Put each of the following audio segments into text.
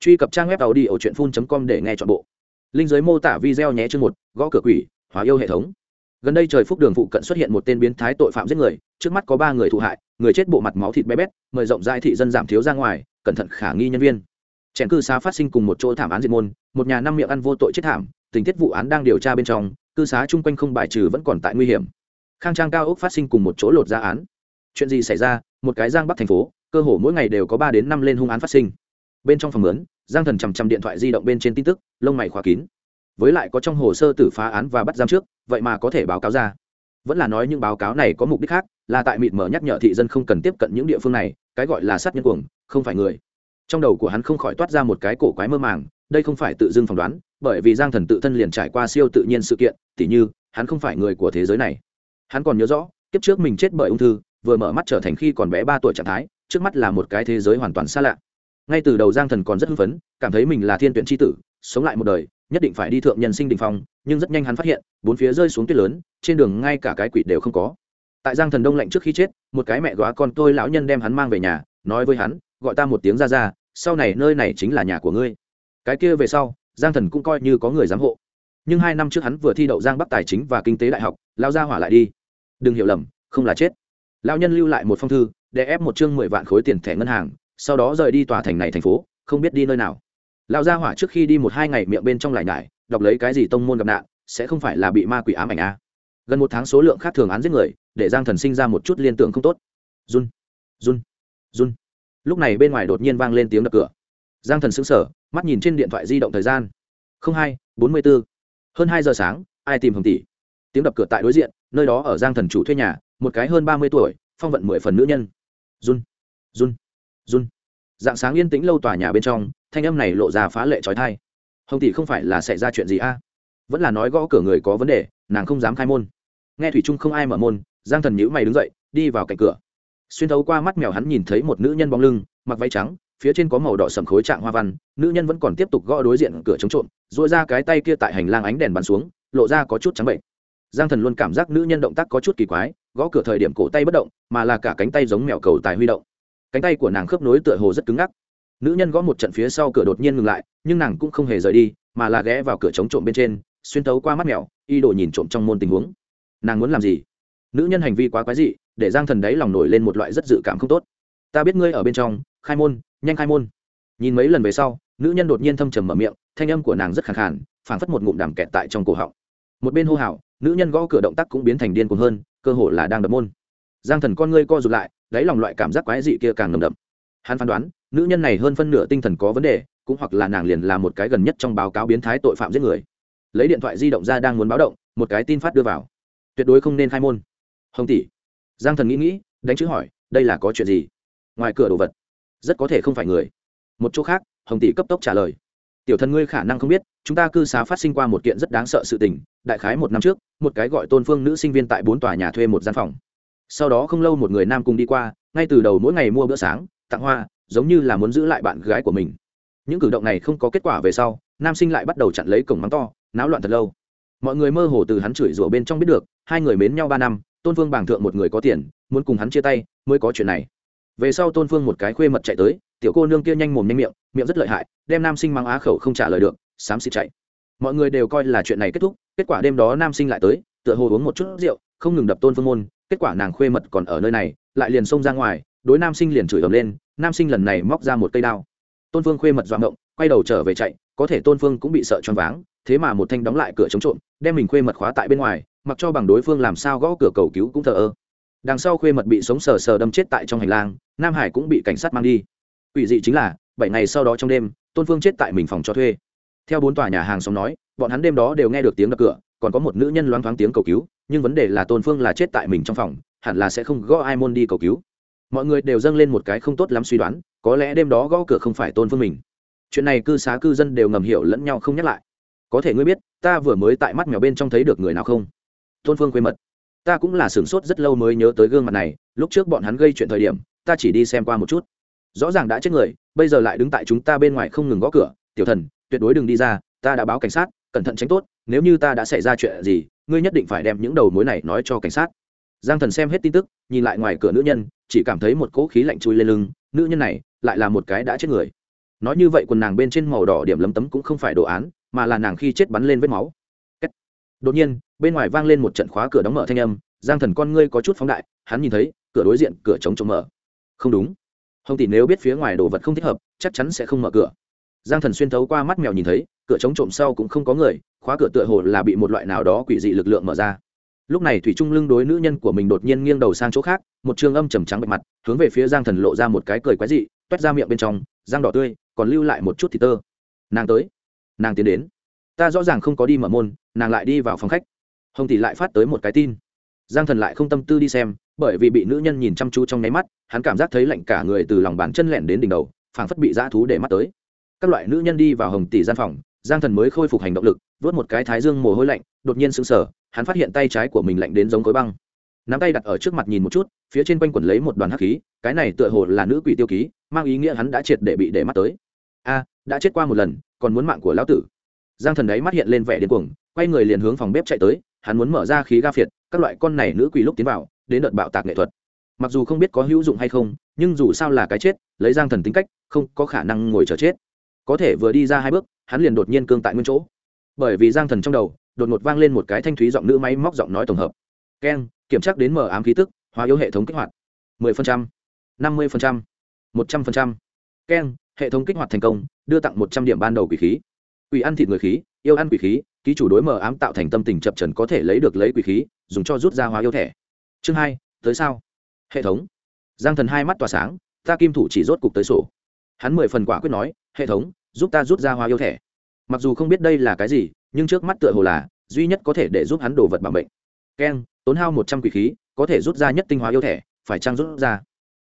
truy cập trang web tàu đi ở truyện com để nghe chọn bộ. Linh giới mô tả video nhé chương một, gõ cửa quỷ, hóa yêu hệ thống. Gần đây trời phúc đường phụ cận xuất hiện một tên biến thái tội phạm giết người, trước mắt có ba người thụ hại, người chết bộ mặt máu thịt bé bét, mời rộng rãi thị dân giảm thiếu ra ngoài, cẩn thận khả nghi nhân viên. Chèn cư xá phát sinh cùng một chỗ thảm án diệt môn, một nhà năm miệng ăn vô tội chết thảm, tình tiết vụ án đang điều tra bên trong, cư xá chung quanh không bài trừ vẫn còn tại nguy hiểm. Khang trang cao ốc phát sinh cùng một chỗ lột ra án. Chuyện gì xảy ra? Một cái giang bắc thành phố, cơ hồ mỗi ngày đều có ba đến năm lên hung án phát sinh. Bên trong phòng lớn giang thần chằm chằm điện thoại di động bên trên tin tức, lông mày khóa kín. Với lại có trong hồ sơ tử phá án và bắt giam trước, vậy mà có thể báo cáo ra. Vẫn là nói những báo cáo này có mục đích khác, là tại mịt mở nhắc nhở thị dân không cần tiếp cận những địa phương này, cái gọi là sát nhân cuồng, không phải người. Trong đầu của hắn không khỏi toát ra một cái cổ quái mơ màng, đây không phải tự dưng phỏng đoán, bởi vì giang thần tự thân liền trải qua siêu tự nhiên sự kiện, tỉ như, hắn không phải người của thế giới này. Hắn còn nhớ rõ, kiếp trước mình chết bởi ung thư, vừa mở mắt trở thành khi còn bé ba tuổi trạng thái, trước mắt là một cái thế giới hoàn toàn xa lạ ngay từ đầu giang thần còn rất hưng phấn, cảm thấy mình là thiên tuyển tri tử, sống lại một đời, nhất định phải đi thượng nhân sinh đình phong, nhưng rất nhanh hắn phát hiện, bốn phía rơi xuống tuyết lớn, trên đường ngay cả cái quỷ đều không có. Tại giang thần đông lạnh trước khi chết, một cái mẹ góa con tôi lão nhân đem hắn mang về nhà, nói với hắn, gọi ta một tiếng ra ra, sau này nơi này chính là nhà của ngươi. Cái kia về sau, giang thần cũng coi như có người giám hộ. Nhưng hai năm trước hắn vừa thi đậu giang bắc tài chính và kinh tế đại học, lao ra hỏa lại đi. Đừng hiểu lầm, không là chết. Lao nhân lưu lại một phong thư, để ép một chương mười vạn khối tiền thẻ ngân hàng sau đó rời đi tòa thành này thành phố, không biết đi nơi nào. Lão gia hỏa trước khi đi một hai ngày miệng bên trong lại nhải, đọc lấy cái gì tông môn gặp nạn, sẽ không phải là bị ma quỷ ám ảnh a à. gần một tháng số lượng khác thường án giết người, để giang thần sinh ra một chút liên tưởng không tốt. Run run run. Lúc này bên ngoài đột nhiên vang lên tiếng đập cửa. Giang thần sững sờ, mắt nhìn trên điện thoại di động thời gian. Không hai, bốn mươi bốn hơn hai giờ sáng, ai tìm hồng tỷ? Tiếng đập cửa tại đối diện, nơi đó ở giang thần chủ thuê nhà, một cái hơn ba mươi tuổi, phong vận mười phần nữ nhân. Run run run. Dạng sáng yên tĩnh lâu tòa nhà bên trong, thanh âm này lộ ra phá lệ trói thai hồng tỷ không phải là xảy ra chuyện gì a? Vẫn là nói gõ cửa người có vấn đề, nàng không dám khai môn. Nghe thủy trung không ai mở môn, giang thần nhữ mày đứng dậy, đi vào cạnh cửa. Xuyên thấu qua mắt mèo hắn nhìn thấy một nữ nhân bóng lưng, mặc váy trắng, phía trên có màu đỏ sầm khối trạng hoa văn, nữ nhân vẫn còn tiếp tục gõ đối diện cửa chống trộm dội ra cái tay kia tại hành lang ánh đèn bắn xuống, lộ ra có chút trắng bệnh. Giang thần luôn cảm giác nữ nhân động tác có chút kỳ quái, gõ cửa thời điểm cổ tay bất động, mà là cả cánh tay giống mèo cầu tài huy động cánh tay của nàng khớp nối tựa hồ rất cứng ngắc. Nữ nhân gõ một trận phía sau cửa đột nhiên ngừng lại, nhưng nàng cũng không hề rời đi, mà là ghé vào cửa chống trộm bên trên, xuyên tấu qua mắt mèo, y đồ nhìn trộm trong môn tình huống. Nàng muốn làm gì? Nữ nhân hành vi quá quái dị, để giang thần đáy lòng nổi lên một loại rất dự cảm không tốt. Ta biết ngươi ở bên trong, khai môn, nhanh khai môn. Nhìn mấy lần về sau, nữ nhân đột nhiên thâm trầm mở miệng, thanh âm của nàng rất khẳng khản phảng phất một ngụm đàm kẹt tại trong cổ họng. Một bên hô hào, nữ nhân gõ cửa động tác cũng biến thành điên cuồng hơn, cơ hồ là đang đập môn. Giang thần con ngươi co rụt lại đáy lòng loại cảm giác quái dị kia càng nồng đậm. Hắn phán đoán, nữ nhân này hơn phân nửa tinh thần có vấn đề, cũng hoặc là nàng liền là một cái gần nhất trong báo cáo biến thái tội phạm giết người. Lấy điện thoại di động ra đang muốn báo động, một cái tin phát đưa vào. Tuyệt đối không nên khai môn. Hồng tỷ. Giang thần nghĩ nghĩ, đánh chữ hỏi, đây là có chuyện gì? Ngoài cửa đồ vật. Rất có thể không phải người. Một chỗ khác, hồng tỷ cấp tốc trả lời. Tiểu thần ngươi khả năng không biết, chúng ta cư xá phát sinh qua một kiện rất đáng sợ sự tình. Đại khái một năm trước, một cái gọi tôn phương nữ sinh viên tại bốn tòa nhà thuê một gian phòng sau đó không lâu một người nam cùng đi qua, ngay từ đầu mỗi ngày mua bữa sáng, tặng hoa, giống như là muốn giữ lại bạn gái của mình. Những cử động này không có kết quả về sau, nam sinh lại bắt đầu chặn lấy cổng mắng to, náo loạn thật lâu. Mọi người mơ hồ từ hắn chửi rủa bên trong biết được, hai người mến nhau ba năm, tôn phương bảng thượng một người có tiền, muốn cùng hắn chia tay, mới có chuyện này. Về sau tôn phương một cái khuê mật chạy tới, tiểu cô nương kia nhanh mồm nhanh miệng miệng rất lợi hại, đem nam sinh mang á khẩu không trả lời được, xám xịt chạy. Mọi người đều coi là chuyện này kết thúc, kết quả đêm đó nam sinh lại tới, tựa hồ uống một chút rượu, không ngừng đập tôn phương môn kết quả nàng khuê mật còn ở nơi này, lại liền xông ra ngoài, đối nam sinh liền chửi ầm lên, nam sinh lần này móc ra một cây đao. Tôn phương khuê mật doạng ngộng, quay đầu trở về chạy, có thể tôn phương cũng bị sợ choáng váng, thế mà một thanh đóng lại cửa chống trộm, đem mình khuê mật khóa tại bên ngoài, mặc cho bằng đối phương làm sao gõ cửa cầu cứu cũng thờ ơ. Đằng sau khuê mật bị sống sờ sờ đâm chết tại trong hành lang, nam hải cũng bị cảnh sát mang đi. Ủy dị chính là, bảy ngày sau đó trong đêm, tôn phương chết tại mình phòng cho thuê. Theo bốn tòa nhà hàng xóm nói, bọn hắn đêm đó đều nghe được tiếng đập cửa còn có một nữ nhân loáng thoáng tiếng cầu cứu, nhưng vấn đề là tôn phương là chết tại mình trong phòng, hẳn là sẽ không gõ ai môn đi cầu cứu. Mọi người đều dâng lên một cái không tốt lắm suy đoán, có lẽ đêm đó gõ cửa không phải tôn phương mình. Chuyện này cư xá cư dân đều ngầm hiểu lẫn nhau không nhắc lại. Có thể ngươi biết, ta vừa mới tại mắt mèo bên trong thấy được người nào không? Tôn phương quê mật. Ta cũng là sửng sốt rất lâu mới nhớ tới gương mặt này, lúc trước bọn hắn gây chuyện thời điểm, ta chỉ đi xem qua một chút. Rõ ràng đã chết người, bây giờ lại đứng tại chúng ta bên ngoài không ngừng gõ cửa. Tiểu thần, tuyệt đối đừng đi ra, ta đã báo cảnh sát cẩn thận tránh tốt, nếu như ta đã xảy ra chuyện gì, ngươi nhất định phải đem những đầu mối này nói cho cảnh sát. Giang thần xem hết tin tức, nhìn lại ngoài cửa nữ nhân, chỉ cảm thấy một cỗ khí lạnh chui lên lưng, nữ nhân này, lại là một cái đã chết người. Nói như vậy quần nàng bên trên màu đỏ điểm lấm tấm cũng không phải đồ án, mà là nàng khi chết bắn lên vết máu. Đột nhiên, bên ngoài vang lên một trận khóa cửa đóng mở thanh âm, giang thần con ngươi có chút phóng đại, hắn nhìn thấy, cửa đối diện, cửa trống trống mở. Không đúng. Hồng tỷ nếu biết phía ngoài đồ vật không thích hợp, chắc chắn sẽ không mở cửa giang thần xuyên thấu qua mắt mèo nhìn thấy, cửa chống trộm sau cũng không có người, khóa cửa tựa hồ là bị một loại nào đó quỷ dị lực lượng mở ra. Lúc này thủy trung lưng đối nữ nhân của mình đột nhiên nghiêng đầu sang chỗ khác, một trường âm trầm trắng bạch mặt, hướng về phía giang thần lộ ra một cái cười quái dị, toét ra miệng bên trong, giang đỏ tươi, còn lưu lại một chút thì tơ. Nàng tới. Nàng tiến đến. Ta rõ ràng không có đi mở môn, nàng lại đi vào phòng khách. Hồng tỷ lại phát tới một cái tin. Giang thần lại không tâm tư đi xem, bởi vì bị nữ nhân nhìn chăm chú trong nháy mắt, hắn cảm giác thấy lạnh cả người từ lòng bàn chân lẹn đến đỉnh đầu, phảng phất bị dã thú để mắt tới các loại nữ nhân đi vào hồng tỷ gian phòng, giang thần mới khôi phục hành động lực, vớt một cái thái dương mồ hôi lạnh, đột nhiên sững sờ, hắn phát hiện tay trái của mình lạnh đến giống khối băng. Nắm tay đặt ở trước mặt nhìn một chút, phía trên quanh quẩn lấy một đoàn hắc khí, cái này tựa hồ là nữ quỷ tiêu ký, mang ý nghĩa hắn đã triệt để bị để mắt tới. A, đã chết qua một lần, còn muốn mạng của lão tử. Giang thần đấy mắt hiện lên vẻ điên cuồng, quay người liền hướng phòng bếp chạy tới, hắn muốn mở ra khí ga phiệt, các loại con này nữ quỷ lúc tiến vào, đến đợt bạo tạc nghệ thuật. Mặc dù không biết có hữu dụng hay không, nhưng dù sao là cái chết, lấy giang thần tính cách, không có khả năng ngồi chờ chết có thể vừa đi ra hai bước hắn liền đột nhiên cương tại nguyên chỗ. Bởi vì giang thần trong đầu đột ngột vang lên một cái thanh thúy giọng nữ máy móc giọng nói tổng hợp. Keng kiểm tra đến mở ám khí tức hóa yếu hệ thống kích hoạt. 10%, 50%, 100%. keng hệ thống kích hoạt thành công đưa tặng một trăm điểm ban đầu quỷ khí. Quỷ ăn thịt người khí yêu ăn quỷ khí ký chủ đối mở ám tạo thành tâm tình chập trần có thể lấy được lấy quỷ khí dùng cho rút ra hóa yêu thẻ. Chương hai tới sao? Hệ thống. Giang thần hai mắt tỏa sáng ta kim thủ chỉ rốt cục tới sổ. Hắn mười phần quả quyết nói hệ thống giúp ta rút ra hoa yêu thẻ. Mặc dù không biết đây là cái gì, nhưng trước mắt tựa hồ là duy nhất có thể để giúp hắn đồ vật bằng bệnh keng tốn hao một trăm quỷ khí, có thể rút ra nhất tinh hóa yêu thẻ, phải trang rút ra?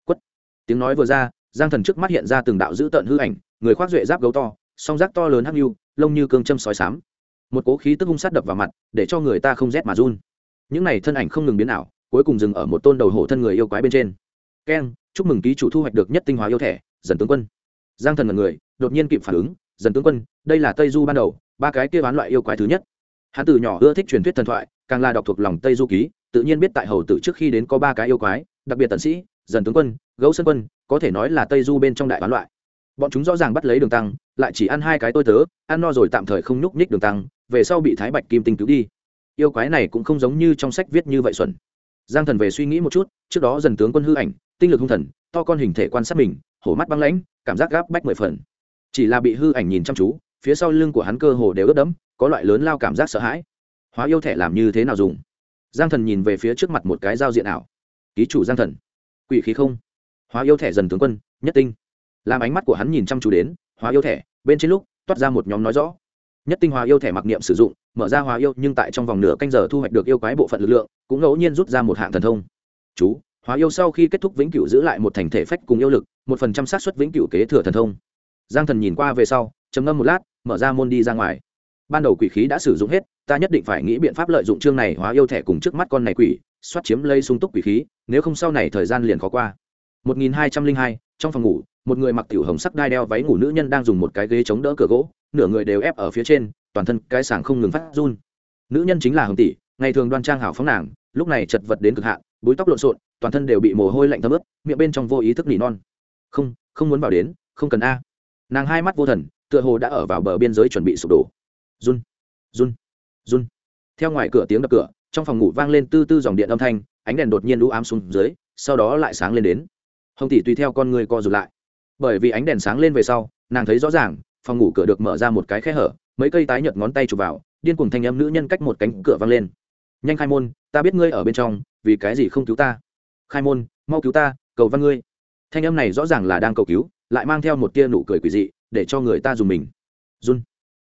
Quất. Tiếng nói vừa ra, giang thần trước mắt hiện ra từng đạo dữ tợn hư ảnh, người khoác duệ giáp gấu to, song rác to lớn hắc nhu, lông như cương châm sói sám một cố khí tức hung sát đập vào mặt, để cho người ta không rét mà run. Những này thân ảnh không ngừng biến ảo, cuối cùng dừng ở một tôn đầu hổ thân người yêu quái bên trên. Keng chúc mừng ký chủ thu hoạch được nhất tinh hóa yêu thẻ, dần tướng quân. Giang thần là người đột nhiên kịp phản ứng, dần tướng quân, đây là tây du ban đầu, ba cái kia bán loại yêu quái thứ nhất. Hắn từ nhỏ ưa thích truyền thuyết thần thoại, càng là đọc thuộc lòng tây du ký, tự nhiên biết tại hầu tử trước khi đến có ba cái yêu quái, đặc biệt tần sĩ, dần tướng quân, gấu sơn quân, có thể nói là tây du bên trong đại bán loại. Bọn chúng rõ ràng bắt lấy đường tăng, lại chỉ ăn hai cái tôi tớ, ăn no rồi tạm thời không nhúc nhích đường tăng, về sau bị thái bạch kim tinh cứu đi. Yêu quái này cũng không giống như trong sách viết như vậy xuẩn. Giang thần về suy nghĩ một chút, trước đó dần tướng quân hư ảnh, tinh lực hung thần, to con hình thể quan sát mình, hổ mắt băng lãnh, cảm giác gáp bách mười phần chỉ là bị hư ảnh nhìn chăm chú, phía sau lưng của hắn cơ hồ đều ướt đẫm, có loại lớn lao cảm giác sợ hãi. Hóa yêu thẻ làm như thế nào dùng? Giang thần nhìn về phía trước mặt một cái giao diện ảo. Ký chủ giang thần. Quỷ khí không? Hóa yêu thẻ dần tướng quân, nhất tinh. Làm ánh mắt của hắn nhìn chăm chú đến, hóa yêu thẻ, bên trên lúc, toát ra một nhóm nói rõ. Nhất tinh hóa yêu thẻ mặc niệm sử dụng, mở ra hóa yêu, nhưng tại trong vòng nửa canh giờ thu hoạch được yêu quái bộ phận lực lượng, cũng ngẫu nhiên rút ra một hạng thần thông. Chú, hóa yêu sau khi kết thúc vĩnh cửu giữ lại một thành thể phách cùng yêu lực, một phần trăm xác suất vĩnh cửu kế thừa thần thông giang thần nhìn qua về sau trầm ngâm một lát mở ra môn đi ra ngoài. Ban đầu quỷ khí đã sử dụng hết ta nhất định phải nghĩ biện pháp lợi dụng chương này hóa yêu thẻ cùng trước mắt con này quỷ xoát chiếm lây sung túc quỷ khí nếu không sau này thời gian liền khó qua. 1202, trong phòng ngủ một người mặc tiểu hồng sắc đai đeo váy ngủ nữ nhân đang dùng một cái ghế chống đỡ cửa gỗ nửa người đều ép ở phía trên toàn thân cái sàng không ngừng phát run. Nữ nhân chính là hồng tỷ ngày thường đoan trang hảo phóng nàng lúc này chật vật đến cực hạn búi tóc lộn xộn toàn thân đều bị mồ hôi lạnh thấm ướt miệng bên trong vô ý thức nỉ non. Không không muốn vào đến không cần a nàng hai mắt vô thần, tựa hồ đã ở vào bờ biên giới chuẩn bị sụp đổ. Run run run. Theo ngoài cửa tiếng đập cửa, trong phòng ngủ vang lên tư tư dòng điện âm thanh, ánh đèn đột nhiên lũ ám xuống dưới, sau đó lại sáng lên đến. Hồng tỷ tùy theo con người co rụt lại. Bởi vì ánh đèn sáng lên về sau, nàng thấy rõ ràng, phòng ngủ cửa được mở ra một cái khe hở, mấy cây tái nhợt ngón tay chụp vào, điên cuồng thanh âm nữ nhân cách một cánh cửa vang lên. Nhanh khai môn, ta biết ngươi ở bên trong, vì cái gì không cứu ta? Khai môn, mau cứu ta, cầu văn ngươi. Thanh âm này rõ ràng là đang cầu cứu lại mang theo một tia nụ cười quỷ dị để cho người ta dùng mình. Run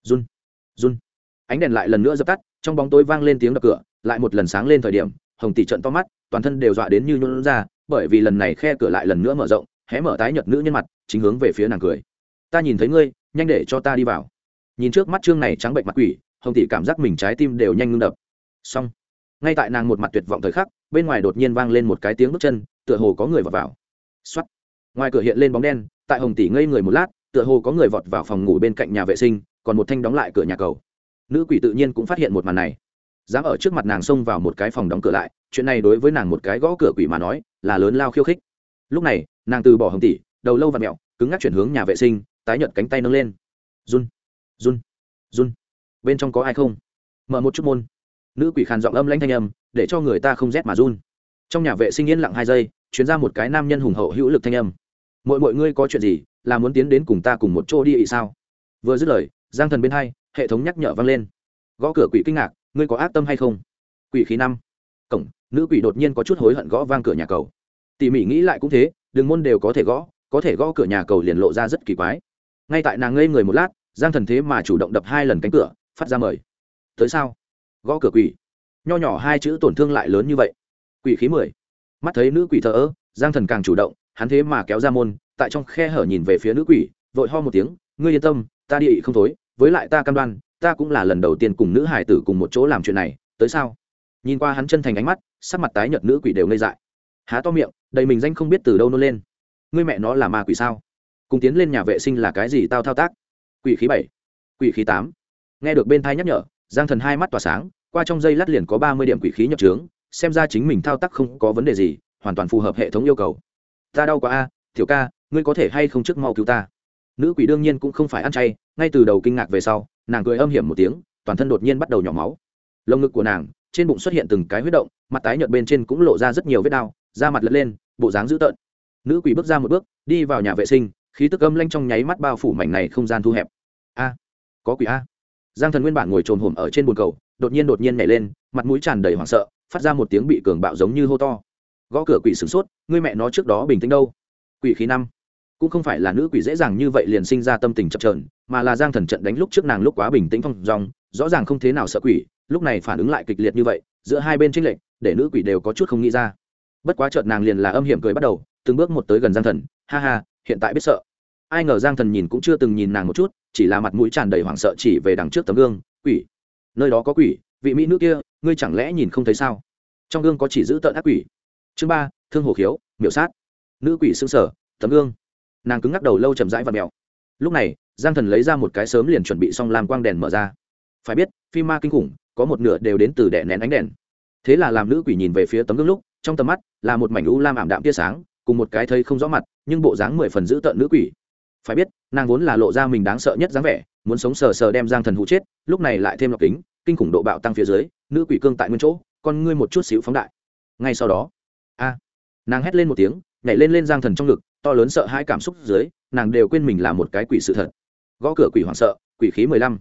run run. Ánh đèn lại lần nữa dập tắt, trong bóng tối vang lên tiếng đập cửa, lại một lần sáng lên thời điểm, hồng tỷ trận to mắt, toàn thân đều dọa đến như nhuận ra, bởi vì lần này khe cửa lại lần nữa mở rộng, hé mở tái nhợt nữ nhân mặt, chính hướng về phía nàng cười. Ta nhìn thấy ngươi, nhanh để cho ta đi vào. Nhìn trước mắt trương này trắng bệnh mặt quỷ, hồng tỷ cảm giác mình trái tim đều nhanh ngưng đập. Xong. Ngay tại nàng một mặt tuyệt vọng thời khắc, bên ngoài đột nhiên vang lên một cái tiếng bước chân, tựa hồ có người vào vào. X ngoài cửa hiện lên bóng đen tại hồng tỷ ngây người một lát, tựa hồ có người vọt vào phòng ngủ bên cạnh nhà vệ sinh, còn một thanh đóng lại cửa nhà cầu. Nữ quỷ tự nhiên cũng phát hiện một màn này. Dám ở trước mặt nàng xông vào một cái phòng đóng cửa lại, chuyện này đối với nàng một cái gõ cửa quỷ mà nói, là lớn lao khiêu khích. Lúc này, nàng từ bỏ hồng tỷ, đầu lâu và mẹo, cứng ngắc chuyển hướng nhà vệ sinh, tái nhợt cánh tay nâng lên. Run run run. Bên trong có ai không? Mở một chút môn. Nữ quỷ khàn giọng âm lanh thanh âm, để cho người ta không rét mà run. Trong nhà vệ sinh yên lặng hai giây chuyến ra một cái nam nhân hùng hậu hữu lực thanh âm mọi mọi ngươi có chuyện gì, là muốn tiến đến cùng ta cùng một chỗ đi ị sao? Vừa dứt lời, giang thần bên hai, hệ thống nhắc nhở vang lên. Gõ cửa quỷ kinh ngạc, ngươi có ác tâm hay không? Quỷ khí năm. Cổng, nữ quỷ đột nhiên có chút hối hận gõ vang cửa nhà cầu. Tỉ mỉ nghĩ lại cũng thế đường môn đều có thể gõ, có thể gõ cửa nhà cầu liền lộ ra rất kỳ quái. Ngay tại nàng ngây người một lát, giang thần thế mà chủ động đập hai lần cánh cửa, phát ra mời. Tới sao? Gõ cửa quỷ. Nho nhỏ hai chữ tổn thương lại lớn như vậy. Quỷ khí mười. Mắt thấy nữ quỷ thờ ơ, giang thần càng chủ động hắn thế mà kéo ra môn, tại trong khe hở nhìn về phía nữ quỷ, vội ho một tiếng, ngươi yên tâm, ta đi không thối, với lại ta cam đoan, ta cũng là lần đầu tiên cùng nữ hải tử cùng một chỗ làm chuyện này, tới sao? Nhìn qua hắn chân thành ánh mắt, sắc mặt tái nhợt nữ quỷ đều ngây dại. Há to miệng, đầy mình danh không biết từ đâu nôn lên. Ngươi mẹ nó là ma quỷ sao? Cùng tiến lên nhà vệ sinh là cái gì tao thao tác? Quỷ khí bảy, quỷ khí tám. Nghe được bên thai nhắc nhở, giang thần hai mắt tỏa sáng, qua trong dây lát liền có ba mươi điểm quỷ khí nhập trướng, xem ra chính mình thao tác không có vấn đề gì, hoàn toàn phù hợp hệ thống yêu cầu ta đau quá a thiểu ca, ngươi có thể hay không trước mau cứu ta? Nữ quỷ đương nhiên cũng không phải ăn chay, ngay từ đầu kinh ngạc về sau, nàng cười âm hiểm một tiếng, toàn thân đột nhiên bắt đầu nhỏ máu. Lồng ngực của nàng, trên bụng xuất hiện từng cái huyết động, mặt tái nhợt bên trên cũng lộ ra rất nhiều vết đau, da mặt lật lên, bộ dáng dữ tợn. Nữ quỷ bước ra một bước, đi vào nhà vệ sinh, khí tức âm lanh trong nháy mắt bao phủ mảnh này không gian thu hẹp. A, có quỷ a. Giang thần nguyên bản ngồi trồm hổm ở trên bồn cầu, đột nhiên đột nhiên nhảy lên, mặt mũi tràn đầy hoảng sợ, phát ra một tiếng bị cường bạo giống như hô to gõ cửa quỷ sửng sốt, ngươi mẹ nó trước đó bình tĩnh đâu? Quỷ khí năm. Cũng không phải là nữ quỷ dễ dàng như vậy liền sinh ra tâm tình chập trờn mà là giang thần trận đánh lúc trước nàng lúc quá bình tĩnh phong dòng rõ ràng không thế nào sợ quỷ, lúc này phản ứng lại kịch liệt như vậy, giữa hai bên tranh lệch, để nữ quỷ đều có chút không nghĩ ra. Bất quá chợt nàng liền là âm hiểm cười bắt đầu, từng bước một tới gần giang thần, ha ha, hiện tại biết sợ. Ai ngờ giang thần nhìn cũng chưa từng nhìn nàng một chút, chỉ là mặt mũi tràn đầy hoảng sợ chỉ về đằng trước tấm gương, quỷ, nơi đó có quỷ, vị mỹ nữ kia, ngươi chẳng lẽ nhìn không thấy sao? Trong gương có chỉ giữ tợn ác quỷ chương ba, thương hồ khiếu, miểu sát. Nữ quỷ xương sở tấm gương. Nàng cứng ngắc đầu lâu chậm rãi và mèo. Lúc này, giang thần lấy ra một cái sớm liền chuẩn bị xong làm quang đèn mở ra. Phải biết, phim ma kinh khủng, có một nửa đều đến từ đèn nén ánh đèn. Thế là làm nữ quỷ nhìn về phía tấm gương lúc, trong tầm mắt là một mảnh u lam ảm đạm tia sáng, cùng một cái thấy không rõ mặt, nhưng bộ dáng mười phần giữ tợn nữ quỷ. Phải biết, nàng vốn là lộ ra mình đáng sợ nhất dáng vẻ, muốn sống sờ sờ đem giang thần hụ chết, lúc này lại thêm lọc kính, kinh khủng độ bạo tăng phía dưới, nữ quỷ cương tại nguyên chỗ, con ngươi một chút xíu phóng đại. Ngay sau đó a. Nàng hét lên một tiếng, nhảy lên lên giang thần trong ngực, to lớn sợ hai cảm xúc dưới, nàng đều quên mình là một cái quỷ sự thật. Gõ cửa quỷ hoảng sợ, quỷ khí mười lăm.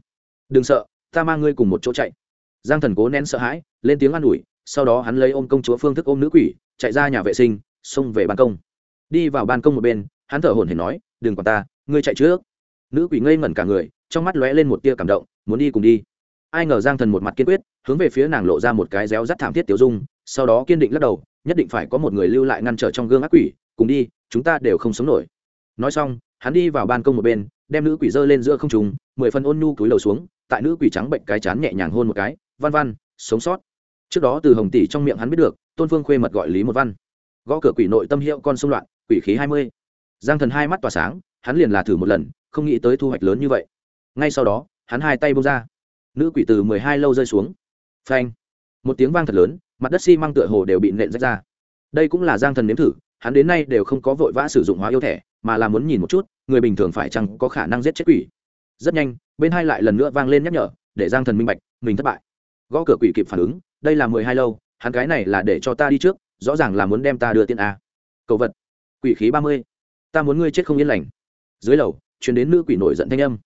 Đừng sợ, ta mang ngươi cùng một chỗ chạy. Giang thần cố nén sợ hãi, lên tiếng an ủi, sau đó hắn lấy ôm công chúa phương thức ôm nữ quỷ, chạy ra nhà vệ sinh, xông về ban công. Đi vào ban công một bên, hắn thở hổn hển nói, đừng quản ta, ngươi chạy trước. Nữ quỷ ngây ngẩn cả người, trong mắt lóe lên một tia cảm động, muốn đi cùng đi. Ai ngờ giang thần một mặt kiên quyết, hướng về phía nàng lộ ra một cái réo rắt thảm thiết tiểu dung, sau đó kiên định lắc đầu nhất định phải có một người lưu lại ngăn trở trong gương ác quỷ, cùng đi, chúng ta đều không sống nổi. Nói xong, hắn đi vào ban công một bên, đem nữ quỷ dơ lên giữa không trùng mười phân ôn nhu cúi lầu xuống, tại nữ quỷ trắng bệnh cái chán nhẹ nhàng hôn một cái, văn văn, sống sót. Trước đó từ hồng tỷ trong miệng hắn biết được, tôn phương khuê mật gọi lý một văn. Gõ cửa quỷ nội tâm hiệu con xung loạn, quỷ khí hai mươi. Giang thần hai mắt tỏa sáng, hắn liền là thử một lần, không nghĩ tới thu hoạch lớn như vậy. Ngay sau đó, hắn hai tay bông ra. Nữ quỷ từ mười hai lâu rơi xuống. Phanh. Một tiếng vang thật lớn mặt đất xi măng tựa hồ đều bị nện rách ra. Đây cũng là giang thần nếm thử, hắn đến nay đều không có vội vã sử dụng hóa yêu thẻ, mà là muốn nhìn một chút, người bình thường phải chăng có khả năng giết chết quỷ. Rất nhanh, bên hai lại lần nữa vang lên nhắc nhở, để giang thần minh bạch, mình thất bại. Gõ cửa quỷ kịp phản ứng, đây là mười hai lâu, hắn cái này là để cho ta đi trước, rõ ràng là muốn đem ta đưa tiên a. Cầu vật. Quỷ khí ba mươi. Ta muốn ngươi chết không yên lành. Dưới lầu chuyển đến nữ quỷ nổi giận thanh âm.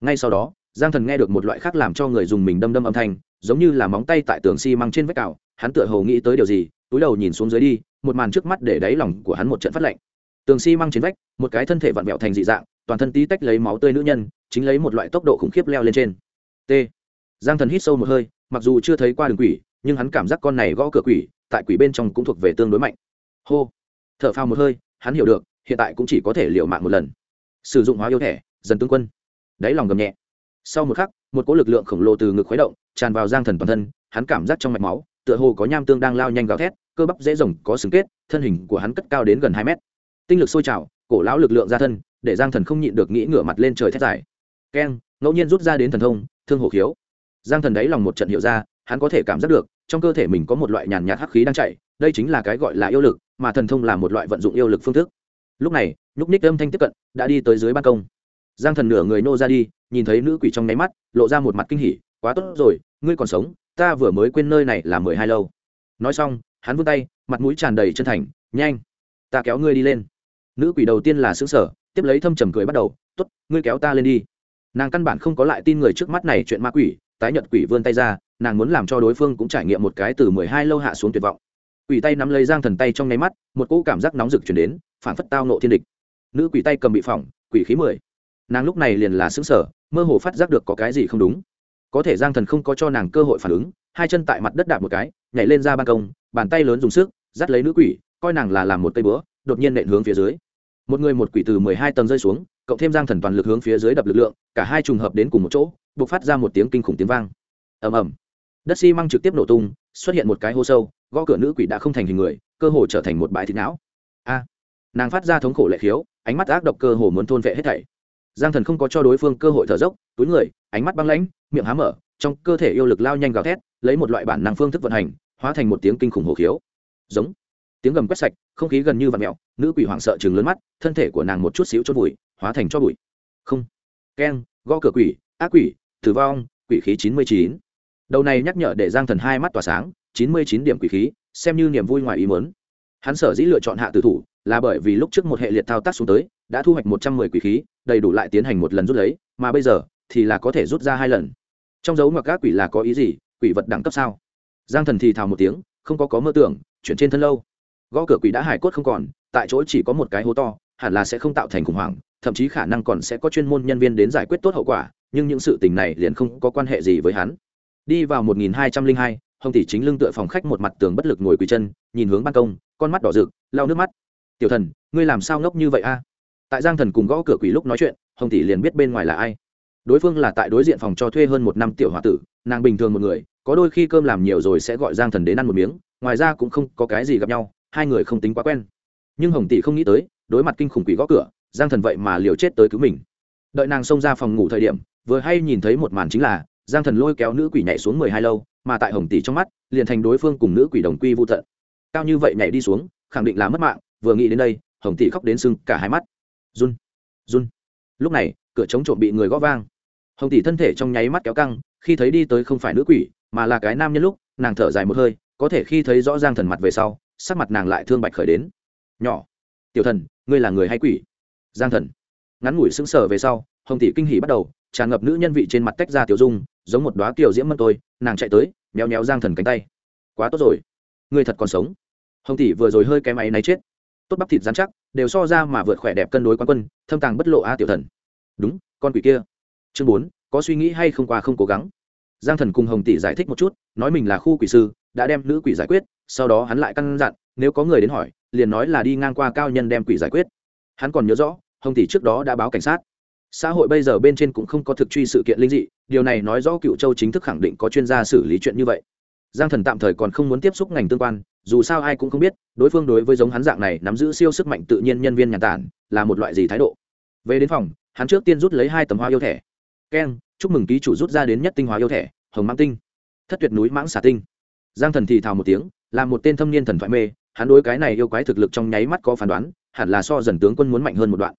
Ngay sau đó, giang thần nghe được một loại khác làm cho người dùng mình đâm đâm âm thanh giống như là móng tay tại tường xi、si、măng trên vách cào, hắn tựa hồ nghĩ tới điều gì, túi đầu nhìn xuống dưới đi, một màn trước mắt để đáy lòng của hắn một trận phát lạnh. Tường xi、si、măng trên vách, một cái thân thể vặn vẹo thành dị dạng, toàn thân tí tách lấy máu tươi nữ nhân, chính lấy một loại tốc độ khủng khiếp leo lên trên. T. Giang thần hít sâu một hơi, mặc dù chưa thấy qua đường quỷ, nhưng hắn cảm giác con này gõ cửa quỷ, tại quỷ bên trong cũng thuộc về tương đối mạnh. Hô. T h ở phao một hơi, hắn hiểu được, hiện tại cũng chỉ có thể liệu mạng một lần. Sử dụng hóa yêu thẻ, dần tương quân. Đáy lòng gầm nhẹ. Sau một khắc, một cỗ lực lượng khổng lồ từ ngực khuấy động tràn vào giang thần toàn thân, hắn cảm giác trong mạch máu, tựa hồ có nham tương đang lao nhanh gào thét, cơ bắp dễ rồng có sừng kết, thân hình của hắn cất cao đến gần hai mét. Tinh lực sôi trào, cổ lão lực lượng ra thân, để giang thần không nhịn được nghĩ ngửa mặt lên trời thét dài. Keng, ngẫu nhiên rút ra đến thần thông, thương hổ khiếu. Giang thần đáy lòng một trận hiệu ra, hắn có thể cảm giác được, trong cơ thể mình có một loại nhàn nhạt hắc khí đang chạy, đây chính là cái gọi là yêu lực, mà thần thông là một loại vận dụng yêu lực phương thức. Lúc này, nhúc ních âm thanh tiếp cận, đã đi tới dưới ban công. Giang thần nửa người nô ra đi, nhìn thấy nữ quỷ trong nháy mắt, lộ ra một mặt kinh hỉ quá tốt rồi, ngươi còn sống, ta vừa mới quên nơi này là mười hai lâu. Nói xong, hắn vươn tay, mặt mũi tràn đầy chân thành, nhanh, ta kéo ngươi đi lên. Nữ quỷ đầu tiên là xứng sở tiếp lấy thâm trầm cười bắt đầu t ố t ngươi kéo ta lên đi. Nàng căn bản không có lại tin người trước mắt này chuyện ma quỷ, tái nhật quỷ vươn tay ra, nàng muốn làm cho đối phương cũng trải nghiệm một cái từ mười hai lâu hạ xuống tuyệt vọng. Quỷ tay nắm lấy giang thần tay trong nháy mắt, một cỗ cảm giác nóng rực chuyển đến phản phất tao nộ thiên địch. Nữ quỷ tay cầm bị phỏng, quỷ khí mười. Nàng lúc này liền là xứng sở mơ hồ phát giác được có cái gì không đúng có thể giang thần không có cho nàng cơ hội phản ứng, hai chân tại mặt đất đạp một cái, nhảy lên ra ban công, bàn tay lớn dùng sức, dắt lấy nữ quỷ, coi nàng là làm một tay bữa đột nhiên nện hướng phía dưới. Một người một quỷ từ mười hai tầng rơi xuống, cộng thêm giang thần toàn lực hướng phía dưới đập lực lượng, cả hai trùng hợp đến cùng một chỗ b ộ c phát ra một tiếng kinh khủng tiếng vang. Ầm ầm. Đất xi măng trực tiếp nổ tung, xuất hiện một cái hô sâu, gõ cửa nữ quỷ đã không thành hình người, cơ hồ trở thành một bãi thịt não. A. Nàng phát ra thống khổ lệ khiếu, ánh mắt ác độc cơ hồ muốn thôn vệ hết thảy giang thần không có cho đối phương cơ hội thở dốc, túi người, ánh mắt băng lãnh, miệng há mở, trong cơ thể yêu lực lao nhanh gào thét, lấy một loại bản năng phương thức vận hành, hóa thành một tiếng kinh khủng hồ khiếu. Giống. Tiếng gầm quét sạch, không khí gần như vặn mẹo nữ quỷ hoảng sợ chừng lớn mắt, thân thể của nàng một chút xíu cho bụi hóa thành cho bụi. Không. Keng, gõ cửa quỷ, ác quỷ, tử vong, quỷ khí chín mươi chín. Đầu này nhắc nhở để giang thần hai mắt tỏa sáng, chín mươi chín điểm quỷ khí, xem như niềm vui ngoài ý mớn hắn sở dĩ lựa chọn hạ tử thủ, là bởi vì lúc trước một hệ liệt thao tác xuống tới, đã thu hoạch một trăm mười quỷ khí đầy đủ lại tiến hành một lần rút lấy, mà bây giờ thì là có thể rút ra hai lần. Trong dấu ngoặc các quỷ là có ý gì? Quỷ vật đẳng cấp sao? Giang thần thì thào một tiếng, không có có mơ tưởng, chuyển trên thân lâu. Gõ cửa quỷ đã hải cốt không còn, tại chỗ chỉ có một cái hố to, hẳn là sẽ không tạo thành khủng hoảng, thậm chí khả năng còn sẽ có chuyên môn nhân viên đến giải quyết tốt hậu quả, nhưng những sự tình này liền không có quan hệ gì với hắn. Đi vào một nghìn hai trăm linh hai, hồng tỷ chính lưng tựa phòng khách một mặt tường bất lực ngồi quỳ chân, nhìn hướng ban công, con mắt đỏ rực, lau nước mắt. Tiểu thần, ngươi làm sao ngốc như vậy a? Tại giang thần cùng gõ cửa quỷ lúc nói chuyện, hồng tỷ liền biết bên ngoài là ai. Đối phương là tại đối diện phòng cho thuê hơn một năm tiểu h o a tử, nàng bình thường một người, có đôi khi cơm làm nhiều rồi sẽ gọi giang thần đến ăn một miếng, ngoài ra cũng không có cái gì gặp nhau, hai người không tính quá quen. Nhưng hồng tỷ không nghĩ tới, đối mặt kinh khủng quỷ gõ cửa, giang thần vậy mà liều chết tới cứu mình. Đợi nàng xông ra phòng ngủ thời điểm, vừa hay nhìn thấy một màn chính là, giang thần lôi kéo nữ quỷ nhảy xuống mười hai lâu, mà tại hồng tỷ trong mắt, liền thành đối phương cùng nữ quỷ đồng quy vô tận. Cao như vậy nhảy đi xuống, khẳng định là mất mạng, vừa nghĩ đến đây, hồng tỷ khóc đến sưng cả hai mắt run run. Lúc này, cửa chống trộm bị người gõ vang. Hồng tỷ thân thể trong nháy mắt kéo căng, khi thấy đi tới không phải nữ quỷ, mà là cái nam nhân lúc, nàng thở dài một hơi, có thể khi thấy rõ ràng thần mặt về sau, sắc mặt nàng lại thương bạch khởi đến. Nhỏ, tiểu thần, ngươi là người hay quỷ? Giang thần. Ngắn ngủi sững sờ về sau, hồng tỷ kinh hỉ bắt đầu, tràn ngập nữ nhân vị trên mặt tách ra tiểu dung, giống một đoá tiểu diễm mân tôi, nàng chạy tới, méo méo giang thần cánh tay. Quá tốt rồi, ngươi thật còn sống. Hồng tỷ vừa rồi hơi cái máy náy chết. Tốt bắp thịt dán chắc đều so ra mà vượt khỏe đẹp cân đối quán quân, thâm tàng bất lộ a tiểu thần. Đúng, con quỷ kia. Chương bốn, có suy nghĩ hay không qua không cố gắng. Giang thần cùng hồng tỷ giải thích một chút, nói mình là khu quỷ sư, đã đem nữ quỷ giải quyết, sau đó hắn lại căn dặn, nếu có người đến hỏi, liền nói là đi ngang qua cao nhân đem quỷ giải quyết. Hắn còn nhớ rõ, hồng tỷ trước đó đã báo cảnh sát. Xã hội bây giờ bên trên cũng không có thực truy sự kiện linh dị, điều này nói rõ cựu châu chính thức khẳng định có chuyên gia xử lý chuyện như vậy giang thần tạm thời còn không muốn tiếp xúc ngành tương quan, dù sao ai cũng không biết, đối phương đối với giống hắn dạng này nắm giữ siêu sức mạnh tự nhiên nhân viên nhàn tản, là một loại gì thái độ. Về đến phòng, hắn trước tiên rút lấy hai tấm hoa yêu thẻ. Keng chúc mừng ký chủ rút ra đến nhất tinh hóa yêu thẻ, hồng mãng tinh. Thất tuyệt núi mãng xả tinh. Giang thần thì thào một tiếng, là một tên thâm niên thần thoại mê, hắn đối cái này yêu quái thực lực trong nháy mắt có phán đoán, hẳn là so dần tướng quân muốn mạnh hơn một đoạn.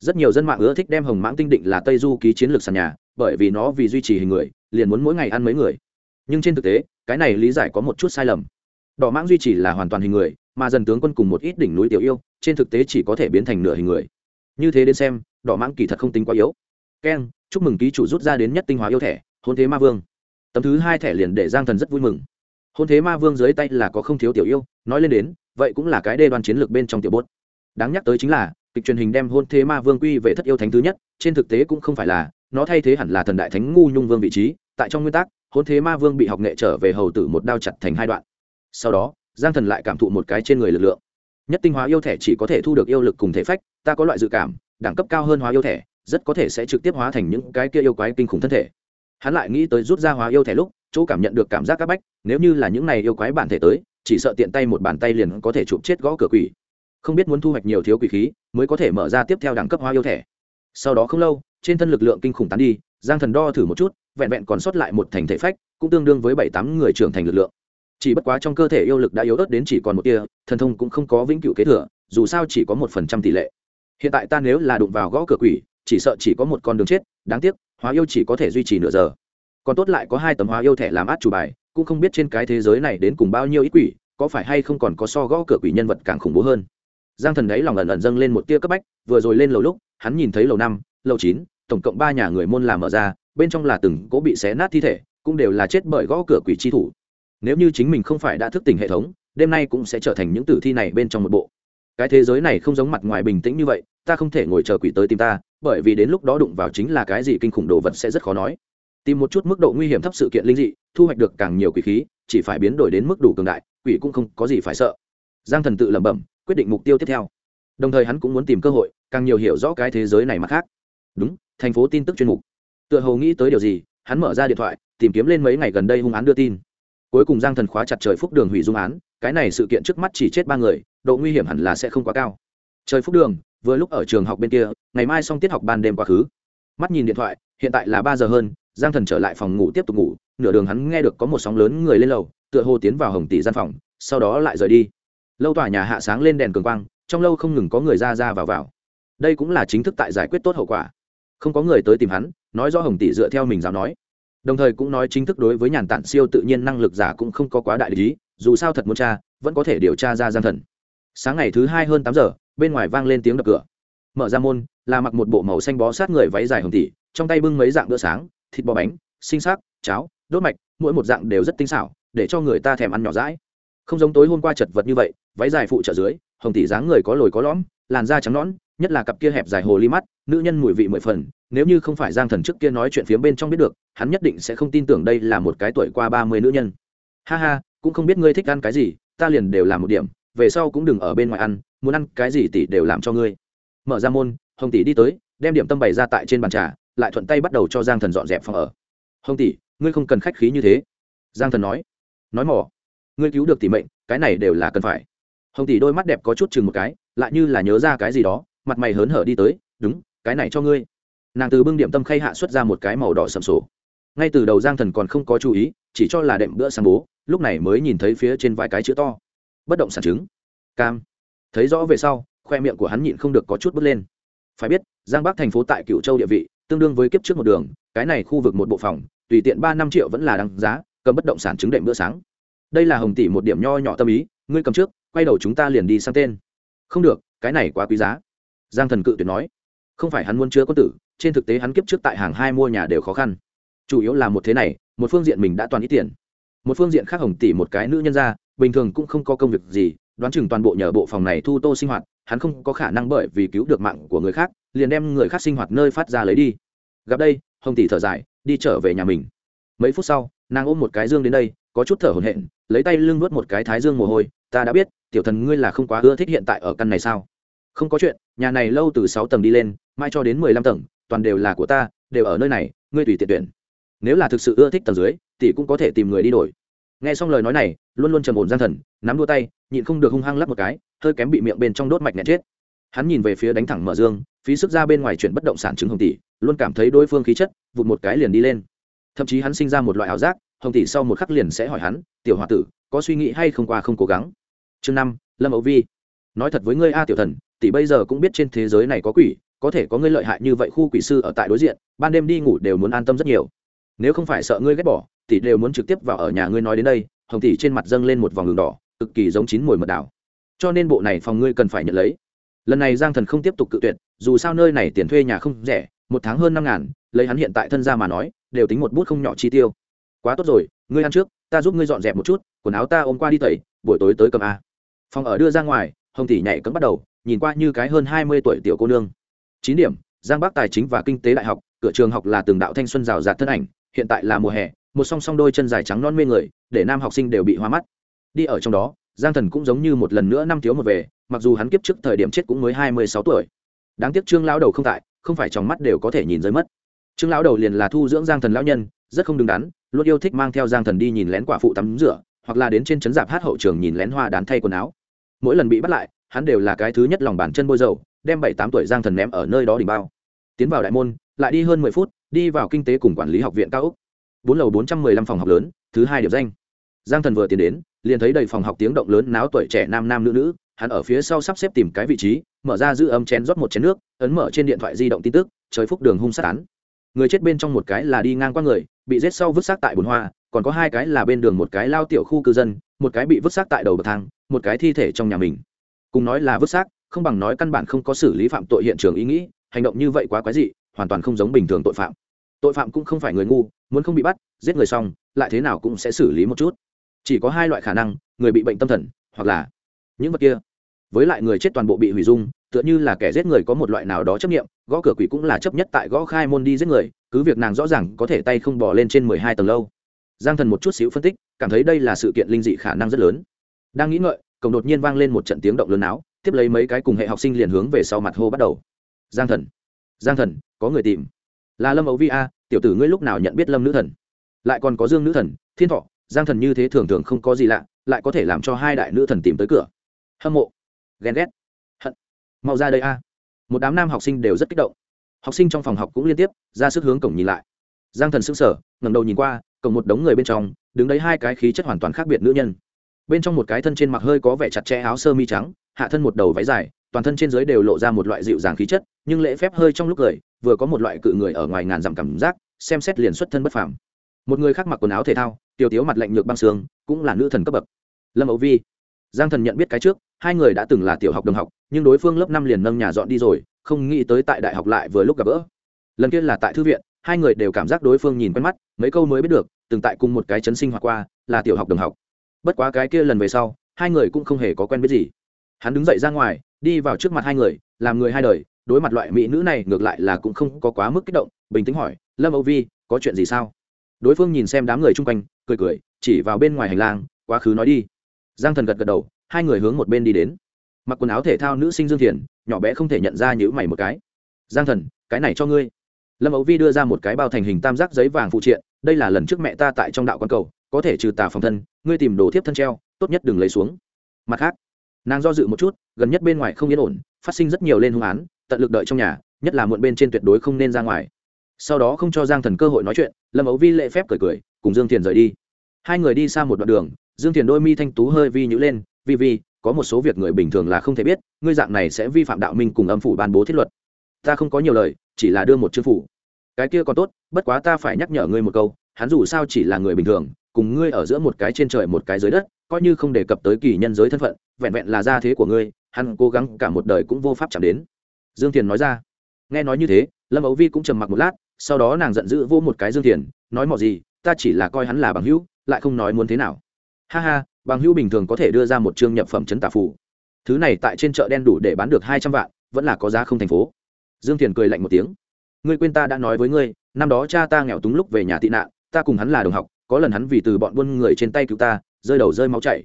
Rất nhiều dân mạng ưa thích đem hồng mãng tinh định là tây du ký chiến lược sàn nhà, bởi vì nó vì duy trì hình người, liền muốn mỗi ngày ăn mấy người nhưng trên thực tế, cái này lý giải có một chút sai lầm. Đỏ mãng duy trì là hoàn toàn hình người, mà dần tướng quân cùng một ít đỉnh núi tiểu yêu, trên thực tế chỉ có thể biến thành nửa hình người. Như thế đến xem, đỏ mãng kỳ thật không tính quá yếu. Keng, chúc mừng ký chủ rút ra đến nhất tinh hóa yêu thẻ, hôn thế ma vương. Tấm thứ hai thẻ liền để giang thần rất vui mừng. Hôn thế ma vương dưới tay là có không thiếu tiểu yêu, nói lên đến, vậy cũng là cái đê đoan chiến lược bên trong tiểu bốt. Đáng nhắc tới chính là, kịch truyền hình đem hôn thế ma vương quy về thất yêu thánh thứ nhất, trên thực tế cũng không phải là, nó thay thế hẳn là thần đại thánh ngu nhung vương vị trí, tại trong nguyên tắc hôn thế ma vương bị học nghệ trở về hầu tử một đao chặt thành hai đoạn. Sau đó, giang thần lại cảm thụ một cái trên người lực lượng. Nhất tinh hóa yêu thẻ chỉ có thể thu được yêu lực cùng thể phách, ta có loại dự cảm, đẳng cấp cao hơn hóa yêu thẻ rất có thể sẽ trực tiếp hóa thành những cái kia yêu quái kinh khủng thân thể. Hắn lại nghĩ tới rút ra hóa yêu thẻ lúc, chỗ cảm nhận được cảm giác c áp bách, nếu như là những này yêu quái bản thể tới, chỉ sợ tiện tay một bàn tay liền có thể chụp chết gõ cửa quỷ. Không biết muốn thu hoạch nhiều thiếu quỷ khí, mới có thể mở ra tiếp theo đẳng cấp hóa yêu thẻ sau đó không lâu, trên thân lực lượng kinh khủng tán đi giang thần đo thử một chút, vẹn vẹn còn sót lại một thành thể phách, cũng tương đương với bảy tám người trưởng thành lực lượng. Chỉ bất quá trong cơ thể yêu lực đã yếu ớt đến chỉ còn một tia, thần thông cũng không có vĩnh cửu kế thừa, dù sao chỉ có một phần trăm tỷ lệ. Hiện tại ta nếu là đụng vào gõ cửa quỷ, chỉ sợ chỉ có một con đường chết, đáng tiếc, hóa yêu chỉ có thể duy trì nửa giờ. Còn tốt lại có hai tấm hóa yêu thẻ làm át chủ bài, cũng không biết trên cái thế giới này đến cùng bao nhiêu ít quỷ, có phải hay không còn có so gõ cửa quỷ nhân vật càng khủng bố hơn. Giang thần đấy lòng ẩn ẩn dâng lên một tia cấp bách, vừa rồi lên lầu lúc, hắn nhìn thấy lầu năm, lầu chín tổng cộng ba nhà người môn làm mở ra, bên trong là từng cố bị xé nát thi thể, cũng đều là chết bởi gõ cửa quỷ chi thủ. Nếu như chính mình không phải đã thức tỉnh hệ thống, đêm nay cũng sẽ trở thành những tử thi này bên trong một bộ. Cái thế giới này không giống mặt ngoài bình tĩnh như vậy, ta không thể ngồi chờ quỷ tới tìm ta, bởi vì đến lúc đó đụng vào chính là cái gì kinh khủng đồ vật sẽ rất khó nói. Tìm một chút mức độ nguy hiểm thấp sự kiện linh dị, thu hoạch được càng nhiều quỷ khí, chỉ phải biến đổi đến mức đủ cường đại, quỷ cũng không có gì phải sợ. Giang thần tự lẩm bẩm, quyết định mục tiêu tiếp theo. Đồng thời hắn cũng muốn tìm cơ hội, càng nhiều hiểu rõ cái thế giới này mặt khác. Đúng thành phố tin tức chuyên mục. Tựa hồ nghĩ tới điều gì, hắn mở ra điện thoại, tìm kiếm lên mấy ngày gần đây hung án đưa tin. Cuối cùng giang thần khóa chặt trời phúc đường hủy dung án, cái này sự kiện trước mắt chỉ chết ba người, độ nguy hiểm hẳn là sẽ không quá cao. Trời phúc đường, vừa lúc ở trường học bên kia, ngày mai xong tiết học ban đêm quá khứ. Mắt nhìn điện thoại, hiện tại là ba giờ hơn, giang thần trở lại phòng ngủ tiếp tục ngủ, nửa đường hắn nghe được có một sóng lớn người lên lầu, tựa hồ tiến vào hồng tỷ gian phòng, sau đó lại rời đi. Lâu tòa nhà hạ sáng lên đèn cường quang, trong lâu không ngừng có người ra ra vào vào. Đây cũng là chính thức tại giải quyết tốt hậu quả không có người tới tìm hắn, nói do hồng tỷ dựa theo mình giáo nói. Đồng thời cũng nói chính thức đối với nhàn tản siêu tự nhiên năng lực giả cũng không có quá đại lý, dù sao thật muốn tra, vẫn có thể điều tra ra gian thần. Sáng ngày thứ hai hơn tám giờ, bên ngoài vang lên tiếng đập cửa. Mở ra môn, là mặc một bộ màu xanh bó sát người váy dài hồng tỷ, trong tay bưng mấy dạng bữa sáng, thịt bò bánh, sinh xác cháo, đốt mạch, mỗi một dạng đều rất tinh xảo, để cho người ta thèm ăn nhỏ rãi không giống tối hôm qua chật vật như vậy, váy dài phụ trợ dưới, hồng tỷ dáng người có lồi có lõm, làn da trắng nõn nhất là cặp kia hẹp dài hồ ly mắt, nữ nhân mùi vị mười phần, nếu như không phải giang thần trước kia nói chuyện phía bên trong biết được, hắn nhất định sẽ không tin tưởng đây là một cái tuổi qua ba mươi nữ nhân. Ha ha, cũng không biết ngươi thích ăn cái gì, ta liền đều làm một điểm, về sau cũng đừng ở bên ngoài ăn, muốn ăn cái gì tỷ đều làm cho ngươi. Mở ra môn, hồng tỷ đi tới, đem điểm tâm bày ra tại trên bàn trà, lại thuận tay bắt đầu cho giang thần dọn dẹp phòng ở. Hồng tỷ, ngươi không cần khách khí như thế. Giang thần nói. Nói mỏ. Ngươi cứu được tỷ mệnh, cái này đều là cần phải. Hồng tỷ đôi mắt đẹp có chút chừng một cái, lại như là nhớ ra cái gì đó mặt mày hớn hở đi tới, đúng, cái này cho ngươi. Nàng từ bưng điểm tâm khay hạ xuất ra một cái màu đỏ sầm sổ. Ngay từ đầu giang thần còn không có chú ý, chỉ cho là đệm bữa sáng bố, lúc này mới nhìn thấy phía trên vài cái chữ to. Bất động sản chứng. Cam. Thấy rõ về sau, khoe miệng của hắn nhịn không được có chút bứt lên. Phải biết, giang bắc thành phố tại cựu châu địa vị, tương đương với kiếp trước một đường, cái này khu vực một bộ phòng, tùy tiện ba năm triệu vẫn là đăng giá, cầm bất động sản chứng đệm bữa sáng. Đây là hồng tỷ một điểm nho nhỏ tâm ý, ngươi cầm trước, quay đầu chúng ta liền đi sang tên. Không được, cái này quá quý giá giang thần cự tuyệt nói, không phải hắn muốn chứa có tử, trên thực tế hắn kiếp trước tại hàng hai mua nhà đều khó khăn. Chủ yếu là một thế này, một phương diện mình đã toàn ít tiền. Một phương diện khác hồng tỷ một cái nữ nhân ra, bình thường cũng không có công việc gì, đoán chừng toàn bộ nhờ bộ phòng này thu tô sinh hoạt, hắn không có khả năng bởi vì cứu được mạng của người khác, liền đem người khác sinh hoạt nơi phát ra lấy đi. Gặp đây, hồng tỷ thở dài, đi trở về nhà mình. Mấy phút sau, nàng ôm một cái dương đến đây, có chút thở hổn hển, lấy tay lưng nuốt một cái thái dương mồ hôi, ta đã biết, tiểu thần ngươi là không quá ưa thích hiện tại ở căn này sao? Không có chuyện, nhà này lâu từ sáu tầng đi lên, mai cho đến mười lăm tầng, toàn đều là của ta, đều ở nơi này, ngươi tùy tiện tuyển. Nếu là thực sự ưa thích tầng dưới thì cũng có thể tìm người đi đổi. Nghe xong lời nói này, luôn luôn trầm ổn gian thần, nắm đua tay, nhịn không được hung hăng lắp một cái, hơi kém bị miệng bên trong đốt mạch nhẹ chết. Hắn nhìn về phía đánh thẳng mở dương, phí sức ra bên ngoài chuyển bất động sản chứng hồng tỷ, luôn cảm thấy đối phương khí chất, vụt một cái liền đi lên. Thậm chí hắn sinh ra một loại ảo giác, hồng tỷ sau một khắc liền sẽ hỏi hắn, tiểu h o a tử, có suy nghĩ hay không qua không cố gắng? Chương năm, lâm ấu vi. Nói thật với ngươi a, tiểu thần tỷ bây giờ cũng biết trên thế giới này có quỷ, có thể có ngươi lợi hại như vậy khu quỷ sư ở tại đối diện, ban đêm đi ngủ đều muốn an tâm rất nhiều. Nếu không phải sợ ngươi ghét bỏ, tỷ đều muốn trực tiếp vào ở nhà ngươi nói đến đây, hồng tỷ trên mặt dâng lên một vòng đường đỏ, cực kỳ giống chín mùi mật đảo cho nên bộ này phòng ngươi cần phải nhận lấy. Lần này giang thần không tiếp tục cự tuyệt, dù sao nơi này tiền thuê nhà không rẻ, một tháng hơn năm ngàn, lấy hắn hiện tại thân ra mà nói, đều tính một bút không nhỏ chi tiêu. Quá tốt rồi, ngươi ăn trước, ta giúp ngươi dọn dẹp một chút, quần áo ta ôm qua đi tẩy, buổi tối tới cầm a. Phòng ở đưa ra ngoài, hồng tỷ nhảy cấm bắt đầu nhìn qua như cái hơn hai mươi tuổi tiểu cô nương. Chín điểm, giang bắc tài chính và kinh tế đại học, cửa trường học là từng đạo thanh xuân rào rạt thân ảnh, hiện tại là mùa hè, một song song đôi chân dài trắng non mê người, để nam học sinh đều bị hoa mắt. Đi ở trong đó, giang thần cũng giống như một lần nữa năm thiếu một về, mặc dù hắn kiếp trước thời điểm chết cũng mới hai mươi sáu tuổi. Đáng tiếc trương lão đầu không tại, không phải trong mắt đều có thể nhìn rơi mất. Trương lão đầu liền là thu dưỡng giang thần lão nhân, rất không đứng đắn, luôn yêu thích mang theo giang thần đi nhìn lén quả phụ tắm rửa, hoặc là đến trên trấn dạp hát hậu trường nhìn lén hoa đán thay quần áo mỗi lần bị bắt lại, hắn đều là cái thứ nhất lòng bàn chân bôi dầu, đem bảy tám tuổi giang thần ném ở nơi đó đỉnh bao. Tiến vào đại môn, lại đi hơn mười phút, đi vào kinh tế cùng quản lý học viện cao úc bốn lầu bốn trăm mười lăm phòng học lớn, thứ hai điểm danh. Giang thần vừa tiến đến, liền thấy đầy phòng học tiếng động lớn náo tuổi trẻ nam nam nữ nữ, hắn ở phía sau sắp xếp tìm cái vị trí, mở ra giữ ấm chén rót một chén nước, ấn mở trên điện thoại di động tin tức, trời phúc đường hung sát án. Người chết bên trong một cái là đi ngang qua người, bị giết sau vứt xác tại bồn hoa, còn có hai cái là bên đường một cái lao tiểu khu cư dân một cái bị vứt xác tại đầu bậc thang, một cái thi thể trong nhà mình. Cùng nói là vứt xác, không bằng nói căn bản không có xử lý phạm tội hiện trường ý nghĩ, hành động như vậy quá quái dị, hoàn toàn không giống bình thường tội phạm. Tội phạm cũng không phải người ngu, muốn không bị bắt, giết người xong, lại thế nào cũng sẽ xử lý một chút. Chỉ có hai loại khả năng, người bị bệnh tâm thần, hoặc là những vật kia. Với lại người chết toàn bộ bị hủy dung, tựa như là kẻ giết người có một loại nào đó chấp nghiệm gõ cửa quỷ cũng là chấp nhất tại gõ khai môn đi giết người, cứ việc nàng rõ ràng có thể tay không bỏ lên trên mười hai tầng lâu giang thần một chút xíu phân tích, cảm thấy đây là sự kiện linh dị khả năng rất lớn. Đang nghĩ ngợi, cổng đột nhiên vang lên một trận tiếng động lớn áo tiếp lấy mấy cái cùng hệ học sinh liền hướng về sau mặt hô bắt đầu. Giang thần giang thần, có người tìm. Là lâm ấu vi a, tiểu tử ngươi lúc nào nhận biết lâm nữ thần? Lại còn có dương nữ thần, thiên thọ, giang thần như thế thường thường không có gì lạ, lại có thể làm cho hai đại nữ thần tìm tới cửa. Hâm mộ, ghen ghét, hận. Mau ra đây a. Một đám nam học sinh đều rất kích động. Học sinh trong phòng học cũng liên tiếp, ra sức hướng cổng nhìn lại. Giang thần s ư n g sở ngầm đầu nhìn qua cùng một đống người bên trong, đứng đấy hai cái khí chất hoàn toàn khác biệt nữ nhân. Bên trong một cái thân trên mặc hơi có vẻ chặt chẽ áo sơ mi trắng, hạ thân một đầu váy dài, toàn thân trên dưới đều lộ ra một loại dịu dàng khí chất, nhưng lễ phép hơi trong lúc cười, vừa có một loại cự người ở ngoài ngàn dặm cảm giác, xem xét liền xuất thân bất phàm. Một người khác mặc quần áo thể thao tiêu tiếu mặt lạnh nhược băng xương cũng là nữ thần cấp bậc. Lâm ấu vi. Giang thần nhận biết cái trước, hai người đã từng là tiểu học đồng học, nhưng đối phương lớp năm liền nâng nhà dọn đi rồi, không nghĩ tới tại đại học lại vừa lúc gặp gỡ. Lần kia là tại thư viện hai người đều cảm giác đối phương nhìn quen mắt, mấy câu mới biết được, từng tại cùng một cái chấn sinh hoạt qua, là tiểu học đồng học. Bất quá cái kia lần về sau, hai người cũng không hề có quen biết gì. Hắn đứng dậy ra ngoài, đi vào trước mặt hai người, làm người hai đời, đối mặt loại mỹ nữ này ngược lại là cũng không có quá mức kích động, bình tĩnh hỏi, lâm âu vi, có chuyện gì sao? Đối phương nhìn xem đám người chung quanh, cười cười, chỉ vào bên ngoài hành lang, quá khứ nói đi. Giang thần gật gật đầu, hai người hướng một bên đi đến. Mặc quần áo thể thao nữ sinh dương thiền, nhỏ bé không thể nhận ra nhữ mày một cái. Giang thần, cái này cho ngươi lâm ấu vi đưa ra một cái bao thành hình tam giác giấy vàng phụ triện, đây là lần trước mẹ ta tại trong đạo quan cầu, có thể trừ tà phòng thân, ngươi tìm đồ thiếp thân treo, tốt nhất đừng lấy xuống. Mặt khác, nàng do dự một chút, gần nhất bên ngoài không yên ổn, phát sinh rất nhiều lên hung án, tận lực đợi trong nhà, nhất là muộn bên trên tuyệt đối không nên ra ngoài. Sau đó không cho giang thần cơ hội nói chuyện, lâm ấu vi lệ phép cười cười, cùng dương thiền rời đi. Hai người đi xa một đoạn đường, dương thiền đôi mi thanh tú hơi vi nhữ lên, vi vi, có một số việc người bình thường là không thể biết, ngươi dạng này sẽ vi phạm đạo minh cùng âm phủ ban bố thiết luật ta không có nhiều lời, chỉ là đưa một chữ phủ. Cái kia còn tốt, bất quá ta phải nhắc nhở ngươi một câu, hắn dù sao chỉ là người bình thường, cùng ngươi ở giữa một cái trên trời một cái dưới đất, coi như không đề cập tới kỳ nhân giới thân phận, vẹn vẹn là gia thế của ngươi, hắn cố gắng cả một đời cũng vô pháp chạm đến. Dương thiền nói ra. Nghe nói như thế, lâm ấu vi cũng trầm mặc một lát, sau đó nàng giận dữ vô một cái dương thiền, nói mọi gì, ta chỉ là coi hắn là bằng hữu, lại không nói muốn thế nào. Ha ha, bằng hữu bình thường có thể đưa ra một chương nhập phẩm chấn tà phủ thứ này tại trên chợ đen đủ để bán được hai trăm vạn, vẫn là có giá không thành phố dương thiền cười lạnh một tiếng. Ngươi quên ta đã nói với ngươi, năm đó cha ta nghèo túng lúc về nhà tị nạn, ta cùng hắn là đồng học, có lần hắn vì từ bọn buôn người trên tay cứu ta, rơi đầu rơi máu chảy.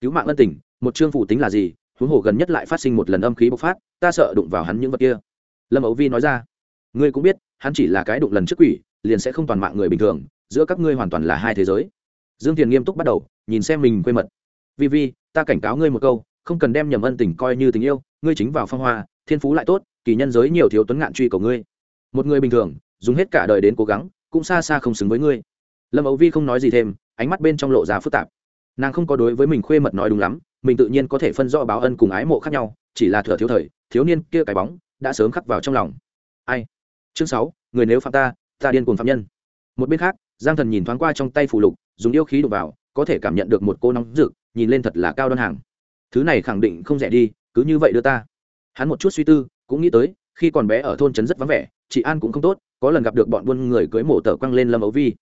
Cứu mạng ân tình, một chương phủ tính là gì, huống hồ gần nhất lại phát sinh một lần âm khí bộc phát, ta sợ đụng vào hắn những vật kia. Lâm ấu vi nói ra. Ngươi cũng biết, hắn chỉ là cái đụng lần trước quỷ, liền sẽ không toàn mạng người bình thường, giữa các ngươi hoàn toàn là hai thế giới. Dương thiền nghiêm túc bắt đầu, nhìn xem mình quê mật. Vi vi, ta cảnh cáo ngươi một câu, không cần đem nhầm ân tình coi như tình yêu, ngươi chính vào phong hoa, thiên phú lại tốt kỳ nhân giới nhiều thiếu tuấn ngạn truy cầu ngươi. Một người bình thường, dùng hết cả đời đến cố gắng, cũng xa xa không xứng với ngươi. Lâm ấu vi không nói gì thêm, ánh mắt bên trong lộ ra phức tạp. Nàng không có đối với mình khuê mật nói đúng lắm, mình tự nhiên có thể phân rõ báo ân cùng ái mộ khác nhau, chỉ là thừa thiếu thời, thiếu niên kia cái bóng, đã sớm khắc vào trong lòng. Ai? Chương sáu, người nếu phạm ta ta điên cuồng phạm nhân. Một bên khác, giang thần nhìn thoáng qua trong tay phủ lục, dùng yêu khí đục vào, có thể cảm nhận được một cô nóng rực, nhìn lên thật là cao đơn hàng. Thứ này khẳng định không rẻ đi, cứ như vậy đưa ta. Hắn một chút suy tư cũng nghĩ tới, khi còn bé ở thôn trấn rất vắng vẻ, chị an cũng không tốt, có lần gặp được bọn buôn người cưới mổ tờ quăng lên lâm ấu vi.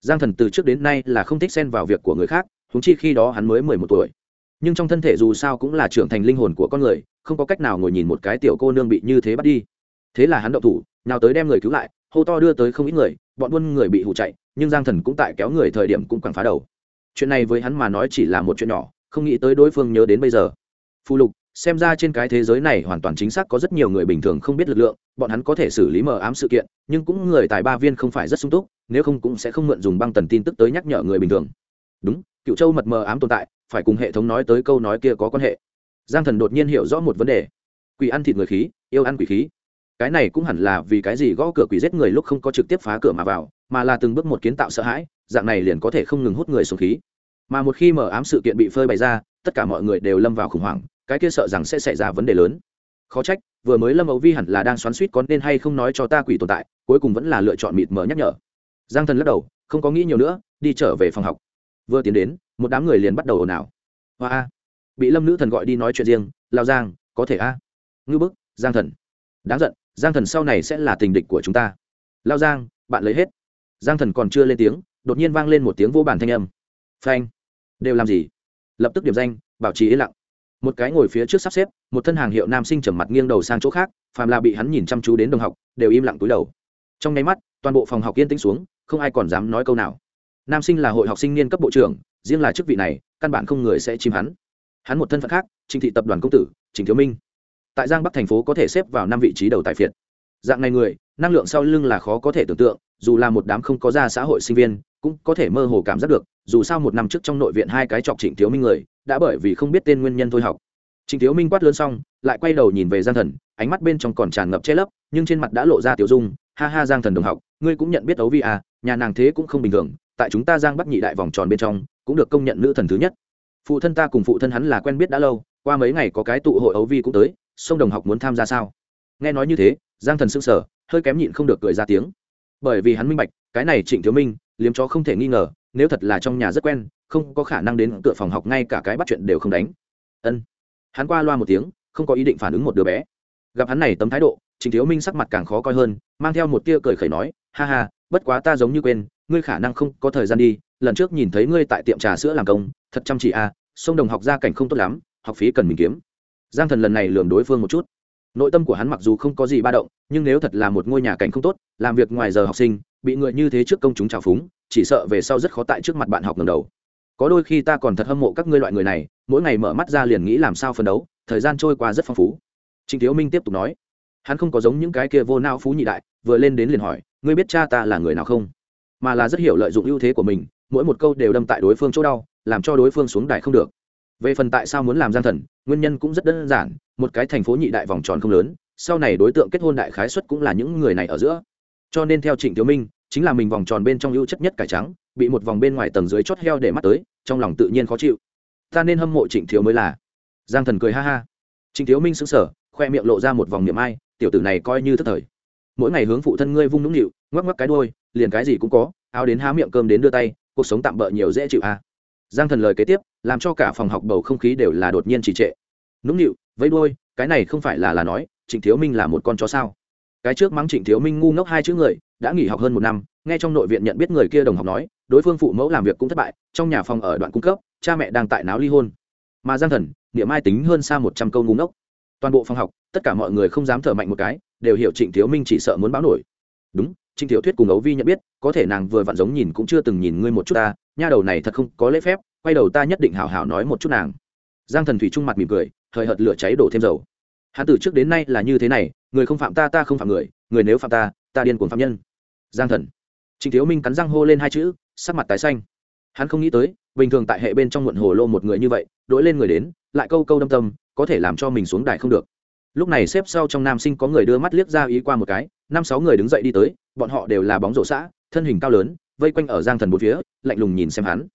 Giang thần từ trước đến nay là không thích xen vào việc của người khác húng chi khi đó hắn mới mười một tuổi. Nhưng trong thân thể dù sao cũng là trưởng thành linh hồn của con người, không có cách nào ngồi nhìn một cái tiểu cô nương bị như thế bắt đi. Thế là hắn động thủ, nào tới đem người cứu lại, hô to đưa tới không ít người, bọn buôn người bị hụ chạy, nhưng giang thần cũng tại kéo người thời điểm cũng quẳng phá đầu. Chuyện này với hắn mà nói chỉ là một chuyện nhỏ, không nghĩ tới đối phương nhớ đến bây giờ. Phù lục xem ra trên cái thế giới này hoàn toàn chính xác có rất nhiều người bình thường không biết lực lượng, bọn hắn có thể xử lý mờ ám sự kiện, nhưng cũng người tài ba viên không phải rất sung túc, nếu không cũng sẽ không mượn dùng băng tần tin tức tới nhắc nhở người bình thường. Đúng, cựu châu mật mờ ám tồn tại, phải cùng hệ thống nói tới câu nói kia có quan hệ. Giang thần đột nhiên hiểu rõ một vấn đề. Quỷ ăn thịt người khí, yêu ăn quỷ khí. Cái này cũng hẳn là vì cái gì gõ cửa quỷ giết người lúc không có trực tiếp phá cửa mà vào, mà là từng bước một kiến tạo sợ hãi, dạng này liền có thể không ngừng hút người xuống khí. Mà một khi mở ám sự kiện bị phơi bày ra, tất cả mọi người đều lâm vào khủng hoảng cái kia sợ rằng sẽ xảy ra vấn đề lớn. Khó trách, vừa mới lâm ấu vi hẳn là đang xoắn suýt có nên hay không nói cho ta quỷ tồn tại, cuối cùng vẫn là lựa chọn mịt mờ nhắc nhở. Giang thần lắc đầu, không có nghĩ nhiều nữa, đi trở về phòng học. Vừa tiến đến, một đám người liền bắt đầu ồn ào. Hoa a, bị lâm nữ thần gọi đi nói chuyện riêng lao giang, có thể a? Ngư bức, giang thần. Đáng giận, giang thần sau này sẽ là tình địch của chúng ta. Lao giang, bạn lấy hết. Giang thần còn chưa lên tiếng, đột nhiên vang lên một tiếng vô bản thanh âm. Phanh, đều làm gì? Lập tức điểm danh, bảo trì yên lặng một cái ngồi phía trước sắp xếp, một thân hàng hiệu nam sinh trầm mặt nghiêng đầu sang chỗ khác, phàm là bị hắn nhìn chăm chú đến đồng học, đều im lặng túi đầu. Trong nháy mắt, toàn bộ phòng học yên tĩnh xuống, không ai còn dám nói câu nào. Nam sinh là hội học sinh niên cấp bộ trưởng, riêng là chức vị này, căn bản không người sẽ chìm hắn. Hắn một thân phận khác, trình thị tập đoàn công tử, trình thiếu minh. Tại giang bắc thành phố có thể xếp vào năm vị trí đầu tại phiệt. Dạng này người, năng lượng sau lưng là khó có thể tưởng tượng, dù là một đám không có ra xã hội sinh viên, cũng có thể mơ hồ cảm giác được, dù sao một năm trước trong nội viện hai cái chọc trịnh thiếu minh người đã bởi vì không biết tên nguyên nhân thôi học. Trịnh thiếu minh quát lớn xong, lại quay đầu nhìn về giang thần, ánh mắt bên trong còn tràn ngập che lấp, nhưng trên mặt đã lộ ra tiểu dung, ha ha, giang thần đồng học, ngươi cũng nhận biết ấu vi à nhà nàng thế cũng không bình thường, tại chúng ta giang bắc nhị đại vòng tròn bên trong, cũng được công nhận nữ thần thứ nhất. Phụ thân ta cùng phụ thân hắn là quen biết đã lâu, qua mấy ngày có cái tụ hội ấu vi cũng tới sông đồng học muốn tham gia sao? Nghe nói như thế, giang thần sững sờ, hơi kém nhịn không được cười ra tiếng. Bởi vì hắn minh bạch, cái này trịnh thiếu minh, liếm chó không thể nghi ngờ nếu thật là trong nhà rất quen, không có khả năng đến cửa phòng học ngay cả cái bắt chuyện đều không đánh. Ân. Hắn qua loa một tiếng, không có ý định phản ứng một đứa bé. Gặp hắn này tấm thái độ, Trình thiếu minh sắc mặt càng khó coi hơn, mang theo một tia cười khẩy nói, ha ha, bất quá ta giống như quên, ngươi khả năng không có thời gian đi, lần trước nhìn thấy ngươi tại tiệm trà sữa làm công, thật chăm chỉ à sông đồng học gia cảnh không tốt lắm, học phí cần mình kiếm. Giang thần lần này lường đối phương một chút. Nội tâm của hắn mặc dù không có gì ba động, nhưng nếu thật là một ngôi nhà cảnh không tốt, làm việc ngoài giờ học sinh bị người như thế trước công chúng trào phúng, chỉ sợ về sau rất khó tại trước mặt bạn học ngầm đầu. Có đôi khi ta còn thật hâm mộ các ngươi loại người này, mỗi ngày mở mắt ra liền nghĩ làm sao phấn đấu, thời gian trôi qua rất phong phú. Trịnh thiếu minh tiếp tục nói, hắn không có giống những cái kia vô nao phú nhị đại, vừa lên đến liền hỏi, ngươi biết cha ta là người nào không? Mà là rất hiểu lợi dụng ưu thế của mình, mỗi một câu đều đâm tại đối phương chỗ đau, làm cho đối phương xuống đài không được. Về phần tại sao muốn làm gian thần, nguyên nhân cũng rất đơn giản, một cái thành phố nhị đại vòng tròn không lớn, sau này đối tượng kết hôn đại khái xuất cũng là những người này ở giữa cho nên theo trịnh thiếu minh, chính là mình vòng tròn bên trong ưu chất nhất cải trắng, bị một vòng bên ngoài tầng dưới chót heo để mắt tới, trong lòng tự nhiên khó chịu. Ta nên hâm mộ trịnh thiếu mới là. Giang thần cười ha ha. Trịnh thiếu minh sững sờ, khoe miệng lộ ra một vòng niệm ai, tiểu tử này coi như thất thời. Mỗi ngày hướng phụ thân ngươi vung nũng nịu, ngoắc ngoắc cái đôi liền cái gì cũng có, áo đến há miệng cơm đến đưa tay, cuộc sống tạm bỡ nhiều dễ chịu à. giang thần lời kế tiếp, làm cho cả phòng học bầu không khí đều là đột nhiên trì trệ. Nũng nịu, vẫy đôi cái này không phải là là nói, trịnh thiếu minh là một con chó sao? Cái trước mắng trịnh thiếu minh ngu ngốc hai chữ người, đã nghỉ học hơn một năm, nghe trong nội viện nhận biết người kia đồng học nói, đối phương phụ mẫu làm việc cũng thất bại, trong nhà phòng ở đoạn cung cấp, cha mẹ đang tại náo ly hôn. Mà giang thần, niệm ai tính hơn xa một trăm câu ngu ngốc. Toàn bộ phòng học, tất cả mọi người không dám thở mạnh một cái, đều hiểu trịnh thiếu minh chỉ sợ muốn báo nổi. Đúng, trịnh thiếu thuyết cùng ấu vi nhận biết, có thể nàng vừa vặn giống nhìn cũng chưa từng nhìn ngươi một chút ta, nha đầu này thật không có lễ phép, quay đầu ta nhất định hào hào nói một chút nàng. Giang thần thủy trung mặt mỉm cười, thời hợt lửa cháy đổ thêm dầu hắn từ trước đến nay là như thế này, người không phạm ta ta không phạm người người nếu phạm ta ta điên cuồng phạm nhân. Giang thần. Trịnh thiếu minh cắn răng hô lên hai chữ, sắc mặt tái xanh. Hắn không nghĩ tới, bình thường tại hệ bên trong muộn hồ lô một người như vậy, đổi lên người đến, lại câu câu đâm tâm, có thể làm cho mình xuống đài không được. Lúc này xếp sau trong nam sinh có người đưa mắt liếc ra ý qua một cái, năm sáu người đứng dậy đi tới, bọn họ đều là bóng rổ xã, thân hình cao lớn, vây quanh ở giang thần một phía, lạnh lùng nhìn xem hắn.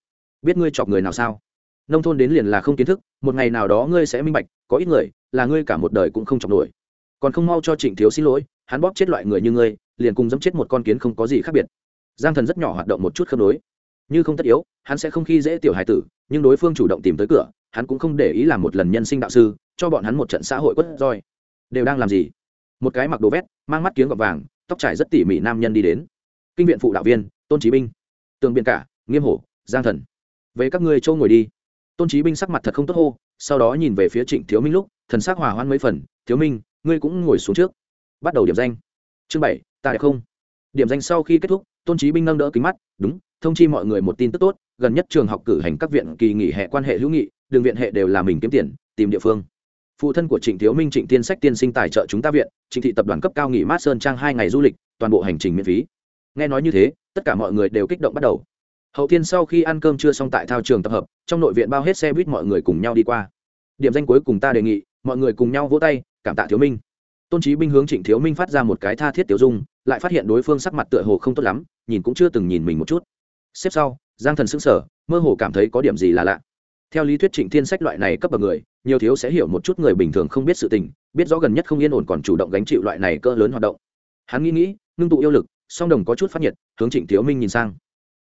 Biết ngươi chọc người nào sao? Nông thôn đến liền là không kiến thức, một ngày nào đó ngươi sẽ minh bạch, có ít người là ngươi cả một đời cũng không chọc nổi. Còn không mau cho trịnh thiếu xin lỗi, hắn bóp chết loại người như ngươi, liền cùng dẫm chết một con kiến không có gì khác biệt. Giang thần rất nhỏ hoạt động một chút khớp nối. Như không tất yếu, hắn sẽ không khi dễ tiểu hài tử, nhưng đối phương chủ động tìm tới cửa, hắn cũng không để ý làm một lần nhân sinh đạo sư, cho bọn hắn một trận xã hội quất roi. Đều đang làm gì? Một cái mặc đồ vét, mang mắt kiếng gọt vàng, tóc trải rất tỉ mỉ nam nhân đi đến. Kinh viện phụ đạo viên, tôn trí binh. Tường biện cả, nghiêm hổ, giang thần. Về các ngươi châu ngồi đi. Tôn trí binh sắc mặt thật không tốt hô, sau đó nhìn về phía trịnh thiếu minh lúc thần sắc hòa hoan mấy phần, thiếu minh, ngươi cũng ngồi xuống trước, bắt đầu điểm danh. Chương bảy, ta đẹp không? Điểm danh sau khi kết thúc, tôn trí binh nâng đỡ kính mắt, đúng, thông chi mọi người một tin tức tốt, gần nhất trường học cử hành các viện kỳ nghỉ hệ quan hệ hữu nghị, đường viện hệ đều là mình kiếm tiền, tìm địa phương. Phụ thân của trịnh thiếu minh trịnh tiên sách tiên sinh tài trợ chúng ta viện, trịnh thị tập đoàn cấp cao nghỉ mát sơn trang hai ngày du lịch, toàn bộ hành trình miễn phí. Nghe nói như thế, tất cả mọi người đều kích động bắt đầu. Hậu thiên sau khi ăn cơm trưa xong tại thao trường tập hợp, trong nội viện bao hết xe buýt mọi người cùng nhau đi qua. Điểm danh cuối cùng ta đề nghị mọi người cùng nhau vỗ tay, cảm tạ thiếu minh. Tôn trí binh hướng trịnh thiếu minh phát ra một cái tha thiết tiểu dung, lại phát hiện đối phương sắc mặt tựa hồ không tốt lắm, nhìn cũng chưa từng nhìn mình một chút. Xếp sau, giang thần xứng sở mơ hồ cảm thấy có điểm gì là lạ. Theo lý thuyết trịnh thiên sách loại này cấp bậc người, nhiều thiếu sẽ hiểu một chút người bình thường không biết sự tình, biết rõ gần nhất không yên ổn còn chủ động gánh chịu loại này cỡ lớn hoạt động. Hắn nghĩ nghĩ, ngưng tụ yêu lực, song đồng có chút phát nhiệt, hướng trịnh thiếu minh nhìn sang.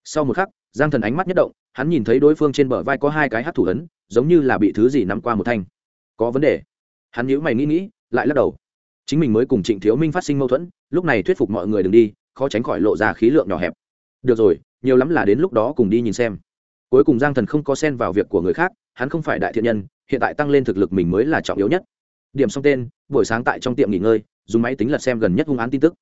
Sau một khắc, giang thần ánh mắt nhất động, hắn nhìn thấy đối phương trên bờ vai có hai cái hát thủ ấn, giống như là bị thứ gì nắm qua một thanh có vấn đề. Hắn nhữ mày nghĩ nghĩ, lại lắc đầu. Chính mình mới cùng trịnh thiếu minh phát sinh mâu thuẫn, lúc này thuyết phục mọi người đừng đi, khó tránh khỏi lộ ra khí lượng nhỏ hẹp. Được rồi, nhiều lắm là đến lúc đó cùng đi nhìn xem. Cuối cùng giang thần không có xen vào việc của người khác, hắn không phải đại thiện nhân, hiện tại tăng lên thực lực mình mới là trọng yếu nhất. Điểm xong tên, buổi sáng tại trong tiệm nghỉ ngơi, dùng máy tính lật xem gần nhất hung án tin tức.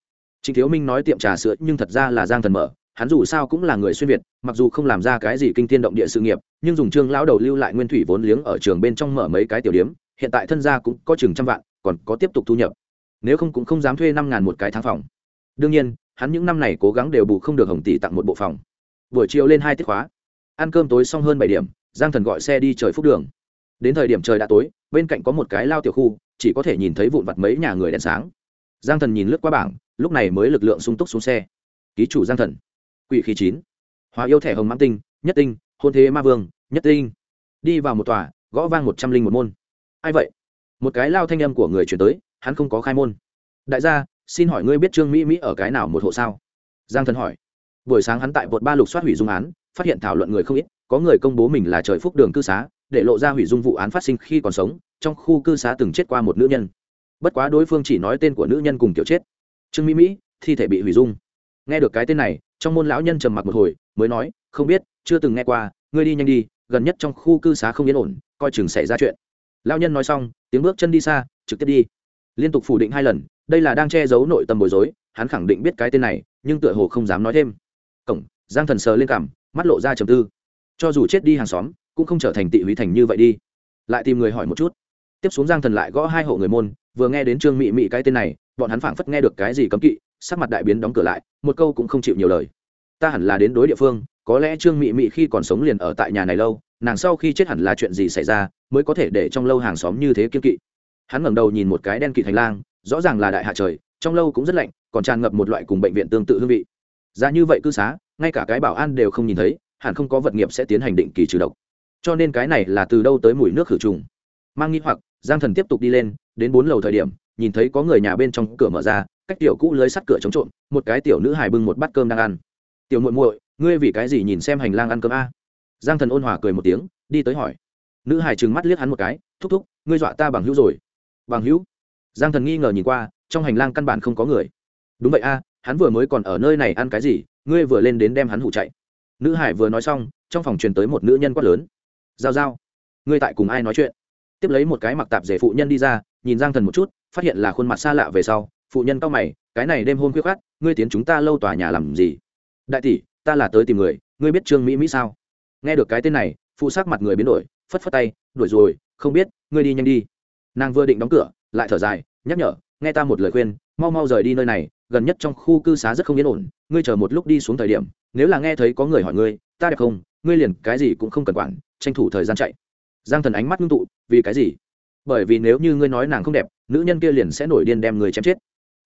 Trịnh thiếu minh nói tiệm trà sữa, nhưng thật ra là giang thần mở. Hắn dù sao cũng là người xuyên việt, mặc dù không làm ra cái gì kinh thiên động địa sự nghiệp, nhưng dùng trương lão đầu lưu lại nguyên thủy vốn liếng ở trường bên trong mở mấy cái tiểu điếm hiện tại thân gia cũng có chừng trăm vạn, còn có tiếp tục thu nhập. Nếu không cũng không dám thuê năm ngàn một cái tháng phòng. Đương nhiên, hắn những năm này cố gắng đều bù không được hồng tỷ tặng một bộ phòng. Buổi chiều lên hai tiết khóa. Ăn cơm tối xong hơn bảy điểm, giang thần gọi xe đi trời phúc đường. Đến thời điểm trời đã tối, bên cạnh có một cái lao tiểu khu, chỉ có thể nhìn thấy vụn vặt mấy nhà người đèn sáng. Giang thần nhìn lướt qua bảng, lúc này mới lực lượng sung túc xuống xe. Ký chủ giang thần. Quỷ khí chín. Hóa yêu thẻ hồng mãn tinh, nhất tinh, hôn thế ma vương, nhất tinh. Đi vào một tòa, gõ vang một trăm linh một môn ai vậy? Một cái lao thanh âm của người chuyển tới, hắn không có khai môn. Đại gia, xin hỏi ngươi biết trương mỹ mỹ ở cái nào một hộ sao? Giang thần hỏi. Buổi sáng hắn tại vượt ba lục soát hủy dung án, phát hiện thảo luận người không ít, có người công bố mình là trời phúc đường cư xá, để lộ ra hủy dung vụ án phát sinh khi còn sống, trong khu cư xá từng chết qua một nữ nhân. Bất quá đối phương chỉ nói tên của nữ nhân cùng kiểu chết. Trương mỹ mỹ, thi thể bị hủy dung. Nghe được cái tên này, trong môn lão nhân trầm mặc một hồi, mới nói, không biết, chưa từng nghe qua, ngươi đi nhanh đi, gần nhất trong khu cư xá không yên ổn, coi chừng xảy ra chuyện lão nhân nói xong, tiếng bước chân đi xa, trực tiếp đi. Liên tục phủ định hai lần, đây là đang che giấu nội tâm bối rối, hắn khẳng định biết cái tên này, nhưng tựa hồ không dám nói thêm. Cổng, giang thần sờ lên cảm, mắt lộ ra trầm tư. Cho dù chết đi hàng xóm, cũng không trở thành tị hủy thành như vậy đi. Lại tìm người hỏi một chút. Tiếp xuống giang thần lại gõ hai hộ người môn, vừa nghe đến trương mị mị cái tên này, bọn hắn phảng phất nghe được cái gì cấm kỵ, sắc mặt đại biến đóng cửa lại, một câu cũng không chịu nhiều lời. Ta hẳn là đến đối địa phương, có lẽ trương mị mị khi còn sống liền ở tại nhà này lâu, nàng sau khi chết hẳn là chuyện gì xảy ra mới có thể để trong lâu hàng xóm như thế kiên kỵ. Hắn ngẩng đầu nhìn một cái đen kịt hành lang, rõ ràng là đại hạ trời, trong lâu cũng rất lạnh, còn tràn ngập một loại cùng bệnh viện tương tự hương vị. Ra như vậy cư xá, ngay cả cái bảo an đều không nhìn thấy, hẳn không có vật nghiệp sẽ tiến hành định kỳ trừ độc. Cho nên cái này là từ đâu tới mùi nước khử trùng. Mang nghi hoặc, giang thần tiếp tục đi lên, đến bốn lầu thời điểm, nhìn thấy có người nhà bên trong cửa mở ra, cách tiểu cũ lưới sắt cửa chống trộm, một cái tiểu nữ hài bưng một bát cơm đang ăn. Tiểu muội muội, ngươi vì cái gì nhìn xem hành lang ăn cơm a? Giang thần ôn hòa cười một tiếng, đi tới hỏi nữ Hải trừng mắt liếc hắn một cái, thúc thúc, ngươi dọa ta bằng hữu rồi. Bằng hữu? Giang thần nghi ngờ nhìn qua, trong hành lang căn bản không có người. Đúng vậy a, hắn vừa mới còn ở nơi này ăn cái gì, ngươi vừa lên đến đem hắn hụ chạy. Nữ hải vừa nói xong, trong phòng truyền tới một nữ nhân quát lớn. Giao giao, ngươi tại cùng ai nói chuyện? Tiếp lấy một cái mặc tạp rể phụ nhân đi ra, nhìn giang thần một chút, phát hiện là khuôn mặt xa lạ về sau, phụ nhân cao mày, cái này đêm hôn khuyết khát ngươi tiến chúng ta lâu tòa nhà làm gì? Đại tỷ, ta là tới tìm người, ngươi biết trương mỹ mỹ sao? Nghe được cái tên này, phụ sắc mặt người biến đổi phất phất tay, đuổi rồi, không biết, ngươi đi nhanh đi. Nàng vừa định đóng cửa, lại thở dài, nhắc nhở, nghe ta một lời khuyên, mau mau rời đi nơi này, gần nhất trong khu cư xá rất không yên ổn, ngươi chờ một lúc đi xuống thời điểm, nếu là nghe thấy có người hỏi ngươi, ta đẹp không, ngươi liền cái gì cũng không cần quản, tranh thủ thời gian chạy. Giang thần ánh mắt ngưng tụ, vì cái gì? Bởi vì nếu như ngươi nói nàng không đẹp, nữ nhân kia liền sẽ nổi điên đem người chém chết.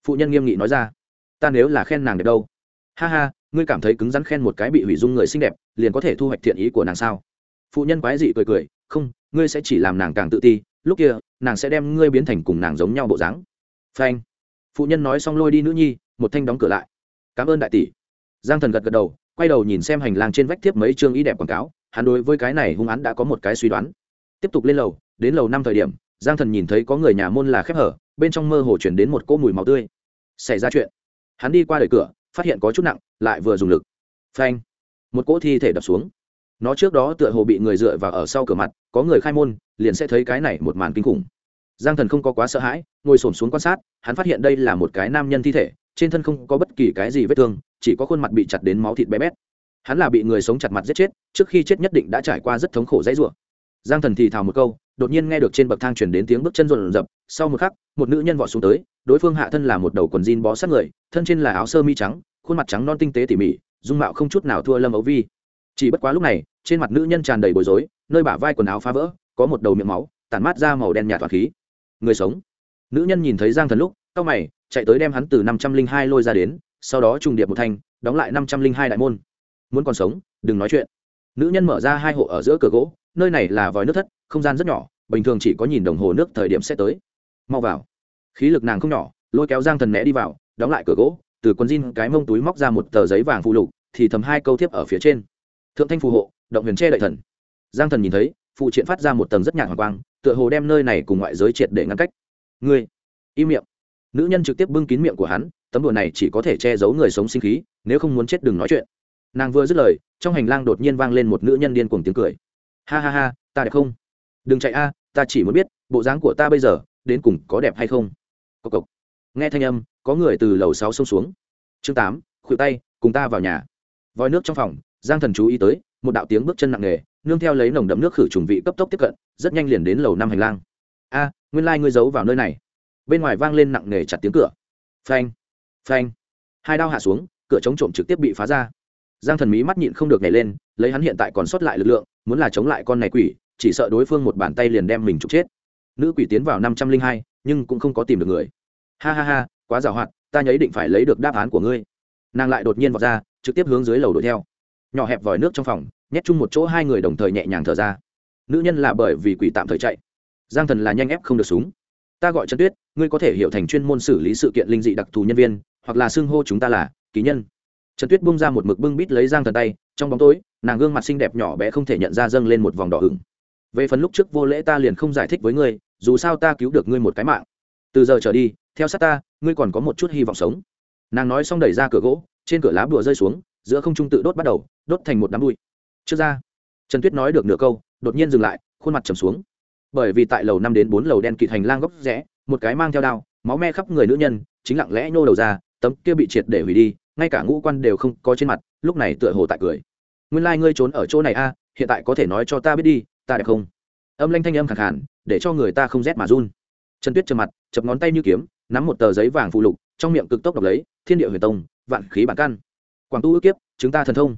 Phụ nhân nghiêm nghị nói ra, ta nếu là khen nàng đẹp đâu? Ha ha, ngươi cảm thấy cứng rắn khen một cái bị hủy dung người xinh đẹp, liền có thể thu hoạch thiện ý của nàng sao? Phụ nhân quái dị cười cười, không, ngươi sẽ chỉ làm nàng càng tự ti, lúc kia, nàng sẽ đem ngươi biến thành cùng nàng giống nhau bộ dáng. Phanh. Phụ nhân nói xong lôi đi nữ nhi, một thanh đóng cửa lại. Cảm ơn đại tỷ. Giang thần gật gật đầu, quay đầu nhìn xem hành lang trên vách thiếp mấy chương ý đẹp quảng cáo, hắn đối với cái này hung án đã có một cái suy đoán. Tiếp tục lên lầu, đến lầu năm thời điểm, giang thần nhìn thấy có người nhà môn là khép hở, bên trong mơ hồ chuyển đến một cỗ mùi máu tươi. Xảy ra chuyện. Hắn đi qua đời cửa, phát hiện có chút nặng, lại vừa dùng lực. Phanh. Một cỗ thi thể đập xuống nó trước đó tựa hồ bị người dựa vào ở sau cửa mặt, có người khai môn, liền sẽ thấy cái này một màn kinh khủng. Giang thần không có quá sợ hãi, ngồi s ổ m xuống quan sát, hắn phát hiện đây là một cái nam nhân thi thể, trên thân không có bất kỳ cái gì vết thương, chỉ có khuôn mặt bị chặt đến máu thịt bé bét. Hắn là bị người sống chặt mặt giết chết, trước khi chết nhất định đã trải qua rất thống khổ dãy rủa. Giang thần thì thào một câu, đột nhiên nghe được trên bậc thang chuyển đến tiếng bước chân rộn rập, sau một khắc, một nữ nhân vọt xuống tới, đối phương hạ thân là một đầu quần jean bó sát người, thân trên là áo sơ mi trắng, khuôn mặt trắng non tinh tế tỉ mỉ, dung mạo không chút nào thua lâm ấu vi chỉ bất quá lúc này, trên mặt nữ nhân tràn đầy bối rối, nơi bả vai quần áo phá vỡ, có một đầu miệng máu, tản mát ra màu đen nhạt toàn khí. Người sống. Nữ nhân nhìn thấy giang thần lúc c mày, chạy tới đem hắn từ năm trăm linh hai lôi ra đến, sau đó trùng điệp một thanh, đóng lại năm trăm linh hai đại môn. Muốn còn sống, đừng nói chuyện. Nữ nhân mở ra hai hộ ở giữa cửa gỗ, nơi này là vòi nước thất, không gian rất nhỏ, bình thường chỉ có nhìn đồng hồ nước thời điểm sẽ tới. Mau vào. Khí lực nàng không nhỏ, lôi kéo giang thần né đi vào, đóng lại cửa gỗ, từ quần jean cái mông túi móc ra một tờ giấy vàng phụ lục, thì thầm hai câu thiếp ở phía trên thượng thanh phù hộ, động huyền che đợi thần. Giang thần nhìn thấy, phụ triện phát ra một tầng rất nhạt hoàng quang, tựa hồ đem nơi này cùng ngoại giới triệt để ngăn cách. Ngươi, im miệng. Nữ nhân trực tiếp bưng kín miệng của hắn, tấm đùa này chỉ có thể che giấu người sống sinh khí, nếu không muốn chết đừng nói chuyện. Nàng vừa dứt lời, trong hành lang đột nhiên vang lên một nữ nhân điên cuồng tiếng cười. Ha ha ha, ta đẹp không? Đừng chạy a, ta chỉ muốn biết, bộ dáng của ta bây giờ, đến cùng có đẹp hay không? Cộc cộc. Nghe thanh âm, có người từ lầu sáu xông xuống. Chương tám, khuỷu tay, cùng ta vào nhà. Vòi nước trong phòng giang thần chú ý tới, một đạo tiếng bước chân nặng nề, nương theo lấy nồng đậm nước khử trùng vị cấp tốc tiếp cận, rất nhanh liền đến lầu năm hành lang. A, nguyên lai、like、ngươi giấu vào nơi này. Bên ngoài vang lên nặng nề chặt tiếng cửa. Phanh phanh. Hai đao hạ xuống, cửa chống trộm trực tiếp bị phá ra. Giang thần mí mắt nhịn không được nhảy lên, lấy hắn hiện tại còn sót lại lực lượng, muốn là chống lại con này quỷ, chỉ sợ đối phương một bàn tay liền đem mình trục chết. Nữ quỷ tiến vào năm trăm linh hai, nhưng cũng không có tìm được người. Ha ha ha, quá giàu hoạt ta nhấy định phải lấy được đáp án của ngươi. Nàng lại đột nhiên vọt ra, trực tiếp hướng dưới lầu đuổi theo nhỏ hẹp vòi nước trong phòng, nhét chung một chỗ hai người đồng thời nhẹ nhàng thở ra. Nữ nhân là bởi vì quỷ tạm thời chạy. Giang thần là nhanh ép không được súng. Ta gọi trần tuyết, ngươi có thể hiểu thành chuyên môn xử lý sự kiện linh dị đặc thù nhân viên, hoặc là xưng hô chúng ta là ký nhân. Trần tuyết bung ra một mực bưng bít lấy giang thần tay, trong bóng tối, nàng gương mặt xinh đẹp nhỏ bé không thể nhận ra dâng lên một vòng đỏ ửng. Về phần lúc trước vô lễ ta liền không giải thích với ngươi, dù sao ta cứu được ngươi một cái mạng. Từ giờ trở đi, theo sát ta, ngươi còn có một chút hy vọng sống. Nàng nói xong đẩy ra cửa gỗ, trên cửa lá bùa rơi xuống giữa không trung tự đốt bắt đầu, đốt thành một đám bụi. Trước ra, trần tuyết nói được nửa câu, đột nhiên dừng lại, khuôn mặt trầm xuống. Bởi vì tại lầu năm đến bốn lầu đen kịt hành lang góc rẽ, một cái mang theo đao, máu me khắp người nữ nhân, chính lặng lẽ nhô đầu ra, tấm kia bị triệt để hủy đi, ngay cả ngũ quan đều không có trên mặt, lúc này tựa hồ tại cười. Nguyên lai、like、ngươi trốn ở chỗ này a, hiện tại có thể nói cho ta biết đi, ta đẹp không? Âm lanh thanh âm khẳng hẳn để cho người ta không rét mà run. Trần tuyết trầm mặt, chập ngón tay như kiếm, nắm một tờ giấy vàng phụ lục, trong miệng cực tốc đọc lấy, thiên địa huyền tông, vạn khí bản căn quảng tu ước kiếp chúng ta thần thông.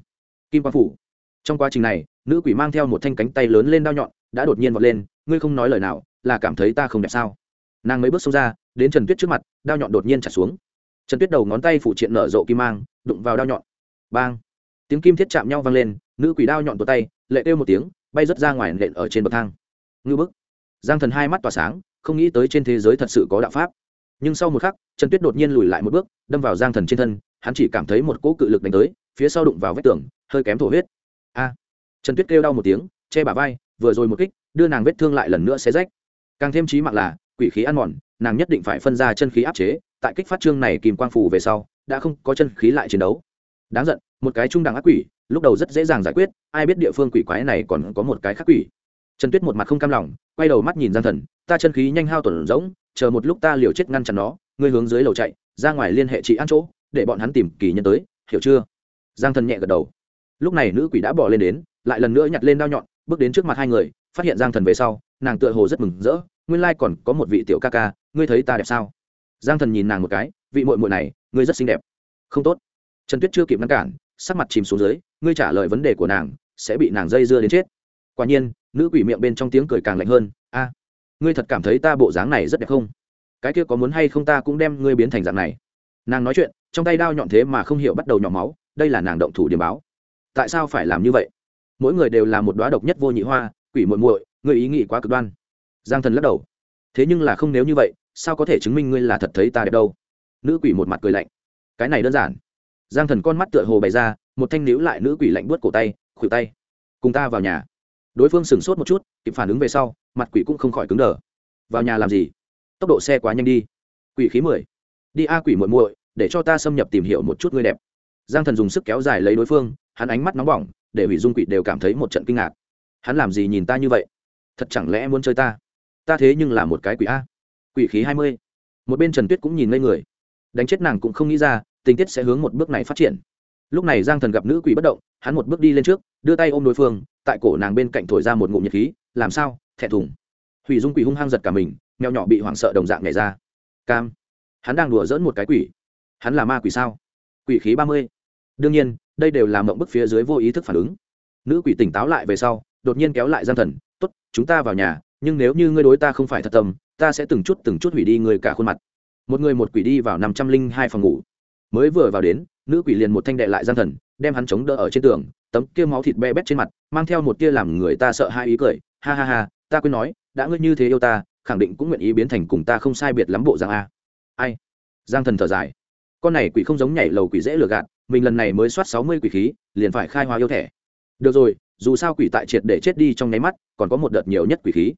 Kim quang phủ. Trong quá trình này, nữ quỷ mang theo một thanh cánh tay lớn lên đao nhọn, đã đột nhiên vọt lên, ngươi không nói lời nào, là cảm thấy ta không đẹp sao? Nàng mấy bước xông ra, đến trần tuyết trước mặt, đao nhọn đột nhiên trả xuống. Trần tuyết đầu ngón tay phụ triện nở rộ kim mang, đụng vào đao nhọn. Bang! Tiếng kim thiết chạm nhau vang lên, nữ quỷ đao nhọn tột tay, lệ kêu một tiếng, bay rớt ra ngoài nện ở trên bậc thang. Ngư bức! Giang thần hai mắt tỏa sáng, không nghĩ tới trên thế giới thật sự có đạo pháp. Nhưng sau một khắc, trần tuyết đột nhiên lùi lại một bước, đâm vào giang thần trên thân hắn chỉ cảm thấy một cỗ cự lực đánh tới, phía sau đụng vào vách tường, hơi kém thổ huyết. A! Trần tuyết kêu đau một tiếng, che bả vai, vừa rồi một kích, đưa nàng vết thương lại lần nữa xé rách. Càng thêm trí mạng là, quỷ khí ăn mòn, nàng nhất định phải phân ra chân khí áp chế, tại kích phát trương này kìm quang phủ về sau, đã không có chân khí lại chiến đấu. Đáng giận, một cái trung đẳng ác quỷ, lúc đầu rất dễ dàng giải quyết, ai biết địa phương quỷ quái này còn có một cái khác quỷ. Trần tuyết một mặt không cam lòng, quay đầu mắt nhìn gian thần, ta chân khí nhanh hao tổn rỗng, chờ một lúc ta liều chết ngăn chặn nó, ngươi hướng dưới lầu chạy, ra ngoài liên hệ chị ăn chỗ để bọn hắn tìm kỳ nhân tới, hiểu chưa? Giang thần nhẹ gật đầu. Lúc này nữ quỷ đã bỏ lên đến, lại lần nữa nhặt lên đao nhọn, bước đến trước mặt hai người, phát hiện giang thần về sau, nàng tựa hồ rất mừng rỡ, nguyên lai còn có một vị tiểu ca ca, ngươi thấy ta đẹp sao? Giang thần nhìn nàng một cái, vị mội mội này, ngươi rất xinh đẹp. Không tốt. Trần tuyết chưa kịp ngăn cản, sắc mặt chìm xuống dưới, ngươi trả lời vấn đề của nàng, sẽ bị nàng dây dưa đến chết. Quả nhiên, nữ quỷ miệng bên trong tiếng cười càng lạnh hơn, a, ngươi thật cảm thấy ta bộ dáng này rất đẹp không? Cái kia có muốn hay không ta cũng đem ngươi biến thành dạng này. Nàng nói chuyện trong tay đao nhọn thế mà không hiểu bắt đầu nhỏ máu, đây là nàng động thủ điểm báo. Tại sao phải làm như vậy? Mỗi người đều là một đoá độc nhất vô nhị hoa, quỷ muội muội, người ý nghĩ quá cực đoan. Giang thần lắc đầu. Thế nhưng là không nếu như vậy, sao có thể chứng minh ngươi là thật thấy ta đẹp đâu? Nữ quỷ một mặt cười lạnh. Cái này đơn giản. Giang thần con mắt tựa hồ bày ra, một thanh níu lại nữ quỷ lạnh buốt cổ tay, khuỷu tay. Cùng ta vào nhà. Đối phương sửng sốt một chút, kịp phản ứng về sau, mặt quỷ cũng không khỏi cứng đờ. Vào nhà làm gì? Tốc độ xe quá nhanh đi. Quỷ khí mười. Đi a quỷ muội muội để cho ta xâm nhập tìm hiểu một chút ngươi đẹp. Giang thần dùng sức kéo dài lấy đối phương, hắn ánh mắt nóng bỏng, để hủy dung quỷ đều cảm thấy một trận kinh ngạc. Hắn làm gì nhìn ta như vậy? Thật chẳng lẽ muốn chơi ta? Ta thế nhưng là một cái quỷ a. Quỷ khí hai mươi. Một bên trần tuyết cũng nhìn ngây người. Đánh chết nàng cũng không nghĩ ra, tình tiết sẽ hướng một bước này phát triển. Lúc này giang thần gặp nữ quỷ bất động, hắn một bước đi lên trước, đưa tay ôm đối phương, tại cổ nàng bên cạnh thổi ra một ngụm nhiệt khí, làm sao? Thẹn thùng. Hủy dung quỷ hung hăng giật cả mình, mèo nhỏ bị hoảng sợ đồng dạng nhảy ra. Cam. Hắn đang đùa dỡn một cái quỷ hắn là ma quỷ sao? Quỷ khí ba mươi. Đương nhiên, đây đều là mộng bức phía dưới vô ý thức phản ứng. Nữ quỷ tỉnh táo lại về sau, đột nhiên kéo lại giang thần t ố t chúng ta vào nhà, nhưng nếu như ngươi đối ta không phải thật tâm, ta sẽ từng chút từng chút hủy đi người cả khuôn mặt. Một người một quỷ đi vào năm trăm linh hai phòng ngủ. Mới vừa vào đến, nữ quỷ liền một thanh đệ lại giang thần, đem hắn chống đỡ ở trên tường, tấm kia máu thịt be bét trên mặt, mang theo một tia làm người ta sợ hai ý cười. Ha ha ha, ta quên nói, đã ngươi như thế yêu ta, khẳng định cũng nguyện ý biến thành cùng ta không sai biệt lắm bộ dạng a. Ai? Giang thần thở dài con này quỷ không giống nhảy lầu quỷ dễ lừa gạt, mình lần này mới soát sáu mươi quỷ khí, liền phải khai hóa yêu thẻ được rồi, dù sao quỷ tại triệt để chết đi trong nháy mắt, còn có một đợt nhiều nhất quỷ khí.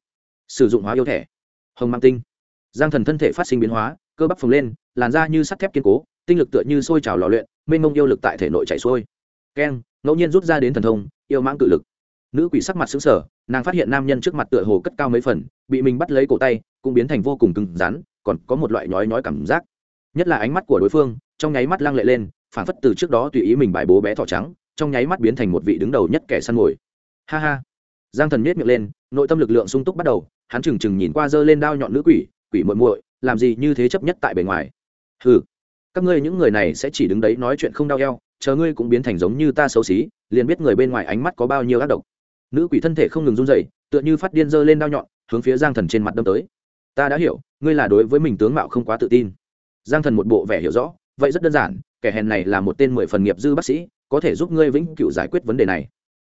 Sử dụng hóa yêu thẻ hồng mang tinh. Giang thần thân thể phát sinh biến hóa, cơ bắp phồng lên, làn da như sắt thép kiên cố, tinh lực tựa như sôi trào lò luyện, mênh mông yêu lực tại thể nội chảy xuôi. Keng, ngẫu nhiên rút ra đến thần thông, yêu mãng cự lực. Nữ quỷ sắc mặt xứng sở nàng phát hiện nam nhân trước mặt tựa hồ cất cao mấy phần, bị mình bắt lấy cổ tay, cũng biến thành vô cùng cứng rắn, còn có một loại nhói nhói cảm giác nhất là ánh mắt của đối phương, trong nháy mắt lăng lệ lên phản phất từ trước đó tùy ý mình bài bố bé thỏ trắng, trong nháy mắt biến thành một vị đứng đầu nhất kẻ săn mồi. Ha ha. Giang thần miết miệng lên, nội tâm lực lượng sung túc bắt đầu, hắn trừng trừng nhìn qua giơ lên đao nhọn nữ quỷ quỷ muội muội, làm gì như thế chấp nhất tại bề ngoài? Hừ, các ngươi những người này sẽ chỉ đứng đấy nói chuyện không đau eo, chờ ngươi cũng biến thành giống như ta xấu xí, liền biết người bên ngoài ánh mắt có bao nhiêu ác độc. Nữ quỷ thân thể không ngừng run dậy tựa như phát điên giơ lên đao nhọn, hướng phía giang thần trên mặt đâm tới. Ta đã hiểu, ngươi là đối với mình tướng mạo không quá tự tin giang thần một bộ vẻ hiểu rõ, vậy rất đơn giản, kẻ hèn này là một tên mười phần nghiệp dư bác sĩ, có thể giúp ngươi vĩnh cửu giải quyết vấn đề này.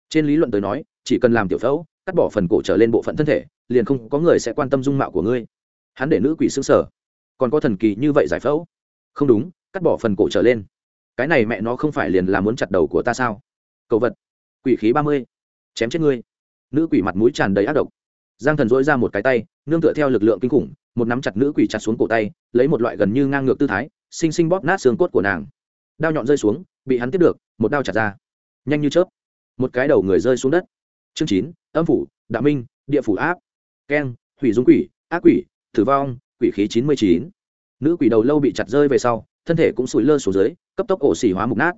Trên lý luận tới nói, chỉ cần làm tiểu phẫu, cắt bỏ phần cổ trở lên bộ phận thân thể, liền không có người sẽ quan tâm dung mạo của ngươi. Hắn để nữ quỷ xứng sở còn có thần kỳ như vậy giải phẫu? Không đúng, cắt bỏ phần cổ trở lên. Cái này mẹ nó không phải liền là muốn chặt đầu của ta sao? Cầu vật, quỷ khí ba mươi. Chém chết ngươi. Nữ quỷ mặt mũi tràn đầy ác độc. Giang thần dỗi ra một cái tay, nương tựa theo lực lượng kinh khủng một nắm chặt nữ quỷ chặt xuống cổ tay, lấy một loại gần như ngang ngược tư thái, xinh xinh bóp nát xương cốt của nàng. Đao nhọn rơi xuống, bị hắn tiếp được, một đao chặt ra. Nhanh như chớp, một cái đầu người rơi xuống đất. Chương chín, âm phủ đạo minh, địa phủ áp. Keng, hủy dung quỷ, ác quỷ, tử vong, quỷ khí chín mươi chín. Nữ quỷ đầu lâu bị chặt rơi về sau, thân thể cũng sụi lơ xuống dưới, cấp tốc ổ xỉ hóa mục nát.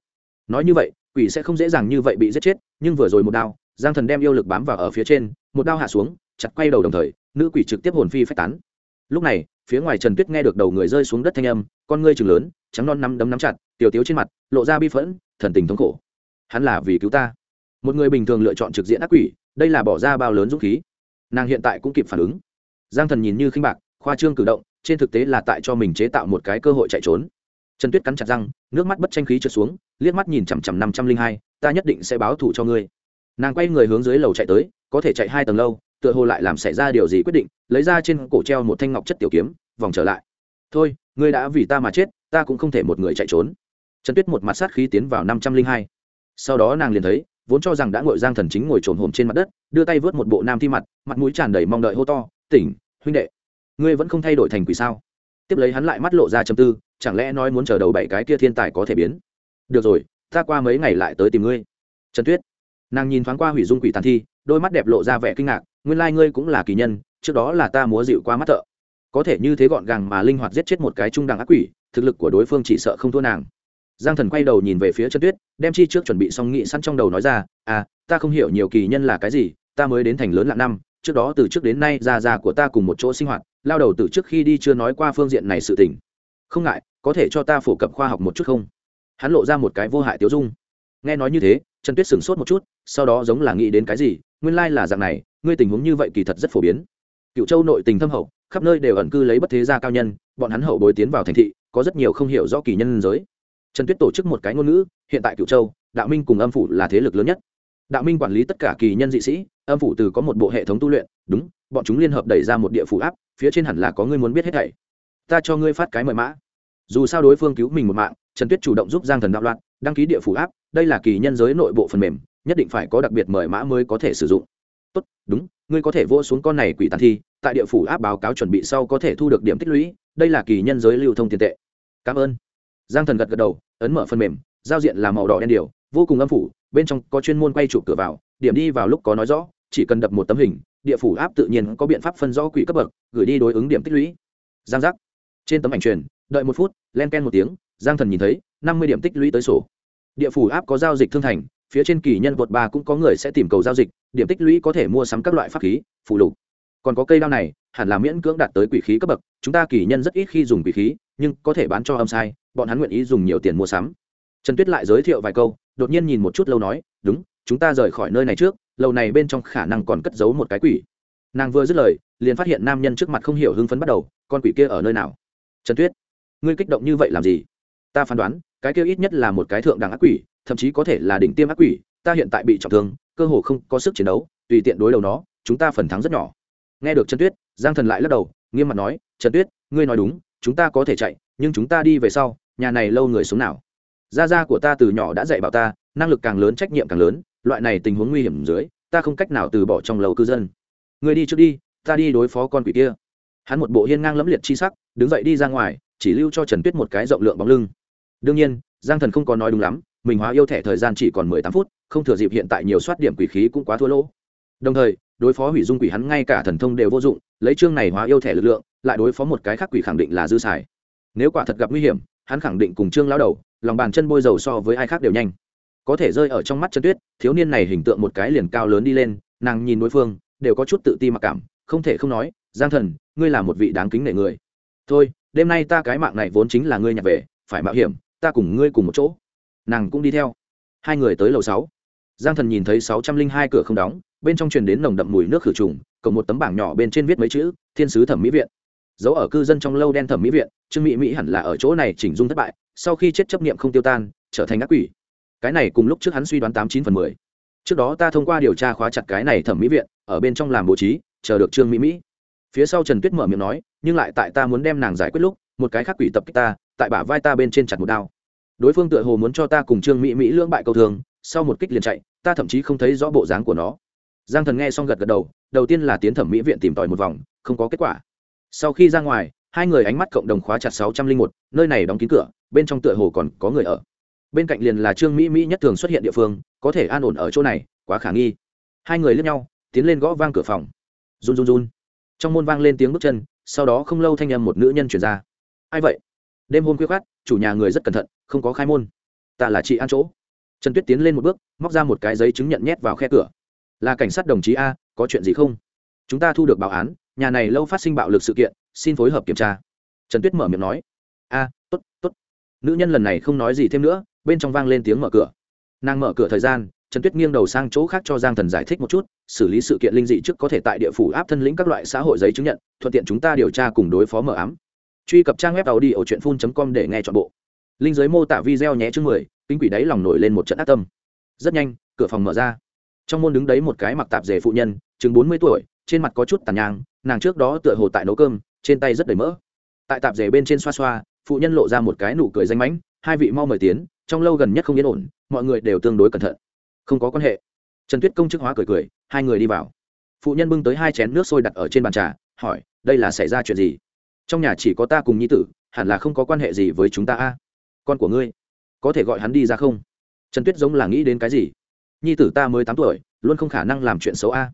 Nói như vậy, quỷ sẽ không dễ dàng như vậy bị giết chết, nhưng vừa rồi một đao, giang thần đem yêu lực bám vào ở phía trên, một đao hạ xuống, chặt quay đầu đồng thời, nữ quỷ trực tiếp hồn phi phách tán lúc này, phía ngoài trần tuyết nghe được đầu người rơi xuống đất thanh âm, con ngươi chừng lớn, trắng non nắm đấm nắm chặt, tiểu tiếu trên mặt, lộ ra bi phẫn, thần tình thống khổ. Hắn là vì cứu ta. Một người bình thường lựa chọn trực diện ác quỷ, đây là bỏ ra bao lớn dũng khí. Nàng hiện tại cũng kịp phản ứng. Giang thần nhìn như khinh bạc, khoa trương cử động, trên thực tế là tại cho mình chế tạo một cái cơ hội chạy trốn. Trần tuyết cắn chặt răng, nước mắt bất tranh khí trượt xuống, liếc mắt nhìn chằm chằm năm trăm linh hai, ta nhất định sẽ báo thù cho ngươi. Nàng quay người hướng dưới lầu chạy tới, có thể chạy hai tầng lâu tựa hồ lại làm xảy ra điều gì quyết định, lấy ra trên cổ treo một thanh ngọc chất tiểu kiếm, vòng trở lại. Thôi, ngươi đã vì ta mà chết, ta cũng không thể một người chạy trốn. Trần tuyết một mặt sát khí tiến vào năm trăm linh hai. Sau đó nàng liền thấy, vốn cho rằng đã ngội giang thần chính ngồi trồn hồm trên mặt đất, đưa tay vớt một bộ nam thi mặt mặt mũi tràn đầy mong đợi hô to, tỉnh, huynh đệ, ngươi vẫn không thay đổi thành quỷ sao? Tiếp lấy hắn lại mắt lộ ra châm tư, chẳng lẽ nói muốn chờ đầu bảy cái kia thiên tài có thể biến? Được rồi, ta qua mấy ngày lại tới tìm ngươi. Trần tuyết, nàng nhìn thoáng qua hủy dung quỷ tàn thi, đôi mắt đẹp lộ ra vẻ kinh ngạc nguyên lai、like、ngươi cũng là kỳ nhân, trước đó là ta múa dịu qua mắt thợ. Có thể như thế gọn gàng mà linh hoạt giết chết một cái trung đẳng ác quỷ, thực lực của đối phương chỉ sợ không thua nàng. Giang thần quay đầu nhìn về phía trần tuyết, đem chi trước chuẩn bị xong nghị sẵn trong đầu nói ra à ta không hiểu nhiều kỳ nhân là cái gì, ta mới đến thành lớn lạng năm, trước đó từ trước đến nay già già của ta cùng một chỗ sinh hoạt, lao đầu từ trước khi đi chưa nói qua phương diện này sự tình. Không ngại, có thể cho ta phổ cập khoa học một chút không? Hắn lộ ra một cái vô hại tiêu dung. Nghe nói như thế, trần tuyết sửng sốt một chút, sau đó giống là nghĩ đến cái gì, nguyên lai là dạng này ngươi tình huống như vậy kỳ thật rất phổ biến. Cựu châu nội tình thâm hậu, khắp nơi đều ẩn cư lấy bất thế gia cao nhân, bọn hắn hậu bối tiến vào thành thị, có rất nhiều không hiểu rõ kỳ nhân giới. Trần tuyết tổ chức một cái ngôn ngữ, hiện tại cựu châu, đạo minh cùng âm phủ là thế lực lớn nhất. Đạo minh quản lý tất cả kỳ nhân dị sĩ, âm phủ từ có một bộ hệ thống tu luyện, đúng, bọn chúng liên hợp đẩy ra một địa phủ áp, phía trên hẳn là có ngươi muốn biết hết thảy. Ta cho ngươi phát cái mời mã. Dù sao đối phương cứu mình một mạng, trần tuyết chủ động giúp giang thần đạo loạn, đăng ký địa phủ áp, đây là kỳ nhân giới nội bộ phần mềm, nhất định phải có đặc biệt mời mã mới có thể sử dụng tốt, đúng, ngươi có thể vô xuống con này quỷ tàn thi, tại địa phủ áp báo cáo chuẩn bị sau có thể thu được điểm tích lũy, đây là kỳ nhân giới lưu thông tiền tệ. Cảm ơn. Giang thần gật gật đầu, ấn mở phần mềm, giao diện là màu đỏ đen điều, vô cùng âm phủ, bên trong có chuyên môn quay chụp cửa vào, điểm đi vào lúc có nói rõ, chỉ cần đập một tấm hình, địa phủ áp tự nhiên có biện pháp phân rõ quỹ cấp bậc, gửi đi đối ứng điểm tích lũy. Giang giác. Trên tấm ảnh truyền, đợi một phút, len ken một tiếng, giang thần nhìn thấy, năm mươi điểm tích lũy tới sổ. Địa phủ áp có giao dịch thương thành phía trên kỳ nhân vượt ba cũng có người sẽ tìm cầu giao dịch, điểm tích lũy có thể mua sắm các loại pháp khí phụ lục. Còn có cây đao này, hẳn là miễn cưỡng đạt tới quỷ khí cấp bậc, chúng ta kỳ nhân rất ít khi dùng quỷ khí, nhưng có thể bán cho âm sai, bọn hắn nguyện ý dùng nhiều tiền mua sắm. Trần tuyết lại giới thiệu vài câu, đột nhiên nhìn một chút lâu nói, đúng, chúng ta rời khỏi nơi này trước, lâu này bên trong khả năng còn cất giấu một cái quỷ. Nàng vừa dứt lời, liền phát hiện nam nhân trước mặt không hiểu hưng phấn bắt đầu, con quỷ kia ở nơi nào? Trần tuyết, ngươi kích động như vậy làm gì? Ta phán đoán, cái kia ít nhất là một cái thượng đẳng ác quỷ thậm chí có thể là đỉnh tiêm ác quỷ, ta hiện tại bị trọng thương, cơ hồ không có sức chiến đấu, tùy tiện đối đầu nó, chúng ta phần thắng rất nhỏ. Nghe được trần tuyết, giang thần lại lắc đầu, nghiêm mặt nói, trần tuyết, ngươi nói đúng, chúng ta có thể chạy, nhưng chúng ta đi về sau, nhà này lâu người sống nào? Gia gia của ta từ nhỏ đã dạy bảo ta, năng lực càng lớn, trách nhiệm càng lớn, loại này tình huống nguy hiểm dưới, ta không cách nào từ bỏ trong lầu cư dân. Ngươi đi trước đi, ta đi đối phó con quỷ kia. Hắn một bộ hiên ngang lẫm liệt chi sắc, đứng dậy đi ra ngoài, chỉ lưu cho trần tuyết một cái rộng lượng bóng lưng. Đương nhiên, giang thần không có nói đúng lắm mình hóa yêu thẻ thời gian chỉ còn mười tám phút, không thừa dịp hiện tại nhiều soát điểm quỷ khí cũng quá thua lỗ. Đồng thời, đối phó hủy dung quỷ hắn ngay cả thần thông đều vô dụng, lấy chương này hóa yêu thẻ lực lượng, lại đối phó một cái khác quỷ khẳng định là dư xài. Nếu quả thật gặp nguy hiểm, hắn khẳng định cùng trương lao đầu, lòng bàn chân bôi dầu so với ai khác đều nhanh. Có thể rơi ở trong mắt chân tuyết, thiếu niên này hình tượng một cái liền cao lớn đi lên, nàng nhìn đối phương, đều có chút tự ti mặc cảm, không thể không nói, giang thần, ngươi là một vị đáng kính nể người. Thôi, đêm nay ta cái mạng này vốn chính là ngươi nhặt về, phải mạo hiểm, ta cùng ngươi cùng một chỗ nàng cũng đi theo. Hai người tới lầu sáu. Giang thần nhìn thấy sáu trăm linh hai cửa không đóng, bên trong truyền đến nồng đậm mùi nước khử trùng, cộng một tấm bảng nhỏ bên trên viết mấy chữ, thiên sứ thẩm mỹ viện. Giấu ở cư dân trong lâu đen thẩm mỹ viện, trương mỹ mỹ hẳn là ở chỗ này chỉnh dung thất bại, sau khi chết chấp niệm không tiêu tan, trở thành ác quỷ. Cái này cùng lúc trước hắn suy đoán tám chín phần mười. Trước đó ta thông qua điều tra khóa chặt cái này thẩm mỹ viện, ở bên trong làm bố trí, chờ được trương mỹ mỹ. Phía sau trần tuyết mở miệng nói, nhưng lại tại ta muốn đem nàng giải quyết lúc, một cái khác quỷ tập kích ta, tại bả vai ta bên trên chặt một đao đối phương tựa hồ muốn cho ta cùng trương mỹ mỹ lưỡng bại câu thường sau một kích liền chạy, ta thậm chí không thấy rõ bộ dáng của nó. Giang thần nghe xong gật gật đầu đầu tiên là tiến thẩm mỹ viện tìm tòi một vòng, không có kết quả. Sau khi ra ngoài, hai người ánh mắt cộng đồng khóa chặt sáu trăm linh một, nơi này đóng kín cửa, bên trong tựa hồ còn có người ở. Bên cạnh liền là trương mỹ mỹ nhất thường xuất hiện địa phương, có thể an ổn ở chỗ này, quá khả nghi. Hai người lướt nhau, tiến lên gõ vang cửa phòng. Run run run. Trong môn vang lên tiếng bước chân, sau đó không lâu thanh âm một nữ nhân chuyển ra. Ai vậy? Đêm hôm khuya khoát chủ nhà người rất cẩn thận, không có khai môn. Ta là chị an chỗ. Trần tuyết tiến lên một bước, móc ra một cái giấy chứng nhận nhét vào khe cửa. Là cảnh sát đồng chí a, có chuyện gì không? Chúng ta thu được báo án, nhà này lâu phát sinh bạo lực sự kiện, xin phối hợp kiểm tra. Trần tuyết mở miệng nói. A t ố t t ố t nữ nhân lần này không nói gì thêm nữa, bên trong vang lên tiếng mở cửa. Nàng mở cửa thời gian, trần tuyết nghiêng đầu sang chỗ khác cho giang thần giải thích một chút, xử lý sự kiện linh dị trước có thể tại địa phủ áp thân lĩnh các loại xã hội giấy chứng nhận, thuận tiện chúng ta điều tra cùng đối phó mở ám truy cập trang web tàu đi ở truyện phun com để nghe chọn bộ. Linh giới mô tả video nhé chương mười, kinh quỷ đáy lòng nổi lên một trận ác tâm. Rất nhanh, cửa phòng mở ra. Trong môn đứng đấy một cái mặc tạp dề phụ nhân, chừng bốn mươi tuổi, trên mặt có chút tàn nhang, nàng trước đó tựa hồ tại nấu cơm, trên tay rất đầy mỡ. Tại tạp dề bên trên xoa xoa, phụ nhân lộ ra một cái nụ cười danh mãnh, hai vị mau mời tiến, trong lâu gần nhất không yên ổn, mọi người đều tương đối cẩn thận. Không có quan hệ. Trần tuyết công chức hóa cười cười, hai người đi vào. Phụ nhân bưng tới hai chén nước sôi đặt ở trên bàn trà, hỏi, đây là xảy ra chuyện gì? Trong nhà chỉ có ta cùng nhi tử, hẳn là không có quan hệ gì với chúng ta a. Con của ngươi, có thể gọi hắn đi ra không? Trần tuyết giống là nghĩ đến cái gì? Nhi tử ta mới tám tuổi, luôn không khả năng làm chuyện xấu a.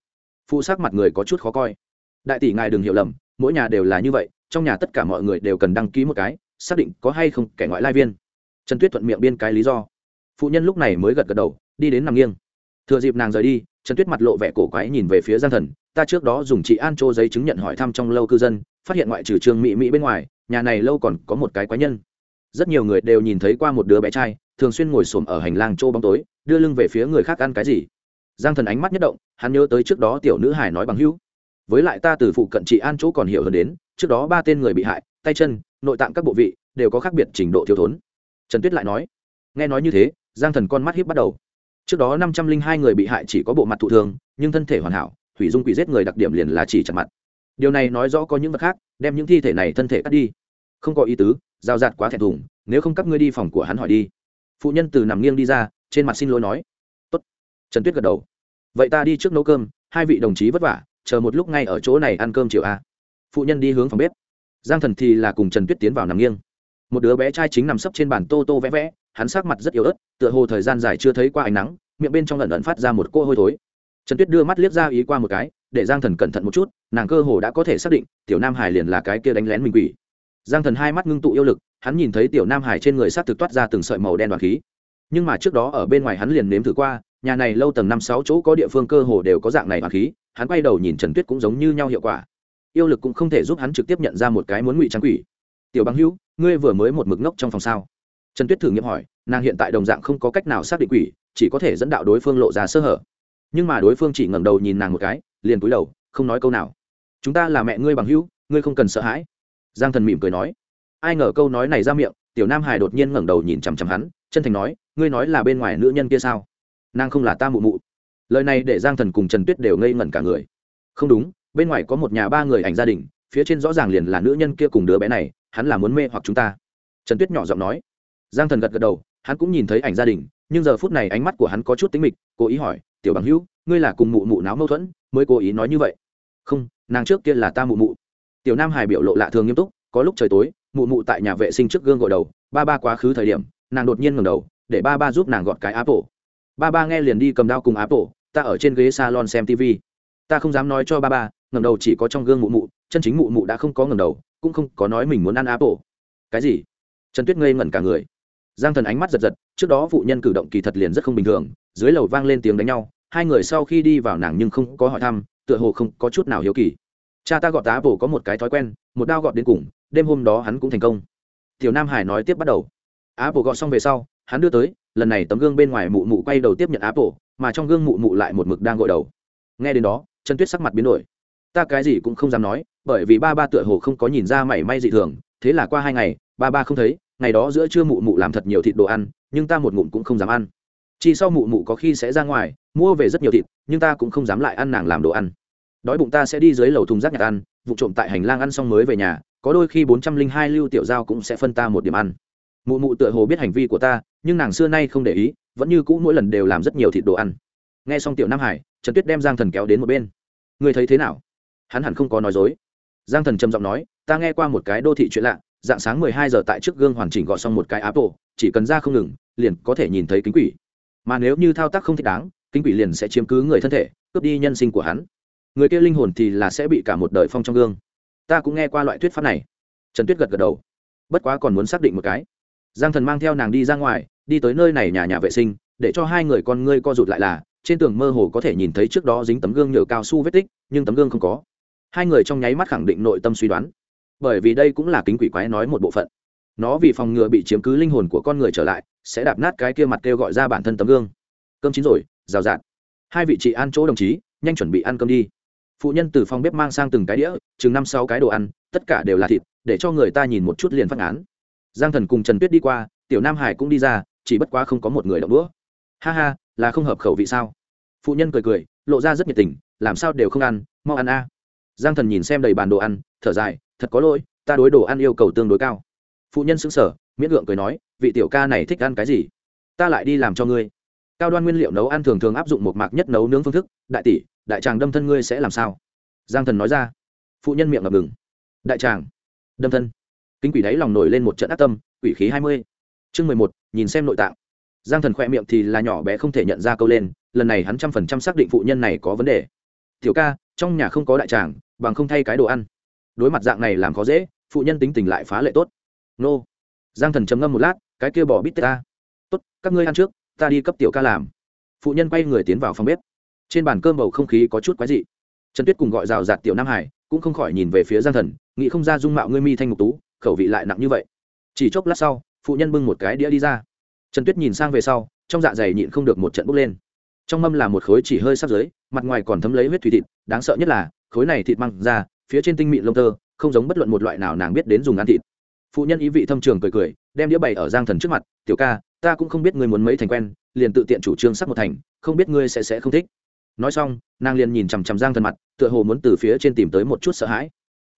Phụ sắc mặt người có chút khó coi. Đại tỷ ngài đừng hiểu lầm, mỗi nhà đều là như vậy, trong nhà tất cả mọi người đều cần đăng ký một cái, xác định có hay không kẻ ngoại lai viên. Trần tuyết thuận miệng biên cái lý do. Phụ nhân lúc này mới gật gật đầu, đi đến nằm nghiêng. Thừa dịp nàng rời đi, trần tuyết mặt lộ vẻ cổ quái nhìn về phía giang thần ta trước đó dùng chị an chô giấy chứng nhận hỏi thăm trong lâu cư dân, phát hiện ngoại trừ trương mỹ mỹ bên ngoài, nhà này lâu còn có một cái quái nhân. Rất nhiều người đều nhìn thấy qua một đứa bé trai, thường xuyên ngồi xổm ở hành lang chỗ bóng tối, đưa lưng về phía người khác ăn cái gì. Giang thần ánh mắt nhất động, hắn nhớ tới trước đó tiểu nữ hải nói bằng hữu. Với lại ta từ phụ cận chị an chỗ còn hiểu hơn đến, trước đó ba tên người bị hại, tay chân, nội tạng các bộ vị, đều có khác biệt trình độ thiếu thốn. Trần tuyết lại nói, nghe nói như thế, giang thần con mắt hiếp bắt đầu. Trước đó năm trăm linh hai người bị hại chỉ có bộ mặt thụ thương nhưng thân thể hoàn hảo hủy dung quỷ giết người đặc điểm liền là chỉ chặt mặt. Điều này nói rõ có những vật khác, đem những thi thể này thân thể cắt đi. Không có ý tứ, giao giạt quá thẹn thùng, nếu không các ngươi đi phòng của hắn hỏi đi. Phụ nhân từ nằm nghiêng đi ra, trên mặt xin lỗi nói. Tốt. trần tuyết gật đầu. Vậy ta đi trước nấu cơm, hai vị đồng chí vất vả, chờ một lúc ngay ở chỗ này ăn cơm chiều a. Phụ nhân đi hướng phòng bếp. Giang thần thì là cùng trần tuyết tiến vào nằm nghiêng. Một đứa bé trai chính nằm sấp trên bàn tô tô vẽ vẽ, hắn sắc mặt rất yếu ớt, tựa hồ thời gian dài chưa thấy qua ánh nắng, miệng bên trong lần lần phát ra một cô hôi thối trần tuyết đưa mắt liếc ra ý qua một cái, để giang thần cẩn thận một chút, nàng cơ hồ đã có thể xác định, tiểu nam hải liền là cái kia đánh lén mình quỷ. Giang thần hai mắt ngưng tụ yêu lực, hắn nhìn thấy tiểu nam hải trên người s á t thực toát ra từng sợi màu đen đoàn khí. Nhưng mà trước đó ở bên ngoài hắn liền nếm thử qua, nhà này lâu tầng năm sáu chỗ có địa phương cơ hồ đều có dạng này đoàn khí, hắn quay đầu nhìn trần tuyết cũng giống như nhau hiệu quả. Yêu lực cũng không thể giúp hắn trực tiếp nhận ra một cái muốn ngụy trang quỷ. Tiểu băng hữu, ngươi vừa mới một mực ngốc trong phòng sao? Trần tuyết thử nghiệm hỏi, nàng hiện tại đồng dạng không có cách nào xác định quỷ, chỉ có thể dẫn đạo đối phương lộ ra sơ hở nhưng mà đối phương chỉ ngẩng đầu nhìn nàng một cái, liền cúi đầu, không nói câu nào. Chúng ta là mẹ ngươi bằng hữu, ngươi không cần sợ hãi. Giang thần mỉm cười nói. Ai ngờ câu nói này ra miệng, tiểu nam hải đột nhiên ngẩng đầu nhìn chằm chằm hắn, chân thành nói, ngươi nói là bên ngoài nữ nhân kia sao? Nàng không là ta mụ mụ. Lời này để giang thần cùng trần tuyết đều ngây ngẩn cả người. Không đúng, bên ngoài có một nhà ba người ảnh gia đình, phía trên rõ ràng liền là nữ nhân kia cùng đứa bé này, hắn là muốn mê hoặc chúng ta. Trần tuyết nhỏ giọng nói. Giang thần gật gật đầu, hắn cũng nhìn thấy ảnh gia đình nhưng giờ phút này ánh mắt của hắn có chút tính mịch, cố ý hỏi, tiểu bằng hữu, ngươi là cùng mụ mụ náo mâu thuẫn, mới cố ý nói như vậy? Không, nàng trước kia là ta mụ mụ. Tiểu nam hải biểu lộ lạ thường nghiêm túc, có lúc trời tối, mụ mụ tại nhà vệ sinh trước gương gội đầu, ba ba quá khứ thời điểm, nàng đột nhiên ngầm đầu, để ba ba giúp nàng gọt cái apple. Ba ba nghe liền đi cầm đao cùng apple, ta ở trên ghế salon xem tv ta không dám nói cho ba ba ngầm đầu chỉ có trong gương mụ mụ, chân chính mụ mụ đã không có ngầm đầu, cũng không có nói mình muốn ăn apple. Cái gì? Trần tuyết ngây ngẩn cả người giang thần ánh mắt giật giật, trước đó phụ nhân cử động kỳ thật liền rất không bình thường, dưới lầu vang lên tiếng đánh nhau, hai người sau khi đi vào nàng nhưng không có hỏi thăm, tựa hồ không có chút nào hiếu kỳ. Cha ta gọt tá bổ có một cái thói quen, một đao gọt đến cùng, đêm hôm đó hắn cũng thành công. Tiểu nam hải nói tiếp bắt đầu. Á bổ gọt xong về sau, hắn đưa tới, lần này tấm gương bên ngoài mụ mụ quay đầu tiếp nhận á bổ, mà trong gương mụ mụ lại một mực đang gội đầu. Nghe đến đó, trần tuyết sắc mặt biến đổi. Ta cái gì cũng không dám nói, bởi vì ba ba tựa hồ không có nhìn ra mảy may dị thường, thế là qua hai ngày, ba ba không thấy ngày đó giữa trưa mụ mụ làm thật nhiều thịt đồ ăn, nhưng ta một ngụm cũng không dám ăn. Chỉ sau mụ mụ có khi sẽ ra ngoài, mua về rất nhiều thịt, nhưng ta cũng không dám lại ăn nàng làm đồ ăn. Đói bụng ta sẽ đi dưới lầu thùng rác nhặt ăn, vụ trộm tại hành lang ăn xong mới về nhà, có đôi khi bốn trăm linh hai lưu tiểu giao cũng sẽ phân ta một điểm ăn. Mụ mụ tựa hồ biết hành vi của ta, nhưng nàng xưa nay không để ý, vẫn như cũ mỗi lần đều làm rất nhiều thịt đồ ăn. Nghe xong tiểu nam hải, trần tuyết đem giang thần kéo đến một bên. Người thấy thế nào? Hắn hẳn không có nói dối. Giang thần trầm giọng nói, ta nghe qua một cái đô thị chuyện lạ dạng sáng mười hai giờ tại trước gương hoàn chỉnh gọt xong một cái apple, chỉ cần ra không ngừng, liền có thể nhìn thấy kính quỷ. Mà nếu như thao tác không thích đáng, kính quỷ liền sẽ chiếm cứ người thân thể, cướp đi nhân sinh của hắn. Người kia linh hồn thì là sẽ bị cả một đời phong trong gương. Ta cũng nghe qua loại thuyết pháp này. Trần tuyết gật gật đầu. Bất quá còn muốn xác định một cái. Giang thần mang theo nàng đi ra ngoài, đi tới nơi này nhà nhà vệ sinh, để cho hai người con ngươi co rụt lại là, trên tường mơ hồ có thể nhìn thấy trước đó dính tấm gương nhựa cao su vết tích, nhưng tấm gương không có. Hai người trong nháy mắt khẳng định nội tâm suy đoán bởi vì đây cũng là kính quỷ quái nói một bộ phận. Nó vì phòng ngừa bị chiếm cứ linh hồn của con người trở lại, sẽ đạp nát cái kia mặt kêu gọi ra bản thân tấm gương. Cơm chín rồi, rào rạt. Hai vị chị ăn chỗ đồng chí, nhanh chuẩn bị ăn cơm đi. Phụ nhân từ phòng bếp mang sang từng cái đĩa, chừng năm sáu cái đồ ăn, tất cả đều là thịt, để cho người ta nhìn một chút liền phát án giang thần cùng trần tuyết đi qua, tiểu nam hải cũng đi ra, chỉ bất quá không có một người động đũa. Ha ha, là không hợp khẩu vị sao? Phụ nhân cười cười, lộ ra rất nhiệt tình, làm sao đều không ăn, mau ăn a. Giang thần nhìn xem đầy bàn đồ ăn, thở dài thật có lỗi, ta đối đồ ăn yêu cầu tương đối cao. Phụ nhân xứng sở miễn gượng cười nói, vị tiểu ca này thích ăn cái gì? Ta lại đi làm cho ngươi. Cao đoan nguyên liệu nấu ăn thường thường áp dụng một mạc nhất nấu nướng phương thức, đại tỷ, đại tràng đâm thân ngươi sẽ làm sao? Giang thần nói ra. Phụ nhân miệng ngập ngừng. Đại tràng, đâm thân. Kính quỷ đáy lòng nổi lên một trận ác tâm, quỷ khí hai mươi. Chương mười một, nhìn xem nội tạng. Giang thần khỏe miệng thì là nhỏ bé không thể nhận ra câu lên, lần này hắn trăm phần trăm xác định phụ nhân này có vấn đề. Tiểu ca, trong nhà không có đại tràng, bằng không thay cái đồ ăn đối mặt dạng này làm khó dễ, phụ nhân tính tình lại phá lệ tốt. Nô. Giang thần trầm ngâm một lát, cái kia bỏ bít tết ta. Tốt, các ngươi ăn trước, ta đi cấp tiểu ca làm. Phụ nhân quay người tiến vào phòng bếp. Trên bàn cơm bầu không khí có chút quái dị. Trần tuyết cùng gọi rào rạt tiểu nam hải, cũng không khỏi nhìn về phía giang thần, nghĩ không ra dung mạo ngươi mi thanh ngục tú, khẩu vị lại nặng như vậy. Chỉ chốc lát sau, phụ nhân bưng một cái đĩa đi ra. Trần tuyết nhìn sang về sau, trong dạ dày nhịn không được một trận bốc lên. Trong mâm là một khối chỉ hơi sắp dưới, mặt ngoài còn thấm lấy huyết thủy thịt, đáng sợ nhất là, khối này thịt măng ra phía trên tinh mịn lông tơ, không giống bất luận một loại nào nàng biết đến dùng ăn thịt. Phụ nhân ý vị thâm trường cười cười, đem đĩa bày ở giang thần trước mặt, tiểu ca, ta cũng không biết ngươi muốn mấy thành quen, liền tự tiện chủ trương sắc một thành, không biết ngươi sẽ sẽ không thích. Nói xong, nàng liền nhìn chằm chằm giang thần mặt, tựa hồ muốn từ phía trên tìm tới một chút sợ hãi.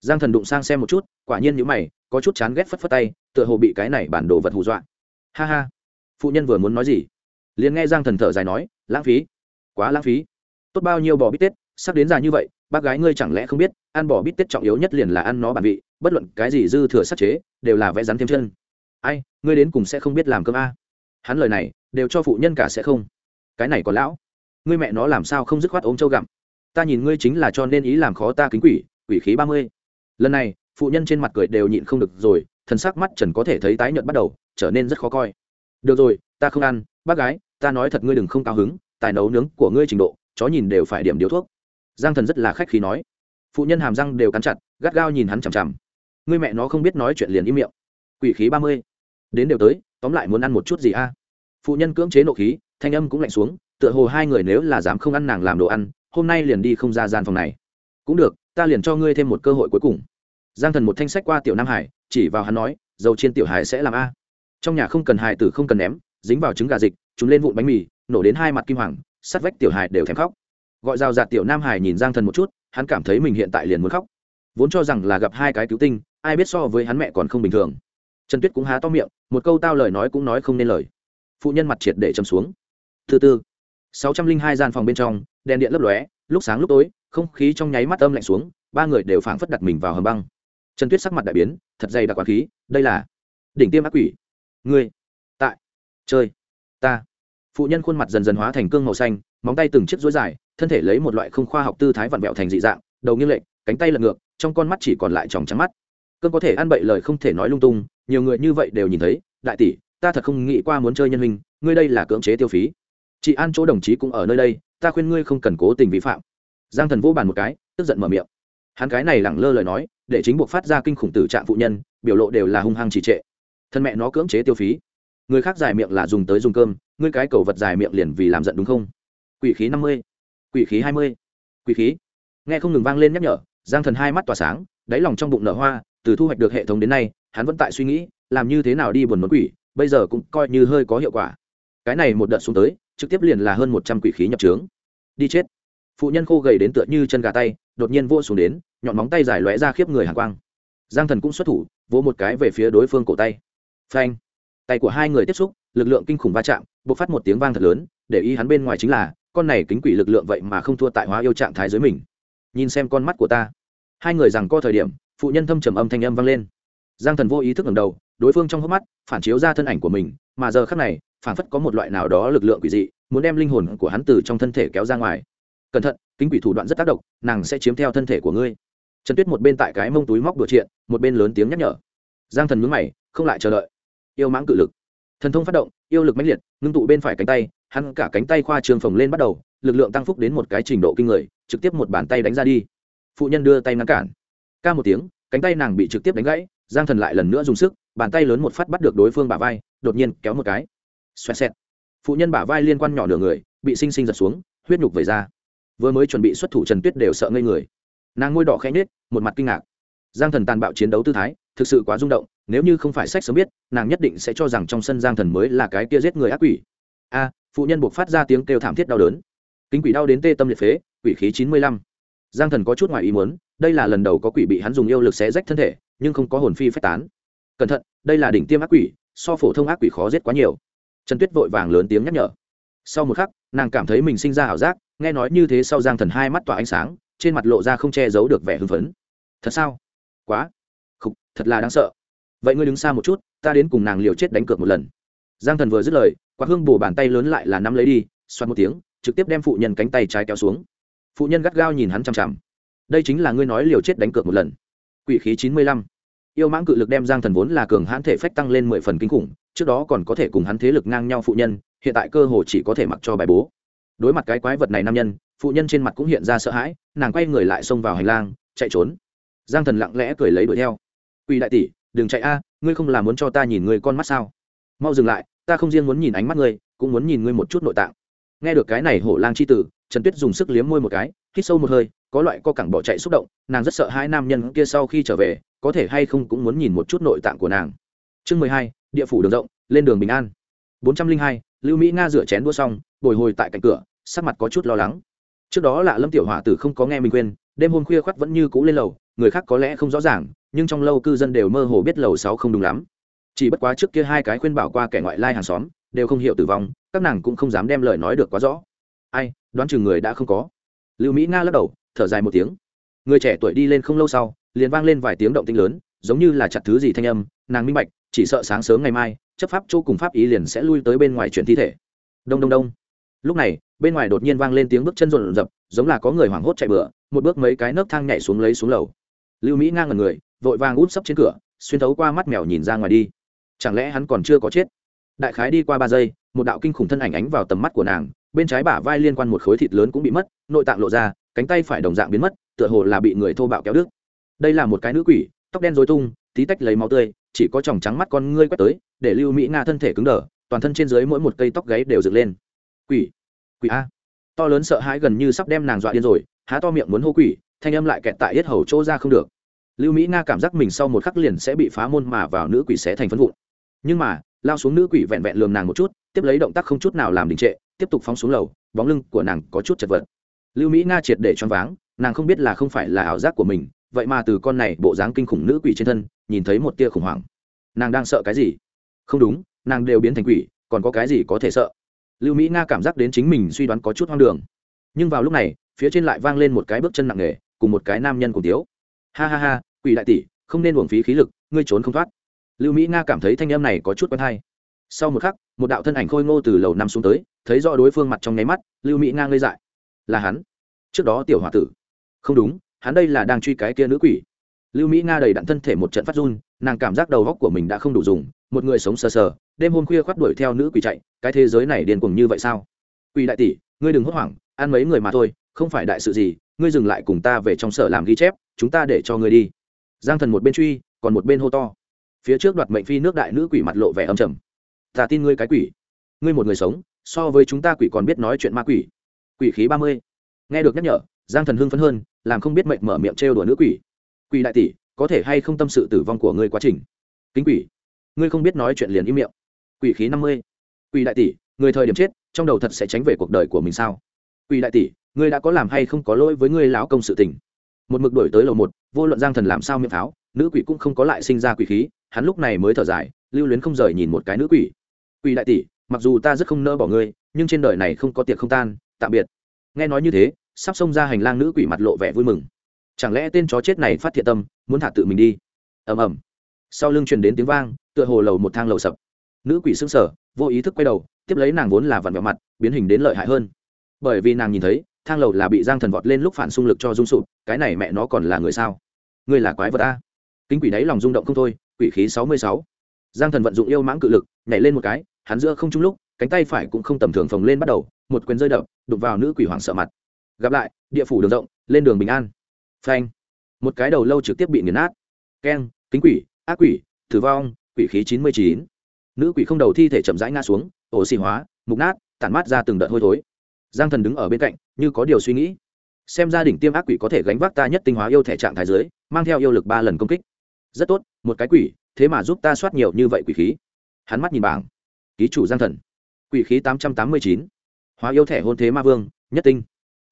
Giang thần đụng sang xem một chút, quả nhiên nhữ mày, có chút chán ghét phất phất tay, tựa hồ bị cái này bản đồ vật hù dọa. Ha ha. Phụ nhân vừa muốn nói gì, liền nghe giang thần thở dài nói, lãng phí, quá lãng phí. Tốt bao nhiêu bò bít tết, sắp đến già như vậy bác gái ngươi chẳng lẽ không biết, ăn bỏ bít tết trọng yếu nhất liền là ăn nó bản vị, bất luận cái gì dư thừa sắc chế, đều là vẽ rắn thêm chân. Ai, ngươi đến cùng sẽ không biết làm cơm a? Hắn lời này, đều cho phụ nhân cả sẽ không. Cái này còn lão. Ngươi mẹ nó làm sao không dứt khoát ôm châu gặm? Ta nhìn ngươi chính là cho nên ý làm khó ta kính quỷ quỷ khí ba mươi. Lần này, phụ nhân trên mặt cười đều nhịn không được rồi, thần sắc mắt trần có thể thấy tái nhợt bắt đầu, trở nên rất khó coi. Được rồi, ta không ăn, bác gái, ta nói thật ngươi đừng không cao hứng, tài nấu nướng của ngươi trình độ, chó nhìn đều phải điểm điếu thuốc giang thần rất là khách khí nói. Phụ nhân hàm răng đều cắn chặt, gắt gao nhìn hắn chằm chằm. Ngươi mẹ nó không biết nói chuyện liền im miệng. Quỷ khí ba mươi. Đến đều tới, tóm lại muốn ăn một chút gì a? Phụ nhân cưỡng chế nộ khí, thanh âm cũng lạnh xuống, tựa hồ hai người nếu là dám không ăn nàng làm đồ ăn, hôm nay liền đi không ra gian phòng này. Cũng được, ta liền cho ngươi thêm một cơ hội cuối cùng. Giang thần một thanh sách qua tiểu nam hải, chỉ vào hắn nói, dầu trên tiểu hải sẽ làm a? Trong nhà không cần hài tử không cần ném, dính vào trứng gà dịch, chúng lên vụn bánh mì, nổ đến hai mặt kim hoàng, sắt vách tiểu Hải đều thèm khóc gọi rào rạt tiểu nam hải nhìn giang thần một chút, hắn cảm thấy mình hiện tại liền muốn khóc. Vốn cho rằng là gặp hai cái cứu tinh, ai biết so với hắn mẹ còn không bình thường. Trần tuyết cũng há to miệng, một câu tao lời nói cũng nói không nên lời. Phụ nhân mặt triệt để châm xuống. Thứ tư, sáu trăm linh hai gian phòng bên trong, đèn điện lấp lóe, lúc sáng lúc tối, không khí trong nháy mắt âm lạnh xuống, ba người đều phảng phất đặt mình vào hầm băng. Trần tuyết sắc mặt đại biến, thật dày đặc quá khí, đây là đỉnh tiêm ác quỷ. Ngươi, tại, chơi, ta. Phụ nhân khuôn mặt dần dần hóa thành cương màu xanh, móng tay từng chiếc rối dài thân thể lấy một loại không khoa học tư thái vặn vẹo thành dị dạng, đầu nghiêng lệch, cánh tay lật ngược, trong con mắt chỉ còn lại tròng trắng mắt. Cơn có thể ăn bậy lời không thể nói lung tung, nhiều người như vậy đều nhìn thấy, đại tỷ, ta thật không nghĩ qua muốn chơi nhân hình ngươi đây là cưỡng chế tiêu phí. Chị an chỗ đồng chí cũng ở nơi đây, ta khuyên ngươi không cần cố tình vi phạm. Giang thần vô bàn một cái, tức giận mở miệng. Hắn cái này lẳng lơ lời nói, để chính buộc phát ra kinh khủng tử trạng phụ nhân, biểu lộ đều là hung hăng trì trệ. Thân mẹ nó cưỡng chế tiêu phí. Người khác dài miệng là dùng tới dùng cơm, ngươi cái cầu vật dài miệng liền vì làm giận đúng không? Quỷ khí năm mươi quỷ khí hai mươi. Quỷ khí. Nghe không ngừng vang lên nhắc nhở, giang thần hai mắt tỏa sáng, đáy lòng trong bụng nở hoa, từ thu hoạch được hệ thống đến nay, hắn vẫn tại suy nghĩ, làm như thế nào đi buồn món quỷ, bây giờ cũng coi như hơi có hiệu quả. Cái này một đợt xuống tới, trực tiếp liền là hơn một trăm quỷ khí nhập trướng. Đi chết. Phụ nhân khô gầy đến tựa như chân gà tay, đột nhiên vô xuống đến, nhọn móng tay dài lóe ra khiếp người hàng quang. Giang thần cũng xuất thủ, vỗ một cái về phía đối phương cổ tay. Phanh. Tay của hai người tiếp xúc, lực lượng kinh khủng va chạm b ộ c phát một tiếng vang thật lớn, để ý hắn bên ngoài chính là con này kính quỷ lực lượng vậy mà không thua tại hóa yêu trạng thái dưới mình. Nhìn xem con mắt của ta. Hai người rằng co thời điểm, phụ nhân thâm trầm âm thanh âm vang lên. Giang thần vô ý thức ngầm đầu, đối phương trong hốc mắt, phản chiếu ra thân ảnh của mình, mà giờ khắc này, phản phất có một loại nào đó lực lượng quỷ dị, muốn đem linh hồn của hắn từ trong thân thể kéo ra ngoài. Cẩn thận, kính quỷ thủ đoạn rất tác động, nàng sẽ chiếm theo thân thể của ngươi. Trần tuyết một bên tại cái mông túi móc đồ triện, một bên lớn tiếng nhắc nhở. Giang thần mướn mày, không lại chờ đợi. Yêu mãng cự lực. Thần thông phát động, yêu lực mãnh liệt, ngưng tụ bên phải cánh tay hắn cả cánh tay khoa trường phồng lên bắt đầu, lực lượng tăng phúc đến một cái trình độ kinh người, trực tiếp một bàn tay đánh ra đi. Phụ nhân đưa tay ngăn cản. Ca một tiếng, cánh tay nàng bị trực tiếp đánh gãy, giang thần lại lần nữa dùng sức, bàn tay lớn một phát bắt được đối phương bả vai, đột nhiên kéo một cái. Xoẹt xẹt. Phụ nhân bả vai liên quan nhỏ nửa người, bị sinh sinh giật xuống, huyết nhục về ra. Vừa mới chuẩn bị xuất thủ trần tuyết đều sợ ngây người. Nàng ngôi đỏ khẽ nhết một mặt kinh ngạc. Giang thần tàn bạo chiến đấu tư thái, thực sự quá rung động, nếu như không phải sách sớm biết, nàng nhất định sẽ cho rằng trong sân giang thần mới là cái kia giết người ác quỷ. A phụ nhân buộc phát ra tiếng kêu thảm thiết đau đớn. Kính quỷ đau đến tê tâm liệt phế, quỷ khí chín mươi lăm. Giang thần có chút ngoài ý muốn, đây là lần đầu có quỷ bị hắn dùng yêu lực xé rách thân thể, nhưng không có hồn phi phách tán. Cẩn thận, đây là đỉnh tiêm ác quỷ, so phổ thông ác quỷ khó giết quá nhiều. Trần tuyết vội vàng lớn tiếng nhắc nhở. Sau một khắc, nàng cảm thấy mình sinh ra ảo giác, nghe nói như thế sau giang thần hai mắt tỏa ánh sáng, trên mặt lộ ra không che giấu được vẻ hưng phấn. Thật sao? Quá. Khục, thật là đáng sợ. Vậy ngươi đứng xa một chút, ta đến cùng nàng liều chết đánh cược một lần. Giang thần vừa dứt lời quạt hương bổ bàn tay lớn lại là nắm lấy đi xoắn một tiếng, trực tiếp đem phụ nhân cánh tay trái kéo xuống. Phụ nhân gắt gao nhìn hắn chằm chằm. Đây chính là ngươi nói liều chết đánh cược một lần. Quỷ khí chín mươi lăm. Yêu mãng cự lực đem giang thần vốn là cường hãn thể phách tăng lên mười phần kinh khủng, trước đó còn có thể cùng hắn thế lực ngang nhau phụ nhân, hiện tại cơ hồ chỉ có thể mặc cho bài bố. Đối mặt cái quái vật này nam nhân, phụ nhân trên mặt cũng hiện ra sợ hãi, nàng quay người lại xông vào hành lang, chạy trốn. Giang thần lặng lẽ cười lấy đuổi theo. Quỷ đại tỷ, đừng chạy a, ngươi không làm muốn cho ta nhìn ngươi con mắt sao? Mau dừng lại ta không riêng muốn nhìn ánh mắt ngươi, cũng muốn nhìn ngươi một chút nội tạng. Nghe được cái này hổ lang c h i tử, trần tuyết dùng sức liếm môi một cái, hít sâu một hơi, có loại co cẳng bỏ chạy xúc động, nàng rất sợ hai nam nhân kia sau khi trở về, có thể hay không cũng muốn nhìn một chút nội tạng của nàng. Chương mười hai, địa phủ đường rộng, lên đường bình an. Bốn trăm linh hai, lưu mỹ nga rửa chén đua xong, bồi hồi tại cạnh cửa, sắc mặt có chút lo lắng. Trước đó là lâm tiểu hỏa tử không có nghe mình quên đêm hôm khuya khoắt vẫn như cũ lên lầu, người khác có lẽ không rõ ràng, nhưng trong lâu cư dân đều mơ hồ biết lầu sáu không đúng lắm chỉ bất quá trước kia hai cái khuyên bảo qua kẻ ngoại lai hàng xóm, đều không hiểu tử vong, các nàng cũng không dám đem lời nói được quá rõ. Ai, đoán chừng người đã không có. Lưu mỹ nga lắc đầu, thở dài một tiếng. Người trẻ tuổi đi lên không lâu sau, liền vang lên vài tiếng động tinh lớn, giống như là chặt thứ gì thanh âm, nàng minh bạch, chỉ sợ sáng sớm ngày mai, chấp pháp chỗ cùng pháp ý liền sẽ lui tới bên ngoài chuyển thi thể. Đông đông đông. Lúc này, bên ngoài đột nhiên vang lên tiếng bước chân rộn rập, giống là có người hoảng hốt chạy bựa một bước mấy cái nấc thang nhảy xuống lấy xuống lầu. Lưu mỹ ngang ngần người, vội vàng út sấp trên cửa, xuyên thấu qua mắt mèo nhìn ra ngoài đi chẳng lẽ hắn còn chưa có chết? Đại khái đi qua ba giây, một đạo kinh khủng thân ảnh ánh vào tầm mắt của nàng, bên trái bả vai liên quan một khối thịt lớn cũng bị mất, nội tạng lộ ra, cánh tay phải đồng dạng biến mất, tựa hồ là bị người thô bạo kéo đứt. Đây là một cái nữ quỷ, tóc đen dối tung, tí tách lấy máu tươi, chỉ có tròng trắng mắt con ngươi quét tới, để lưu mỹ nga thân thể cứng đờ, toàn thân trên dưới mỗi một cây tóc gáy đều dựng lên. Quỷ quỷ a. To lớn sợ hãi gần như sắp đem nàng dọa điên rồi, há to miệng muốn hô quỷ, thanh âm lại kẹt tại yết hầu chỗ ra không được. Lưu mỹ nga cảm giác mình sau một khắc liền sẽ bị phá môn mà vào nữ quỷ sẽ thành phân vụn nhưng mà, lao xuống nữ quỷ vẹn vẹn lườm nàng một chút, tiếp lấy động tác không chút nào làm đình trệ, tiếp tục phóng xuống lầu, bóng lưng của nàng có chút chật vật. Lưu mỹ nga triệt để choáng váng, nàng không biết là không phải là ảo giác của mình, vậy mà từ con này bộ dáng kinh khủng nữ quỷ trên thân, nhìn thấy một tia khủng hoảng. Nàng đang sợ cái gì? Không đúng, nàng đều biến thành quỷ, còn có cái gì có thể sợ? Lưu mỹ nga cảm giác đến chính mình suy đoán có chút hoang đường. Nhưng vào lúc này, phía trên lại vang lên một cái bước chân nặng nề, cùng một cái nam nhân cùng tiếu ha ha ha, quỷ đại tỷ, không nên uổng phí khí lực, ngươi trốn không thoát lưu mỹ nga cảm thấy thanh âm này có chút quen hay. Sau một khắc, một đạo thân ảnh khôi ngô từ lầu năm xuống tới, thấy rõ đối phương mặt trong nháy mắt, lưu mỹ nga ngây dại. Là hắn. Trước đó tiểu h o a tử. Không đúng, hắn đây là đang truy cái kia nữ quỷ. Lưu mỹ nga đầy đặn thân thể một trận phát run, nàng cảm giác đầu góc của mình đã không đủ dùng, một người sống sờ sờ, đêm hôm khuya khoác đuổi theo nữ quỷ chạy, cái thế giới này điên cuồng như vậy sao? Quỷ đại tỷ, ngươi đừng hốt hoảng, ăn mấy người mà thôi, không phải đại sự gì, ngươi dừng lại cùng ta về trong sở làm ghi chép, chúng ta để cho ngươi đi. Giang thần một bên truy, còn một bên hô to phía trước đoạt mệnh phi nước đại nữ quỷ mặt lộ vẻ âm trầm. Ta tin ngươi cái quỷ. Ngươi một người sống, so với chúng ta quỷ còn biết nói chuyện ma quỷ. Quỷ khí ba mươi. Nghe được nhắc nhở, giang thần hưng phấn hơn, làm không biết mệnh mở miệng trêu đùa nữ quỷ. Quỷ đại tỷ, có thể hay không tâm sự tử vong của ngươi quá trình? Kính quỷ, ngươi không biết nói chuyện liền im miệng. Quỷ khí năm mươi. Quỷ đại tỷ, người thời điểm chết, trong đầu thật sẽ tránh về cuộc đời của mình sao? Quỷ đại tỷ, ngươi đã có làm hay không có lỗi với ngươi lão công sự tình? Một mực đổi tới lầu một, vô luận giang thần làm sao miệng pháo, nữ quỷ cũng không có lại sinh ra quỷ khí hắn lúc này mới thở dài lưu luyến không rời nhìn một cái nữ quỷ. Quỷ đại tỷ mặc dù ta rất không nỡ bỏ ngươi nhưng trên đời này không có tiệc không tan tạm biệt. Nghe nói như thế sắp xông ra hành lang nữ quỷ mặt lộ vẻ vui mừng. Chẳng lẽ tên chó chết này phát thiện tâm muốn thả tự mình đi? Ầm ầm. Sau lưng truyền đến tiếng vang tựa hồ lầu một thang lầu sập. Nữ quỷ sững sờ, vô ý thức quay đầu tiếp lấy nàng vốn là vặn vẹo mặt biến hình đến lợi hại hơn. Bởi vì nàng nhìn thấy thang lầu là bị giang thần vọt lên lúc phản xung lực cho rung sụp cái này mẹ nó còn là người sao? Ngươi là quái vật a? Kính quỷ đáy lòng rung động không thôi, quỷ khí sáu mươi sáu. Giang thần vận dụng yêu mãng cự lực, nhảy lên một cái, hắn giữa không trung lúc, cánh tay phải cũng không tầm thường phồng lên bắt đầu, một quyền rơi đập đục vào nữ quỷ hoảng sợ mặt. Gặp lại, địa phủ đường rộng, lên đường bình an. Phanh. Một cái đầu lâu trực tiếp bị nghiền nát. Keng, kính quỷ, ác quỷ, tử vong, quỷ khí chín mươi chín. Nữ quỷ không đầu thi thể chậm rãi ngã xuống, ổ xì hóa, mục nát, tản mát ra từng đợt hôi thối. Giang thần đứng ở bên cạnh, như có điều suy nghĩ. Xem gia đình tiêm ác quỷ có thể gánh vác ta nhất tinh hóa yêu thể trạng thái dưới, mang theo yêu lực ba lần công kích rất tốt, một cái quỷ, thế mà giúp ta soát nhiều như vậy quỷ khí. Hắn mắt nhìn bảng. Ký chủ giang thần. Quỷ khí tám trăm tám mươi chín. Hóa yêu thẻ hôn thế ma vương, nhất tinh.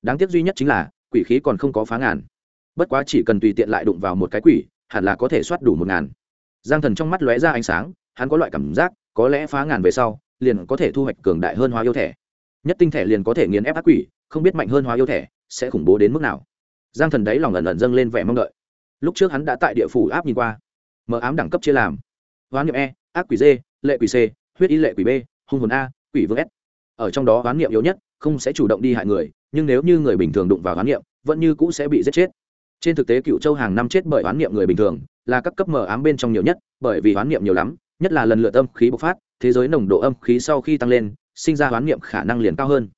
Đáng tiếc duy nhất chính là, quỷ khí còn không có phá ngàn. Bất quá chỉ cần tùy tiện lại đụng vào một cái quỷ, hẳn là có thể soát đủ một ngàn. Giang thần trong mắt lóe ra ánh sáng, hắn có loại cảm giác, có lẽ phá ngàn về sau, liền có thể thu hoạch cường đại hơn hóa yêu thẻ. Nhất tinh thẻ liền có thể nghiền ép ác quỷ, không biết mạnh hơn hóa yêu thẻ sẽ khủng bố đến mức nào. Giang thần đấy lòng ẩn ẩn dâng lên vẻ mong đợi lúc trước hắn đã tại địa phủ áp nhìn qua. Mở ám đẳng cấp chia làm. Hoán niệm e ác quỷ d lệ quỷ c, huyết y lệ quỷ b, hung hồn a, quỷ vương s. Ở trong đó hoán niệm yếu nhất, không sẽ chủ động đi hại người, nhưng nếu như người bình thường đụng vào hoán niệm, vẫn như cũ sẽ bị giết chết. Trên thực tế cựu châu hàng năm chết bởi hoán niệm người bình thường, là các cấp mở ám bên trong nhiều nhất, bởi vì hoán niệm nhiều lắm, nhất là lần lượt âm khí bộc phát, thế giới nồng độ âm khí sau khi tăng lên, sinh ra hoán niệm khả năng liền cao hơn.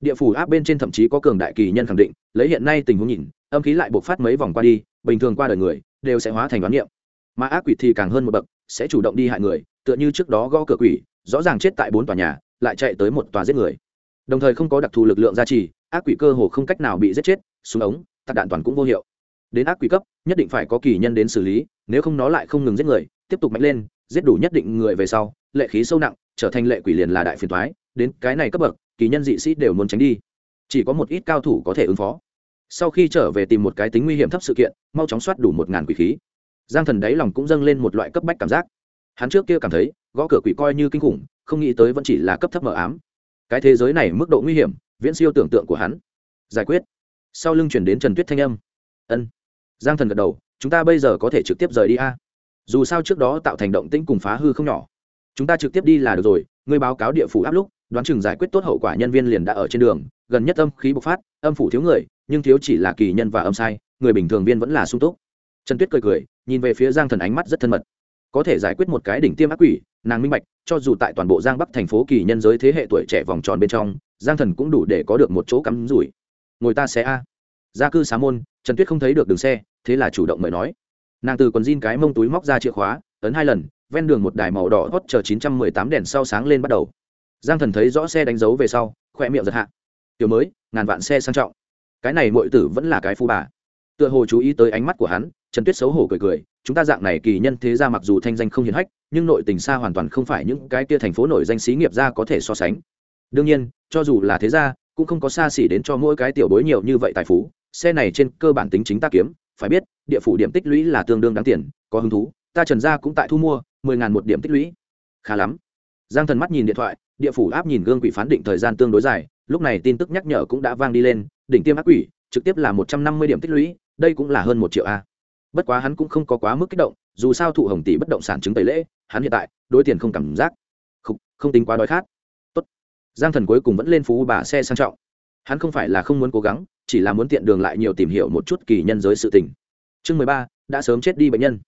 Địa phủ áp bên trên thậm chí có cường đại kỳ nhân khẳng định, lấy hiện nay tình huống nhìn, âm khí lại bộc phát mấy vòng qua đi bình thường qua đời người đều sẽ hóa thành đoán niệm. Mà ác quỷ thì càng hơn một bậc, sẽ chủ động đi hại người, tựa như trước đó gõ cửa quỷ, rõ ràng chết tại bốn tòa nhà, lại chạy tới một tòa giết người. Đồng thời không có đặc thù lực lượng gia trì, ác quỷ cơ hồ không cách nào bị giết chết, súng ống, tạc đạn toàn cũng vô hiệu. Đến ác quỷ cấp, nhất định phải có kỳ nhân đến xử lý, nếu không nó lại không ngừng giết người, tiếp tục mạnh lên, giết đủ nhất định người về sau, lệ khí sâu nặng, trở thành lệ quỷ liền là đại phiền thoái đến cái này cấp bậc, kỳ nhân dị sĩ đều muốn tránh đi. Chỉ có một ít cao thủ có thể ứng phó sau khi trở về tìm một cái tính nguy hiểm thấp sự kiện, mau chóng soát đủ một ngàn quỷ khí. Giang thần đáy lòng cũng dâng lên một loại cấp bách cảm giác. Hắn trước kia cảm thấy, gõ cửa quỷ coi như kinh khủng, không nghĩ tới vẫn chỉ là cấp thấp mờ ám. Cái thế giới này mức độ nguy hiểm, viễn siêu tưởng tượng của hắn. Giải quyết. Sau lưng chuyển đến trần tuyết thanh âm. Ân. Giang thần gật đầu, chúng ta bây giờ có thể trực tiếp rời đi a. Dù sao trước đó tạo thành động tĩnh cùng phá hư không nhỏ. Chúng ta trực tiếp đi là được rồi, ngươi báo cáo địa phủ áp lúc đoán chừng giải quyết tốt hậu quả nhân viên liền đã ở trên đường, gần nhất âm khí bộc phát, âm phủ thiếu người, nhưng thiếu chỉ là kỳ nhân và âm sai, người bình thường viên vẫn là sung túc. Trần tuyết cười cười, nhìn về phía giang thần ánh mắt rất thân mật. Có thể giải quyết một cái đỉnh tiêm ác quỷ, nàng minh bạch, cho dù tại toàn bộ giang bắc thành phố kỳ nhân giới thế hệ tuổi trẻ vòng tròn bên trong, giang thần cũng đủ để có được một chỗ cắm rủi. Ngồi ta xe a. Gia cư xá môn, trần tuyết không thấy được đường xe, thế là chủ động mời nói. Nàng từ quần jean cái mông túi móc ra chìa khóa, ấn hai lần, ven đường một đài màu đỏ hot chờ chín trăm mười tám đèn sau sáng lên bắt đầu giang thần thấy rõ xe đánh dấu về sau khoe miệng giật hạ. Tiểu mới, ngàn vạn xe sang trọng. Cái này mọi tử vẫn là cái phu bà. Tựa hồ chú ý tới ánh mắt của hắn, trần tuyết xấu hổ cười cười, chúng ta dạng này kỳ nhân thế gia mặc dù thanh danh không hiển hách, nhưng nội tình xa hoàn toàn không phải những cái kia thành phố nổi danh xí nghiệp gia có thể so sánh. Đương nhiên, cho dù là thế gia, cũng không có xa xỉ đến cho mỗi cái tiểu bối nhiều như vậy tài phú, xe này trên cơ bản tính chính ta kiếm, phải biết, địa phủ điểm tích lũy là tương đương đáng tiền, có hứng thú, ta trần gia cũng tại thu mua, mười ngàn một điểm tích lũy. Khá lắm. Giang thần mắt nhìn điện thoại địa phủ áp nhìn gương quỷ phán định thời gian tương đối dài lúc này tin tức nhắc nhở cũng đã vang đi lên đỉnh tiêm ác quỷ trực tiếp là một trăm năm mươi điểm tích lũy đây cũng là hơn một triệu a. Bất quá hắn cũng không có quá mức kích động dù sao thụ hồng tỷ bất động sản chứng tẩy lễ hắn hiện tại đối tiền không cảm giác. Không, không tính quá đói khát. Tốt. giang thần cuối cùng vẫn lên phú bà xe sang trọng. Hắn không phải là không muốn cố gắng chỉ là muốn tiện đường lại nhiều tìm hiểu một chút kỳ nhân giới sự tình. Chương mười ba đã sớm chết đi bệnh nhân.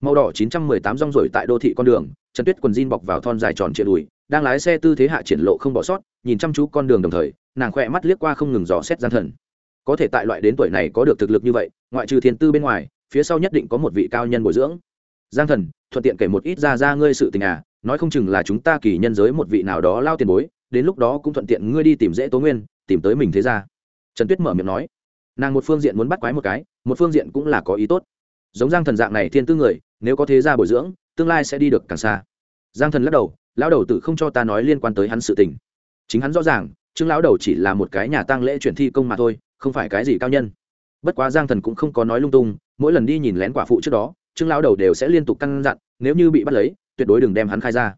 Màu đỏ chín trăm mười tám rong rổi tại đô thị con đường trần tuyết quần jean bọc vào thon dài tròn chia đùi đang lái xe tư thế hạ triển lộ không bỏ sót, nhìn chăm chú con đường đồng thời, nàng khỏe mắt liếc qua không ngừng dò xét gian thần. Có thể tại loại đến tuổi này có được thực lực như vậy, ngoại trừ thiên tư bên ngoài, phía sau nhất định có một vị cao nhân bồi dưỡng. Giang thần, thuận tiện kể một ít ra ra ngươi sự tình à nói không chừng là chúng ta kỳ nhân giới một vị nào đó lao tiền bối, đến lúc đó cũng thuận tiện ngươi đi tìm dễ tố nguyên, tìm tới mình thế ra trần tuyết mở miệng nói. Nàng một phương diện muốn bắt quái một cái, một phương diện cũng là có ý tốt. Giống giang thần dạng này thiên tư người, nếu có thế ra bồi dưỡng, tương lai sẽ đi được càng xa. Giang thần lắc đầu lão đầu tự không cho ta nói liên quan tới hắn sự tình. Chính hắn rõ ràng, trương lão đầu chỉ là một cái nhà tang lễ chuyển thi công mà thôi, không phải cái gì cao nhân. Bất quá giang thần cũng không có nói lung tung, mỗi lần đi nhìn lén quả phụ trước đó, trương lão đầu đều sẽ liên tục căn dặn, nếu như bị bắt lấy, tuyệt đối đừng đem hắn khai ra.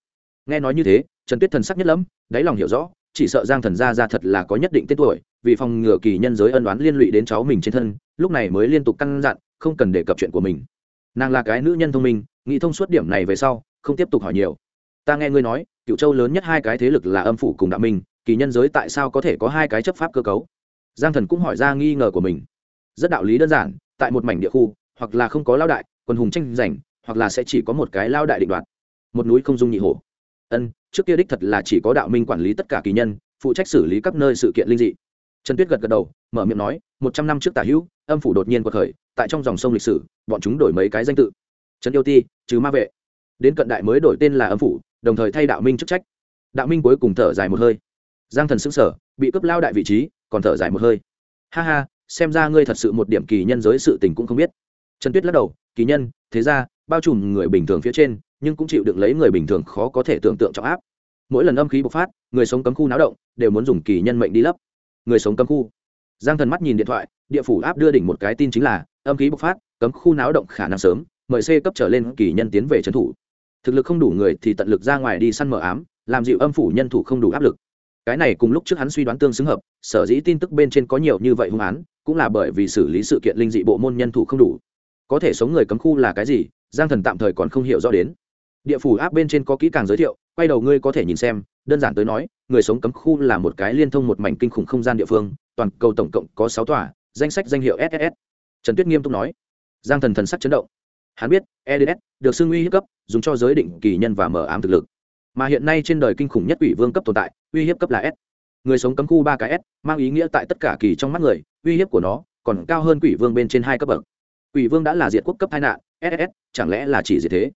Nghe nói như thế, trần tuyết thần sắc nhất lắm đáy lòng hiểu rõ, chỉ sợ giang thần ra ra thật là có nhất định tên tuổi, vì phòng ngừa kỳ nhân giới ân đoán liên lụy đến cháu mình trên thân, lúc này mới liên tục căn dặn, không cần đề cập chuyện của mình. Nàng là cái nữ nhân thông minh, nghĩ thông suốt điểm này về sau, không tiếp tục hỏi nhiều ta nghe ngươi nói cựu châu lớn nhất hai cái thế lực là âm phủ cùng đạo minh, kỳ nhân giới tại sao có thể có hai cái chấp pháp cơ cấu? Giang thần cũng hỏi ra nghi ngờ của mình. Rất đạo lý đơn giản, tại một mảnh địa khu, hoặc là không có lao đại quần hùng tranh giành, hoặc là sẽ chỉ có một cái lao đại định đoạt. Một núi không dung nhị hổ. Ân, trước kia đích thật là chỉ có đạo minh quản lý tất cả kỳ nhân, phụ trách xử lý các nơi sự kiện linh dị. Trần tuyết gật gật đầu, mở miệng nói, một trăm năm trước tả hữu, âm phủ đột nhiên quật khởi, tại trong dòng sông lịch sử, bọn chúng đổi mấy cái danh tự. Trần yêu ti, trừ ma vệ. Đến cận đại mới đổi tên là âm phủ đồng thời thay đạo minh chức trách. Đạo minh cuối cùng thở dài một hơi. Giang thần xứng sở bị cướp lao đại vị trí, còn thở dài một hơi. Ha ha, xem ra ngươi thật sự một điểm kỳ nhân giới sự tình cũng không biết. Trần tuyết lắc đầu, kỳ nhân, thế ra, bao trùm người bình thường phía trên, nhưng cũng chịu được lấy người bình thường khó có thể tưởng tượng trọng áp. Mỗi lần âm khí bộc phát, người sống cấm khu náo động, đều muốn dùng kỳ nhân mệnh đi lấp. Người sống cấm khu. Giang thần mắt nhìn điện thoại, địa phủ áp đưa đỉnh một cái tin chính là, âm khí bộc phát, cấm khu náo động khả năng sớm, mời c cấp trở lên kỳ nhân tiến về trấn thủ thực lực không đủ người thì tận lực ra ngoài đi săn mở ám, làm dịu âm phủ nhân thủ không đủ áp lực. Cái này cùng lúc trước hắn suy đoán tương xứng hợp, sở dĩ tin tức bên trên có nhiều như vậy hung án, cũng là bởi vì xử lý sự kiện linh dị bộ môn nhân thủ không đủ. Có thể sống người cấm khu là cái gì, giang thần tạm thời còn không hiểu rõ đến. Địa phủ áp bên trên có kỹ càng giới thiệu, quay đầu ngươi có thể nhìn xem, đơn giản tới nói, người sống cấm khu là một cái liên thông một mảnh kinh khủng không gian địa phương, toàn cầu tổng cộng có sáu tòa, danh sách danh hiệu ss trần tuyết nghiêm túc nói. Giang thần thần sắc chấn động hắn biết eds được xưng uy hiếp cấp, dùng cho giới định kỳ nhân và mở ám thực lực. Mà hiện nay trên đời kinh khủng nhất quỷ vương cấp tồn tại, uy hiếp cấp là s. Người sống cấm khu ba cái s, mang ý nghĩa tại tất cả kỳ trong mắt người, uy hiếp của nó còn cao hơn quỷ vương bên trên hai cấp bậc. Quỷ vương đã là diệt quốc cấp tai nạn ss chẳng lẽ là chỉ diệt thế?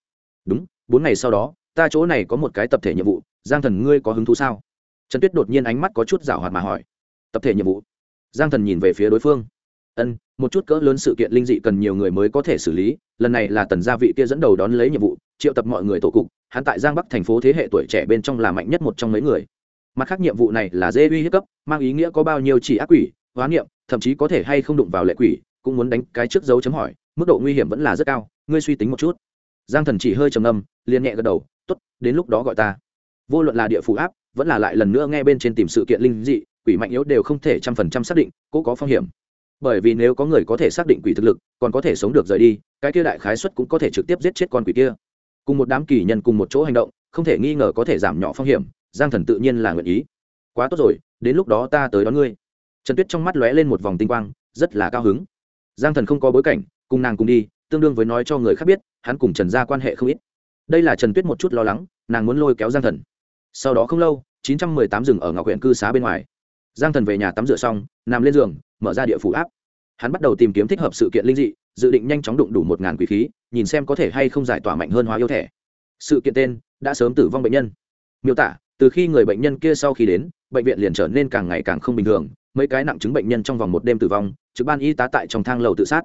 Đúng, bốn ngày sau đó, ta chỗ này có một cái tập thể nhiệm vụ, giang thần ngươi có hứng thú sao? Trần tuyết đột nhiên ánh mắt có chút rảo hoạt mà hỏi. Tập thể nhiệm vụ? Giang thần nhìn về phía đối phương ân, một chút cỡ lớn sự kiện linh dị cần nhiều người mới có thể xử lý, lần này là tần gia vị kia dẫn đầu đón lấy nhiệm vụ, triệu tập mọi người tổ cục, hắn tại giang bắc thành phố thế hệ tuổi trẻ bên trong là mạnh nhất một trong mấy người. Mặt khác nhiệm vụ này là dê uy hiếp cấp, mang ý nghĩa có bao nhiêu chỉ ác quỷ, hóa niệm, thậm chí có thể hay không đụng vào lệ quỷ, cũng muốn đánh cái trước dấu chấm hỏi, mức độ nguy hiểm vẫn là rất cao, ngươi suy tính một chút. Giang thần chỉ hơi trầm ngâm, liền nhẹ gật đầu t ố t đến lúc đó gọi ta. Vô luận là địa phủ áp, vẫn là lại lần nữa nghe bên trên tìm sự kiện linh dị, quỷ mạnh yếu đều không thể trăm phần trăm xác định, cố có phong hiểm bởi vì nếu có người có thể xác định quỷ thực lực, còn có thể sống được rời đi, cái kia đại khái xuất cũng có thể trực tiếp giết chết con quỷ kia. Cùng một đám kỳ nhân cùng một chỗ hành động, không thể nghi ngờ có thể giảm nhỏ phong hiểm, giang thần tự nhiên là nguyện ý. Quá tốt rồi, đến lúc đó ta tới đón ngươi. Trần tuyết trong mắt lóe lên một vòng tinh quang, rất là cao hứng. Giang thần không có bối cảnh, cùng nàng cùng đi, tương đương với nói cho người khác biết, hắn cùng trần gia quan hệ không ít. Đây là trần tuyết một chút lo lắng, nàng muốn lôi kéo giang thần. Sau đó không lâu, chín trăm mười tám rừng ở ngọc huyện cư xá bên ngoài. Giang thần về nhà tắm rửa xong, nằm lên giường mở ra địa phủ áp. Hắn bắt đầu tìm kiếm thích hợp sự kiện linh dị, dự định nhanh chóng đụng đủ một ngàn quỷ khí, nhìn xem có thể hay không giải tỏa mạnh hơn hóa yêu thẻ sự kiện tên, đã sớm tử vong bệnh nhân. Miêu tả, từ khi người bệnh nhân kia sau khi đến, bệnh viện liền trở nên càng ngày càng không bình thường, mấy cái nặng chứng bệnh nhân trong vòng một đêm tử vong, trực ban y tá tại trong thang lầu tự sát.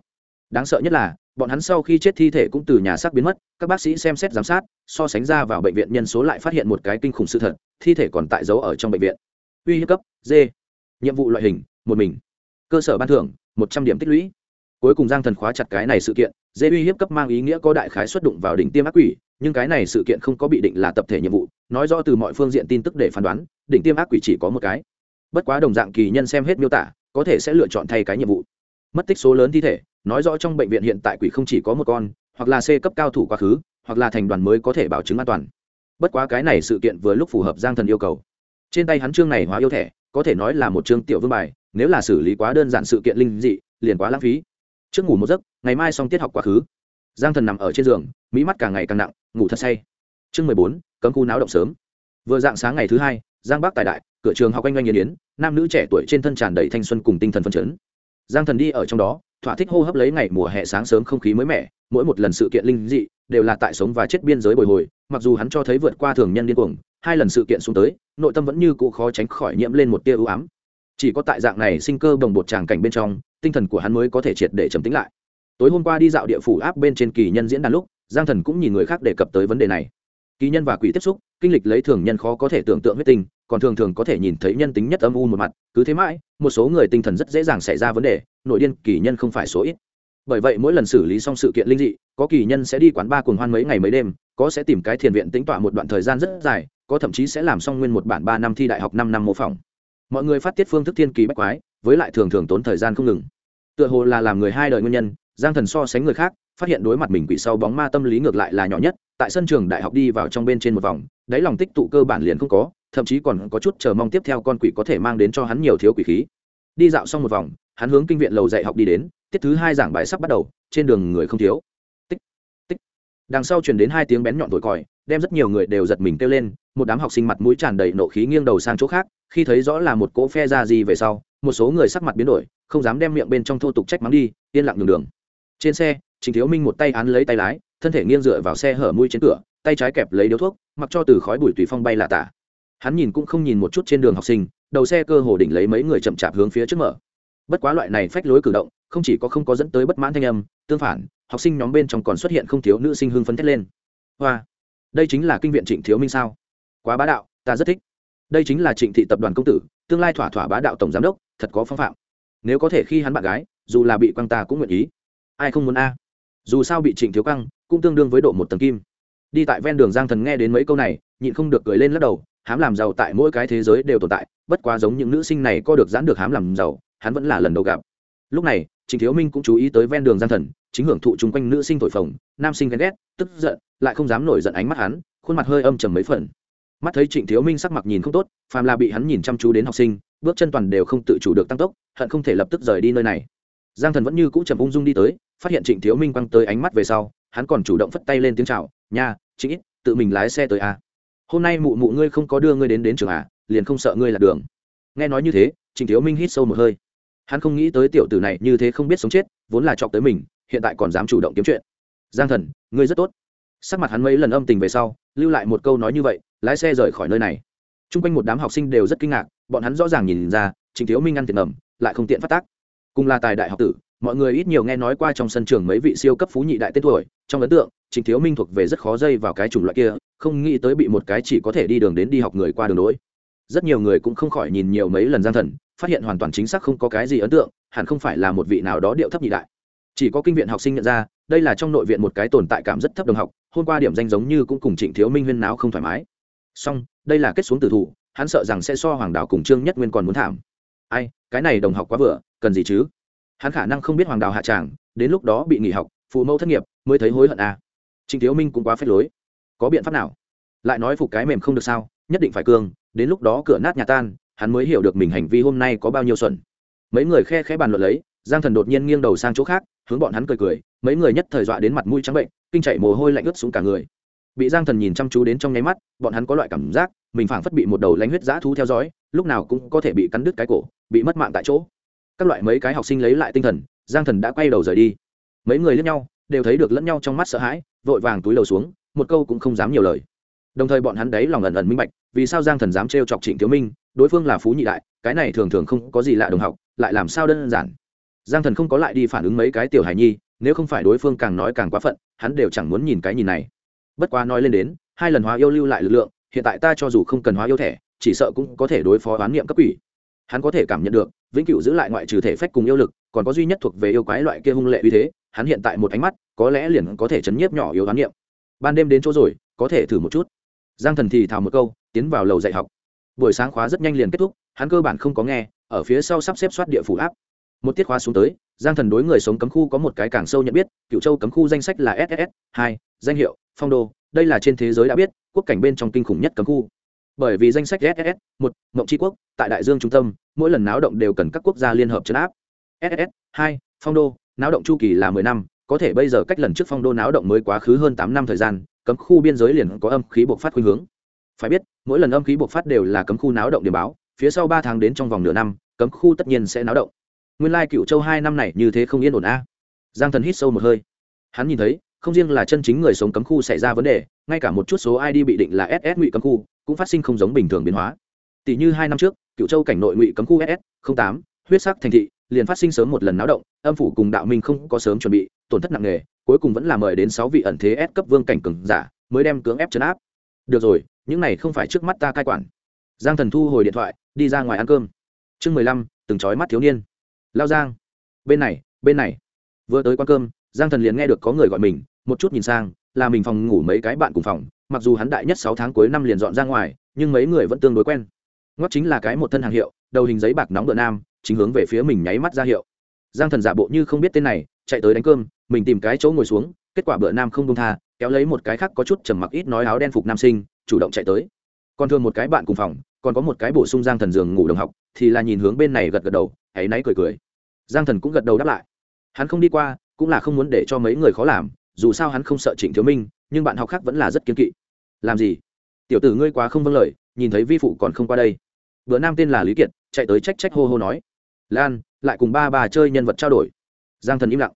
Đáng sợ nhất là, bọn hắn sau khi chết thi thể cũng từ nhà xác biến mất, các bác sĩ xem xét giám sát, so sánh ra vào bệnh viện nhân số lại phát hiện một cái kinh khủng sự thật, thi thể còn tại giấu ở trong bệnh viện. Uy hiếp cấp, d. Nhiệm vụ loại hình, một mình cơ sở ban thưởng, một trăm điểm tích lũy. Cuối cùng giang thần khóa chặt cái này sự kiện, dễ uy hiếp cấp mang ý nghĩa có đại khái xuất đụng vào đỉnh tiêm ác quỷ, nhưng cái này sự kiện không có bị định là tập thể nhiệm vụ, nói rõ từ mọi phương diện tin tức để phán đoán, đỉnh tiêm ác quỷ chỉ có một cái. Bất quá đồng dạng kỳ nhân xem hết miêu tả, có thể sẽ lựa chọn thay cái nhiệm vụ. Mất tích số lớn thi thể, nói rõ trong bệnh viện hiện tại quỷ không chỉ có một con, hoặc là c cấp cao thủ quá khứ, hoặc là thành đoàn mới có thể bảo chứng an toàn. Bất quá cái này sự kiện vừa lúc phù hợp giang thần yêu cầu. Trên tay hắn chương này hóa yêu thẻ, có thể nói là một chương tiểu vương bài nếu là xử lý quá đơn giản sự kiện linh dị, liền quá lãng phí. Trước ngủ một giấc, ngày mai xong tiết học quá khứ. Giang thần nằm ở trên giường, mỹ mắt càng ngày càng nặng, ngủ thật say. Chương mười bốn, cấm khu náo động sớm. Vừa dạng sáng ngày thứ hai, giang bắc tài đại, cửa trường học anh oanh nghiền yến, nam nữ trẻ tuổi trên thân tràn đầy thanh xuân cùng tinh thần phân chấn. Giang thần đi ở trong đó, thỏa thích hô hấp lấy ngày mùa hè sáng sớm không khí mới mẻ, mỗi một lần sự kiện linh dị đều là tại sống và chết biên giới bồi hồi, mặc dù hắn cho thấy vượt qua thường nhân điên cuồng, hai lần sự kiện xuống tới, nội tâm vẫn như cũ khó tránh khỏi nhiễm lên một tia ưu ám chỉ có tại dạng này sinh cơ đồng bột tràng cảnh bên trong, tinh thần của hắn mới có thể triệt để trầm tính lại. Tối hôm qua đi dạo địa phủ áp bên trên kỳ nhân diễn đàn lúc, giang thần cũng nhìn người khác đề cập tới vấn đề này. Kỳ nhân và quỷ tiếp xúc, kinh lịch lấy thường nhân khó có thể tưởng tượng huyết tinh, còn thường thường có thể nhìn thấy nhân tính nhất âm u một mặt, cứ thế mãi, một số người tinh thần rất dễ dàng xảy ra vấn đề, nội điên kỳ nhân không phải số ít. Bởi vậy mỗi lần xử lý xong sự kiện linh dị, có kỳ nhân sẽ đi quán ba cuồng hoan mấy ngày mấy đêm, có sẽ tìm cái thiền viện tính tọa một đoạn thời gian rất dài, có thậm chí sẽ làm xong nguyên một bản ba năm thi đại học năm năm mô phỏng mọi người phát tiết phương thức thiên kỳ bách quái, với lại thường thường tốn thời gian không ngừng. Tựa hồ là làm người hai đời nguyên nhân, giang thần so sánh người khác, phát hiện đối mặt mình quỷ sau bóng ma tâm lý ngược lại là nhỏ nhất, tại sân trường đại học đi vào trong bên trên một vòng, đáy lòng tích tụ cơ bản liền không có, thậm chí còn có chút chờ mong tiếp theo con quỷ có thể mang đến cho hắn nhiều thiếu quỷ khí. Đi dạo xong một vòng, hắn hướng kinh viện lầu dạy học đi đến, tiết thứ hai giảng bài sắp bắt đầu, trên đường người không thiếu. Tích tích. Đằng sau chuyển đến hai tiếng bén nhọn thổi còi, đem rất nhiều người đều giật mình kêu lên một đám học sinh mặt mũi tràn đầy nộ khí nghiêng đầu sang chỗ khác, khi thấy rõ là một cỗ phe ra gì về sau, một số người sắc mặt biến đổi, không dám đem miệng bên trong thô tục trách mắng đi, yên lặng nhường đường. Trên xe, trình thiếu minh một tay án lấy tay lái, thân thể nghiêng dựa vào xe hở mũi trên cửa, tay trái kẹp lấy điếu thuốc, mặc cho từ khói bụi tùy phong bay là tả. Hắn nhìn cũng không nhìn một chút trên đường học sinh, đầu xe cơ hồ đỉnh lấy mấy người chậm chạp hướng phía trước mở. Bất quá loại này phách lối cử động, không chỉ có không có dẫn tới bất mãn thanh âm, tương phản, học sinh nhóm bên trong còn xuất hiện không thiếu nữ sinh hưng phấn thét lên. Hoa, đây chính là kinh viện trịnh thiếu minh sao? Quá bá đạo, ta rất thích. Đây chính là trịnh thị tập đoàn công tử, tương lai thỏa thỏa bá đạo tổng giám đốc, thật có phong phạm. Nếu có thể khi hắn bạn gái, dù là bị quăng ta cũng nguyện ý. Ai không muốn a? Dù sao bị trịnh thiếu căng cũng tương đương với độ một tầng kim. Đi tại ven đường giang thần nghe đến mấy câu này, nhịn không được cười lên lắc đầu, hám làm giàu tại mỗi cái thế giới đều tồn tại, bất quá giống những nữ sinh này có được giãn được hám làm giàu, hắn vẫn là lần đầu gặp. Lúc này, trịnh thiếu minh cũng chú ý tới ven đường giang thần, chính hưởng thụ chung quanh nữ sinh thổi phồng, nam sinh ghen ghét, tức giận, lại không dám nổi giận ánh mắt hắn, khuôn mặt hơi âm trầm mấy phần mắt thấy trịnh thiếu minh sắc mặt nhìn không tốt, phàm là bị hắn nhìn chăm chú đến học sinh, bước chân toàn đều không tự chủ được tăng tốc, hận không thể lập tức rời đi nơi này. Giang thần vẫn như cũ trầm ung dung đi tới, phát hiện trịnh thiếu minh quăng tới ánh mắt về sau, hắn còn chủ động phất tay lên tiếng chào, nha, trịnh ít tự mình lái xe tới à. hôm nay mụ mụ ngươi không có đưa ngươi đến đến trường à liền không sợ ngươi là đường. Nghe nói như thế, trịnh thiếu minh hít sâu một hơi. Hắn không nghĩ tới tiểu tử này như thế không biết sống chết, vốn là chọc tới mình, hiện tại còn dám chủ động kiếm chuyện. Giang thần, ngươi rất tốt. Sắc mặt hắn mấy lần âm tình về sau, lưu lại một câu nói như vậy lái xe rời khỏi nơi này. T r u n g quanh một đám học sinh đều rất kinh ngạc bọn hắn rõ ràng nhìn ra trịnh thiếu minh ăn tiền ngầm, lại không tiện phát tác. Cùng là tài đại học tử mọi người ít nhiều nghe nói qua trong sân trường mấy vị siêu cấp phú nhị đại tên tuổi trong ấn tượng trịnh thiếu minh thuộc về rất khó dây vào cái chủng loại kia không nghĩ tới bị một cái chỉ có thể đi đường đến đi học người qua đường đ ố i rất nhiều người cũng không khỏi nhìn nhiều mấy lần gian thần phát hiện hoàn toàn chính xác không có cái gì ấn tượng hẳn không phải là một vị nào đó điệu thấp nhị đại. Chỉ có kinh viện học sinh nhận ra đây là trong nội viện một cái tồn tại cảm rất thấp đồng học hôm qua điểm danh giống như cũng cùng trịnh thiếu minh huyên náo không thoải mái song đây là kết xuống tử thủ, hắn sợ rằng sẽ so hoàng Đào cùng trương nhất nguyên còn muốn thảm. Ai, cái này đồng học quá vừa, cần gì chứ? Hắn khả năng không biết hoàng đào hạ tràng, đến lúc đó bị nghỉ học, phụ mẫu thất nghiệp, mới thấy hối hận à. trịnh thiếu minh cũng quá phép lối. Có biện pháp nào? Lại nói phục cái mềm không được sao, nhất định phải cương đến lúc đó cửa nát nhà tan, hắn mới hiểu được mình hành vi hôm nay có bao nhiêu xuẩn. Mấy người khe khẽ bàn luận lấy, giang thần đột nhiên nghiêng đầu sang chỗ khác, hướng bọn hắn cười cười, mấy người nhất thời dọa đến mặt mũi trắng bệnh, kinh chạy mồ hôi lạnh ướt xuống cả người bị giang thần nhìn chăm chú đến trong nháy mắt, bọn hắn có loại cảm giác, mình phảng phất bị một đầu lánh huyết dã thú theo dõi, lúc nào cũng có thể bị cắn đứt cái cổ, bị mất mạng tại chỗ. Các loại mấy cái học sinh lấy lại tinh thần, giang thần đã quay đầu rời đi. Mấy người lẫn nhau, đều thấy được lẫn nhau trong mắt sợ hãi, vội vàng túi đầu xuống, một câu cũng không dám nhiều lời. Đồng thời bọn hắn đấy lòng ẩn ẩn minh bạch, vì sao giang thần dám trêu chọc trịnh thiếu minh, đối phương là phú nhị đại, cái này thường thường không có gì lạ đồng học, lại làm sao đơn giản. Giang thần không có lại đi phản ứng mấy cái tiểu hài nhi, nếu không phải đối phương càng nói càng quá phận, hắn đều chẳng muốn nhìn cái nhìn này bất quá nói lên đến, hai lần hóa yêu lưu lại lực lượng, hiện tại ta cho dù không cần hóa yêu thẻ, chỉ sợ cũng có thể đối phó oán niệm cấp quỷ. Hắn có thể cảm nhận được, vĩnh cửu giữ lại ngoại trừ thể phách cùng yêu lực, còn có duy nhất thuộc về yêu quái loại kia hung lệ uy thế, hắn hiện tại một ánh mắt, có lẽ liền có thể chấn nhiếp nhỏ yếu oán niệm. Ban đêm đến chỗ rồi, có thể thử một chút. Giang thần thì thào một câu, tiến vào lầu dạy học. Buổi sáng khóa rất nhanh liền kết thúc, hắn cơ bản không có nghe, ở phía sau sắp xếp soát địa phủ áp. Một tiết khóa xuống tới, giang thần đối người sống cấm khu có một cái càng sâu nhận biết cựu châu cấm khu danh sách là ss hai, danh hiệu phong đô, đây là trên thế giới đã biết, quốc cảnh bên trong kinh khủng nhất cấm khu. Bởi vì danh sách ss một, mộng tri quốc, tại đại dương trung tâm, mỗi lần náo động đều cần các quốc gia liên hợp chấn áp. Ss hai, phong đô, náo động chu kỳ là mười năm, có thể bây giờ cách lần trước phong đô náo động mới quá khứ hơn tám năm thời gian, cấm khu biên giới liền có âm khí bộc phát khuynh hướng. Phải biết, mỗi lần âm khí bộc phát đều là cấm khu náo động điểm báo, phía sau ba tháng đến trong vòng nửa năm, cấm khu tất nhiên sẽ náo động. Nguyên lai cựu châu hai năm này như thế không yên ổn a. Giang thần hít sâu một hơi. Hắn nhìn thấy không riêng là chân chính người sống cấm khu xảy ra vấn đề, ngay cả một chút số id bị định là ss ngụy cấm khu, cũng phát sinh không giống bình thường biến hóa. Tỷ như hai năm trước, cựu châu cảnh nội ngụy cấm khu ss tám, huyết sắc thành thị, liền phát sinh sớm một lần náo động, âm phủ cùng đạo minh không có sớm chuẩn bị, tổn thất nặng nề, cuối cùng vẫn là mời đến sáu vị ẩn thế S cấp vương cảnh cường giả, mới đem cưỡng ép chấn áp. Được rồi, những này không phải trước mắt ta cai quản. Giang thần thu hồi điện thoại, đi ra ngoài ăn cơm. Chương mười lăm, từng trói mắt thiếu niên. Lao giang. Bên này bên này. Vừa tới quán cơm, giang thần liền nghe được có người gọi mình một chút nhìn sang, là mình phòng ngủ mấy cái bạn cùng phòng, mặc dù hắn đại nhất sáu tháng cuối năm liền dọn ra ngoài, nhưng mấy người vẫn tương đối quen. Ngoắc chính là cái một thân hàng hiệu, đầu hình giấy bạc nóng bờ nam, chính hướng về phía mình nháy mắt ra hiệu. Giang thần giả bộ như không biết tên này, chạy tới đánh cơm, mình tìm cái chỗ ngồi xuống, kết quả bữa nam không đông tha, kéo lấy một cái khác có chút trầm mặc ít nói áo đen phục nam sinh, chủ động chạy tới. Còn thường một cái bạn cùng phòng, còn có một cái bổ sung giang thần giường ngủ đồng học, thì là nhìn hướng bên này gật gật đầu hãy náy cười cười. Giang thần cũng gật đầu đáp lại. Hắn không đi qua, cũng là không muốn để cho mấy người khó làm dù sao hắn không sợ trịnh thiếu minh, nhưng bạn học khác vẫn là rất kiên kỵ. Làm gì? Tiểu tử ngươi quá không vâng lời, nhìn thấy vi phụ còn không qua đây. Bữa nam tên là lý kiệt, chạy tới trách trách hô hô nói. Lan, lại cùng ba bà chơi nhân vật trao đổi. Giang thần im lặng.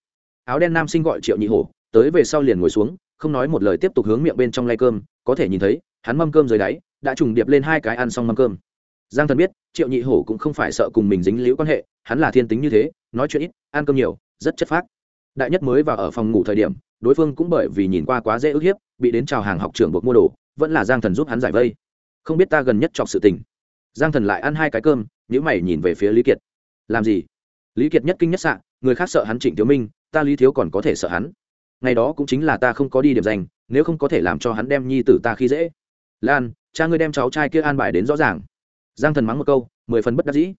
Áo đen nam sinh gọi triệu nhị hổ, tới về sau liền ngồi xuống, không nói một lời tiếp tục hướng miệng bên trong lay cơm, có thể nhìn thấy, hắn mâm cơm dưới đáy, đã trùng điệp lên hai cái ăn xong mâm cơm. Giang thần biết, triệu nhị hổ cũng không phải sợ cùng mình dính liễu quan hệ, hắn là thiên tính như thế, nói chuyện ít, ăn cơm nhiều, rất chất phác đại nhất mới vào ở phòng ngủ thời điểm, đối phương cũng bởi vì nhìn qua quá dễ ức hiếp, bị đến chào hàng học trưởng buộc mua đồ, vẫn là giang thần giúp hắn giải vây. Không biết ta gần nhất chọc sự tình. Giang thần lại ăn hai cái cơm nhữ mày nhìn về phía lý kiệt. Làm gì? Lý kiệt nhất kinh nhất sạn người khác sợ hắn trịnh thiếu minh, ta lý thiếu còn có thể sợ hắn. Ngày đó cũng chính là ta không có đi điểm danh, nếu không có thể làm cho hắn đem nhi tử ta khi dễ. Lan, cha ngươi đem cháu trai kia an bài đến rõ ràng. Giang thần mắng một câu, mười phần bất đắc dĩ.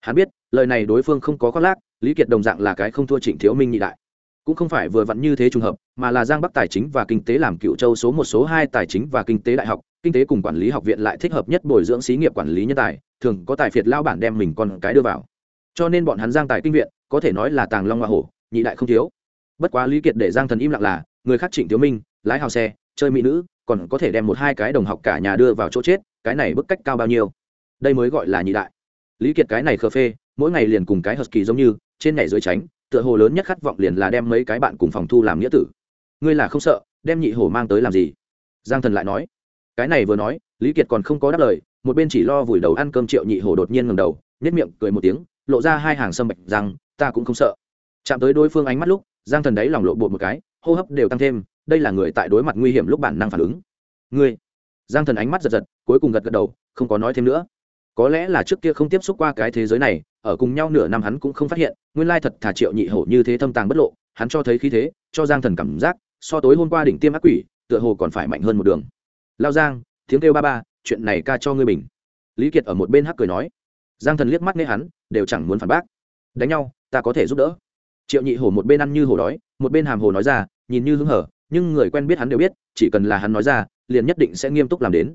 Hắn biết, lời này đối phương không có khoác lác, lý kiệt đồng dạng là cái không thua trịnh thiếu minh nhị đại cũng không phải vừa vặn như thế trùng hợp, mà là giang bắc tài chính và kinh tế làm cựu châu số một, số hai tài chính và kinh tế đại học, kinh tế cùng quản lý học viện lại thích hợp nhất bồi dưỡng xí nghiệp quản lý nhân tài, thường có tài phiệt lao bản đem mình con cái đưa vào. Cho nên bọn hắn giang tài kinh viện, có thể nói là tàng long hoa hổ, nhị đại không thiếu. Bất quá lý kiệt để giang thần im lặng là, người khác trịnh thiếu minh, lái hào xe, chơi mỹ nữ, còn có thể đem một hai cái đồng học cả nhà đưa vào chỗ chết, cái này bức cách cao bao nhiêu? Đây mới gọi là nhị đại. Lý kiệt cái này khờ phê, mỗi ngày liền cùng cái hờ kỳ giống như, trên nhảy dưới tránh tựa hồ lớn nhất khát vọng liền là đem mấy cái bạn cùng phòng thu làm nghĩa tử. Ngươi là không sợ, đem nhị hổ mang tới làm gì? Giang thần lại nói. Cái này vừa nói, lý kiệt còn không có đáp lời, một bên chỉ lo vùi đầu ăn cơm triệu nhị hổ đột nhiên ngầm đầu nhất miệng cười một tiếng, lộ ra hai hàng sâm bạch rằng, ta cũng không sợ. Chạm tới đối phương ánh mắt lúc, giang thần đấy lòng lộ bột một cái, hô hấp đều tăng thêm, đây là người tại đối mặt nguy hiểm lúc bản năng phản ứng. Ngươi! Giang thần ánh mắt giật giật, cuối cùng gật gật đầu, không có nói thêm nữa có lẽ là trước kia không tiếp xúc qua cái thế giới này, ở cùng nhau nửa năm hắn cũng không phát hiện, nguyên lai thật thà triệu nhị hổ như thế thâm tàng bất lộ, hắn cho thấy khí thế, cho giang thần cảm giác, so tối hôm qua đỉnh tiêm ác quỷ, tựa hồ còn phải mạnh hơn một đường. Lao giang, tiếng kêu ba ba, chuyện này ca cho ngươi bình. Lý kiệt ở một bên hắc cười nói. Giang thần liếc mắt nghe hắn, đều chẳng muốn phản bác. Đánh nhau, ta có thể giúp đỡ. Triệu nhị hổ một bên ăn như hổ đói, một bên hàm hồ nói ra, nhìn như hứng hở, nhưng người quen biết hắn đều biết, chỉ cần là hắn nói ra, liền nhất định sẽ nghiêm túc làm đến.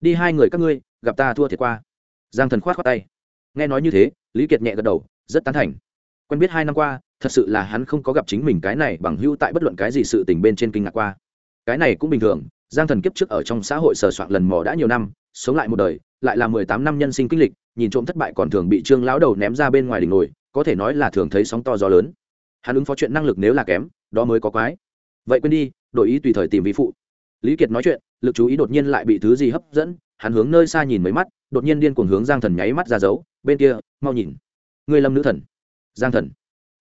Đi hai người các ngươi, gặp ta thua thiệt qua giang thần khoát khoát tay. Nghe nói như thế, lý kiệt nhẹ gật đầu, rất tán thành. Quen biết hai năm qua, thật sự là hắn không có gặp chính mình cái này bằng hưu tại bất luận cái gì sự tình bên trên kinh ngạc qua. Cái này cũng bình thường, giang thần kiếp trước ở trong xã hội sờ soạn lần mò đã nhiều năm, sống lại một đời, lại là mười tám năm nhân sinh kinh lịch, nhìn trộm thất bại còn thường bị trương lão đầu ném ra bên ngoài đỉnh nồi có thể nói là thường thấy sóng to gió lớn. Hắn ứng phó chuyện năng lực nếu là kém, đó mới có quái. Vậy quên đi, đổi ý tùy thời tìm vị phụ. Lý kiệt nói chuyện, lực chú ý đột nhiên lại bị thứ gì hấp dẫn hắn hướng nơi xa nhìn mấy mắt, đột nhiên điên cuồng hướng giang thần nháy mắt ra giấu bên kia, mau nhìn. Người lâm nữ thần. Giang thần.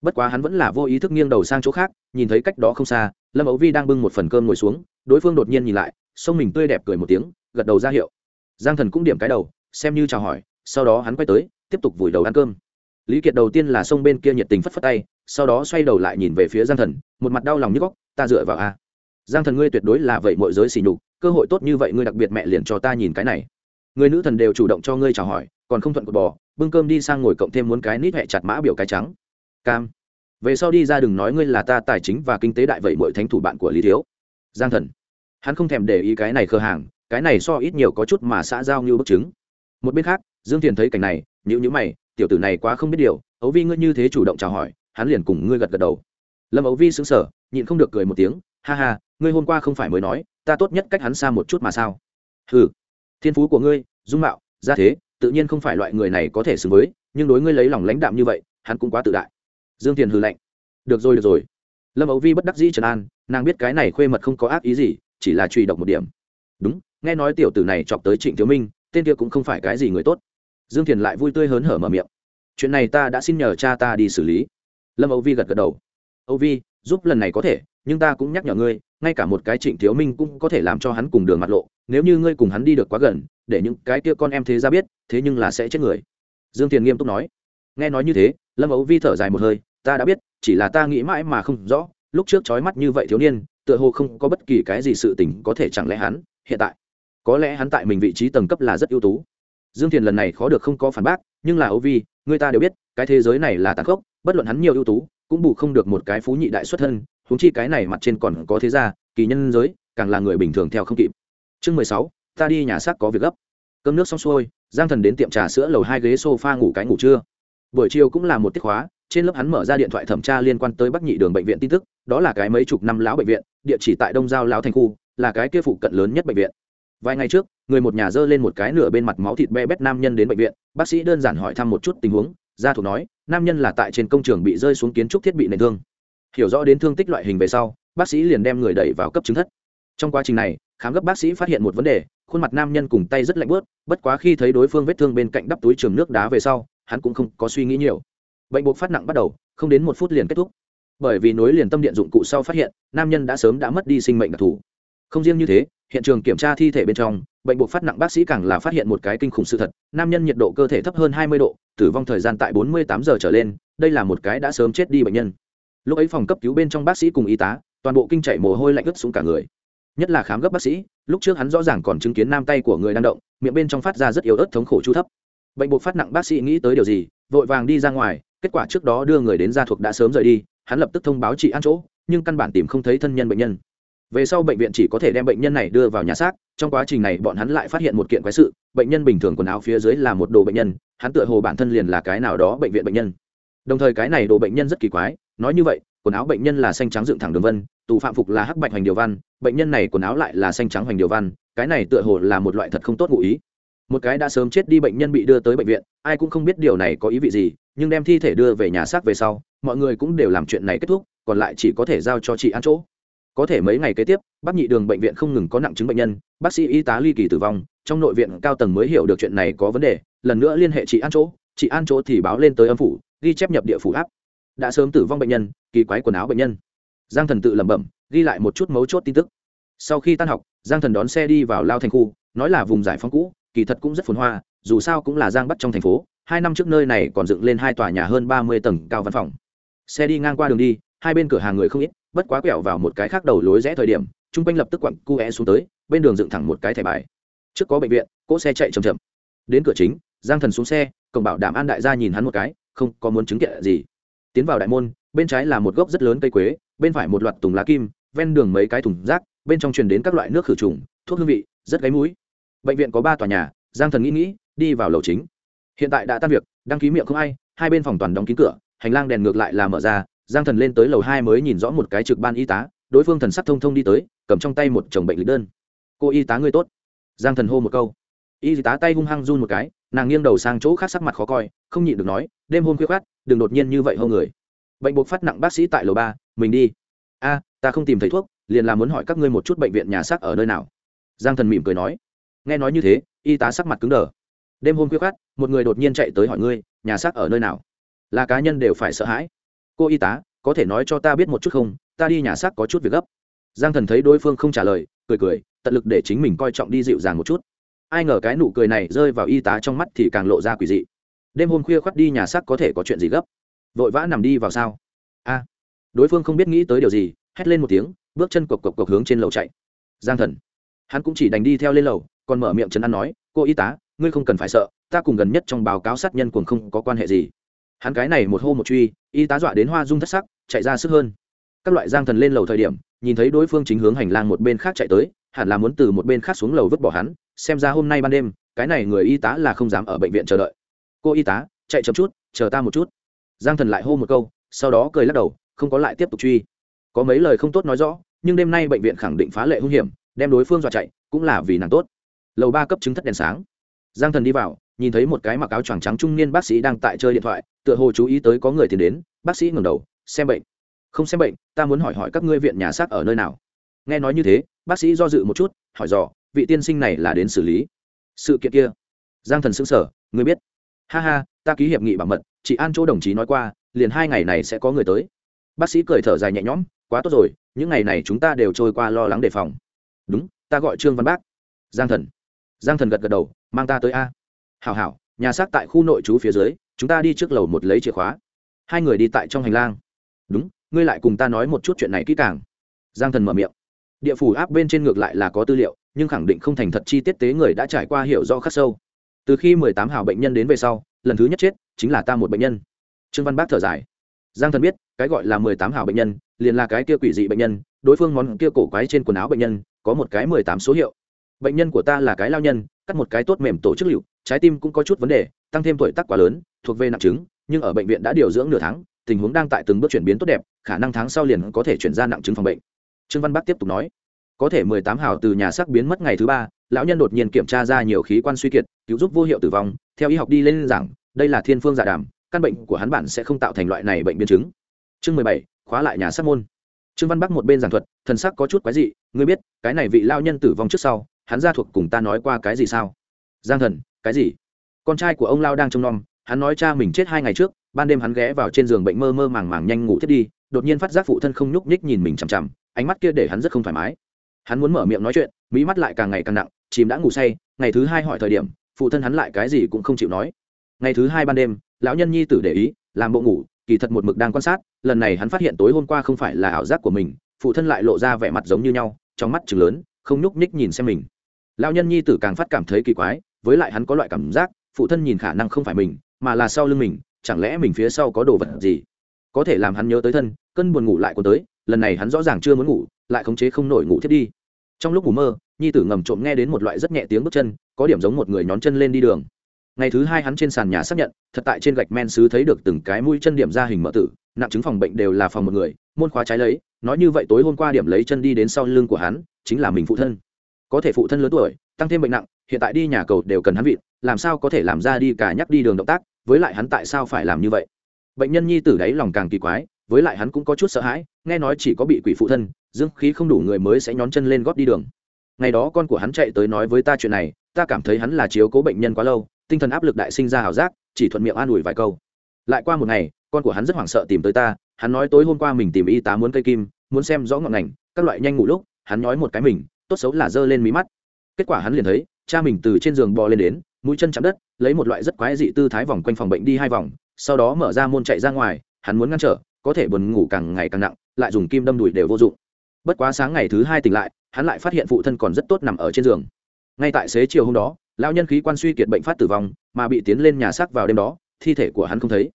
Bất quá hắn vẫn là vô ý thức nghiêng đầu sang chỗ khác, nhìn thấy cách đó không xa, lâm ấu vi đang bưng một phần cơm ngồi xuống, đối phương đột nhiên nhìn lại sông mình tươi đẹp cười một tiếng, gật đầu ra hiệu. Giang thần cũng điểm cái đầu, xem như chào hỏi, sau đó hắn quay tới, tiếp tục vùi đầu ăn cơm. Lý kiệt đầu tiên là sông bên kia nhiệt tình phất phất tay, sau đó xoay đầu lại nhìn về phía giang thần, một mặt đau lòng như góc, ta dựa vào a giang thần ngươi tuyệt đối là vậy mọi giới xỉ nhục, cơ hội tốt như vậy ngươi đặc biệt mẹ liền cho ta nhìn cái này. Người nữ thần đều chủ động cho ngươi chào hỏi, còn không thuận cột bò, bưng cơm đi sang ngồi cộng thêm muốn cái nít hẹ chặt mã biểu cái trắng. Cam. Về sau đi ra đừng nói ngươi là ta tài chính và kinh tế đại vậy mọi thánh thủ bạn của lý thiếu. Giang thần. Hắn không thèm để ý cái này khờ hàng, cái này so ít nhiều có chút mà xã giao như bức chứng. Một bên khác, dương thiền thấy cảnh này nhữ nhữ mày, tiểu tử này quá không biết điều ấu vi ngươi như thế chủ động chào hỏi, hắn liền cùng ngươi gật gật đầu. Lâm ấu vi xứng sở nhịn không được cười một tiếng, ha ha ngươi hôm qua không phải mới nói, ta tốt nhất cách hắn xa một chút mà sao? Ừ thiên phú của ngươi, dung mạo ra thế, tự nhiên không phải loại người này có thể xứng với, nhưng đối ngươi lấy lòng lãnh đạm như vậy, hắn cũng quá tự đại. Dương tiền hừ lạnh. Được rồi được rồi. Lâm ấu vi bất đắc dĩ trần an, nàng biết cái này khuê mật không có ác ý gì, chỉ là truy độc một điểm. Đúng, nghe nói tiểu tử này chọc tới trịnh thiếu minh, tên kia cũng không phải cái gì người tốt. Dương thiền lại vui tươi hớn hở mở miệng. Chuyện này ta đã xin nhờ cha ta đi xử lý. Lâm âu vi gật gật đầu. Âu vi, giúp lần này có thể, nhưng ta cũng nhắc nhở ngươi ngay cả một cái trịnh thiếu minh cũng có thể làm cho hắn cùng đường mặt lộ, nếu như ngươi cùng hắn đi được quá gần, để những cái kia con em thế ra biết, thế nhưng là sẽ chết người. Dương thiền nghiêm túc nói. Nghe nói như thế, lâm ấu vi thở dài một hơi, ta đã biết, chỉ là ta nghĩ mãi mà không rõ, lúc trước trói mắt như vậy thiếu niên, tựa hồ không có bất kỳ cái gì sự tình có thể chẳng lẽ hắn, hiện tại, có lẽ hắn tại mình vị trí tầng cấp là rất ưu tú. Dương thiền lần này khó được không có phản bác, nhưng là ấu vi, người ta đều biết, cái thế giới này là tàn khốc, bất luận hắn nhiều ưu tú, cũng bù không được một cái phú nhị đại xuất thân huống chi cái này mặt trên còn có thế gia, kỳ nhân giới, càng là người bình thường theo không kịp. Chương mười sáu, ta đi nhà xác có việc gấp. Cơm nước xong xuôi, giang thần đến tiệm trà sữa lầu hai ghế sofa ngủ cái ngủ trưa. Buổi chiều cũng là một tiết khóa, trên lớp hắn mở ra điện thoại thẩm tra liên quan tới bắc nhị đường bệnh viện tin tức, đó là cái mấy chục năm lão bệnh viện, địa chỉ tại đông giao lão thành khu, là cái kia phụ cận lớn nhất bệnh viện. Vài ngày trước, người một nhà dơ lên một cái nửa bên mặt máu thịt be bét nam nhân đến bệnh viện, bác sĩ đơn giản hỏi thăm một chút tình huống, gia thủ nói, nam nhân là tại trên công trường bị rơi xuống kiến trúc thiết bị nền thương hiểu rõ đến thương tích loại hình về sau, bác sĩ liền đem người đẩy vào cấp chứng thất. Trong quá trình này, khám gấp bác sĩ phát hiện một vấn đề, khuôn mặt nam nhân cùng tay rất lạnh bớt bất quá khi thấy đối phương vết thương bên cạnh đắp túi trường nước đá về sau, hắn cũng không có suy nghĩ nhiều. Bệnh buộc phát nặng bắt đầu, không đến một phút liền kết thúc. Bởi vì nối liền tâm điện dụng cụ sau phát hiện, nam nhân đã sớm đã mất đi sinh mệnh đặc thù. Không riêng như thế, hiện trường kiểm tra thi thể bên trong, bệnh buộc phát nặng bác sĩ càng là phát hiện một cái kinh khủng sự thật, nam nhân nhiệt độ cơ thể thấp hơn hai mươi độ, tử vong thời gian tại bốn mươi tám giờ trở lên, đây là một cái đã sớm chết đi bệnh nhân lúc ấy phòng cấp cứu bên trong bác sĩ cùng y tá, toàn bộ kinh chảy mồ hôi lạnh ướt xuống cả người. Nhất là khám gấp bác sĩ, lúc trước hắn rõ ràng còn chứng kiến nam tay của người đang động, miệng bên trong phát ra rất yếu ớt thống khổ chu thấp. Bệnh buộc phát nặng bác sĩ nghĩ tới điều gì, vội vàng đi ra ngoài, kết quả trước đó đưa người đến gia thuộc đã sớm rời đi, hắn lập tức thông báo chị ăn chỗ, nhưng căn bản tìm không thấy thân nhân bệnh nhân. Về sau bệnh viện chỉ có thể đem bệnh nhân này đưa vào nhà xác, trong quá trình này bọn hắn lại phát hiện một kiện quái sự, bệnh nhân bình thường quần áo phía dưới là một đồ bệnh nhân, hắn tựa hồ bản thân liền là cái nào đó bệnh viện bệnh nhân. Đồng thời cái này đồ bệnh nhân rất kỳ quái nói như vậy, quần áo bệnh nhân là xanh trắng dựng thẳng đường vân, tù phạm phục là hắc bạch hoành điều văn, bệnh nhân này quần áo lại là xanh trắng hoành điều văn, cái này tựa hồ là một loại thật không tốt ngụ ý. Một cái đã sớm chết đi bệnh nhân bị đưa tới bệnh viện, ai cũng không biết điều này có ý vị gì, nhưng đem thi thể đưa về nhà xác về sau, mọi người cũng đều làm chuyện này kết thúc, còn lại chỉ có thể giao cho chị ăn chỗ. Có thể mấy ngày kế tiếp, bác nhị đường bệnh viện không ngừng có nặng chứng bệnh nhân, bác sĩ y tá ly kỳ tử vong, trong nội viện cao tầng mới hiểu được chuyện này có vấn đề, lần nữa liên hệ chị an chỗ, chị an chỗ thì báo lên tới âm phủ, ghi chép nhập địa phủ áp đã sớm tử vong bệnh nhân, kỳ quái quần áo bệnh nhân. Giang thần tự lẩm bẩm, ghi lại một chút mấu chốt tin tức. Sau khi tan học, giang thần đón xe đi vào lao thành khu, nói là vùng giải phóng cũ, kỳ thật cũng rất phồn hoa, dù sao cũng là giang bắt trong thành phố, hai năm trước nơi này còn dựng lên hai tòa nhà hơn ba mươi tầng cao văn phòng. Xe đi ngang qua đường đi, hai bên cửa hàng người không ít, bất quá quẹo vào một cái khác đầu lối rẽ thời điểm, chung quanh lập tức quặn cu é xuống tới, bên đường dựng thẳng một cái thẻ bài. Trước có bệnh viện, cỗ xe chạy chậm chậm. Đến cửa chính, giang thần xuống xe, cổng bảo đảm an đại gia nhìn hắn một cái, không có muốn chứng kiện gì tiến vào đại môn, bên trái là một gốc rất lớn cây quế, bên phải một loạt tùng lá kim, ven đường mấy cái thùng rác, bên trong truyền đến các loại nước khử trùng, thuốc hương vị, rất gáy mũi. Bệnh viện có ba tòa nhà, giang thần nghĩ nghĩ, đi vào lầu chính. Hiện tại đã tan việc, đăng ký miệng không ai, hai bên phòng toàn đóng kín cửa, hành lang đèn ngược lại là mở ra, giang thần lên tới lầu hai mới nhìn rõ một cái trực ban y tá, đối phương thần sắc thông thông đi tới, cầm trong tay một chồng bệnh lý đơn. Cô y tá ngươi tốt. Giang thần hô một câu. Y tá tay hung hăng run một cái nàng nghiêng đầu sang chỗ khác sắc mặt khó coi, không nhịn được nói, đêm hôm khuya khoát đừng đột nhiên như vậy hơn người. Bệnh buộc phát nặng bác sĩ tại lầu ba, mình đi. A, ta không tìm thấy thuốc, liền là muốn hỏi các ngươi một chút bệnh viện nhà xác ở nơi nào. Giang thần mỉm cười nói. Nghe nói như thế, y tá sắc mặt cứng đờ. Đêm hôm khuya khoát một người đột nhiên chạy tới hỏi ngươi, nhà xác ở nơi nào? Là cá nhân đều phải sợ hãi. Cô y tá, có thể nói cho ta biết một chút không? Ta đi nhà xác có chút việc gấp. Giang thần thấy đối phương không trả lời, cười cười, tận lực để chính mình coi trọng đi dịu dàng một chút ai ngờ cái nụ cười này rơi vào y tá trong mắt thì càng lộ ra quỷ dị. Đêm hôm khuya khoắt đi nhà xác có thể có chuyện gì gấp? Vội vã nằm đi vào sao? A. Đối phương không biết nghĩ tới điều gì, hét lên một tiếng, bước chân cộc cộc cộc hướng trên lầu chạy. Giang thần. Hắn cũng chỉ đành đi theo lên lầu, còn mở miệng trấn an nói, cô y tá, ngươi không cần phải sợ, ta cùng gần nhất trong báo cáo sát nhân cuồng không có quan hệ gì. Hắn cái này một hô một truy, y tá dọa đến hoa dung thất sắc, chạy ra sức hơn. Các loại giang thần lên lầu thời điểm, nhìn thấy đối phương chính hướng hành lang một bên khác chạy tới hẳn là muốn từ một bên khác xuống lầu vứt bỏ hắn, xem ra hôm nay ban đêm, cái này người y tá là không dám ở bệnh viện chờ đợi. Cô y tá, chạy chậm chút, chờ ta một chút. Giang thần lại hô một câu, sau đó cười lắc đầu, không có lại tiếp tục truy. Có mấy lời không tốt nói rõ, nhưng đêm nay bệnh viện khẳng định phá lệ hung hiểm, đem đối phương dọa chạy, cũng là vì nàng tốt. Lầu ba cấp chứng thất đèn sáng. Giang thần đi vào, nhìn thấy một cái mặc áo choàng trắng trung niên bác sĩ đang tại chơi điện thoại, tựa hồ chú ý tới có người tìm đến, bác sĩ ngẩng đầu, xem bệnh. Không xem bệnh, ta muốn hỏi hỏi các ngươi viện nhà xác ở nơi nào? Nghe nói như thế, bác sĩ do dự một chút, hỏi dò, vị tiên sinh này là đến xử lý. Sự kiện kia. Giang thần xứng sở ngươi biết. Ha ha, ta ký hiệp nghị bảo mật, chị an chỗ đồng chí nói qua, liền hai ngày này sẽ có người tới. Bác sĩ cười thở dài nhẹ nhõm, quá tốt rồi, những ngày này chúng ta đều trôi qua lo lắng đề phòng. Đúng, ta gọi trương văn bác. Giang thần. Giang thần gật gật đầu, mang ta tới a. Hảo hảo, nhà xác tại khu nội trú phía dưới, chúng ta đi trước lầu một lấy chìa khóa. Hai người đi tại trong hành lang. Đúng, ngươi lại cùng ta nói một chút chuyện này kỹ càng. Giang thần mở miệng địa phủ áp bên trên ngược lại là có tư liệu, nhưng khẳng định không thành thật chi tiết tế người đã trải qua hiểu rõ khắc sâu. Từ khi mười tám hào bệnh nhân đến về sau, lần thứ nhất chết chính là ta một bệnh nhân. Trương văn bác thở dài. Giang thần biết, cái gọi là mười tám hào bệnh nhân, liền là cái kia quỷ dị bệnh nhân, đối phương món kia cổ quái trên quần áo bệnh nhân, có một cái mười tám số hiệu. Bệnh nhân của ta là cái lao nhân, cắt một cái tốt mềm tổ chức liệu, trái tim cũng có chút vấn đề, tăng thêm tuổi tác quá lớn, thuộc về nặng chứng, nhưng ở bệnh viện đã điều dưỡng nửa tháng, tình huống đang tại từng bước chuyển biến tốt đẹp, khả năng tháng sau liền có thể chuyển ra nặng chứng phòng bệnh trương văn bắc tiếp tục nói, có thể mười tám hào từ nhà xác biến mất ngày thứ ba, lão nhân đột nhiên kiểm tra ra nhiều khí quan suy kiệt, cứu giúp vô hiệu tử vong, theo y học đi lên rằng đây là thiên phương giả đàm, căn bệnh của hắn bản sẽ không tạo thành loại này bệnh biến chứng. Chương mười bảy, khóa lại nhà xác môn. Trương văn bắc một bên giảng thuật, thần sắc có chút quái dị, ngươi biết, cái này vị lao nhân tử vong trước sau, hắn ra thuộc cùng ta nói qua cái gì sao? Giang thần, cái gì? Con trai của ông lao đang trông nom, hắn nói cha mình chết hai ngày trước, ban đêm hắn ghé vào trên giường bệnh mơ mơ màng màng nhanh ngủ thiết đi, đột nhiên phát giác phụ thân không nhúc nhích nhìn mình chằm chằm ánh mắt kia để hắn rất không thoải mái. Hắn muốn mở miệng nói chuyện, mỹ mắt lại càng ngày càng nặng, chìm đã ngủ say, ngày thứ hai hỏi thời điểm, phụ thân hắn lại cái gì cũng không chịu nói. Ngày thứ hai ban đêm, lão nhân nhi tử để ý, làm bộ ngủ, kỳ thật một mực đang quan sát, lần này hắn phát hiện tối hôm qua không phải là ảo giác của mình, phụ thân lại lộ ra vẻ mặt giống như nhau, trong mắt chừng lớn, không nhúc nhích nhìn xem mình. Lão nhân nhi tử càng phát cảm thấy kỳ quái, với lại hắn có loại cảm giác, phụ thân nhìn khả năng không phải mình, mà là sau lưng mình, chẳng lẽ mình phía sau có đồ vật gì? Có thể làm hắn nhớ tới thân, cơn buồn ngủ lại còn tới lần này hắn rõ ràng chưa muốn ngủ, lại khống chế không nổi ngủ thiết đi. Trong lúc ngủ mơ, nhi tử ngầm trộm nghe đến một loại rất nhẹ tiếng bước chân, có điểm giống một người nhón chân lên đi đường. Ngày thứ hai hắn trên sàn nhà xác nhận, thật tại trên gạch men xứ thấy được từng cái mũi chân điểm ra hình mở tử, nặng chứng phòng bệnh đều là phòng một người, môn khóa trái lấy, nói như vậy tối hôm qua điểm lấy chân đi đến sau lưng của hắn, chính là mình phụ thân. Có thể phụ thân lớn tuổi, tăng thêm bệnh nặng, hiện tại đi nhà cầu đều cần hắn vịt làm sao có thể làm ra đi cả nhắc đi đường động tác, với lại hắn tại sao phải làm như vậy? Bệnh nhân nhi tử đấy lòng càng kỳ quái với lại hắn cũng có chút sợ hãi, nghe nói chỉ có bị quỷ phụ thân dương khí không đủ người mới sẽ nhón chân lên gót đi đường. Ngày đó con của hắn chạy tới nói với ta chuyện này, ta cảm thấy hắn là chiếu cố bệnh nhân quá lâu, tinh thần áp lực đại sinh ra hào giác, chỉ thuận miệng an ủi vài câu. Lại qua một ngày, con của hắn rất hoảng sợ tìm tới ta, hắn nói tối hôm qua mình tìm y tá muốn cây kim, muốn xem rõ ngọn ngành, các loại nhanh ngủ lúc, hắn nói một cái mình, tốt xấu là giơ lên mí mắt. Kết quả hắn liền thấy, cha mình từ trên giường bò lên đến, mũi chân chạm đất, lấy một loại rất quái dị tư thái vòng quanh phòng bệnh đi hai vòng, sau đó mở ra môn chạy ra ngoài, hắn muốn ngăn trở có thể buồn ngủ càng ngày càng nặng, lại dùng kim đâm đùi đều vô dụng. Bất quá sáng ngày thứ hai tỉnh lại, hắn lại phát hiện phụ thân còn rất tốt nằm ở trên giường. Ngay tại xế chiều hôm đó, lão nhân khí quan suy kiệt bệnh phát tử vong, mà bị tiến lên nhà xác vào đêm đó, thi thể của hắn không thấy.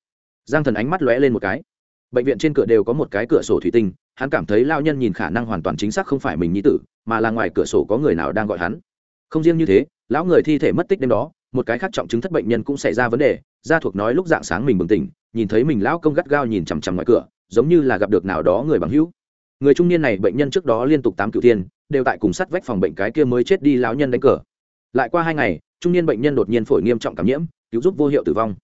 Giang thần ánh mắt lóe lên một cái. Bệnh viện trên cửa đều có một cái cửa sổ thủy tinh, hắn cảm thấy lao nhân nhìn khả năng hoàn toàn chính xác không phải mình nhi tử, mà là ngoài cửa sổ có người nào đang gọi hắn. Không riêng như thế, lão người thi thể mất tích đêm đó, một cái khác trọng chứng thất bệnh nhân cũng xảy ra vấn đề, gia thuộc nói lúc dạng sáng mình bừng tỉnh nhìn thấy mình lão công gắt gao nhìn chằm chằm ngoài cửa, giống như là gặp được nào đó người bằng hữu. Người trung niên này bệnh nhân trước đó liên tục tám cựu thiên, đều tại cùng sắt vách phòng bệnh cái kia mới chết đi lão nhân đánh cờ. Lại qua hai ngày, trung niên bệnh nhân đột nhiên phổi nghiêm trọng cảm nhiễm, cứu giúp vô hiệu tử vong.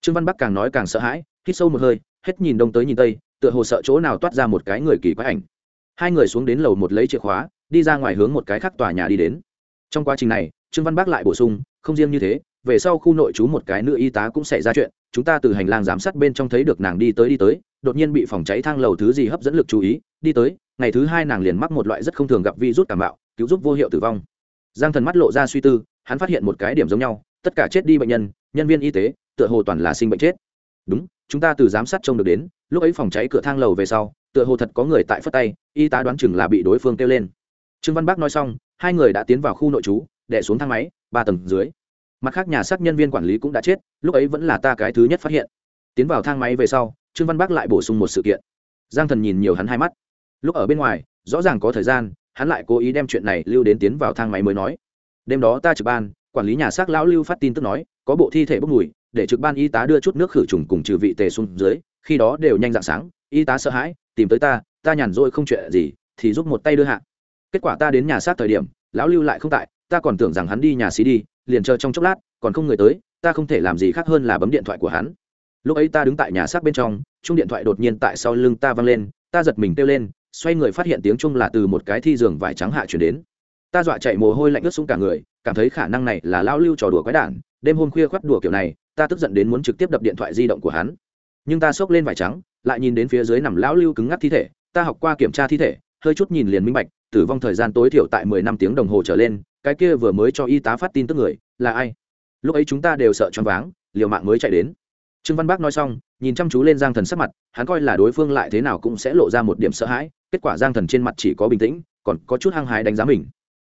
Trương văn bắc càng nói càng sợ hãi, hít sâu một hơi, hết nhìn đông tới nhìn tây, tựa hồ sợ chỗ nào toát ra một cái người kỳ quái ảnh. Hai người xuống đến lầu một lấy chìa khóa, đi ra ngoài hướng một cái khác tòa nhà đi đến. Trong quá trình này, trương văn bắc lại bổ sung, không riêng như thế về sau khu nội trú một cái nữ y tá cũng xảy ra chuyện, chúng ta từ hành lang giám sát bên trong thấy được nàng đi tới đi tới, đột nhiên bị phòng cháy thang lầu thứ gì hấp dẫn lực chú ý, đi tới, ngày thứ hai nàng liền mắc một loại rất không thường gặp virus cảm bạo, cứu giúp vô hiệu tử vong. Giang thần mắt lộ ra suy tư, hắn phát hiện một cái điểm giống nhau, tất cả chết đi bệnh nhân nhân viên y tế, tựa hồ toàn là sinh bệnh chết. Đúng, chúng ta từ giám sát trông được đến, lúc ấy phòng cháy cửa thang lầu về sau, tựa hồ thật có người tại phất tay, y tá đoán chừng là bị đối phương kêu lên. Trương văn bác nói xong, hai người đã tiến vào khu nội trú đẻ xuống thang máy, ba tầng dưới mặt khác nhà xác nhân viên quản lý cũng đã chết, lúc ấy vẫn là ta cái thứ nhất phát hiện. Tiến vào thang máy về sau, trương văn bắc lại bổ sung một sự kiện. Giang thần nhìn nhiều hắn hai mắt. Lúc ở bên ngoài, rõ ràng có thời gian, hắn lại cố ý đem chuyện này lưu đến tiến vào thang máy mới nói. Đêm đó ta trực ban, quản lý nhà xác lão lưu phát tin tức nói, có bộ thi thể bốc mùi, để trực ban y tá đưa chút nước khử trùng cùng trừ vị tề xuống dưới, khi đó đều nhanh dạng sáng, y tá sợ hãi, tìm tới ta ta nhàn rỗi không chuyện gì, thì giúp một tay đưa hạ. Kết quả ta đến nhà xác thời điểm, lão lưu lại không tại, ta còn tưởng rằng hắn đi nhà xí đi liền chờ trong chốc lát, còn không người tới, ta không thể làm gì khác hơn là bấm điện thoại của hắn. Lúc ấy ta đứng tại nhà xác bên trong chung điện thoại đột nhiên tại sau lưng ta văng lên, ta giật mình kêu lên, xoay người phát hiện tiếng chung là từ một cái thi giường vải trắng hạ chuyển đến. Ta dọa chạy mồ hôi lạnh ướt xuống cả người, cảm thấy khả năng này là lão lưu trò đùa quái đản, đêm hôm khuya khoắt đùa kiểu này, ta tức giận đến muốn trực tiếp đập điện thoại di động của hắn. Nhưng ta xốc lên vải trắng, lại nhìn đến phía dưới nằm lão lưu cứng ngắc thi thể, ta học qua kiểm tra thi thể, hơi chút nhìn liền minh bạch, tử vong thời gian tối thiểu tại mười năm tiếng đồng hồ trở lên cái kia vừa mới cho y tá phát tin tức người, là ai? Lúc ấy chúng ta đều sợ choáng váng, liều mạng mới chạy đến. Trương văn bác nói xong, nhìn chăm chú lên giang thần sắc mặt, hắn coi là đối phương lại thế nào cũng sẽ lộ ra một điểm sợ hãi, kết quả giang thần trên mặt chỉ có bình tĩnh, còn có chút hăng hái đánh giá mình.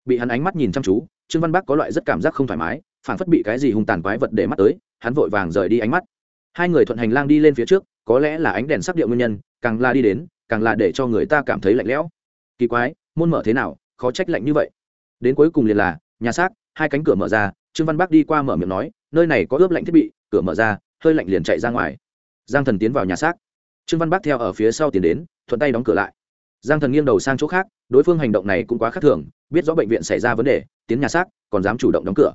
Bị hắn ánh mắt nhìn chăm chú, trương văn bác có loại rất cảm giác không thoải mái, phản phất bị cái gì hung tàn quái vật để mắt tới, hắn vội vàng rời đi ánh mắt. Hai người thuận hành lang đi lên phía trước, có lẽ là ánh đèn sắc điệu nguyên nhân, càng là đi đến, càng là để cho người ta cảm thấy lạnh lẽo. Kỳ quái, môn mở thế nào, khó trách lạnh như vậy đến cuối cùng liền là, nhà xác, hai cánh cửa mở ra, trương văn bắc đi qua mở miệng nói, nơi này có ướp lạnh thiết bị, cửa mở ra, hơi lạnh liền chạy ra ngoài. Giang thần tiến vào nhà xác. Trương văn bắc theo ở phía sau tiến đến, thuận tay đóng cửa lại. Giang thần nghiêng đầu sang chỗ khác, đối phương hành động này cũng quá khác thường, biết rõ bệnh viện xảy ra vấn đề, tiến nhà xác, còn dám chủ động đóng cửa.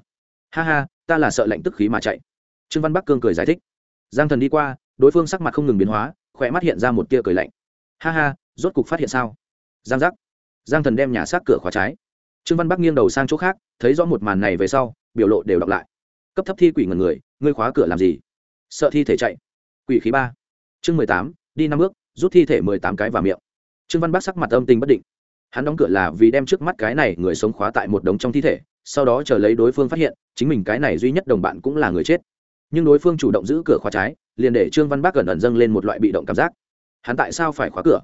Ha ha, ta là sợ lạnh tức khí mà chạy. Trương văn bắc cương cười giải thích. Giang thần đi qua, đối phương sắc mặt không ngừng biến hóa, khỏe mắt hiện ra một tia cười lạnh. Ha ha, rốt cục phát hiện sao? Giang giác. Giang thần đem nhà xác cửa khóa trái trương văn bắc nghiêng đầu sang chỗ khác, thấy rõ một màn này về sau, biểu lộ đều đọc lại. Cấp thấp thi quỷ ngần người, ngươi khóa cửa làm gì? Sợ thi thể chạy. Quỷ khí ba. Chương mười tám, đi năm bước, rút thi thể mười tám cái vào miệng. Trương văn bắc sắc mặt âm tình bất định. Hắn đóng cửa là vì đem trước mắt cái này người sống khóa tại một đống trong thi thể, sau đó chờ lấy đối phương phát hiện, chính mình cái này duy nhất đồng bạn cũng là người chết. Nhưng đối phương chủ động giữ cửa khóa trái, liền để trương văn bắc gần ẩn dâng lên một loại bị động cảm giác. Hắn tại sao phải khóa cửa?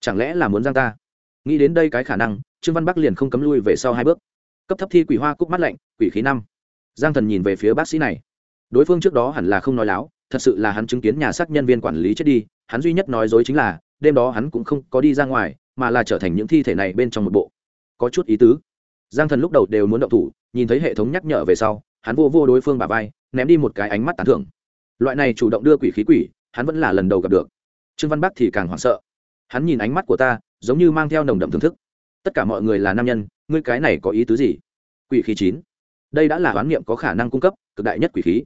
Chẳng lẽ là muốn giang ta? Nghĩ đến đây cái khả năng trương văn bắc liền không cấm lui về sau hai bước. Cấp thấp thi quỷ hoa cúc mắt lạnh, quỷ khí năm. Giang thần nhìn về phía bác sĩ này. Đối phương trước đó hẳn là không nói láo, thật sự là hắn chứng kiến nhà xác nhân viên quản lý chết đi, hắn duy nhất nói dối chính là, đêm đó hắn cũng không có đi ra ngoài, mà là trở thành những thi thể này bên trong một bộ. Có chút ý tứ. Giang thần lúc đầu đều muốn động thủ, nhìn thấy hệ thống nhắc nhở về sau, hắn vô vô đối phương bà vai, ném đi một cái ánh mắt tán thưởng. Loại này chủ động đưa quỷ khí quỷ, hắn vẫn là lần đầu gặp được. Trương văn bắc thì càng hoảng sợ. Hắn nhìn ánh mắt của ta, giống như mang theo nồng đậm thưởng thức tất cả mọi người là nam nhân, ngươi cái này có ý tứ gì? Quỷ khí chín. Đây đã là oán niệm có khả năng cung cấp, cực đại nhất quỷ khí.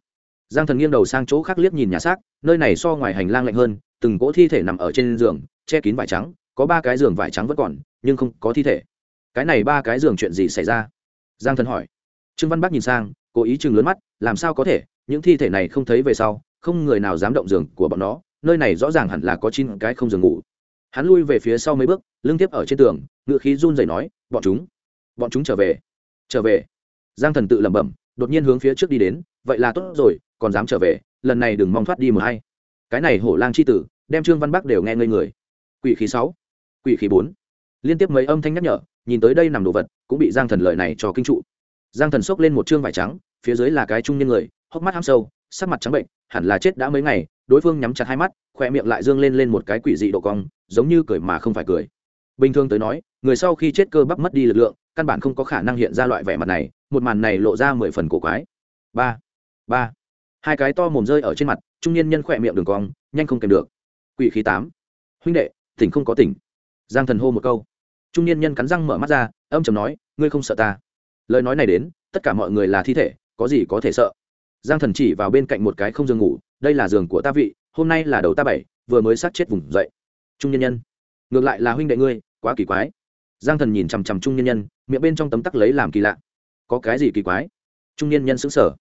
Giang thần nghiêng đầu sang chỗ khác liếc nhìn nhà xác, nơi này so ngoài hành lang lạnh hơn, từng cỗ thi thể nằm ở trên giường, che kín vải trắng, có ba cái giường vải trắng vẫn còn, nhưng không có thi thể. Cái này ba cái giường chuyện gì xảy ra? Giang thần hỏi. Trương văn bắc nhìn sang, cố ý chừng lớn mắt, làm sao có thể, những thi thể này không thấy về sau, không người nào dám động giường của bọn nó, nơi này rõ ràng hẳn là có chín cái không giường ngủ hắn lui về phía sau mấy bước, lưng tiếp ở trên tường, ngựa khí run rẩy nói, bọn chúng bọn chúng trở về trở về. Giang thần tự lẩm bẩm, đột nhiên hướng phía trước đi đến, vậy là tốt rồi, còn dám trở về, lần này đừng mong thoát đi một hay cái này hổ lang c h i tử, đem trương văn bắc đều nghe ngây người. Quỷ khí sáu, quỷ khí bốn. Liên tiếp mấy âm thanh nhắc nhở, nhìn tới đây nằm đồ vật, cũng bị giang thần lợi này cho kinh trụ. Giang thần xốc lên một chương vải trắng, phía dưới là cái trung nhân người, hốc mắt ham sâu, sắc mặt trắng bệnh, hẳn là chết đã mấy ngày đối phương nhắm chặt hai mắt khoe miệng lại dương lên lên một cái quỷ dị độ cong, giống như cười mà không phải cười. Bình thường tới nói, người sau khi chết cơ bắp mất đi lực lượng, căn bản không có khả năng hiện ra loại vẻ mặt này, một màn này lộ ra mười phần cổ quái. Ba ba. Hai cái to mồm rơi ở trên mặt, trung niên nhân khỏe miệng đường cong, nhanh không kèm được. Quỷ khí tám. Huynh đệ, tỉnh không có tỉnh. Giang thần hô một câu. Trung niên nhân cắn răng mở mắt ra, âm chầm nói, ngươi không sợ ta. Lời nói này đến, tất cả mọi người là thi thể, có gì có thể sợ. Giang thần chỉ vào bên cạnh một cái không giường ngủ đây là giường của ta vị, hôm nay là đầu ta bảy, vừa mới sát chết vùng dậy. Trung nhân nhân. Ngược lại là huynh đệ ngươi, quá kỳ quái. Giang thần nhìn chằm chằm trung nhân nhân, miệng bên trong tấm tắc lấy làm kỳ lạ. Có cái gì kỳ quái? Trung nhân nhân xứng sở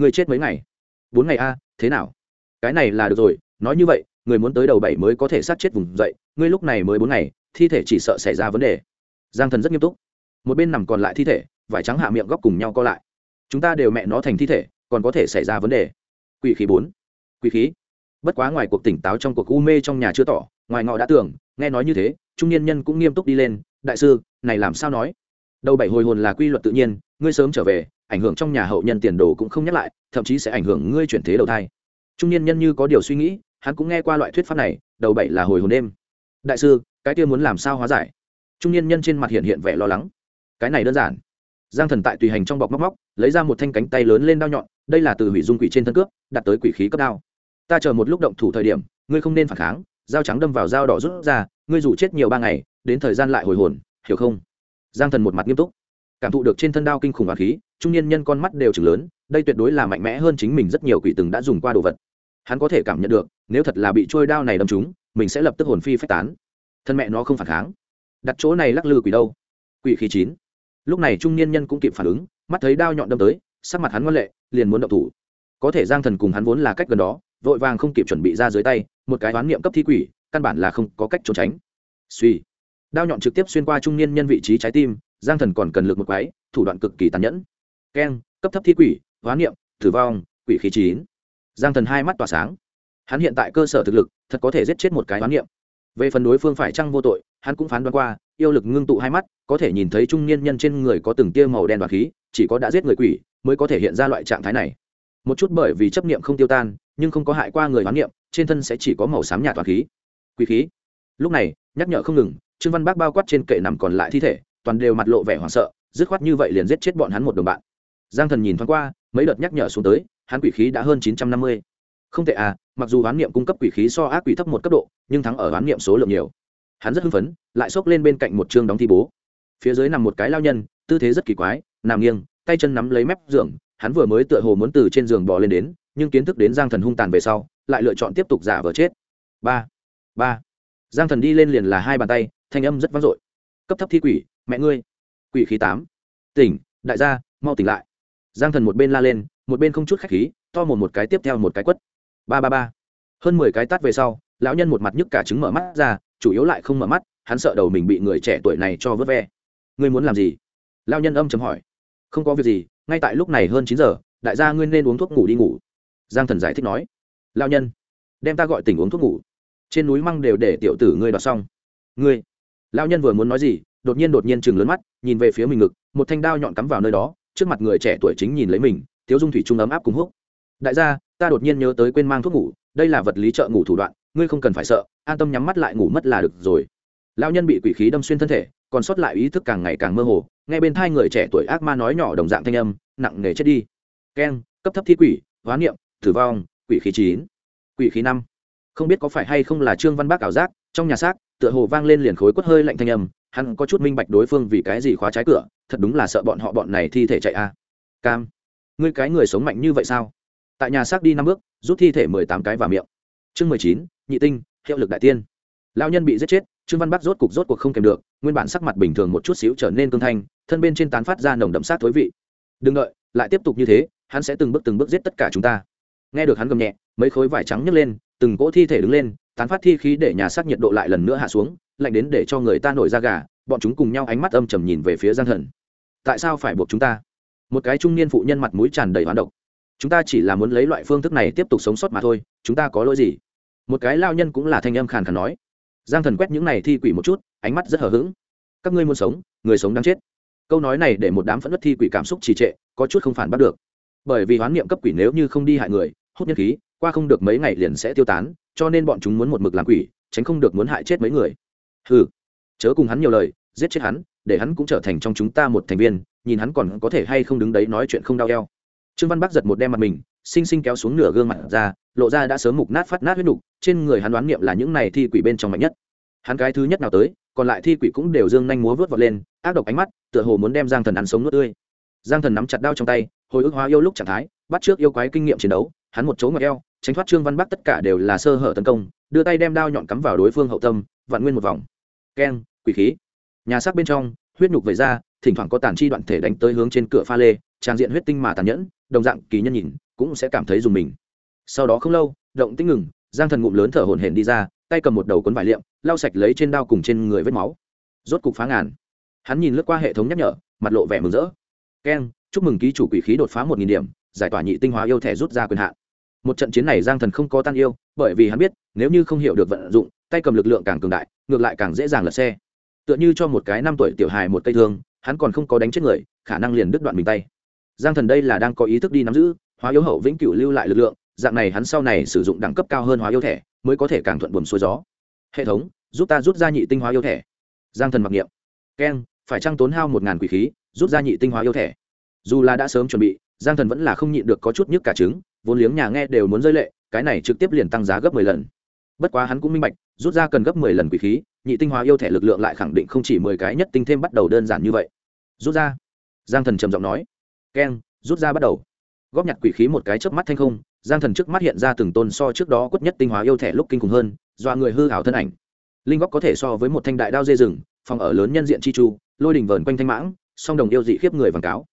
người chết mấy ngày? Bốn ngày a, thế nào? Cái này là được rồi, nói như vậy, người muốn tới đầu bảy mới có thể sát chết vùng dậy, ngươi lúc này mới bốn ngày, thi thể chỉ sợ xảy ra vấn đề. Giang thần rất nghiêm túc. Một bên nằm còn lại thi thể, vải trắng hạ miệng góc cùng nhau co lại. Chúng ta đều mẹ nó thành thi thể, còn có thể xảy ra vấn đề. Quỷ khí bốn quý khí. Bất quá ngoài cuộc tỉnh táo trong cuộc u mê trong nhà chưa tỏ, ngoài ngọ đã tưởng, nghe nói như thế, trung niên nhân cũng nghiêm túc đi lên, đại sư, này làm sao nói? Đầu bảy hồi hồn là quy luật tự nhiên, ngươi sớm trở về, ảnh hưởng trong nhà hậu nhân tiền đồ cũng không nhắc lại, thậm chí sẽ ảnh hưởng ngươi chuyển thế đầu thai. Trung niên nhân như có điều suy nghĩ, hắn cũng nghe qua loại thuyết pháp này, đầu bảy là hồi hồn đêm. Đại sư, cái kia muốn làm sao hóa giải? Trung niên nhân trên mặt hiện hiện vẻ lo lắng. Cái này đơn giản. Giang thần tại tùy hành trong bọc móc móc, lấy ra một thanh cánh tay lớn lên đao nhọn, đây là từ hủy dung quỷ trên thân cướp, đặt tới quỷ khí cấp đao ta chờ một lúc động thủ thời điểm, ngươi không nên phản kháng, dao trắng đâm vào dao đỏ rút ra, ngươi dù chết nhiều ba ngày, đến thời gian lại hồi hồn, hiểu không? Giang thần một mặt nghiêm túc, cảm thụ được trên thân đao kinh khủng và khí, trung niên nhân con mắt đều chừng lớn, đây tuyệt đối là mạnh mẽ hơn chính mình rất nhiều quỷ từng đã dùng qua đồ vật. Hắn có thể cảm nhận được, nếu thật là bị trôi đao này đâm trúng, mình sẽ lập tức hồn phi phách tán. Thân mẹ nó không phản kháng. Đặt chỗ này lắc lư quỷ đâu? Quỷ khí chín. Lúc này trung niên nhân cũng kịp phản ứng, mắt thấy đao nhọn đâm tới, sắc mặt hắn ngoan lệ, liền muốn động thủ. Có thể giang thần cùng hắn vốn là cách gần đó vội vàng không kịp chuẩn bị ra dưới tay, một cái oán niệm cấp thi quỷ, căn bản là không có cách trốn tránh. Suy. Đao nhọn trực tiếp xuyên qua trung niên nhân vị trí trái tim, giang thần còn cần lực một quái, thủ đoạn cực kỳ tàn nhẫn. Keng, cấp thấp thi quỷ, oán niệm, tử vong, quỷ khí chín. Giang thần hai mắt tỏa sáng. Hắn hiện tại cơ sở thực lực, thật có thể giết chết một cái oán niệm. Về phần đối phương phải chăng vô tội, hắn cũng phán đoán qua, yêu lực ngưng tụ hai mắt, có thể nhìn thấy trung niên nhân trên người có từng tia màu đen và khí, chỉ có đã giết người quỷ, mới có thể hiện ra loại trạng thái này. Một chút bởi vì chấp niệm không tiêu tan nhưng không có hại qua người hoán niệm, trên thân sẽ chỉ có màu xám nhạt toàn khí. Quý khí. Lúc này, nhắc nhở không ngừng, trương văn bác bao quát trên kệ nằm còn lại thi thể, toàn đều mặt lộ vẻ hoảng sợ, dứt khoát như vậy liền giết chết bọn hắn một đồng bạn. Giang thần nhìn thoáng qua, mấy đợt nhắc nhở xuống tới, hắn quỷ khí đã hơn chín trăm năm mươi. Không tệ à mặc dù hoán niệm cung cấp quỷ khí so ác quỷ thấp một cấp độ, nhưng thắng ở hoán niệm số lượng nhiều. Hắn rất hưng phấn, lại xốc lên bên cạnh một chương đóng thi bố. Phía dưới nằm một cái lao nhân, tư thế rất kỳ quái, nằm nghiêng, tay chân nắm lấy mép giường, hắn vừa mới tựa hồ muốn từ trên giường bò lên đến nhưng kiến thức đến giang thần hung tàn về sau, lại lựa chọn tiếp tục giả vờ chết. Ba ba. Giang thần đi lên liền là hai bàn tay, thanh âm rất vang dội. Cấp thấp thi quỷ, mẹ ngươi. Quỷ khí tám. Tỉnh, đại gia, mau tỉnh lại. Giang thần một bên la lên, một bên không chút khách khí, to một một cái tiếp theo một cái quất. Ba ba ba. Hơn mười cái tát về sau, lão nhân một mặt nhức cả trứng mở mắt ra, chủ yếu lại không mở mắt, hắn sợ đầu mình bị người trẻ tuổi này cho vớt ve. Ngươi muốn làm gì? Lao nhân âm chấm hỏi. Không có việc gì, ngay tại lúc này hơn chín giờ, đại gia ngươi nên uống thuốc ngủ đi ngủ giang thần giải thích nói lao nhân, đem ta gọi tỉnh uống thuốc ngủ. Trên núi măng đều để tiểu tử ngươi đoạt xong. Ngươi. Lao nhân vừa muốn nói gì, đột nhiên đột nhiên chừng lớn mắt, nhìn về phía mình ngực, một thanh đao nhọn cắm vào nơi đó, trước mặt người trẻ tuổi chính nhìn lấy mình, tiếu dung thủy trung ấm áp cùng húc. Đại gia, ta đột nhiên nhớ tới quên mang thuốc ngủ, đây là vật lý trợ ngủ thủ đoạn, ngươi không cần phải sợ, an tâm nhắm mắt lại ngủ mất là được rồi. Lao nhân bị quỷ khí đâm xuyên thân thể, còn sót lại ý thức càng ngày càng mơ hồ, nghe bên thai người trẻ tuổi ác ma nói nhỏ đồng dạng thanh âm, nặng nề chết đi. Keng, cấp thấp thi quỷ, hóa niệm tử vong, quỷ khí chín, quỷ khí năm. Không biết có phải hay không là trương văn bác ảo giác, trong nhà xác, tựa hồ vang lên liền khối quất hơi lạnh thanh âm, hắn có chút minh bạch đối phương vì cái gì khóa trái cửa, thật đúng là sợ bọn họ bọn này thi thể chạy a. Cam, ngươi cái người sống mạnh như vậy sao? Tại nhà xác đi năm bước, rút thi thể mười tám cái vào miệng. Chương mười chín, nhị tinh, hiệu lực đại tiên. Lao nhân bị giết chết, trương văn bắc rốt cục rốt cuộc không kèm được, nguyên bản sắc mặt bình thường một chút xíu trở nên cương thanh, thân bên trên tán phát ra nồng đậm sát thối vị. Đừng đợi, lại tiếp tục như thế, hắn sẽ từng bước từng bước giết tất cả chúng ta nghe được hắn gầm nhẹ, mấy khối vải trắng nhấc lên, từng cỗ thi thể đứng lên, tán phát thi khí để nhà xác nhiệt độ lại lần nữa hạ xuống, lạnh đến để cho người ta nổi da gà, bọn chúng cùng nhau ánh mắt âm trầm nhìn về phía giang thần. Tại sao phải buộc chúng ta? Một cái trung niên phụ nhân mặt mũi tràn đầy hoán độc. Chúng ta chỉ là muốn lấy loại phương thức này tiếp tục sống sót mà thôi, chúng ta có lỗi gì? Một cái lao nhân cũng là thanh âm khàn khàn nói. Giang thần quét những này thi quỷ một chút, ánh mắt rất hờ hững. Các ngươi muốn sống, người sống đang chết. Câu nói này để một đám phẫn nứt thi quỷ cảm xúc trì trệ, có chút không phản bắt được. Bởi vì hoán niệm cấp quỷ nếu như không đi hại người hút nhân khí, qua không được mấy ngày liền sẽ tiêu tán, cho nên bọn chúng muốn một mực làm quỷ, tránh không được muốn hại chết mấy người. Ừ chớ cùng hắn nhiều lời, giết chết hắn, để hắn cũng trở thành trong chúng ta một thành viên, nhìn hắn còn có thể hay không đứng đấy nói chuyện không đau eo. Trương văn bắc giật một đem mặt mình, xinh xinh kéo xuống nửa gương mặt ra, lộ ra đã sớm mục nát phát nát huyết nục, trên người hắn đoán niệm là những này thi quỷ bên trong mạnh nhất. Hắn cái thứ nhất nào tới, còn lại thi quỷ cũng đều dương nhanh múa vớt vọt lên, ác độc ánh mắt, tựa hồ muốn đem giang thần ăn sống nuốt tươi. Giang thần nắm chặt đao trong tay, hồi ức hóa yêu lúc trạng thái, bắt trước yêu quái kinh nghiệm chiến đấu hắn một chỗ ngọc eo, tránh thoát trương văn bắc tất cả đều là sơ hở tấn công, đưa tay đem đao nhọn cắm vào đối phương hậu tâm vạn nguyên một vòng. Keng, quỷ khí. Nhà xác bên trong, huyết nhục vẩy ra, thỉnh thoảng có tàn chi đoạn thể đánh tới hướng trên cửa pha lê, trang diện huyết tinh mà tàn nhẫn, đồng dạng kỳ nhân nhìn, cũng sẽ cảm thấy dùng mình. Sau đó không lâu, động tĩnh ngừng, giang thần ngụm lớn thở hổn hển đi ra, tay cầm một đầu cuốn vải liệm, lau sạch lấy trên đao cùng trên người vết máu. Rốt cục phá ngàn. Hắn nhìn lướt qua hệ thống nhắc nhở, mặt lộ vẻ mừng rỡ. Keng, chúc mừng ký chủ quỷ khí đột phá một nghìn điểm, giải tỏa nhị tinh hóa yêu thẻ rút ra quyền hạn một trận chiến này giang thần không có tan yêu, bởi vì hắn biết, nếu như không hiểu được vận dụng, tay cầm lực lượng càng cường đại, ngược lại càng dễ dàng lật xe. Tựa như cho một cái năm tuổi tiểu hài một cây thương, hắn còn không có đánh chết người, khả năng liền đứt đoạn mình tay. Giang thần đây là đang có ý thức đi nắm giữ, hóa yếu hậu vĩnh cửu lưu lại lực lượng, dạng này hắn sau này sử dụng đẳng cấp cao hơn hóa yêu thẻ, mới có thể càng thuận buồm xuôi gió. Hệ thống, giúp ta rút ra nhị tinh hóa yêu thẻ. Giang thần mặc niệm. Keng, phải trăng tốn hao một ngàn quỷ khí, rút ra nhị tinh hóa yêu thẻ. Dù là đã sớm chuẩn bị, giang thần vẫn là không nhịn được có chút nhức cả trứng vốn liếng nhà nghe đều muốn rơi lệ, cái này trực tiếp liền tăng giá gấp mười lần. Bất quá hắn cũng minh bạch, rút ra cần gấp mười lần quỷ khí, nhị tinh hóa yêu thẻ lực lượng lại khẳng định không chỉ mười cái, nhất tinh thêm bắt đầu đơn giản như vậy. Rút ra. Giang thần trầm giọng nói. Keng, rút ra bắt đầu. Góp nhặt quỷ khí một cái chớp mắt thanh không, giang thần trước mắt hiện ra từng tôn so trước đó quất nhất tinh hóa yêu thẻ lúc kinh khủng hơn, dọa người hư hảo thân ảnh. Linh góc có thể so với một thanh đại đao dê rừng, phòng ở lớn nhân diện chi chu, lôi đỉnh vờn quanh thanh mãng, song đồng yêu dị khiếp người vàng cáo.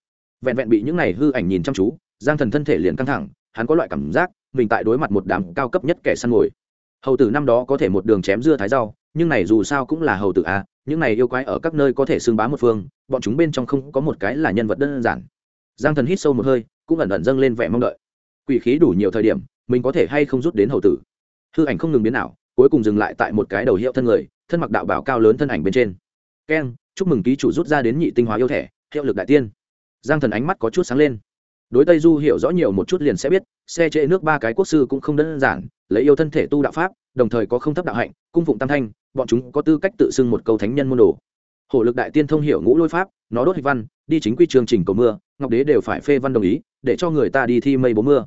Vẹn vẹn bị những này hư ảnh nhìn chăm chú, giang thần thân thể liền căng thẳng hắn có loại cảm giác, mình tại đối mặt một đám cao cấp nhất kẻ săn mồi. Hầu tử năm đó có thể một đường chém dưa thái rau, nhưng này dù sao cũng là hầu tử a, những này yêu quái ở các nơi có thể xưng bá một phương, bọn chúng bên trong không có một cái là nhân vật đơn giản. Giang thần hít sâu một hơi, cũng ẩn ẩn dâng lên vẻ mong đợi. Quỷ khí đủ nhiều thời điểm, mình có thể hay không rút đến hầu tử. Hư ảnh không ngừng biến nào cuối cùng dừng lại tại một cái đầu hiệu thân người, thân mặc đạo bảo cao lớn thân ảnh bên trên. Keng chúc mừng ký chủ rút ra đến nhị tinh hóa yêu thẻ, hiệu lực đại tiên. Giang thần ánh mắt có chút sáng lên đối tây du hiểu rõ nhiều một chút liền sẽ biết, xe trễ nước ba cái quốc sư cũng không đơn giản, lấy yêu thân thể tu đạo pháp, đồng thời có không thấp đạo hạnh, cung phụng tam thanh, bọn chúng có tư cách tự xưng một câu thánh nhân môn đồ. Hổ lực đại tiên thông hiểu ngũ lôi pháp, nó đốt hịch văn, đi chính quy chương trình cầu mưa, ngọc đế đều phải phê văn đồng ý, để cho người ta đi thi mây bố mưa.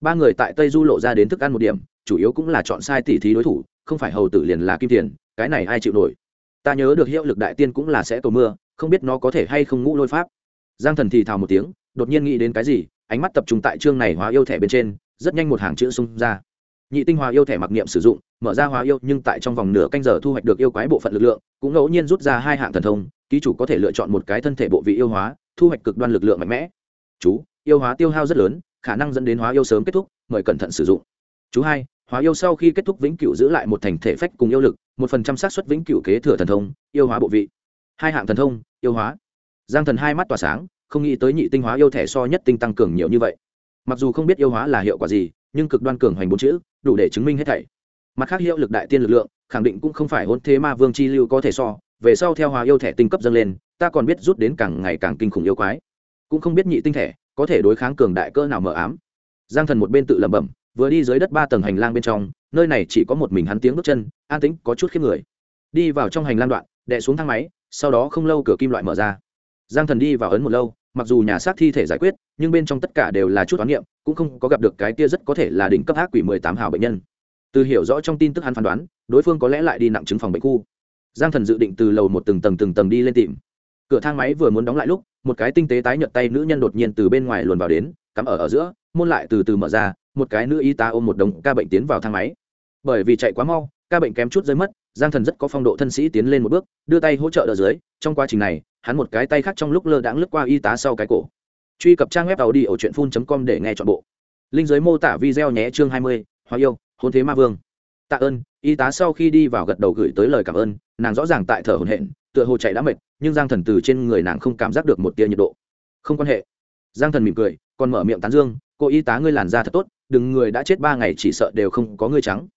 Ba người tại tây du lộ ra đến thức ăn một điểm, chủ yếu cũng là chọn sai tỉ thí đối thủ, không phải hầu tử liền là kim tiền, cái này ai chịu nổi? Ta nhớ được hiệu lực đại tiên cũng là sẽ cầu mưa, không biết nó có thể hay không ngũ lôi pháp giang thần thì thào một tiếng, đột nhiên nghĩ đến cái gì, ánh mắt tập trung tại chương này hóa yêu thẻ bên trên, rất nhanh một hàng chữ xung ra. Nhị tinh hóa yêu thẻ mặc niệm sử dụng, mở ra hóa yêu, nhưng tại trong vòng nửa canh giờ thu hoạch được yêu quái bộ phận lực lượng, cũng ngẫu nhiên rút ra hai hạng thần thông, ký chủ có thể lựa chọn một cái thân thể bộ vị yêu hóa, thu hoạch cực đoan lực lượng mạnh mẽ. Chú, yêu hóa tiêu hao rất lớn, khả năng dẫn đến hóa yêu sớm kết thúc, mời cẩn thận sử dụng. Chú hai, hóa yêu sau khi kết thúc vĩnh cửu giữ lại một thành thể phách cùng yêu lực, một phần trăm xác suất vĩnh cửu kế thừa thần thông, yêu hóa bộ vị. Hai hạng thần thông, yêu hóa giang thần hai mắt tỏa sáng, không nghĩ tới nhị tinh hóa yêu thẻ so nhất tinh tăng cường nhiều như vậy. Mặc dù không biết yêu hóa là hiệu quả gì, nhưng cực đoan cường hoành bốn chữ, đủ để chứng minh hết thảy. Mặt khác hiệu lực đại tiên lực lượng, khẳng định cũng không phải hôn thế ma vương chi lưu có thể so, về sau theo hóa yêu thẻ tinh cấp dâng lên, ta còn biết rút đến càng ngày càng kinh khủng yêu quái. Cũng không biết nhị tinh thẻ có thể đối kháng cường đại cỡ nào mờ ám. Giang thần một bên tự lẩm bẩm, vừa đi dưới đất ba tầng hành lang bên trong, nơi này chỉ có một mình hắn tiếng bước chân, an tĩnh, có chút khiếp người. Đi vào trong hành lang đoạn, đè xuống thang máy, sau đó không lâu cửa kim loại mở ra giang thần đi vào ấn một lâu, mặc dù nhà xác thi thể giải quyết, nhưng bên trong tất cả đều là chút toán niệm, cũng không có gặp được cái kia rất có thể là đỉnh cấp ác quỷ mười tám hào bệnh nhân. Từ hiểu rõ trong tin tức hắn phán đoán, đối phương có lẽ lại đi nặng chứng phòng bệnh khu. Giang thần dự định từ lầu một từng tầng từng tầng đi lên tìm. Cửa thang máy vừa muốn đóng lại lúc, một cái tinh tế tái nhợt tay nữ nhân đột nhiên từ bên ngoài luồn vào đến, cắm ở ở giữa, môn lại từ từ mở ra, một cái nữ y tá ôm một đống ca bệnh tiến vào thang máy. Bởi vì chạy quá mau, ca bệnh kém chút rơi mất giang thần rất có phong độ thân sĩ tiến lên một bước, đưa tay hỗ trợ đỡ dưới, trong quá trình này, hắn một cái tay khác trong lúc lơ đãng lướt qua y tá sau cái cổ. Truy cập trang web tàu đi ở truyện phun com để nghe chọn bộ. Linh giới mô tả video nhé chương hai mươi, hoa yêu, hôn thế ma vương. Tạ ơn, y tá sau khi đi vào gật đầu gửi tới lời cảm ơn, nàng rõ ràng tại thở hồn hện tựa hồ chạy đã mệt, nhưng giang thần từ trên người nàng không cảm giác được một tia nhiệt độ. Không quan hệ. Giang thần mỉm cười, còn mở miệng tán dương, cô y tá ngươi làn da thật tốt, đừng người đã chết ba ngày chỉ sợ đều không có ngươi trắng.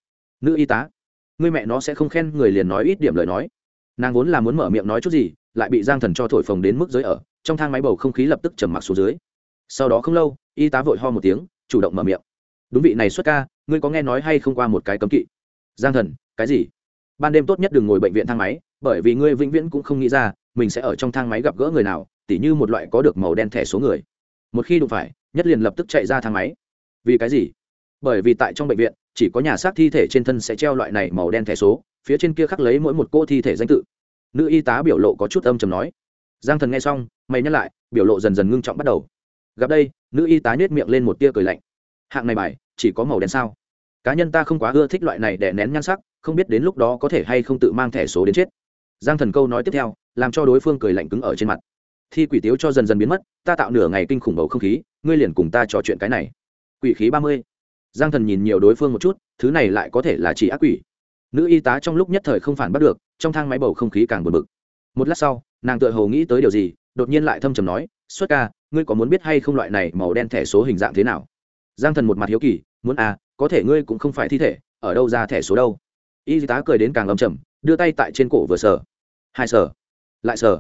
Nữ y tá ngươi mẹ nó sẽ không khen người liền nói ít điểm lời nói. Nàng vốn là muốn mở miệng nói chút gì, lại bị giang thần cho thổi phồng đến mức giới ở, trong thang máy bầu không khí lập tức trầm mặc xuống dưới. Sau đó không lâu, y tá vội ho một tiếng, chủ động mở miệng. Đúng vị này xuất ca, ngươi có nghe nói hay không qua một cái cấm kỵ? Giang thần, cái gì? Ban đêm tốt nhất đừng ngồi bệnh viện thang máy, bởi vì ngươi vĩnh viễn cũng không nghĩ ra, mình sẽ ở trong thang máy gặp gỡ người nào, tỉ như một loại có được màu đen thẻ số người. Một khi đụng phải, nhất liền lập tức chạy ra thang máy. Vì cái gì? Bởi vì tại trong bệnh viện chỉ có nhà xác thi thể trên thân sẽ treo loại này màu đen thẻ số, phía trên kia khắc lấy mỗi một cô thi thể danh tự. Nữ y tá biểu lộ có chút âm chầm nói. Giang thần nghe xong, mày nhắc lại, biểu lộ dần dần ngưng trọng bắt đầu. Gặp đây, nữ y tá nhét miệng lên một tia cười lạnh. Hạng này bài, chỉ có màu đen sao? Cá nhân ta không quá ưa thích loại này để nén nhan sắc, không biết đến lúc đó có thể hay không tự mang thẻ số đến chết. Giang thần câu nói tiếp theo, làm cho đối phương cười lạnh cứng ở trên mặt. Thi quỷ tiếu cho dần dần biến mất, ta tạo nửa ngày kinh khủng bầu không khí, ngươi liền cùng ta trò chuyện cái này. Quỷ khí ba mươi giang thần nhìn nhiều đối phương một chút, thứ này lại có thể là chỉ ác quỷ. Nữ y tá trong lúc nhất thời không phản bắt được, trong thang máy bầu không khí càng buồn bực. Một lát sau, nàng tựa hồ nghĩ tới điều gì, đột nhiên lại thâm trầm nói, xuất ca, ngươi có muốn biết hay không loại này màu đen thẻ số hình dạng thế nào? Giang thần một mặt hiếu kỳ, muốn à có thể ngươi cũng không phải thi thể, ở đâu ra thẻ số đâu? Y tá cười đến càng âm trầm, đưa tay tại trên cổ vừa sờ. Hai sờ, lại sờ.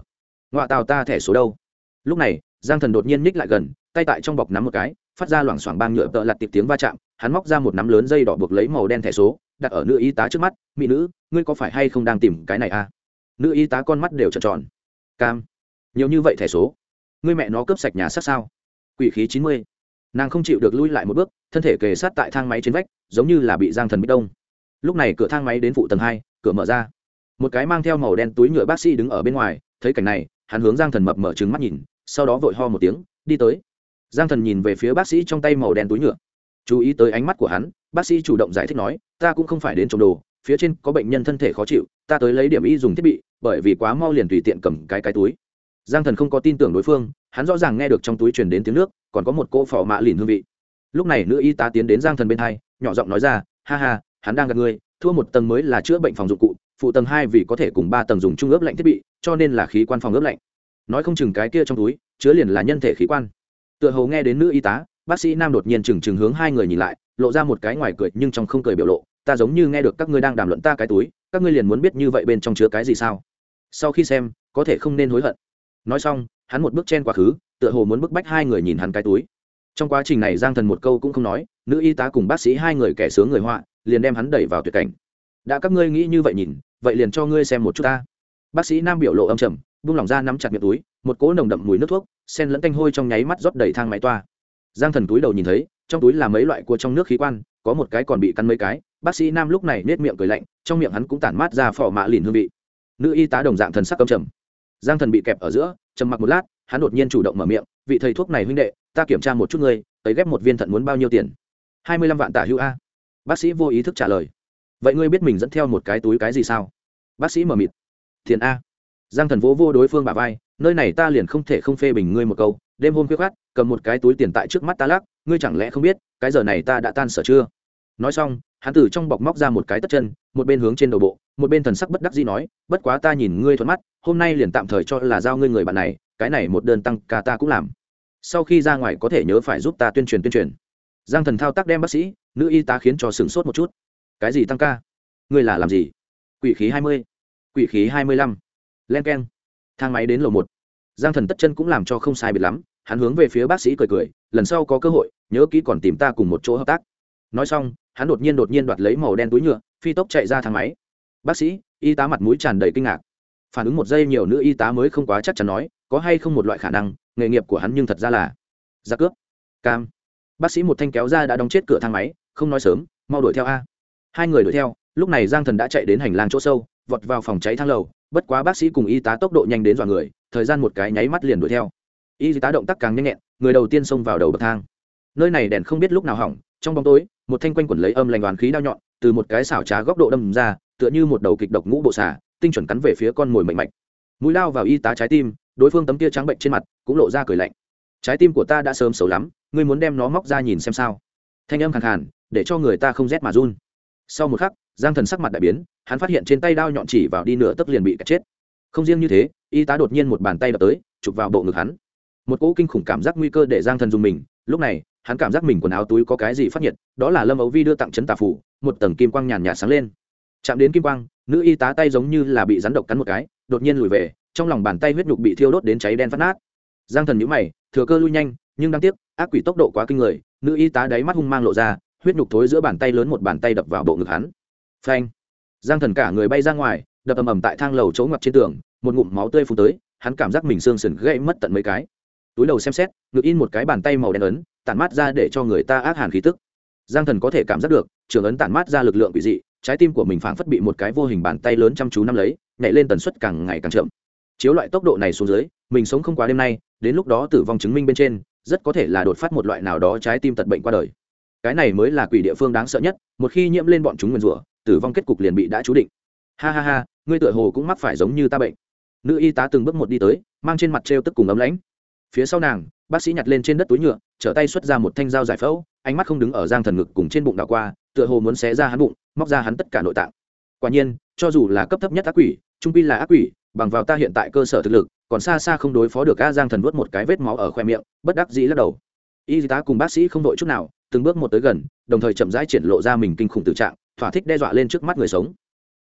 Ngoại tàu ta thẻ số đâu? Lúc này, giang thần đột nhiên ních lại gần, tay tại trong bọc nắm một cái, phát ra loảng xoảng bang nhựa tợ lặt tiệp tiếng va chạm hắn móc ra một nắm lớn dây đỏ buộc lấy màu đen thẻ số, đặt ở nữ y tá trước mắt, mỹ nữ, ngươi có phải hay không đang tìm cái này à? Nữ y tá con mắt đều trợn tròn. Cam, nhiều như vậy thẻ số? Ngươi mẹ nó cướp sạch nhà sát sao? Quỷ khí chín mươi. Nàng không chịu được lui lại một bước, thân thể kề sát tại thang máy trên vách, giống như là bị giang thần bích đông. Lúc này cửa thang máy đến phụ tầng hai, cửa mở ra. Một cái mang theo màu đen túi nhựa bác sĩ đứng ở bên ngoài, thấy cảnh này, hắn hướng giang thần mập mở trừng mắt nhìn, sau đó vội ho một tiếng, đi tới. Giang thần nhìn về phía bác sĩ trong tay màu đen túi nhựa chú ý tới ánh mắt của hắn, bác sĩ chủ động giải thích nói, ta cũng không phải đến trộm đồ, phía trên có bệnh nhân thân thể khó chịu, ta tới lấy điểm y dùng thiết bị, bởi vì quá mau liền tùy tiện cầm cái cái túi. Giang thần không có tin tưởng đối phương, hắn rõ ràng nghe được trong túi truyền đến tiếng nước, còn có một cỗ phò mạ lìn hương vị. Lúc này nữ y tá tiến đến giang thần bên hai, nhỏ giọng nói ra, ha ha, hắn đang gặp ngươi thua một tầng mới là chữa bệnh phòng dụng cụ, phụ tầng hai vì có thể cùng ba tầng dùng chung ướp lạnh thiết bị, cho nên là khí quan phòng ướp lạnh. Nói không chừng cái kia trong túi, chứa liền là nhân thể khí quan. Tựa hầu nghe đến nữ y tá bác sĩ nam đột nhiên chừng chừng hướng hai người nhìn lại, lộ ra một cái ngoài cười nhưng trong không cười biểu lộ, ta giống như nghe được các ngươi đang đàm luận ta cái túi, các ngươi liền muốn biết như vậy bên trong chứa cái gì sao? Sau khi xem, có thể không nên hối hận. Nói xong, hắn một bước chen quá khứ, tựa hồ muốn bức bách hai người nhìn hắn cái túi. Trong quá trình này, giang thần một câu cũng không nói, nữ y tá cùng bác sĩ hai người kẻ sướng người họa, liền đem hắn đẩy vào tuyệt cảnh. Đã các ngươi nghĩ như vậy nhìn, vậy liền cho ngươi xem một chút ta. Bác sĩ nam biểu lộ âm trầm, buông lỏng ra nắm chặt miệng túi, một cỗ nồng đậm mùi nước thuốc sen lẫn canh hôi trong nháy mắt rót đầy thang máy toa giang thần túi đầu nhìn thấy, trong túi là mấy loại cua trong nước khí quan, có một cái còn bị cắn mấy cái. Bác sĩ nam lúc này nết miệng cười lạnh, trong miệng hắn cũng tản mát ra phỏ mạ lìn hương vị. Nữ y tá đồng dạng thần sắc cầm trầm. Giang thần bị kẹp ở giữa, trầm mặc một lát, hắn đột nhiên chủ động mở miệng, vị thầy thuốc này huynh đệ, ta kiểm tra một chút ngươi, ấy ghép một viên thận muốn bao nhiêu tiền? Hai mươi lăm vạn tả hữu a. Bác sĩ vô ý thức trả lời. Vậy ngươi biết mình dẫn theo một cái túi cái gì sao? Bác sĩ mở mịt tiền a. Giang thần vỗ vô đối phương bà vai, nơi này ta liền không thể không phê bình ngươi một câu đêm hôm khuya khát cầm một cái túi tiền tại trước mắt ta lắc, ngươi chẳng lẽ không biết, cái giờ này ta đã tan sở chưa? Nói xong, hắn từ trong bọc móc ra một cái tất chân, một bên hướng trên đầu bộ, một bên thần sắc bất đắc dĩ nói, bất quá ta nhìn ngươi thuận mắt, hôm nay liền tạm thời cho là giao ngươi người bạn này, cái này một đơn tăng ca ta cũng làm. Sau khi ra ngoài có thể nhớ phải giúp ta tuyên truyền tuyên truyền. Giang thần thao tác đem bác sĩ, nữ y tá khiến cho sửng sốt một chút. Cái gì tăng ca? Ngươi là làm gì? Quỷ khí hai mươi. Quỷ khí hai mươi lăm. Len k e n thang máy đến lầu một giang thần tất chân cũng làm cho không sai biệt lắm, hắn hướng về phía bác sĩ cười cười, lần sau có cơ hội, nhớ kỹ còn tìm ta cùng một chỗ hợp tác. Nói xong, hắn đột nhiên đột nhiên đoạt lấy màu đen túi nhựa, phi tốc chạy ra thang máy. Bác sĩ, y tá mặt mũi tràn đầy kinh ngạc. Phản ứng một giây nhiều nữ y tá mới không quá chắc chắn nói, có hay không một loại khả năng, nghề nghiệp của hắn nhưng thật ra là ra cướp. Cam. Bác sĩ một thanh kéo ra đã đóng chết cửa thang máy, không nói sớm, mau đuổi theo a. Hai người đuổi theo, lúc này giang thần đã chạy đến hành lang chỗ sâu, vọt vào phòng cháy thang lầu, bất quá bác sĩ cùng y tá tốc độ nhanh đến dọa người thời gian một cái nháy mắt liền đuổi theo. Y tá động tác càng nhanh nhẹn, người đầu tiên xông vào đầu bậc thang. Nơi này đèn không biết lúc nào hỏng, trong bóng tối, một thanh quanh quẩn lấy âm lành đoàn khí đao nhọn, từ một cái xảo trá góc độ đâm ra, tựa như một đầu kịch độc ngũ bộ xả tinh chuẩn cắn về phía con mồi mạnh mạnh mũi lao vào y tá trái tim, đối phương tấm kia trắng bệnh trên mặt, cũng lộ ra cười lạnh. Trái tim của ta đã sớm xấu lắm, ngươi muốn đem nó móc ra nhìn xem sao? Thanh âm khẳng hẳn để cho người ta không rét mà run. Sau một khắc, giang thần sắc mặt đại biến, hắn phát hiện trên tay đao nhọn chỉ vào đi nửa tấc liền bị cắt chết không riêng như thế, y tá đột nhiên một bàn tay đập tới, chụp vào bộ ngực hắn. Một cỗ kinh khủng cảm giác nguy cơ để giang thần dùng mình, lúc này, hắn cảm giác mình quần áo túi có cái gì phát nhiệt, đó là lâm ấu vi đưa tặng chấn tà phủ một tầng kim quang nhàn nhạt sáng lên. Chạm đến kim quang, nữ y tá tay giống như là bị rắn độc cắn một cái, đột nhiên lùi về, trong lòng bàn tay huyết nhục bị thiêu đốt đến cháy đen phát nát. Giang thần nhíu mày, thừa cơ lui nhanh, nhưng đáng tiếc, ác quỷ tốc độ quá kinh người, nữ y tá đáy mắt hung mang lộ ra, huyết nhục thối giữa bàn tay lớn một bàn tay đập vào bộ ngực hắn. Phanh! Giang thần cả người bay ra ngoài đập ầm ầm tại thang lầu chỗ ngoặt trên tường, một ngụm máu tươi phun tới, hắn cảm giác mình xương sườn gãy mất tận mấy cái. Túi đầu xem xét, ngực in một cái bàn tay màu đen ấn, tản mát ra để cho người ta ác hàn khí tức. Giang thần có thể cảm giác được, trường ấn tản mát ra lực lượng quỷ dị, trái tim của mình phảng phất bị một cái vô hình bàn tay lớn chăm chú nắm lấy, nhảy lên tần suất càng ngày càng chậm. Chiếu loại tốc độ này xuống dưới, mình sống không quá đêm nay, đến lúc đó tử vong chứng minh bên trên, rất có thể là đột phát một loại nào đó trái tim tật bệnh qua đời. Cái này mới là quỷ địa phương đáng sợ nhất, một khi nhiễm lên bọn chúng nguyền rủa, tử vong kết cục liền bị đã chú định. Ha ha ha ngươi tựa hồ cũng mắc phải giống như ta bệnh. Nữ y tá từng bước một đi tới, mang trên mặt t tức cùng ấm lãnh. Phía sau nàng, bác sĩ nhặt lên trên đất túi nhựa, trở tay xuất ra một thanh dao giải phẫu, ánh mắt không đứng ở giang thần ngực cùng trên bụng đảo qua, tựa hồ muốn xé ra hắn bụng, móc ra hắn tất cả nội tạng. Quả nhiên, cho dù là cấp thấp nhất ác quỷ, trung pi là ác quỷ, bằng vào ta hiện tại cơ sở thực lực, còn xa xa không đối phó được a giang thần vớt một cái vết máu ở khoe miệng, bất đắc dĩ lắc đầu. Y tá cùng bác sĩ không đội chút nào, từng bước một tới gần, đồng thời chậm rãi triển lộ ra mình kinh khủng tự trạng, thỏa thích đe dọa lên trước mắt người sống.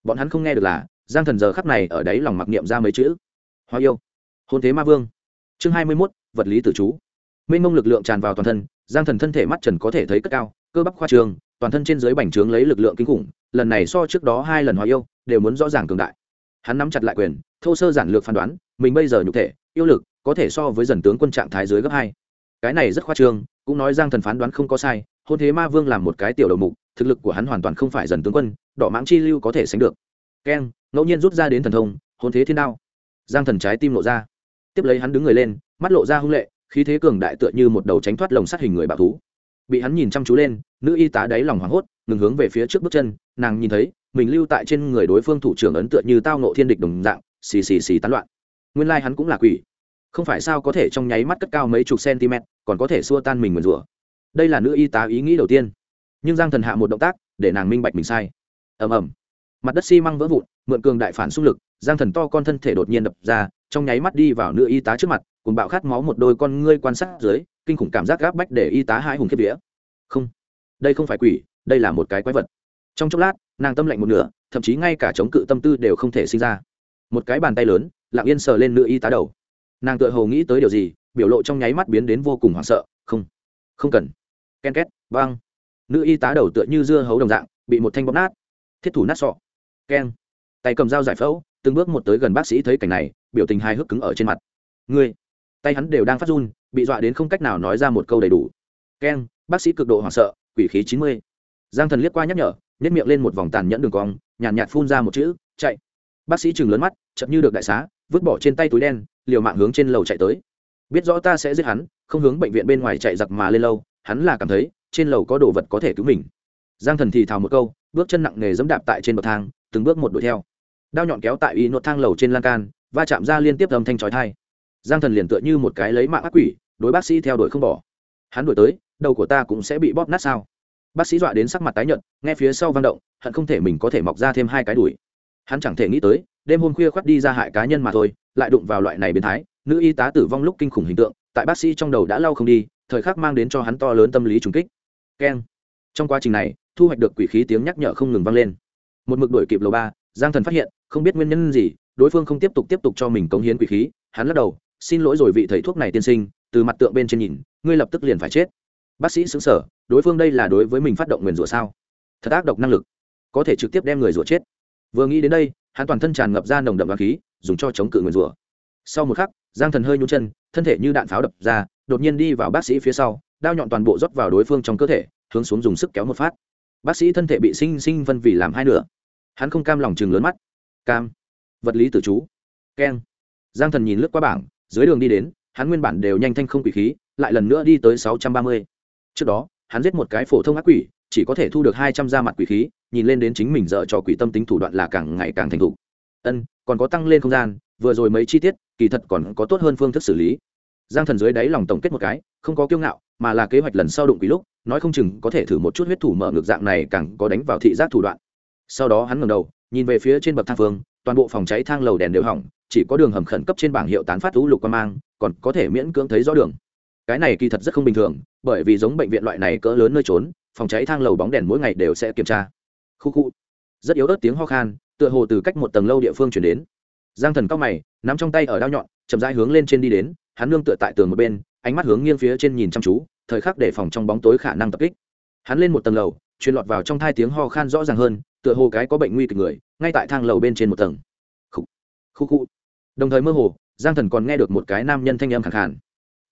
Bọn hắn không nghe được là giang thần giờ khắp này ở đấy lòng mặc niệm ra mấy chữ. Hoa yêu. Hôn thế ma vương. Chương hai mươi mốt, vật lý tử chú. Mênh mông lực lượng tràn vào toàn thân, giang thần thân thể mắt trần có thể thấy cất cao, cơ bắp khoa trường, toàn thân trên dưới bành trướng lấy lực lượng kinh khủng, lần này so trước đó hai lần hoa yêu, đều muốn rõ ràng cường đại. Hắn nắm chặt lại quyền, thô sơ giản lược phán đoán, mình bây giờ nhục thể, yêu lực, có thể so với dần tướng quân trạng thái dưới gấp hai. Cái này rất khoa trương, cũng nói giang thần phán đoán không có sai, hôn thế ma vương làm một cái tiểu đầu mục, thực lực của hắn hoàn toàn không phải dần tướng quân, đỏ mãng chi lưu có thể sánh được. Keng ngẫu nhiên rút ra đến thần thông, hôn thế thiên đao. Giang thần trái tim lộ ra. Tiếp lấy hắn đứng người lên, mắt lộ ra hung lệ, khí thế cường đại tựa như một đầu tránh thoát lồng sát hình người bạo thú. Bị hắn nhìn chăm chú lên, nữ y tá đáy lòng hoảng hốt, ngừng hướng về phía trước bước chân, nàng nhìn thấy, mình lưu tại trên người đối phương thủ trưởng ấn tựa như tao nộ thiên địch đồng dạng, xì xì xì tán loạn. Nguyên lai、like、hắn cũng là quỷ. Không phải sao có thể trong nháy mắt cất cao mấy chục cm còn có thể xua tan mình nguyền rủa. Đây là nữ y tá ý nghĩ đầu tiên. Nhưng giang thần hạ một động tác, để nàng minh bạch mình sai. Ầm ầm mặt đất xi măng vỡ vụn, mượn cường đại phản xung lực, giang thần to con thân thể đột nhiên đập ra, trong nháy mắt đi vào nữ y tá trước mặt, cùng bạo khát máu một đôi con ngươi quan sát dưới, kinh khủng cảm giác gáp bách để y tá hai hùng kiếp vía. Không, đây không phải quỷ, đây là một cái quái vật. Trong chốc lát, nàng tâm lạnh một nửa, thậm chí ngay cả chống cự tâm tư đều không thể sinh ra. Một cái bàn tay lớn, lặng yên sờ lên nữ y tá đầu. Nàng tựa hồ nghĩ tới điều gì, biểu lộ trong nháy mắt biến đến vô cùng hoảng sợ. Không không cần. Ken két, vang. Nữ y tá đầu tựa như dưa hấu đồng dạng, bị một thanh bóp nát. Thiết thủ nát sọ keng. Tay cầm dao giải phẫu từng bước một tới gần bác sĩ thấy cảnh này biểu tình hài hước cứng ở trên mặt. Ngươi. Tay hắn đều đang phát run bị dọa đến không cách nào nói ra một câu đầy đủ. Keng bác sĩ cực độ hoảng sợ quỷ khí chín mươi. Giang thần liếc qua nhắc nhở nhét miệng lên một vòng tàn nhẫn đường cong nhàn nhạt, nhạt phun ra một chữ chạy. Bác sĩ chừng lớn mắt chậm như được đại xá vứt bỏ trên tay túi đen liều mạng hướng trên lầu chạy tới. Biết rõ ta sẽ giết hắn không hướng bệnh viện bên ngoài chạy giặc mà lên lâu hắn là cảm thấy trên lầu có đồ vật có thể cứu mình. Giang thần thì thào một câu bước chân nặng nề dẫm đạp tại trên bậc thang từng bước một đuổi theo. Đao nhọn kéo tại y nốt thang lầu trên lan can, va chạm ra liên tiếp âm thanh trói thai giang thần liền tựa như một cái lấy mạng ác quỷ, đối bác sĩ theo đuổi không bỏ. Hắn đuổi tới, đầu của ta cũng sẽ bị bóp nát sao? Bác sĩ dọa đến sắc mặt tái nhợt, nghe phía sau vang động, hận không thể mình có thể mọc ra thêm hai cái đùi hắn chẳng thể nghĩ tới, đêm hôm khuya khoắt đi ra hại cá nhân mà thôi, lại đụng vào loại này biến thái, nữ y tá tử vong lúc kinh khủng hình tượng, tại bác sĩ trong đầu đã lau không đi, thời khắc mang đến cho hắn to lớn tâm lý trùng kích. Keng. Trong quá trình này, thu hoạch được quỷ khí tiếng nhắc nhở không ngừng vang lên một mực đuổi kịp lầu ba, giang thần phát hiện, không biết nguyên nhân gì, đối phương không tiếp tục tiếp tục cho mình cống hiến quỷ khí, hắn lắc đầu, xin lỗi rồi vị thầy thuốc này tiên sinh, từ mặt tượng bên trên nhìn, ngươi lập tức liền phải chết. Bác sĩ xứng sở đối phương đây là đối với mình phát động nguyền rủa sao? Thật ác độc năng lực, có thể trực tiếp đem người rủa chết. Vừa nghĩ đến đây, hắn toàn thân tràn ngập ra nồng đậm và khí, dùng cho chống cự nguyền rủa. Sau một khắc, giang thần hơi nhún chân, thân thể như đạn pháo đập ra, đột nhiên đi vào bác sĩ phía sau, đao nhọn toàn bộ rót vào đối phương trong cơ thể, hướng xuống dùng sức kéo một phát. Bác sĩ thân thể bị sinh sinh phân vì làm hai nửa hắn không cam lòng chừng lớn mắt. Cam. Vật lý tử chú. Keng. Giang thần nhìn lướt qua bảng, dưới đường đi đến, hắn nguyên bản đều nhanh thanh không quỷ khí, lại lần nữa đi tới sáu trăm ba mươi. Trước đó, hắn giết một cái phổ thông ác quỷ, chỉ có thể thu được hai trăm da mặt quỷ khí, nhìn lên đến chính mình dợ cho quỷ tâm tính thủ đoạn là càng ngày càng thành thục. Ân, còn có tăng lên không gian, vừa rồi mấy chi tiết, kỳ thật còn có tốt hơn phương thức xử lý. Giang thần dưới đáy lòng tổng kết một cái, không có kiêu ngạo, mà là kế hoạch lần sau đụng quỷ lúc, nói không chừng có thể thử một chút huyết thủ mở ngược dạng này càng có đánh vào thị giác thủ đoạn sau đó hắn ngẩng đầu, nhìn về phía trên bậc thang phương, toàn bộ phòng cháy thang lầu đèn đều hỏng, chỉ có đường hầm khẩn cấp trên bảng hiệu tán phát thú lục qua mang, còn có thể miễn cưỡng thấy rõ đường. Cái này kỳ thật rất không bình thường, bởi vì giống bệnh viện loại này cỡ lớn nơi trốn, phòng cháy thang lầu bóng đèn mỗi ngày đều sẽ kiểm tra. Khu khu. Rất yếu ớt tiếng ho khan, tựa hồ từ cách một tầng lâu địa phương chuyển đến. Giang thần cao mày, nắm trong tay ở đao nhọn, chậm rãi hướng lên trên đi đến, hắn nương tựa tại tường một bên, ánh mắt hướng nghiêng phía trên nhìn chăm chú, thời khắc để phòng trong bóng tối khả năng tập kích. Hắn lên một tầng lầu, truyền lọt vào trong thai tiếng ho khan rõ ràng hơn tựa hồ cái có bệnh nguy kịch người, ngay tại thang lầu bên trên một tầng. Khu khu khu đồng thời mơ hồ, giang thần còn nghe được một cái nam nhân thanh âm khẳng khản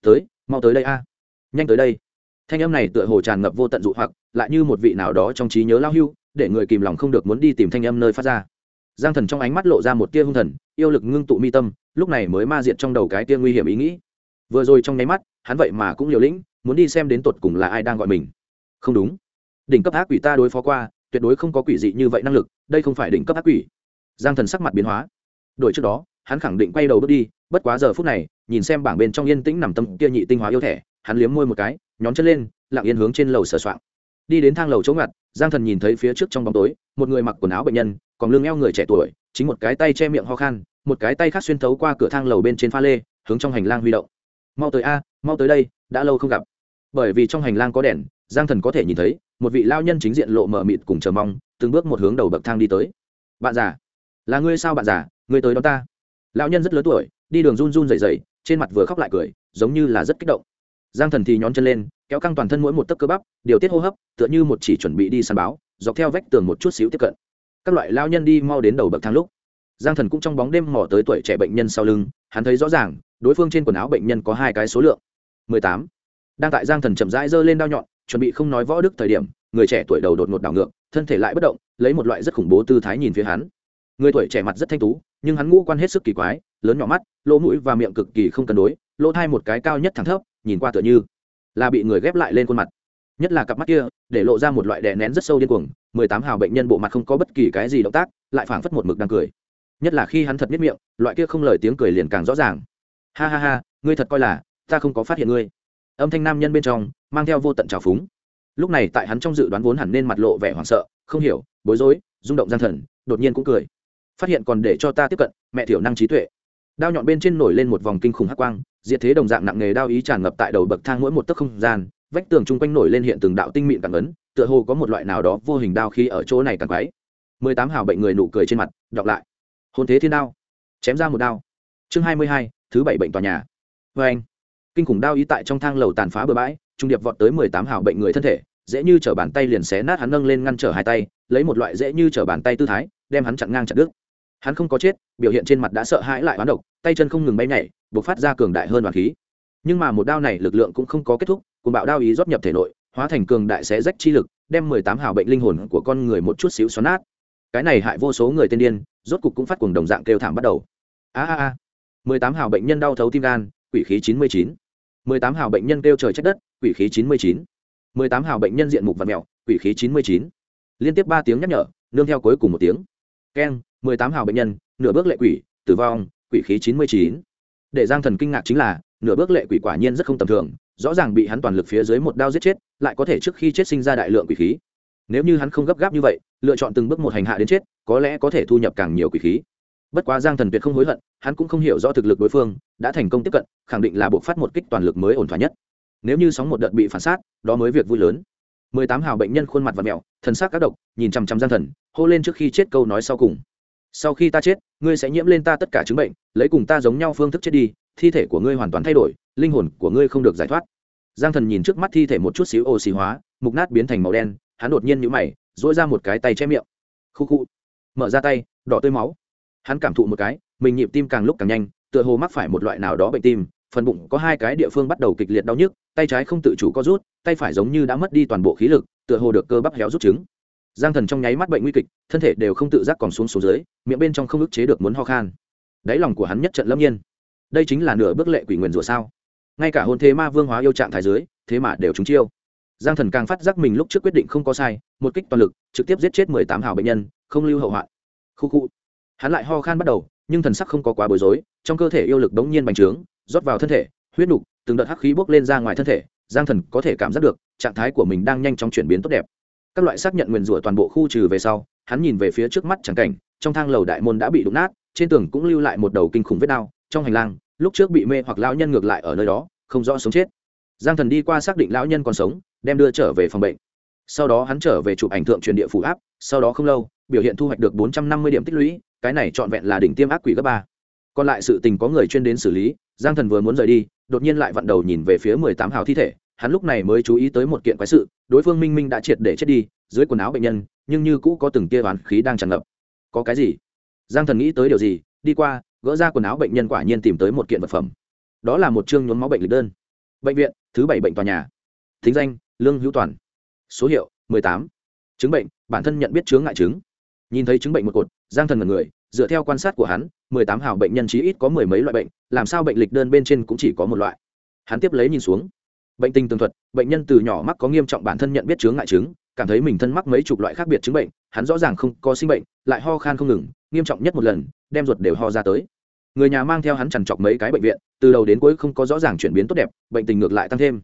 tới, mau tới đây a. Nhanh tới đây. Thanh âm này tựa hồ tràn ngập vô tận dụ hoặc, lại như một vị nào đó trong trí nhớ lao hưu, để người kìm lòng không được muốn đi tìm thanh âm nơi phát ra. Giang thần trong ánh mắt lộ ra một tia hung thần, yêu lực ngưng tụ mi tâm, lúc này mới ma diệt trong đầu cái tia nguy hiểm ý nghĩ. Vừa rồi trong nháy mắt, hắn vậy mà cũng liều lĩnh, muốn đi xem đến tột cùng là ai đang gọi mình. Không đúng. Đỉnh cấp ác quỷ ta đối phó qua tuyệt đối không có quỷ dị như vậy năng lực, đây không phải đỉnh cấp ác quỷ. Giang thần sắc mặt biến hóa. Đổi trước đó, hắn khẳng định quay đầu bước đi, bất quá giờ phút này, nhìn xem bảng bên trong yên tĩnh nằm tâm kia nhị tinh hóa yêu thẻ hắn liếm môi một cái, nhón chân lên, lặng yên hướng trên lầu sửa soạn đi đến thang lầu chỗ ngặt, giang thần nhìn thấy phía trước trong bóng tối, một người mặc quần áo bệnh nhân, còn lưng eo người trẻ tuổi, chính một cái tay che miệng ho khan, một cái tay khác xuyên thấu qua cửa thang lầu bên trên pha lê, hướng trong hành lang huy động. Mau tới a, mau tới đây, đã lâu không gặp. Bởi vì trong hành lang có đèn giang thần có thể nhìn thấy, một vị lao nhân chính diện lộ mờ mịt cùng chờ mong, từng bước một hướng đầu bậc thang đi tới. Bạn già, là ngươi sao bạn già? Ngươi tới đó ta. Lão nhân rất lớn tuổi, đi đường run run rẩy rẩy, trên mặt vừa khóc lại cười, giống như là rất kích động. Giang thần thì nhón chân lên, kéo căng toàn thân mỗi một tấc cơ bắp, điều tiết hô hấp, tựa như một chỉ chuẩn bị đi săn báo, dọc theo vách tường một chút xíu tiếp cận. Các loại lao nhân đi mau đến đầu bậc thang lúc, giang thần cũng trong bóng đêm mò tới tuổi trẻ bệnh nhân sau lưng, hắn thấy rõ ràng, đối phương trên quần áo bệnh nhân có hai cái số lượng. Mười tám. Đang tại giang thần chậm rãi giơ lên đao nhọn chuẩn bị không nói võ đức thời điểm, người trẻ tuổi đầu đột ngột đảo ngược, thân thể lại bất động, lấy một loại rất khủng bố tư thái nhìn phía hắn. Người tuổi trẻ mặt rất thanh tú, nhưng hắn ngũ quan hết sức kỳ quái, lớn nhỏ mắt, lỗ mũi và miệng cực kỳ không cân đối, lỗ thai một cái cao nhất thẳng thấp, nhìn qua tựa như là bị người ghép lại lên khuôn mặt. Nhất là cặp mắt kia, để lộ ra một loại đè nén rất sâu điên cuồng, mười tám hào bệnh nhân bộ mặt không có bất kỳ cái gì động tác, lại phảng phất một mực đang cười. Nhất là khi hắn thật biết miệng, loại kia không lời tiếng cười liền càng rõ ràng. Ha ha ha, ngươi thật coi là, ta không có phát hiện ngươi âm thanh nam nhân bên trong mang theo vô tận trào phúng. Lúc này tại hắn trong dự đoán vốn hẳn nên mặt lộ vẻ hoảng sợ, không hiểu, bối rối, rung động gian thần, đột nhiên cũng cười. Phát hiện còn để cho ta tiếp cận, mẹ thiểu năng trí tuệ. Đao nhọn bên trên nổi lên một vòng kinh khủng hắc quang, diệt thế đồng dạng nặng nghề đao ý tràn ngập tại đầu bậc thang mỗi một tấc không gian, vách tường chung quanh nổi lên hiện từng đạo tinh mịn càng ấn, tựa hồ có một loại nào đó vô hình đao khi ở chỗ này càng quái. Mười tám hào bệnh người nụ cười trên mặt, đọc lại. Hôn thế thiên đao, chém ra một đao. Chương hai mươi hai, thứ bảy bệnh tòa nhà. Vê anh kinh khủng đao ý tại trong thang lầu tàn phá bừa bãi, trung điệp vọt tới mười tám hào bệnh người thân thể, dễ như chở bàn tay liền xé nát hắn nâng lên ngăn trở hai tay, lấy một loại dễ như chở bàn tay tư thái, đem hắn chặn ngang chặn đứt. Hắn không có chết, biểu hiện trên mặt đã sợ hãi lại hoán độc, tay chân không ngừng bay nhảy, buộc phát ra cường đại hơn đoàn khí. Nhưng mà một đao này lực lượng cũng không có kết thúc cùng bạo đao ý rót nhập thể nội, hóa thành cường đại xé rách chi lực, đem mười tám hào bệnh linh hồn của con người một chút xíu xoắn nát. Cái này hại vô số người tên điên, rốt cục cũng phát cuồng đồng dạng kêu thảm bắt đầu. A a a. Mười tám hào bệnh nhân đau thấu tim gan, quỷ khí chín mươi chín mười tám hào bệnh nhân kêu trời trách đất quỷ khí chín mươi chín. mười tám hào bệnh nhân diện mục vật mèo, quỷ khí chín mươi chín. Liên tiếp ba tiếng nhắc nhở nương theo cuối cùng một tiếng. Keng mười tám hào bệnh nhân nửa bước lệ quỷ tử vong quỷ khí chín mươi chín. Để giang thần kinh ngạc chính là nửa bước lệ quỷ quả nhiên rất không tầm thường rõ ràng bị hắn toàn lực phía dưới một đao giết chết lại có thể trước khi chết sinh ra đại lượng quỷ khí. Nếu như hắn không gấp gáp như vậy lựa chọn từng bước một hành hạ đến chết có lẽ có thể thu nhập càng nhiều quỷ khí bất quá giang thần tuyệt không hối hận, hắn cũng không hiểu rõ thực lực đối phương, đã thành công tiếp cận, khẳng định là buộc phát một kích toàn lực mới ổn thỏa nhất. Nếu như sóng một đợt bị phản sát, đó mới việc vui lớn. Mười tám hào bệnh nhân khuôn mặt và mẹo thần sắc các độc, nhìn chằm chằm giang thần, hô lên trước khi chết câu nói sau cùng. Sau khi ta chết, ngươi sẽ nhiễm lên ta tất cả chứng bệnh, lấy cùng ta giống nhau phương thức chết đi, thi thể của ngươi hoàn toàn thay đổi, linh hồn của ngươi không được giải thoát. Giang thần nhìn trước mắt thi thể một chút xíu oxy hóa, mục nát biến thành màu đen, hắn đột nhiên nhũ mày dỗi ra một cái tay che miệng. Khu khu. Mở ra tay, đỏ tươi máu hắn cảm thụ một cái, mình nhịp tim càng lúc càng nhanh, tựa hồ mắc phải một loại nào đó bệnh tim, phần bụng có hai cái địa phương bắt đầu kịch liệt đau nhức, tay trái không tự chủ có rút, tay phải giống như đã mất đi toàn bộ khí lực, tựa hồ được cơ bắp héo rút trứng. Giang thần trong nháy mắt bệnh nguy kịch, thân thể đều không tự giác còn xuống số dưới, miệng bên trong không ức chế được muốn ho khan. Đáy lòng của hắn nhất trận lâm nhiên. Đây chính là nửa bước lệ quỷ nguyền rủa sao? Ngay cả hôn thế ma vương hóa yêu trạng thái dưới, thế mà đều trúng chiêu. Giang thần càng phát giác mình lúc trước quyết định không có sai, một kích toàn lực, trực tiếp giết chết mười tám hào bệnh nhân, không lưu hậu hoạn. Khu khu hắn lại ho khan bắt đầu, nhưng thần sắc không có quá bối rối, trong cơ thể yêu lực đống nhiên bành trướng, rót vào thân thể, huyết nục, từng đợt hắc khí bốc lên ra ngoài thân thể, giang thần có thể cảm giác được, trạng thái của mình đang nhanh chóng chuyển biến tốt đẹp. Các loại xác nhận nguyền rủa toàn bộ khu trừ về sau, hắn nhìn về phía trước mắt chẳng cảnh, trong thang lầu đại môn đã bị đụng nát, trên tường cũng lưu lại một đầu kinh khủng vết đao trong hành lang, lúc trước bị mê hoặc lão nhân ngược lại ở nơi đó, không rõ sống chết. Giang thần đi qua xác định lão nhân còn sống, đem đưa trở về phòng bệnh. Sau đó hắn trở về chụp ảnh thượng truyền địa phủ áp, sau đó không lâu biểu hiện thu hoạch được bốn trăm năm mươi điểm tích lũy, cái này trọn vẹn là đỉnh tiêm ác quỷ cấp ba. Còn lại sự tình có người chuyên đến xử lý, giang thần vừa muốn rời đi, đột nhiên lại vặn đầu nhìn về phía mười tám hào thi thể, hắn lúc này mới chú ý tới một kiện quái sự, đối phương minh minh đã triệt để chết đi, dưới quần áo bệnh nhân, nhưng như cũ có từng tia oán khí đang tràn ngập. Có cái gì? Giang thần nghĩ tới điều gì? Đi qua, gỡ ra quần áo bệnh nhân quả nhiên tìm tới một kiện vật phẩm. Đó là một chương nhuốm máu bệnh lịch đơn. Bệnh viện, thứ bảy bệnh tòa nhà. Thính danh, lương hữu toàn. Số hiệu, mười tám. Chứng bệnh, bản thân nhận biết chướng ngại chứng nhìn thấy chứng bệnh một cột, giang thần mật người, dựa theo quan sát của hắn, mười tám hào bệnh nhân chí ít có mười mấy loại bệnh, làm sao bệnh lịch đơn bên trên cũng chỉ có một loại. Hắn tiếp lấy nhìn xuống. Bệnh tình tường thuật, bệnh nhân từ nhỏ mắc có nghiêm trọng bản thân nhận biết chướng ngại chứng, cảm thấy mình thân mắc mấy chục loại khác biệt chứng bệnh, hắn rõ ràng không có sinh bệnh, lại ho khan không ngừng, nghiêm trọng nhất một lần, đem ruột đều ho ra tới. Người nhà mang theo hắn chằn chọc mấy cái bệnh viện, từ đầu đến cuối không có rõ ràng chuyển biến tốt đẹp, bệnh tình ngược lại tăng thêm.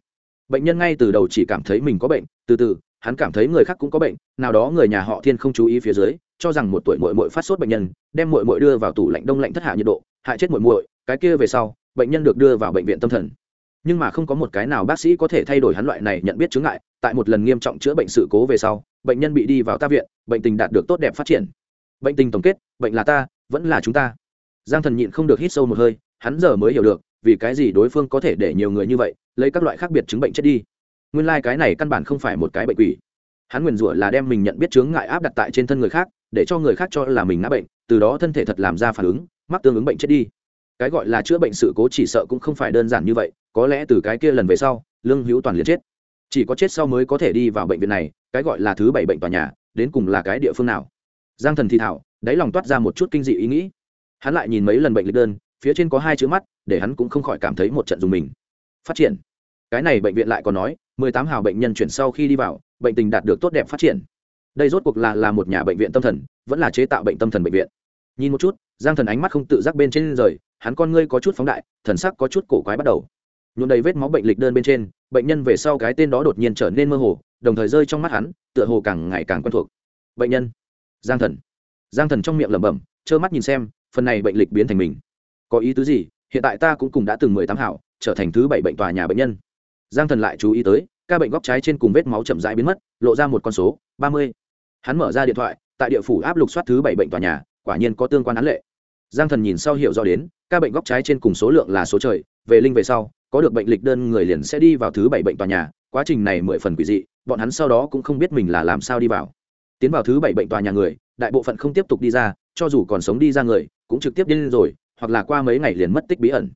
Bệnh nhân ngay từ đầu chỉ cảm thấy mình có bệnh, từ từ hắn cảm thấy người khác cũng có bệnh, nào đó người nhà họ thiên không chú ý phía dưới, cho rằng một tuổi muội muội phát sốt bệnh nhân, đem muội muội đưa vào tủ lạnh đông lạnh thất hạ nhiệt độ, hại chết muội muội, cái kia về sau, bệnh nhân được đưa vào bệnh viện tâm thần. Nhưng mà không có một cái nào bác sĩ có thể thay đổi hắn loại này nhận biết chứng ngại, tại một lần nghiêm trọng chữa bệnh sự cố về sau, bệnh nhân bị đi vào ta viện, bệnh tình đạt được tốt đẹp phát triển. Bệnh tình tổng kết, bệnh là ta, vẫn là chúng ta. Giang thần nhịn không được hít sâu một hơi, hắn giờ mới hiểu được, vì cái gì đối phương có thể để nhiều người như vậy, lấy các loại khác biệt chứng bệnh chết đi nguyên lai、like、cái này căn bản không phải một cái bệnh quỷ. Hắn nguyền rủa là đem mình nhận biết chướng ngại áp đặt tại trên thân người khác, để cho người khác cho là mình ngã bệnh, từ đó thân thể thật làm ra phản ứng, mắc tương ứng bệnh chết đi. Cái gọi là chữa bệnh sự cố chỉ sợ cũng không phải đơn giản như vậy, có lẽ từ cái kia lần về sau, lương hữu toàn liền chết. Chỉ có chết sau mới có thể đi vào bệnh viện này, cái gọi là thứ bảy bệnh tòa nhà, đến cùng là cái địa phương nào? Giang thần thì thảo, đáy lòng toát ra một chút kinh dị ý nghĩ. Hắn lại nhìn mấy lần bệnh lịch đơn, phía trên có hai chữ mắt, để hắn cũng không khỏi cảm thấy một trận dùng mình. Phát triển. Cái này bệnh viện lại còn nói mười tám hào bệnh nhân chuyển sau khi đi vào, bệnh tình đạt được tốt đẹp phát triển. Đây rốt cuộc là là một nhà bệnh viện tâm thần, vẫn là chế tạo bệnh tâm thần bệnh viện. Nhìn một chút, giang thần ánh mắt không tự giác bên trên rời, hắn con ngươi có chút phóng đại, thần sắc có chút cổ quái bắt đầu. Nhuộm đầy vết máu bệnh lịch đơn bên trên, bệnh nhân về sau cái tên đó đột nhiên trở nên mơ hồ, đồng thời rơi trong mắt hắn, tựa hồ càng ngày càng quen thuộc. Bệnh nhân, giang thần. Giang thần trong miệng lẩm bẩm, trơ mắt nhìn xem, phần này bệnh lịch biến thành mình. Có ý tứ gì? Hiện tại ta cũng cùng đã từng mười tám hảo trở thành thứ bảy bệnh tòa nhà bệnh nhân giang thần lại chú ý tới, ca bệnh góc trái trên cùng vết máu chậm rãi biến mất, lộ ra một con số, ba mươi. Hắn mở ra điện thoại, tại địa phủ áp lục soát thứ bảy bệnh tòa nhà, quả nhiên có tương quan án lệ. Giang thần nhìn sau hiểu rõ đến, ca bệnh góc trái trên cùng số lượng là số trời, về linh về sau, có được bệnh lịch đơn người liền sẽ đi vào thứ bảy bệnh tòa nhà, quá trình này mười phần quỷ dị, bọn hắn sau đó cũng không biết mình là làm sao đi vào. Tiến vào thứ bảy bệnh tòa nhà người, đại bộ phận không tiếp tục đi ra, cho dù còn sống đi ra người, cũng trực tiếp đi lên rồi, hoặc là qua mấy ngày liền mất tích bí ẩn.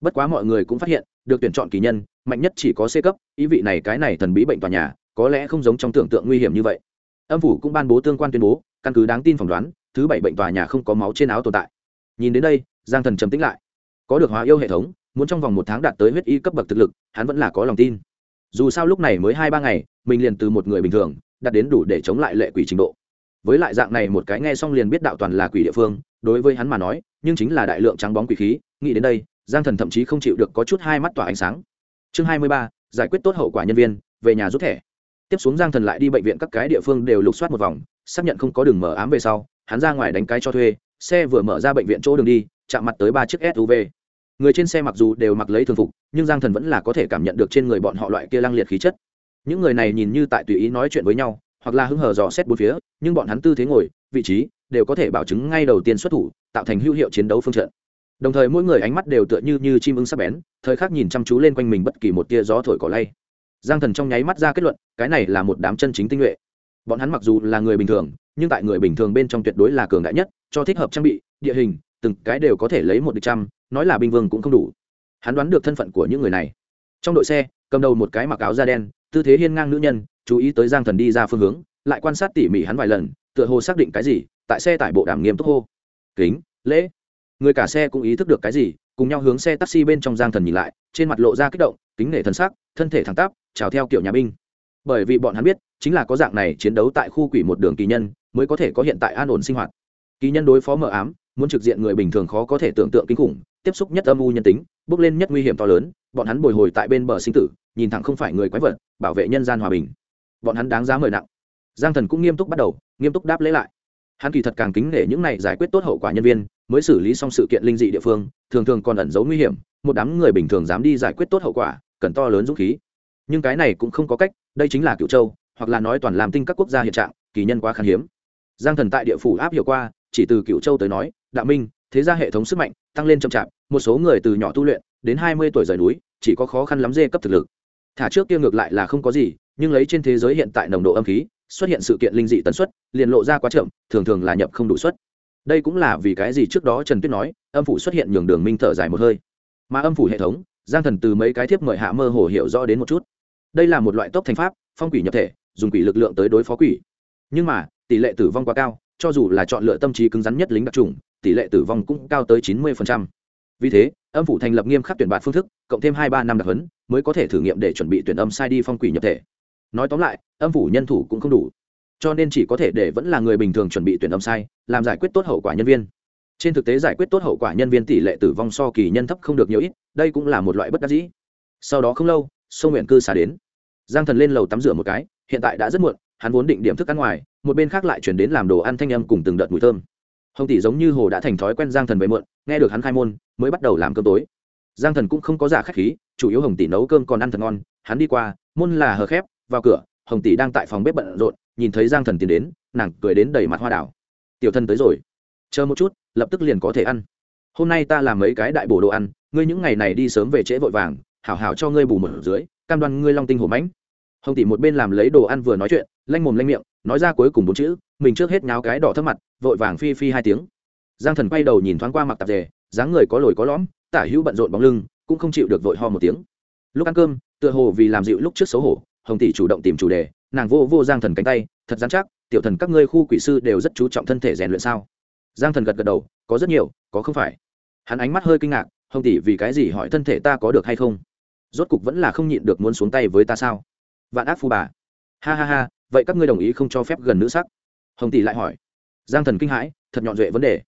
Bất quá mọi người cũng phát hiện được tuyển chọn kỳ nhân, mạnh nhất chỉ có c cấp, ý vị này cái này thần bí bệnh tòa nhà, có lẽ không giống trong tưởng tượng nguy hiểm như vậy. Âm phủ cũng ban bố tương quan tuyên bố, căn cứ đáng tin phỏng đoán, thứ bảy bệnh tòa nhà không có máu trên áo tồn tại. Nhìn đến đây, giang thần trầm tĩnh lại. Có được hóa yêu hệ thống, muốn trong vòng một tháng đạt tới huyết y cấp bậc thực lực, hắn vẫn là có lòng tin. Dù sao lúc này mới hai ba ngày, mình liền từ một người bình thường, đạt đến đủ để chống lại lệ quỷ trình độ. Với lại dạng này một cái nghe xong liền biết đạo toàn là quỷ địa phương, đối với hắn mà nói, nhưng chính là đại lượng trắng bóng quỷ khí, nghĩ đến đây giang thần thậm chí không chịu được có chút hai mắt tỏa ánh sáng. Chương hai mươi ba, giải quyết tốt hậu quả nhân viên, về nhà rút thẻ. Tiếp xuống giang thần lại đi bệnh viện các cái địa phương đều lục soát một vòng, xác nhận không có đường mở ám về sau, hắn ra ngoài đánh cái cho thuê, xe vừa mở ra bệnh viện chỗ đường đi, chạm mặt tới ba chiếc suv người trên xe mặc dù đều mặc lấy thường phục, nhưng giang thần vẫn là có thể cảm nhận được trên người bọn họ loại kia lăng liệt khí chất. Những người này nhìn như tại tùy ý nói chuyện với nhau, hoặc là hứng hờ dò xét bốn phía, nhưng bọn hắn tư thế ngồi, vị trí đều có thể bảo chứng ngay đầu tiên xuất thủ, tạo thành hữu hiệu chiến đấu phương trận đồng thời mỗi người ánh mắt đều tựa như như chim ưng sắc bén, thời khắc nhìn chăm chú lên quanh mình bất kỳ một tia gió thổi cỏ lay. Giang thần trong nháy mắt ra kết luận, cái này là một đám chân chính tinh nhuệ. Bọn hắn mặc dù là người bình thường, nhưng tại người bình thường bên trong tuyệt đối là cường đại nhất, cho thích hợp trang bị, địa hình, từng cái đều có thể lấy một địch trăm, nói là binh vương cũng không đủ. Hắn đoán được thân phận của những người này. Trong đội xe, cầm đầu một cái mặc áo da đen, tư thế hiên ngang nữ nhân, chú ý tới giang thần đi ra phương hướng, lại quan sát tỉ mỉ hắn vài lần, tựa hồ xác định cái gì, tại xe tải bộ đàm nghiêm túc hô. Kính, lễ người cả xe cũng ý thức được cái gì, cùng nhau hướng xe taxi bên trong giang thần nhìn lại, trên mặt lộ ra kích động, kính nể thần sắc, thân thể thẳng tắp, chào theo kiểu nhà binh. Bởi vì bọn hắn biết, chính là có dạng này chiến đấu tại khu quỷ một đường kỳ nhân, mới có thể có hiện tại an ổn sinh hoạt. Kỳ nhân đối phó mờ ám, muốn trực diện người bình thường khó có thể tưởng tượng kinh khủng, tiếp xúc nhất âm u nhân tính, bước lên nhất nguy hiểm to lớn, bọn hắn bồi hồi tại bên bờ sinh tử, nhìn thẳng không phải người quái vật, bảo vệ nhân gian hòa bình. Bọn hắn đáng giá mời nặng. Giang thần cũng nghiêm túc bắt đầu, nghiêm túc đáp lễ lại. Hắn kỳ thật càng kính nể những này giải quyết tốt hậu quả nhân viên mới xử lý xong sự kiện linh dị địa phương, thường thường còn ẩn giấu nguy hiểm, một đám người bình thường dám đi giải quyết tốt hậu quả, cần to lớn dũng khí. Nhưng cái này cũng không có cách, đây chính là cựu châu, hoặc là nói toàn làm tinh các quốc gia hiện trạng, kỳ nhân quá khan hiếm. Giang thần tại địa phủ áp hiệu qua, chỉ từ cựu châu tới nói, đạo minh, thế ra hệ thống sức mạnh, tăng lên chậm chạp, một số người từ nhỏ tu luyện, đến hai mươi tuổi rời núi, chỉ có khó khăn lắm dê cấp thực lực. Thả trước kia ngược lại là không có gì, nhưng lấy trên thế giới hiện tại nồng độ âm khí, xuất hiện sự kiện linh dị tần suất, liền lộ ra quá chậm, thường thường là nhập không đủ suất đây cũng là vì cái gì trước đó trần tuyết nói, âm phủ xuất hiện nhường đường minh thở dài một hơi. Mà âm phủ hệ thống, giang thần từ mấy cái thiếp mời hạ mơ hồ hiểu rõ đến một chút. Đây là một loại tốc thành pháp, phong quỷ nhập thể, dùng quỷ lực lượng tới đối phó quỷ. Nhưng mà, tỷ lệ tử vong quá cao, cho dù là chọn lựa tâm trí cứng rắn nhất lính đặc trùng, tỷ lệ tử vong cũng cao tới chín mươi vì thế, âm phủ thành lập nghiêm khắc tuyển bạt phương thức, cộng thêm hai ba năm đặc huấn, mới có thể thử nghiệm để chuẩn bị tuyển âm sai đi phong quỷ nhập thể. Nói tóm lại, âm phủ nhân thủ cũng không đủ cho nên chỉ có thể để vẫn là người bình thường chuẩn bị tuyển âm sai, làm giải quyết tốt hậu quả nhân viên. Trên thực tế giải quyết tốt hậu quả nhân viên tỷ lệ tử vong so kỳ nhân thấp không được nhiều ít, đây cũng là một loại bất đắc dĩ. Sau đó không lâu sông nguyện cư xả đến. Giang thần lên lầu tắm rửa một cái, hiện tại đã rất muộn, hắn vốn định điểm thức ăn ngoài, một bên khác lại chuyển đến làm đồ ăn thanh âm cùng từng đợt mùi thơm. Hồng tỷ giống như hồ đã thành thói quen giang thần về muộn nghe được hắn khai môn, mới bắt đầu làm cơm tối. Giang thần cũng không có giả k h á c h khí, chủ yếu hồng tỷ nấu cơm còn ăn thật ngon, hắn đi qua, môn là hờ khép, vào cửa hồng tỷ đang tại phòng bếp bận rộn, nhìn thấy giang thần tiến đến, nàng cười đến đầy mặt hoa đảo. Tiểu thân tới rồi. Chờ một chút, lập tức liền có thể ăn. Hôm nay ta làm mấy cái đại bổ đồ ăn, ngươi những ngày này đi sớm về trễ vội vàng, hảo hảo cho ngươi bù một dưới, cam đoan ngươi long tinh hổ mãnh. Hồng tỷ một bên làm lấy đồ ăn vừa nói chuyện, lanh mồm lanh miệng, nói ra cuối cùng bốn chữ, mình trước hết nháo cái đỏ thấp mặt, vội vàng phi phi hai tiếng. Giang thần quay đầu nhìn thoáng qua mặc tạp dề, dáng người có lồi có lõm, tả hữu bận rộn bóng lưng, cũng không chịu được vội ho một tiếng. Lúc ăn cơm, tựa hồ vì làm dịu lúc trước xấu hổ hồng tỷ chủ động tìm chủ đề, nàng vô vô giang thần cánh tay, thật dám chắc, tiểu thần các ngươi khu quỷ sư đều rất chú trọng thân thể rèn luyện sao? Giang thần gật gật đầu, có rất nhiều, có không phải. Hắn ánh mắt hơi kinh ngạc, hồng tỷ vì cái gì hỏi thân thể ta có được hay không? Rốt cục vẫn là không nhịn được muốn xuống tay với ta sao? Vạn ác phu bà. Ha ha ha, vậy các ngươi đồng ý không cho phép gần nữ sắc? Hồng tỷ lại hỏi. Giang thần kinh hãi, thật nhọn duệ vấn đề.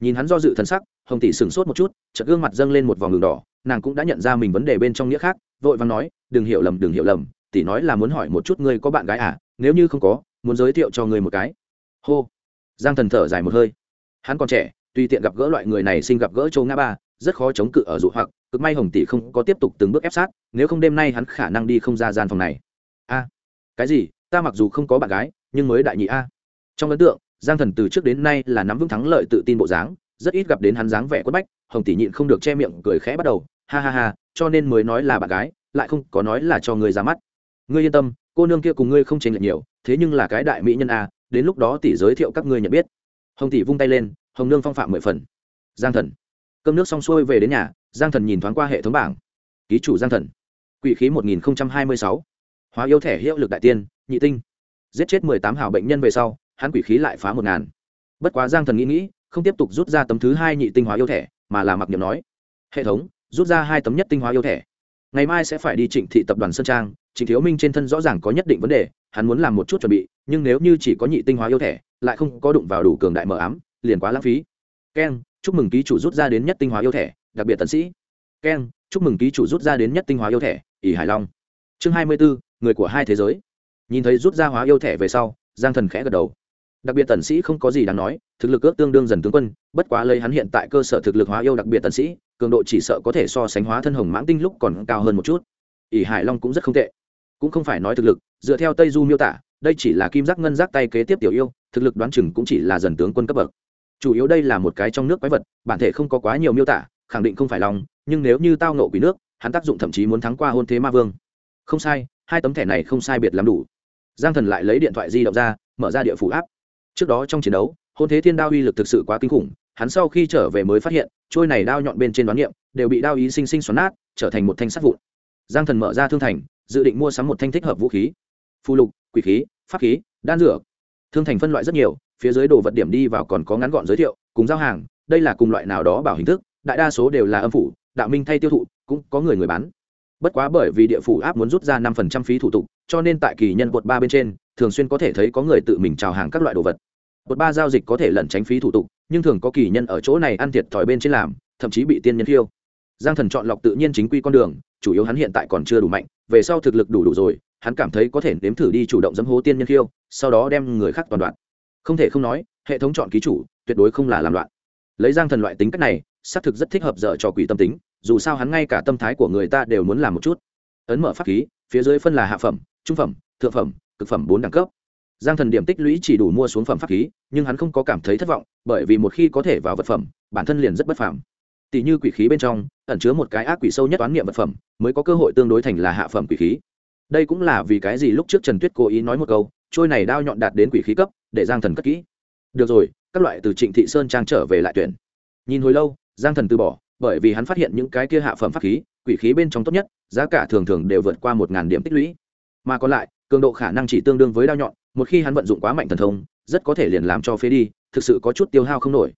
Nhìn hắn do dự thần sắc, hồng tỷ sửng sốt một chút, chợt gương mặt dâng lên một vòng đường đỏ, nàng cũng đã nhận ra mình vấn đề bên trong nghĩa khác, vội vàng nói, đừng hiểu lầm, đừng hiểu lầm tỷ nói là muốn hỏi một chút ngươi có bạn gái à nếu như không có, muốn giới thiệu cho ngươi một cái. Hô. Giang thần thở dài một hơi. Hắn còn trẻ tuy tiện gặp gỡ loại người này sinh gặp gỡ châu ngã ba, rất khó chống cự ở dụ hoặc, cực may hồng tỷ không có tiếp tục từng bước ép sát, nếu không đêm nay hắn khả năng đi không ra gian phòng này. A. Cái gì? Ta mặc dù không có bạn gái, nhưng mới đại nhị a. Trong ấn tượng, giang thần từ trước đến nay là nắm vững thắng lợi tự tin bộ dáng, rất ít gặp đến hắn dáng vẻ quất bách, hồng tỷ nhịn không được che miệng cười khẽ bắt đầu. Ha ha ha, cho nên mới nói là bạn gái, lại không có nói là cho người ra mắt ngươi yên tâm, cô nương kia cùng ngươi không chênh lệch nhiều, thế nhưng là cái đại mỹ nhân a đến lúc đó tỷ giới thiệu các ngươi nhận biết. Hồng tỷ vung tay lên, hồng nương phong phạm mười phần. Giang thần. Cơm nước xong xuôi về đến nhà, giang thần nhìn thoáng qua hệ thống bảng. Ký chủ giang thần. Quỷ khí một nghìn hai mươi sáu. Hóa yêu thẻ hiệu lực đại tiên, nhị tinh. Giết chết mười tám hào bệnh nhân về sau, hắn quỷ khí lại phá một ngàn. Bất quá giang thần nghĩ nghĩ, không tiếp tục rút ra tấm thứ hai nhị tinh hóa yêu thẻ mà là mặc niệm nói. Hệ thống, rút ra hai tấm nhất tinh hóa yêu thẻ ngày mai sẽ phải đi trịnh thị tập đoàn sơn trang, trịnh thiếu minh trên thân rõ ràng có nhất định vấn đề, hắn muốn làm một chút chuẩn bị, nhưng nếu như chỉ có nhị tinh hóa yêu thẻ, lại không có đụng vào đủ cường đại mờ ám, liền quá lãng phí. Keng chúc mừng ký chủ rút ra đến nhất tinh hóa yêu thẻ, đặc biệt tấn sĩ. Keng chúc mừng ký chủ rút ra đến nhất tinh hóa yêu thẻ, ỷ hải long. Chương hai mươi bốn người của hai thế giới. Nhìn thấy rút ra hóa yêu thẻ về sau, giang thần khẽ gật đầu đặc biệt tần sĩ không có gì đáng nói, thực lực ước tương đương dần tướng quân, bất quá lấy hắn hiện tại cơ sở thực lực hóa yêu đặc biệt tần sĩ, cường độ chỉ sợ có thể so sánh hóa thân hồng mãng tinh lúc còn cao hơn một chút. ỷ hải long cũng rất không tệ. Cũng không phải nói thực lực, dựa theo tây du miêu tả, đây chỉ là kim giác ngân giác tay kế tiếp tiểu yêu, thực lực đoán chừng cũng chỉ là dần tướng quân cấp bậc. Chủ yếu đây là một cái trong nước quái vật, bản thể không có quá nhiều miêu tả, khẳng định không phải lòng nhưng nếu như tao nộ quỷ nước, hắn tác dụng thậm chí muốn thắng qua hôn thế ma vương. Không sai, hai tấm thẻ này không sai biệt lắm đủ. Giang thần lại lấy điện thoại di động ra, mở ra địa phủ áp trước đó trong chiến đấu, hôn thế thiên đao uy lực thực sự quá kinh khủng, hắn sau khi trở về mới phát hiện, trôi này đao nhọn bên trên đoán niệm, đều bị đao ý sinh sinh xoắn nát, trở thành một thanh sắt vụn. Giang thần mở ra thương thành, dự định mua sắm một thanh thích hợp vũ khí. Phù lục, quỷ khí, pháp khí, đan dược. Thương thành phân loại rất nhiều, phía dưới đồ vật điểm đi vào còn có ngắn gọn giới thiệu, cùng giao hàng, đây là cùng loại nào đó bảo hình thức, đại đa số đều là âm phủ, đạo minh thay tiêu thụ, cũng có người người bán. Bất quá bởi vì địa phủ áp muốn rút ra năm phần trăm phí thủ tục, cho nên tại kỳ nhân quận ba bên trên, thường xuyên có thể thấy có người tự mình chào hàng các loại đồ vật một ba giao dịch có thể lẩn tránh phí thủ tục, nhưng thường có kỳ nhân ở chỗ này ăn thiệt thòi bên trên làm, thậm chí bị tiên nhân khiêu giang thần chọn lọc tự nhiên chính quy con đường, chủ yếu hắn hiện tại còn chưa đủ mạnh, về sau thực lực đủ đủ rồi, hắn cảm thấy có thể nếm thử đi chủ động dẫm hố tiên nhân khiêu sau đó đem người khác toàn đoạn. Không thể không nói, hệ thống chọn ký chủ tuyệt đối không là làm loạn. Lấy giang thần loại tính cách này, xác thực rất thích hợp dở cho quỷ tâm tính, dù sao hắn ngay cả tâm thái của người ta đều muốn làm một chút. Ấn mở pháp khí, phía dưới phân là hạ phẩm, trung phẩm, thượng phẩm, cực phẩm bốn đẳng cấp giang thần điểm tích lũy chỉ đủ mua xuống phẩm pháp khí, nhưng hắn không có cảm thấy thất vọng, bởi vì một khi có thể vào vật phẩm, bản thân liền rất bất phàm. Tỷ như quỷ khí bên trong, ẩn chứa một cái ác quỷ sâu nhất toán niệm vật phẩm, mới có cơ hội tương đối thành là hạ phẩm quỷ khí. Đây cũng là vì cái gì lúc trước trần tuyết cố ý nói một câu, trôi này đao nhọn đạt đến quỷ khí cấp, để giang thần cất kỹ. Được rồi, các loại từ trịnh thị sơn trang trở về lại tuyển. Nhìn hồi lâu, giang thần từ bỏ, bởi vì hắn phát hiện những cái kia hạ phẩm pháp khí, quỷ khí bên trong tốt nhất, giá cả thường thường đều vượt qua một ngàn điểm tích lũy. Mà còn lại, cường độ khả năng chỉ tương đương với đao nhọn một khi hắn vận dụng quá mạnh thần thông, rất có thể liền làm cho phế đi, thực sự có chút tiêu hao không nổi.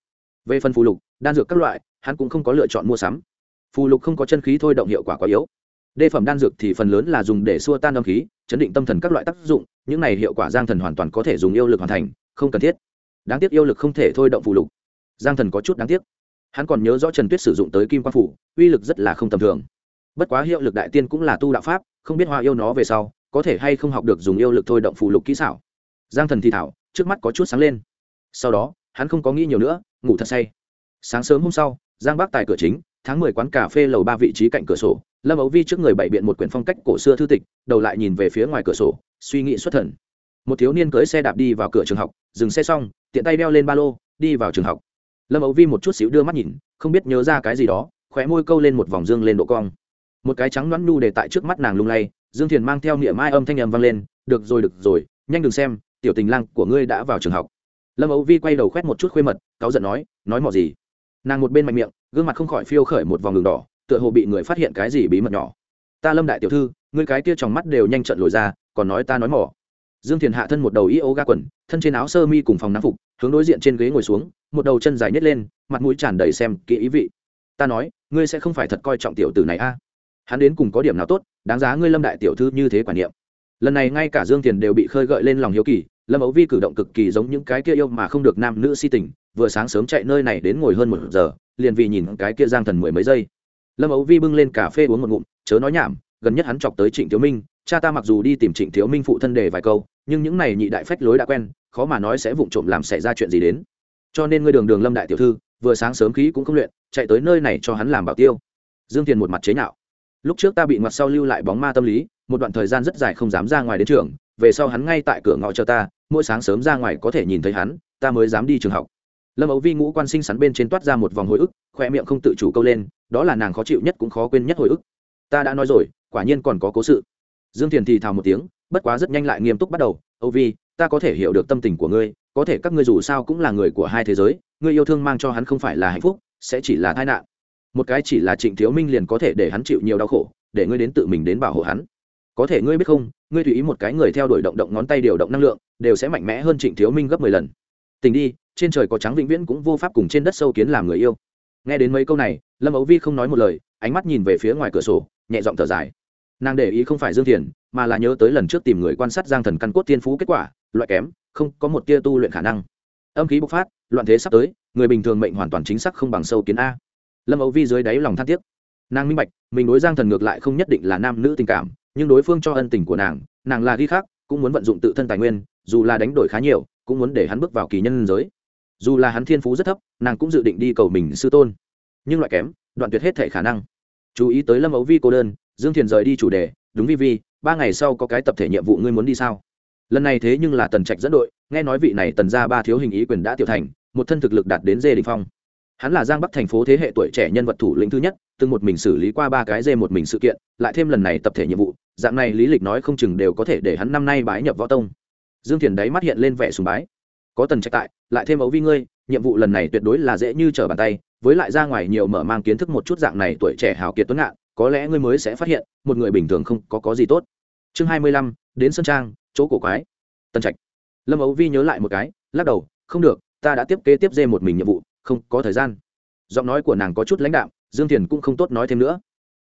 Về phần phù lục, đan dược các loại, hắn cũng không có lựa chọn mua sắm. Phù lục không có chân khí thôi động hiệu quả quá yếu. Đề phẩm đan dược thì phần lớn là dùng để xua tan âm khí, chấn định tâm thần các loại tác dụng, những này hiệu quả giang thần hoàn toàn có thể dùng yêu lực hoàn thành, không cần thiết. Đáng tiếc yêu lực không thể thôi động phù lục. Giang thần có chút đáng tiếc. Hắn còn nhớ rõ trần tuyết sử dụng tới kim quang phủ, uy lực rất là không tầm thường. Bất quá hiệu lực đại tiên cũng là tu đạo pháp, không biết hoa yêu nó về sau, có thể hay không học được dùng yêu lực thôi động phù lục kỹ xảo giang thần thì thảo, trước mắt có chút sáng lên. Sau đó, hắn không có nghĩ nhiều nữa, ngủ thật say. Sáng sớm hôm sau, giang bắc tại cửa chính, tháng mười quán cà phê lầu ba vị trí cạnh cửa sổ, lâm ấu vi trước người bày biện một quyển phong cách cổ xưa thư tịch, đầu lại nhìn về phía ngoài cửa sổ, suy nghĩ xuất thần. Một thiếu niên cưỡi xe đạp đi vào cửa trường học, dừng xe xong, tiện tay đeo lên ba lô, đi vào trường học. Lâm ấu vi một chút xíu đưa mắt nhìn, không biết nhớ ra cái gì đó, khóe môi câu lên một vòng dương lên độ cong. Một cái trắng loãng nhu để tại trước mắt nàng lung lay, dương thiền mang theo niệm mai âm thanh âm vang lên, được rồi được rồi, nhanh đừng xem tiểu tình lang của ngươi đã vào trường học. Lâm ấu vi quay đầu khoét một chút khuê mật, cáu giận nói nói mò gì? Nàng một bên mạnh miệng, gương mặt không khỏi phiêu khởi một vòng đường đỏ, tựa hồ bị người phát hiện cái gì bí mật nhỏ. Ta lâm đại tiểu thư, ngươi cái kia trong mắt đều nhanh trận lồi ra, còn nói ta nói mỏ. Dương thiền hạ thân một đầu y ô ga quần, thân trên áo sơ mi cùng phòng nắng phục, hướng đối diện trên ghế ngồi xuống, một đầu chân dài nhét lên, mặt mũi tràn đầy xem kỹ ý vị. Ta nói, ngươi sẽ không phải thật coi trọng tiểu tử này a. Hắn đến cùng có điểm nào tốt, đáng giá ngươi lâm đại tiểu thư như thế quản niệm lần này ngay cả dương tiền đều bị khơi gợi lên lòng hiếu kỳ, lâm ấu vi cử động cực kỳ giống những cái kia yêu mà không được nam nữ si tình, vừa sáng sớm chạy nơi này đến ngồi hơn một giờ, liền vì nhìn cái kia giang thần mười mấy giây. Lâm ấu vi bưng lên cà phê uống một ngụm, chớ nói nhảm, gần nhất hắn chọc tới trịnh thiếu minh, cha ta mặc dù đi tìm trịnh thiếu minh phụ thân đề vài câu, nhưng những này nhị đại phách lối đã quen, khó mà nói sẽ vụng trộm làm xảy ra chuyện gì đến. Cho nên ngươi đường đường lâm đại tiểu thư, vừa sáng sớm khí cũng không luyện, chạy tới nơi này cho hắn làm bảo tiêu. Dương tiền một mặt chế nhạo. Lúc trước ta bị ngoặt sau lưu lại bóng ma tâm lý một đoạn thời gian rất dài không dám ra ngoài đến trường, về sau hắn ngay tại cửa ngõ chờ ta, mỗi sáng sớm ra ngoài có thể nhìn thấy hắn, ta mới dám đi trường học. Lâm ấu vi ngũ quan sinh sắn bên trên toát ra một vòng hồi ức, khoe miệng không tự chủ câu lên, đó là nàng khó chịu nhất cũng khó quên nhất hồi ức. Ta đã nói rồi, quả nhiên còn có cố sự. Dương thiền thì thào một tiếng, bất quá rất nhanh lại nghiêm túc bắt đầu âu vi, ta có thể hiểu được tâm tình của ngươi, có thể các ngươi dù sao cũng là người của hai thế giới, ngươi yêu thương mang cho hắn không phải là hạnh phúc, sẽ chỉ là tai nạn. Một cái chỉ là trịnh thiếu minh liền có thể để hắn chịu nhiều đau khổ, để ngươi đến tự mình đến bảo hộ hắn có thể ngươi biết không, ngươi tùy ý một cái người theo đuổi động động ngón tay điều động năng lượng, đều sẽ mạnh mẽ hơn trịnh thiếu minh gấp mười lần. Tình đi, trên trời có trắng vĩnh viễn cũng vô pháp cùng trên đất sâu kiến làm người yêu. Nghe đến mấy câu này, lâm ấu vi không nói một lời, ánh mắt nhìn về phía ngoài cửa sổ, nhẹ giọng thở dài. Nàng để ý không phải dương thiền, mà là nhớ tới lần trước tìm người quan sát giang thần căn cốt tiên phú kết quả, loại kém, không có một tia tu luyện khả năng. Âm khí bộc phát, loạn thế sắp tới, người bình thường mệnh hoàn toàn chính xác không bằng sâu kiến a. Lâm ấu vi dưới đáy lòng than tiếc. Nàng minh bạch, mình đối giang thần ngược lại không nhất định là nam nữ tình cảm nhưng đối phương cho ân tình của nàng nàng là ghi khác cũng muốn vận dụng tự thân tài nguyên, dù là đánh đổi khá nhiều, cũng muốn để hắn bước vào kỳ nhân giới. Dù là hắn thiên phú rất thấp, nàng cũng dự định đi cầu mình sư tôn. Nhưng loại kém, đoạn tuyệt hết thể khả năng. Chú ý tới lâm ấu vi cô đơn, dương thiền rời đi chủ đề, đúng vi vi, ba ngày sau có cái tập thể nhiệm vụ ngươi muốn đi sao? Lần này thế nhưng là tần trạch dẫn đội, nghe nói vị này tần ra ba thiếu hình ý quyền đã tiểu thành, một thân thực lực đạt đến dê đình phong. Hắn là giang bắc thành phố thế hệ tuổi trẻ nhân vật thủ lĩnh thứ nhất từng một mình xử lý qua ba cái dê một mình sự kiện, lại thêm lần này tập thể nhiệm vụ, dạng này lý lịch nói không chừng đều có thể để hắn năm nay bái nhập võ tông. Dương thiền đáy mắt hiện lên vẻ sùng bái. Có tần trạch tại, lại thêm ấu vi ngươi, nhiệm vụ lần này tuyệt đối là dễ như trở bàn tay, với lại ra ngoài nhiều mở mang kiến thức một chút dạng này tuổi trẻ hào kiệt tuấn ngạn, có lẽ ngươi mới sẽ phát hiện, một người bình thường không có có gì tốt. Chương hai mươi lăm, đến sân trang, chỗ cổ quái. Tần trạch. Lâm ấu vi nhớ lại một cái, lắc đầu, không được, ta đã tiếp kế tiếp dê một mình nhiệm vụ, không có thời gian. Giọng nói của nàng có chút lãnh đạm dương thiền cũng không tốt nói thêm nữa.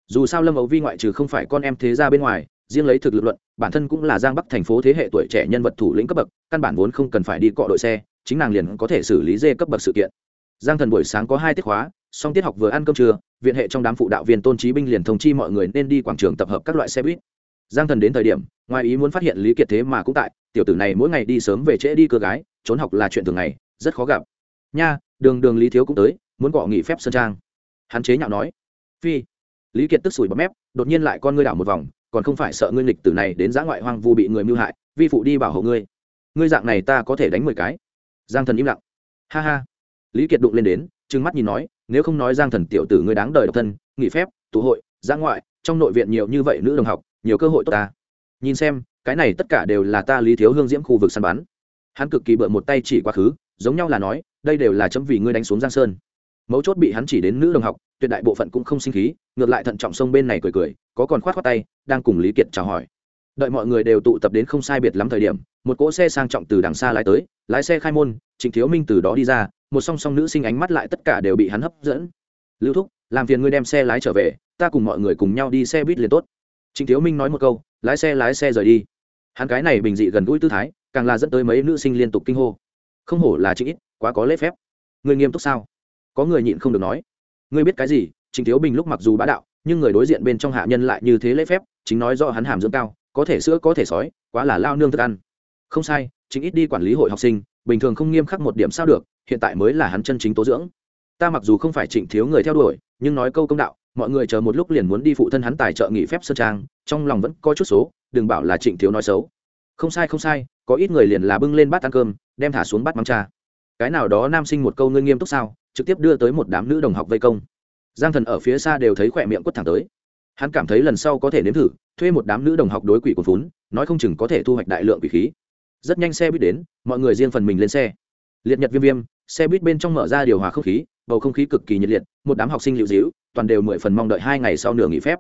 Dù sao lâm ấu vi ngoại trừ không phải con em thế ra bên ngoài, riêng lấy thực lực luận, bản thân cũng là giang bắc thành phố thế hệ tuổi trẻ nhân vật thủ lĩnh cấp bậc, căn bản vốn không cần phải đi cọ đội xe, chính nàng liền có thể xử lý dê cấp bậc sự kiện. Giang thần buổi sáng có hai tiết khóa song tiết học vừa ăn cơm trưa, viện hệ trong đám phụ đạo viên tôn trí binh liền thông chi mọi người nên đi quảng trường tập hợp các loại xe buýt. Giang thần đến thời điểm, ngoài ý muốn phát hiện lý kiệt thế mà cũng tại, tiểu tử này mỗi ngày đi sớm về trễ đi cơ gái, trốn học là chuyện thường ngày, rất khó gặp. Nha, đường đường lý thiếu cũng tới, muốn cọ nghỉ phép sơn trang hắn chế nhạo nói, phi. Lý kiệt tức sủi bấm mép, đột nhiên lại con ngươi đảo một vòng, còn không phải sợ ngươi nghịch tử này đến giã ngoại hoang vu bị người mưu hại, vi phụ đi bảo hộ ngươi. Ngươi dạng này ta có thể đánh mười cái. Giang thần im lặng. Ha ha. Lý kiệt đụng lên đến, trừng mắt nhìn nói, nếu không nói giang thần tiểu tử ngươi đáng đời độc thân, nghỉ phép, tụ hội giã ngoại, trong nội viện nhiều như vậy nữ đồng học, nhiều cơ hội tốt ta. Nhìn xem, cái này tất cả đều là ta lý thiếu hương diễm khu vực săn bắn. Hắn cực kỳ bựa một tay chỉ quá khứ, giống nhau là nói, đây đều là chấm vì ngươi đánh xuống giang sơn mấu chốt bị hắn chỉ đến nữ đồng học, tuyệt đại bộ phận cũng không sinh khí, ngược lại thận trọng sông bên này cười cười, có còn khoát khoát tay, đang cùng lý kiệt chào hỏi. Đợi mọi người đều tụ tập đến không sai biệt lắm thời điểm, một cỗ xe sang trọng từ đằng xa lái tới, lái xe khai môn, trịnh thiếu minh từ đó đi ra, một song song nữ sinh ánh mắt lại tất cả đều bị hắn hấp dẫn. Lưu thúc, làm phiền ngươi đem xe lái trở về, ta cùng mọi người cùng nhau đi xe buýt liền tốt. Trịnh thiếu minh nói một câu, lái xe lái xe rời đi. Hắn cái này bình dị gần gũi tư thái, càng là dẫn tới mấy nữ sinh liên tục kinh hô. Không hổ là trịnh ít, quá có lễ phép. Người nghiêm túc sao? Có người nhịn không được nói. Ngươi biết cái gì? Trịnh thiếu bình lúc mặc dù bá đạo, nhưng người đối diện bên trong hạ nhân lại như thế lễ phép, chính nói do hắn hàm dưỡng cao, có thể sữa, có thể sói, quá là lao nương thức ăn. Không sai, chính ít đi quản lý hội học sinh, bình thường không nghiêm khắc một điểm sao được, hiện tại mới là hắn chân chính tố dưỡng. Ta mặc dù không phải trịnh thiếu người theo đuổi, nhưng nói câu công đạo, mọi người chờ một lúc liền muốn đi phụ thân hắn tài trợ nghỉ phép sơn trang, trong lòng vẫn có chút số, đừng bảo là trịnh thiếu nói xấu. Không sai không sai, có ít người liền là bưng lên bát ăn cơm, đem thả xuống bát mắm cha cái nào đó nam sinh một câu ngươi nghiêm túc sao, trực tiếp đưa tới một đám nữ đồng học vây công. Giang thần ở phía xa đều thấy khỏe miệng quất thẳng tới. Hắn cảm thấy lần sau có thể nếm thử, thuê một đám nữ đồng học đối quỷ cồn vốn nói không chừng có thể thu hoạch đại lượng quỷ khí. Rất nhanh xe buýt đến, mọi người riêng phần mình lên xe. Liệt nhật viêm viêm, xe buýt bên trong mở ra điều hòa không khí, bầu không khí cực kỳ nhiệt liệt, một đám học sinh liệu dĩu toàn đều mười phần mong đợi hai ngày sau nửa nghỉ phép.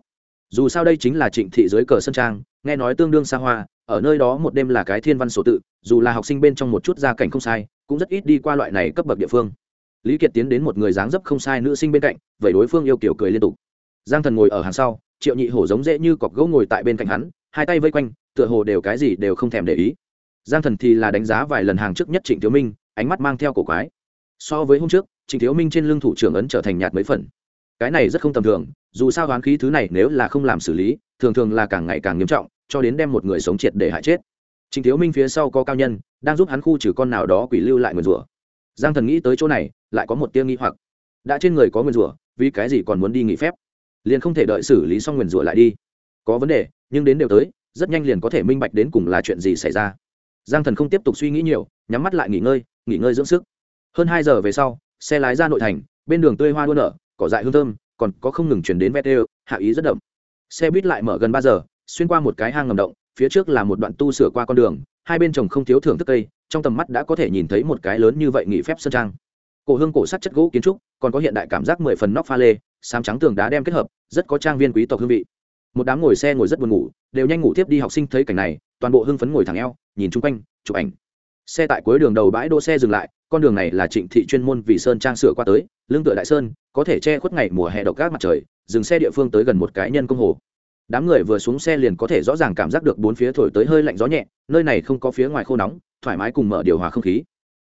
Dù sao đây chính là trịnh thị dưới cờ sân trang nghe nói tương đương xa hoa, ở nơi đó một đêm là cái thiên văn sổ tự, dù là học sinh bên trong một chút gia cảnh không sai, cũng rất ít đi qua loại này cấp bậc địa phương. Lý kiệt tiến đến một người dáng dấp không sai nữ sinh bên cạnh, vậy đối phương yêu kiểu cười liên tục. Giang thần ngồi ở hàng sau, triệu nhị hổ giống dễ như cọc gỗ ngồi tại bên cạnh hắn, hai tay vây quanh, tựa hồ đều cái gì đều không thèm để ý. Giang thần thì là đánh giá vài lần hàng trước nhất trịnh thiếu minh, ánh mắt mang theo cổ quái. So với hôm trước, trịnh thiếu minh trên lưng thủ trưởng ấn trở thành nhạt mấy phần. Cái này rất không tầm thường, dù sao đoán khí thứ này nếu là không làm xử lý, thường thường là càng ngày càng nghiêm trọng cho đến đem một người sống triệt để hại chết. Trình thiếu minh phía sau có cao nhân, đang giúp hắn khu trừ con nào đó quỷ lưu lại nguyền rủa. Giang thần nghĩ tới chỗ này, lại có một tia nghi hoặc. Đã trên người có nguyền rủa, vì cái gì còn muốn đi nghỉ phép? Liền không thể đợi xử lý xong nguyền rủa lại đi. Có vấn đề, nhưng đến đều tới, rất nhanh liền có thể minh bạch đến cùng là chuyện gì xảy ra. Giang thần không tiếp tục suy nghĩ nhiều, nhắm mắt lại nghỉ ngơi nghỉ ngơi dưỡng sức. Hơn hai giờ về sau, xe lái ra nội thành, bên đường tươi hoa đua nở, cỏ dại hương thơm, còn có không ngừng chuyển đến vét đều hạ ý rất đậm. Xe buýt lại mở gần ba giờ xuyên qua một cái hang ngầm động, phía trước là một đoạn tu sửa qua con đường, hai bên trồng không thiếu thưởng thức cây, trong tầm mắt đã có thể nhìn thấy một cái lớn như vậy nghỉ phép sơn trang. Cổ hương cổ sắt chất gỗ kiến trúc, còn có hiện đại cảm giác mười phần nóc pha lê, sám trắng tường đá đem kết hợp, rất có trang viên quý tộc hương vị. Một đám ngồi xe ngồi rất buồn ngủ, đều nhanh ngủ tiếp đi học sinh thấy cảnh này, toàn bộ hưng phấn ngồi thẳng eo, nhìn chung quanh, chụp ảnh. Xe tại cuối đường đầu bãi đỗ xe dừng lại, con đường này là trịnh thị chuyên môn vì sơn trang sửa qua tới lương tựa đại sơn, có thể che khuất ngày mùa hè độc gác mặt trời, dừng xe địa phương tới gần một cái nhân công hồ đám người vừa xuống xe liền có thể rõ ràng cảm giác được bốn phía thổi tới hơi lạnh gió nhẹ, nơi này không có phía ngoài khô nóng, thoải mái cùng mở điều hòa không khí.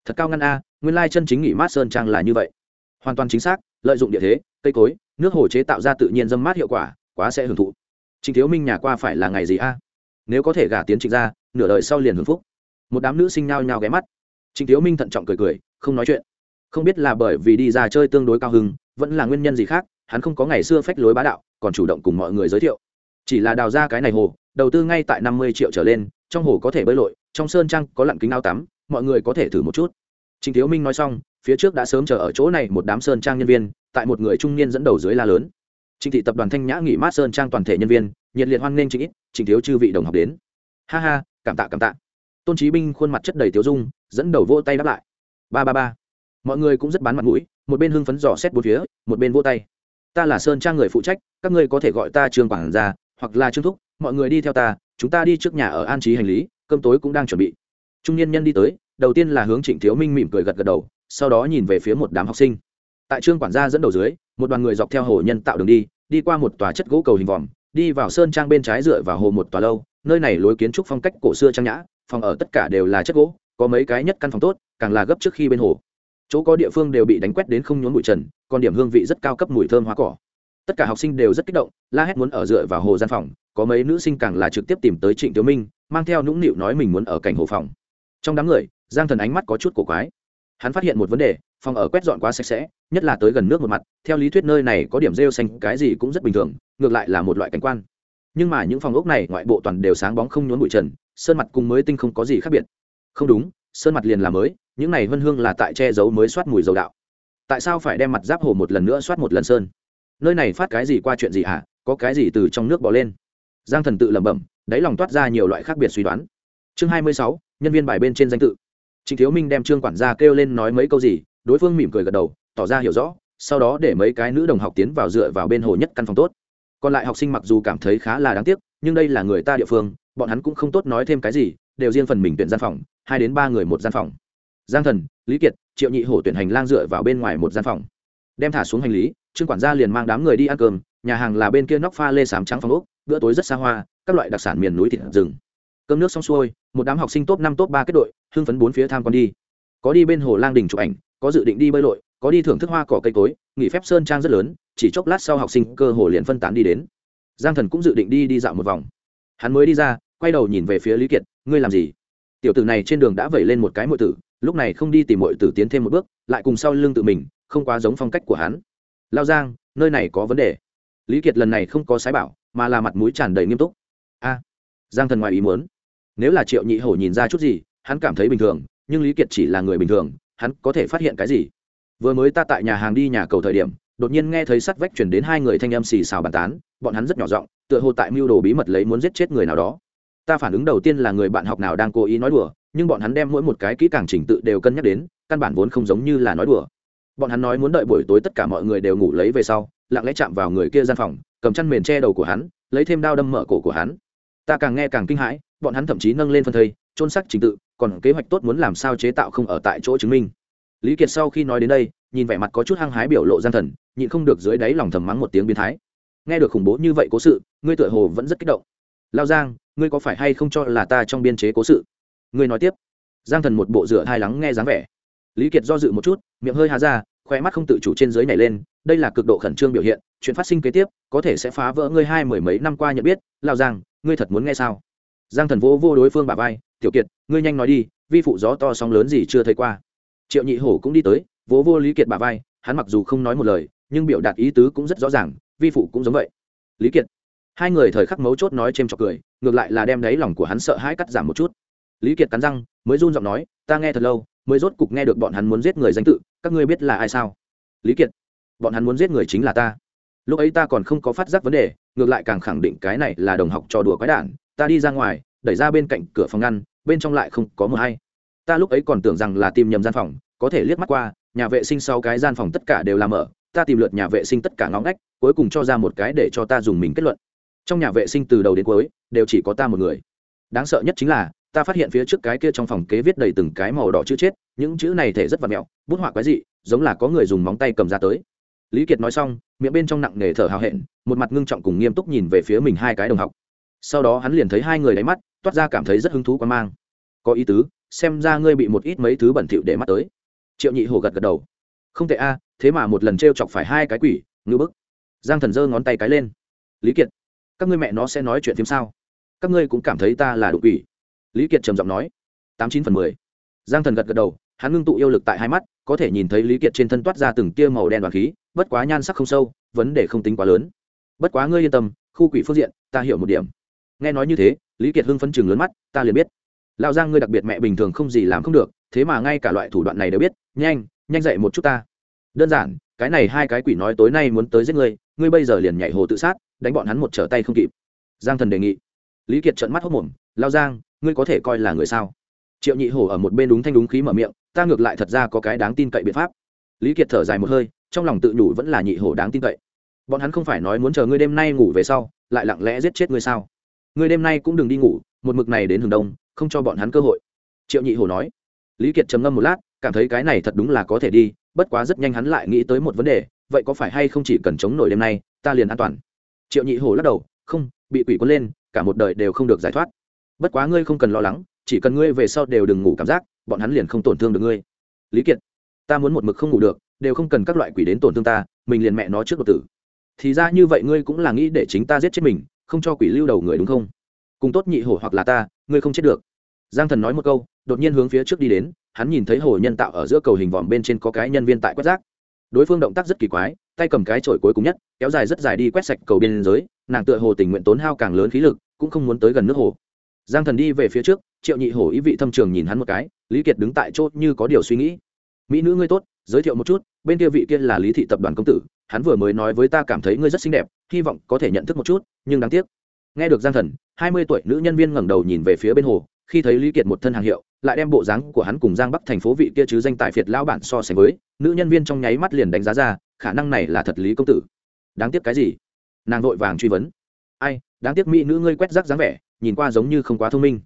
Thật cao ngăn a, nguyên lai chân chính nghỉ mát sơn trang là như vậy. Hoàn toàn chính xác, lợi dụng địa thế, cây cối, nước hồ chế tạo ra tự nhiên dâm mát hiệu quả, quá sẽ hưởng thụ. Trịnh thiếu minh nhà qua phải là ngày gì a? Nếu có thể gả tiến trịnh ra, nửa đời sau liền hưởng phúc. Một đám nữ sinh nao nhao ghé mắt. Trịnh thiếu minh thận trọng cười cười, không nói chuyện. Không biết là bởi vì đi ra chơi tương đối cao hưng vẫn là nguyên nhân gì khác, hắn không có ngày xưa phách lối bá đạo, còn chủ động cùng mọi người giới thiệu chỉ là đào ra cái này hồ, đầu tư ngay tại năm mươi triệu trở lên, trong hồ có thể bơi lội, trong sơn trang có lặn kính ao tắm, mọi người có thể thử một chút. Trịnh thiếu minh nói xong, phía trước đã sớm chờ ở chỗ này một đám sơn trang nhân viên, tại một người trung niên dẫn đầu dưới la lớn. Trịnh thị tập đoàn thanh nhã nghỉ mát sơn trang toàn thể nhân viên, nhiệt liệt hoan nghênh trịnh ít trịnh thiếu chư vị đồng học đến. Ha ha, cảm tạ cảm tạ. Tôn trí binh khuôn mặt chất đầy tiêu dung, dẫn đầu vỗ tay đáp lại. Ba ba ba. Mọi người cũng rất bán mặt mũi, một bên hưng phấn dò xét bốn phía, một bên vỗ tay. Ta là sơn trang người phụ trách, các ngươi có thể gọi ta trương quảng gia hoặc là trương thúc, mọi người đi theo ta, chúng ta đi trước nhà ở an trí hành lý, cơm tối cũng đang chuẩn bị. Trung niên nhân đi tới, đầu tiên là hướng trịnh thiếu minh mỉm cười gật gật đầu, sau đó nhìn về phía một đám học sinh. Tại trương quản gia dẫn đầu dưới, một đoàn người dọc theo hồ nhân tạo đường đi đi qua một tòa chất gỗ cầu hình vòm, đi vào sơn trang bên trái dựa vào hồ một tòa lâu, nơi này lối kiến trúc phong cách cổ xưa trang nhã, phòng ở tất cả đều là chất gỗ, có mấy cái nhất căn phòng tốt, càng là gấp trước khi bên hồ. Chỗ có địa phương đều bị đánh quét đến không nhốn bụi trần, còn điểm hương vị rất cao cấp mùi thơm hoa cỏ tất cả học sinh đều rất kích động, la hét muốn ở dựa vào hồ gian phòng, có mấy nữ sinh càng là trực tiếp tìm tới trịnh tiểu minh, mang theo nũng nịu nói mình muốn ở cảnh hồ phòng. Trong đám người, giang thần ánh mắt có chút cổ quái. Hắn phát hiện một vấn đề, phòng ở quét dọn quá sạch sẽ, nhất là tới gần nước một mặt, theo lý thuyết nơi này có điểm rêu xanh, cái gì cũng rất bình thường, ngược lại là một loại cảnh quan. Nhưng mà những phòng ốc này ngoại bộ toàn đều sáng bóng không nhốn bụi trần, sơn mặt cùng mới tinh không có gì khác biệt. Không đúng, sơn mặt liền là mới, những này vân hương là tại che giấu mới soát mùi dầu đạo. Tại sao phải đem mặt giáp hồ một lần nữa soát một lần sơn? Nơi này phát cái gì qua chuyện gì hả? Có cái gì từ trong nước bỏ lên? Giang thần tự lẩm bẩm, đáy lòng toát ra nhiều loại khác biệt suy đoán. Chương hai mươi sáu, nhân viên bài bên trên danh tự. Trịnh thiếu minh đem trương quản gia kêu lên nói mấy câu gì, đối phương mỉm cười gật đầu, tỏ ra hiểu rõ, sau đó để mấy cái nữ đồng học tiến vào dựa vào bên hồ nhất căn phòng tốt. Còn lại học sinh mặc dù cảm thấy khá là đáng tiếc, nhưng đây là người ta địa phương, bọn hắn cũng không tốt nói thêm cái gì, đều riêng phần mình tuyển gian phòng, hai đến ba người một gian phòng. Giang thần, lý kiệt, triệu nhị hổ tuyển hành lang dựa vào bên ngoài một gian phòng. Đem thả xuống hành lý trương quản gia liền mang đám người đi ăn cơm, nhà hàng là bên kia nóc pha lê sám trắng phong úc bữa tối rất xa hoa, các loại đặc sản miền núi thịt rừng. Cơm nước xong xuôi, một đám học sinh top năm, top ba kết đội, hưng phấn bốn phía tham con đi. Có đi bên hồ lang đình chụp ảnh, có dự định đi bơi lội, có đi thưởng thức hoa cỏ cây cối, nghỉ phép sơn trang rất lớn, chỉ chốc lát sau học sinh cơ hồ liền phân tán đi đến. Giang thần cũng dự định đi đi dạo một vòng. Hắn mới đi ra, quay đầu nhìn về phía lý kiệt, ngươi làm gì? Tiểu tử này trên đường đã vẩy lên một cái mọi tử, lúc này không đi tìm mọi tử tiến thêm một bước, lại cùng sau lưng tự mình, không quá giống phong cách của hắn lao giang, nơi này có vấn đề. Lý kiệt lần này không có sái bảo, mà là mặt mũi tràn đầy nghiêm túc. A, giang thần ngoài ý muốn. Nếu là triệu nhị hổ nhìn ra chút gì, hắn cảm thấy bình thường, nhưng lý kiệt chỉ là người bình thường, hắn có thể phát hiện cái gì? Vừa mới ta tại nhà hàng đi nhà cầu thời điểm, đột nhiên nghe thấy sắt vách chuyển đến hai người thanh âm xì xào bàn tán, bọn hắn rất nhỏ giọng, tựa hồ tại mưu đồ bí mật lấy muốn giết chết người nào đó. Ta phản ứng đầu tiên là người bạn học nào đang cố ý nói đùa, nhưng bọn hắn đem mỗi một cái kỹ càng chỉnh tự đều cân nhắc đến, căn bản vốn không giống như là nói đùa bọn hắn nói muốn đợi buổi tối tất cả mọi người đều ngủ lấy về sau, lặng lẽ chạm vào người kia gian phòng, cầm chăn mền che đầu của hắn, lấy thêm đao đâm mở cổ của hắn. Ta càng nghe càng kinh hãi, bọn hắn thậm chí nâng lên phân thây trôn sắc trình tự, còn kế hoạch tốt muốn làm sao chế tạo không ở tại chỗ chứng minh. Lý kiệt sau khi nói đến đây, nhìn vẻ mặt có chút hăng hái biểu lộ gian thần, nhịn không được dưới đáy lòng thầm mắng một tiếng biến thái. Nghe được khủng bố như vậy cố sự, ngươi tựa hồ vẫn rất kích động. Lao giang, ngươi có phải hay không cho là ta trong biên chế cố sự? Ngươi nói tiếp. Giang thần một bộ rửa hai lắng nghe dáng vẻ. Lý kiệt do dự một chút miệng hơi hà ra khoe mắt không tự chủ trên dưới nhảy lên, đây là cực độ khẩn trương biểu hiện, chuyện phát sinh kế tiếp, có thể sẽ phá vỡ ngươi hai mười mấy năm qua nhận biết lao giang, ngươi thật muốn nghe sao? Giang thần vỗ vô đối phương bà vai, tiểu kiệt, ngươi nhanh nói đi, vi phụ gió to sóng lớn gì chưa thấy qua? Triệu nhị hổ cũng đi tới, vỗ vô lý kiệt bà vai, hắn mặc dù không nói một lời, nhưng biểu đạt ý tứ cũng rất rõ ràng, vi phụ cũng giống vậy. Lý kiệt. Hai người thời khắc mấu chốt nói c h trọc cười, ngược lại là đem đáy lòng của hắn sợ hãi cắt giảm một chút. Lý kiệt cắn răng, mới run giọng nói, ta nghe thật lâu mới rốt cục nghe được bọn hắn muốn giết người danh tự, các ngươi biết là ai sao? Lý kiệt, bọn hắn muốn giết người chính là ta. Lúc ấy ta còn không có phát giác vấn đề, ngược lại càng khẳng định cái này là đồng học trò đùa quái đản, ta đi ra ngoài, đẩy ra bên cạnh cửa phòng ngăn, bên trong lại không có mờ hay. Ta lúc ấy còn tưởng rằng là tìm nhầm gian phòng, có thể liếc mắt qua, nhà vệ sinh sau cái gian phòng tất cả đều làm mở, ta tìm lượt nhà vệ sinh tất cả ngõ ngách, cuối cùng cho ra một cái để cho ta dùng mình kết luận. Trong nhà vệ sinh từ đầu đến cuối, đều chỉ có ta một người. Đáng sợ nhất chính là ta phát hiện phía trước cái kia trong phòng kế viết đầy từng cái màu đỏ chữ chết, những chữ này thể rất vật mẹo, bút họa quái dị, giống là có người dùng móng tay cầm ra tới. Lý kiệt nói xong, miệng bên trong nặng nề thở hào hẹn, một mặt ngưng trọng cùng nghiêm túc nhìn về phía mình hai cái đồng học. Sau đó hắn liền thấy hai người đáy mắt, toát ra cảm thấy rất hứng thú quan mang. Có ý tứ, xem ra ngươi bị một ít mấy thứ bẩn thỉu để mắt tới. Triệu nhị hồ gật gật đầu. Không tệ a, thế mà một lần t r e o chọc phải hai cái quỷ, ngư bức. Giang thần giơ ngón tay cái lên. Lý kiệt, các ngươi mẹ nó sẽ nói chuyện thêm sao? Các ngươi cũng cảm thấy ta là đụng quỷ lý kiệt trầm giọng nói, tám chín phần mười. Giang thần gật gật đầu, hắn ngưng tụ yêu lực tại hai mắt, có thể nhìn thấy lý kiệt trên thân toát ra từng tia màu đen đoàn khí, bất quá nhan sắc không sâu, vấn đề không tính quá lớn. Bất quá ngươi yên tâm, khu quỷ phương diện, ta hiểu một điểm. Nghe nói như thế, lý kiệt hưng phấn chừng lớn mắt, ta liền biết. Lão giang ngươi đặc biệt mẹ bình thường không gì làm không được, thế mà ngay cả loại thủ đoạn này đều biết. Nhanh nhanh dậy một chút ta. Đơn giản, cái này hai cái quỷ nói tối nay muốn tới giết ngươi ngươi bây giờ liền nhảy hồ tự sát, đánh bọn hắn một trở tay không kịp. Giang thần đề nghị. Lý kiệt trợn mắt hốc mồm lao giang ngươi có thể coi là người sao? Triệu nhị hổ ở một bên đúng thanh đúng khí mở miệng, ta ngược lại thật ra có cái đáng tin cậy biện pháp. Lý kiệt thở dài một hơi, trong lòng tự nhủ vẫn là nhị hổ đáng tin cậy. Bọn hắn không phải nói muốn chờ ngươi đêm nay ngủ về sau, lại lặng lẽ giết chết ngươi sao? Ngươi đêm nay cũng đừng đi ngủ, một mực này đến hừng đông, không cho bọn hắn cơ hội. Triệu nhị hổ nói. Lý kiệt trầm ngâm một lát, cảm thấy cái này thật đúng là có thể đi, bất quá rất nhanh hắn lại nghĩ tới một vấn đề, vậy có phải hay không chỉ cần chống nổi đêm nay, ta liền an toàn? Triệu nhị hổ lắc đầu, không, bị quỷ quân lên, cả một đời đều không được giải thoát bất quá ngươi không cần lo lắng, chỉ cần ngươi về sau đều đừng ngủ cảm giác, bọn hắn liền không tổn thương được ngươi. Lý kiệt, ta muốn một mực không ngủ được, đều không cần các loại quỷ đến tổn thương ta, mình liền mẹ nó trước đột tử. Thì ra như vậy ngươi cũng là nghĩ để chính ta giết chết mình, không cho quỷ lưu đầu người đúng không? Cùng tốt nhị hổ hoặc là ta, ngươi không chết được. Giang thần nói một câu, đột nhiên hướng phía trước đi đến, hắn nhìn thấy hồ nhân tạo ở giữa cầu hình vòm bên trên có cái nhân viên tại quét rác. Đối phương động tác rất kỳ quái, tay cầm cái chổi cuối cùng nhất, kéo dài rất dài đi quét sạch cầu biên giới, nàng tựa hồ tình nguyện tốn hao càng lớn khí lực, cũng không muốn tới gần nước hồ giang thần đi về phía trước, triệu nhị hổ ý vị thâm trường nhìn hắn một cái, lý kiệt đứng tại chốt như có điều suy nghĩ. Mỹ nữ ngươi tốt, giới thiệu một chút, bên kia vị kia là lý thị tập đoàn công tử, hắn vừa mới nói với ta cảm thấy ngươi rất xinh đẹp, hy vọng có thể nhận thức một chút, nhưng đáng tiếc. Nghe được giang thần, hai mươi tuổi nữ nhân viên ngẩng đầu nhìn về phía bên hồ, khi thấy lý kiệt một thân hàng hiệu, lại đem bộ dáng của hắn cùng giang bắc thành phố vị kia chứ danh tại phiệt lão bản so sánh với, nữ nhân viên trong nháy mắt liền đánh giá ra, khả năng này là thật lý công tử. Đáng tiếc cái gì? Nàng vội vàng truy vấn. Ai, đáng tiếc mỹ nữ ngươi quét rác dáng vẻ nhìn qua giống như không quá thông minh.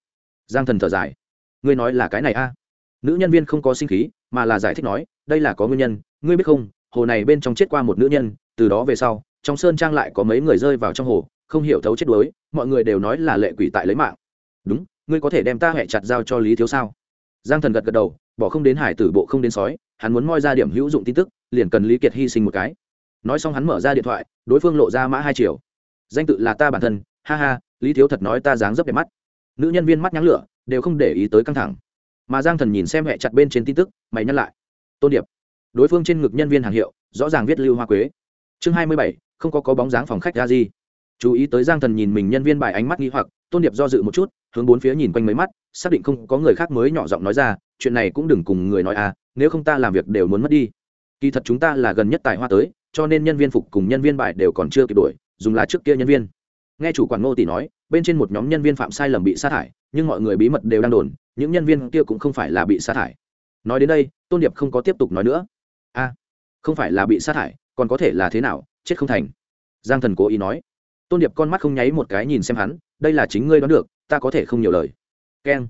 Giang thần thở dài. Ngươi nói là cái này a? Nữ nhân viên không có sinh khí, mà là giải thích nói, đây là có nguyên nhân, ngươi biết không, hồ này bên trong chết qua một nữ nhân, từ đó về sau, trong sơn trang lại có mấy người rơi vào trong hồ, không hiểu thấu chết đuối, mọi người đều nói là lệ quỷ tại lấy mạng. Đúng, ngươi có thể đem ta hẹ chặt giao cho lý thiếu sao? Giang thần gật gật đầu, bỏ không đến hải tử bộ không đến sói, hắn muốn moi ra điểm hữu dụng tin tức, liền cần lý kiệt hy sinh một cái. Nói xong hắn mở ra điện thoại, đối phương lộ ra mã hai triệu danh tự là ta bản thân, ha ha lý thiếu thật nói ta dáng dấp đẹp mắt. Nữ nhân viên mắt nháng lửa, đều không để ý tới căng thẳng. Mà giang thần nhìn xem hẹ chặt bên trên tin tức, mày nhắc lại. Tôn điệp. Đối phương trên ngực nhân viên hàng hiệu, rõ ràng viết lưu hoa quế. Chương hai mươi bảy, không có có bóng dáng phòng khách ra gì. Chú ý tới giang thần nhìn mình nhân viên bài ánh mắt nghi hoặc, tôn điệp do dự một chút, hướng bốn phía nhìn quanh mấy mắt, xác định không có người khác mới nhỏ giọng nói ra, chuyện này cũng đừng cùng người nói à nếu không ta làm việc đều muốn mất đi. Kỳ thật chúng ta là gần nhất tài hoa tới, cho nên nhân viên phục cùng nhân viên bài đều còn chưa kịp đuổi dùng lá trước kia nhân viên nghe chủ quản ngô tỷ nói, bên trên một nhóm nhân viên phạm sai lầm bị sa thải, nhưng mọi người bí mật đều đang đồn, những nhân viên kia cũng không phải là bị sa thải. Nói đến đây, tôn điệp không có tiếp tục nói nữa. A không phải là bị sa thải, còn có thể là thế nào, chết không thành. Giang thần cố ý nói. Tôn điệp con mắt không nháy một cái nhìn xem hắn, đây là chính ngươi đoán được, ta có thể không nhiều lời. Keng.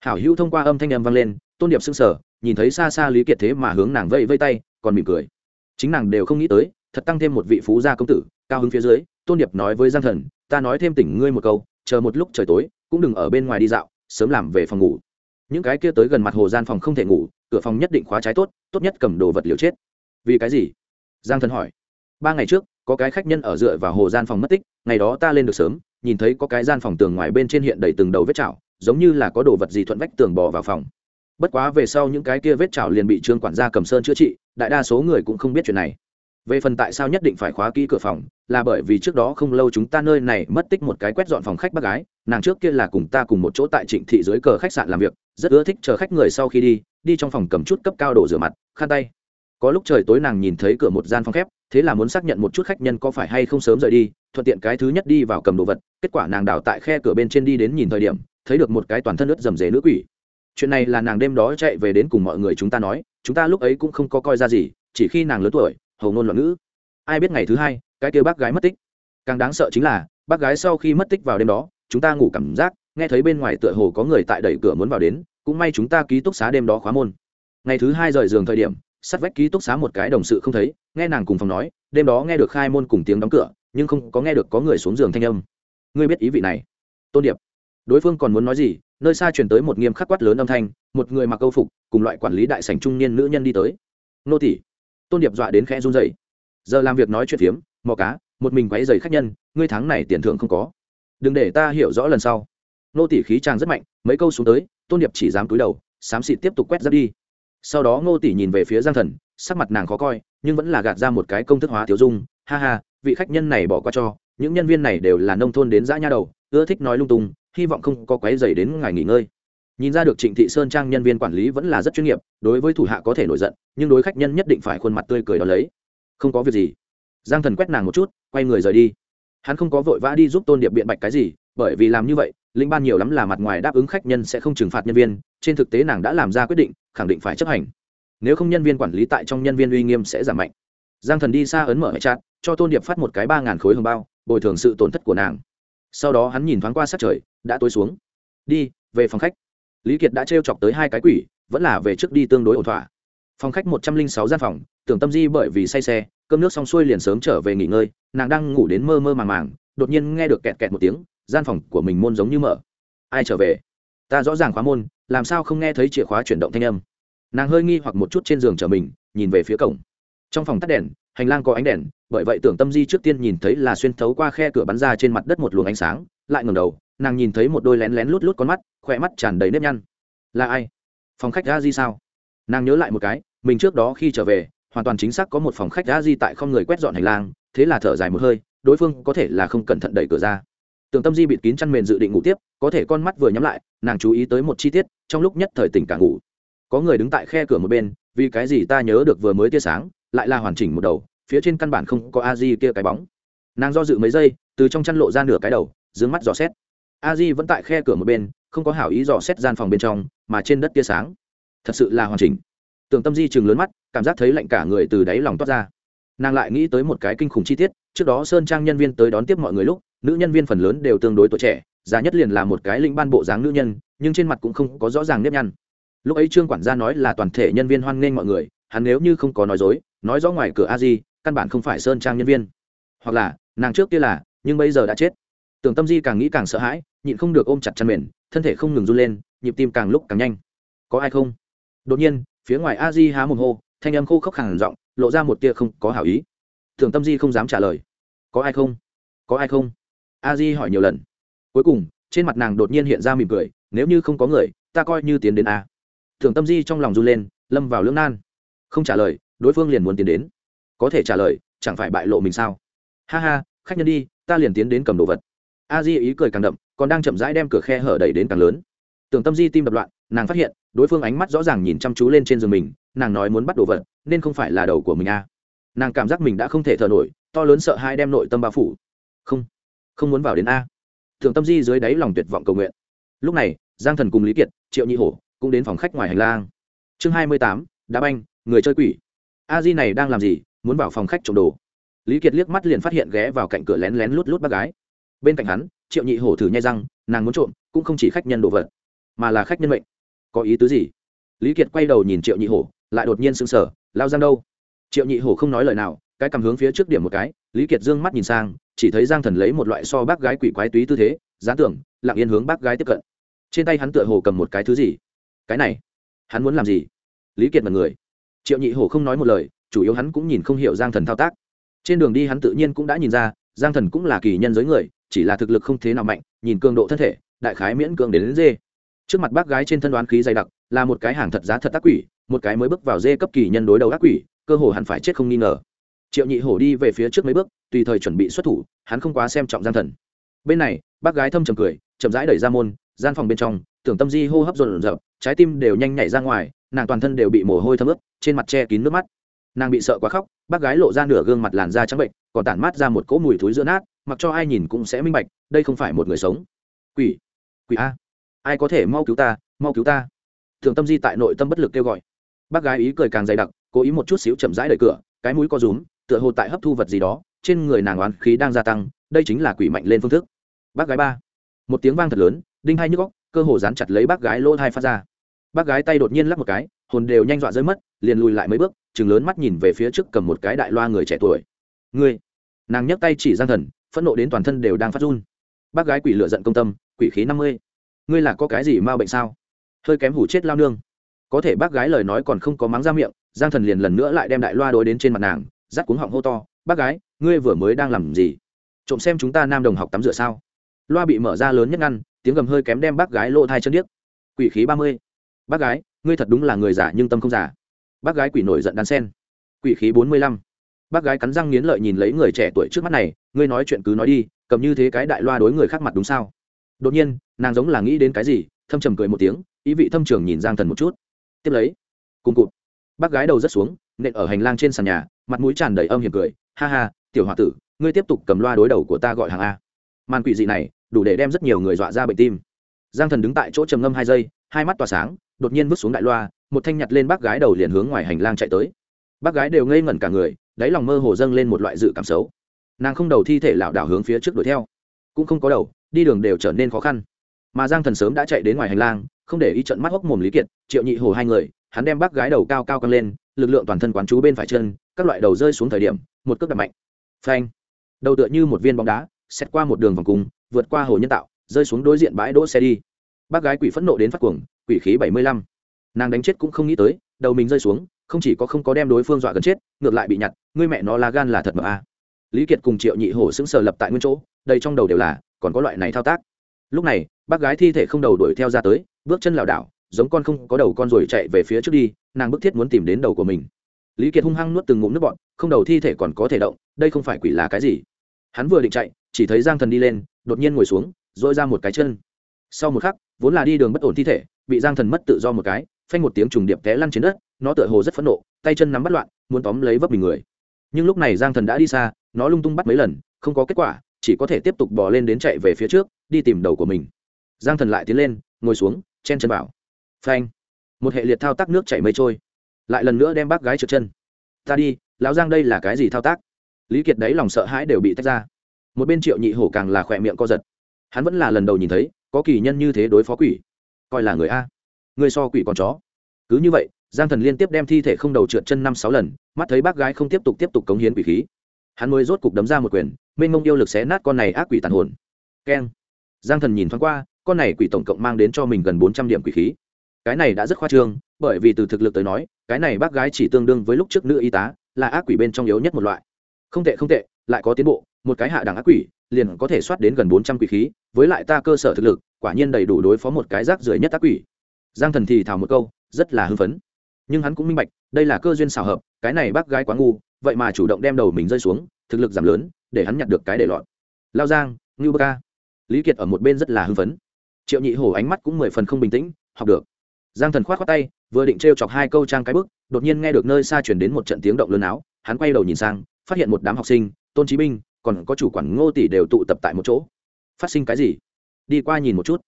Hảo hữu thông qua âm thanh em vang lên, tôn điệp sững sờ, nhìn thấy xa xa lý kiệt thế mà hướng nàng vây vây tay, còn mỉm cười. Chính nàng đều không nghĩ tới, thật tăng thêm một vị phú gia công tử, cao hứng phía dưới, tôn điệp nói với giang thần ta nói thêm tỉnh ngươi một câu, chờ một lúc trời tối, cũng đừng ở bên ngoài đi dạo, sớm làm về phòng ngủ. Những cái kia tới gần mặt hồ gian phòng không thể ngủ, cửa phòng nhất định khóa trái tốt tốt nhất cầm đồ vật liều chết. Vì cái gì? Giang thần hỏi. Ba ngày trước, có cái khách nhân ở dựa vào hồ gian phòng mất tích, ngày đó ta lên được sớm, nhìn thấy có cái gian phòng tường ngoài bên trên hiện đầy từng đầu vết chảo, giống như là có đồ vật gì thuận vách tường bò vào phòng. Bất quá về sau những cái kia vết chảo liền bị trương quản gia cầm sơn chữa trị, đại đa số người cũng không biết chuyện này về phần tại sao nhất định phải khóa kỹ cửa phòng, là bởi vì trước đó không lâu chúng ta nơi này mất tích một cái quét dọn phòng khách bác gái, nàng trước kia là cùng ta cùng một chỗ tại trịnh thị dưới cờ khách sạn làm việc, rất ưa thích chờ khách người sau khi đi đi trong phòng cầm chút cấp cao đổ rửa mặt, khăn tay. Có lúc trời tối nàng nhìn thấy cửa một gian phòng khép, thế là muốn xác nhận một chút khách nhân có phải hay không sớm rời đi, thuận tiện cái thứ nhất đi vào cầm đồ vật, kết quả nàng đào tại khe cửa bên trên đi đến nhìn thời điểm, thấy được một cái toàn thân ướt rầm rề nữ quỷ. Chuyện này là nàng đêm đó chạy về đến cùng mọi người chúng ta nói, chúng ta lúc ấy cũng không có coi ra gì, chỉ khi nàng lớn tuổi hầu ngôn loạn ngữ. Ai biết ngày thứ hai, cái kia bác gái mất tích. Càng đáng sợ chính là, bác gái sau khi mất tích vào đêm đó, chúng ta ngủ cảm giác, nghe thấy bên ngoài tựa hồ có người tại đẩy cửa muốn vào đến, cũng may chúng ta ký túc xá đêm đó khóa môn. Ngày thứ hai rời giường thời điểm, sắt vách ký túc xá một cái đồng sự không thấy, nghe nàng cùng phòng nói, đêm đó nghe được khai môn cùng tiếng đóng cửa, nhưng không có nghe được có người xuống giường thanh âm. Ngươi biết ý vị này. Tôn điệp. Đối phương còn muốn nói gì, nơi xa chuyển tới một nghiêm khắc quát lớn âm thanh, một người mặc câu phục, cùng loại quản lý đại sành trung niên nữ nhân đi tới. Nô tỷ tôn điệp dọa đến khẽ run rẩy. giờ làm việc nói chuyện phiếm, mò cá, một mình quáy dày khách nhân, ngươi tháng này tiền thưởng không có. Đừng để ta hiểu rõ lần sau. Nô tỷ khí tràng rất mạnh, mấy câu xuống tới, tôn điệp chỉ dám túi đầu, xám xịt tiếp tục quét ra đi. Sau đó ngô tỷ nhìn về phía giang thần, sắc mặt nàng khó coi, nhưng vẫn là gạt ra một cái công thức hóa thiếu dung, ha ha, vị khách nhân này bỏ qua cho, những nhân viên này đều là nông thôn đến dã nha đầu, ưa thích nói lung tung, hy vọng không có quấy dày đến ngày nghỉ ngơi nhìn ra được trịnh thị sơn trang nhân viên quản lý vẫn là rất chuyên nghiệp, đối với thủ hạ có thể nổi giận, nhưng đối khách nhân nhất định phải khuôn mặt tươi cười đó lấy. Không có việc gì. Giang thần quét nàng một chút, quay người rời đi. Hắn không có vội vã đi giúp tôn điệp biện bạch cái gì, bởi vì làm như vậy linh ban nhiều lắm là mặt ngoài đáp ứng khách nhân sẽ không trừng phạt nhân viên, trên thực tế nàng đã làm ra quyết định, khẳng định phải chấp hành. Nếu không nhân viên quản lý tại trong nhân viên uy nghiêm sẽ giảm mạnh. Giang thần đi xa ấn mở hệ chặt cho tôn điệp phát một cái ba ngàn khối hồng bao, bồi thường sự tổn thất của nàng. Sau đó hắn nhìn thoáng qua sát trời, đã tối xuống. Đi, về phòng khách lý kiệt đã t chọc tới hai cái quỷ, vẫn là về trước đi tương đối ổn thỏa. Phòng khách một trăm linh sáu gian phòng, tưởng tâm di bởi vì say xe, cơm nước xong xuôi liền sớm trở về nghỉ ngơi, nàng đang ngủ đến mơ mơ màng màng, đột nhiên nghe được kẹt kẹt một tiếng, gian phòng của mình môn giống như mở. Ai trở về? Ta rõ ràng khóa môn, làm sao không nghe thấy chìa khóa chuyển động thanh âm? Nàng hơi nghi hoặc một chút trên giường chở mình, nhìn về phía cổng. Trong phòng tắt đèn, hành lang có ánh đèn, bởi vậy tưởng tâm di trước tiên nhìn thấy là xuyên thấu qua khe cửa bắn ra trên mặt đất một luồng ánh sáng, lại ngầm đầu nàng nhìn thấy một đôi lén lén lút lút con mắt, khỏe mắt tràn đầy nếp nhăn. Là ai? Phòng khách ga di sao? Nàng nhớ lại một cái, mình trước đó khi trở về, hoàn toàn chính xác có một phòng khách ga di tại không người quét dọn hành lang, thế là thở dài một hơi, đối phương có thể là không cẩn thận đẩy cửa ra. Tưởng tâm di bịt kín chăn mền dự định ngủ tiếp, có thể con mắt vừa nhắm lại, nàng chú ý tới một chi tiết, trong lúc nhất thời tỉnh cả ngủ. Có người đứng tại khe cửa một bên, vì cái gì ta nhớ được vừa mới tia sáng, lại là hoàn chỉnh một đầu, phía trên căn bản không có a di kia cái bóng. Nàng do dự mấy giây, từ trong chăn lộ ra nửa cái đầu, d ư ơ n g mắt dò xét a di vẫn tại khe cửa một bên, không có hảo ý dò xét gian phòng bên trong, mà trên đất tia sáng. Thật sự là hoàn chỉnh. Tưởng tâm di chừng lớn mắt, cảm giác thấy lạnh cả người từ đáy lòng toát ra. Nàng lại nghĩ tới một cái kinh khủng chi tiết, trước đó sơn trang nhân viên tới đón tiếp mọi người lúc, nữ nhân viên phần lớn đều tương đối tuổi trẻ, già nhất liền là một cái linh ban bộ dáng nữ nhân, nhưng trên mặt cũng không có rõ ràng nếp nhăn. Lúc ấy trương quản gia nói là toàn thể nhân viên hoan nghênh mọi người, hắn nếu như không có nói dối, nói rõ ngoài cửa a di, căn bản không phải sơn trang nhân viên. Hoặc là, nàng trước kia là, nhưng bây giờ đã chết tưởng tâm di càng nghĩ càng sợ hãi, nhịn không được ôm chặt chăn mền, thân thể không ngừng run lên, nhịp tim càng lúc càng nhanh. Có ai không? Đột nhiên, phía ngoài a di há mồm hô, thanh âm khô khốc khẳng giọng, lộ ra một tia không có hảo ý. Tưởng tâm di không dám trả lời. Có ai không? Có ai không? A di hỏi nhiều lần. Cuối cùng, trên mặt nàng đột nhiên hiện ra mỉm cười, nếu như không có người, ta coi như tiến đến a. Tưởng tâm di trong lòng run lên, lâm vào lưỡng nan. Không trả lời, đối phương liền muốn tiến đến. Có thể trả lời, chẳng phải bại lộ mình sao? Ha ha, khách nhân đi, ta liền tiến đến cầm đồ vật a di ý cười càng đậm, còn đang chậm rãi đem cửa khe hở đẩy đến càng lớn. Tưởng tâm di tim đập loạn, nàng phát hiện, đối phương ánh mắt rõ ràng nhìn chăm chú lên trên giường mình, nàng nói muốn bắt đồ vật, nên không phải là đầu của mình a. Nàng cảm giác mình đã không thể thở nổi, to lớn sợ hai đem nội tâm bao phủ. Không không muốn vào đến a. Tưởng tâm di dưới đáy lòng tuyệt vọng cầu nguyện. Lúc này, giang thần cùng lý kiệt, triệu nhị hổ cũng đến phòng khách ngoài hành lang. Chương hai mươi tám, đá banh, người chơi quỷ. A di này đang làm gì, muốn vào phòng khách trộm đồ? Lý kiệt liếc mắt liền phát hiện ghé vào cạnh cửa lén lén lút lút bác gái bên cạnh hắn, triệu nhị hổ thử nhai răng, nàng muốn trộm, cũng không chỉ khách nhân đồ vật, mà là khách nhân mệnh. Có ý tứ gì? Lý kiệt quay đầu nhìn triệu nhị hổ, lại đột nhiên sững sờ, lao giang đâu? Triệu nhị hổ không nói lời nào, cái cầm hướng phía trước điểm một cái, lý kiệt dương mắt nhìn sang, chỉ thấy giang thần lấy một loại so bác gái quỷ quái túy tư thế, giá tưởng, lặng yên hướng bác gái tiếp cận. Trên tay hắn tựa hồ cầm một cái thứ gì? Cái này, hắn muốn làm gì? Lý kiệt mật người. Triệu nhị hổ không nói một lời, chủ yếu hắn cũng nhìn không hiểu giang thần thao tác. Trên đường đi hắn tự nhiên cũng đã nhìn ra, giang thần cũng là kỳ nhân giới người chỉ là thực lực không thế nào mạnh nhìn cường độ thân thể đại khái miễn cường đến, đến dê. Trước mặt bác gái trên thân đoán khí dày đặc là một cái hàng thật giá thật ác quỷ một cái mới bước vào dê cấp kỳ nhân đối đầu ác quỷ cơ hồ hẳn phải chết không nghi ngờ. Triệu nhị hổ đi về phía trước mấy bước tùy thời chuẩn bị xuất thủ hắn không quá xem trọng giang thần. Bên này bác gái thâm trầm cười chậm rãi đẩy ra môn gian phòng bên trong tưởng tâm di hô hấp dồn dập trái tim đều nhanh nhảy ra ngoài nàng toàn thân đều bị mồ hôi thấm ướt trên mặt che kín nước mắt. Nàng bị sợ quá khóc bác gái lộ ra nửa gương mặt làn da trắng bệnh, còn tản mát ra một cỗ mùi thối giữa nát, mặc cho ai nhìn cũng sẽ minh bạch, đây không phải một người sống. Quỷ quỷ a. Ai có thể mau cứu ta, mau cứu ta? Thường tâm di tại nội tâm bất lực kêu gọi. Bác gái ý cười càng dày đặc, cố ý một chút xíu chậm rãi đẩy cửa, cái mũi co rúm, tựa hồ tại hấp thu vật gì đó, trên người nàng oán khí đang gia tăng, đây chính là quỷ mạnh lên phương thức. Bác gái ba, một tiếng vang thật lớn, đinh hai nhức góc cơ hồ dán chặt lấy bác gái lỗ thai phát ra. Bác gái tay đột nhiên lắc một cái, hồn đều nhanh dọa rơi mất, liền lùi lại mấy bước chừng lớn mắt nhìn về phía trước cầm một cái đại loa người trẻ tuổi. Ngươi. Nàng nhấc tay chỉ giang thần, phẫn nộ đến toàn thân đều đang phát run. Bác gái quỷ lựa giận công tâm, quỷ khí năm mươi. Ngươi là có cái gì m a bệnh sao? Hơi kém hủ chết lao nương. Có thể bác gái lời nói còn không có mắng ra miệng, giang thần liền lần nữa lại đem đại loa đối đến trên mặt nàng rắt cuống họng hô to, bác gái, ngươi vừa mới đang làm gì? Trộm xem chúng ta nam đồng học tắm rửa sao? Loa bị mở ra lớn nhất ngăn, tiếng gầm hơi kém đem bác gái lộ thai chân điếc. Quỷ khí ba mươi. Bác gái, ngươi thật đúng là người giả nhưng tâm không giả bác gái quỷ nổi giận đan sen. Quỷ khí bốn mươi lăm. Bác gái cắn răng nghiến lợi nhìn lấy người trẻ tuổi trước mắt này, ngươi nói chuyện cứ nói đi, cầm như thế cái đại loa đối người khác mặt đúng sao? Đột nhiên, nàng giống là nghĩ đến cái gì, thâm trầm cười một tiếng, ý vị thâm trường nhìn giang thần một chút. Tiếp lấy, cùng cụt. Bác gái đầu rất xuống, nện ở hành lang trên sàn nhà, mặt mũi tràn đầy âm hiểm cười, ha ha, tiểu h o a tử, ngươi tiếp tục cầm loa đối đầu của ta gọi hàng a. Màn quỷ dị này, đủ để đem rất nhiều người dọa ra bệnh tim. Giang thần đứng tại chỗ trầm ngâm hai giây, hai mắt tỏa sáng, đột nhiên vứt xuống đại loa một thanh nhặt lên bác gái đầu liền hướng ngoài hành lang chạy tới. Bác gái đều ngây ngẩn cả người, đáy lòng mơ hồ dâng lên một loại dự cảm xấu. Nàng không đầu thi thể lảo đảo hướng phía trước đuổi theo, cũng không có đầu, đi đường đều trở nên khó khăn. Mà giang thần sớm đã chạy đến ngoài hành lang, không để ý trận mắt hốc mồm lý kiệt, triệu nhị hồ hai người, hắn đem bác gái đầu cao cao căng lên, lực lượng toàn thân quán chú bên phải chân, các loại đầu rơi xuống thời điểm, một cước đập mạnh. Phanh! Đầu tựa như một viên bóng đá xét qua một đường vòng cung, vượt qua hồ nhân tạo, rơi xuống đối diện bãi đỗ xe đi. Bác gái quỷ phẫn nộ đến phát cuồng, quỷ khí bảy mươi lăm nàng đánh chết cũng không nghĩ tới, đầu mình rơi xuống, không chỉ có không có đem đối phương dọa gần chết, ngược lại bị nhặt, ngươi mẹ nó là gan là thật mà a. À. lý kiệt cùng triệu nhị hổ sững sờ lập tại nguyên chỗ đây trong đầu đều là, còn có loại này thao tác. Lúc này, bác gái thi thể không đầu đuổi theo ra tới, bước chân lảo đảo, giống con không có đầu con rồi chạy về phía trước đi, nàng bức thiết muốn tìm đến đầu của mình. Lý kiệt hung hăng nuốt từng ngụm nước bọn không đầu thi thể còn có thể động, đây không phải quỷ là cái gì. Hắn vừa định chạy, chỉ thấy giang thần đi lên, đột nhiên ngồi xuống dội ra một cái chân. Sau một khắc, vốn là đi đường bất ổn thi thể, bị giang thần mất tự do một cái phanh một tiếng trùng điệp té lăn trên đất, nó tựa hồ rất phẫn nộ, tay chân nắm bắt loạn, muốn tóm lấy vấp mình người. Nhưng lúc này giang thần đã đi xa, nó lung tung bắt mấy lần, không có kết quả, chỉ có thể tiếp tục bỏ lên đến chạy về phía trước, đi tìm đầu của mình. Giang thần lại tiến lên, ngồi xuống, chen chân vào. Phanh! Một hệ liệt thao tác nước chảy mây trôi. Lại lần nữa đem bác gái trượt chân. Ta đi, lão giang đây là cái gì thao tác? Lý kiệt đấy lòng sợ hãi đều bị tách ra. Một bên triệu nhị hổ càng là khỏe miệng co giật. Hắn vẫn là lần đầu nhìn thấy, có kỳ nhân như thế đối phó quỷ. Coi là người a người so quỷ con chó. Cứ như vậy, giang thần liên tiếp đem thi thể không đầu trượt chân năm sáu lần, mắt thấy bác gái không tiếp tục tiếp tục cống hiến quỷ khí. Hắn mới rốt cục đấm ra một quyền, mênh mông yêu lực xé nát con này ác quỷ tàn hồn. Keng. Giang thần nhìn thoáng qua, con này quỷ tổng cộng mang đến cho mình gần bốn trăm điểm quỷ khí. Cái này đã rất khoa trương, bởi vì từ thực lực tới nói, cái này bác gái chỉ tương đương với lúc trước nữ y tá, là ác quỷ bên trong yếu nhất một loại. Không tệ không tệ, lại có tiến bộ, một cái hạ đẳng ác quỷ, liền có thể soát đến gần bốn trăm quỷ khí, với lại ta cơ sở thực lực, quả nhiên đầy đủ đối phó một cái rác rưởi nhất ác quỷ giang thần thì thào một câu, rất là hưng phấn. Nhưng hắn cũng minh bạch, đây là cơ duyên xào hợp, cái này bác gái quá ngu, vậy mà chủ động đem đầu mình rơi xuống, thực lực giảm lớn, để hắn nhặt được cái để lọt. Lao giang, ngưu bơ ca. Lý kiệt ở một bên rất là hưng phấn. Triệu nhị hổ ánh mắt cũng mười phần không bình tĩnh, học được. Giang thần k h o á t khoác tay, vừa định t r e o chọc hai câu trang cái bức, đột nhiên nghe được nơi xa chuyển đến một trận tiếng động lớn áo, hắn quay đầu nhìn sang, phát hiện một đám học sinh, tôn trí binh còn có chủ quản ngô tỷ đều tụ tập tại một chỗ. Phát sinh cái gì? Đi qua nhìn một chút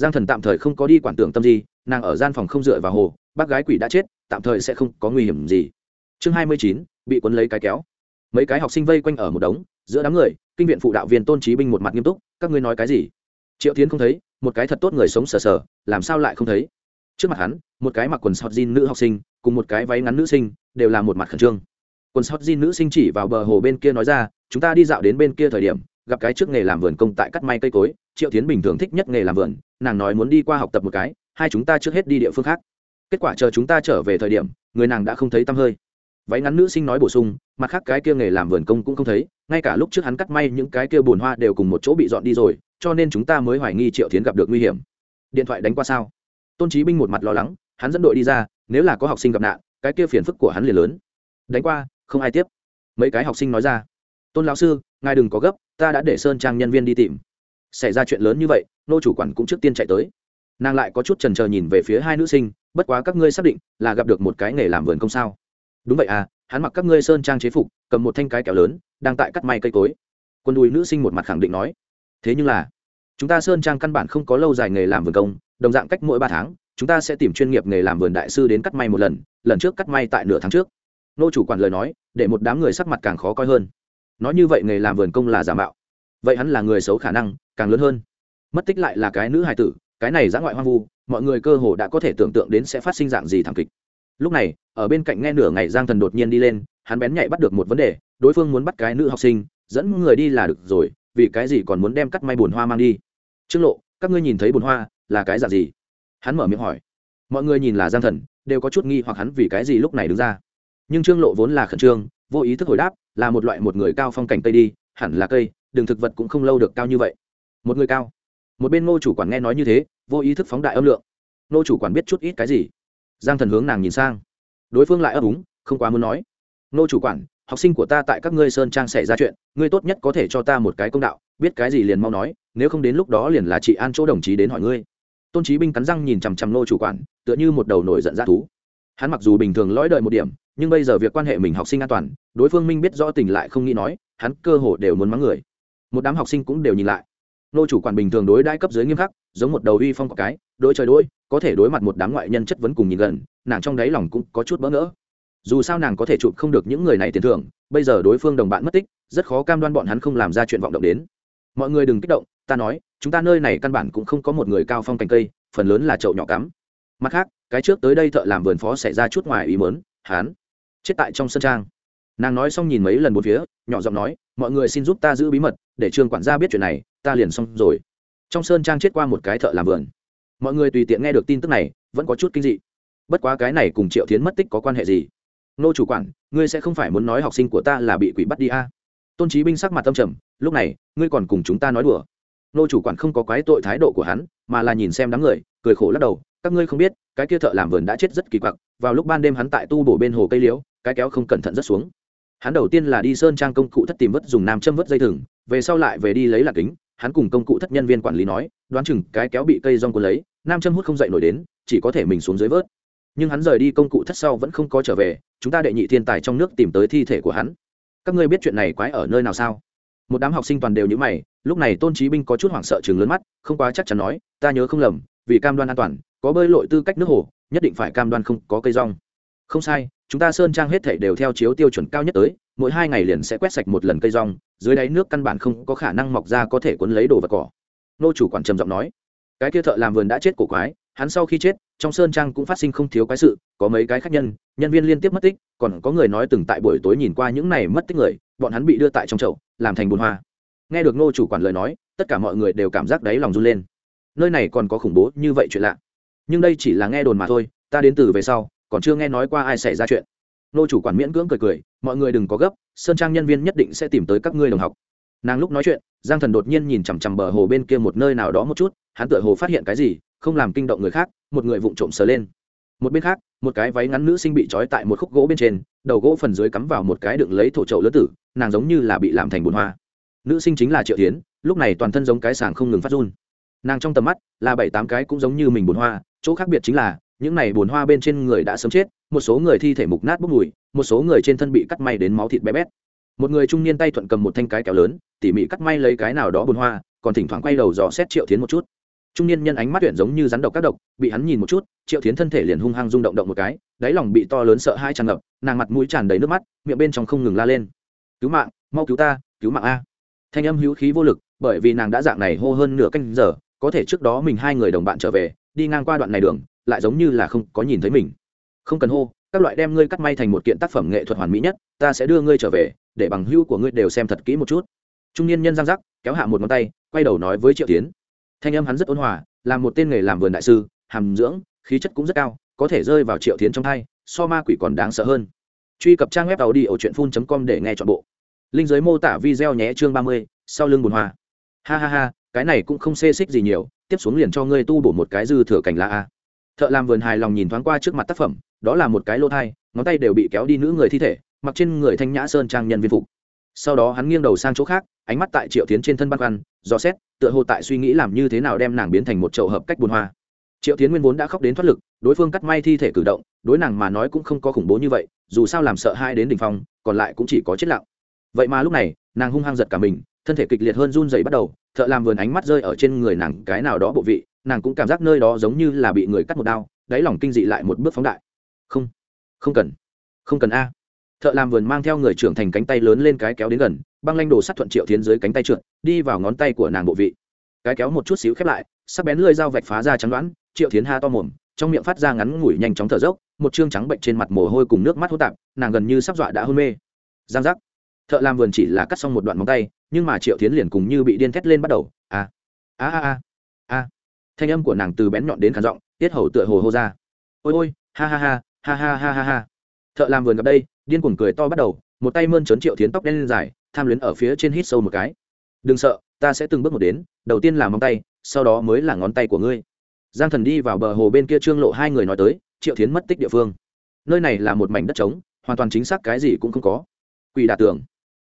giang thần tạm thời không có đi quản tưởng tâm gì, nàng ở gian phòng không dựa vào hồ, bác gái quỷ đã chết, tạm thời sẽ không có nguy hiểm gì. Chương hai mươi chín, bị cuốn lấy cái kéo. Mấy cái học sinh vây quanh ở một đống, giữa đám người, kinh viện phụ đạo viên tôn trí binh một mặt nghiêm túc, các ngươi nói cái gì? Triệu tiến không thấy, một cái thật tốt người sống sờ sờ, làm sao lại không thấy? Trước mặt hắn, một cái mặc quần sọt jean nữ học sinh, cùng một cái váy ngắn nữ sinh, đều là một mặt khẩn trương. Quần sọt jean nữ sinh chỉ vào bờ hồ bên kia nói ra, chúng ta đi dạo đến bên kia thời điểm gặp cái trước nghề làm vườn công tại cắt may cây cối, triệu tiến bình thường thích nhất nghề làm vườn, nàng nói muốn đi qua học tập một cái, hai chúng ta trước hết đi địa phương khác. Kết quả chờ chúng ta trở về thời điểm, người nàng đã không thấy tăm hơi. Váy ngắn nữ sinh nói bổ sung, mặt khác cái kia nghề làm vườn công cũng không thấy, ngay cả lúc trước hắn cắt may những cái kia bùn hoa đều cùng một chỗ bị dọn đi rồi, cho nên chúng ta mới hoài nghi triệu tiến gặp được nguy hiểm. Điện thoại đánh qua sao? Tôn trí binh một mặt lo lắng, hắn dẫn đội đi ra, nếu là có học sinh gặp nạn, cái kia phiền phức của hắn liền lớn. Đánh qua, không ai tiếp. Mấy cái học sinh nói ra, tôn lão sư, ngài đừng có gấp ta đã để sơn trang nhân viên đi tìm. Xảy ra chuyện lớn như vậy, nô chủ quản cũng trước tiên chạy tới. Nàng lại có chút trần trờ nhìn về phía hai nữ sinh, bất quá các ngươi xác định là gặp được một cái nghề làm vườn công sao? Đúng vậy à hắn mặc các ngươi sơn trang chế phục, cầm một thanh cái kéo lớn, đang tại cắt may cây cối. Quân đùi nữ sinh một mặt khẳng định nói. Thế nhưng là, chúng ta sơn trang căn bản không có lâu dài nghề làm vườn công, đồng dạng cách mỗi ba tháng, chúng ta sẽ tìm chuyên nghiệp nghề làm vườn đại sư đến cắt may một lần lần trước cắt may tại nửa tháng trước. Nô chủ quản lời nói, để một đám người sắc mặt càng khó coi hơn nói như vậy nghề làm vườn công là giả mạo. Vậy hắn là người xấu khả năng, càng lớn hơn. Mất tích lại là cái nữ hài tử, cái này giã ngoại hoang vu, mọi người cơ hồ đã có thể tưởng tượng đến sẽ phát sinh dạng gì thảm kịch. Lúc này, ở bên cạnh nghe nửa ngày giang thần đột nhiên đi lên, hắn bén nhạy bắt được một vấn đề, đối phương muốn bắt cái nữ học sinh, dẫn người đi là được rồi, vì cái gì còn muốn đem cắt may bùn hoa mang đi? Trương lộ, các ngươi nhìn thấy bùn hoa, là cái dạng gì? Hắn mở miệng hỏi. Mọi người nhìn là giang thần, đều có chút nghi hoặc hắn vì cái gì lúc này đứng ra. Nhưng trương lộ vốn là khẩn trương, vô ý thức hồi đáp là một loại một người cao phong cảnh cây đi, hẳn là cây, đường thực vật cũng không lâu được cao như vậy. Một người cao. Một bên ngô chủ quản nghe nói như thế, vô ý thức phóng đại âm lượng. Ngô chủ quản biết chút ít cái gì? Giang thần hướng nàng nhìn sang. Đối phương lại ấp úng, không quá muốn nói. Ngô chủ quản, học sinh của ta tại các ngươi sơn trang xảy ra chuyện, ngươi tốt nhất có thể cho ta một cái công đạo, biết cái gì liền mau nói, nếu không đến lúc đó liền là chị an chỗ đồng chí đến hỏi ngươi. Tôn trí binh cắn răng nhìn chằm chằm nô chủ quản, tựa như một đầu nổi giận ra thú. Hắn mặc dù bình thường lõi đợi một điểm nhưng bây giờ việc quan hệ mình học sinh an toàn, đối phương minh biết rõ tình lại không nghĩ nói, hắn cơ hồ đều muốn mắng người. Một đám học sinh cũng đều nhìn lại. Nô chủ quản bình thường đối đãi cấp dưới nghiêm khắc, giống một đầu uy phong có cái, đôi trời đôi, có thể đối mặt một đám ngoại nhân chất vấn cùng nhìn gần, nàng trong đáy lòng cũng có chút bỡ ngỡ. Dù sao nàng có thể chụp không được những người này tiền thưởng, bây giờ đối phương đồng bạn mất tích, rất khó cam đoan bọn hắn không làm ra chuyện vọng động đến. Mọi người đừng kích động, ta nói, chúng ta nơi này căn bản cũng không có một người cao phong cành cây, phần lớn là chậu nhỏ cắm. Mặt khác, cái trước tới đây thợ làm vườn phó xảy ra chút ngoài ý mớn hán chết tại trong sân trang. Nàng nói xong nhìn mấy lần một phía, nhỏ giọng nói, mọi người xin giúp ta giữ bí mật, để trường quản gia biết chuyện này, ta liền xong rồi. Trong sơn trang chết qua một cái thợ làm vườn. Mọi người tùy tiện nghe được tin tức này, vẫn có chút kinh dị. Bất quá cái này cùng triệu tiến mất tích có quan hệ gì? Nô chủ quản, ngươi sẽ không phải muốn nói học sinh của ta là bị quỷ bắt đi a? À? tôn trí binh sắc mặt tâm trầm, lúc này, ngươi còn cùng chúng ta nói đùa. Nô chủ quản không có quái tội thái độ của hắn, mà là nhìn xem đám người, cười khổ lắc đầu, các ngươi không biết, cái kia thợ làm vườn đã chết rất kỳ quặc, vào lúc ban đêm hắn tại tu bổ bên hồ cây liễu cái kéo không cẩn thận rất xuống. Hắn đầu tiên là đi sơn trang công cụ thất tìm vớt dùng nam châm vớt dây thừng, về sau lại về đi lấy lạc kính, hắn cùng công cụ thất nhân viên quản lý nói, đoán chừng cái kéo bị cây rong cuốn lấy, nam châm hút không dậy nổi đến, chỉ có thể mình xuống dưới vớt. Nhưng hắn rời đi công cụ thất sau vẫn không có trở về, chúng ta đệ nhị thiên tài trong nước tìm tới thi thể của hắn. Các ngươi biết chuyện này quái ở nơi nào sao? Một đám học sinh toàn đều như mày, lúc này tôn trí binh có chút hoảng sợ chừng lớn mắt, không quá chắc chắn nói, ta nhớ không lầm, vì cam đoan an toàn, có bơi lội tư cách nước hồ, nhất định phải cam đoan không có cây rong. Không sai chúng ta sơn trang hết thảy đều theo chiếu tiêu chuẩn cao nhất tới, mỗi hai ngày liền sẽ quét sạch một lần cây rong, dưới đáy nước căn bản không có khả năng mọc ra có thể cuốn lấy đồ vật cỏ. Nô chủ quản trầm giọng nói. Cái kia thợ làm vườn đã chết cổ quái, hắn sau khi chết, trong sơn trang cũng phát sinh không thiếu cái sự, có mấy cái khách nhân nhân viên liên tiếp mất tích, còn có người nói từng tại buổi tối nhìn qua những này mất tích người, bọn hắn bị đưa tại trong chậu, làm thành bùn hoa. Nghe được nô chủ quản lời nói, tất cả mọi người đều cảm giác đáy lòng run lên. Nơi này còn có khủng bố như vậy chuyện lạ. Nhưng đây chỉ là nghe đồn mà thôi, ta đến từ về sau còn chưa nghe nói qua ai xảy ra chuyện. Nô chủ quản miễn cưỡng cười cười, mọi người đừng có gấp, sơn trang nhân viên nhất định sẽ tìm tới các ngươi đồng học. Nàng lúc nói chuyện, giang thần đột nhiên nhìn chằm chằm bờ hồ bên kia một nơi nào đó một chút, hắn tựa hồ phát hiện cái gì, không làm kinh động người khác, một người vụng trộm sờ lên. Một bên khác, một cái váy ngắn nữ sinh bị trói tại một khúc gỗ bên trên, đầu gỗ phần dưới cắm vào một cái đựng lấy thổ trậu lứa tử, nàng giống như là bị làm thành bùn hoa. Nữ sinh chính là triệu tiến lúc này toàn thân giống cái sàng không ngừng phát run. Nàng trong tầm mắt là bảy tám cái cũng giống như mình bùn hoa, chỗ khác biệt chính là những này bồn hoa bên trên người đã sớm chết, một số người thi thể mục nát bốc mùi, một số người trên thân bị cắt may đến máu thịt bé bét. Một người trung niên tay thuận cầm một thanh cái kéo lớn, tỉ mỉ cắt may lấy cái nào đó bồn hoa, còn thỉnh thoảng quay đầu dò xét triệu tiến một chút. Trung niên nhân ánh mắt tuyển giống như rắn độc các độc, bị hắn nhìn một chút, triệu tiến thân thể liền hung hăng rung động động một cái, đáy lòng bị to lớn sợ hai tràn ngập, nàng mặt mũi tràn đầy nước mắt, miệng bên trong không ngừng la lên. Cứu mạng, mau cứu ta, cứu mạng a. Thanh âm hữu khí vô lực, bởi vì nàng đã dạng này hô hơn nửa canh giờ, có thể trước đó mình hai người đồng bạn trở về, đi ngang qua đoạn này đường lại giống như là không có nhìn thấy mình. Không cần hô, các loại đem ngươi cắt may thành một kiện tác phẩm nghệ thuật hoàn mỹ nhất, ta sẽ đưa ngươi trở về, để bằng hữu của ngươi đều xem thật kỹ một chút. Trung niên nhân giang giác kéo hạ một ngón tay, quay đầu nói với triệu tiến. Thanh âm hắn rất ôn hòa, là một tên nghề làm vườn đại sư, hàm dưỡng, khí chất cũng rất cao, có thể rơi vào triệu tiến trong thai, so ma quỷ còn đáng sợ hơn. Truy cập trang web tàu đi ở truyện phun com để nghe chọn bộ. Linh giới mô tả video nhé chương ba mươi, sau lưng buồn hoa. Ha ha ha, cái này cũng không xê xích gì nhiều, tiếp xuống liền cho ngươi tu bổ một cái dư thừa cảnh la a thợ làm vườn hài lòng nhìn thoáng qua trước mặt tác phẩm, đó là một cái lô thai, ngón tay đều bị kéo đi nữ người thi thể, mặc trên người thanh nhã sơn trang nhân viên phục. Sau đó hắn nghiêng đầu sang chỗ khác, ánh mắt tại triệu tiến trên thân băn khoăn, dò xét, tựa hồ tại suy nghĩ làm như thế nào đem nàng biến thành một chậu hợp cách bùn hoa. Triệu tiến nguyên vốn đã khóc đến thoát lực, đối phương cắt may thi thể cử động, đối nàng mà nói cũng không có khủng bố như vậy, dù sao làm sợ hai đến đ ỉ n h phong, còn lại cũng chỉ có chết lặng. Vậy mà lúc này, nàng hung hăng giật cả mình, thân thể kịch liệt hơn run dày bắt đầu, thợ làm vườn ánh mắt rơi ở trên người nàng cái nào đó bộ vị nàng cũng cảm giác nơi đó giống như là bị người cắt một đao, đáy lòng kinh dị lại một bước phóng đại. Không không cần không cần a. Thợ làm vườn mang theo người trưởng thành cánh tay lớn lên cái kéo đến gần, băng lanh đồ sắt thuận triệu tiến dưới cánh tay trượt, đi vào ngón tay của nàng bộ vị. Cái kéo một chút xíu khép lại, sắc bén lưỡi dao vạch phá ra trắng đoán, triệu tiến ha to mồm, trong miệng phát ra ngắn ngủi nhanh chóng thở dốc, một chương trắng bệnh trên mặt mồ hôi cùng nước mắt hô tạp, nàng gần như sắp dọa đã hôn mê. Giang giác. Thợ làm vườn chỉ là cắt xong một đoạn móng tay, nhưng mà triệu tiến liền cùng như bị điên thét lên bắt đầu a a a a a thanh âm của nàng từ bén nhọn đến khản giọng, tiết hầu tựa hồ hô ra. Ôi ôi, ha ha ha ha ha ha ha ha. Thợ làm vườn gặp đây, điên cuồng cười to bắt đầu, một tay mơn trớn triệu tiến tóc đen lên dài, tham luyến ở phía trên hít sâu một cái. Đừng sợ, ta sẽ từng bước một đến, đầu tiên là móng tay, sau đó mới là ngón tay của ngươi. Giang thần đi vào bờ hồ bên kia trương lộ hai người nói tới, triệu tiến mất tích địa phương. Nơi này là một mảnh đất trống, hoàn toàn chính xác cái gì cũng không có. Quỷ đà tưởng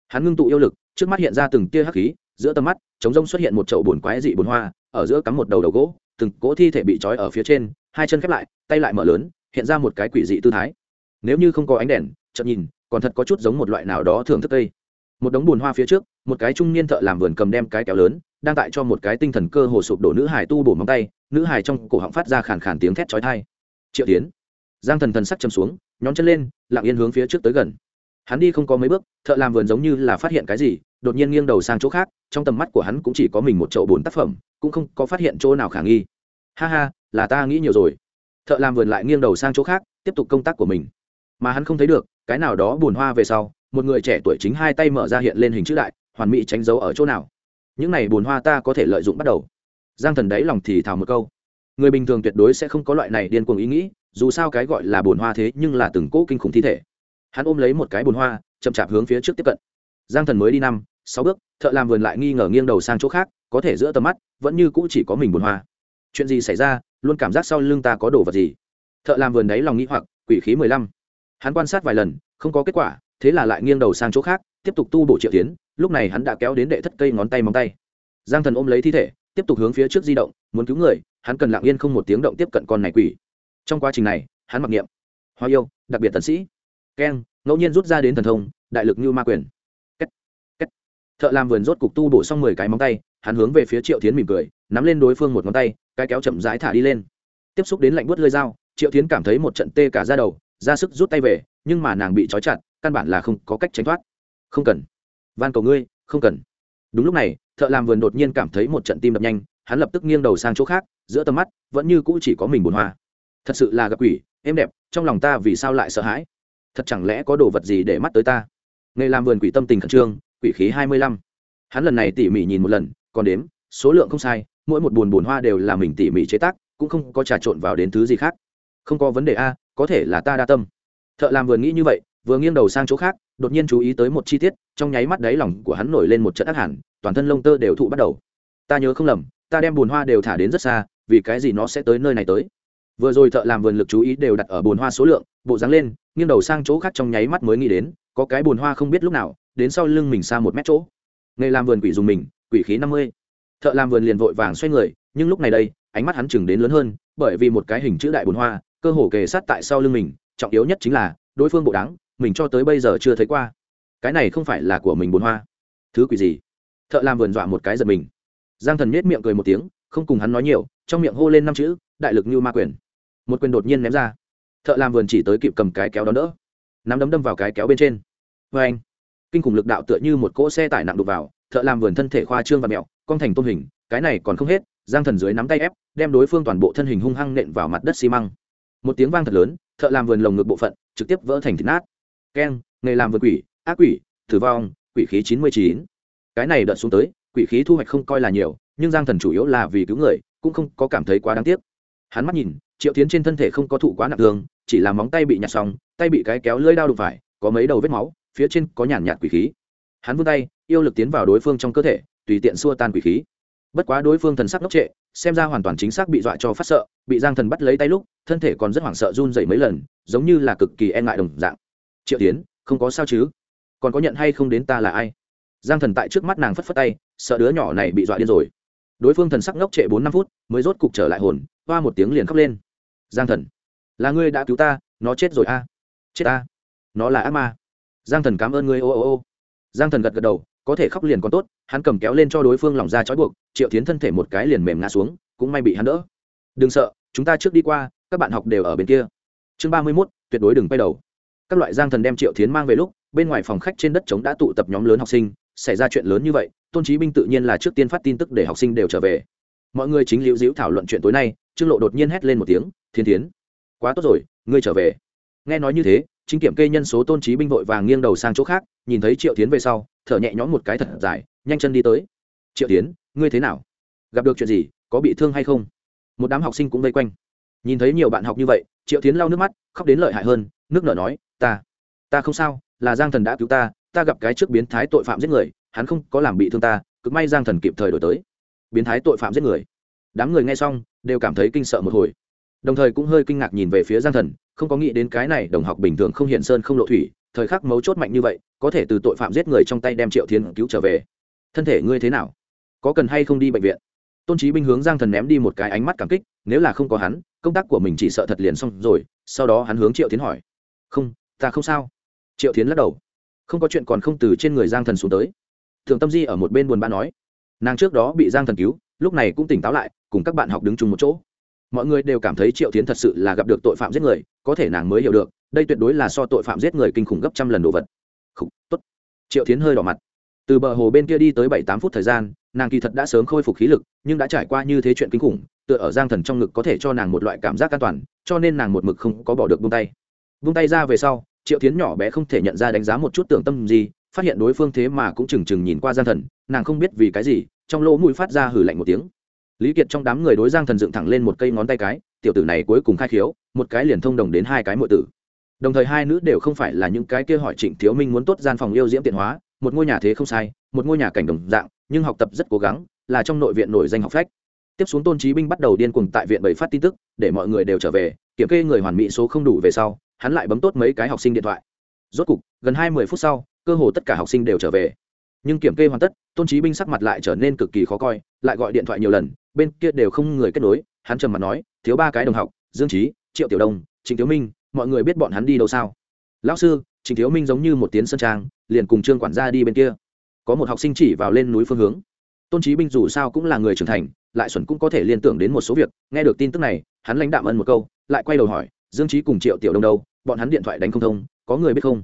hắn ngưng tụ yêu lực, trước mắt hiện ra từng tia hắc khí, giữa tầm mắt chống rông xuất hiện một chậu bồn quái dị bồn hoa ở giữa cắm một đầu đầu gỗ, từng cỗ thi thể bị trói ở phía trên, hai chân khép lại, tay lại mở lớn, hiện ra một cái quỷ dị tư thái. Nếu như không có ánh đèn chậm nhìn, còn thật có chút giống một loại nào đó thường thức cây. Một đống bùn hoa phía trước, một cái trung niên thợ làm vườn cầm đem cái kéo lớn, đang tại cho một cái tinh thần cơ hồ sụp đổ nữ hải tu bổ móng tay, nữ hải trong cổ họng phát ra khàn khàn tiếng thét chói tai. Triệu tiến. Giang thần thần sắc châm xuống, nhón chân lên, lặng yên hướng phía trước tới gần. Hắn đi không có mấy bước, thợ làm vườn giống như là phát hiện cái gì đột nhiên nghiêng đầu sang chỗ khác, trong tầm mắt của hắn cũng chỉ có mình một chậu bùn tác phẩm, cũng không có phát hiện chỗ nào khả nghi. Ha ha, là ta nghĩ nhiều rồi. Thợ làm vườn lại nghiêng đầu sang chỗ khác, tiếp tục công tác của mình. Mà hắn không thấy được, cái nào đó bùn hoa về sau, một người trẻ tuổi chính hai tay mở ra hiện lên hình chữ đại, hoàn mỹ tránh dấu ở chỗ nào. Những này bùn hoa ta có thể lợi dụng bắt đầu. Giang thần đáy lòng thì thào một câu. Người bình thường tuyệt đối sẽ không có loại này điên cuồng ý nghĩ, dù sao cái gọi là bùn hoa thế nhưng là từng cỗ kinh khủng thi thể. Hắn ôm lấy một cái bùn hoa, chậm chạp hướng phía trước tiếp cận giang thần mới đi năm, sáu bước, thợ làm vườn lại nghi ngờ nghiêng đầu sang chỗ khác, có thể giữa tầm mắt, vẫn như cũ chỉ có mình buồn hoa. Chuyện gì xảy ra, luôn cảm giác sau lưng ta có đồ vật gì? Thợ làm vườn đấy lòng nghĩ hoặc, quỷ khí mười lăm. Hắn quan sát vài lần, không có kết quả, thế là lại nghiêng đầu sang chỗ khác, tiếp tục tu bổ triệu tiến, lúc này hắn đã kéo đến đệ thất cây ngón tay móng tay. Giang thần ôm lấy thi thể, tiếp tục hướng phía trước di động, muốn cứu người, hắn cần lặng yên không một tiếng động tiếp cận con này quỷ. Trong quá trình này, hắn mặc niệm. Hoa yêu, đặc biệt tần sĩ. Keng, ngẫu nhiên rút ra đến thần thông, đại lực như ma quyền thợ làm vườn rốt cục tu bổ xong mười cái móng tay, hắn hướng về phía triệu tiến mỉm cười, nắm lên đối phương một ngón tay, cái kéo chậm rãi thả đi lên. Tiếp xúc đến lạnh buốt lơi dao, triệu tiến cảm thấy một trận tê cả ra đầu, ra sức rút tay về, nhưng mà nàng bị trói chặt, căn bản là không có cách tránh thoát. Không cần. Van cầu ngươi, không cần. Đúng lúc này, thợ làm vườn đột nhiên cảm thấy một trận tim đập nhanh, hắn lập tức nghiêng đầu sang chỗ khác, giữa tầm mắt, vẫn như cũ chỉ có mình buồn hoa. Thật sự là gặp quỷ êm đẹp, trong lòng ta vì sao lại sợ hãi? Thật chẳng lẽ có đồ vật gì để mắt tới ta? Nghề làm vườn quỷ tâm tình khẩn trương quỷ khí hai mươi lăm. Hắn lần này tỉ mỉ nhìn một lần, còn đếm, số lượng không sai, mỗi một buồn buồn hoa đều là mình tỉ mỉ chế tác, cũng không có trà trộn vào đến thứ gì khác. Không có vấn đề a, có thể là ta đa tâm. Thợ làm vườn nghĩ như vậy, vừa nghiêng đầu sang chỗ khác, đột nhiên chú ý tới một chi tiết, trong nháy mắt đáy lòng của hắn nổi lên một trận ác hẳn, toàn thân lông tơ đều thụ bắt đầu. Ta nhớ không lầm, ta đem bùn hoa đều thả đến rất xa, vì cái gì nó sẽ tới nơi này tới? Vừa rồi thợ làm vườn lực chú ý đều đặt ở bùn hoa số lượng, bộ dáng lên, nghiêng đầu sang chỗ khác trong nháy mắt mới nghĩ đến, có cái bùn hoa không biết lúc nào đến sau lưng mình xa một mét chỗ. Nghề làm vườn quỷ dùng mình, quỷ khí năm mươi. Thợ làm vườn liền vội vàng xoay người, nhưng lúc này đây, ánh mắt hắn chừng đến lớn hơn, bởi vì một cái hình chữ đại bồn hoa, cơ hồ kề sát tại sau lưng mình, trọng yếu nhất chính là, đối phương bộ đáng mình cho tới bây giờ chưa thấy qua. Cái này không phải là của mình bồn hoa. Thứ quỷ gì? Thợ làm vườn dọa một cái giật mình. Giang thần nhét miệng cười một tiếng, không cùng hắn nói nhiều, trong miệng hô lên năm chữ, đại lực như ma quyền. Một quyền đột nhiên ném ra. Thợ làm vườn chỉ tới kịp cầm cái kéo đón đỡ. Nắm đấm đâm vào cái kéo bên trên. Vê anh kinh khủng lực đạo tựa như một cỗ xe tải nặng đục vào, thợ làm vườn thân thể khoa trương và mẹo, con thành tôm hình, cái này còn không hết, giang thần dưới nắm tay ép, đem đối phương toàn bộ thân hình hung hăng nện vào mặt đất xi măng. Một tiếng vang thật lớn, thợ làm vườn lồng ngực bộ phận trực tiếp vỡ thành thịt nát. Keng, nghề làm vườn quỷ, ác quỷ, tử vong, quỷ khí chín mươi chín. Cái này đợt xuống tới, quỷ khí thu hoạch không coi là nhiều, nhưng giang thần chủ yếu là vì cứu người, cũng không có cảm thấy quá đáng tiếc. Hắn mắt nhìn, triệu tiến trên thân thể không có thụ quá nặng thương, chỉ là móng tay bị nhặt xong, tay bị cái kéo lưỡi đao đục phải, có mấy đầu vết máu phía trên có nhàn nhạt quỷ khí. Hắn vươn tay, yêu lực tiến vào đối phương trong cơ thể, tùy tiện xua tan quỷ khí. Bất quá đối phương thần sắc ngốc trệ, xem ra hoàn toàn chính xác bị dọa cho phát sợ, bị giang thần bắt lấy tay lúc, thân thể còn rất hoảng sợ run dậy mấy lần, giống như là cực kỳ e ngại đồng dạng. Triệu tiến, không có sao chứ? Còn có nhận hay không đến ta là ai? Giang thần tại trước mắt nàng phất phất tay, sợ đứa nhỏ này bị dọa điên rồi. Đối phương thần sắc ngốc trệ bốn năm phút, mới rốt cục trở lại hồn, hoa một tiếng liền khóc lên. Giang thần, là ngươi đã cứu ta, nó chết rồi a. Chết ta? Nó là ác ma? Giang thần cảm ơn ngươi, ô ô ô. Giang thần gật gật đầu, có thể khóc liền còn tốt, hắn cầm kéo lên cho đối phương lỏng ra trói buộc, triệu tiến thân thể một cái liền mềm ngã xuống, cũng may bị hắn đỡ. Đừng sợ, chúng ta trước đi qua, các bạn học đều ở bên kia. Chương ba mươi mốt, tuyệt đối đừng quay đầu. Các loại giang thần đem triệu tiến mang về lúc, bên ngoài phòng khách trên đất trống đã tụ tập nhóm lớn học sinh, xảy ra chuyện lớn như vậy, tôn trí binh tự nhiên là trước tiên phát tin tức để học sinh đều trở về. Mọi người chính liễu dĩu thảo luận chuyện tối nay, trương lộ đột nhiên hét lên một tiếng thiên tiến quá tốt rồi, ngươi trở về. Nghe nói như thế chính kiểm kê nhân số tôn trí binh vội vàng nghiêng đầu sang chỗ khác, nhìn thấy triệu tiến về sau, thở nhẹ nhõm một cái thật dài, nhanh chân đi tới. Triệu tiến ngươi thế nào? Gặp được chuyện gì, có bị thương hay không? Một đám học sinh cũng vây quanh. Nhìn thấy nhiều bạn học như vậy, triệu tiến lau nước mắt, khóc đến lợi hại hơn, nước nở nói, ta ta không sao, là giang thần đã cứu ta ta gặp cái trước biến thái tội phạm giết người, hắn không có làm bị thương ta, cực may giang thần kịp thời đổi tới. Biến thái tội phạm giết người. Đám người nghe xong, đều cảm thấy kinh sợ một hồi. Đồng thời cũng hơi kinh ngạc nhìn về phía giang thần không có nghĩ đến cái này đồng học bình thường không hiện sơn không lộ thủy, thời khắc mấu chốt mạnh như vậy, có thể từ tội phạm giết người trong tay đem triệu thiên cứu trở về. Thân thể ngươi thế nào? Có cần hay không đi bệnh viện? Tôn trí binh hướng giang thần ném đi một cái ánh mắt cảm kích, nếu là không có hắn, công tác của mình chỉ sợ thật liền xong rồi, sau đó hắn hướng triệu tiến hỏi. Không, ta không sao. Triệu tiến lắc đầu. Không có chuyện còn không từ trên người giang thần xuống tới. Thường tâm di ở một bên buồn bã nói. Nàng trước đó bị giang thần cứu, lúc này cũng tỉnh táo lại, cùng các bạn học đứng chung một chỗ mọi người đều cảm thấy triệu tiến thật sự là gặp được tội phạm giết người có thể nàng mới hiểu được đây tuyệt đối là so tội phạm giết người kinh khủng gấp trăm lần đồ vật. Khủ, tốt. Triệu tiến hơi đỏ mặt. Từ bờ hồ bên kia đi tới bảy tám phút thời gian nàng kỳ thật đã sớm khôi phục khí lực nhưng đã trải qua như thế chuyện kinh khủng tựa ở giang thần trong ngực có thể cho nàng một loại cảm giác an toàn cho nên nàng một mực không có bỏ được buông tay. Buông tay ra về sau triệu tiến nhỏ bé không thể nhận ra đánh giá một chút tưởng tâm gì phát hiện đối phương thế mà cũng chừng chừng nhìn qua giang thần nàng không biết vì cái gì trong lỗ mũi phát ra hử lạnh một tiếng lý kiệt trong đám người đối giang thần dựng thẳng lên một cây ngón tay cái, tiểu tử này cuối cùng khai khiếu, một cái liền thông đồng đến hai cái mọi tử. Đồng thời hai nữ đều không phải là những cái kia hỏi trịnh thiếu minh muốn tốt gian phòng yêu diễm tiện hóa, một ngôi nhà thế không sai, một ngôi nhà cảnh đồng dạng, nhưng học tập rất cố gắng, là trong nội viện nổi danh học phách. Tiếp xuống tôn trí binh bắt đầu điên cuồng tại viện bảy phát tin tức, để mọi người đều trở về, kiểm kê người hoàn mỹ số không đủ về sau, hắn lại bấm tốt mấy cái học sinh điện thoại. Rốt cục, gần hai mươi phút sau, cơ hồ tất cả học sinh đều trở về nhưng kiểm kê hoàn tất, tôn trí binh sắc mặt lại trở nên cực kỳ khó coi, lại gọi điện thoại nhiều lần, bên kia đều không người kết nối, hắn trầm mặt nói, thiếu ba cái đồng học, dương trí triệu tiểu đông, trịnh thiếu minh, mọi người biết bọn hắn đi đâu sao? Lão sư, trịnh thiếu minh giống như một tiếng sân trang, liền cùng trương quản gia đi bên kia. Có một học sinh chỉ vào lên núi phương hướng. Tôn trí binh dù sao cũng là người trưởng thành, lại xuẩn cũng có thể liên tưởng đến một số việc, nghe được tin tức này, hắn lãnh đạm ân một câu, lại quay đầu hỏi, dương trí cùng triệu tiểu đông đâu? Bọn hắn điện thoại đánh không thông, có người biết không?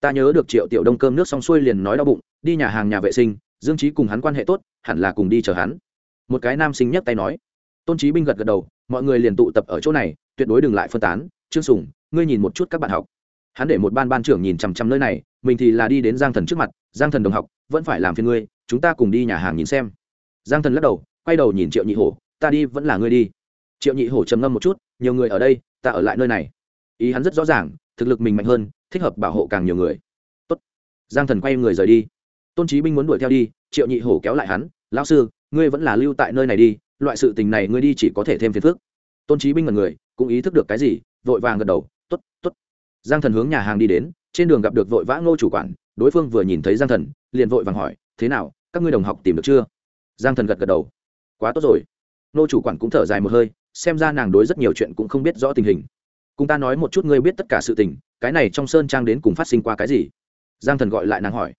Ta nhớ được triệu tiểu đông cơm nước xong xuôi liền nói đau bụng, đi nhà hàng nhà vệ sinh, dương trí cùng hắn quan hệ tốt, hẳn là cùng đi chờ hắn. Một cái nam sinh nhấc tay nói. Tôn trí binh gật gật đầu, mọi người liền tụ tập ở chỗ này, tuyệt đối đừng lại phân tán. Trương sùng, ngươi nhìn một chút các bạn học. Hắn để một ban ban trưởng nhìn chằm chằm nơi này, mình thì là đi đến giang thần trước mặt, giang thần đồng học, vẫn phải làm phiền ngươi, chúng ta cùng đi nhà hàng nhìn xem. Giang thần lắc đầu, quay đầu nhìn triệu nhị hổ, ta đi, vẫn là ngươi đi. Triệu nhị hổ trầm ngâm một chút, nhiều người ở đây, ta ở lại nơi này. Ý hắn rất rõ ràng thực lực mình mạnh hơn, thích hợp bảo hộ càng nhiều người. Tốt. giang thần quay người rời đi. Tôn trí binh muốn đuổi theo đi, triệu nhị hổ kéo lại hắn, lão sư, ngươi vẫn là lưu tại nơi này đi, loại sự tình này ngươi đi chỉ có thể thêm phiền phức. Tôn trí binh ngần người, cũng ý thức được cái gì, vội vàng gật đầu t ố t t ố t giang thần hướng nhà hàng đi đến, trên đường gặp được vội vã ngô chủ quản, đối phương vừa nhìn thấy giang thần, liền vội vàng hỏi, thế nào, các ngươi đồng học tìm được chưa? Giang thần gật gật đầu, quá tốt rồi. Ngô chủ quản cũng thở dài một hơi, xem ra nàng đối rất nhiều chuyện cũng không biết rõ tình hình cùng ta nói một chút ngươi biết tất cả sự tình, cái này trong sơn trang đến cùng phát sinh qua cái gì? Giang thần gọi lại nàng hỏi.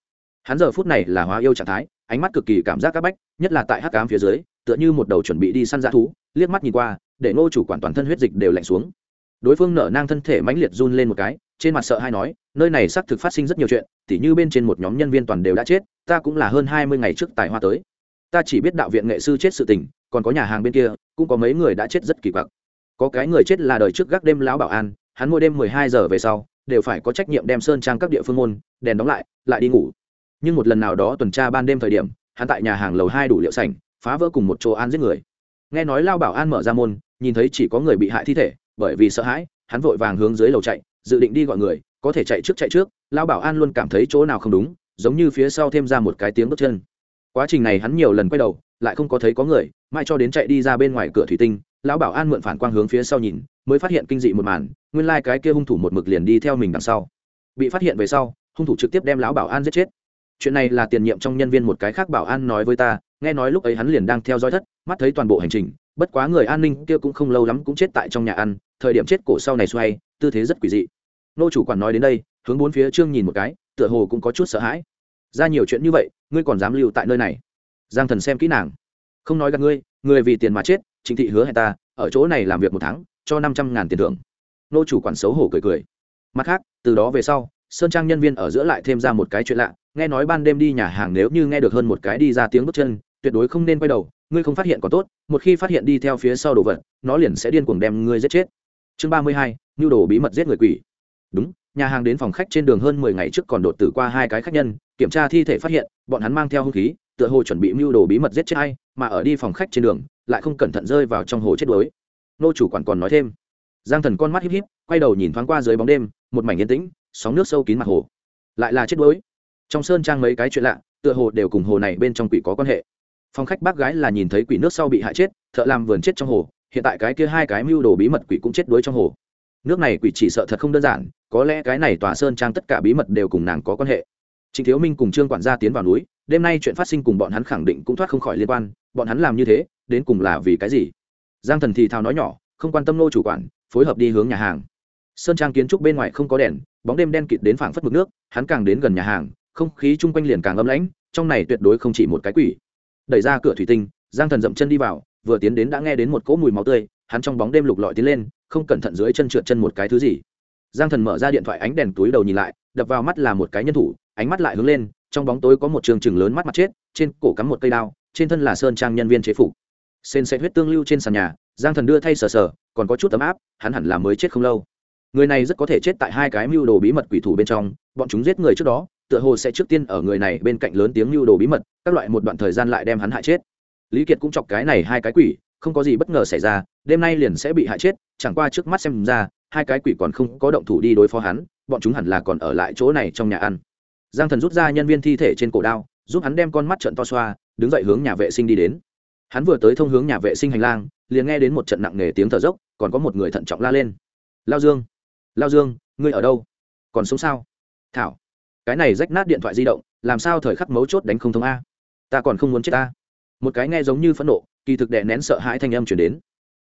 Hắn giờ phút này là hóa yêu trạng thái, ánh mắt cực kỳ cảm giác c áp bách, nhất là tại hắc cám phía dưới, tựa như một đầu chuẩn bị đi săn dã thú, liếc mắt nhìn qua, để ngô chủ quản toàn thân huyết dịch đều lạnh xuống. Đối phương nở nang thân thể mãnh liệt run lên một cái, trên mặt sợ hay nói, nơi này xác thực phát sinh rất nhiều chuyện, tỉ như bên trên một nhóm nhân viên toàn đều đã chết, ta cũng là hơn hai mươi ngày trước tài hoa tới. Ta chỉ biết đạo viện nghệ sư chết sự tình, còn có nhà hàng bên kia, cũng có mấy người đã chết rất kỳ quặc có cái người chết là đời trước gác đêm lão bảo an, hắn mỗi đêm mười hai giờ về sau, đều phải có trách nhiệm đem sơn trang các địa phương môn, đèn đóng lại lại đi ngủ. Nhưng một lần nào đó tuần tra ban đêm thời điểm, hắn tại nhà hàng lầu hai đủ liệu sảnh, phá vỡ cùng một chỗ an giết người. Nghe nói lao bảo an mở ra môn, nhìn thấy chỉ có người bị hại thi thể, bởi vì sợ hãi, hắn vội vàng hướng dưới lầu chạy, dự định đi gọi người, có thể chạy trước chạy trước lao bảo an luôn cảm thấy chỗ nào không đúng, giống như phía sau thêm ra một cái tiếng bước chân. Quá trình này hắn nhiều lần quay đầu, lại không có thấy có người, mai cho đến chạy đi ra bên ngoài cửa thủy tinh lão bảo an mượn phản quang hướng phía sau nhìn, mới phát hiện kinh dị một màn, nguyên lai、like、cái kia hung thủ một mực liền đi theo mình đằng sau. Bị phát hiện về sau, hung thủ trực tiếp đem lão bảo an giết chết. Chuyện này là tiền nhiệm trong nhân viên một cái khác bảo an nói với ta, nghe nói lúc ấy hắn liền đang theo dõi thất, mắt thấy toàn bộ hành trình, bất quá người an ninh kia cũng không lâu lắm cũng chết tại trong nhà ăn, thời điểm chết cổ sau này xoay, tư thế rất quỷ dị. Nô chủ quản nói đến đây, hướng bốn phía trương nhìn một cái, tựa hồ cũng có chút sợ hãi. Ra nhiều chuyện như vậy, ngươi còn dám lưu tại nơi này. Giang thần xem kỹ nàng. Không nói gặp ngươi, người vì tiền mà chết chính thị hứa hẹn ta, ở chỗ này làm việc một tháng, cho năm trăm ngàn tiền thưởng. Nô chủ quản xấu hổ cười cười. Mặt khác, từ đó về sau, sơn trang nhân viên ở giữa lại thêm ra một cái chuyện lạ, nghe nói ban đêm đi nhà hàng nếu như nghe được hơn một cái đi ra tiếng bước chân, tuyệt đối không nên quay đầu, ngươi không phát hiện có tốt, một khi phát hiện đi theo phía sau đồ vật, nó liền sẽ điên cuồng đem ngươi giết chết. Chương ba mươi hai, nhu đồ bí mật giết người quỷ. Đúng, nhà hàng đến phòng khách trên đường hơn mười ngày trước còn đột tử qua hai cái khách nhân, kiểm tra thi thể phát hiện, bọn hắn mang theo hung khí, tựa hồ chuẩn bị mưu đồ bí mật giết chết hay mà ở đi phòng khách trên đường, lại không cẩn thận rơi vào trong hồ chết đuối. Nô chủ quản còn nói thêm. Giang thần con mắt híp híp, quay đầu nhìn thoáng qua dưới bóng đêm, một mảnh yên tĩnh, sóng nước sâu kín mặt hồ. Lại là chết đuối. Trong sơn trang mấy cái chuyện lạ, tựa hồ đều cùng hồ này bên trong quỷ có quan hệ. Phòng khách bác gái là nhìn thấy quỷ nước sau bị hại chết, thợ làm vườn chết trong hồ, hiện tại cái kia hai cái mưu đồ bí mật quỷ cũng chết đuối trong hồ. Nước này quỷ chỉ sợ thật không đơn giản, có lẽ cái này tòa sơn trang tất cả bí mật đều cùng nàng có quan hệ. Trịnh thiếu minh cùng trương quản gia tiến vào núi, đêm nay chuyện phát sinh cùng bọn hắn khẳng định cũng thoát không khỏi liên quan bọn hắn làm như thế, đến cùng là vì cái gì? Giang thần thì thào nói nhỏ, không quan tâm nô chủ quản, phối hợp đi hướng nhà hàng. Sơn trang kiến trúc bên ngoài không có đèn, bóng đêm đen kịt đến phảng phất mực nước, hắn càng đến gần nhà hàng, không khí chung quanh liền càng âm lãnh, trong này tuyệt đối không chỉ một cái quỷ. Đẩy ra cửa thủy tinh, giang thần dậm chân đi vào, vừa tiến đến đã nghe đến một cỗ mùi máu tươi, hắn trong bóng đêm lục lọi tiến lên, không cẩn thận dưới chân trượt chân một cái thứ gì. Giang thần mở ra điện thoại ánh đèn túi đầu nhìn lại, đập vào mắt là một cái nhân thủ, ánh mắt lại hướng lên, trong bóng tối có một trường chừng lớn mắt mặt chết, trên cổ cắm một cây đao trên thân là sơn trang nhân viên chế phục. Sên sẽ huyết tương lưu trên sàn nhà, giang thần đưa thay sờ sờ, còn có chút ấm áp, hắn hẳn là mới chết không lâu. Người này rất có thể chết tại hai cái mưu đồ bí mật quỷ thủ bên trong, bọn chúng giết người trước đó, tựa hồ sẽ trước tiên ở người này bên cạnh lớn tiếng mưu đồ bí mật, các loại một đoạn thời gian lại đem hắn hại chết. Lý kiệt cũng chọc cái này hai cái quỷ, không có gì bất ngờ xảy ra, đêm nay liền sẽ bị hại chết, chẳng qua trước mắt xem ra, hai cái quỷ còn không có động thủ đi đối phó hắn, bọn chúng hẳn là còn ở lại chỗ này trong nhà ăn. Giang thần rút ra nhân viên thi thể trên cổ đao, giúp hắn đem con mắt trận to xoa đứng dậy hướng nhà vệ sinh đi đến. Hắn vừa tới thông hướng nhà vệ sinh hành lang, liền nghe đến một trận nặng nề tiếng thở dốc, còn có một người thận trọng la lên. Lao dương! Lao dương, ngươi ở đâu? Còn sống sao? Thảo, cái này rách nát điện thoại di động, làm sao thời khắc mấu chốt đánh không thông a? Ta còn không muốn chết ta. Một cái nghe giống như phẫn nộ, kỳ thực đè nén sợ hãi thanh âm chuyển đến.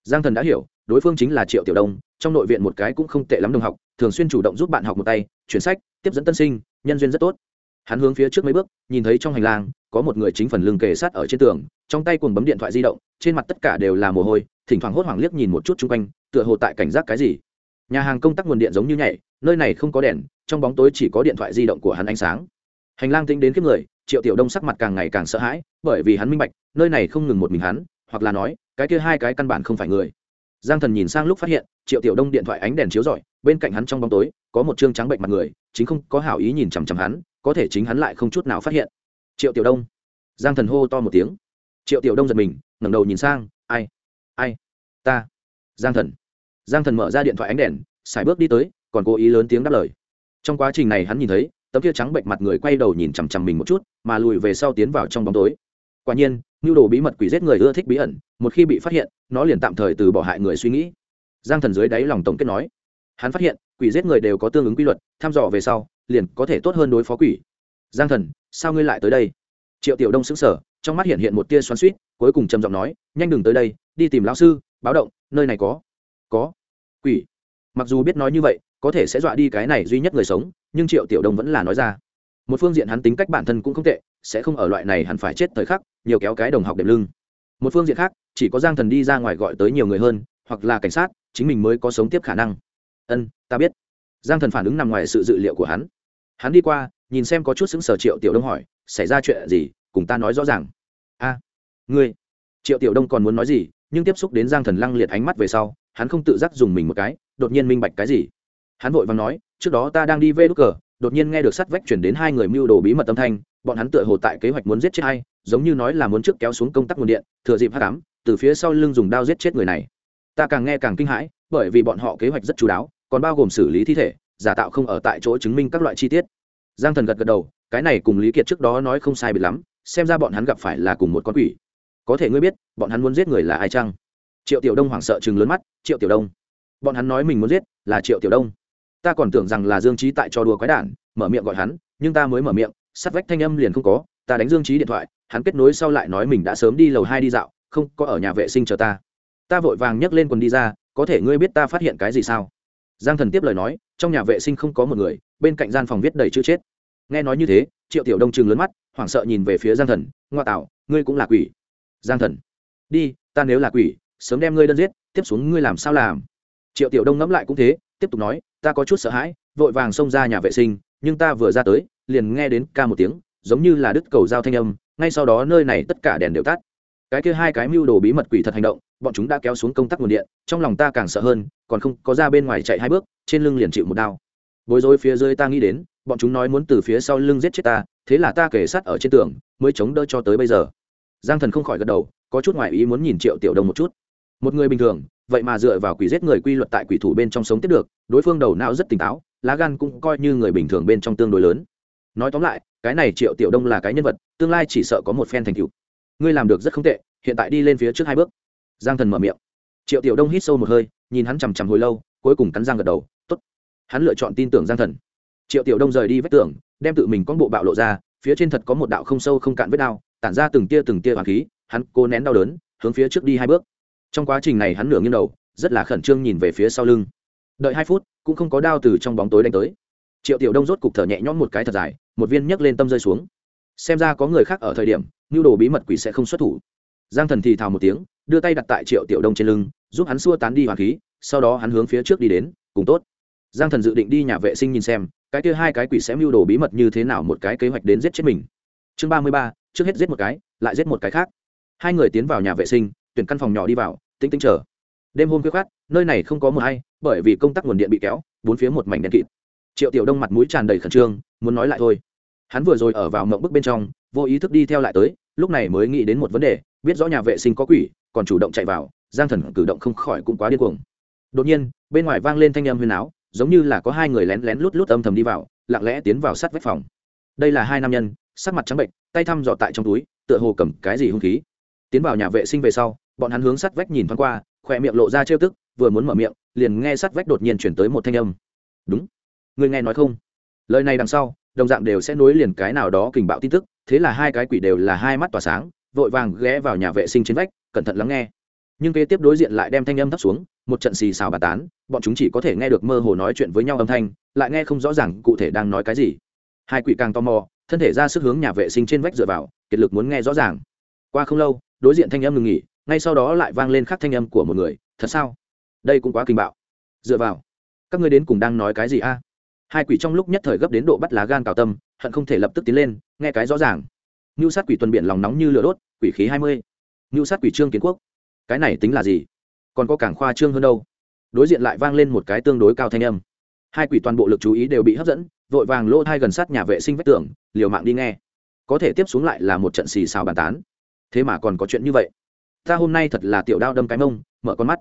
Giang thần đã hiểu, đối phương chính là triệu tiểu đông, trong nội viện một cái cũng không tệ lắm đồng học, thường xuyên chủ động giúp bạn học một tay, chuyển sách, tiếp dẫn tân sinh, nhân duyên rất tốt hắn hướng phía trước mấy bước, nhìn thấy trong hành lang, có một người chính phần lưng kề sát ở trên tường, trong tay cùng bấm điện thoại di động, trên mặt tất cả đều là mồ hôi, thỉnh thoảng hốt hoảng liếc nhìn một chút chung quanh, tựa hồ tại cảnh giác cái gì. Nhà hàng công tắc nguồn điện giống như nhảy, nơi này không có đèn, trong bóng tối chỉ có điện thoại di động của hắn ánh sáng. Hành lang tính đến kiếp người, triệu tiểu đông sắc mặt càng ngày càng sợ hãi, bởi vì hắn minh bạch, nơi này không ngừng một mình hắn, hoặc là nói, cái kia hai cái căn bản không phải người. Giang thần nhìn sang lúc phát hiện, triệu tiểu đông điện thoại ánh đèn chiếu rọi, bên cạnh hắn trong bóng tối, có một chương trắng bệnh mặt người, chính không có hảo ý nhìn chằm chằm hắn có thể chính hắn lại không chút nào phát hiện. Triệu tiểu đông. Giang thần hô to một tiếng. Triệu tiểu đông giật mình, ngẩng đầu nhìn sang, ai? Ai? Ta. Giang thần. Giang thần mở ra điện thoại ánh đèn xài bước đi tới, còn cố ý lớn tiếng đáp lời. Trong quá trình này hắn nhìn thấy, tấm kia trắng bệnh mặt người quay đầu nhìn chằm chằm mình một chút, mà lùi về sau tiến vào trong bóng tối. Quả nhiên, nhu đồ bí mật quỷ giết người ưa thích bí ẩn, một khi bị phát hiện, nó liền tạm thời từ bỏ hại người suy nghĩ. Giang thần dưới đáy lòng tổng kết nói hắn phát hiện, quỷ giết người đều có tương ứng quy luật, thăm dò về sau, liền có thể tốt hơn đối phó quỷ. Giang thần, sao ngươi lại tới đây? Triệu tiểu đông xứng sở trong mắt hiện hiện một tia xoắn suýt cuối cùng trầm giọng nói, nhanh đừng tới đây, đi tìm lão sư, báo động, nơi này có. Có. Quỷ. Mặc dù biết nói như vậy, có thể sẽ dọa đi cái này duy nhất người sống, nhưng triệu tiểu đông vẫn là nói ra. Một phương diện hắn tính cách bản thân cũng không tệ, sẽ không ở loại này hẳn phải chết thời khắc, nhiều kéo cái đồng học đệm lưng. Một phương diện khác, chỉ có giang thần đi ra ngoài gọi tới nhiều người hơn, hoặc là cảnh sát, chính mình mới có sống tiếp khả năng ân, ta biết. Giang thần phản ứng nằm ngoài sự dự liệu của hắn. Hắn đi qua, nhìn xem có chút xứng sở triệu tiểu đông hỏi, xảy ra chuyện gì? Cùng ta nói rõ ràng. A, ngươi. Triệu tiểu đông còn muốn nói gì, nhưng tiếp xúc đến giang thần lăng liệt ánh mắt về sau, hắn không tự giác dùng mình một cái, đột nhiên minh bạch cái gì. Hắn vội và nói, trước đó ta đang đi vê đ cờ, đột nhiên nghe được sắt vách chuyển đến hai người mưu đồ bí mật âm thanh, bọn hắn tựa hồ tại kế hoạch muốn giết chết hay giống như nói là muốn trước kéo xuống công tắc nguồn điện, thừa dịp h tám từ phía sau lưng dùng đao giết chết người này. Ta càng nghe càng kinh hãi, bởi vì bọn họ kế hoạch rất chú đáo còn bao gồm xử lý thi thể, giả tạo không ở tại chỗ chứng minh các loại chi tiết. Giang thần gật gật đầu, cái này cùng lý kiệt trước đó nói không sai bị lắm, xem ra bọn hắn gặp phải là cùng một con quỷ. Có thể ngươi biết, bọn hắn muốn giết người là ai chăng? Triệu tiểu đông hoảng sợ chừng lớn mắt, triệu tiểu đông. Bọn hắn nói mình muốn giết là triệu tiểu đông. Ta còn tưởng rằng là dương trí tại trò đùa quái đản, mở miệng gọi hắn, nhưng ta mới mở miệng, sắt vách thanh âm liền không có, ta đánh dương trí điện thoại, hắn kết nối sau lại nói mình đã sớm đi lầu hai đi dạo, không có ở nhà vệ sinh chờ ta. Ta vội vàng nhấc lên quần đi ra, có thể ngươi biết ta phát hiện cái gì sao? Giang thần tiếp lời nói, trong nhà vệ sinh không có một người, bên cạnh gian phòng viết đầy chữ chết. Nghe nói như thế, triệu tiểu đông chừng lớn mắt, hoảng sợ nhìn về phía giang thần, ngoa tạo, ngươi cũng là quỷ. Giang thần, đi, ta nếu là quỷ, sớm đem ngươi đơn giết, tiếp xuống ngươi làm sao làm? Triệu tiểu đông ngẫm lại cũng thế, tiếp tục nói, ta có chút sợ hãi, vội vàng xông ra nhà vệ sinh, nhưng ta vừa ra tới, liền nghe đến ca một tiếng, giống như là đứt cầu giao thanh âm, ngay sau đó nơi này tất cả đèn đều tắt cái kia hai cái mưu đồ bí mật quỷ thật hành động, bọn chúng đã kéo xuống công tắc nguồn điện, trong lòng ta càng sợ hơn, còn không có ra bên ngoài chạy hai bước, trên lưng liền chịu một đao. Bối rối phía dưới ta nghĩ đến, bọn chúng nói muốn từ phía sau lưng giết chết ta, thế là ta kể sát ở trên tường, mới chống đỡ cho tới bây giờ. Giang thần không khỏi gật đầu, có chút ngoại ý muốn nhìn triệu tiểu đông một chút. Một người bình thường, vậy mà dựa vào quỷ giết người quy luật tại quỷ thủ bên trong sống tiếp được, đối phương đầu não rất tỉnh táo, lá gan cũng coi như người bình thường bên trong tương đối lớn. Nói tóm lại, cái này triệu tiểu đông là cái nhân vật, tương lai chỉ sợ có một phen thành tựu ngươi làm được rất không tệ, hiện tại đi lên phía trước hai bước. Giang thần mở miệng. Triệu tiểu đông hít sâu một hơi, nhìn hắn chằm chằm hồi lâu, cuối cùng cắn răng gật đầu t ố t hắn lựa chọn tin tưởng giang thần. Triệu tiểu đông rời đi vách tường, đem tự mình con bộ bạo lộ ra, phía trên thật có một đạo không sâu không cạn vết đao, tản ra từng tia từng tia hoàng khí, hắn cố nén đau đớn, hướng phía trước đi hai bước. Trong quá trình này hắn nửa nghiêng đầu, rất là khẩn trương nhìn về phía sau lưng. Đợi hai phút, cũng không có đao từ trong bóng tối đánh tới. Triệu tiểu đông rốt cục thở nhẹ nhõm một cái thật dài, một viên nhấc lên tâm rơi xuống xem ra có người khác ở thời điểm nhu đồ bí mật quỷ sẽ không xuất thủ. Giang thần thì thào một tiếng, đưa tay đặt tại triệu tiểu đông trên lưng, giúp hắn xua tán đi hoàng khí, sau đó hắn hướng phía trước đi đến, cùng tốt. Giang thần dự định đi nhà vệ sinh nhìn xem, cái kia hai cái quỷ sẽ mưu đồ bí mật như thế nào một cái kế hoạch đến giết chết mình. Chương ba mươi ba, trước hết giết một cái, lại giết một cái khác. Hai người tiến vào nhà vệ sinh, tuyển căn phòng nhỏ đi vào, tĩnh tĩnh chờ. Đêm hôm khuya khát nơi này không có mùa hay, bởi vì công tắc nguồn điện bị kéo, bốn phía một mảnh đen kịt. Triệu tiểu đông mặt mũi tràn đầy khẩn trương, muốn nói lại thôi hắn vừa rồi ở vào mộng bức bên trong, vô ý thức đi theo lại tới, lúc này mới nghĩ đến một vấn đề, biết rõ nhà vệ sinh có quỷ, còn chủ động chạy vào, giang thần cử động không khỏi cũng quá điên cuồng. Đột nhiên, bên ngoài vang lên thanh âm huyền áo, giống như là có hai người lén lén lút lút âm thầm đi vào, lặng lẽ tiến vào sát vách phòng. Đây là hai nam nhân, sắc mặt trắng bệnh, tay thăm dọ tại trong túi, tựa hồ cầm cái gì hung khí. Tiến vào nhà vệ sinh về sau, bọn hắn hướng sát vách nhìn thoáng qua, khỏe miệng lộ ra trêu tức, vừa muốn mở miệng, liền nghe sát vách đột nhiên chuyển tới một thanh âm. Đúng. Người nghe nói không? Lời này đằng sau đồng dạng đều sẽ nối liền cái nào đó kình bạo tin tức, thế là hai cái quỷ đều là hai mắt tỏa sáng, vội vàng ghé vào nhà vệ sinh trên vách, cẩn thận lắng nghe. Nhưng kế tiếp đối diện lại đem thanh âm thấp xuống, một trận xì xào bà tán, bọn chúng chỉ có thể nghe được mơ hồ nói chuyện với nhau âm thanh, lại nghe không rõ ràng cụ thể đang nói cái gì. Hai quỷ càng tò mò, thân thể ra sức hướng nhà vệ sinh trên vách dựa vào, kiệt lực muốn nghe rõ ràng. Qua không lâu, đối diện thanh âm ngừng nghỉ, ngay sau đó lại vang lên khắc thanh âm của một người, thật sao? Đây cũng quá kinh bạo. Dựa vào. Các ngươi đến cùng đang nói cái gì a? Hai quỷ trong lúc nhất thời gấp đến độ bắt lá gan cào tâm, hận không thể lập tức tiến lên, nghe cái rõ ràng. Ngưu sát quỷ tuần biển lòng nóng như lửa đốt, quỷ khí hai mươi. Ngưu sát quỷ trương kiến quốc. Cái này tính là gì? Còn có cảng khoa trương hơn đâu. Đối diện lại vang lên một cái tương đối cao thanh âm. Hai quỷ toàn bộ lực chú ý đều bị hấp dẫn, vội vàng lỗ thai gần sát nhà vệ sinh vách tường, liều mạng đi nghe. Có thể tiếp xuống lại là một trận xì xào bàn tán. Thế mà còn có chuyện như vậy. Ta hôm nay thật là tiểu đao đâm cái mông, mở con mắt.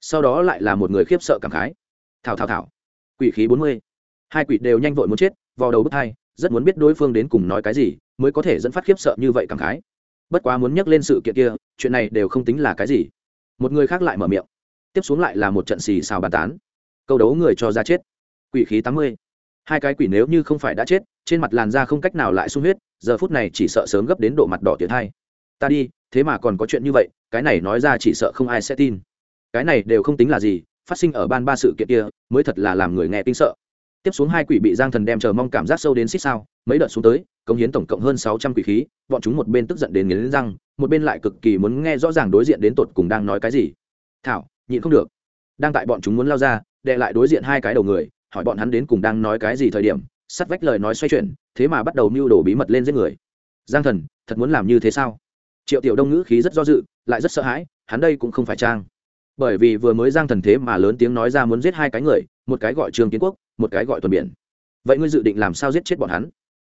Sau đó lại là một người khiếp sợ cảm khái. Thảo thảo thảo. Quỷ khí bốn mươi hai quỷ đều nhanh vội muốn chết vào đầu bức hai, rất muốn biết đối phương đến cùng nói cái gì, mới có thể dẫn phát khiếp sợ như vậy cảm khái. Bất quá muốn nhắc lên sự kiện kia, chuyện này đều không tính là cái gì. Một người khác lại mở miệng. Tiếp xuống lại là một trận xì xào bàn tán. Câu đấu người cho ra chết. Quỷ khí tám mươi. Hai cái quỷ nếu như không phải đã chết, trên mặt làn da không cách nào lại sung huyết, giờ phút này chỉ sợ sớm gấp đến độ mặt đỏ tiệt hai. Ta đi, thế mà còn có chuyện như vậy, cái này nói ra chỉ sợ không ai sẽ tin. Cái này đều không tính là gì, phát sinh ở ban ba sự kiện kia, mới thật là làm người nghe kinh sợ tiếp xuống hai quỷ bị giang thần đem chờ mong cảm giác sâu đến xích sao, mấy đợt xuống tới, cống hiến tổng cộng hơn sáu trăm quỷ khí, bọn chúng một bên tức giận đến nghiến răng, một bên lại cực kỳ muốn nghe rõ ràng đối diện đến tột cùng đang nói cái gì. Thảo, nhịn không được. Đang tại bọn chúng muốn lao ra, đệ lại đối diện hai cái đầu người, hỏi bọn hắn đến cùng đang nói cái gì thời điểm, sắt vách lời nói xoay chuyển, thế mà bắt đầu mưu đồ bí mật lên giết người. Giang thần, thật muốn làm như thế sao? Triệu tiểu đông ngữ khí rất do dự, lại rất sợ hãi, hắn đây cũng không phải trang. Bởi vì vừa mới giang thần thế mà lớn tiếng nói ra muốn giết hai cái người, một cái gọi trương kiến quốc một cái gọi tuần biển. Vậy ngươi dự định làm sao giết chết bọn hắn?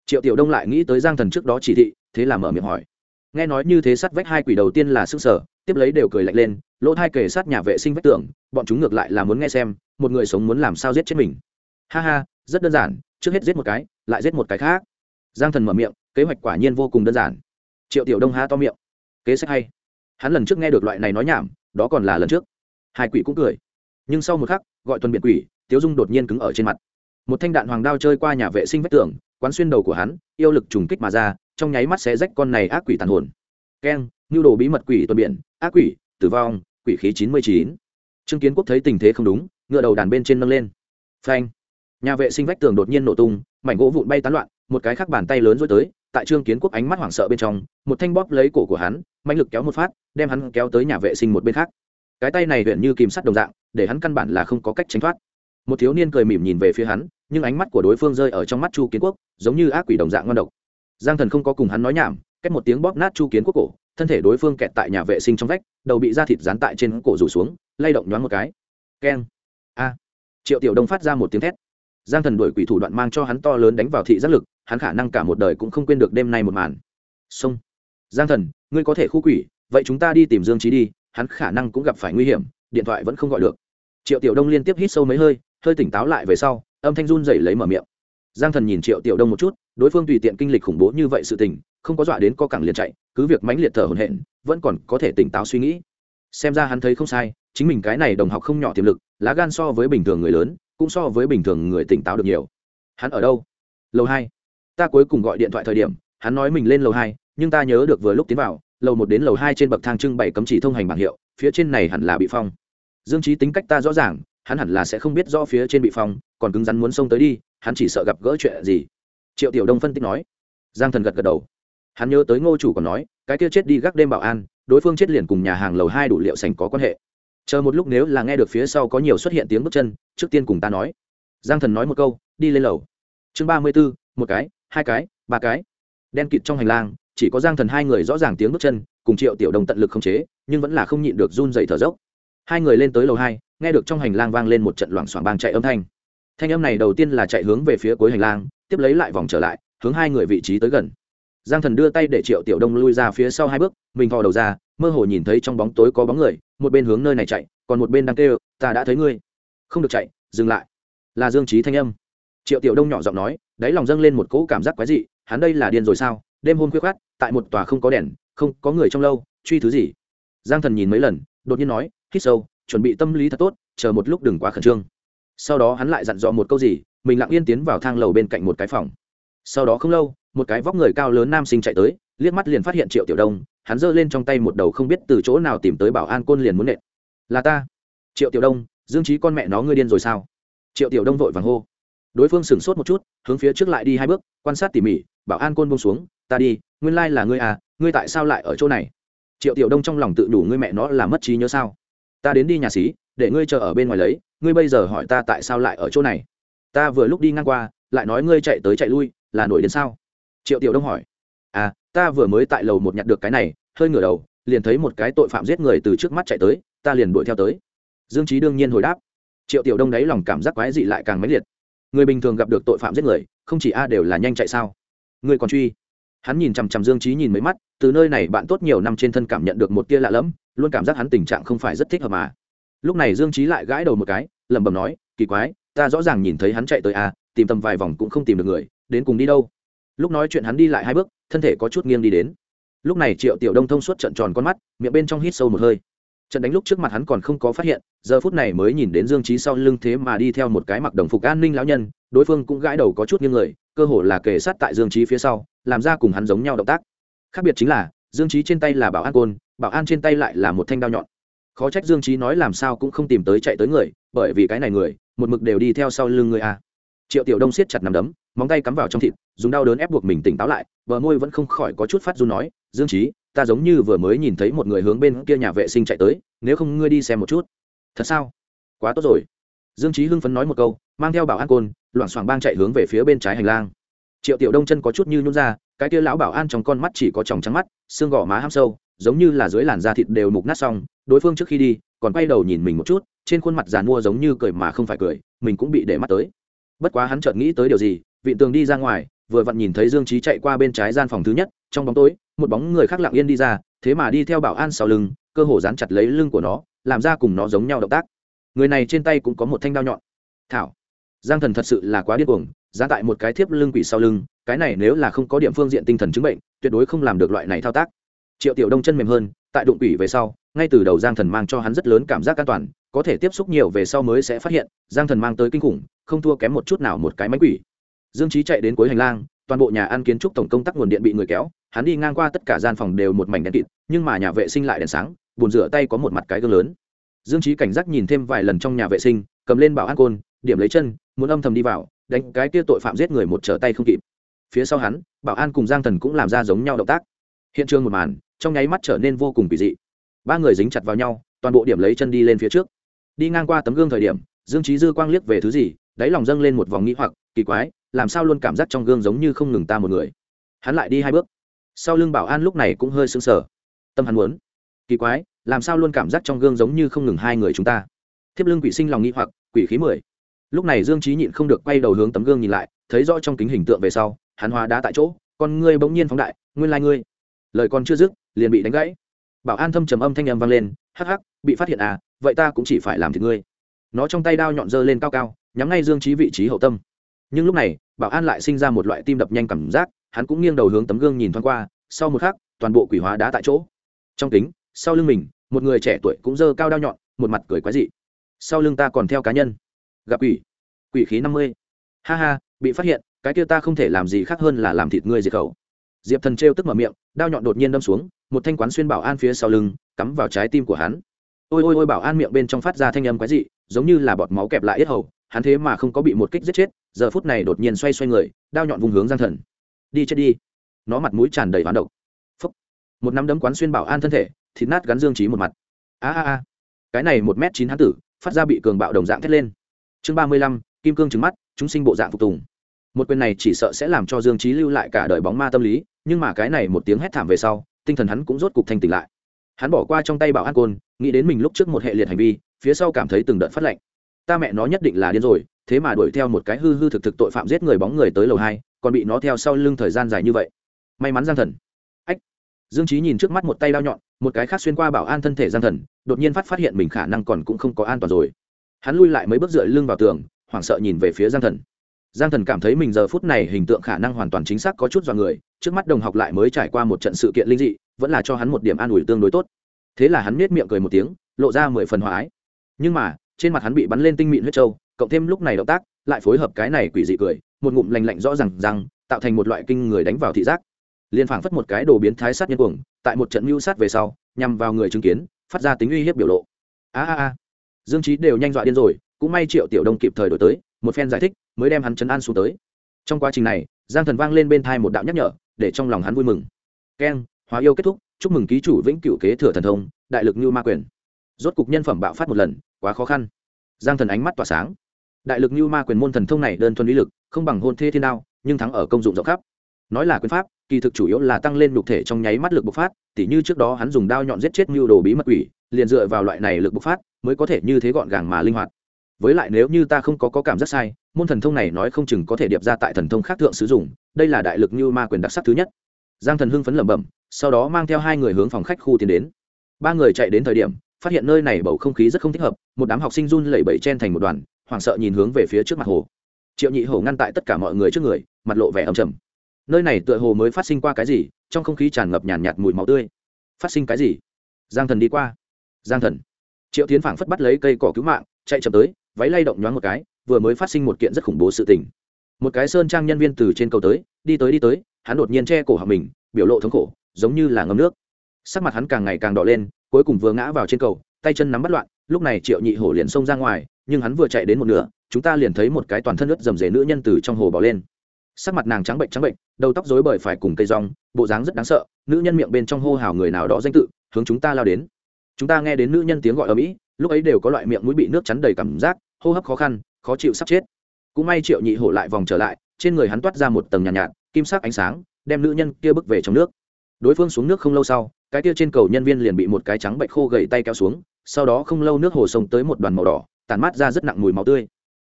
Triệu tiểu đông lại nghĩ tới giang thần trước đó chỉ thị, thế là mở miệng hỏi. Nghe nói như thế sắt vách hai quỷ đầu tiên là sức sở, tiếp lấy đều cười lạnh lên, lỗ thai kề sát nhà vệ sinh vách tường, bọn chúng ngược lại là muốn nghe xem, một người sống muốn làm sao giết chết mình. Ha ha, rất đơn giản, trước hết giết một cái, lại giết một cái khác. Giang thần mở miệng, kế hoạch quả nhiên vô cùng đơn giản. Triệu tiểu đông há to miệng. Kế sách hay. Hắn lần trước nghe được loại này nói nhảm, đó còn là lần trước. Hai quỷ cũng cười. Nhưng sau một khắc, gọi tuần biện quỷ tiếu dung đột nhiên cứng ở trên mặt. Một thanh đạn hoàng đao chơi qua nhà vệ sinh vách tường, quán xuyên đầu của hắn, yêu lực trùng kích mà ra, trong nháy mắt sẽ rách con này ác quỷ tàn hồn. Keng, nhu đồ bí mật quỷ tuần biển, ác quỷ, tử vong, quỷ khí chín mươi chín. Trương kiến quốc thấy tình thế không đúng, ngựa đầu đàn bên trên nâng lên. Phanh. Nhà vệ sinh vách tường đột nhiên nổ tung, mảnh gỗ vụn bay tán loạn, một cái khác bàn tay lớn rối tới, tại trương kiến quốc ánh mắt hoảng sợ bên trong, một thanh bóp lấy cổ của hắn mạnh lực kéo một phát, đem hắn kéo tới nhà vệ sinh một bên khác. Cái tay này huyện như kìm sắt đồng dạng, để hắn căn bản là không có cách tránh thoát một thiếu niên cười mỉm nhìn về phía hắn, nhưng ánh mắt của đối phương rơi ở trong mắt chu kiến quốc, giống như ác quỷ đồng dạng ngon độc. Giang thần không có cùng hắn nói nhảm, cách một tiếng bóp nát chu kiến quốc cổ, thân thể đối phương kẹt tại nhà vệ sinh trong vách, đầu bị da thịt dán tại trên cổ rủ xuống, lay động nhoáng một cái. Keng. A. Triệu tiểu đông phát ra một tiếng thét. Giang thần đuổi quỷ thủ đoạn mang cho hắn to lớn đánh vào thị giác lực, hắn khả năng cả một đời cũng không quên được đêm nay một màn. Xong giang thần, ngươi có thể khu quỷ, vậy chúng ta đi tìm dương trí đi, hắn khả năng cũng gặp phải nguy hiểm, điện thoại vẫn không gọi được. Triệu tiểu đông liên tiếp hít sâu mấy hơi hơi tỉnh táo lại về sau, âm thanh run dậy lấy mở miệng. Giang thần nhìn triệu tiểu đông một chút, đối phương tùy tiện kinh lịch khủng bố như vậy sự tình, không có dọa đến co cẳng liền chạy, cứ việc mãnh liệt thở hổn hển, vẫn còn có thể tỉnh táo suy nghĩ. Xem ra hắn thấy không sai, chính mình cái này đồng học không nhỏ tiềm lực, lá gan so với bình thường người lớn, cũng so với bình thường người tỉnh táo được nhiều. Hắn ở đâu? Lầu hai. Ta cuối cùng gọi điện thoại thời điểm, hắn nói mình lên lầu hai, nhưng ta nhớ được vừa lúc tiến vào, lầu một đến lầu hai trên bậc thang trưng bày cấm chỉ thông hành bảng hiệu, phía trên này hẳn là bị phong. Dương trí tính cách ta rõ ràng hắn hẳn là sẽ không biết rõ phía trên bị phong, còn cứng rắn muốn xông tới đi, hắn chỉ sợ gặp gỡ chuyện gì. Triệu tiểu đông phân tích nói. Giang thần gật gật đầu. Hắn nhớ tới ngô chủ còn nói, cái kia chết đi gác đêm bảo an, đối phương chết liền cùng nhà hàng lầu hai đủ liệu sành có quan hệ. Chờ một lúc nếu là nghe được phía sau có nhiều xuất hiện tiếng bước chân, trước tiên cùng ta nói. Giang thần nói một câu, đi lên lầu. Chương ba mươi b ố một cái, hai cái, ba cái. Đen kịt trong hành lang, chỉ có giang thần hai người rõ ràng tiếng bước chân, cùng triệu tiểu đồng tận lực không chế, nhưng vẫn là không nhịn được run dày thở dốc hai người lên tới lầu hai, nghe được trong hành lang vang lên một trận loảng xoảng bang chạy âm thanh. Thanh âm này đầu tiên là chạy hướng về phía cuối hành lang, tiếp lấy lại vòng trở lại, hướng hai người vị trí tới gần. Giang thần đưa tay để triệu tiểu đông lui ra phía sau hai bước, mình thò đầu ra, mơ hồ nhìn thấy trong bóng tối có bóng người, một bên hướng nơi này chạy, còn một bên đang kêu, ta đã thấy ngươi. Không được chạy, dừng lại. Là dương trí thanh âm. Triệu tiểu đông nhỏ giọng nói, đáy lòng dâng lên một cỗ cảm giác quái dị, hắn đây là điên rồi sao? Đêm hôm khuya khát tại một tòa không có đèn, không có người trong lâu, truy thứ gì? Giang thần nhìn mấy lần, đột nhiên nói hít sâu, chuẩn bị tâm lý thật tốt, chờ một lúc đừng quá khẩn trương. Sau đó hắn lại dặn dò một câu gì, mình lặng yên tiến vào thang lầu bên cạnh một cái phòng. Sau đó không lâu, một cái vóc người cao lớn nam sinh chạy tới, liếc mắt liền phát hiện triệu tiểu đông, hắn giơ lên trong tay một đầu không biết từ chỗ nào tìm tới bảo an côn liền muốn nện. Là ta. Triệu tiểu đông, dương trí con mẹ nó ngươi điên rồi sao? Triệu tiểu đông vội vàng hô. Đối phương sửng sốt một chút, hướng phía trước lại đi hai bước, quan sát tỉ mỉ, bảo an côn bông xuống, ta đi, nguyên lai là ngươi à ngươi tại sao lại ở chỗ này? Triệu tiểu đông trong lòng tự đủ ngươi mẹ nó là mất trí nhớ sao? Ta đến đi nhà xí, để ngươi chờ ở bên ngoài lấy, ngươi bây giờ hỏi ta tại sao lại ở chỗ này? Ta vừa lúc đi ngang qua, lại nói ngươi chạy tới chạy lui, là nổi đến sao? Triệu tiểu đông hỏi. À ta vừa mới tại lầu một nhặt được cái này, hơi ngửa đầu, liền thấy một cái tội phạm giết người từ trước mắt chạy tới, ta liền đuổi theo tới. Dương trí đương nhiên hồi đáp. Triệu tiểu đông đáy lòng cảm giác quái dị lại càng mãnh liệt. Người bình thường gặp được tội phạm giết người, không chỉ a đều là nhanh chạy sao? Người còn truy. Hắn nhìn chằm chằm dương trí nhìn mấy mắt, từ nơi này bạn tốt nhiều năm trên thân cảm nhận được một tia lạ lẫm luôn cảm giác hắn tình trạng không phải rất thích hợp mà. Lúc này dương trí lại gãi đầu một cái, lẩm bẩm nói, kỳ quái, ta rõ ràng nhìn thấy hắn chạy tới a tìm tầm vài vòng cũng không tìm được người, đến cùng đi đâu? Lúc nói chuyện hắn đi lại hai bước, thân thể có chút nghiêng đi đến. Lúc này triệu tiểu đông thông suốt trận tròn con mắt, miệng bên trong hít sâu một hơi. Trận đánh lúc trước mặt hắn còn không có phát hiện, giờ phút này mới nhìn đến dương trí sau lưng thế mà đi theo một cái mặc đồng phục an ninh lão nhân, đối phương cũng gãi đầu có chút nghiêng người, cơ hồ là kề sát tại dương trí phía sau, làm ra cùng hắn giống nhau động tác. Khác biệt chính là dương trí trên tay là bảo an côn, bảo an trên tay lại là một thanh đao nhọn. Khó trách dương trí nói làm sao cũng không tìm tới chạy tới người, bởi vì cái này người, một mực đều đi theo sau lưng người a. Triệu tiểu đông siết chặt nằm đấm, móng tay cắm vào trong thịt, dùng đau đớn ép buộc mình tỉnh táo lại, bờ môi vẫn không khỏi có chút phát run nói, dương trí ta giống như vừa mới nhìn thấy một người hướng bên kia nhà vệ sinh chạy tới, nếu không ngươi đi xem một chút. Thật sao? Quá tốt rồi. Dương trí hưng phấn nói một câu, mang theo bảo an côn, loảng xoảng bang chạy hướng về phía bên trái hành lang. Triệu tiểu đông chân có chút như nhún ra cái kia lão bảo an trong con mắt chỉ có tròng trắng mắt, xương gò má ham sâu, giống như là dưới làn da thịt đều mục nát xong, đối phương trước khi đi, còn quay đầu nhìn mình một chút, trên khuôn mặt giàn mua giống như cười mà không phải cười, mình cũng bị để mắt tới. Bất quá hắn chợt nghĩ tới điều gì, vị tường đi ra ngoài, vừa vặn nhìn thấy dương trí chạy qua bên trái gian phòng thứ nhất, trong bóng tối, một bóng người khác lặng yên đi ra, thế mà đi theo bảo an sau lưng, cơ hồ dán chặt lấy lưng của nó, làm ra cùng nó giống nhau động tác. Người này trên tay cũng có một thanh đao nhọn. Thảo. Giang thần thật sự là quá điên cuồng giá tại một cái thiếp lưng quỷ sau lưng, cái này nếu là không có điểm phương diện tinh thần chứng bệnh, tuyệt đối không làm được loại này thao tác. Triệu tiểu đông chân mềm hơn, tại đụng quỷ về sau, ngay từ đầu giang thần mang cho hắn rất lớn cảm giác an toàn, có thể tiếp xúc nhiều về sau mới sẽ phát hiện, giang thần mang tới kinh khủng, không thua kém một chút nào một cái máy quỷ. Dương trí chạy đến cuối hành lang, toàn bộ nhà ăn kiến trúc tổng công tắc nguồn điện bị người kéo, hắn đi ngang qua tất cả gian phòng đều một mảnh đèn kịt, nhưng mà nhà vệ sinh lại đèn sáng bồn rửa tay có một mặt cái gương lớn. Dương trí cảnh giác nhìn thêm vài lần trong nhà vệ sinh, cầm lên bảo an côn, điểm lấy chân, muốn âm thầm đi vào đánh cái kia tội phạm giết người một trở tay không kịp. Phía sau hắn, bảo an cùng giang thần cũng làm ra giống nhau động tác. Hiện trường một màn, trong nháy mắt trở nên vô cùng kỳ dị. Ba người dính chặt vào nhau, toàn bộ điểm lấy chân đi lên phía trước. Đi ngang qua tấm gương thời điểm, dương trí dư quang liếc về thứ gì, đáy lòng dâng lên một vòng nghĩ hoặc, kỳ quái, làm sao luôn cảm giác trong gương giống như không ngừng ta một người. Hắn lại đi hai bước. Sau lưng bảo an lúc này cũng hơi sững sờ. Tâm hắn muốn. Kỳ quái, làm sao luôn cảm giác trong gương giống như không ngừng hai người chúng ta. Thiếp lưng quỷ sinh lòng nghĩ hoặc, quỷ khí mười lúc này dương trí nhịn không được quay đầu hướng tấm gương nhìn lại, thấy rõ trong kính hình tượng về sau, hắn hóa đá tại chỗ, con ngươi bỗng nhiên phóng đại, nguyên lai、like、ngươi, lời còn chưa dứt, liền bị đánh gãy. Bảo an thâm trầm âm thanh âm vang lên, hắc hắc, bị phát hiện à vậy ta cũng chỉ phải làm thì ngươi. Nó trong tay đao nhọn dơ lên cao cao, nhắm ngay dương trí vị trí hậu tâm. Nhưng lúc này, bảo an lại sinh ra một loại tim đập nhanh cảm giác, hắn cũng nghiêng đầu hướng tấm gương nhìn thoáng qua, sau một khắc, toàn bộ quỷ hóa đá tại chỗ. Trong kính, sau lưng mình, một người trẻ tuổi cũng dơ cao đao nhọn, một mặt cười quái dị. Sau lưng ta còn theo cá nhân gặp quỷ. Quỷ khí năm mươi. Ha ha, bị phát hiện, cái kia ta không thể làm gì khác hơn là làm thịt ngươi diệt khẩu. Diệp thần trêu tức mở miệng, đao nhọn đột nhiên đâm xuống, một thanh quán xuyên bảo an phía sau lưng, cắm vào trái tim của hắn. Ôi ôi ôi bảo an miệng bên trong phát ra thanh âm quái dị, giống như là bọt máu kẹp lại yết hầu, hắn thế mà không có bị một kích giết chết, giờ phút này đột nhiên xoay xoay người, đao nhọn vùng hướng giang thần. Đi chết đi. Nó mặt mũi tràn đầy hoán độc. Phúc. một nắm đấm quán xuyên bảo an thân thể, thịt nát gắn dương trí một mặt. A a a. Cái này một m chín hán tử, phát ra bị cường bạo đồng dạng thét lên chương ba mươi lăm, kim cương trứng mắt, chúng sinh bộ dạng phục tùng. Một quyền này chỉ sợ sẽ làm cho dương trí lưu lại cả đời bóng ma tâm lý, nhưng mà cái này một tiếng hét thảm về sau, tinh thần hắn cũng rốt cục thanh tỉnh lại. Hắn bỏ qua trong tay bảo an côn, nghĩ đến mình lúc trước một hệ liệt hành vi, phía sau cảm thấy từng đợt phát lệnh. Ta mẹ nó nhất định là điên rồi, thế mà đuổi theo một cái hư hư thực thực tội phạm giết người bóng người tới lầu hai, còn bị nó theo sau lưng thời gian dài như vậy. May mắn giang thần. Ách. Dương trí nhìn trước mắt một tay đao nhọn, một cái khác xuyên qua bảo an thân thể giang thần, đột nhiên phát phát hiện mình khả năng còn cũng không có an toàn rồi hắn lui lại mấy bước dựa lưng vào tường, hoảng sợ nhìn về phía giang thần. Giang thần cảm thấy mình giờ phút này hình tượng khả năng hoàn toàn chính xác có chút dọa người, trước mắt đồng học lại mới trải qua một trận sự kiện linh dị, vẫn là cho hắn một điểm an ủi tương đối tốt. Thế là hắn nết miệng cười một tiếng, lộ ra mười phần hòa ái. Nhưng mà, trên mặt hắn bị bắn lên tinh mịn huyết trâu, cộng thêm lúc này động tác, lại phối hợp cái này quỷ dị cười, một ngụm lành lạnh rõ ràng rằng, tạo thành một loại kinh người đánh vào thị giác. Liên phảng phất một cái đồ biến thái sát nhân cuồng, tại một trận mưu sát về sau, nhằm vào người chứng kiến, phát ra tính uy hiếp biểu lộ. A a a dương trí đều nhanh dọa điên rồi, cũng may triệu tiểu đông kịp thời đổi tới, một phen giải thích, mới đem hắn chấn an xuống tới. Trong quá trình này, giang thần vang lên bên thai một đạo nhắc nhở, để trong lòng hắn vui mừng. Keng hóa yêu kết thúc, chúc mừng ký chủ vĩnh cửu kế thừa thần thông, đại lực như ma quyền. Rốt cục nhân phẩm bạo phát một lần, quá khó khăn. Giang thần ánh mắt tỏa sáng. Đại lực như ma quyền môn thần thông này đơn thuần lý lực, không bằng hôn thê thiên đao, nhưng thắng ở công dụng rộng khắp. Nói là quyền pháp, kỳ thực chủ yếu là tăng lên nhục thể trong nháy mắt lực bộc phát, tỉ như trước đó hắn dùng đao nhọn giết chết mưu đồ bí mật quỷ liền dựa vào loại này lực bộc phát mới có thể như thế gọn gàng mà linh hoạt. Với lại nếu như ta không có, có cảm giác sai môn thần thông này nói không chừng có thể điệp ra tại thần thông khác thượng sử dụng đây là đại lực như ma quyền đặc sắc thứ nhất. Giang thần hưng phấn lẩm bẩm sau đó mang theo hai người hướng phòng khách khu tiến đến. Ba người chạy đến thời điểm phát hiện nơi này bầu không khí rất không thích hợp một đám học sinh run lẩy bẩy chen thành một đoàn hoảng sợ nhìn hướng về phía trước mặt hồ. Triệu nhị hổ ngăn tại tất cả mọi người trước người mặt lộ vẻ ầm trầm. Nơi này tựa hồ mới phát sinh qua cái gì trong không khí tràn ngập nhàn nhạt, nhạt mùi máu tươi. Phát sinh cái gì? Giang thần đi qua giang thần. Triệu tiến phảng phất bắt lấy cây cỏ cứu mạng, chạy chậm tới, váy lay động nhoáng một cái, vừa mới phát sinh một kiện rất khủng bố sự tình. Một cái sơn trang nhân viên từ trên cầu tới, đi tới đi tới, hắn đột nhiên che cổ họng mình, biểu lộ thống khổ, giống như là ngâm nước. Sắc mặt hắn càng ngày càng đỏ lên, cuối cùng vừa ngã vào trên cầu, tay chân nắm bắt loạn, lúc này triệu nhị hổ liền xông ra ngoài, nhưng hắn vừa chạy đến một nửa, chúng ta liền thấy một cái toàn thân ướt dầm dề nữ nhân từ trong hồ bỏ lên. Sắc mặt nàng trắng bệnh trắng bệnh, đầu tóc rối bời phải cùng cây rong, bộ dáng rất đáng sợ, nữ nhân miệng bên trong hô hào người nào đó danh tự, hướng chúng ta lao đến chúng ta nghe đến nữ nhân tiếng gọi ở mỹ lúc ấy đều có loại miệng mũi bị nước chắn đầy cảm giác hô hấp khó khăn khó chịu sắp chết. Cũng may triệu nhị hổ lại vòng trở lại trên người hắn toát ra một tầng nhàn nhạt, nhạt kim sắc ánh sáng đem nữ nhân kia bước về trong nước. Đối phương xuống nước không lâu sau cái kia trên cầu nhân viên liền bị một cái trắng bệnh khô gầy tay kéo xuống sau đó không lâu nước hồ sông tới một đoàn màu đỏ tàn mát ra rất nặng mùi máu tươi.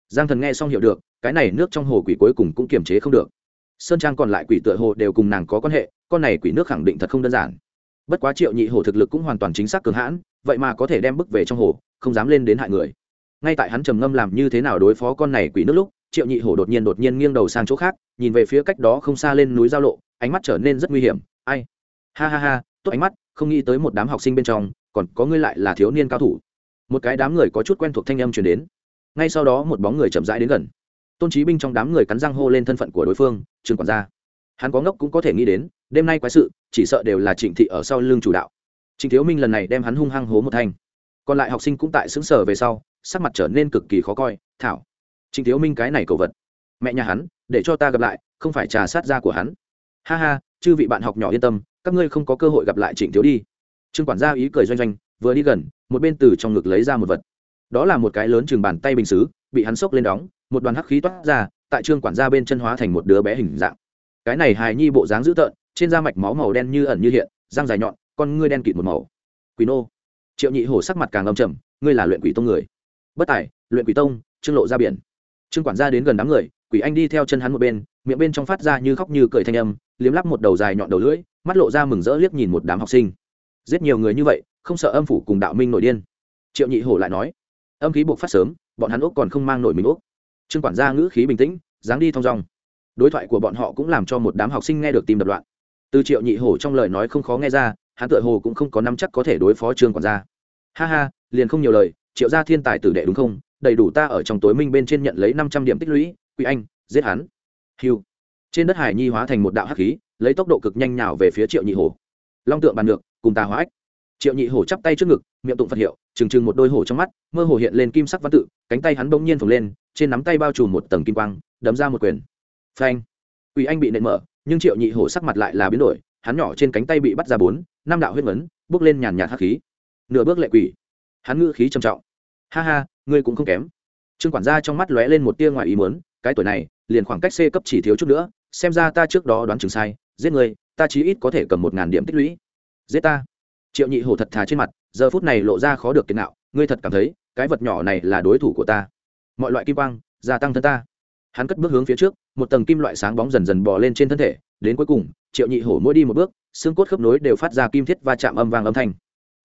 Giang thần nghe xong hiểu được cái này nước trong hồ quỷ cuối cùng cũng kiềm chế không được. Sơn trang còn lại quỷ tựa hồ đều cùng nàng có quan hệ con này quỷ nước khẳng định thật không đơn giản bất quá triệu nhị hổ thực lực cũng hoàn toàn chính xác cường hãn, vậy mà có thể đem bức về trong hồ, không dám lên đến hại người. Ngay tại hắn trầm ngâm làm như thế nào đối phó con này quỷ nước lúc, triệu nhị hổ đột nhiên đột nhiên nghiêng đầu sang chỗ khác, nhìn về phía cách đó không xa lên núi giao lộ, ánh mắt trở nên rất nguy hiểm, ai? Ha ha ha, tốt ánh mắt, không nghĩ tới một đám học sinh bên trong, còn có ngươi lại là thiếu niên cao thủ. Một cái đám người có chút quen thuộc thanh âm truyền đến. Ngay sau đó một bóng người chậm rãi đến gần. Tôn trí binh trong đám người cắn răng hô lên thân phận của đối phương, trương quản gia hắn có ngốc cũng có thể nghĩ đến, đêm nay quái sự, chỉ sợ đều là trịnh thị ở sau lưng chủ đạo. Trịnh thiếu minh lần này đem hắn hung hăng hố một thanh. Còn lại học sinh cũng tại xứng sở về sau, sắc mặt trở nên cực kỳ khó coi, thảo, trịnh thiếu minh cái này cầu vật, mẹ nhà hắn, để cho ta gặp lại, không phải trà sát da của hắn. Ha ha, chư vị bạn học nhỏ yên tâm, các ngươi không có cơ hội gặp lại trịnh thiếu đi. Trương quản gia ý cười doanh doanh, vừa đi gần, một bên từ trong ngực lấy ra một vật. Đó là một cái lớn chừng bàn tay bình xứ, bị hắn xốc lên đóng, một đoàn hắc khí toát ra, tại trương quản gia bên chân hóa thành một đứa bé hình dạng cái này hài nhi bộ dáng dữ tợn, trên da mạch máu màu đen như ẩn như hiện, răng dài nhọn, con ngươi đen kịt một màu. Quỷ nô. Triệu nhị hổ sắc mặt càng âm trầm, ngươi là luyện quỷ tông người. Bất tài, luyện quỷ tông, trương lộ ra biển. Trương quản gia đến gần đám người, quỷ anh đi theo chân hắn một bên, miệng bên trong phát ra như khóc như cười thanh âm, liếm lắp một đầu dài nhọn đầu lưỡi, mắt lộ ra mừng rỡ liếc nhìn một đám học sinh. Giết nhiều người như vậy, không sợ âm phủ cùng đạo minh nổi điên. Triệu nhị hổ lại nói, âm khí buộc phát sớm, bọn hắn úc còn không mang nổi mình úc trương quản gia ngữ khí bình tĩnh, dáng đi thong dong đối thoại của bọn họ cũng làm cho một đám học sinh nghe được tim đập loạn. Từ triệu nhị hổ trong lời nói không khó nghe ra, hắn tựa hồ cũng không có năm chắc có thể đối phó trương quản gia. Ha ha, liền không nhiều lời, triệu gia thiên tài tử đệ đúng không? Đầy đủ ta ở trong tối minh bên trên nhận lấy năm trăm điểm tích lũy, quỷ anh, giết hắn. Hiu trên đất hải nhi hóa thành một đạo hắc khí, lấy tốc độ cực nhanh nào về phía triệu nhị hổ. Long tượng bàn được cùng tà hóa ách. Triệu nhị hổ chắp tay trước ngực, miệng tụng phật hiệu, trừng trừng một đôi hổ trong mắt, mơ hồ hiện lên kim sắc văn tự, cánh tay hắn bỗng nhiên phồng lên, trên nắm tay bao trùm một tầng kim quang, đấm ra một quyền phanh. Quỷ anh bị nện mở, nhưng triệu nhị hổ sắc mặt lại là biến đổi, hắn nhỏ trên cánh tay bị bắt ra bốn, năm đạo huyết vấn bước lên nhàn nhạt hắc khí. Nửa bước lệ quỷ. Hắn ngữ khí trầm trọng. Ha ha, ngươi cũng không kém. Trương quản gia trong mắt lóe lên một tia ngoài ý muốn, cái tuổi này, liền khoảng cách c cấp chỉ thiếu chút nữa, xem ra ta trước đó đoán chừng sai, giết ngươi, ta chí ít có thể cầm một ngàn điểm tích lũy. Giết ta. Triệu nhị hổ thật thà trên mặt, giờ phút này lộ ra khó được kiến nạo, ngươi thật cảm thấy, cái vật nhỏ này là đối thủ của ta. Mọi loại kim quang, gia tăng thân ta hắn cất bước hướng phía trước, một tầng kim loại sáng bóng dần dần bò lên trên thân thể, đến cuối cùng, triệu nhị hổ mỗi đi một bước, xương cốt khớp nối đều phát ra kim thiết và chạm âm vàng âm thanh.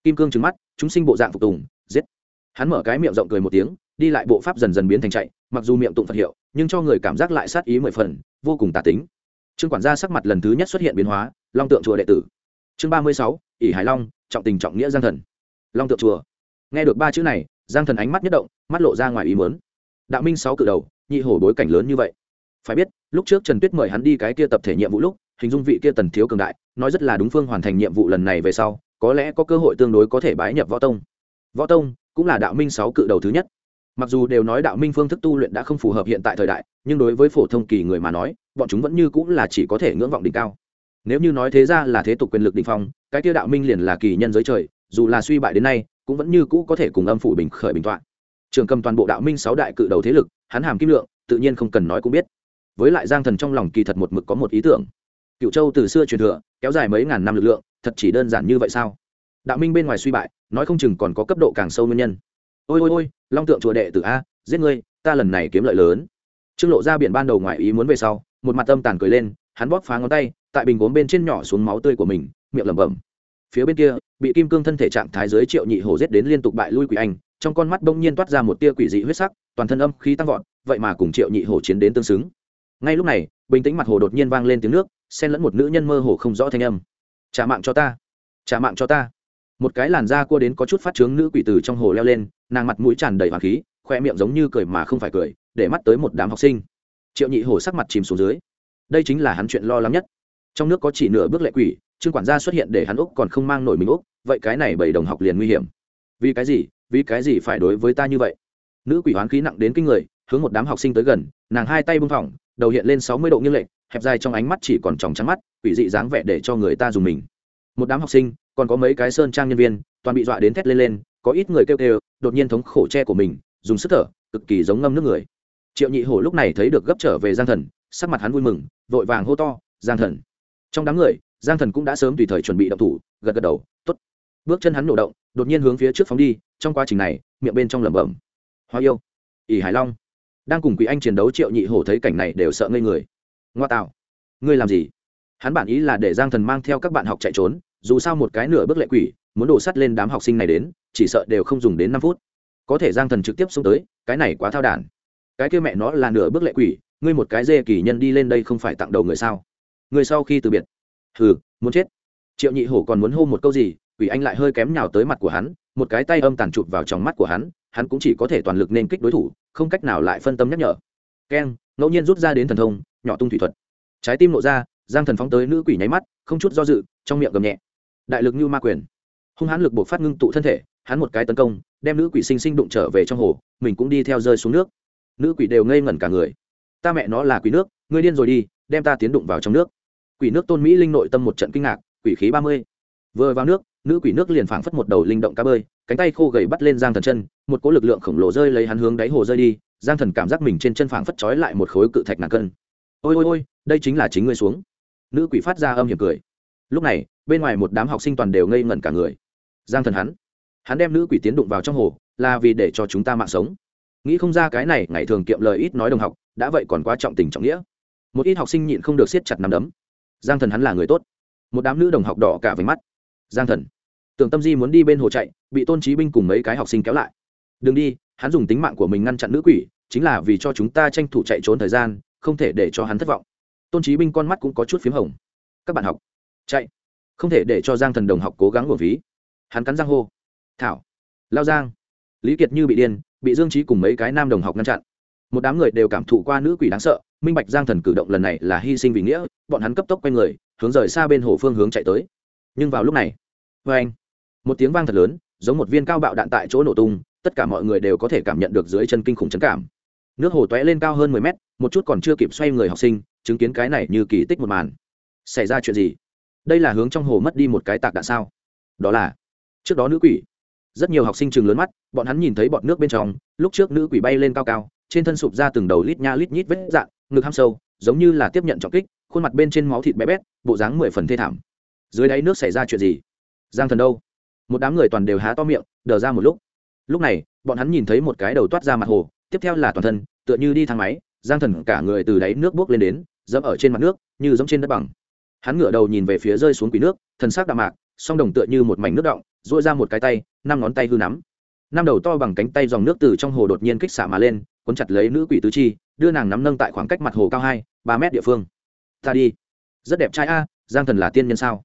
Kim cương trứng mắt, chúng sinh bộ dạng phục tùng, giết. Hắn mở cái miệng rộng cười một tiếng, đi lại bộ pháp dần dần biến thành chạy, mặc dù miệng tụng phật hiệu, nhưng cho người cảm giác lại sát ý mười phần, vô cùng tà tính. Trương quản gia sắc mặt lần thứ nhất xuất hiện biến hóa, long tượng chùa đệ tử. Chương ba mươi sáu, ỷ hải long, trọng tình trọng nghĩa giang thần. Long tượng chùa. Nghe được ba chữ này, giang thần ánh mắt nhất động, mắt lộ ra ngoài ý mớn đạo minh sáu cự đầu nhị hổ bối cảnh lớn như vậy. Phải biết, lúc trước trần tuyết mời hắn đi cái kia tập thể nhiệm vụ lúc, hình dung vị kia tần thiếu cường đại, nói rất là đúng phương hoàn thành nhiệm vụ lần này về sau, có lẽ có cơ hội tương đối có thể bái nhập võ tông. Võ tông cũng là đạo minh sáu cự đầu thứ nhất. Mặc dù đều nói đạo minh phương thức tu luyện đã không phù hợp hiện tại thời đại, nhưng đối với phổ thông kỳ người mà nói, bọn chúng vẫn như cũng là chỉ có thể ngưỡng vọng đỉnh cao. Nếu như nói thế ra là thế tục quyền lực đỉnh phong, cái kia đạo minh liền là kỳ nhân giới trời, dù là suy bại đến nay, cũng vẫn như cũ có thể cùng âm phủ bình khởi bình t trường cầm toàn bộ đạo minh sáu đại cự đầu thế lực, hắn hàm kim lượng, tự nhiên không cần nói cũng biết. Với lại giang thần trong lòng kỳ thật một mực có một ý tưởng. Cựu châu từ xưa truyền thừa, kéo dài mấy ngàn năm lực lượng, thật chỉ đơn giản như vậy sao? Đạo minh bên ngoài suy bại, nói không chừng còn có cấp độ càng sâu nguyên nhân. Ôi ôi ôi, long tượng chùa đệ tử a, giết ngươi, ta lần này kiếm lợi lớn. Trương lộ ra biển ban đầu ngoài ý muốn về sau, một mặt âm tàn cười lên, hắn bóp phá ngón tay, tại bình gốm bên trên nhỏ xuống máu tươi của mình, miệng lẩm bẩm. Phía bên kia, bị kim cương thân thể trạng thái dưới triệu nhị hổ giết đến liên tục bại lui quỷ anh trong con mắt bỗng nhiên toát ra một tia quỷ dị huyết sắc, toàn thân âm khí tăng vọt, vậy mà cùng triệu nhị hổ chiến đến tương xứng. Ngay lúc này, bình tĩnh mặt hồ đột nhiên vang lên tiếng nước, xen lẫn một nữ nhân mơ hồ không rõ thanh âm. Trả mạng cho ta! Trả mạng cho ta! Một cái làn da cua đến có chút phát trướng nữ quỷ từ trong hồ leo lên, nàng mặt mũi tràn đầy hoàng khí, khoe miệng giống như cười mà không phải cười, để mắt tới một đám học sinh. Triệu nhị hổ sắc mặt chìm xuống dưới. Đây chính là hắn chuyện lo lắng nhất. Trong nước có chỉ nửa bước lệ quỷ, trương quản gia xuất hiện để hắn úc còn không mang nổi mình úc, vậy cái này bảy đồng học liền nguy hiểm. Vì cái gì? Vì cái gì phải đối với ta như vậy? Nữ quỷ hoán khí nặng đến kinh người, hướng một đám học sinh tới gần, nàng hai tay bưng phỏng đầu hiện lên sáu mươi độ nghiêng lệch, hẹp dài trong ánh mắt chỉ còn tròng trắng mắt, quỷ dị dáng vẻ để cho người ta dùng mình. Một đám học sinh, còn có mấy cái sơn trang nhân viên, toàn bị dọa đến thét lên lên, có ít người kêu kêu, đột nhiên thống khổ tre của mình, dùng sức thở, cực kỳ giống ngâm nước người. Triệu nhị hổ lúc này thấy được gấp trở về giang thần, sắc mặt hắn vui mừng, vội vàng hô to, giang thần! Trong đám người, giang thần cũng đã sớm tùy thời chuẩn bị động thủ, gật gật đầu bước chân hắn nổ động, đột nhiên hướng phía trước phóng đi, trong quá trình này, miệng bên trong lẩm bẩm. Hoa yêu, ỷ hải long, đang cùng quỷ anh chiến đấu triệu nhị hổ thấy cảnh này đều sợ ngây người. Ngoa tạo, ngươi làm gì? Hắn bản ý là để giang thần mang theo các bạn học chạy trốn, dù sao một cái nửa bước lệ quỷ, muốn đổ sắt lên đám học sinh này đến, chỉ sợ đều không dùng đến năm phút. Có thể giang thần trực tiếp xuống tới, cái này quá thao đản. Cái kia mẹ nó là nửa bước lệ quỷ, ngươi một cái dê kỳ nhân đi lên đây không phải tặng đầu người sao? Người sau khi từ biệt. Hừ, muốn chết. Triệu nhị hổ còn muốn hô một câu gì quỷ anh lại hơi kém nhào tới mặt của hắn, một cái tay âm tàn chụp vào trong mắt của hắn hắn cũng chỉ có thể toàn lực nên kích đối thủ, không cách nào lại phân tâm nhắc nhở. Keng, ngẫu nhiên rút ra đến thần thông, nhỏ tung thủy thuật. Trái tim nộ ra, giang thần phóng tới nữ quỷ nháy mắt, không chút do dự, trong miệng gầm nhẹ. Đại lực như ma quyền. Hung hãn lực buộc phát ngưng tụ thân thể, hắn một cái tấn công, đem nữ quỷ sinh sinh đụng trở về trong hồ, mình cũng đi theo rơi xuống nước. Nữ quỷ đều ngây ngẩn cả người. Ta mẹ nó là quỷ nước, ngươi điên rồi đi, đem ta tiến đụng vào trong nước. Quỷ nước tôn mỹ linh nội tâm một trận kinh ngạc, quỷ khí ba mươi vừa vào nước, nữ quỷ nước liền phảng phất một đầu linh động cá bơi, cánh tay khô gầy bắt lên giang thần chân, một cỗ lực lượng khổng lồ rơi lấy hắn hướng đáy hồ rơi đi, giang thần cảm giác mình trên chân phảng phất trói lại một khối cự thạch nặng cân. Ôi ôi ôi, đây chính là chính ngươi xuống. Nữ quỷ phát ra âm hiểm cười. Lúc này, bên ngoài một đám học sinh toàn đều ngây ngẩn cả người. Giang thần hắn hắn đem nữ quỷ tiến đụng vào trong hồ, là vì để cho chúng ta mạng sống. Nghĩ không ra cái này, ngày thường kiệm lời ít nói đồng học, đã vậy còn quá trọng tình trọng nghĩa. Một ít học sinh nhịn không được siết chặt nắm đấm. Giang thần hắn là người tốt. Một đám nữ đồng học đỏ cả với mắt giang thần. Tưởng tâm di muốn đi bên hồ chạy, bị tôn trí binh cùng mấy cái học sinh kéo lại. Đừng đi, hắn dùng tính mạng của mình ngăn chặn nữ quỷ, chính là vì cho chúng ta tranh thủ chạy trốn thời gian, không thể để cho hắn thất vọng. Tôn trí binh con mắt cũng có chút p h í m hồng. Các bạn học, chạy. Không thể để cho giang thần đồng học cố gắng của ví hắn cắn giang hô. Thảo. Lao giang. Lý kiệt như bị điên, bị dương trí cùng mấy cái nam đồng học ngăn chặn. Một đám người đều cảm thụ qua nữ quỷ đáng sợ, minh bạch giang thần cử động lần này là hy sinh vì nghĩa, bọn hắn cấp tốc q u a y người, hướng rời xa bên hồ phương hướng chạy tới nhưng vào lúc này vê anh, một tiếng vang thật lớn, giống một viên cao bạo đạn tại chỗ nổ tung, tất cả mọi người đều có thể cảm nhận được dưới chân kinh khủng chấn cảm. Nước hồ tóe lên cao hơn mười mét, một chút còn chưa kịp xoay người học sinh, chứng kiến cái này như kỳ tích một màn. Xảy ra chuyện gì? Đây là hướng trong hồ mất đi một cái tạc đạn sao? Đó là, trước đó nữ quỷ. Rất nhiều học sinh trường lớn mắt, bọn hắn nhìn thấy bọn nước bên trong, lúc trước nữ quỷ bay lên cao cao, trên thân sụp ra từng đầu lít nha lít nhít vết dạn, ngực ham sâu, giống như là tiếp nhận trọng kích, khuôn mặt bên trên máu thịt bé bét, bộ dáng mười phần thê thảm dưới đáy nước xảy ra chuyện gì? Giang thần đâu? Một đám người toàn đều há to miệng, đờ ra một lúc. Lúc này, bọn hắn nhìn thấy một cái đầu toát ra mặt hồ, tiếp theo là toàn thân, tựa như đi thang máy, giang thần cả người từ đáy nước buốc lên đến, dẫm ở trên mặt nước, như giống trên đất bằng. Hắn ngửa đầu nhìn về phía rơi xuống quỷ nước, thần sắc đạm mạc, song đồng tựa như một mảnh nước động dội ra một cái tay, năm ngón tay hư nắm. Năm đầu to bằng cánh tay dòng nước từ trong hồ đột nhiên kích xả mà lên, cuốn chặt lấy nữ quỷ tứ chi, đưa nàng nắm nâng tại khoảng cách mặt hồ cao hai, ba mét địa phương. Ta đi. Rất đẹp trai a, giang thần là tiên nhân sao?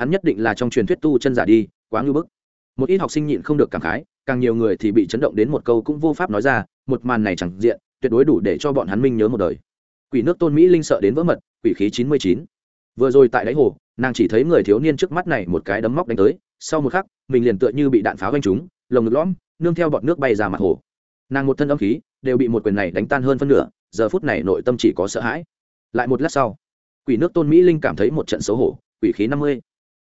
Hắn nhất định là trong truyền thuyết tu chân giả đi, quá ngưỡng bức. Một ít học sinh nhịn không được cảm khái, càng nhiều người thì bị chấn động đến một câu cũng vô pháp nói ra, một màn này chẳng diện, tuyệt đối đủ để cho bọn hắn minh nhớ một đời. Quỷ nước tôn mỹ linh sợ đến vỡ mật, quỷ khí chín mươi chín. Vừa rồi tại đáy hồ, nàng chỉ thấy người thiếu niên trước mắt này một cái đấm móc đánh tới, sau một khắc, mình liền tựa như bị đạn pháo vanh trúng lồng ngực lõm, nương theo bọt nước bay ra mặt hồ. Nàng một thân âm khí, đều bị một quyền này đánh tan hơn phân nửa, giờ phút này nội tâm chỉ có sợ hãi. Lại một lát sau, quỷ nước tôn mỹ linh cảm thấy một trận xấu hổ, quỷ khí năm mươi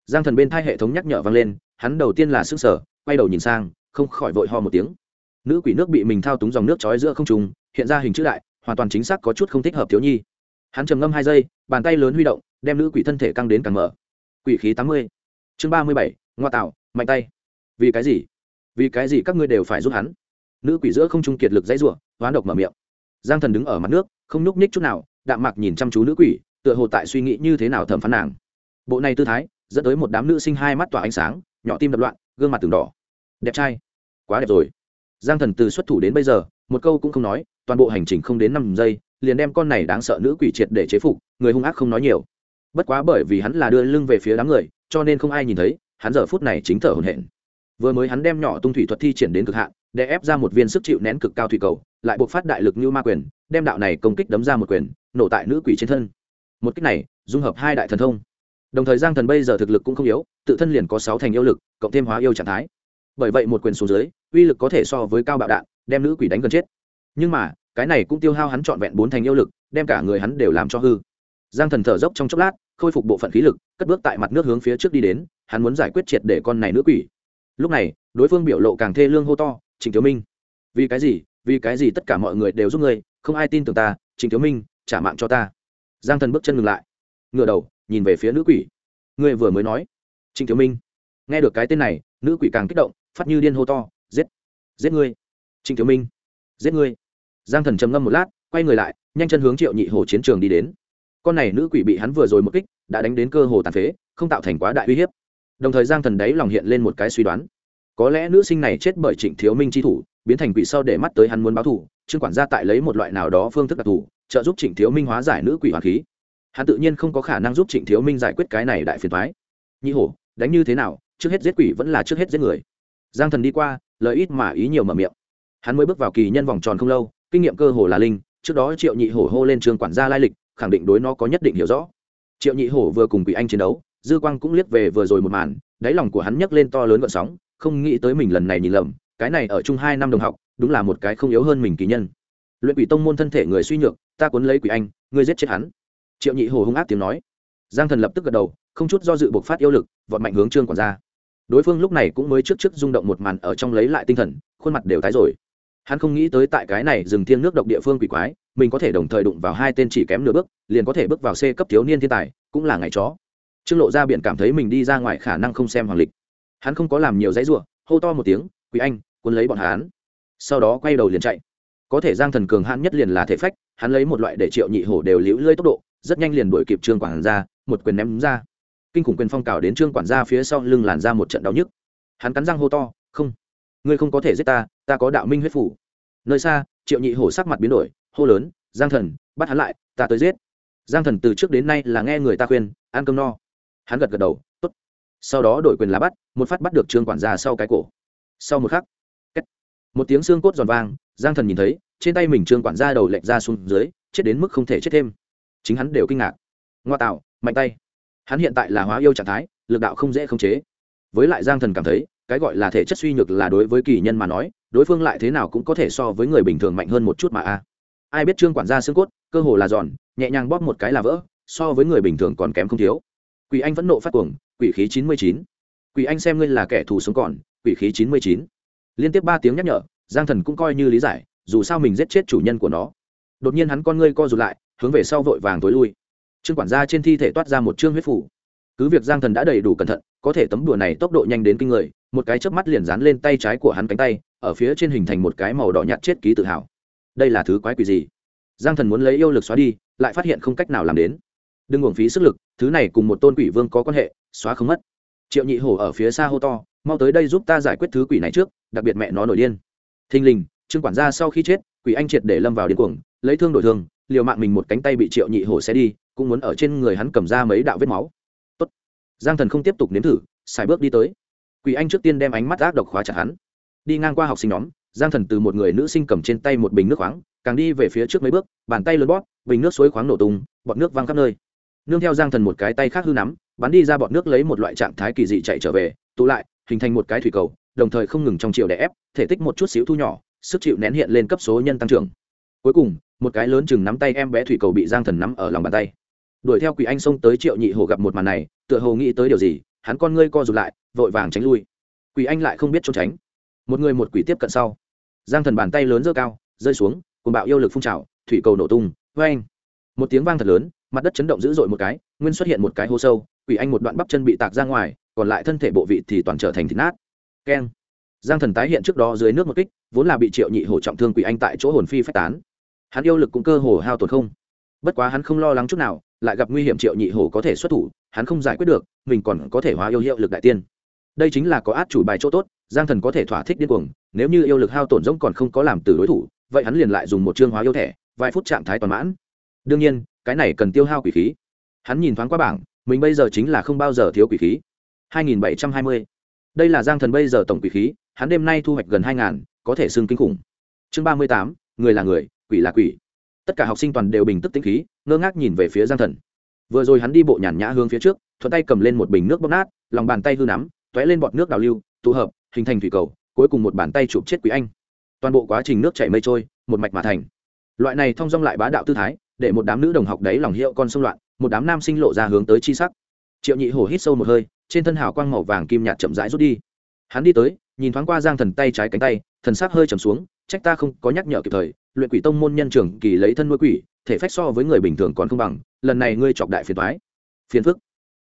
giang thần bên thai hệ thống nhắc nhở vang lên, hắn đầu tiên là sức sở quay đầu nhìn sang, không khỏi vội ho một tiếng. Nữ quỷ nước bị mình thao túng dòng nước trói giữa không trùng hiện ra hình chữ đại, hoàn toàn chính xác có chút không thích hợp thiếu nhi. Hắn trầm ngâm hai giây, bàn tay lớn huy động, đem nữ quỷ thân thể căng đến càng mở. Quỷ khí tám mươi. Chương ba mươi bảy, ngoa tạo, mạnh tay. Vì cái gì? Vì cái gì các ngươi đều phải giúp hắn? Nữ quỷ giữa không trung kiệt lực dãy rủa, hoán độc mở miệng. Giang thần đứng ở mặt nước, không nhúc ních chút nào, đạm mạc nhìn chăm chú nữ quỷ, tựa hồ tại suy nghĩ như thế nào thẩm phán nàng. Bộ này tư thái dẫn tới một đám nữ sinh hai mắt tỏa ánh sáng, nhỏ tim đập loạn, gương mặt từng đỏ. Đẹp trai. Quá đẹp rồi. Giang thần từ xuất thủ đến bây giờ, một câu cũng không nói, toàn bộ hành trình không đến năm giây, liền đem con này đáng sợ nữ quỷ triệt để chế phục, người hung ác không nói nhiều. Bất quá bởi vì hắn là đưa lưng về phía đám người, cho nên không ai nhìn thấy, hắn giờ phút này chính thở hổn hển. Vừa mới hắn đem nhỏ tung thủy thuật thi triển đến cực hạn, để ép ra một viên sức chịu nén cực cao thủy cầu, lại buộc phát đại lực như ma quyền, đem đạo này công kích đấm ra một quyền, nổ tại nữ quỷ trên thân. Một cách này, dung hợp hai đại thần thông đồng thời giang thần bây giờ thực lực cũng không yếu, tự thân liền có sáu thành yêu lực, cộng thêm hóa yêu trạng thái. Bởi vậy một quyền xuống dưới, uy lực có thể so với cao bạo đạn, đem nữ quỷ đánh gần chết. Nhưng mà, cái này cũng tiêu hao hắn trọn vẹn bốn thành yêu lực, đem cả người hắn đều làm cho hư. Giang thần thở dốc trong chốc lát, khôi phục bộ phận khí lực, cất bước tại mặt nước hướng phía trước đi đến, hắn muốn giải quyết triệt để con này nữ quỷ. Lúc này, đối phương biểu lộ càng thê lương hô to, trịnh thiếu minh, vì cái gì, vì cái gì tất cả mọi người đều giúp ngươi, không ai tin tưởng ta, trịnh thiếu minh, trả mạng cho ta. Giang thần bước chân ngừng lại ngựa đầu nhìn về phía nữ quỷ. Ngươi vừa mới nói. Trịnh thiếu minh. Nghe được cái tên này, nữ quỷ càng kích động, phát như điên hô to, giết! Giết ngươi! Trịnh thiếu minh. Giết ngươi! Giang thần trầm ngâm một lát, quay người lại, nhanh chân hướng triệu nhị hồ chiến trường đi đến. Con này nữ quỷ bị hắn vừa rồi một kích, đã đánh đến cơ hồ tàn phế, không tạo thành quá đại uy hiếp. Đồng thời giang thần đấy lòng hiện lên một cái suy đoán. Có lẽ nữ sinh này chết bởi trịnh thiếu minh chi thủ, biến thành quỷ sau để mắt tới hắn muốn báo thù, trương quản gia tại lấy một loại nào đó phương thức đặc thù, trợ giúp trịnh thiếu minh hóa giải nữ quỷ hoàng khí hắn tự nhiên không có khả năng giúp trịnh thiếu minh giải quyết cái này đại phiền thoái nhị hổ, đánh như thế nào, trước hết giết quỷ vẫn là trước hết giết người. Giang thần đi qua, lời ít mà ý nhiều mở miệng. Hắn mới bước vào kỳ nhân vòng tròn không lâu, kinh nghiệm cơ hồ là linh, trước đó triệu nhị hổ hô lên trường quản gia lai lịch, khẳng định đối nó có nhất định hiểu rõ. Triệu nhị hổ vừa cùng quỷ anh chiến đấu, dư quang cũng liếc về vừa rồi một màn, đáy lòng của hắn nhấc lên to lớn gợn sóng, không nghĩ tới mình lần này nhìn lầm, cái này ở chung hai năm đồng học, đúng là một cái không yếu hơn mình kỳ nhân. Luyện quỷ tông môn thân thể người suy nhược, ta cuốn lấy quỷ anh, ngươi giết chết hắn triệu nhị hồ hung ác tiếng nói. Giang thần lập tức gật đầu, không chút do dự buộc phát yêu lực, vọt mạnh hướng trương quản gia. Đối phương lúc này cũng mới trước trước rung động một màn ở trong lấy lại tinh thần, khuôn mặt đều tái rồi. Hắn không nghĩ tới tại cái này dừng Thiên nước độc địa phương quỷ quái, mình có thể đồng thời đụng vào hai tên chỉ kém nửa bước, liền có thể bước vào c cấp thiếu niên thiên tài, cũng là ngày chó. Trương lộ ra biển cảm thấy mình đi ra ngoài khả năng không xem hoàng lịch. Hắn không có làm nhiều giấy ruộng hô to một tiếng quý anh quân lấy bọn hắn. Sau đó quay đầu liền chạy. Có thể giang thần cường hãn nhất liền là thể phách, hắn lấy một loại để triệu nhị hổ đều liễu lơi tốc độ rất nhanh liền đuổi kịp trương quản gia một quyền ném ra. Kinh khủng quyền phong cào đến trương quản gia phía sau lưng làn ra một trận đau nhức. Hắn cắn răng hô to, không, ngươi không có thể giết ta ta có đạo minh huyết phủ. Nơi xa, triệu nhị hổ sắc mặt biến đổi, hô lớn, giang thần, bắt hắn lại, ta tới giết. Giang thần từ trước đến nay là nghe người ta khuyên, ăn cơm no. Hắn gật gật đầu, tốt. Sau đó đổi quyền lá bắt, một phát bắt được trương quản gia sau cái cổ. Sau một khắc một tiếng xương cốt giòn vang giang thần nhìn thấy, trên tay mình trương quản gia đầu lệch ra xuống dưới, chết đến mức không thể chết thêm chính hắn đều kinh ngạc. Ngoa tạo, mạnh tay. Hắn hiện tại là hóa yêu trạng thái, lực đạo không dễ khống chế. Với lại giang thần cảm thấy, cái gọi là thể chất suy nhược là đối với kỳ nhân mà nói, đối phương lại thế nào cũng có thể so với người bình thường mạnh hơn một chút mà a. Ai biết trương quản gia xương cốt, cơ hồ là giòn, nhẹ nhàng bóp một cái là vỡ, so với người bình thường còn kém không thiếu. Quỷ anh vẫn nộ phát cuồng, quỷ khí chín mươi chín. Quỷ anh xem ngươi là kẻ thù sống còn, quỷ khí chín mươi chín. Liên tiếp ba tiếng nhắc nhở, giang thần cũng coi như lý giải, dù sao mình giết chết chủ nhân của nó. Đột nhiên hắn con ngươi co rụt lại hướng về sau vội vàng tối lui. Trương quản gia trên thi thể toát ra một trương huyết phủ. Cứ việc giang thần đã đầy đủ cẩn thận, có thể tấm đùa này tốc độ nhanh đến kinh người, một cái chớp mắt liền dán lên tay trái của hắn cánh tay, ở phía trên hình thành một cái màu đỏ nhạt chết ký tự hào. Đây là thứ quái quỷ gì? Giang thần muốn lấy yêu lực xóa đi, lại phát hiện không cách nào làm đến. Đừng uổng phí sức lực, thứ này cùng một tôn quỷ vương có quan hệ, xóa không mất. Triệu nhị hổ ở phía xa hô to, mau tới đây giúp ta giải quyết thứ quỷ này trước, đặc biệt mẹ nó nổi điên. Thình lình, trương quản gia sau khi chết, quỷ anh triệt để lâm vào điên cuồng, lấy thương đổi thương liều mạng mình một cánh tay bị triệu nhị hổ xé đi, cũng muốn ở trên người hắn cầm ra mấy đạo vết máu. Tốt. giang thần không tiếp tục nếm thử, xài bước đi tới. Quỷ anh trước tiên đem ánh mắt ác độc khóa chặt hắn. Đi ngang qua học sinh nhóm, giang thần từ một người nữ sinh cầm trên tay một bình nước khoáng, càng đi về phía trước mấy bước, bàn tay lớn bóp, bình nước suối khoáng nổ tung, bọt nước văng khắp nơi. Nương theo giang thần một cái tay khác hư nắm, bắn đi ra bọt nước lấy một loại trạng thái kỳ dị chạy trở về, tụ lại, hình thành một cái thủy cầu, đồng thời không ngừng trong chiều đè ép, thể tích một chút xíu thu nhỏ, sức chịu nén hiện lên cấp số nhân tăng trưởng cuối cùng, một cái lớn chừng nắm tay em bé thủy cầu bị giang thần nắm ở lòng bàn tay. Đuổi theo quỷ anh xông tới triệu nhị hồ gặp một màn này, tựa hồ nghĩ tới điều gì, hắn con ngươi co rụt lại, vội vàng tránh lui. Quỷ anh lại không biết trốn tránh. Một người một quỷ tiếp cận sau. Giang thần bàn tay lớn dơ cao, rơi xuống cùng bạo yêu lực phun trào, thủy cầu nổ tung vê anh một tiếng vang thật lớn, mặt đất chấn động dữ dội một cái, nguyên xuất hiện một cái hố sâu, quỷ anh một đoạn bắp chân bị tạc ra ngoài, còn lại thân thể bộ vị thì toàn trở thành thịt nát. Keng. Giang thần tái hiện trước đó dưới nước một kích, vốn là bị triệu nhị hổ trọng thương quỷ anh tại chỗ hồn phi phách tán hắn yêu lực cũng cơ hồ hao tổn không. Bất quá hắn không lo lắng chút nào lại gặp nguy hiểm triệu nhị hổ có thể xuất thủ hắn không giải quyết được mình còn có thể hóa yêu hiệu lực đại tiên. Đây chính là có át chủ bài chỗ tốt giang thần có thể thỏa thích điên cuồng nếu như yêu lực hao tổn giống còn không có làm từ đối thủ vậy hắn liền lại dùng một chương hóa yêu thẻ vài phút trạng thái toàn mãn. Đương nhiên cái này cần tiêu hao quỷ khí. Hắn nhìn thoáng qua bảng mình bây giờ chính là không bao giờ thiếu quỷ khí. 2720. đây là giang thần bây giờ tổng quỷ khí hắn đêm nay thu hoạch gần 2.000, có thể xương kinh khủng. Chương 38, người là người quỷ là quỷ. Tất cả học sinh toàn đều bình tức tĩnh khí, ngơ ngác nhìn về phía giang thần. Vừa rồi hắn đi bộ nhàn nhã hướng phía trước, thuận tay cầm lên một bình nước bóp nát, lòng bàn tay hư nắm t lên bọt nước đào lưu, tụ hợp, hình thành thủy cầu, cuối cùng một bàn tay chụp chết quý anh. Toàn bộ quá trình nước chảy mây trôi, một mạch mà thành. Loại này thong dong lại bá đạo tư thái, để một đám nữ đồng học đấy lòng hiệu con sông loạn, một đám nam sinh lộ ra hướng tới chi sắc. Triệu nhị hổ hít sâu một hơi, trên thân hào quang màu vàng kim nhạt chậm rãi rút đi. Hắn đi tới, nhìn thoáng qua giang thần tay trái cánh tay, thần sắc hơi trầm xuống, trách ta không có nhắc nhở kịp thời luyện quỷ tông môn nhân trưởng kỳ lấy thân nuôi quỷ, thể phách so với người bình thường còn không bằng, lần này ngươi chọc đại phiền thoái phiền phức.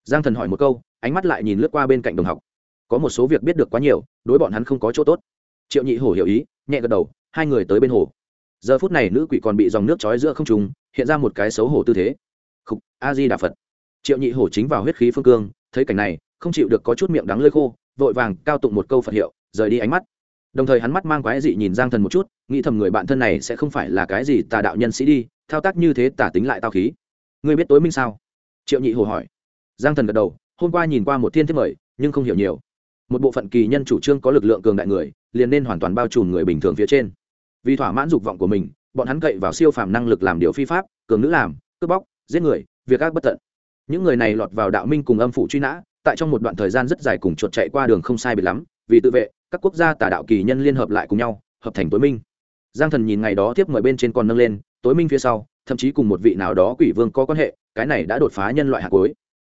Giang thần hỏi một câu, ánh mắt lại nhìn lướt qua bên cạnh đồng học. Có một số việc biết được quá nhiều, đối bọn hắn không có chỗ tốt. Triệu nhị hổ hiểu ý, nhẹ gật đầu, hai người tới bên hồ. Giờ phút này nữ quỷ còn bị dòng nước trói giữa không trùng hiện ra một cái xấu hổ tư thế. Khúc a di đà phật. Triệu nhị hổ chính vào huyết khí phương cương, thấy cảnh này, không chịu được có chút miệng đắng lơi khô, vội vàng cao tụng một câu phật hiệu, rời đi ánh mắt đồng thời hắn mắt mang quái dị nhìn giang thần một chút, nghĩ thầm người bạn thân này sẽ không phải là cái gì tà đạo nhân sĩ đi, thao tác như thế tả tính lại tao khí. Ngươi biết tối minh sao? Triệu nhị hồ hỏi. Giang thần gật đầu, hôm qua nhìn qua một thiên thiết mời, nhưng không hiểu nhiều. Một bộ phận kỳ nhân chủ trương có lực lượng cường đại người, liền nên hoàn toàn bao trùm người bình thường phía trên. Vì thỏa mãn dục vọng của mình, bọn hắn cậy vào siêu phàm năng lực làm điều phi pháp, cường nữ làm, cướp bóc, giết người, việc ác bất tận. Những người này lọt vào đạo minh cùng âm phủ truy nã, tại trong một đoạn thời gian rất dài cùng chuột chạy qua đường không sai biệt lắm, vì tự vệ các quốc gia tà đạo kỳ nhân liên hợp lại cùng nhau, hợp thành tối minh. Giang thần nhìn ngày đó tiếp mời bên trên còn nâng lên, tối minh phía sau, thậm chí cùng một vị nào đó quỷ vương có quan hệ, cái này đã đột phá nhân loại hạt cuối.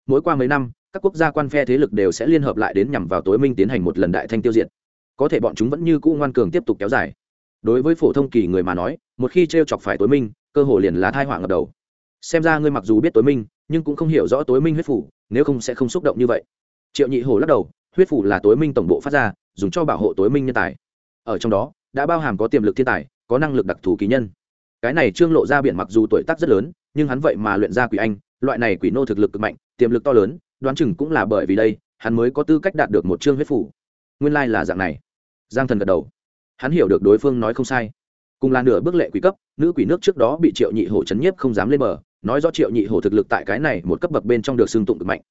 mỗi qua mấy năm, các quốc gia quan phe thế lực đều sẽ liên hợp lại đến nhằm vào tối minh tiến hành một lần đại thanh tiêu diệt. Có thể bọn chúng vẫn như cũ ngoan cường tiếp tục kéo dài. Đối với phổ thông kỳ người mà nói, một khi t r e o chọc phải tối minh, cơ hồ liền là thai họa ngập đầu. Xem ra ngươi mặc dù biết tối minh, nhưng cũng không hiểu rõ tối minh huyết phủ, nếu không sẽ không xúc động như vậy. Triệu nhị hồ lắc đầu, huyết phủ là tối minh tổng bộ phát ra dùng cho bảo hộ tối minh nhân tài. Ở trong đó, đã bao hàm có tiềm lực thiên tài, có năng lực đặc thù kỳ nhân. Cái này trương lộ ra biển mặc dù tuổi tác rất lớn, nhưng hắn vậy mà luyện ra quỷ anh, loại này quỷ nô thực lực cực mạnh, tiềm lực to lớn, đoán chừng cũng là bởi vì đây, hắn mới có tư cách đạt được một chương huyết phủ. Nguyên lai là dạng này. Giang thần gật đầu. Hắn hiểu được đối phương nói không sai. Cùng là nửa bước lệ quỷ cấp, nữ quỷ nước trước đó bị triệu nhị hổ chấn nhiếp không dám lên bờ, nói rõ triệu nhị hổ thực lực tại cái này một cấp bậc bên trong được xương tụng cực mạnh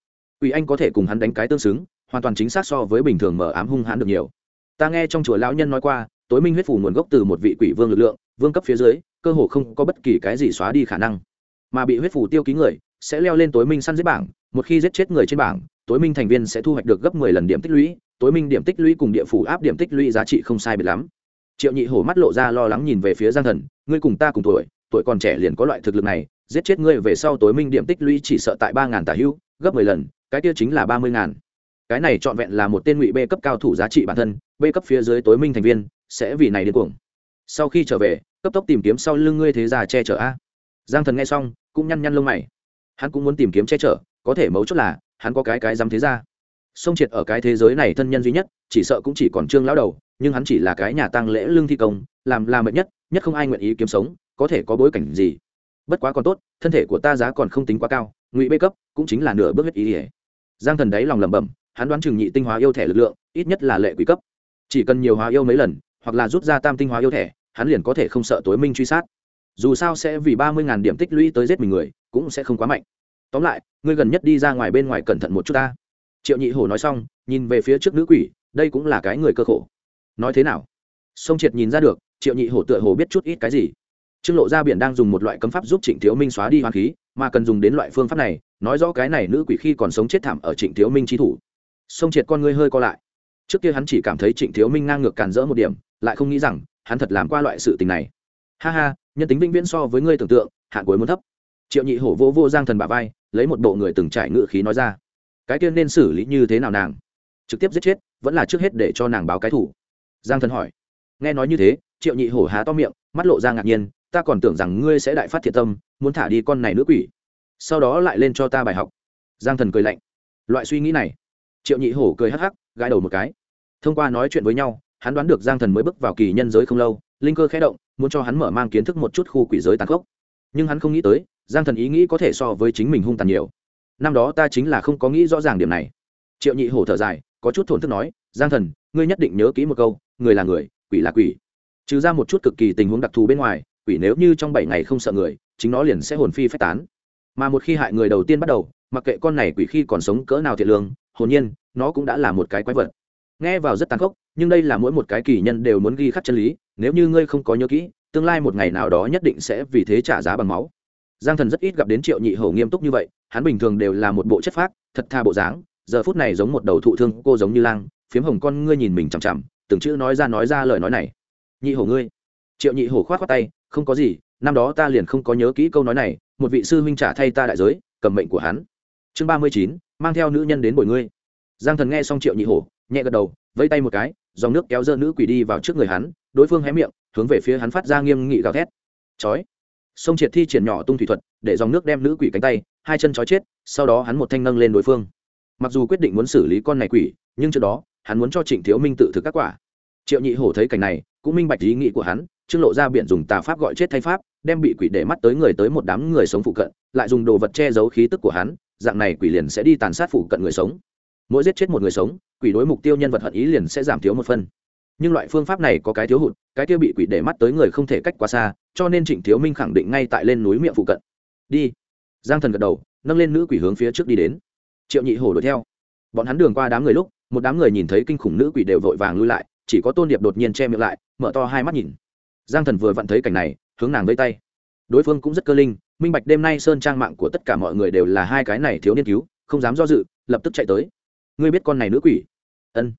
quỷ anh có thể cùng hắn đánh cái tương xứng, hoàn toàn chính xác so với bình thường mở ám hung hãn được nhiều. Ta nghe trong chùa lão nhân nói qua, tối minh huyết phủ nguồn gốc từ một vị quỷ vương lực lượng, vương cấp phía dưới, cơ hồ không có bất kỳ cái gì xóa đi khả năng. Mà bị huyết phủ tiêu ký người, sẽ leo lên tối minh săn giết bảng, một khi giết chết người trên bảng, tối minh thành viên sẽ thu hoạch được gấp mười lần điểm tích lũy, tối minh điểm tích lũy cùng địa phủ áp điểm tích lũy giá trị không sai biệt lắm. Triệu nhị hổ mắt lộ ra lo lắng nhìn về phía giang thần, ngươi cùng ta cùng tuổi tuổi còn trẻ liền có loại thực lực này, giết chết ngươi về sau tối minh điểm tích lũy chỉ sợ tại ba ngàn tả hữu gấp mười lần cái kia chính là ba mươi ngàn. Cái này trọn vẹn là một tên ngụy b cấp cao thủ giá trị bản thân, b cấp phía dưới tối minh thành viên, sẽ vì này điên cuồng. Sau khi trở về, cấp tốc tìm kiếm sau lưng ngươi thế già che chở a. Giang thần nghe xong, cũng nhăn nhăn lông mày. Hắn cũng muốn tìm kiếm che chở, có thể mấu chốt là, hắn có cái cái dám thế ra sông triệt ở cái thế giới này thân nhân duy nhất, chỉ sợ cũng chỉ còn trương lão đầu, nhưng hắn chỉ là cái nhà tăng lễ lương thi công, làm là mệt nhất nhất không ai nguyện ý kiếm sống, có thể có bối cảnh gì. Bất quá còn tốt, thân thể của ta giá còn không tính quá cao, ngụy bê cấp cũng chính là nửa bước huyết ý ỉa giang thần đáy lòng lẩm bẩm, hắn đoán chừng nhị tinh hóa yêu thẻ lực lượng, ít nhất là lệ quý cấp. Chỉ cần nhiều hóa yêu mấy lần, hoặc là rút ra tam tinh hóa yêu thẻ, hắn liền có thể không sợ tối minh truy sát. Dù sao sẽ vì ba mươi điểm tích lũy tới giết mình người, cũng sẽ không quá mạnh. Tóm lại, ngươi gần nhất đi ra ngoài bên ngoài cẩn thận một chút ta. Triệu nhị hồ nói xong, nhìn về phía trước nữ quỷ, đây cũng là cái người cơ khổ. Nói thế nào? Sông triệt nhìn ra được, triệu nhị hồ tựa hồ biết chút ít cái gì. Trương lộ ra biển đang dùng một loại cấm pháp giúp trịnh thiếu minh xóa đi hoàng khí, mà cần dùng đến loại phương pháp này nói rõ cái này nữ quỷ khi còn sống chết thảm ở trịnh thiếu minh trí thủ. Sông triệt con ngươi hơi co lại. Trước kia hắn chỉ cảm thấy trịnh thiếu minh ngang ngược càn rỡ một điểm, lại không nghĩ rằng, hắn thật làm qua loại sự tình này. Ha ha, nhân tính vĩnh viễn so với ngươi tưởng tượng, hạn cuối muốn thấp. Triệu nhị hổ vô vô giang thần bà vai, lấy một bộ người từng trải ngự khí nói ra. Cái kia nên xử lý như thế nào nàng? Trực tiếp giết chết, vẫn là trước hết để cho nàng báo cái thủ. Giang thần hỏi. Nghe nói như thế, triệu nhị hổ há to miệng, mắt lộ ra ngạc nhiên, ta còn tưởng rằng ngươi sẽ đại phát thiện tâm, muốn thả đi con này nữ quỷ sau đó lại lên cho ta bài học. Giang thần cười lạnh. Loại suy nghĩ này. Triệu nhị hổ cười hắc hắc, gãi đầu một cái. Thông qua nói chuyện với nhau, hắn đoán được giang thần mới bước vào kỳ nhân giới không lâu, linh cơ khẽ động, muốn cho hắn mở mang kiến thức một chút khu quỷ giới tàn khốc. Nhưng hắn không nghĩ tới, giang thần ý nghĩ có thể so với chính mình hung tàn nhiều. Năm đó ta chính là không có nghĩ rõ ràng điểm này. Triệu nhị hổ thở dài, có chút thổn thức nói, giang thần, ngươi nhất định nhớ kỹ một câu, người là người, quỷ là quỷ. Trừ ra một chút cực kỳ tình huống đặc thù bên ngoài, quỷ nếu như trong bảy ngày không sợ người, chính nó liền sẽ hồn phi phách tán mà một khi hại người đầu tiên bắt đầu, mặc kệ con này quỷ khi còn sống cỡ nào thiệt lương, hồn nhiên, nó cũng đã là một cái quái vật. Nghe vào rất tàn khốc, nhưng đây là mỗi một cái kỳ nhân đều muốn ghi khắc chân lý, nếu như ngươi không có nhớ kỹ, tương lai một ngày nào đó nhất định sẽ vì thế trả giá bằng máu. Giang thần rất ít gặp đến triệu nhị hầu nghiêm túc như vậy, hắn bình thường đều là một bộ chất phác, thật tha bộ dáng, giờ phút này giống một đầu thụ thương cô giống như lang, phiếm hồng con ngươi nhìn mình chằm chằm, từng chữ nói ra nói ra lời nói này. Nhị hổ ngươi. Triệu nhị hổ khoát khoát tay, không có gì, năm đó ta liền không có nhớ kỹ câu nói này một vị sư huynh trả thay ta đại giới, cầm mệnh của hắn. Chương ba mươi chín, mang theo nữ nhân đến bồi ngươi. Giang thần nghe xong triệu nhị hổ, nhẹ gật đầu, vẫy tay một cái, dòng nước kéo dơ nữ quỷ đi vào trước người hắn, đối phương hé miệng, hướng về phía hắn phát ra nghiêm nghị gào thét. Chói. Sông triệt thi triển nhỏ tung thủy thuật, để dòng nước đem nữ quỷ cánh tay, hai chân chói chết, sau đó hắn một thanh nâng lên đối phương. Mặc dù quyết định muốn xử lý con này quỷ, nhưng trước đó, hắn muốn cho trịnh thiếu minh tự thực các quả. Triệu nhị hổ thấy cảnh này, cũng minh bạch ý nghĩ của hắn trương lộ ra biển dùng tà pháp gọi chết thay pháp, đem bị quỷ để mắt tới người tới một đám người sống phụ cận, lại dùng đồ vật che giấu khí tức của hắn, dạng này quỷ liền sẽ đi tàn sát phụ cận người sống. Mỗi giết chết một người sống, quỷ đối mục tiêu nhân vật hận ý liền sẽ giảm thiếu một phân nhưng loại phương pháp này có cái thiếu hụt, cái tiêu bị quỷ để mắt tới người không thể cách quá xa, cho nên trịnh thiếu minh khẳng định ngay tại lên núi miệng phụ cận. Đi. Giang thần gật đầu, nâng lên nữ quỷ hướng phía trước đi đến. Triệu nhị hổ đuổi theo. Bọn hắn đường qua đám người lúc, một đám người nhìn thấy kinh khủng nữ quỷ đều vội vàng lui lại, chỉ có tôn điệp đột nhiên che miệng lại, mở to hai mắt nhìn giang thần vừa vặn thấy cảnh này, hướng nàng vây tay. Đối phương cũng rất cơ linh, minh bạch đêm nay sơn trang mạng của tất cả mọi người đều là hai cái này thiếu niên cứu, không dám do dự, lập tức chạy tới. Ngươi biết con này nữ quỷ? Ân.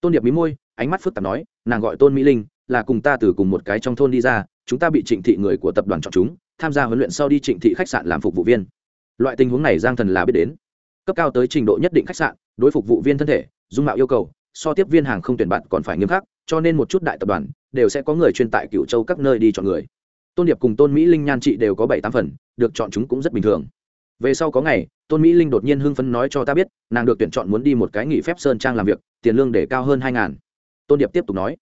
Tôn điệp mí môi, ánh mắt phức tạp nói, nàng gọi tôn mỹ linh, là cùng ta từ cùng một cái trong thôn đi ra, chúng ta bị trịnh thị người của tập đoàn chọn chúng, tham gia huấn luyện sau đi trịnh thị khách sạn làm phục vụ viên. Loại tình huống này giang thần là biết đến. Cấp cao tới trình độ nhất định khách sạn, đối phục vụ viên thân thể, dung mạo yêu cầu, so tiếp viên hàng không tuyển bạn còn phải nghiêm khắc cho nên một chút đại tập đoàn đều sẽ có người chuyên tại cựu châu các nơi đi chọn người. Tôn điệp cùng tôn mỹ linh nhan trị đều có bảy tám phần, được chọn chúng cũng rất bình thường. Về sau có ngày, tôn mỹ linh đột nhiên hưng phấn nói cho ta biết, nàng được tuyển chọn muốn đi một cái nghỉ phép sơn trang làm việc, tiền lương để cao hơn hai ngàn. Tôn điệp tiếp tục nói,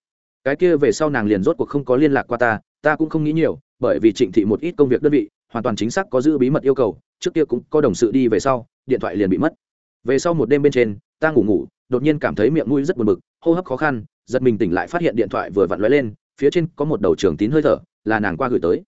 cái kia về sau nàng liền rốt cuộc không có liên lạc qua ta ta cũng không nghĩ nhiều, bởi vì trịnh thị một ít công việc đơn vị, hoàn toàn chính xác có giữ bí mật yêu cầu, trước kia cũng có đồng sự đi về sau, điện thoại liền bị mất. Về sau một đêm bên trên, ta ngủ ngủ, đột nhiên cảm thấy miệng mũi rất buồn bực, hô hấp khó khăn giật mình tỉnh lại phát hiện điện thoại vừa vặn lóe lên, phía trên có một đầu trường tín hơi thở, là nàng qua gửi tới.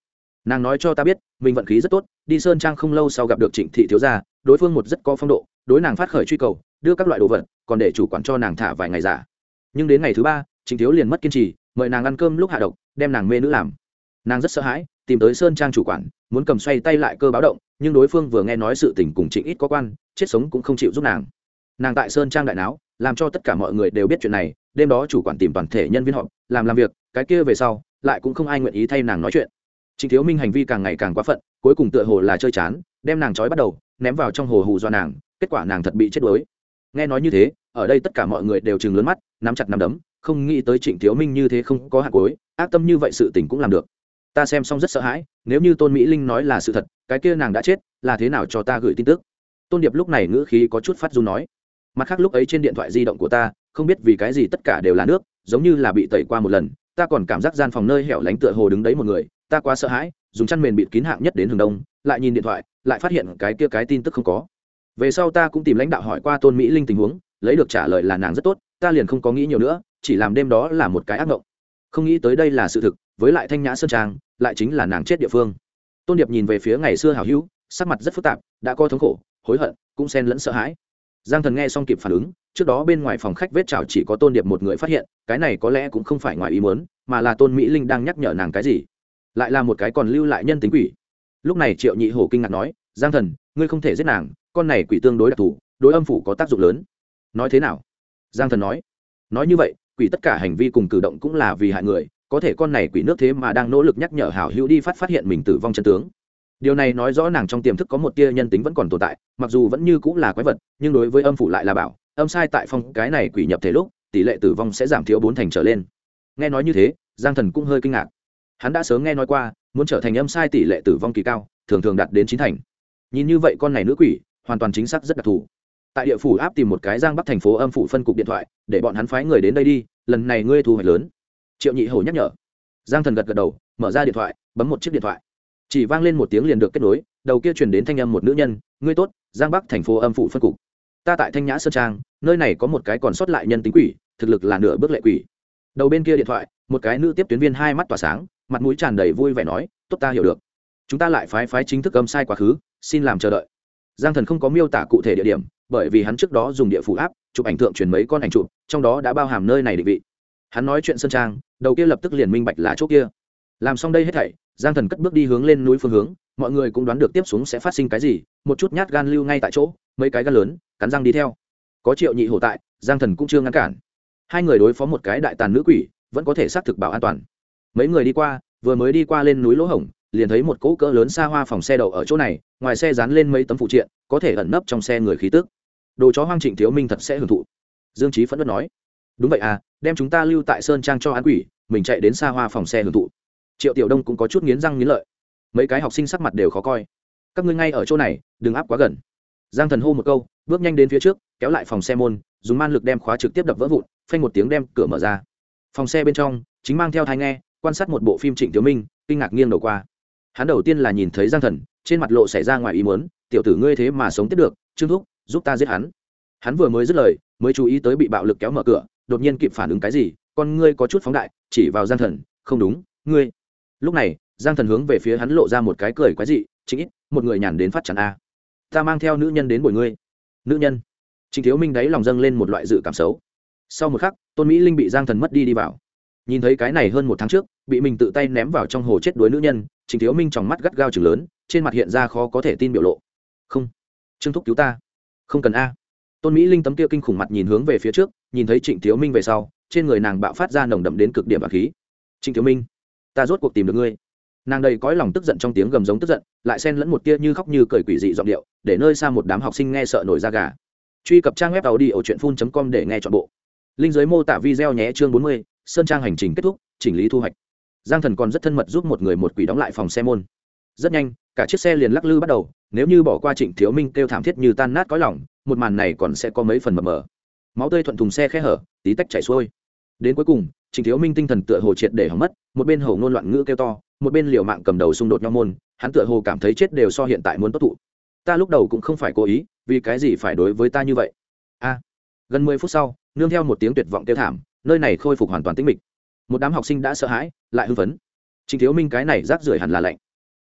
Nàng nói cho ta biết, mình vận khí rất tốt, đi sơn trang không lâu sau gặp được trịnh thị thiếu gia, đối phương một rất có phong độ, đối nàng phát khởi truy cầu, đưa các loại đồ vật, còn để chủ quản cho nàng thả vài ngày giả. Nhưng đến ngày thứ ba, trịnh thiếu liền mất kiên trì, mời nàng ăn cơm lúc hạ độc, đem nàng mê nữ làm. Nàng rất sợ hãi, tìm tới sơn trang chủ quản, muốn cầm xoay tay lại cơ báo động, nhưng đối phương vừa nghe nói sự tình cùng trịnh ít có quan, chết sống cũng không chịu giúp nàng. Nàng tại sơn trang đại não làm cho tất cả mọi người đều biết chuyện này đêm đó chủ quản tìm toàn thể nhân viên họp, làm làm việc, cái kia về sau, lại cũng không ai nguyện ý thay nàng nói chuyện. Trịnh thiếu minh hành vi càng ngày càng quá phận, cuối cùng tựa hồ là chơi chán, đem nàng trói bắt đầu, ném vào trong hồ hù do nàng, kết quả nàng thật bị chết đuối. Nghe nói như thế, ở đây tất cả mọi người đều chừng lớn mắt, nắm chặt nắm đấm, không nghĩ tới trịnh thiếu minh như thế không có hạt cối ác tâm như vậy sự tình cũng làm được. Ta xem xong rất sợ hãi, nếu như tôn mỹ linh nói là sự thật, cái kia nàng đã chết, là thế nào cho ta gửi tin tức? Tôn điệp lúc này ngữ khí có chút phát run nói. Mặt khác lúc ấy trên điện thoại di động của ta không biết vì cái gì tất cả đều là nước, giống như là bị tẩy qua một lần, ta còn cảm giác gian phòng nơi hẻo lánh tựa hồ đứng đấy một người, ta quá sợ hãi, dùng chăn mền bịt kín hạng nhất đến hướng đông, lại nhìn điện thoại, lại phát hiện cái kia cái tin tức không có. Về sau ta cũng tìm lãnh đạo hỏi qua tôn mỹ linh tình huống, lấy được trả lời là nàng rất tốt, ta liền không có nghĩ nhiều nữa, chỉ làm đêm đó là một cái ác mộng. Không nghĩ tới đây là sự thực, với lại thanh nhã sơn trang, lại chính là nàng chết địa phương. Tôn điệp nhìn về phía ngày xưa hào hữu, sắc mặt rất phức tạp, đã có thống khổ, hối hận, cũng xen lẫn sợ hãi giang thần nghe xong kịp phản ứng, trước đó bên ngoài phòng khách vết trào chỉ có tôn điệp một người phát hiện, cái này có lẽ cũng không phải ngoài ý muốn, mà là tôn mỹ linh đang nhắc nhở nàng cái gì. Lại là một cái còn lưu lại nhân tính quỷ. Lúc này triệu nhị hổ kinh ngạc nói, giang thần, ngươi không thể giết nàng, con này quỷ tương đối đặc thù, đối âm phủ có tác dụng lớn. Nói thế nào? Giang thần nói. Nói như vậy, quỷ tất cả hành vi cùng cử động cũng là vì hại người, có thể con này quỷ nước thế mà đang nỗ lực nhắc nhở hảo hữu đi phát phát hiện mình tử vong chân tướng điều này nói rõ nàng trong tiềm thức có một tia nhân tính vẫn còn tồn tại, mặc dù vẫn như cũng là quái vật, nhưng đối với âm phủ lại là bảo, âm sai tại phong cái này quỷ nhập thể lúc, tỷ lệ tử vong sẽ giảm thiếu bốn thành trở lên. Nghe nói như thế, giang thần cũng hơi kinh ngạc. Hắn đã sớm nghe nói qua, muốn trở thành âm sai tỷ lệ tử vong kỳ cao, thường thường đạt đến chín thành. Nhìn như vậy con này nữ quỷ, hoàn toàn chính xác rất đặc thù. Tại địa phủ áp tìm một cái giang bắc thành phố âm phủ phân cục điện thoại, để bọn hắn phái người đến đây đi, lần này ngươi thu hoạch lớn. Triệu nhị hổ nhắc nhở. Giang thần gật gật đầu, mở ra điện thoại, bấm một chiếc điện thoại chỉ vang lên một tiếng liền được kết nối, đầu kia truyền đến thanh âm một nữ nhân, ngươi tốt, giang bắc thành phố âm phủ phân cục. Ta tại thanh nhã sơn trang, nơi này có một cái còn sót lại nhân tính quỷ, thực lực là nửa bước lệ quỷ. Đầu bên kia điện thoại, một cái nữ tiếp tuyến viên hai mắt tỏa sáng, mặt mũi tràn đầy vui vẻ nói, tốt ta hiểu được. Chúng ta lại phái phái chính thức âm sai quá khứ, xin làm chờ đợi. Giang thần không có miêu tả cụ thể địa điểm, bởi vì hắn trước đó dùng địa phủ áp, chụp ảnh tượng truyền mấy con ảnh chụp, trong đó đã bao hàm nơi này định vị. Hắn nói chuyện sơn trang, đầu kia lập tức liền minh bạch là chỗ kia. Làm xong đây hết thảy giang thần cất bước đi hướng lên núi phương hướng, mọi người cũng đoán được tiếp xuống sẽ phát sinh cái gì, một chút nhát gan lưu ngay tại chỗ, mấy cái gan lớn, cắn răng đi theo. Có triệu nhị hổ tại, giang thần cũng chưa ngăn cản. Hai người đối phó một cái đại tàn nữ quỷ, vẫn có thể xác thực bảo an toàn. Mấy người đi qua, vừa mới đi qua lên núi lỗ hổng, liền thấy một cỗ cỡ lớn xa hoa phòng xe đậu ở chỗ này, ngoài xe dán lên mấy tấm phụ triện, có thể ẩn nấp trong xe người khí tức. Đồ chó hoang trịnh thiếu minh thật sẽ hưởng thụ. Dương trí phẫn đất nói, đúng vậy à đem chúng ta lưu tại sơn trang cho án quỷ, mình chạy đến xa hoa phòng xe hưởng thụ triệu tiểu đông cũng có chút nghiến răng nghiến lợi. Mấy cái học sinh sắc mặt đều khó coi. Các ngươi ngay ở chỗ này, đừng áp quá gần. Giang thần hô một câu, bước nhanh đến phía trước, kéo lại phòng xe môn, dùng man lực đem khóa trực tiếp đập vỡ vụn, phanh một tiếng đem cửa mở ra. Phòng xe bên trong, chính mang theo thai nghe, quan sát một bộ phim trịnh thiếu minh, kinh ngạc nghiêng đầu qua. Hắn đầu tiên là nhìn thấy giang thần, trên mặt lộ xảy ra ngoài ý muốn, tiểu tử ngươi thế mà sống tiếp được, trương thúc, giúp ta giết hắn. Hắn vừa mới dứt lời, mới chú ý tới bị bạo lực kéo mở cửa, đột nhiên kịp phản ứng cái gì, con ngươi có chút phóng đại, chỉ vào giang thần, không đúng, ngươi lúc này, giang thần hướng về phía hắn lộ ra một cái cười quái dị chính ít một người nhàn đến phát chẳng a. Ta mang theo nữ nhân đến bồi ngươi. Nữ nhân? Trịnh thiếu minh đáy lòng dâng lên một loại dự cảm xấu. Sau một khắc, tôn mỹ linh bị giang thần mất đi đi vào. Nhìn thấy cái này hơn một tháng trước, bị mình tự tay ném vào trong hồ chết đuối nữ nhân, trịnh thiếu minh trong mắt gắt gao chừng lớn, trên mặt hiện ra khó có thể tin biểu lộ. Không, trương thúc cứu ta. Không cần a. Tôn mỹ linh tấm kia kinh khủng mặt nhìn hướng về phía trước, nhìn thấy trịnh thiếu minh về sau, trên người nàng bạo phát ra nồng đậm đến cực điểm bạc khí. Trịnh thiếu minh ta rốt cuộc tìm được ngươi. Nàng đầy cõi lòng tức giận trong tiếng gầm giống tức giận, lại xen lẫn một tia như khóc như cười quỷ dị giọng điệu, để nơi xa một đám học sinh nghe sợ nổi da gà. Truy cập trang web tàu đi ở truyện phun com để nghe chọn bộ. Linh giới mô tả video nhé, chương bốn mươi, sơn trang hành trình kết thúc, chỉnh lý thu hoạch. Giang thần còn rất thân mật giúp một người một quỷ đóng lại phòng xe môn. Rất nhanh, cả chiếc xe liền lắc lư bắt đầu, nếu như bỏ qua trịnh thiếu minh kêu thảm thiết như tan nát cõi lòng, một màn này còn sẽ có mấy phần mập mờ. Máu tươi thuận thùng xe khe hở, tí tách chảy xuôi đến cuối cùng trịnh thiếu minh tinh thần tựa hồ triệt để hỏng mất, một bên hồ ngôn loạn ngữ kêu to, một bên liều mạng cầm đầu xung đột nhau môn, hắn tựa hồ cảm thấy chết đều so hiện tại muốn tốt thụ. Ta lúc đầu cũng không phải cố ý, vì cái gì phải đối với ta như vậy? A. Gần mười phút sau, nương theo một tiếng tuyệt vọng kêu thảm, nơi này khôi phục hoàn toàn tĩnh mịch. Một đám học sinh đã sợ hãi, lại hưng phấn. Trịnh thiếu minh cái này rác rưởi hẳn là lạnh.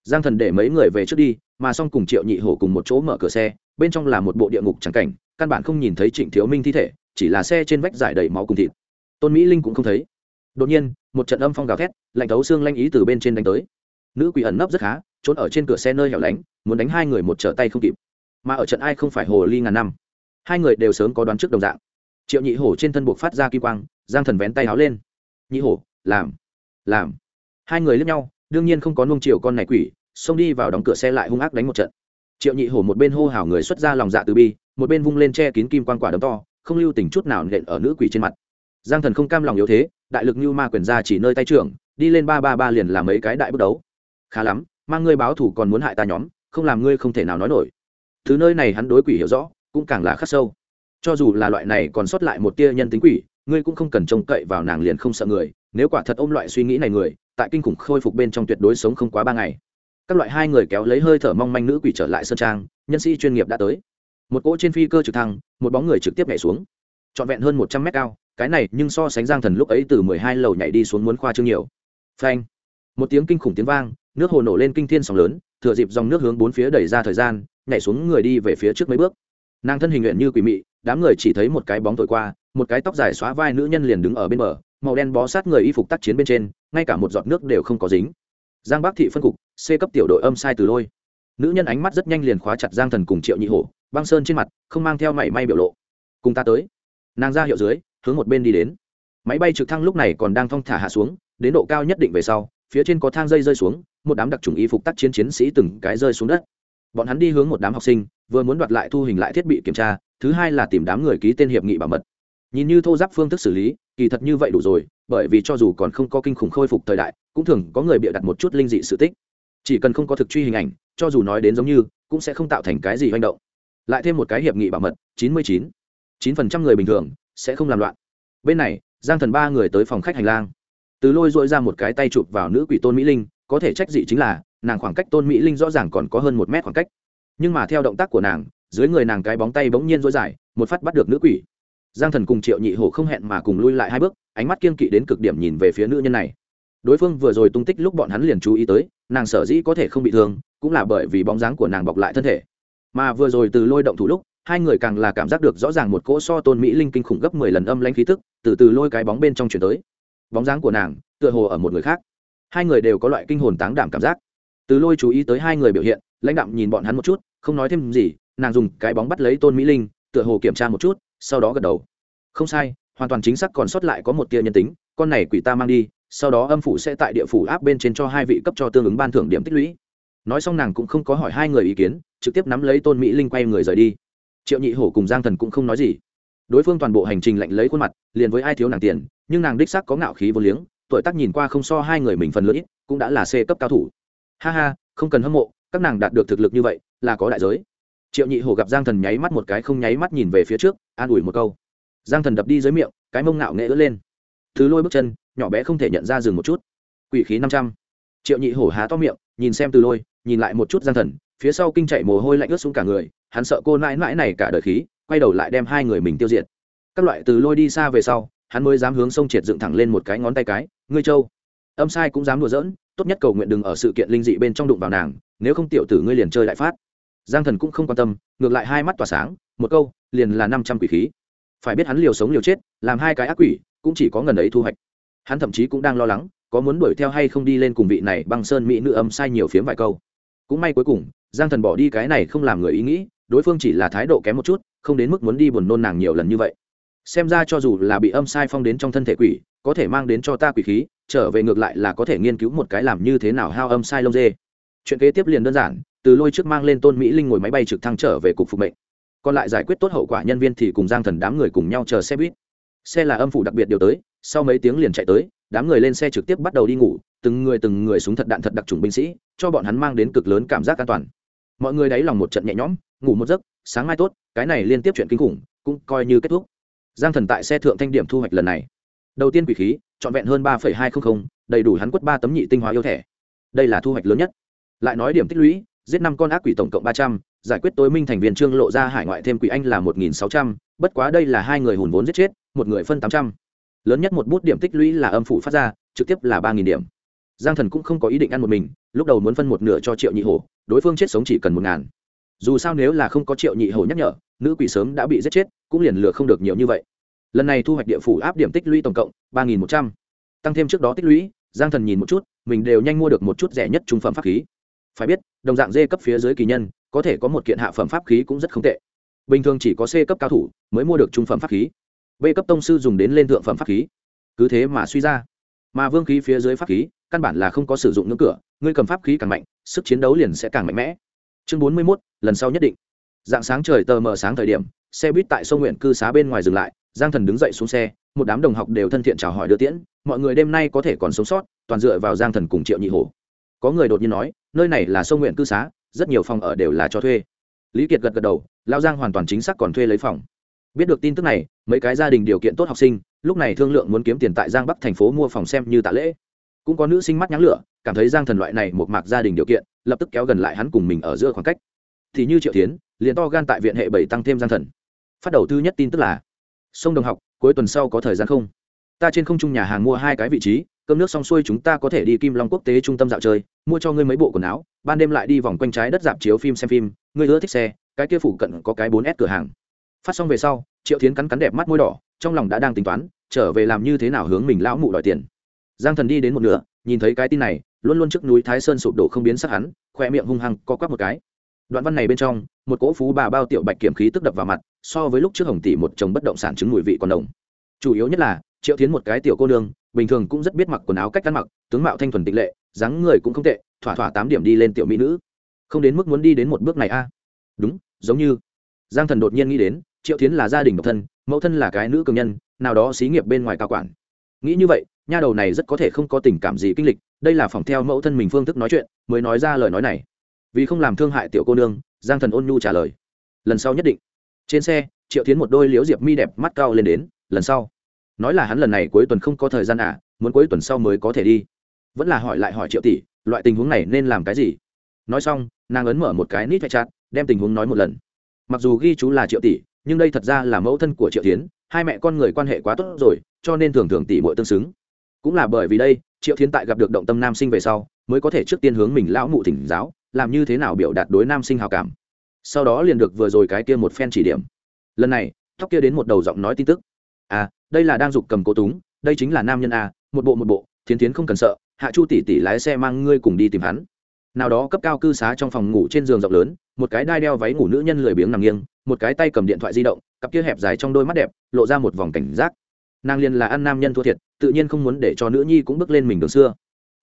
Giang thần để mấy người về trước đi, mà xong cùng triệu nhị hổ cùng một chỗ mở cửa xe, bên trong là một bộ địa ngục trắng cảnh, căn bản không nhìn thấy trịnh thiếu minh thi thể, chỉ là xe trên vách giải đầy máu cùng thịt tôn mỹ linh cũng không thấy đột nhiên một trận âm phong gào thét lạnh thấu xương lanh ý từ bên trên đánh tới nữ quỷ ẩn nấp rất khá trốn ở trên cửa xe nơi hẻo lánh muốn đánh hai người một trở tay không kịp mà ở trận ai không phải hồ ly ngàn năm hai người đều sớm có đoán trước đồng dạng triệu nhị hổ trên thân buộc phát ra kỳ quang giang thần vén tay háo lên nhị hổ làm làm hai người lướt nhau đương nhiên không có nung chiều con này quỷ xông đi vào đóng cửa xe lại hung ác đánh một trận triệu nhị hổ một bên hô hào người xuất ra lòng dạ từ bi một bên vung lên che kín kim quan quả đấm to không lưu tình chút nào nện ở nữ quỷ trên mặt giang thần không cam lòng yếu thế, đại lực như ma quyền ra chỉ nơi tay trưởng, đi lên ba ba ba liền làm mấy cái đại bước đấu. Khá lắm, mang ngươi báo thủ còn muốn hại ta nhóm, không làm ngươi không thể nào nói nổi. Thứ nơi này hắn đối quỷ hiểu rõ, cũng càng là khắc sâu. Cho dù là loại này còn sót lại một tia nhân tính quỷ, ngươi cũng không cần trông cậy vào nàng liền không sợ người, nếu quả thật ôm loại suy nghĩ này người, tại kinh khủng khôi phục bên trong tuyệt đối sống không quá ba ngày. Các loại hai người kéo lấy hơi thở mong manh nữ quỷ trở lại sơn trang, nhân sĩ chuyên nghiệp đã tới. Một cỗ trên phi cơ trực thăng, một bóng người trực tiếp nhảy xuống. Trọn vẹn hơn một trăm mét cao cái này nhưng so sánh giang thần lúc ấy từ mười hai lầu nhảy đi xuống muốn khoa trương nhiều. Phanh. Một tiếng kinh khủng tiếng vang, nước hồ nổ lên kinh thiên sóng lớn, thừa dịp dòng nước hướng bốn phía đẩy ra thời gian, nhảy xuống người đi về phía trước mấy bước. Nàng thân hình nguyện như quỷ mị, đám người chỉ thấy một cái bóng thổi qua, một cái tóc dài xóa vai nữ nhân liền đứng ở bên bờ, màu đen bó sát người y phục tác chiến bên trên, ngay cả một giọt nước đều không có dính. Giang bắc thị phân cục, c cấp tiểu đội âm sai từ lôi. Nữ nhân ánh mắt rất nhanh liền khóa chặt giang thần cùng triệu nhị hổ, băng sơn trên mặt, không mang theo mảy may biểu lộ. Cùng ta tới. Nàng ra hiệu dưới hướng một bên đi đến. Máy bay trực thăng lúc này còn đang thong thả hạ xuống, đến độ cao nhất định về sau, phía trên có thang dây rơi xuống, một đám đặc trùng y phục tác chiến chiến sĩ từng cái rơi xuống đất. Bọn hắn đi hướng một đám học sinh, vừa muốn đoạt lại thu hình lại thiết bị kiểm tra, thứ hai là tìm đám người ký tên hiệp nghị bảo mật. Nhìn như thô giáp phương thức xử lý, kỳ thật như vậy đủ rồi, bởi vì cho dù còn không có kinh khủng khôi phục thời đại, cũng thường có người bịa đặt một chút linh dị sự tích. Chỉ cần không có thực truy hình ảnh, cho dù nói đến giống như, cũng sẽ không tạo thành cái gì manh động. Lại thêm một cái hiệp nghị bảo mật, chín mươi chín. Chín phần trăm người bình thường sẽ không làm loạn. Bên này, giang thần ba người tới phòng khách hành lang. Từ lôi dội ra một cái tay chụp vào nữ quỷ tôn mỹ linh, có thể trách dị chính là, nàng khoảng cách tôn mỹ linh rõ ràng còn có hơn một mét khoảng cách. Nhưng mà theo động tác của nàng, dưới người nàng cái bóng tay bỗng nhiên dối dài, một phát bắt được nữ quỷ. Giang thần cùng triệu nhị hổ không hẹn mà cùng lui lại hai bước, ánh mắt kiên kỵ đến cực điểm nhìn về phía nữ nhân này. Đối phương vừa rồi tung tích lúc bọn hắn liền chú ý tới, nàng sở dĩ có thể không bị thương, cũng là bởi vì bóng dáng của nàng bọc lại thân thể. Mà vừa rồi từ lôi động thủ lúc hai người càng là cảm giác được rõ ràng một cỗ so tôn mỹ linh kinh khủng gấp mười lần âm lãnh khí tức, từ từ lôi cái bóng bên trong chuyển tới. Bóng dáng của nàng, tựa hồ ở một người khác. Hai người đều có loại kinh hồn táng đảm cảm giác. Từ lôi chú ý tới hai người biểu hiện, lãnh đạm nhìn bọn hắn một chút, không nói thêm gì, nàng dùng cái bóng bắt lấy tôn mỹ linh, tựa hồ kiểm tra một chút, sau đó gật đầu. Không sai, hoàn toàn chính xác còn sót lại có một tia nhân tính, con này quỷ ta mang đi, sau đó âm phủ sẽ tại địa phủ áp bên trên cho hai vị cấp cho tương ứng ban thưởng điểm tích lũy. Nói xong nàng cũng không có hỏi hai người ý kiến, trực tiếp nắm lấy tôn mỹ linh quay người rời đi triệu nhị hổ cùng giang thần cũng không nói gì. Đối phương toàn bộ hành trình lạnh lấy khuôn mặt, liền với ai thiếu nàng tiền, nhưng nàng đích sắc có ngạo khí vô liếng, tuổi tác nhìn qua không so hai người mình phần lưỡi cũng đã là c cấp cao thủ. Ha ha, không cần hâm mộ, các nàng đạt được thực lực như vậy, là có đại giới. Triệu nhị hổ gặp giang thần nháy mắt một cái không nháy mắt nhìn về phía trước, an ủi một câu. Giang thần đập đi dưới miệng, cái mông ngạo nghệ ướt lên. Thứ lôi bước chân, nhỏ bé không thể nhận ra dừng một chút. Quỷ khí năm trăm. Triệu nhị hổ há to miệng, nhìn xem từ lôi, nhìn lại một chút giang thần phía sau kinh chạy mồ hôi lạnh ướt xuống cả người, hắn sợ cô mãi mãi này cả đời khí, quay đầu lại đem hai người mình tiêu diệt. Các loại từ lôi đi xa về sau, hắn mới dám hướng sông triệt dựng thẳng lên một cái ngón tay cái, ngươi châu, âm sai cũng dám đùa giỡn, tốt nhất cầu nguyện đừng ở sự kiện linh dị bên trong đụng vào nàng, nếu không tiểu tử ngươi liền chơi đại phát. Giang thần cũng không quan tâm, ngược lại hai mắt tỏa sáng, một câu, liền là năm trăm quỷ khí. Phải biết hắn liều sống liều chết, làm hai cái ác quỷ, cũng chỉ có ngần ấy thu hoạch. Hắn thậm chí cũng đang lo lắng, có muốn đuổi theo hay không đi lên cùng vị này băng sơn mỹ nữ âm sai nhiều phiếm vài câu. Cũng may cuối cùng giang thần bỏ đi cái này không làm người ý nghĩ, đối phương chỉ là thái độ kém một chút, không đến mức muốn đi buồn nôn nàng nhiều lần như vậy. Xem ra cho dù là bị âm sai phong đến trong thân thể quỷ, có thể mang đến cho ta quỷ khí, trở về ngược lại là có thể nghiên cứu một cái làm như thế nào hao âm sai lông dê. Chuyện kế tiếp liền đơn giản, từ lôi trước mang lên tôn mỹ linh ngồi máy bay trực thăng trở về cục phục mệnh. Còn lại giải quyết tốt hậu quả nhân viên thì cùng giang thần đám người cùng nhau chờ xe buýt. Xe là âm phủ đặc biệt điều tới, sau mấy tiếng liền chạy tới, đám người lên xe trực tiếp bắt đầu đi ngủ, từng người từng người súng thật đạn thật đặc trùng binh sĩ, cho bọn hắn mang đến cực lớn cảm giác an toàn mọi người đáy lòng một trận nhẹ nhõm, ngủ một giấc, sáng mai tốt, cái này liên tiếp chuyện kinh khủng, cũng coi như kết thúc. Giang thần tại xe thượng thanh điểm thu hoạch lần này. Đầu tiên quỷ khí, trọn vẹn hơn ba hai trăm linh đầy đủ hắn quất ba tấm nhị tinh hóa yêu thẻ đây là thu hoạch lớn nhất. Lại nói điểm tích lũy, giết năm con ác quỷ tổng cộng ba trăm, giải quyết tối minh thành viên trương lộ ra hải ngoại thêm quỷ anh là một nghìn sáu trăm, bất quá đây là hai người hùn vốn giết chết, một người phân tám trăm. Lớn nhất một bút điểm tích lũy là âm phủ phát ra, trực tiếp là ba nghìn điểm giang thần cũng không có ý định ăn một mình, lúc đầu muốn phân một nửa cho triệu nhị hổ, đối phương chết sống chỉ cần một ngàn. Dù sao nếu là không có triệu nhị hổ nhắc nhở, nữ quỷ sớm đã bị giết chết, cũng liền lừa không được nhiều như vậy. Lần này thu hoạch địa phủ áp điểm tích lũy tổng cộng ba nghìn một trăm. Tăng thêm trước đó tích lũy, giang thần nhìn một chút, mình đều nhanh mua được một chút rẻ nhất trung phẩm pháp khí. Phải biết, đồng dạng dê cấp phía dưới kỳ nhân, có thể có một kiện hạ phẩm pháp khí cũng rất không tệ. Bình thường chỉ có c cấp cao thủ mới mua được trung phẩm pháp khí. B cấp tông sư dùng đến lên thượng phẩm pháp khí. Cứ thế mà suy ra. Mà vương khí phía dưới pháp khí căn bản là không có sử dụng ngưỡng cửa, ngươi cầm pháp khí càng mạnh, sức chiến đấu liền sẽ càng mạnh mẽ. Chương bốn mươi mốt, lần sau nhất định. Dạng sáng trời tờ mờ sáng thời điểm, xe buýt tại sông nguyện cư xá bên ngoài dừng lại, giang thần đứng dậy xuống xe, một đám đồng học đều thân thiện chào hỏi đưa tiễn, mọi người đêm nay có thể còn sống sót, toàn dựa vào giang thần cùng triệu nhị hổ. Có người đột nhiên nói, nơi này là sông nguyện cư xá, rất nhiều phòng ở đều là cho thuê. Lý kiệt gật gật đầu lao giang hoàn toàn chính xác còn thuê lấy phòng. Biết được tin tức này, mấy cái gia đình điều kiện tốt học sinh, lúc này thương lượng muốn kiếm tiền tại giang bắc thành phố mua phòng xem như tạ lễ cũng có nữ sinh mắt nhắn lửa, cảm thấy giang thần loại này một mạc gia đình điều kiện, lập tức kéo gần lại hắn cùng mình ở giữa khoảng cách. Thì như triệu tiến liền to gan tại viện hệ bảy tăng thêm giang thần. Phát đầu thứ nhất tin tức là, sông đồng học, cuối tuần sau có thời gian không? Ta trên không trung nhà hàng mua hai cái vị trí, cơm nước xong xuôi chúng ta có thể đi kim long quốc tế trung tâm dạo chơi, mua cho ngươi mấy bộ quần áo, ban đêm lại đi vòng quanh trái đất dạp chiếu phim xem phim, ngươi ưa thích xe, cái kia phủ cận có cái bốn s cửa hàng. Phát xong về sau, triệu tiến cắn cắn đẹp mắt môi đỏ, trong lòng đã đang tính toán, trở về làm như thế nào hướng mình lão mụ đòi tiền giang thần đi đến một nửa, nhìn thấy cái tin này, luôn luôn trước núi thái sơn sụp đổ không biến sắc hắn khoe miệng hung hăng co quắp một cái. Đoạn văn này bên trong, một cỗ phú bà bao tiểu bạch kiểm khí tức đập vào mặt, so với lúc trước hồng tỷ một chồng bất động sản chứng mùi vị còn đồng. Chủ yếu nhất là, triệu tiến một cái tiểu cô nương, bình thường cũng rất biết mặc quần áo cách ăn mặc, tướng mạo thanh thuần tịch lệ, dáng người cũng không tệ, thỏa thỏa tám điểm đi lên tiểu mỹ nữ. Không đến mức muốn đi đến một bước này a. Đúng, giống như. Giang thần đột nhiên nghĩ đến, triệu tiến là gia đình độc thân, mẫu thân là cái nữ cường nhân, nào đó xí nghiệp bên ngoài cao quản. Nghĩ như vậy nha đầu này rất có thể không có tình cảm gì kinh lịch, đây là phòng theo mẫu thân mình phương thức nói chuyện, mới nói ra lời nói này. Vì không làm thương hại tiểu cô nương, giang thần ôn nhu trả lời. Lần sau nhất định. Trên xe, triệu tiến một đôi liếu diệp mi đẹp mắt cao lên đến, lần sau. Nói là hắn lần này cuối tuần không có thời gian à muốn cuối tuần sau mới có thể đi. Vẫn là hỏi lại hỏi triệu tỷ, loại tình huống này nên làm cái gì? Nói xong, nàng ấn mở một cái nít phải chặt đem tình huống nói một lần. Mặc dù ghi chú là triệu tỷ, nhưng đây thật ra là mẫu thân của triệu tiến hai mẹ con người quan hệ quá tốt rồi, cho nên thường thường tỷ bội tương xứng cũng là bởi vì đây, triệu thiên tại gặp được động tâm nam sinh về sau, mới có thể trước tiên hướng mình lão mụ thỉnh giáo, làm như thế nào biểu đạt đối nam sinh hào cảm. Sau đó liền được vừa rồi cái kia một phen chỉ điểm. Lần này, tóc kia đến một đầu giọng nói tin tức. À đây là đang dục cầm cố túng, đây chính là nam nhân a, một bộ một bộ, thiến thiến không cần sợ, hạ chu tỷ tỷ lái xe mang ngươi cùng đi tìm hắn. Nào đó cấp cao cư xá trong phòng ngủ trên giường rộng lớn, một cái đai đeo váy ngủ nữ nhân lười biếng nằm nghiêng, một cái tay cầm điện thoại di động, cặp kia hẹp dài trong đôi mắt đẹp, lộ ra một vòng cảnh giác nàng liền là ăn nam nhân thua thiệt, tự nhiên không muốn để cho nữ nhi cũng bước lên mình đường xưa.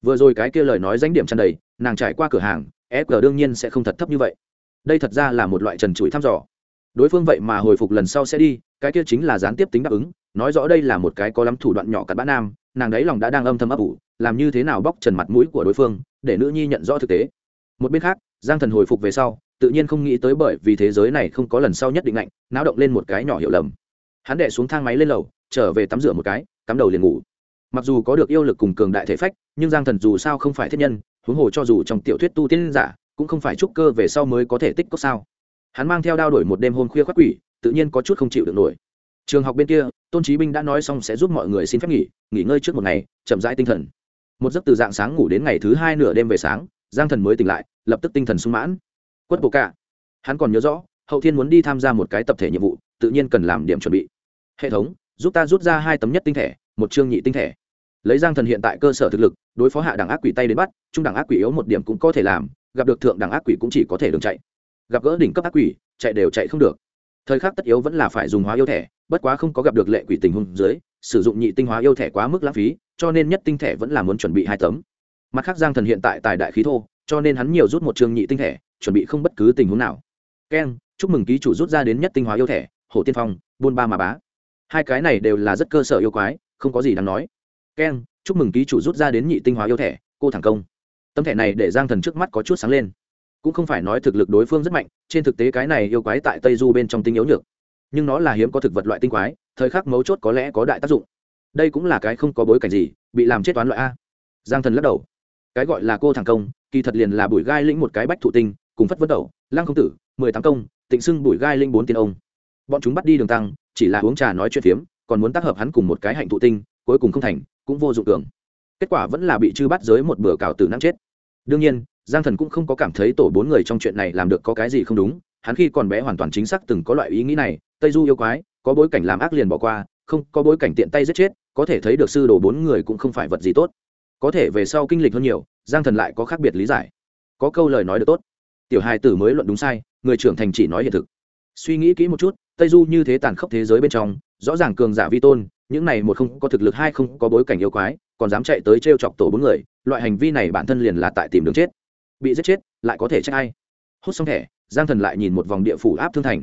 Vừa rồi cái kia lời nói danh điểm tràn đầy, nàng trải qua cửa hàng fg đương nhiên sẽ không thật thấp như vậy. Đây thật ra là một loại trần trụi thăm dò. Đối phương vậy mà hồi phục lần sau sẽ đi, cái kia chính là gián tiếp tính đáp ứng, nói rõ đây là một cái có lắm thủ đoạn nhỏ cặn bã nam, nàng đấy lòng đã đang âm thầm ấp ủ, làm như thế nào bóc trần mặt mũi của đối phương, để nữ nhi nhận rõ thực tế. Một bên khác, giang thần hồi phục về sau, tự nhiên không nghĩ tới bởi vì thế giới này không có lần sau nhất định lạnh, náo động lên một cái nhỏ hiểu lầm hắn đệ xuống thang máy lên lầu, trở về tắm rửa một cái, cắm đầu liền ngủ. Mặc dù có được yêu lực cùng cường đại thể phách, nhưng giang thần dù sao không phải thiết nhân, huống hồ cho dù trong tiểu thuyết tu tiên giả, cũng không phải trúc cơ về sau mới có thể tích có sao. Hắn mang theo đao đổi một đêm hôm khuya khoác quỷ, tự nhiên có chút không chịu được nổi. Trường học bên kia, tôn trí binh đã nói xong sẽ giúp mọi người xin phép nghỉ nghỉ ngơi trước một ngày, chậm rãi tinh thần. Một giấc từ dạng sáng ngủ đến ngày thứ hai nửa đêm về sáng, giang thần mới tỉnh lại, lập tức tinh thần sung mãn. Quất bộ cả hắn còn nhớ rõ, hậu thiên muốn đi tham gia một cái tập thể nhiệm vụ, tự nhiên cần làm điểm chuẩn bị hệ thống, giúp ta rút ra hai tấm nhất tinh thể, một chương nhị tinh thể. Lấy giang thần hiện tại cơ sở thực lực, đối phó hạ đẳng ác quỷ tay đến bắt, trung đẳng ác quỷ yếu một điểm cũng có thể làm, gặp được thượng đẳng ác quỷ cũng chỉ có thể đường chạy. Gặp gỡ đỉnh cấp ác quỷ, chạy đều chạy không được. Thời khắc tất yếu vẫn là phải dùng hóa yêu thẻ, bất quá không có gặp được lệ quỷ tình huống dưới, sử dụng nhị tinh hóa yêu thẻ quá mức lãng phí, cho nên nhất tinh thẻ vẫn là muốn chuẩn bị hai tấm. Mặt khác giang thần hiện tại tài đại khí thô, cho nên hắn nhiều rút một chương nhị tinh thẻ chuẩn bị không bất cứ tình huống nào. Keng chúc mừng ký chủ rút ra đến nhất tinh hóa yêu thẻ, hổ tiên phong, buôn ba mà bá hai cái này đều là rất cơ sở yêu quái, không có gì đáng nói. Keng chúc mừng ký chủ rút ra đến nhị tinh hóa yêu thẻ, cô thẳng công. Tấm thẻ này để giang thần trước mắt có chút sáng lên. Cũng không phải nói thực lực đối phương rất mạnh, trên thực tế cái này yêu quái tại tây du bên trong tinh yếu nhược. Nhưng nó là hiếm có thực vật loại tinh quái, thời khắc mấu chốt có lẽ có đại tác dụng. Đây cũng là cái không có bối cảnh gì, bị làm chết toán loại a. Giang thần lắc đầu. Cái gọi là cô thẳng công, kỳ thật liền là bùi gai lĩnh một cái bách thụ tinh, cùng phất vất đầu lang công tử, mười tám công, tịnh xưng bùi gai linh bốn tiên ông. Bọn chúng bắt đi đường tăng chỉ là uống trà nói chuyện phiếm, còn muốn tác hợp hắn cùng một cái hạnh thụ tinh, cuối cùng không thành, cũng vô dụng tưởng kết quả vẫn là bị chư bắt giới một bữa cào tử năng chết. Đương nhiên, giang thần cũng không có cảm thấy tổ bốn người trong chuyện này làm được có cái gì không đúng, hắn khi còn bé hoàn toàn chính xác từng có loại ý nghĩ này, tây du yêu quái, có bối cảnh làm ác liền bỏ qua, không, có bối cảnh tiện tay giết chết, có thể thấy được sư đồ bốn người cũng không phải vật gì tốt. Có thể về sau kinh lịch hơn nhiều, giang thần lại có khác biệt lý giải. Có câu lời nói được tốt. Tiểu hai tử mới luận đúng sai, người trưởng thành chỉ nói hiện thực. Suy nghĩ kỹ một chút tây du như thế tàn khốc thế giới bên trong, rõ ràng cường giả vi tôn, những này một không có thực lực hai không có bối cảnh yêu quái, còn dám chạy tới t r e o chọc tổ bốn người, loại hành vi này bản thân liền là tại tìm đường chết. Bị giết chết, lại có thể trách ai? Hút xong thẻ, giang thần lại nhìn một vòng địa phủ áp thương thành.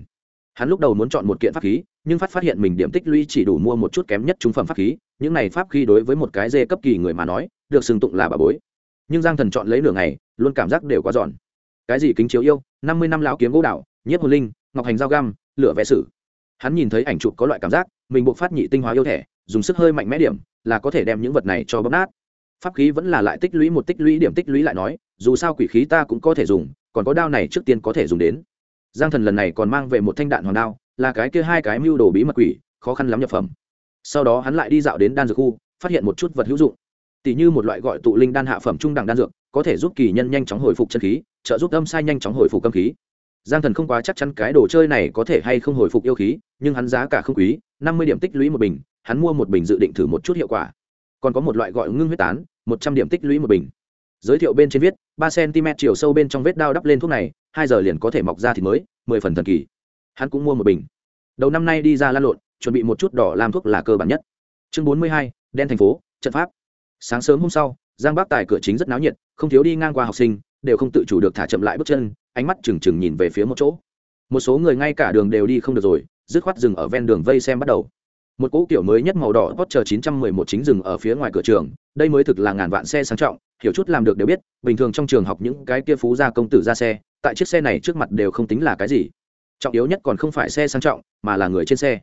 Hắn lúc đầu muốn chọn một kiện pháp khí, nhưng phát phát hiện mình điểm tích lũy chỉ đủ mua một chút kém nhất trung phẩm pháp khí, những này pháp khí đối với một cái dê cấp kỳ người mà nói, được xưng tụng là bà bối. Nhưng giang thần chọn lấy nửa ngày, luôn cảm giác đều quá giòn. Cái gì kính chiếu yêu, năm mươi năm lão kiếm gỗ đạo nhiếp hồ linh, ngọc hành dao găm lửa vẽ sử. Hắn nhìn thấy ảnh chụp có loại cảm giác, mình buộc phát nhị tinh hóa yêu thẻ dùng sức hơi mạnh mẽ điểm, là có thể đem những vật này cho bóp nát. Pháp khí vẫn là lại tích lũy một tích lũy điểm tích lũy lại nói, dù sao quỷ khí ta cũng có thể dùng, còn có đao này trước tiên có thể dùng đến. Giang thần lần này còn mang về một thanh đạn hoàng đao, là cái kia hai cái mưu đồ bí mật quỷ, khó khăn lắm nhập phẩm. Sau đó hắn lại đi dạo đến đan dược khu, phát hiện một chút vật hữu dụng. Tỷ như một loại gọi tụ linh đan hạ phẩm trung đẳng đan dược, có thể giúp kỳ nhân nhanh chóng hồi phục chân khí, trợ giúp âm sai nhanh chóng hồi phục âm khí giang thần không quá chắc chắn cái đồ chơi này có thể hay không hồi phục yêu khí, nhưng hắn giá cả không quý, năm mươi điểm tích lũy một bình, hắn mua một bình dự định thử một chút hiệu quả. Còn có một loại gọi ngưng huyết tán, một trăm điểm tích lũy một bình. Giới thiệu bên trên viết, ba cm chiều sâu bên trong vết đao đắp lên thuốc này, hai giờ liền có thể mọc ra thịt mới, mười phần thần kỳ. Hắn cũng mua một bình. Đầu năm nay đi ra lan lộn, chuẩn bị một chút đỏ làm thuốc là cơ bản nhất. Chương bốn mươi hai, đen thành phố, trận pháp. Sáng sớm hôm sau, giang Bác tài cửa chính rất náo nhiệt, không thiếu đi ngang qua học sinh, đều không tự chủ được thả chậm lại bước chân ánh mắt trừng trừng nhìn về phía một chỗ. Một số người ngay cả đường đều đi không được rồi, dứt khoát dừng ở ven đường vây xem bắt đầu. Một cỗ kiểu mới nhất màu đỏ Porsche 911 chính dừng ở phía ngoài cửa trường, đây mới thực là ngàn vạn xe sang trọng, hiểu chút làm được đều biết, bình thường trong trường học những cái kia phú gia công tử ra xe, tại chiếc xe này trước mặt đều không tính là cái gì. Trọng yếu nhất còn không phải xe sang trọng, mà là người trên xe.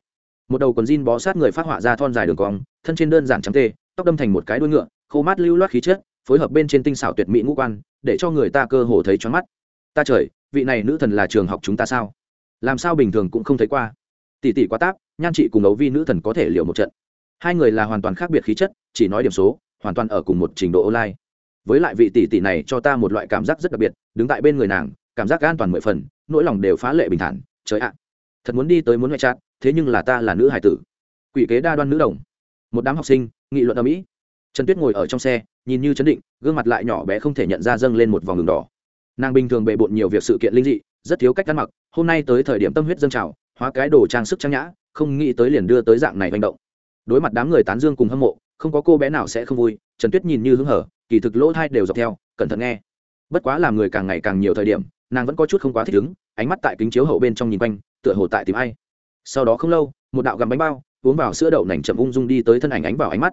Một đầu quần jean bó sát người phát họa ra thon dài đường cong, thân trên đơn giản trắng tê, tóc đâm thành một cái đuôi ngựa, khô mát lưu loát khí chất, phối hợp bên trên tinh xảo tuyệt mỹ ngũ quan, để cho người ta cơ hồ thấy choáng mắt ta trời, vị này nữ thần là trường học chúng ta sao? Làm sao bình thường cũng không thấy qua? Tỷ tỷ quá táp, nhan chị cùng ấu vi nữ thần có thể liệu một trận. Hai người là hoàn toàn khác biệt khí chất, chỉ nói điểm số, hoàn toàn ở cùng một trình độ online. Với lại vị tỷ tỷ này cho ta một loại cảm giác rất đặc biệt, đứng tại bên người nàng, cảm giác an toàn mười phần, nỗi lòng đều phá lệ bình thản. Trời ạ, thật muốn đi tới muốn ngoại trát, thế nhưng là ta là nữ hải tử. Quỷ kế đa đoan nữ đồng. Một đám học sinh, nghị luận ở mỹ trần tuyết ngồi ở trong xe, nhìn như chấn định, gương mặt lại nhỏ bé không thể nhận ra dâng lên một vòng đường đỏ nàng bình thường bề bộn nhiều việc sự kiện linh dị, rất thiếu cách ăn mặc, hôm nay tới thời điểm tâm huyết dâng trào, hóa cái đồ trang sức trang nhã, không nghĩ tới liền đưa tới dạng này manh động. Đối mặt đám người tán dương cùng hâm mộ, không có cô bé nào sẽ không vui, trần tuyết nhìn như hứng hở, kỳ thực lỗ thai đều dọc theo, cẩn thận nghe. Bất quá làm người càng ngày càng nhiều thời điểm, nàng vẫn có chút không quá thích ứng, ánh mắt tại kính chiếu hậu bên trong nhìn quanh, tựa hồ tại tìm ai. Sau đó không lâu, một đạo gặm bánh bao, uống vào sữa đậu nành chậm ung dung đi tới thân ảnh ánh vào ánh mắt.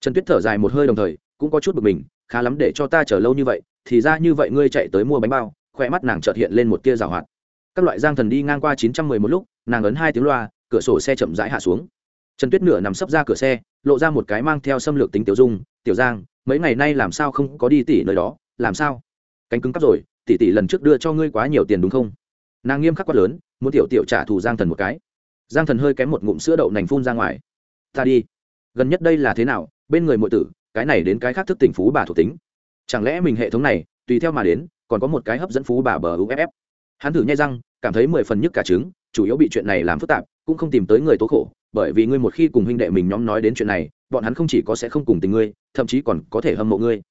Trần tuyết thở dài một hơi đồng thời, cũng có chút bực mình khá lắm để cho ta chờ lâu như vậy, thì ra như vậy ngươi chạy tới mua bánh bao khoe mắt nàng chợt hiện lên một tia rào hoạt. Các loại giang thần đi ngang qua chín trăm mười một lúc, nàng ấn hai tiếng loa, cửa sổ xe chậm rãi hạ xuống. Trần tuyết nửa nằm sấp ra cửa xe, lộ ra một cái mang theo xâm lược tính tiểu dung, tiểu giang, mấy ngày nay làm sao không có đi tỉ nơi đó? Làm sao? Cánh cứng cắp rồi tỷ tỷ lần trước đưa cho ngươi quá nhiều tiền đúng không? Nàng nghiêm khắc quát lớn, muốn tiểu tiểu trả thù giang thần một cái. Giang thần hơi kém một ngụm sữa đậu nành phun ra ngoài. Ta đi. Gần nhất đây là thế nào? Bên người mọi tử cái này đến cái khác thức tỉnh phú bà thuộc tính. Chẳng lẽ mình hệ thống này, tùy theo mà đến, còn có một cái hấp dẫn phú bà bờ uff hắn thử nhai răng, cảm thấy mười phần nhức cả trứng, chủ yếu bị chuyện này làm phức tạp, cũng không tìm tới người tố khổ, bởi vì ngươi một khi cùng huynh đệ mình nhóm nói đến chuyện này, bọn hắn không chỉ có sẽ không cùng tình ngươi, thậm chí còn có thể hâm mộ ngươi.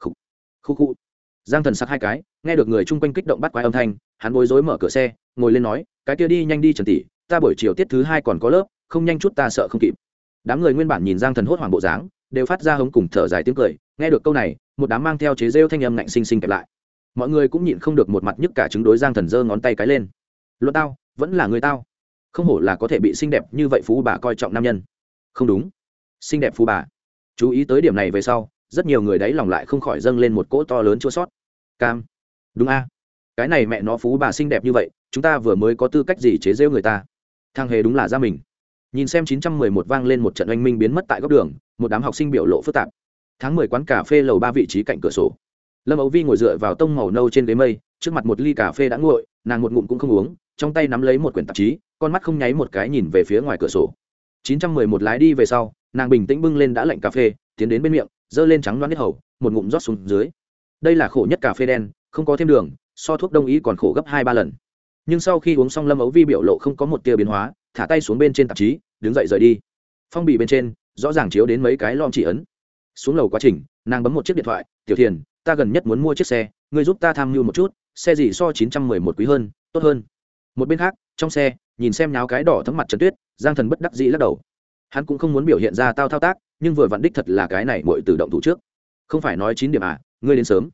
Khu khu khu giang thần sắc hai cái, nghe được người chung quanh kích động bắt quái âm thanh, hắn bối rối mở cửa xe, ngồi lên nói, cái kia đi nhanh đi trần tỷ, ta buổi chiều tiết thứ hai còn có lớp, không nhanh chút ta sợ không kịp. Đám người nguyên bản nhìn giang thần hốt hoảng bộ dáng đều phát ra hống cùng thở dài tiếng cười, nghe được câu này, một đám mang theo chế rêu thanh âm ngạnh xinh xinh kẹp lại. Mọi người cũng nhịn không được một mặt nhức cả chứng đối giang thần giơ ngón tay cái lên. Luận tao, vẫn là người tao. Không hổ là có thể bị xinh đẹp như vậy phú bà coi trọng nam nhân. Không đúng. Xinh đẹp phú bà. Chú ý tới điểm này về sau, rất nhiều người đấy lòng lại không khỏi dâng lên một cỗ to lớn chua sót. Cam. Đúng a. Cái này mẹ nó phú bà xinh đẹp như vậy, chúng ta vừa mới có tư cách gì chế rêu người ta? Thằng hề đúng là ra mình. Nhìn xem 911 vang lên một trận oanh minh biến mất tại góc đường một đám học sinh biểu lộ phức tạp. Tháng 10 quán cà phê lầu ba vị trí cạnh cửa sổ. Lâm ấu vi ngồi dựa vào tông màu nâu trên ghế mây, trước mặt một ly cà phê đã nguội, nàng một ngụm cũng không uống, trong tay nắm lấy một quyển tạp chí, con mắt không nháy một cái nhìn về phía ngoài cửa sổ. 911 lái đi về sau, nàng bình tĩnh bưng lên đã lạnh cà phê, tiến đến bên miệng, giơ lên trắng loáng nhất hầu, một ngụm rót xuống dưới. Đây là khổ nhất cà phê đen, không có thêm đường, so thuốc đông y còn khổ gấp hai ba lần. Nhưng sau khi uống xong lâm ấu vi biểu lộ không có một tia biến hóa, thả tay xuống bên trên tạp chí, đứng dậy rời đi. Phong bì bên trên rõ ràng chiếu đến mấy cái lom chỉ ấn. Xuống lầu quá trình, nàng bấm một chiếc điện thoại, tiểu thiền, ta gần nhất muốn mua chiếc xe, ngươi giúp ta tham mưu một chút, xe gì so chín trăm mười một quý hơn, tốt hơn. Một bên khác, trong xe, nhìn xem nháo cái đỏ thấm mặt trần tuyết, giang thần bất đắc dĩ lắc đầu. Hắn cũng không muốn biểu hiện ra tao thao tác, nhưng vừa vặn đích thật là cái này mội tự động thủ trước. Không phải nói chín điểm à ngươi đến sớm.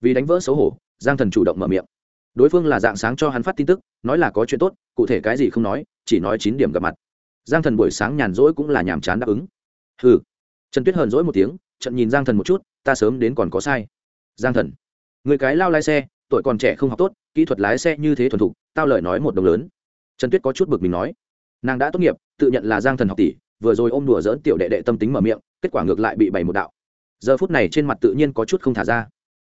Vì đánh vỡ xấu hổ, giang thần chủ động mở miệng. Đối phương là dạng sáng cho hắn phát tin tức, nói là có chuyện tốt, cụ thể cái gì không nói, chỉ nói chín điểm gặp mặt. Giang thần buổi sáng nhàn rỗi cũng là nhàm chán đáp ứng hừ. Trần tuyết hờn dỗi một tiếng, trận nhìn giang thần một chút, ta sớm đến còn có sai. Giang thần, người cái lao lái xe, tuổi còn trẻ không học tốt, kỹ thuật lái xe như thế thuần thục, tao lời nói một đồng lớn. Trần tuyết có chút bực mình nói. Nàng đã tốt nghiệp, tự nhận là giang thần học tỷ, vừa rồi ôm đùa dỡn tiểu đệ đệ tâm tính mở miệng, kết quả ngược lại bị bày một đạo. Giờ phút này trên mặt tự nhiên có chút không thả ra.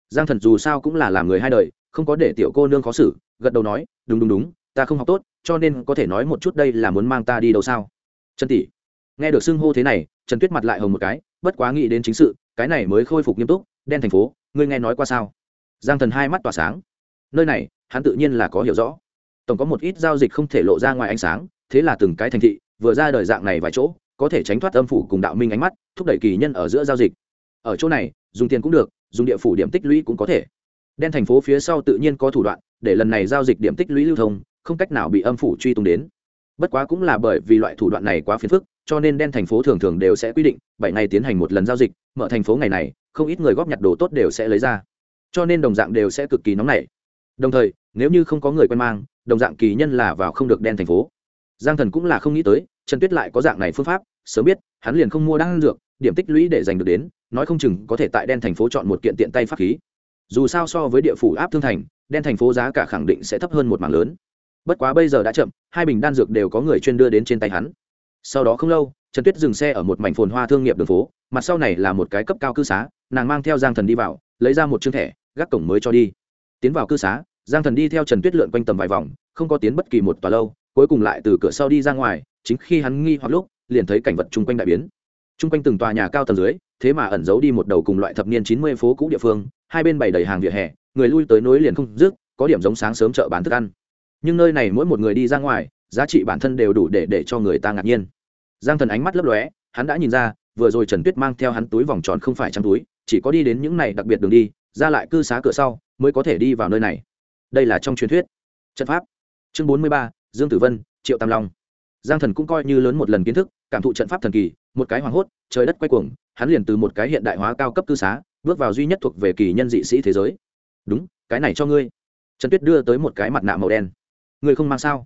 Giang thần dù sao cũng là làm người hai đời, không có để tiểu cô nương khó xử, gật đầu nói, đúng đúng đúng, ta không học tốt, cho nên có thể nói một chút đây là muốn mang ta đi đâu sao? Trần tỷ, nghe được xưng hô thế này trần tuyết mặt lại hồng một cái, bất quá nghĩ đến chính sự, cái này mới khôi phục nghiêm túc, đen thành phố, ngươi nghe nói qua sao? Giang thần hai mắt tỏa sáng. Nơi này, hắn tự nhiên là có hiểu rõ. Tổng có một ít giao dịch không thể lộ ra ngoài ánh sáng, thế là từng cái thành thị, vừa ra đời dạng này vài chỗ, có thể tránh thoát âm phủ cùng đạo minh ánh mắt, thúc đẩy kỳ nhân ở giữa giao dịch. Ở chỗ này, dùng tiền cũng được, dùng địa phủ điểm tích lũy cũng có thể. Đen thành phố phía sau tự nhiên có thủ đoạn, để lần này giao dịch điểm tích lũy lưu thông, không cách nào bị âm phủ truy tung đến. Bất quá cũng là bởi vì loại thủ đoạn này quá phiền phức cho nên đen thành phố thường thường đều sẽ quy định, bảy ngày tiến hành một lần giao dịch, mở thành phố ngày này, không ít người góp nhặt đồ tốt đều sẽ lấy ra. Cho nên đồng dạng đều sẽ cực kỳ nóng nảy. Đồng thời, nếu như không có người quen mang, đồng dạng kỳ nhân là vào không được đen thành phố. Giang thần cũng là không nghĩ tới, trần tuyết lại có dạng này phương pháp, sớm biết, hắn liền không mua đan dược, điểm tích lũy để giành được đến, nói không chừng có thể tại đen thành phố chọn một kiện tiện tay pháp khí. Dù sao so với địa phủ áp thương thành, đen thành phố giá cả khẳng định sẽ thấp hơn một mảng lớn. Bất quá bây giờ đã chậm, hai bình đan dược đều có người chuyên đưa đến trên tay hắn sau đó không lâu, trần tuyết dừng xe ở một mảnh phồn hoa thương nghiệp đường phố, mặt sau này là một cái cấp cao cư xá, nàng mang theo giang thần đi vào, lấy ra một chương thẻ, gác cổng mới cho đi. Tiến vào cư xá, giang thần đi theo trần tuyết lượn quanh tầm vài vòng, không có tiến bất kỳ một tòa lâu, cuối cùng lại từ cửa sau đi ra ngoài, chính khi hắn nghi hoặc lúc, liền thấy cảnh vật chung quanh đại biến. Chung quanh từng tòa nhà cao tầng dưới, thế mà ẩn giấu đi một đầu cùng loại thập niên chín mươi phố cũ địa phương, hai bên bày đầy hàng vỉa hè, người lui tới nối liền không dứt, có điểm giống sáng sớm chợ bán thức ăn. Nhưng nơi này mỗi một người đi ra ngoài giá trị bản thân đều đủ để để cho người ta ngạc nhiên. Giang thần ánh mắt lấp lóe, hắn đã nhìn ra, vừa rồi trần tuyết mang theo hắn túi vòng tròn không phải trong túi, chỉ có đi đến những này đặc biệt đường đi, ra lại cư xá cửa sau, mới có thể đi vào nơi này. Đây là trong truyền thuyết. Trận pháp. Chương bốn mươi ba, dương tử vân, triệu tam long. Giang thần cũng coi như lớn một lần kiến thức, cảm thụ trận pháp thần kỳ, một cái hoảng hốt, trời đất quay cuồng, hắn liền từ một cái hiện đại hóa cao cấp cư xá, bước vào duy nhất thuộc về kỳ nhân dị sĩ thế giới. Đúng, cái này cho ngươi. Trần tuyết đưa tới một cái mặt nạ màu đen. Ngươi không mang sao?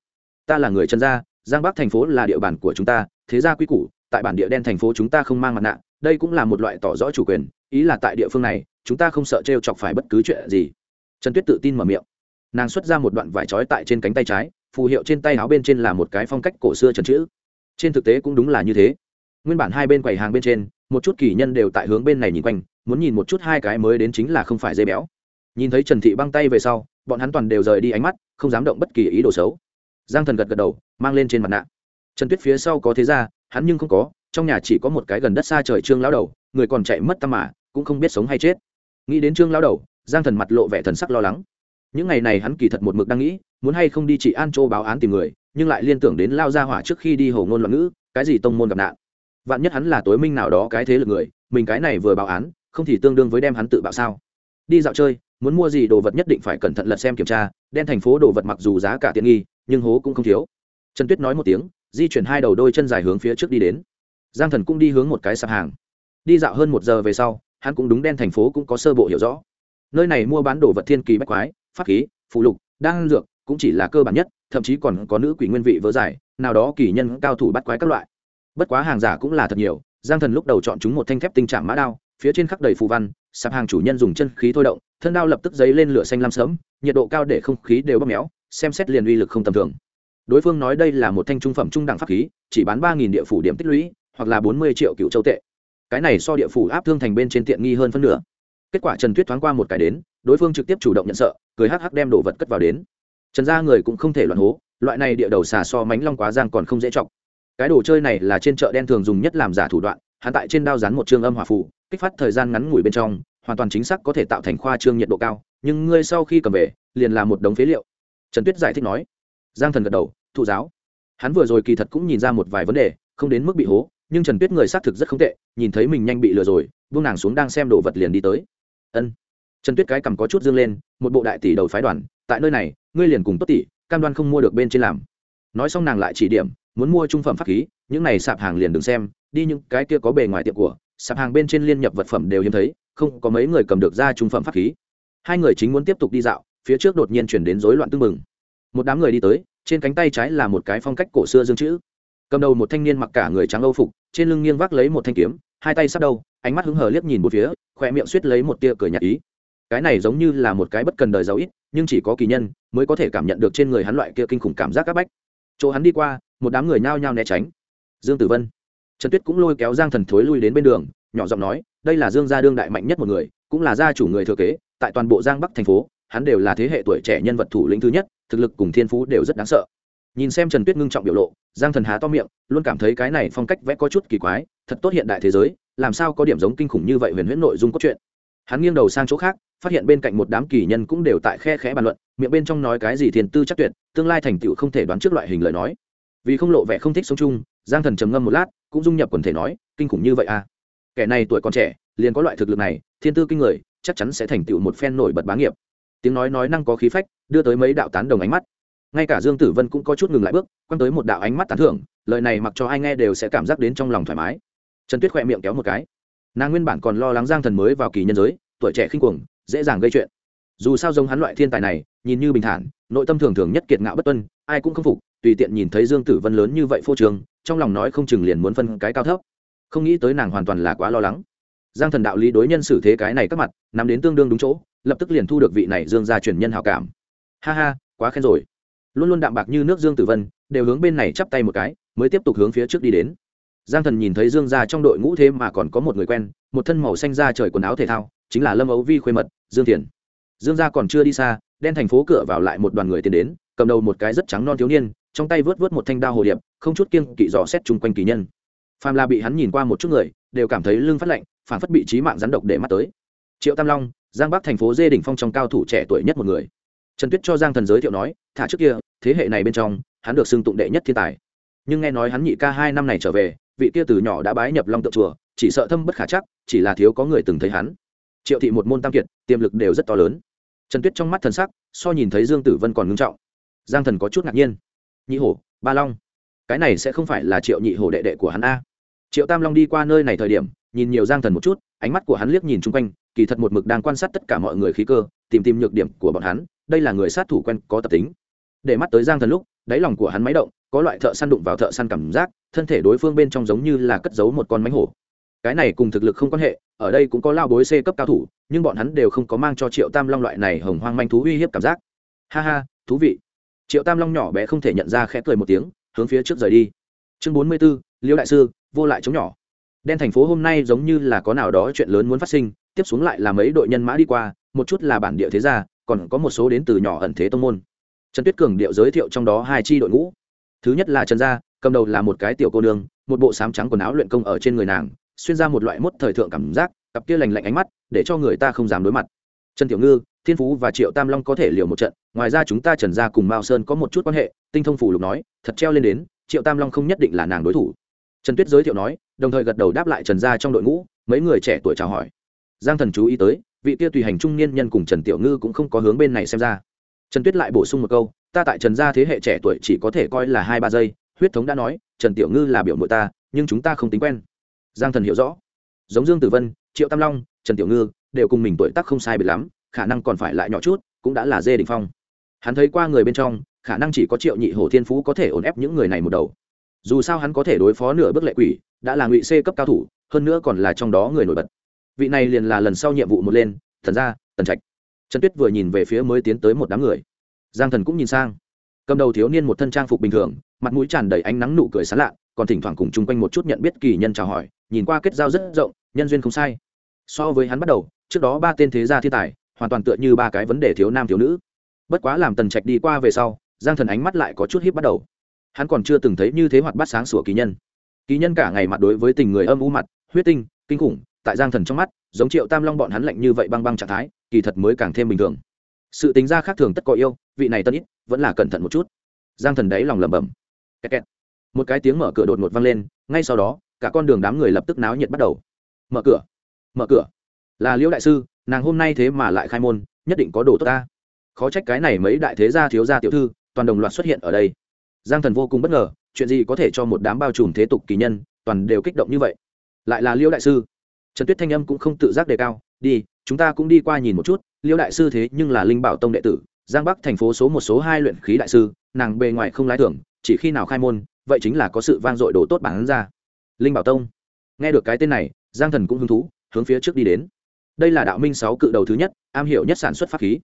Ta là người trần gia, giang bắc thành phố là địa bàn của chúng ta, thế gia quy củ, tại bản địa đen thành phố chúng ta không mang mặt nạ, đây cũng là một loại tỏ rõ chủ quyền, ý là tại địa phương này, chúng ta không sợ t r e o chọc phải bất cứ chuyện gì. Trần tuyết tự tin mở miệng. Nàng xuất ra một đoạn vải trói tại trên cánh tay trái, phù hiệu trên tay áo bên trên là một cái phong cách cổ xưa trần chữ. Trên thực tế cũng đúng là như thế. Nguyên bản hai bên quầy hàng bên trên, một chút kỳ nhân đều tại hướng bên này nhìn quanh, muốn nhìn một chút hai cái mới đến chính là không phải dây béo. Nhìn thấy trần thị băng tay về sau, bọn hắn toàn đều rời đi ánh mắt, không dám động bất kỳ ý đồ xấu giang thần gật gật đầu, mang lên trên mặt nạ. Trần tuyết phía sau có thế ra hắn nhưng không có, trong nhà chỉ có một cái gần đất xa trời trương lao đầu, người còn chạy mất tâm mà, cũng không biết sống hay chết. Nghĩ đến trương lao đầu, giang thần mặt lộ vẻ thần sắc lo lắng. Những ngày này hắn kỳ thật một mực đang nghĩ, muốn hay không đi chị an châu báo án tìm người, nhưng lại liên tưởng đến lao ra hỏa trước khi đi hồ ngôn loạn ngữ, cái gì tông môn gặp nạn. Vạn nhất hắn là tối minh nào đó cái thế lực người, mình cái này vừa báo án, không thì tương đương với đem hắn tự bạo sao? Đi dạo chơi, muốn mua gì đồ vật nhất định phải cẩn thận lật xem kiểm tra đen thành phố đồ vật mặc dù giá cả tiện nghi nhưng hố cũng không thiếu. Trần tuyết nói một tiếng, di chuyển hai đầu đôi chân dài hướng phía trước đi đến. Giang thần cũng đi hướng một cái sạp hàng. Đi dạo hơn một giờ về sau, hắn cũng đúng đen thành phố cũng có sơ bộ hiểu rõ. Nơi này mua bán đồ vật thiên kỳ bách quái, pháp khí phụ lục, đan dược cũng chỉ là cơ bản nhất, thậm chí còn có nữ quỷ nguyên vị vỡ giải, nào đó kỳ nhân cao thủ bắt quái các loại. Bất quá hàng giả cũng là thật nhiều, giang thần lúc đầu chọn chúng một thanh thép tinh trạng mã đao, phía trên khắc đầy phù văn, sạp hàng chủ nhân dùng chân khí thôi động, thân đao lập tức dấy lên lửa xanh lam sớm nhiệt độ cao để không khí đều bóp méo xem xét liền uy lực không tầm thường. Đối phương nói đây là một thanh trung phẩm trung đẳng pháp khí, chỉ bán ba nghìn địa phủ điểm tích lũy, hoặc là bốn mươi triệu cựu châu tệ. Cái này so địa phủ áp thương thành bên trên tiện nghi hơn phân nửa. Kết quả trần tuyết thoáng qua một cái đến, đối phương trực tiếp chủ động nhận sợ, cười hắc hắc đem đồ vật cất vào đến. Trần gia người cũng không thể loạn hố, loại này địa đầu xà so mánh long quá giang còn không dễ chọc. Cái đồ chơi này là trên chợ đen thường dùng nhất làm giả thủ đoạn, hắn tại trên đao rán một chương âm hỏa phụ kích phát thời gian ngắn ngủi bên trong, hoàn toàn chính xác có thể tạo thành khoa trương nhiệt độ cao, nhưng ngươi sau khi cầm về, liền là một đống phế liệu trần tuyết giải thích nói. Giang thần gật đầu, thụ giáo. Hắn vừa rồi kỳ thật cũng nhìn ra một vài vấn đề, không đến mức bị hố, nhưng trần tuyết người xác thực rất không tệ, nhìn thấy mình nhanh bị lừa rồi vương nàng xuống đang xem đồ vật liền đi tới. Ân. Trần tuyết cái cầm có chút dương lên, một bộ đại tỷ đầu phái đoàn, tại nơi này, ngươi liền cùng tốt tỷ, cam đoan không mua được bên trên làm. Nói xong nàng lại chỉ điểm, muốn mua trung phẩm pháp khí, những này sạp hàng liền đừng xem, đi những cái kia có bề ngoài tiệm của, sạp hàng bên trên liên nhập vật phẩm đều hiếm thấy, không có mấy người cầm được ra trung phẩm pháp khí. Hai người chính muốn tiếp tục đi dạo phía trước đột nhiên chuyển đến rối loạn tưng mừng một đám người đi tới, trên cánh tay trái là một cái phong cách cổ xưa dương chữ. Cầm đầu một thanh niên mặc cả người trắng âu phục, trên lưng nghiêng vác lấy một thanh kiếm, hai tay sát đầu, ánh mắt hứng hờ liếc nhìn một phía khoe miệng suýt lấy một tia cười nhạt ý. Cái này giống như là một cái bất cần đời giàu ít, nhưng chỉ có kỳ nhân mới có thể cảm nhận được trên người hắn loại kia kinh khủng cảm giác áp bách. Chỗ hắn đi qua, một đám người nhao nhao né tránh. Dương tử vân. Trần tuyết cũng lôi kéo giang thần thối lui đến bên đường, nhỏ giọng nói, đây là dương gia đương đại mạnh nhất một người, cũng là gia chủ người thừa kế, tại toàn bộ giang bắc thành phố hắn đều là thế hệ tuổi trẻ nhân vật thủ lĩnh thứ nhất, thực lực cùng thiên phú đều rất đáng sợ. Nhìn xem trần tuyết ngưng trọng biểu lộ, giang thần há to miệng, luôn cảm thấy cái này phong cách vẽ có chút kỳ quái, thật tốt hiện đại thế giới, làm sao có điểm giống kinh khủng như vậy huyền huyễn nội dung cốt truyện. Hắn nghiêng đầu sang chỗ khác, phát hiện bên cạnh một đám kỳ nhân cũng đều tại khe khẽ bàn luận, miệng bên trong nói cái gì thiền tư chắc tuyệt, tương lai thành tựu không thể đoán trước loại hình lời nói. Vì không lộ vẻ không thích sống chung, giang thần trầm ngâm một lát, cũng dung nhập quần thể nói, kinh khủng như vậy à? Kẻ này tuổi còn trẻ, liền có loại thực lực này, thiên tư kinh người, chắc chắn sẽ thành tựu một phen nổi bật bá nghiệp tiếng nói nói năng có khí phách, đưa tới mấy đạo tán đồng ánh mắt. Ngay cả dương tử vân cũng có chút ngừng lại bước, quăng tới một đạo ánh mắt tán thưởng, lời này mặc cho ai nghe đều sẽ cảm giác đến trong lòng thoải mái. Trần tuyết khỏe miệng kéo một cái. Nàng nguyên bản còn lo lắng giang thần mới vào kỳ nhân giới, tuổi trẻ khinh cuồng, dễ dàng gây chuyện. Dù sao giống hắn loại thiên tài này, nhìn như bình thản, nội tâm thường thường nhất kiệt ngạo bất tuân, ai cũng không phục, tùy tiện nhìn thấy dương tử vân lớn như vậy phô trường trong lòng nói không chừng liền muốn phân cái cao thấp. Không nghĩ tới nàng hoàn toàn là quá lo lắng giang thần đạo lý đối nhân xử thế cái này các mặt nằm đến tương đương đúng chỗ, lập tức liền thu được vị này dương gia truyền nhân hào cảm. Ha ha, quá khen rồi. Luôn luôn đạm bạc như nước dương tử vân, đều hướng bên này chắp tay một cái, mới tiếp tục hướng phía trước đi đến. Giang thần nhìn thấy dương gia trong đội ngũ thế mà còn có một người quen, một thân màu xanh da trời quần áo thể thao, chính là lâm ấu vi khuê mật, dương thiền. Dương gia còn chưa đi xa đen thành phố cửa vào lại một đoàn người tiến đến, cầm đầu một cái rất trắng non thiếu niên, trong tay vớt vớt một thanh đao hồ điệp, không chút kiêng kỵ dò xét chung quanh kỳ nhân. Phàm là bị hắn nhìn qua một chút người, đều cảm thấy lưng phát lạnh phản phất bị trí mạng rắn độc để mắt tới. Triệu tam long, giang bắc thành phố dê đỉnh phong trong cao thủ trẻ tuổi nhất một người. Trần tuyết cho giang thần giới thiệu nói, thả trước kia, thế hệ này bên trong, hắn được xưng tụng đệ nhất thiên tài. Nhưng nghe nói hắn nhị ca hai năm này trở về, vị kia từ nhỏ đã bái nhập long tượng chùa, chỉ sợ thâm bất khả chắc, chỉ là thiếu có người từng thấy hắn. Triệu thị một môn tam kiệt, tiềm lực đều rất to lớn. Trần tuyết trong mắt thần sắc, so nhìn thấy dương tử vân còn ngưng trọng. Giang thần có chút ngạc nhiên. Nhị hổ, ba long, cái này sẽ không phải là triệu nhị hổ đệ đệ của hắn a? Triệu tam long đi qua nơi này thời điểm, nhìn nhiều giang thần một chút, ánh mắt của hắn liếc nhìn chung quanh, kỳ thật một mực đang quan sát tất cả mọi người khí cơ, tìm tìm nhược điểm của bọn hắn, đây là người sát thủ quen có tập tính. Để mắt tới giang thần lúc, đáy lòng của hắn máy động, có loại thợ săn đụng vào thợ săn cảm giác, thân thể đối phương bên trong giống như là cất giấu một con mánh hổ. Cái này cùng thực lực không quan hệ, ở đây cũng có lao bối c cấp cao thủ, nhưng bọn hắn đều không có mang cho triệu tam long loại này hồng hoang manh thú uy hiếp cảm giác. Ha ha, thú vị. Triệu tam long nhỏ bé không thể nhận ra khẽ cười một tiếng, hướng phía trước rời đi. Chương bốn mươi b ố liễu đại sư vô lại chống nhỏ. Đen thành phố hôm nay giống như là có nào đó chuyện lớn muốn phát sinh, tiếp xuống lại là mấy đội nhân mã đi qua, một chút là bản địa thế gia, còn có một số đến từ nhỏ ẩn thế tông môn. Trần tuyết cường điệu giới thiệu trong đó hai chi đội ngũ. Thứ nhất là trần gia, cầm đầu là một cái tiểu cô nương, một bộ sám trắng quần áo luyện công ở trên người nàng, xuyên ra một loại mốt thời thượng cảm giác, cặp kia lành lạnh ánh mắt, để cho người ta không dám đối mặt. Trần tiểu ngư, thiên phú và triệu tam long có thể liều một trận, ngoài ra chúng ta trần gia cùng mao sơn có một chút quan hệ, tinh thông phủ lục nói, thật treo lên đến, triệu tam long không nhất định là nàng đối thủ trần tuyết giới thiệu nói, đồng thời gật đầu đáp lại trần gia trong đội ngũ, mấy người trẻ tuổi chào hỏi. Giang thần chú ý tới, vị kia tùy hành trung niên nhân cùng trần tiểu ngư cũng không có hướng bên này xem ra. Trần tuyết lại bổ sung một câu, ta tại trần gia thế hệ trẻ tuổi chỉ có thể coi là hai ba giây, huyết thống đã nói, trần tiểu ngư là biểu nội ta, nhưng chúng ta không tính quen. Giang thần hiểu rõ. Giống dương tử vân, triệu tam long, trần tiểu ngư đều cùng mình tuổi tác không sai biệt lắm, khả năng còn phải lại nhỏ chút, cũng đã là dê đình phong. Hắn thấy qua người bên trong, khả năng chỉ có triệu nhị hổ thiên phú có thể ổn ép những người này một đầu dù sao hắn có thể đối phó nửa bước lệ quỷ, đã là ngụy c cấp cao thủ, hơn nữa còn là trong đó người nổi bật. Vị này liền là lần sau nhiệm vụ một lên, thần ra tần trạch. Trần tuyết vừa nhìn về phía mới tiến tới một đám người. Giang thần cũng nhìn sang. Cầm đầu thiếu niên một thân trang phục bình thường, mặt mũi tràn đầy ánh nắng nụ cười sán lạ, còn thỉnh thoảng cùng chung quanh một chút nhận biết kỳ nhân chào hỏi, nhìn qua kết giao rất rộng, nhân duyên không sai. So với hắn bắt đầu, trước đó ba tên thế gia thiên tài, hoàn toàn tựa như ba cái vấn đề thiếu nam thiếu nữ. Bất quá làm tần trạch đi qua về sau, giang thần ánh mắt lại có chút hiếp bắt đầu hắn còn chưa từng thấy như thế hoạt bát sáng sủa kỳ nhân. Kỳ nhân cả ngày mặt đối với tình người âm u mặt, huyết tinh, kinh khủng, tại giang thần trong mắt, giống triệu tam long bọn hắn lạnh như vậy băng băng trạng thái, kỳ thật mới càng thêm bình thường. Sự tính ra khác thường tất có yêu, vị này tân ít, vẫn là cẩn thận một chút. Giang thần đấy lòng lẩm bẩm. Kẹt kẹt. một cái tiếng mở cửa đột ngột vang lên, ngay sau đó, cả con đường đám người lập tức náo nhiệt bắt đầu. Mở cửa. Mở cửa. Là liễu đại sư, nàng hôm nay thế mà lại khai môn, nhất định có đồ tốt ta. Khó trách cái này mấy đại thế gia thiếu gia tiểu thư, toàn đồng loạt xuất hiện ở đây giang thần vô cùng bất ngờ, chuyện gì có thể cho một đám bao trùm thế tục kỳ nhân, toàn đều kích động như vậy? Lại là liêu đại sư. Trần tuyết thanh âm cũng không tự giác đề cao, đi, chúng ta cũng đi qua nhìn một chút, liêu đại sư thế nhưng là linh bảo tông đệ tử, giang bắc thành phố số một số hai luyện khí đại sư, nàng bề ngoài không lái thưởng, chỉ khi nào khai môn, vậy chính là có sự vang dội đồ tốt bản ra. Linh bảo tông. Nghe được cái tên này, giang thần cũng hứng thú, hướng phía trước đi đến. Đây là đạo minh sáu cự đầu thứ nhất, am hiểu nhất sản xuất pháp khí.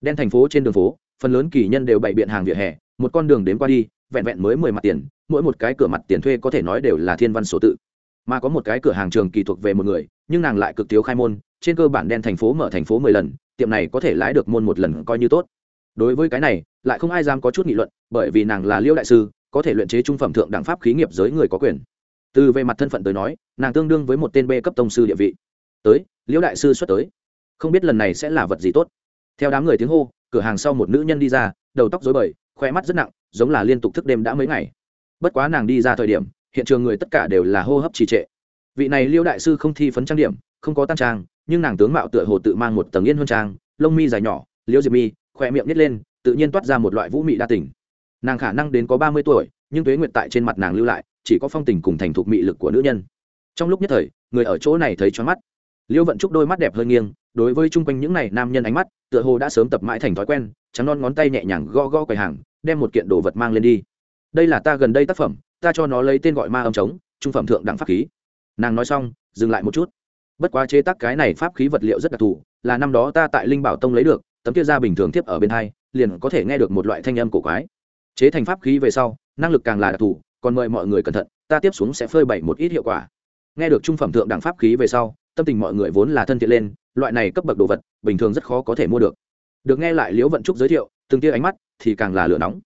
Đen thành phố trên đường phố, phần lớn kỳ nhân đều bày biện hàng vỉa hè, một con đường đến qua đi vẹn vẹn mới mười mặt tiền, mỗi một cái cửa mặt tiền thuê có thể nói đều là thiên văn số tự. Mà có một cái cửa hàng trường kỳ thuộc về một người, nhưng nàng lại cực thiếu khai môn, trên cơ bản đen thành phố mở thành phố mười lần, tiệm này có thể lái được môn một lần coi như tốt. Đối với cái này, lại không ai dám có chút nghị luận, bởi vì nàng là liêu đại sư, có thể luyện chế trung phẩm thượng đẳng pháp khí nghiệp giới người có quyền. Từ về mặt thân phận tới nói, nàng tương đương với một tên b cấp tông sư địa vị. Tới liễu đại sư xuất tới. Không biết lần này sẽ là vật gì tốt. Theo đám người tiếng hô, cửa hàng sau một nữ nhân đi ra, đầu tóc dối bời khoe mắt rất nặng giống là liên tục thức đêm đã mấy ngày. Bất quá nàng đi ra thời điểm, hiện trường người tất cả đều là hô hấp trì trệ. Vị này liêu đại sư không thi phấn trang điểm, không có tan trang, nhưng nàng tướng mạo tựa hồ tự mang một tầng yên hơn trang, lông mi dài nhỏ, liêu diệp mi khoe miệng nhét lên, tự nhiên toát ra một loại vũ mị đa tình. Nàng khả năng đến có ba mươi tuổi, nhưng tuế nguyện tại trên mặt nàng lưu lại, chỉ có phong tình cùng thành thục mị lực của nữ nhân. Trong lúc nhất thời, người ở chỗ này thấy choáng mắt. Liêu vận trúc đôi mắt đẹp hơi nghiêng, đối với chung quanh những này nam nhân ánh mắt, tựa hồ đã sớm tập mãi thành thói quen, trắng non ngón tay nhẹ nhàng go go quầy hàng đem một kiện đồ vật mang lên đi. Đây là ta gần đây tác phẩm, ta cho nó lấy tên gọi ma âm trống, trung phẩm thượng đẳng pháp khí. Nàng nói xong, dừng lại một chút. Bất quá chế tác cái này pháp khí vật liệu rất đặc thù, là năm đó ta tại linh bảo tông lấy được, tấm kia ra bình thường tiếp ở bên hai, liền có thể nghe được một loại thanh âm cổ quái. Chế thành pháp khí về sau, năng lực càng là đặc thù, còn mời mọi người cẩn thận, ta tiếp xuống sẽ phơi bày một ít hiệu quả. Nghe được trung phẩm thượng đẳng pháp khí về sau, tâm tình mọi người vốn là thân thiện lên, loại này cấp bậc đồ vật, bình thường rất khó có thể mua được. Được nghe lại liễu vận trúc giới thiệu, từng tia ánh mắt thì càng là lửa nóng.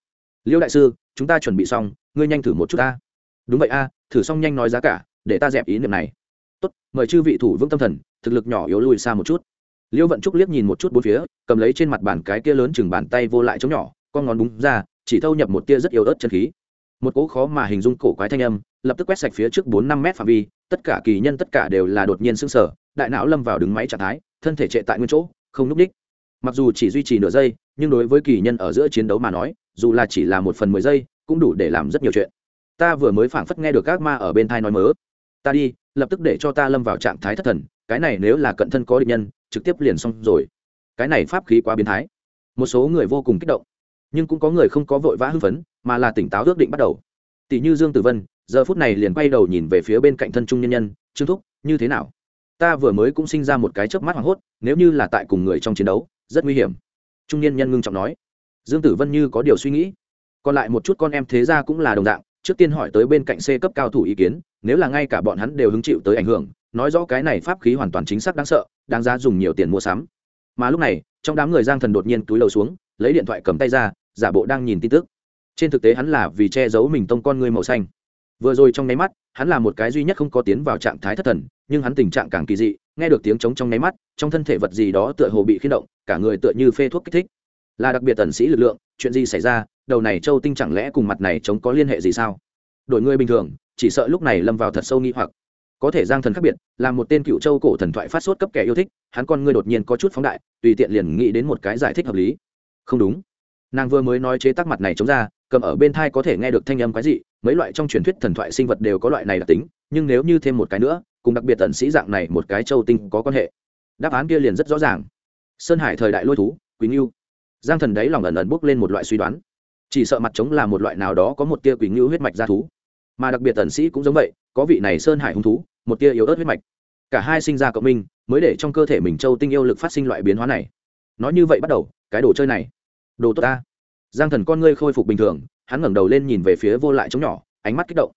Liêu đại sư, chúng ta chuẩn bị xong, ngươi nhanh thử một chút ta. Đúng vậy a, thử xong nhanh nói giá cả, để ta dẹp ý niệm này. Tốt, mời chư vị thủ vững tâm thần, thực lực nhỏ yếu lùi xa một chút. Liêu vận trúc liếc nhìn một chút bốn phía, cầm lấy trên mặt bàn cái kia lớn chừng bàn tay vô lại chống nhỏ, con ngón búng ra, chỉ thâu nhập một tia rất yếu ớt chân khí. Một cỗ khó mà hình dung cổ quái thanh âm, lập tức quét sạch phía trước bốn năm mét phạm vi, tất cả kỳ nhân tất cả đều là đột nhiên sưng sở đại não lâm vào đứng máy trạng thái, thân thể trệ tại nguyên chỗ, không núp đích. Mặc dù chỉ duy trì nửa giây nhưng đối với kỳ nhân ở giữa chiến đấu mà nói, dù là chỉ là một phần mười giây, cũng đủ để làm rất nhiều chuyện. Ta vừa mới phảng phất nghe được các ma ở bên thai nói mớ. Ta đi, lập tức để cho ta lâm vào trạng thái thất thần, cái này nếu là cận thân có địch nhân, trực tiếp liền xong rồi. Cái này pháp khí quá biến thái. Một số người vô cùng kích động, nhưng cũng có người không có vội vã hưng phấn, mà là tỉnh táo ước định bắt đầu. Tỷ như dương tử vân, giờ phút này liền quay đầu nhìn về phía bên cạnh thân trung nhân nhân, trương thúc, như thế nào? Ta vừa mới cũng sinh ra một cái chớp mắt hoảng hốt, nếu như là tại cùng người trong chiến đấu, rất nguy hiểm trung niên nhân ngưng trọng nói. Dương tử vân như có điều suy nghĩ. Còn lại một chút con em thế ra cũng là đồng dạng, trước tiên hỏi tới bên cạnh c cấp cao thủ ý kiến, nếu là ngay cả bọn hắn đều hứng chịu tới ảnh hưởng, nói rõ cái này pháp khí hoàn toàn chính xác đáng sợ, đáng ra dùng nhiều tiền mua sắm. Mà lúc này, trong đám người giang thần đột nhiên túi lầu xuống, lấy điện thoại cầm tay ra, giả bộ đang nhìn tin tức. Trên thực tế hắn là vì che giấu mình tông con người màu xanh. Vừa rồi trong nháy mắt, hắn là một cái duy nhất không có tiến vào trạng thái thất thần, nhưng hắn tình trạng càng kỳ dị nghe được tiếng trống trong nháy mắt, trong thân thể vật gì đó tựa hồ bị khiên động, cả người tựa như phê thuốc kích thích. Là đặc biệt tần sĩ lực lượng, chuyện gì xảy ra, đầu này châu tinh chẳng lẽ cùng mặt này chống có liên hệ gì sao? Đổi người bình thường, chỉ sợ lúc này lâm vào thật sâu nghi hoặc. Có thể giang thần khác biệt, là một tên cựu châu cổ thần thoại phát sốt cấp kẻ yêu thích, hắn con ngươi đột nhiên có chút phóng đại, tùy tiện liền nghĩ đến một cái giải thích hợp lý. Không đúng. Nàng vừa mới nói chế tác mặt này chống ra, cầm ở bên thai có thể nghe được thanh âm quái dị, mấy loại trong truyền thuyết thần thoại sinh vật đều có loại này đặc tính, nhưng nếu như thêm một cái nữa cùng đặc biệt tần sĩ dạng này một cái châu tinh có quan hệ. Đáp án kia liền rất rõ ràng. Sơn hải thời đại lôi thú quý ngưu. Giang thần đấy lòng ẩn ẩn bước lên một loại suy đoán. Chỉ sợ mặt trống là một loại nào đó có một tia quý ngưu huyết mạch gia thú. Mà đặc biệt tần sĩ cũng giống vậy, có vị này sơn hải hung thú, một tia yếu ớt huyết mạch. Cả hai sinh ra cộng minh, mới để trong cơ thể mình châu tinh yêu lực phát sinh loại biến hóa này. Nói như vậy bắt đầu, cái đồ chơi này. Đồ tốt ta. Giang thần con ngươi khôi phục bình thường, hắn ngẩng đầu lên nhìn về phía vô lại trống nhỏ, ánh mắt kích động.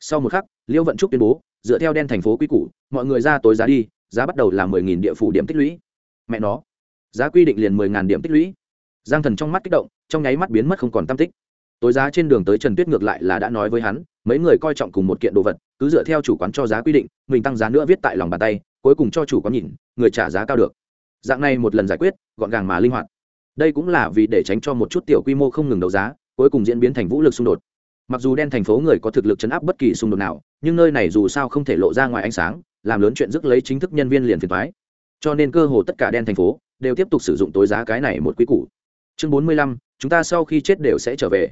Sau một khắc, liêu vận trúc tuyên bố dựa theo đen thành phố quy củ, mọi người ra tối giá đi, giá bắt đầu là mười nghìn địa phủ điểm tích lũy. Mẹ nó, giá quy định liền mười ngàn điểm tích lũy. Giang thần trong mắt kích động, trong nháy mắt biến mất không còn tam tích. Tối giá trên đường tới trần tuyết ngược lại là đã nói với hắn, mấy người coi trọng cùng một kiện đồ vật, cứ dựa theo chủ quán cho giá quy định, mình tăng giá nữa viết tại lòng bàn tay, cuối cùng cho chủ quán nhìn, người trả giá cao được. Dạng này một lần giải quyết, gọn gàng mà linh hoạt. Đây cũng là vì để tránh cho một chút tiểu quy mô không ngừng đấu giá, cuối cùng diễn biến thành vũ lực xung đột. Mặc dù đen thành phố người có thực lực chấn áp bất kỳ xung đột nào nhưng nơi này dù sao không thể lộ ra ngoài ánh sáng, làm lớn chuyện dứt lấy chính thức nhân viên liền phiền thoái cho nên cơ hồ tất cả đen thành phố đều tiếp tục sử dụng tối giá cái này một quý củ. Chương bốn mươi lăm, chúng ta sau khi chết đều sẽ trở về.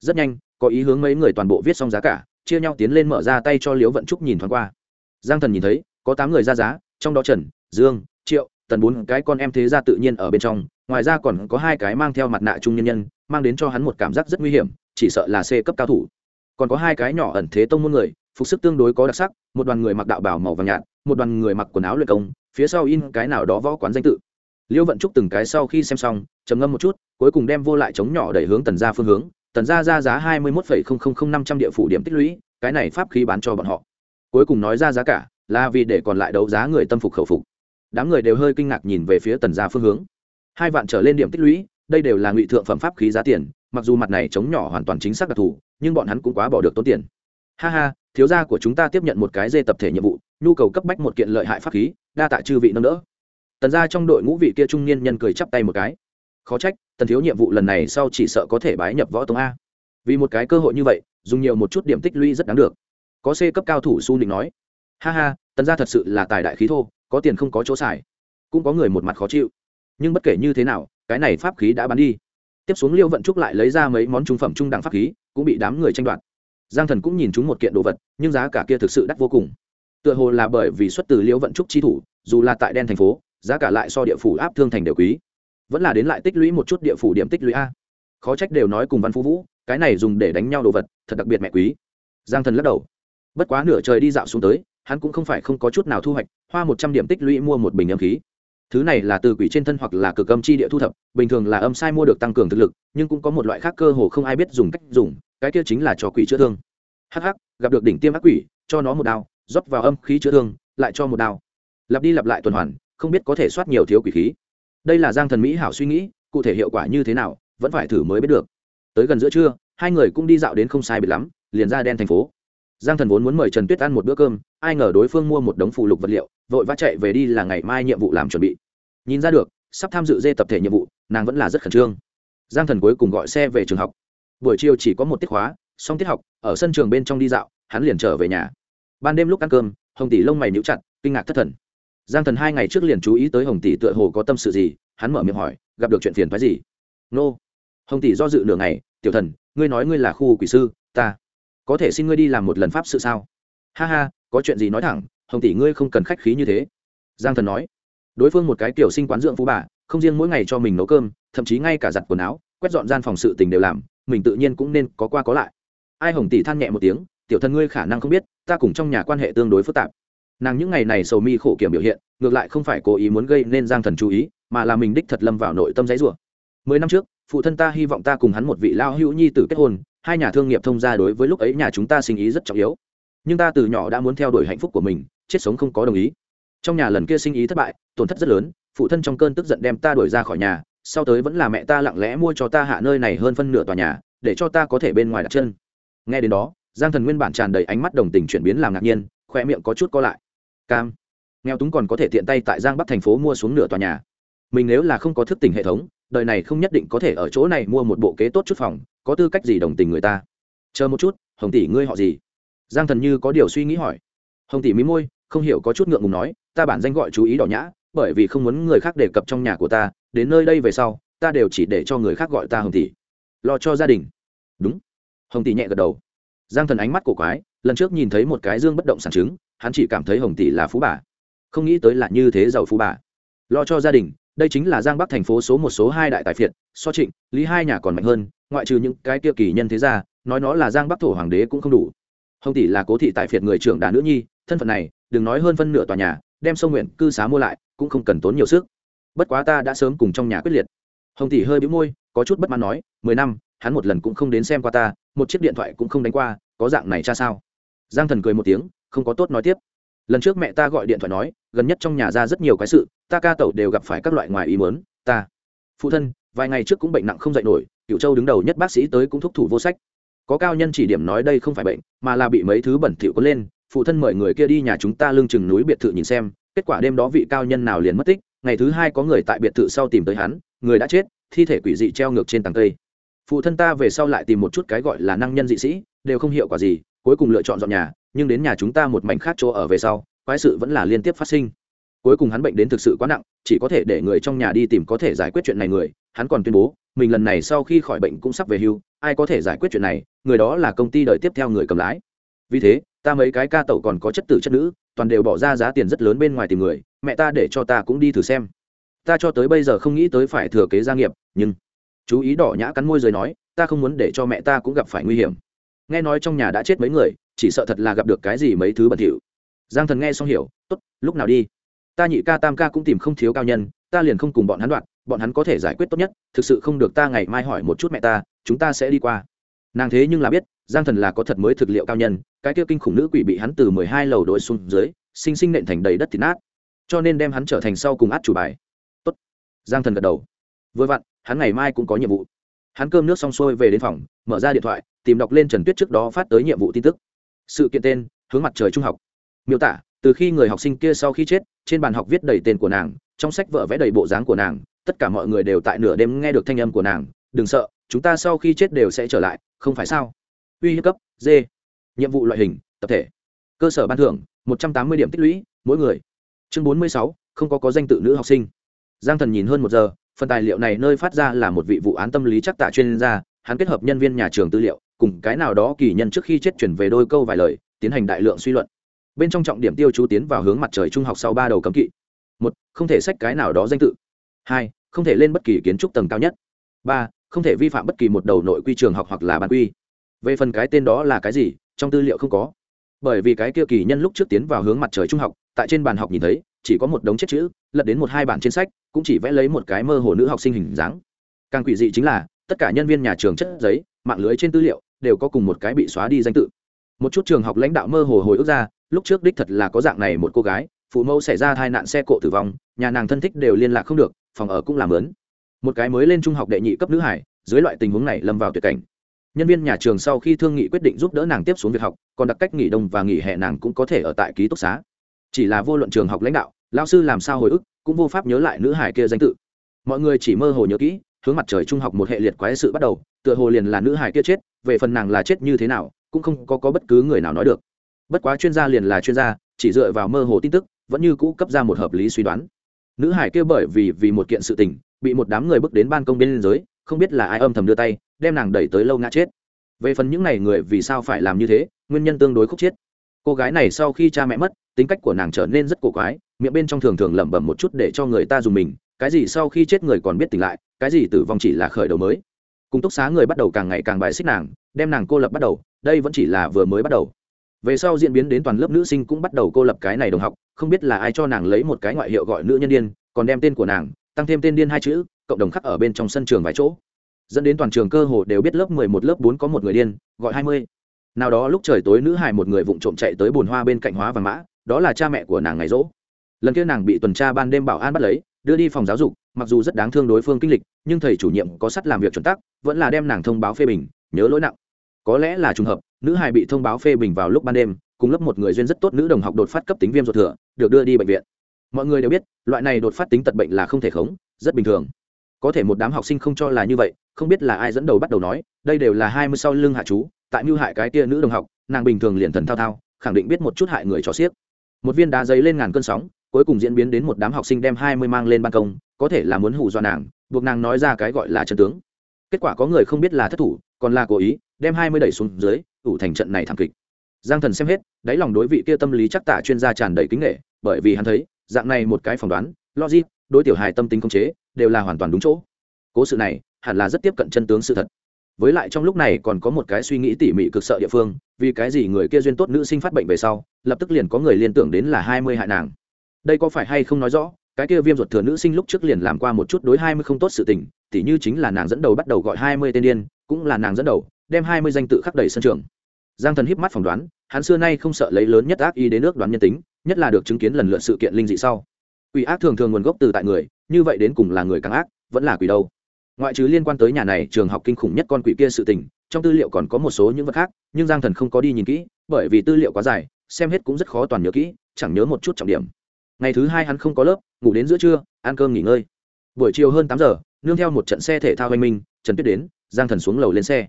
Rất nhanh, có ý hướng mấy người toàn bộ viết xong giá cả, chia nhau tiến lên mở ra tay cho liễu vận trúc nhìn thoáng qua. Giang thần nhìn thấy, có tám người ra giá, trong đó trần, dương, triệu, tần bốn cái con em thế ra tự nhiên ở bên trong, ngoài ra còn có hai cái mang theo mặt nạ trung nhân nhân, mang đến cho hắn một cảm giác rất nguy hiểm, chỉ sợ là c cấp cao thủ. Còn có hai cái nhỏ ẩn thế tông môn người phục sức tương đối có đặc sắc, một đoàn người mặc đạo bảo màu vàng nhạt, một đoàn người mặc quần áo luyện công, phía sau in cái nào đó võ quán danh tự. Liêu vận trúc từng cái sau khi xem xong, trầm ngâm một chút, cuối cùng đem vô lại chống nhỏ đẩy hướng tần ra phương hướng, tần ra ra giá hai mươi một năm trăm địa phủ điểm tích lũy, cái này pháp khí bán cho bọn họ. Cuối cùng nói ra giá cả, là vì để còn lại đấu giá người tâm phục khẩu phục. Đám người đều hơi kinh ngạc nhìn về phía tần ra phương hướng. Hai vạn trở lên điểm tích lũy, đây đều là ngụy thượng phẩm pháp khí giá tiền, mặc dù mặt này chống nhỏ hoàn toàn chính xác đặc thù, nhưng bọn hắn cũng quá bỏ được tốn tiền. Ha ha thiếu gia của chúng ta tiếp nhận một cái dê tập thể nhiệm vụ, nhu cầu cấp bách một kiện lợi hại pháp khí, đa tạ chư vị nâng đỡ. Tần ra trong đội ngũ vị kia trung niên nhân cười chắp tay một cái. Khó trách, tần thiếu nhiệm vụ lần này sau chỉ sợ có thể bái nhập võ tông a. Vì một cái cơ hội như vậy, dùng nhiều một chút điểm tích lũy rất đáng được. Có c cấp cao thủ su định nói. Ha ha, tần ra thật sự là tài đại khí thô, có tiền không có chỗ xài. Cũng có người một mặt khó chịu. Nhưng bất kể như thế nào, cái này pháp khí đã bán đi. Tiếp xuống liêu vận trúc lại lấy ra mấy món trung phẩm trung đẳng pháp khí, cũng bị đám người tranh đoạt giang thần cũng nhìn chúng một kiện đồ vật, nhưng giá cả kia thực sự đắt vô cùng. Tựa hồ là bởi vì xuất từ Liễu vận trúc chi thủ, dù là tại đen thành phố, giá cả lại so địa phủ áp thương thành đều quý. Vẫn là đến lại tích lũy một chút địa phủ điểm tích lũy a. Khó trách đều nói cùng văn phú vũ, cái này dùng để đánh nhau đồ vật, thật đặc biệt mẹ quý. Giang thần lắc đầu. Bất quá nửa trời đi dạo xuống tới, hắn cũng không phải không có chút nào thu hoạch, hoa một trăm điểm tích lũy mua một bình âm khí. Thứ này là từ quỷ trên thân hoặc là cực âm chi địa thu thập, bình thường là âm sai mua được tăng cường thực lực, nhưng cũng có một loại khác cơ hồ không ai biết dùng cách dùng cái kia chính là cho quỷ chữa thương. Hh gặp được đỉnh tiêm ác quỷ, cho nó một đao, rót vào âm khí chữa thương, lại cho một đao. Lặp đi lặp lại tuần hoàn, không biết có thể soát nhiều thiếu quỷ khí. Đây là giang thần mỹ hảo suy nghĩ, cụ thể hiệu quả như thế nào, vẫn phải thử mới biết được. Tới gần giữa trưa, hai người cũng đi dạo đến không sai biệt lắm, liền ra đen thành phố. Giang thần vốn muốn mời trần tuyết ăn một bữa cơm, ai ngờ đối phương mua một đống phụ lục vật liệu, vội vã chạy về đi là ngày mai nhiệm vụ làm chuẩn bị. Nhìn ra được, sắp tham dự dê tập thể nhiệm vụ, nàng vẫn là rất khẩn trương. Giang thần cuối cùng gọi xe về trường học buổi chiều chỉ có một tiết khóa, xong tiết học, ở sân trường bên trong đi dạo, hắn liền trở về nhà. Ban đêm lúc ăn cơm, hồng tỷ lông mày nhíu chặt, kinh ngạc thất thần. Giang thần hai ngày trước liền chú ý tới hồng tỷ tựa hồ có tâm sự gì, hắn mở miệng hỏi, gặp được chuyện phiền phái gì? Nô. Hồng tỷ do dự nửa ngày, tiểu thần, ngươi nói ngươi là khu quỷ sư, ta có thể xin ngươi đi làm một lần pháp sự sao? Ha ha, có chuyện gì nói thẳng, hồng tỷ ngươi không cần khách khí như thế. Giang thần nói. Đối phương một cái tiểu sinh quán dưỡng phú bà, không riêng mỗi ngày cho mình nấu cơm, thậm chí ngay cả giặt quần áo, quét dọn gian phòng sự tình đều làm mình tự nhiên cũng nên có qua có lại. Ai hồng tỷ than nhẹ một tiếng, tiểu thân ngươi khả năng không biết, ta cùng trong nhà quan hệ tương đối phức tạp. Nàng những ngày này sầu mi khổ kiểm biểu hiện, ngược lại không phải cố ý muốn gây nên giang thần chú ý, mà là mình đích thật lâm vào nội tâm giấy rủa. Mười năm trước, phụ thân ta hy vọng ta cùng hắn một vị lao hữu nhi tử kết hôn, hai nhà thương nghiệp thông gia đối với lúc ấy nhà chúng ta sinh ý rất trọng yếu. Nhưng ta từ nhỏ đã muốn theo đuổi hạnh phúc của mình, chết sống không có đồng ý. Trong nhà lần kia sinh ý thất bại, tổn thất rất lớn, phụ thân trong cơn tức giận đem ta đuổi ra khỏi nhà sau tới vẫn là mẹ ta lặng lẽ mua cho ta hạ nơi này hơn phân nửa tòa nhà, để cho ta có thể bên ngoài đặt chân. Nghe đến đó, giang thần nguyên bản tràn đầy ánh mắt đồng tình chuyển biến làm ngạc nhiên khoe miệng có chút co lại. Cam, nghèo túng còn có thể tiện tay tại giang bắc thành phố mua xuống nửa tòa nhà. Mình nếu là không có thức tỉnh hệ thống, đời này không nhất định có thể ở chỗ này mua một bộ kế tốt chút phòng, có tư cách gì đồng tình người ta? Chờ một chút, hồng tỷ ngươi họ gì? Giang thần như có điều suy nghĩ hỏi. Hồng tỷ mí môi, không hiểu có chút ngượng ngùng nói, ta bản danh gọi chú ý đỏ nhã bởi vì không muốn người khác đề cập trong nhà của ta, đến nơi đây về sau, ta đều chỉ để cho người khác gọi ta hồng tỷ. Lo cho gia đình. Đúng. Hồng tỷ nhẹ gật đầu. Giang thần ánh mắt cổ quái, lần trước nhìn thấy một cái dương bất động sản chứng hắn chỉ cảm thấy hồng tỷ là phú bà. Không nghĩ tới là như thế giàu phú bà. Lo cho gia đình, đây chính là giang bắc thành phố số một số hai đại tài phiệt, so trịnh, lý hai nhà còn mạnh hơn, ngoại trừ những cái kia kỳ nhân thế ra nói nó là giang bắc thổ hoàng đế cũng không đủ. Hồng tỷ là cố thị tài phiệt người trưởng đà nữ nhi, thân phận này, đừng nói hơn phân nửa tòa nhà đem sông nguyện cư xá mua lại, cũng không cần tốn nhiều sức. Bất quá ta đã sớm cùng trong nhà quyết liệt. Hồng tỷ hơi bĩu môi, có chút bất mãn nói, mười năm, hắn một lần cũng không đến xem qua ta, một chiếc điện thoại cũng không đánh qua, có dạng này cha sao? Giang thần cười một tiếng, không có tốt nói tiếp. Lần trước mẹ ta gọi điện thoại nói, gần nhất trong nhà ra rất nhiều cái sự, ta ca tẩu đều gặp phải các loại ngoài ý mớn ta. Phụ thân, vài ngày trước cũng bệnh nặng không dạy nổi cựu châu đứng đầu nhất bác sĩ tới cũng thúc thủ vô sách. Có cao nhân chỉ điểm nói đây không phải bệnh, mà là bị mấy thứ bẩn thỉu có lên phụ thân mời người kia đi nhà chúng ta lưng chừng núi biệt thự nhìn xem, kết quả đêm đó vị cao nhân nào liền mất tích, ngày thứ hai có người tại biệt thự sau tìm tới hắn, người đã chết, thi thể quỷ dị treo ngược trên tầng cây. Phụ thân ta về sau lại tìm một chút cái gọi là năng nhân dị sĩ, đều không hiệu quả gì, cuối cùng lựa chọn dọn nhà, nhưng đến nhà chúng ta một mảnh khác chỗ ở về sau, quái sự vẫn là liên tiếp phát sinh. Cuối cùng hắn bệnh đến thực sự quá nặng, chỉ có thể để người trong nhà đi tìm có thể giải quyết chuyện này người, hắn còn tuyên bố, mình lần này sau khi khỏi bệnh cũng sắp về hưu, ai có thể giải quyết chuyện này, người đó là công ty đợi tiếp theo người cầm lái. Vì thế ta mấy cái ca tẩu còn có chất tử chất nữ, toàn đều bỏ ra giá tiền rất lớn bên ngoài tìm người, mẹ ta để cho ta cũng đi thử xem. Ta cho tới bây giờ không nghĩ tới phải thừa kế gia nghiệp, nhưng chú ý đỏ nhã cắn môi rồi nói, ta không muốn để cho mẹ ta cũng gặp phải nguy hiểm. Nghe nói trong nhà đã chết mấy người, chỉ sợ thật là gặp được cái gì mấy thứ bẩn thỉu. Giang thần nghe xong hiểu, tốt, lúc nào đi? Ta nhị ca tam ca cũng tìm không thiếu cao nhân, ta liền không cùng bọn hắn đoạn, bọn hắn có thể giải quyết tốt nhất, thực sự không được ta ngày mai hỏi một chút mẹ ta, chúng ta sẽ đi qua. Nàng thế nhưng là biết giang thần là có thật mới thực liệu cao nhân, cái kia kinh khủng nữ quỷ bị hắn từ mười hai lầu đội xuống dưới, sinh sinh nện thành đầy đất thịt nát. Cho nên đem hắn trở thành sau cùng át chủ bài. Tốt. Giang thần gật đầu. Vừa vặn, hắn ngày mai cũng có nhiệm vụ. Hắn cơm nước xong xuôi về đến phòng, mở ra điện thoại, tìm đọc lên trần tuyết trước đó phát tới nhiệm vụ tin tức. Sự kiện tên, hướng mặt trời trung học. Miêu tả, từ khi người học sinh kia sau khi chết, trên bàn học viết đầy tên của nàng, trong sách vợ vẽ đầy bộ dáng của nàng, tất cả mọi người đều tại nửa đêm nghe được thanh âm của nàng, đừng sợ, chúng ta sau khi chết đều sẽ trở lại, không phải sao? Uy hiếp cấp, d, nhiệm vụ loại hình, tập thể, cơ sở ban thưởng, một trăm tám mươi điểm tích lũy, mỗi người. Chương bốn mươi sáu, không có có danh tự nữ học sinh. Giang thần nhìn hơn một giờ, phần tài liệu này nơi phát ra là một vị vụ án tâm lý chắc tạ chuyên gia, hắn kết hợp nhân viên nhà trường tư liệu, cùng cái nào đó kỳ nhân trước khi chết chuyển về đôi câu vài lời, tiến hành đại lượng suy luận. Bên trong trọng điểm tiêu chú tiến vào hướng mặt trời trung học sau ba đầu cấm kỵ. Một, không thể sách cái nào đó danh tự. Hai, không thể lên bất kỳ kiến trúc tầng cao nhất. Ba, không thể vi phạm bất kỳ một đầu nội quy trường học hoặc là ban quy về phần cái tên đó là cái gì, trong tư liệu không có. Bởi vì cái kia kỳ nhân lúc trước tiến vào hướng mặt trời trung học, tại trên bàn học nhìn thấy, chỉ có một đống chết chữ, lật đến một hai bản trên sách, cũng chỉ vẽ lấy một cái mơ hồ nữ học sinh hình dáng. Càng quỷ dị chính là, tất cả nhân viên nhà trường chất giấy, mạng lưới trên tư liệu, đều có cùng một cái bị xóa đi danh tự. Một chút trường học lãnh đạo mơ hồ hồi ức ra, lúc trước đích thật là có dạng này một cô gái, phụ mẫu xảy ra tai nạn xe cộ tử vong, nhà nàng thân thích đều liên lạc không được, phòng ở cũng làm lớn. Một cái mới lên trung học đệ nhị cấp nữ hải, dưới loại tình huống này lâm vào tuyệt cảnh nhân viên nhà trường sau khi thương nghị quyết định giúp đỡ nàng tiếp xuống việc học còn đặc cách nghỉ đông và nghỉ hè nàng cũng có thể ở tại ký túc xá. Chỉ là vô luận trường học lãnh đạo lao sư làm sao hồi ức cũng vô pháp nhớ lại nữ hải kia danh tự. Mọi người chỉ mơ hồ nhớ kỹ hướng mặt trời trung học một hệ liệt quái sự bắt đầu tựa hồ liền là nữ hải kia chết về phần nàng là chết như thế nào cũng không có, có bất cứ người nào nói được. Bất quá chuyên gia liền là chuyên gia chỉ dựa vào mơ hồ tin tức vẫn như cũ cấp ra một hợp lý suy đoán. Nữ hải kia bởi vì vì một kiện sự tình bị một đám người bước đến ban công bên liên giới không biết là ai âm thầm đưa tay, đem nàng đẩy tới lâu ngã chết. Về phần những n à y người vì sao phải làm như thế, nguyên nhân tương đối khúc chết. Cô gái này sau khi cha mẹ mất, tính cách của nàng trở nên rất cổ quái, miệng bên trong thường thường lẩm bẩm một chút để cho người ta dùng mình, cái gì sau khi chết người còn biết tỉnh lại, cái gì tử vong chỉ là khởi đầu mới. Cùng túc xá người bắt đầu càng ngày càng bài xích nàng, đem nàng cô lập bắt đầu, đây vẫn chỉ là vừa mới bắt đầu. Về sau diễn biến đến toàn lớp nữ sinh cũng bắt đầu cô lập cái này đồng học, không biết là ai cho nàng lấy một cái ngoại hiệu gọi nữ nhân điên, còn đem tên của nàng, tăng thêm tên điên hai chữ cộng đồng khắc ở bên trong sân trường vài chỗ. Dẫn đến toàn trường cơ hồ đều biết lớp mười một, lớp bốn có một người điên, gọi hai mươi. Nào đó lúc trời tối nữ hài một người vụng trộm chạy tới bồn hoa bên cạnh hóa và mã, đó là cha mẹ của nàng ngày rỗ. Lần kia nàng bị tuần tra ban đêm bảo an bắt lấy, đưa đi phòng giáo dục, mặc dù rất đáng thương đối phương kinh lịch, nhưng thầy chủ nhiệm có sắt làm việc chuẩn tắc, vẫn là đem nàng thông báo phê bình, nhớ lỗi nặng. Có lẽ là trùng hợp, nữ hài bị thông báo phê bình vào lúc ban đêm, cùng lớp một người duyên rất tốt nữ đồng học đột phát cấp tính viêm ruột thừa, được đưa đi bệnh viện. Mọi người đều biết, loại này đột phát tính tật bệnh là không thể khống, rất bình thường có thể một đám học sinh không cho là như vậy, không biết là ai dẫn đầu bắt đầu nói, đây đều là hai mươi sau lưng hạ chú, tại mưu hại cái tia nữ đồng học, nàng bình thường liền thần thao thao, khẳng định biết một chút hại người cho xiếc. Một viên đá giấy lên ngàn cơn sóng, cuối cùng diễn biến đến một đám học sinh đem hai mươi mang lên ban công, có thể là muốn hù dọa nàng, buộc nàng nói ra cái gọi là chân tướng. Kết quả có người không biết là thất thủ, còn là cố ý, đem hai mươi đẩy xuống dưới, ủ thành trận này thảm kịch. Giang thần xem hết, đáy lòng đối vị kia tâm lý chắc tả chuyên gia tràn đầy kính nghệ, bởi vì hắn thấy, dạng này một cái phỏng đoán, logic, đối tiểu hài tâm tính không chế đều là hoàn toàn đúng chỗ. Cố sự này, hẳn là rất tiếp cận chân tướng sự thật. Với lại trong lúc này còn có một cái suy nghĩ tỉ mỉ cực sợ địa phương, vì cái gì người kia duyên tốt nữ sinh phát bệnh về sau, lập tức liền có người liên tưởng đến là hai mươi hại nàng. Đây có phải hay không nói rõ, cái kia viêm ruột thừa nữ sinh lúc trước liền làm qua một chút đối hai mươi không tốt sự tình, tỉ như chính là nàng dẫn đầu bắt đầu gọi hai mươi tên điên, cũng là nàng dẫn đầu, đem hai mươi danh tự khắc đầy sân trường. Giang thần híp mắt phỏng đoán, hắn xưa nay không sợ lấy lớn nhất ác y đến nước đoán nhân tính, nhất là được chứng kiến lần lượt sự kiện linh dị sau quỷ ác thường thường nguồn gốc từ tại người, như vậy đến cùng là người càng ác, vẫn là quỷ đâu? Ngoại trừ liên quan tới nhà này, trường học kinh khủng nhất con quỷ kia sự tình, trong tư liệu còn có một số những vật khác, nhưng giang thần không có đi nhìn kỹ, bởi vì tư liệu quá dài, xem hết cũng rất khó toàn nhớ kỹ, chẳng nhớ một chút trọng điểm. Ngày thứ hai hắn không có lớp, ngủ đến giữa trưa, ăn cơm nghỉ ngơi. Buổi chiều hơn tám giờ, nương theo một trận xe thể thao hoành minh trần tuyết đến, giang thần xuống lầu lên xe.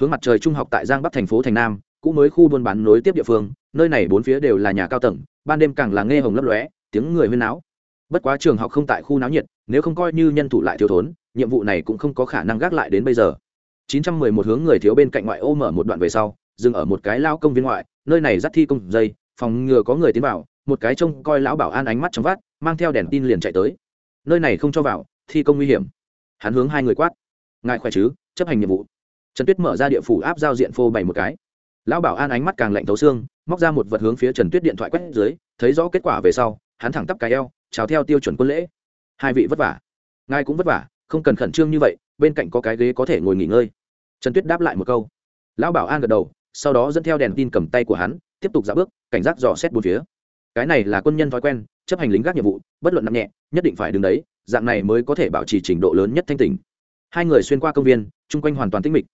Hướng mặt trời trung học tại giang bắc thành phố thành nam cũng mới khu buôn bán nối tiếp địa phương, nơi này bốn phía đều là nhà cao tầng, ban đêm càng là nghe hồng lấp lóe, tiếng người huyên náo bất quá trường học không tại khu náo nhiệt nếu không coi như nhân thủ lại thiếu thốn nhiệm vụ này cũng không có khả năng gác lại đến bây giờ. 911 hướng người thiếu bên cạnh ngoại ô mở một đoạn về sau dừng ở một cái lao công viên ngoại nơi này dắt thi công dây phòng ngừa có người tiến vào một cái trông coi lão bảo an ánh mắt trong vắt, mang theo đèn tin liền chạy tới. Nơi này không cho vào thi công nguy hiểm. Hắn hướng hai người quát. Ngài khỏe chứ chấp hành nhiệm vụ. Trần tuyết mở ra địa phủ áp giao diện phô bày một cái. Lão bảo an ánh mắt càng lạnh thấu xương móc ra một vật hướng phía trần tuyết điện thoại quét dưới thấy rõ kết quả về sau hắn thẳng tắp cái eo chào theo tiêu chuẩn quân lễ. Hai vị vất vả. Ngài cũng vất vả, không cần khẩn trương như vậy, bên cạnh có cái ghế có thể ngồi nghỉ ngơi. Trần tuyết đáp lại một câu. Lão bảo an gật đầu, sau đó dẫn theo đèn tin cầm tay của hắn, tiếp tục dạo bước, cảnh giác dò xét bốn phía. Cái này là quân nhân thói quen, chấp hành lính gác nhiệm vụ, bất luận nặng nhẹ, nhất định phải đứng đấy, dạng này mới có thể bảo trì trình độ lớn nhất thanh tỉnh. Hai người xuyên qua công viên, chung quanh hoàn toàn tĩnh mịch.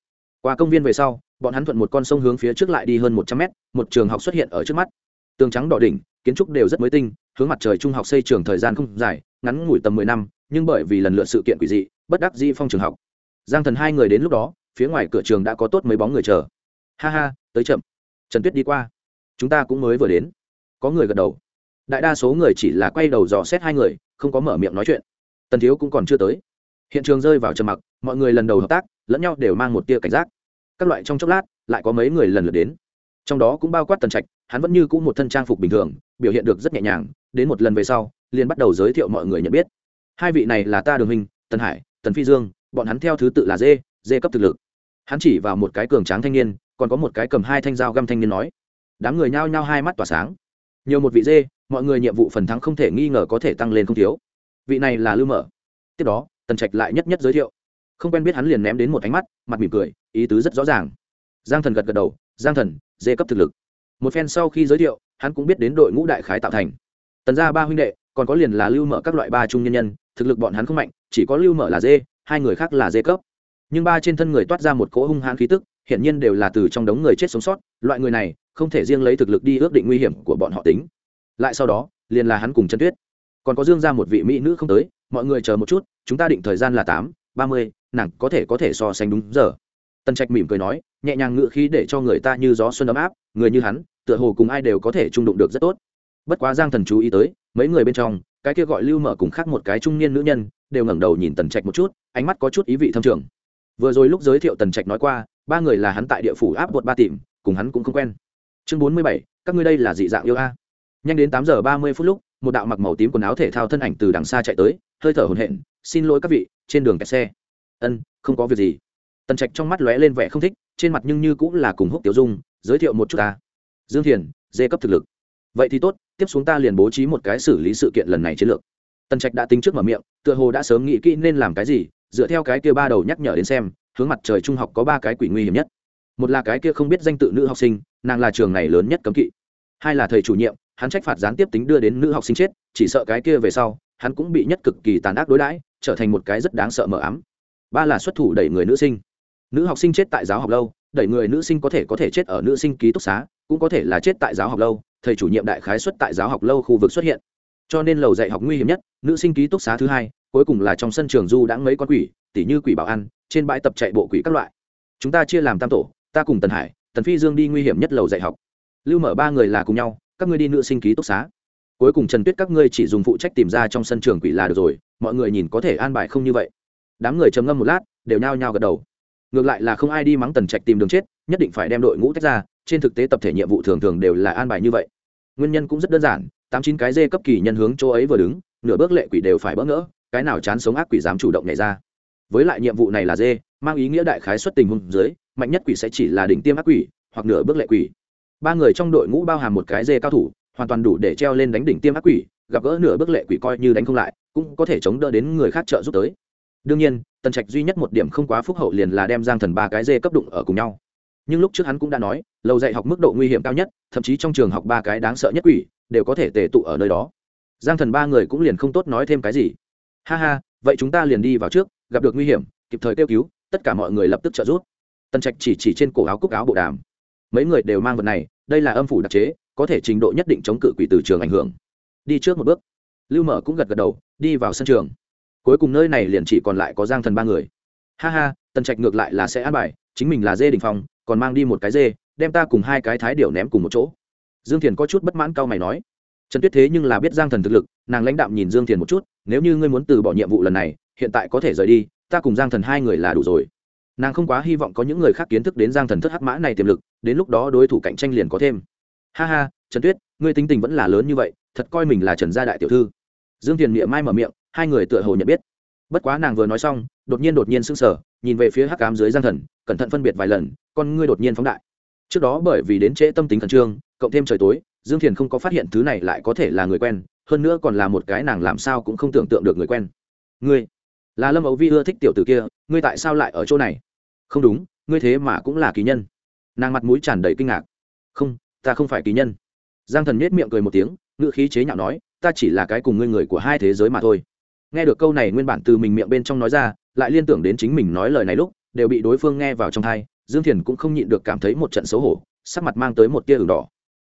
Qua công viên về sau, bọn hắn thuận một con sông hướng phía trước lại đi hơn một trăm mét, một trường học xuất hiện ở trước mắt. Tường trắng đỏ đỉnh kiến trúc đều rất mới tinh, hướng mặt trời trung học xây trường thời gian không dài, ngắn ngủi tầm mười năm, nhưng bởi vì lần lượt sự kiện quỷ dị, bất đắc di phong trường học. Giang thần hai người đến lúc đó, phía ngoài cửa trường đã có tốt mấy bóng người chờ. Ha ha, tới chậm. Trần tuyết đi qua. Chúng ta cũng mới vừa đến. Có người gật đầu. Đại đa số người chỉ là quay đầu dò xét hai người, không có mở miệng nói chuyện. Tần thiếu cũng còn chưa tới. Hiện trường rơi vào trầm mặc, mọi người lần đầu hợp tác, lẫn nhau đều mang một tia cảnh giác. Các loại trong chốc lát, lại có mấy người lần lượt đến trong đó cũng bao quát tần trạch, hắn vẫn như c ũ một thân trang phục bình thường, biểu hiện được rất nhẹ nhàng, đến một lần về sau, liền bắt đầu giới thiệu mọi người nhận biết. Hai vị này là ta đường hình tần hải, tần phi dương, bọn hắn theo thứ tự là dê dê cấp thực lực. Hắn chỉ vào một cái cường tráng thanh niên, còn có một cái cầm hai thanh dao găm thanh niên nói, đám người nhao nhao hai mắt tỏa sáng. Nhiều một vị dê, mọi người nhiệm vụ phần thắng không thể nghi ngờ có thể tăng lên không thiếu. Vị này là lưu mở. Tiếp đó, tần trạch lại nhất nhất giới thiệu. Không quen biết hắn liền ném đến một ánh mắt, mặt mỉm cười, ý tứ rất rõ ràng. Giang thần gật gật đầu, giang thần dê cấp thực lực. Một phen sau khi giới thiệu, hắn cũng biết đến đội ngũ đại khái tạo thành. Tần gia ba huynh đệ, còn có liền là lưu mở các loại ba trung nhân nhân, thực lực bọn hắn không mạnh, chỉ có lưu mở là dê, hai người khác là dê cấp. Nhưng ba trên thân người toát ra một cỗ hung hãn khí tức, hiển nhiên đều là từ trong đống người chết sống sót, loại người này, không thể riêng lấy thực lực đi ước định nguy hiểm của bọn họ tính. Lại sau đó, liền là hắn cùng chân tuyết. Còn có dương ra một vị mỹ nữ không tới, mọi người chờ một chút, chúng ta định thời gian là tám, ba mươi, nàng có thể có thể so sánh đúng giờ. Tần trạch mỉm cười nói nhẹ nhàng ngự khí để cho người ta như gió xuân ấm áp, người như hắn, tựa hồ cùng ai đều có thể trung đụng được rất tốt. Bất quá giang thần chú ý tới, mấy người bên trong, cái kia gọi lưu mở cùng khác một cái trung niên nữ nhân, đều ngẩng đầu nhìn tần trạch một chút, ánh mắt có chút ý vị thâm trường. Vừa rồi lúc giới thiệu tần trạch nói qua, ba người là hắn tại địa phủ áp bột ba tìm, cùng hắn cũng không quen. Chương bốn mươi bảy, các ngươi đây là dị dạng yêu a. Nhanh đến tám giờ ba mươi phút lúc, một đạo mặc màu tím quần áo thể thao thân ảnh từ đằng xa chạy tới, hơi thở hồn hện xin lỗi các vị, trên đường kẹt xe. Ân, không có việc gì tần trạch trong mắt lóe lên vẻ không thích, trên mặt nhưng như cũng là cùng húc tiểu dung, giới thiệu một chút ta. Dương thiền, dê cấp thực lực. Vậy thì tốt, tiếp xuống ta liền bố trí một cái xử lý sự kiện lần này chiến lược. Tần trạch đã tính trước mở miệng, tựa hồ đã sớm nghĩ kỹ nên làm cái gì, dựa theo cái kia ba đầu nhắc nhở đến xem, hướng mặt trời trung học có ba cái quỷ nguy hiểm nhất. Một là cái kia không biết danh tự nữ học sinh, nàng là trường này lớn nhất cấm kỵ. Hai là thầy chủ nhiệm, hắn trách phạt gián tiếp tính đưa đến nữ học sinh chết, chỉ sợ cái kia về sau, hắn cũng bị nhất cực kỳ tàn ác đối đãi, trở thành một cái rất đáng sợ mờ ám. Ba là xuất thủ đẩy người nữ sinh nữ học sinh chết tại giáo học lâu, đẩy người nữ sinh có thể có thể chết ở nữ sinh ký túc xá, cũng có thể là chết tại giáo học lâu, thầy chủ nhiệm đại khái xuất tại giáo học lâu khu vực xuất hiện. Cho nên lầu dạy học nguy hiểm nhất, nữ sinh ký túc xá thứ hai, cuối cùng là trong sân trường du đã mấy con quỷ, tỉ như quỷ bảo ăn, trên bãi tập chạy bộ quỷ các loại. Chúng ta chia làm tam tổ, ta cùng tần hải, tần phi dương đi nguy hiểm nhất lầu dạy học. Lưu mở ba người là cùng nhau, các ngươi đi nữ sinh ký túc xá. Cuối cùng trần tuyết các ngươi chỉ dùng phụ trách tìm ra trong sân trường quỷ là được rồi, mọi người nhìn có thể an bài không như vậy. Đám người trầm ngâm một lát, đều nhao nhao gật đầu ngược lại là không ai đi mắng tần trạch tìm đường chết, nhất định phải đem đội ngũ tách ra, trên thực tế tập thể nhiệm vụ thường thường đều là an bài như vậy. Nguyên nhân cũng rất đơn giản, tám chín cái dê cấp kỳ nhân hướng chỗ ấy vừa đứng, nửa bước lệ quỷ đều phải bỡ ngỡ, cái nào chán sống ác quỷ dám chủ động nhảy ra. Với lại nhiệm vụ này là dê, mang ý nghĩa đại khái xuất tình huống dưới, mạnh nhất quỷ sẽ chỉ là đỉnh tiêm ác quỷ, hoặc nửa bước lệ quỷ. Ba người trong đội ngũ bao hàm một cái dê cao thủ, hoàn toàn đủ để treo lên đánh đỉnh tiêm ác quỷ, gặp gỡ nửa bước lệ quỷ coi như đánh không lại, cũng có thể chống đỡ đến người khác trợ giúp tới đương nhiên, tần trạch duy nhất một điểm không quá phúc hậu liền là đem giang thần ba cái dê cấp đụng ở cùng nhau. Nhưng lúc trước hắn cũng đã nói, lầu dạy học mức độ nguy hiểm cao nhất, thậm chí trong trường học ba cái đáng sợ nhất quỷ, đều có thể tề tụ ở nơi đó. Giang thần ba người cũng liền không tốt nói thêm cái gì. Ha ha, vậy chúng ta liền đi vào trước, gặp được nguy hiểm, kịp thời kêu cứu, tất cả mọi người lập tức trợ giúp. Tần trạch chỉ chỉ trên cổ áo cúc áo bộ đàm. Mấy người đều mang vật này, đây là âm phủ đặc chế, có thể trình độ nhất định chống cự quỷ từ trường ảnh hưởng. Đi trước một bước. Lưu mở cũng gật gật đầu, đi vào sân trường cuối cùng nơi này liền chỉ còn lại có giang thần ba người. Ha ha, tần trạch ngược lại là sẽ an bài, chính mình là dê đình phong, còn mang đi một cái dê, đem ta cùng hai cái thái điệu ném cùng một chỗ. Dương thiền có chút bất mãn cau mày nói. Trần tuyết thế nhưng là biết giang thần thực lực, nàng lãnh đạm nhìn dương thiền một chút, nếu như ngươi muốn từ bỏ nhiệm vụ lần này, hiện tại có thể rời đi, ta cùng giang thần hai người là đủ rồi. Nàng không quá hy vọng có những người khác kiến thức đến giang thần thất hắc mã này tiềm lực, đến lúc đó đối thủ cạnh tranh liền có thêm. Ha ha, trần tuyết, ngươi tính tình vẫn là lớn như vậy, thật coi mình là trần gia đại tiểu thư. Dương thiền miệng mai mở miệng hai người tựa hồ nhận biết. Bất quá nàng vừa nói xong, đột nhiên đột nhiên sững sờ, nhìn về phía hắc cám dưới giang thần, cẩn thận phân biệt vài lần, con ngươi đột nhiên phóng đại. Trước đó bởi vì đến trễ tâm tính khẩn trương, cộng thêm trời tối, dương thiền không có phát hiện thứ này lại có thể là người quen, hơn nữa còn là một cái nàng làm sao cũng không tưởng tượng được người quen. Ngươi, là lâm ấu vi ưa thích tiểu t ử kia, ngươi tại sao lại ở chỗ này? Không đúng, ngươi thế mà cũng là kỳ nhân. Nàng mặt mũi tràn đầy kinh ngạc. Không, ta không phải kỳ nhân. Giang thần nết miệng cười một tiếng, ngữ khí chế nhạo nói, ta chỉ là cái cùng ngươi người của hai thế giới mà thôi nghe được câu này nguyên bản từ mình miệng bên trong nói ra, lại liên tưởng đến chính mình nói lời này lúc, đều bị đối phương nghe vào trong thai dương thiền cũng không nhịn được cảm thấy một trận xấu hổ, sắc mặt mang tới một tia ửng đỏ.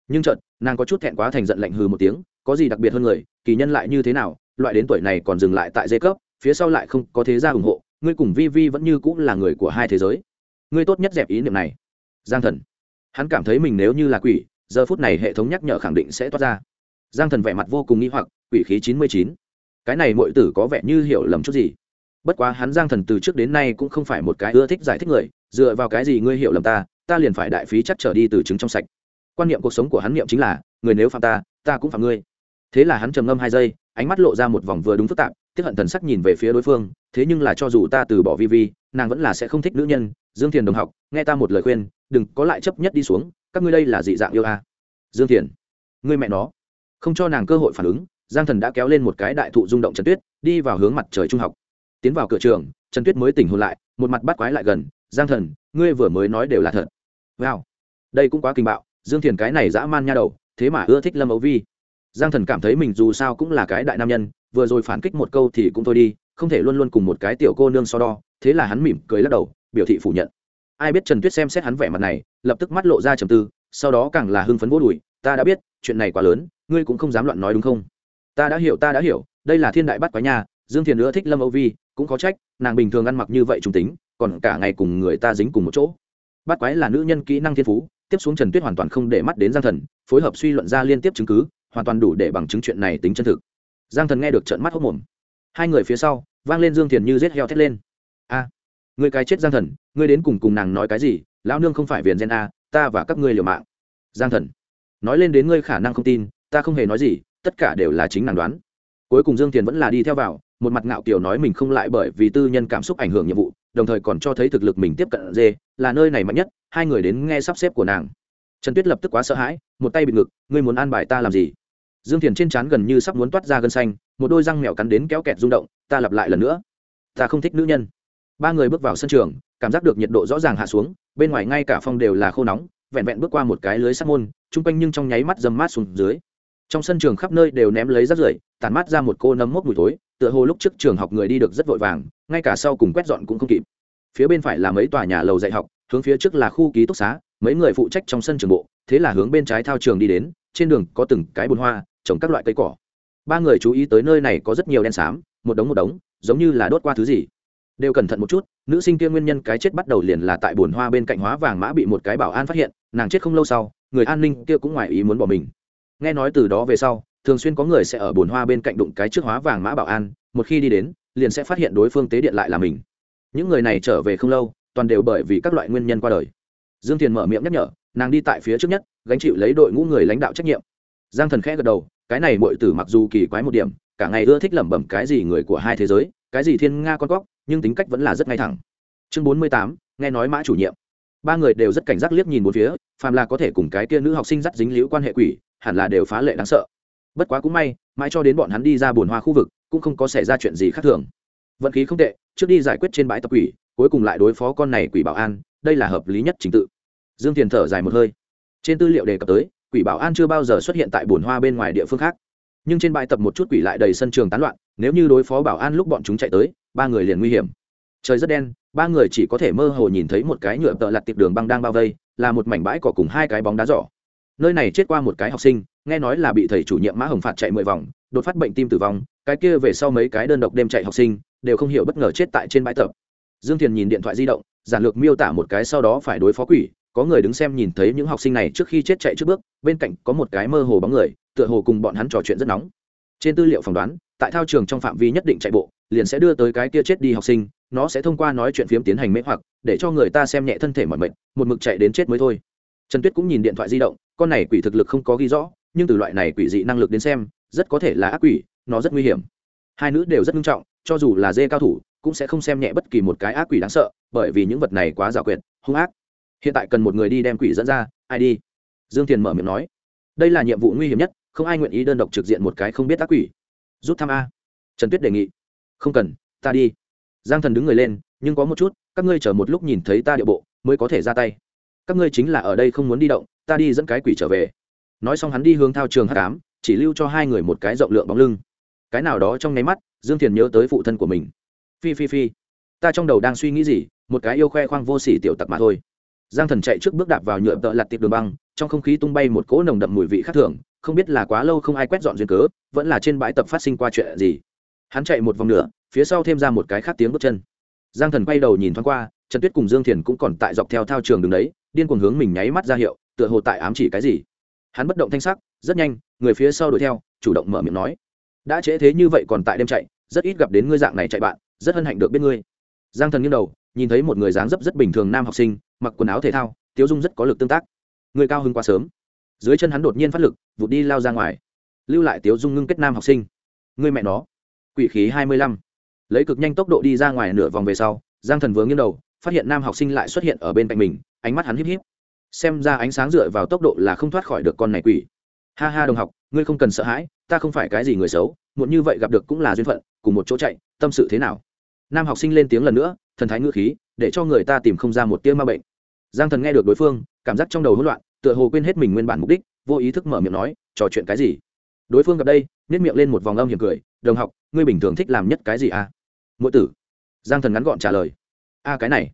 Nhưng trận nàng có chút thẹn quá thành giận lạnh hừ một tiếng, có gì đặc biệt hơn người, kỳ nhân lại như thế nào, loại đến tuổi này còn dừng lại tại dây cấp, phía sau lại không có thế gia ủng hộ, ngươi cùng vi vi vẫn như cũng là người của hai thế giới. Ngươi tốt nhất dẹp ý niệm này. Giang thần. Hắn cảm thấy mình nếu như là quỷ, giờ phút này hệ thống nhắc nhở khẳng định sẽ toát ra. Giang thần vẻ mặt vô cùng nghi hoặc, quỷ khí chín mươi chín cái này mọi tử có vẻ như hiểu lầm chút gì. Bất quá hắn giang thần từ trước đến nay cũng không phải một cái ưa thích giải thích người, dựa vào cái gì ngươi hiểu lầm ta ta liền phải đại phí chắc trở đi từ chứng trong sạch. Quan niệm cuộc sống của hắn niệm chính là, người nếu phạm ta ta cũng phạm ngươi. Thế là hắn trầm ngâm hai giây, ánh mắt lộ ra một vòng vừa đúng phức tạp tiếp hận thần sắc nhìn về phía đối phương, thế nhưng là cho dù ta từ bỏ vi vi, nàng vẫn là sẽ không thích nữ nhân. Dương thiền đồng học, nghe ta một lời khuyên, đừng có lại chấp nhất đi xuống, các ngươi đây là dị dạng yêu a. Dương thiền, ngươi mẹ nó, không cho nàng cơ hội phản ứng giang thần đã kéo lên một cái đại thụ rung động trần tuyết, đi vào hướng mặt trời trung học. Tiến vào cửa trường, trần tuyết mới tỉnh hôn lại, một mặt bắt quái lại gần, giang thần, ngươi vừa mới nói đều là thật. Wow, đây cũng quá kinh bạo, dương thiền cái này dã man nha đầu, thế mà ưa thích lâm ấu vi. Giang thần cảm thấy mình dù sao cũng là cái đại nam nhân, vừa rồi phản kích một câu thì cũng thôi đi, không thể luôn luôn cùng một cái tiểu cô nương so đo, thế là hắn mỉm cười lắc đầu, biểu thị phủ nhận. Ai biết trần tuyết xem xét hắn vẻ mặt này, lập tức mắt lộ ra trầm tư, sau đó càng là hưng phấn vô đùi, ta đã biết, chuyện này quá lớn, ngươi cũng không dám loạn nói đúng không? Ta đã hiểu, ta đã hiểu, đây là thiên đại bắt quái nhà dương thiền nữa thích lâm âu vi, cũng có trách, nàng bình thường ăn mặc như vậy trung tính, còn cả ngày cùng người ta dính cùng một chỗ. Bắt quái là nữ nhân kỹ năng thiên phú, tiếp xuống trần tuyết hoàn toàn không để mắt đến giang thần, phối hợp suy luận ra liên tiếp chứng cứ, hoàn toàn đủ để bằng chứng chuyện này tính chân thực. Giang thần nghe được trận mắt hốc mồm hai người phía sau, vang lên dương thiền như rết heo thét lên. A, người cái chết giang thần, ngươi đến cùng cùng nàng nói cái gì? Lão nương không phải viền gen a, ta và các ngươi liều mạng. Giang thần nói lên đến ngươi khả năng không tin, ta không hề nói gì tất cả đều là chính nàng đoán. Cuối cùng dương thiền vẫn là đi theo vào, một mặt ngạo kiều nói mình không lại bởi vì tư nhân cảm xúc ảnh hưởng nhiệm vụ, đồng thời còn cho thấy thực lực mình tiếp cận dê, là nơi này mạnh nhất, hai người đến nghe sắp xếp của nàng. Trần tuyết lập tức quá sợ hãi, một tay bị ngực, ngươi muốn an bài ta làm gì? Dương thiền trên trán gần như sắp muốn toát ra gân xanh, một đôi răng mèo cắn đến kéo kẹt rung động, ta lặp lại lần nữa. Ta không thích nữ nhân. Ba người bước vào sân trường, cảm giác được nhiệt độ rõ ràng hạ xuống, bên ngoài ngay cả phong đều là khô nóng, vẹn vẹn bước qua một cái lưới sắt môn, chung quanh nhưng trong nháy mắt dầm mát xuống dưới trong sân trường khắp nơi đều ném lấy rác rưởi tàn mát ra một cô nấm mốc mùi tối tựa hồ lúc trước trường học người đi được rất vội vàng, ngay cả sau cùng quét dọn cũng không kịp. Phía bên phải là mấy tòa nhà lầu dạy học, hướng phía trước là khu ký túc xá, mấy người phụ trách trong sân trường bộ, thế là hướng bên trái thao trường đi đến, trên đường có từng cái bồn hoa, trồng các loại cây cỏ. Ba người chú ý tới nơi này có rất nhiều đen xám, một đống một đống, giống như là đốt qua thứ gì. Đều cẩn thận một chút, nữ sinh kia nguyên nhân cái chết bắt đầu liền là tại bồn hoa bên cạnh hóa vàng mã bị một cái bảo an phát hiện, nàng chết không lâu sau, người an ninh kia cũng ngoài ý muốn bỏ mình nghe nói từ đó về sau, thường xuyên có người sẽ ở bồn hoa bên cạnh đụng cái trước hóa vàng mã bảo an, một khi đi đến, liền sẽ phát hiện đối phương tế điện lại là mình. Những người này trở về không lâu, toàn đều bởi vì các loại nguyên nhân qua đời. Dương thiền mở miệng nhắc nhở, nàng đi tại phía trước nhất, gánh chịu lấy đội ngũ người lãnh đạo trách nhiệm. Giang thần khẽ gật đầu, cái này mọi tử mặc dù kỳ quái một điểm, cả ngày ưa thích lẩm bẩm cái gì người của hai thế giới, cái gì thiên nga con cóc, nhưng tính cách vẫn là rất ngay thẳng. Chương bốn mươi tám, nghe nói mã chủ nhiệm. Ba người đều rất cảnh giác liếc nhìn một phía, phàm là có thể cùng cái kia nữ học sinh dắt dính liễu quan hệ quỷ hẳn là đều phá lệ đáng sợ. Bất quá cũng may, mãi cho đến bọn hắn đi ra bồn hoa khu vực, cũng không có xảy ra chuyện gì khác thường. Vận khí không tệ, trước đi giải quyết trên bãi tập quỷ, cuối cùng lại đối phó con này quỷ bảo an, đây là hợp lý nhất trình tự. Dương thiền thở dài một hơi. Trên tư liệu đề cập tới, quỷ bảo an chưa bao giờ xuất hiện tại bồn hoa bên ngoài địa phương khác. Nhưng trên bãi tập một chút quỷ lại đầy sân trường tán loạn, nếu như đối phó bảo an lúc bọn chúng chạy tới, ba người liền nguy hiểm. Trời rất đen, ba người chỉ có thể mơ hồ nhìn thấy một cái nhựa tợ lặt tiệp đường băng đang bao vây, là một mảnh bãi cỏ cùng hai cái bóng đá giỏ nơi này chết qua một cái học sinh, nghe nói là bị thầy chủ nhiệm mã hồng phạt chạy mười vòng, đột phát bệnh tim tử vong, cái kia về sau mấy cái đơn độc đêm chạy học sinh, đều không hiểu bất ngờ chết tại trên bãi tập. Dương thiền nhìn điện thoại di động, giản lược miêu tả một cái sau đó phải đối phó quỷ, có người đứng xem nhìn thấy những học sinh này trước khi chết chạy trước bước, bên cạnh có một cái mơ hồ bóng người, tựa hồ cùng bọn hắn trò chuyện rất nóng. Trên tư liệu phỏng đoán, tại thao trường trong phạm vi nhất định chạy bộ, liền sẽ đưa tới cái kia chết đi học sinh, nó sẽ thông qua nói chuyện phiếm tiến hành mễ hoặc, để cho người ta xem nhẹ thân thể mọi mệnh một mực chạy đến chết mới thôi trần tuyết cũng nhìn điện thoại di động, con này quỷ thực lực không có ghi rõ, nhưng từ loại này quỷ dị năng lực đến xem, rất có thể là ác quỷ, nó rất nguy hiểm. Hai nữ đều rất nghiêm trọng, cho dù là dê cao thủ, cũng sẽ không xem nhẹ bất kỳ một cái ác quỷ đáng sợ, bởi vì những vật này quá giả quyệt, hung ác. Hiện tại cần một người đi đem quỷ dẫn ra, ai đi? Dương thiền mở miệng nói. Đây là nhiệm vụ nguy hiểm nhất, không ai nguyện ý đơn độc trực diện một cái không biết ác quỷ. Rút thăm a. Trần tuyết đề nghị. Không cần, ta đi. Giang thần đứng người lên, nhưng có một chút, các ngươi chờ một lúc nhìn thấy ta địa bộ, mới có thể ra tay các ngươi chính là ở đây không muốn đi động, ta đi dẫn cái quỷ trở về. Nói xong hắn đi hướng thao trường h tám chỉ lưu cho hai người một cái rộng lượng bóng lưng. Cái nào đó trong nháy mắt, dương thiền nhớ tới phụ thân của mình. Phi phi phi. Ta trong đầu đang suy nghĩ gì, một cái yêu khoe khoang vô sỉ tiểu tặc mà thôi. Giang thần chạy trước bước đạp vào nhựa tợ lặt tiệp đường băng, trong không khí tung bay một cỗ nồng đậm mùi vị khác thường, không biết là quá lâu không ai quét dọn duyên cớ, vẫn là trên bãi tập phát sinh qua chuyện gì. Hắn chạy một vòng nữa phía sau thêm ra một cái khác tiếng bước chân. Giang thần quay đầu nhìn thoáng qua, trần tuyết cùng dương thiền cũng còn tại dọc theo thao trường đường đấy điên cuồng hướng mình nháy mắt ra hiệu, tựa hồ tại ám chỉ cái gì. Hắn bất động thanh sắc, rất nhanh, người phía sau đuổi theo, chủ động mở miệng nói, đã trễ thế như vậy còn tại đêm chạy, rất ít gặp đến ngươi dạng này chạy bạn, rất hân hạnh được biết ngươi. Giang thần nghiêng đầu, nhìn thấy một người dáng dấp rất bình thường nam học sinh, mặc quần áo thể thao, tiếu dung rất có lực tương tác. Người cao hơn quá sớm. Dưới chân hắn đột nhiên phát lực, vụt đi lao ra ngoài. Lưu lại tiếu dung ngưng kết nam học sinh. Người mẹ nó. Quỷ khí hai mươi lăm. Lấy cực nhanh tốc độ đi ra ngoài nửa vòng về sau, giang thần vướng nghiêng đầu, phát hiện nam học sinh lại xuất hiện ở bên cạnh mình ánh mắt hắn híp híp. Xem ra ánh sáng dựa vào tốc độ là không thoát khỏi được con này quỷ. Ha ha đồng học, ngươi không cần sợ hãi, ta không phải cái gì người xấu, muộn như vậy gặp được cũng là duyên phận, cùng một chỗ chạy, tâm sự thế nào? Nam học sinh lên tiếng lần nữa, thần thái ngữ khí, để cho người ta tìm không ra một tia ma bệnh. Giang thần nghe được đối phương, cảm giác trong đầu hỗn loạn, tựa hồ quên hết mình nguyên bản mục đích, vô ý thức mở miệng nói, trò chuyện cái gì? Đối phương gặp đây nếp miệng lên một vòng âm hiểm cười, đồng học, ngươi bình thường thích làm nhất cái gì à? Mỗi tử. Giang thần ngắn gọn trả lời, a, cái này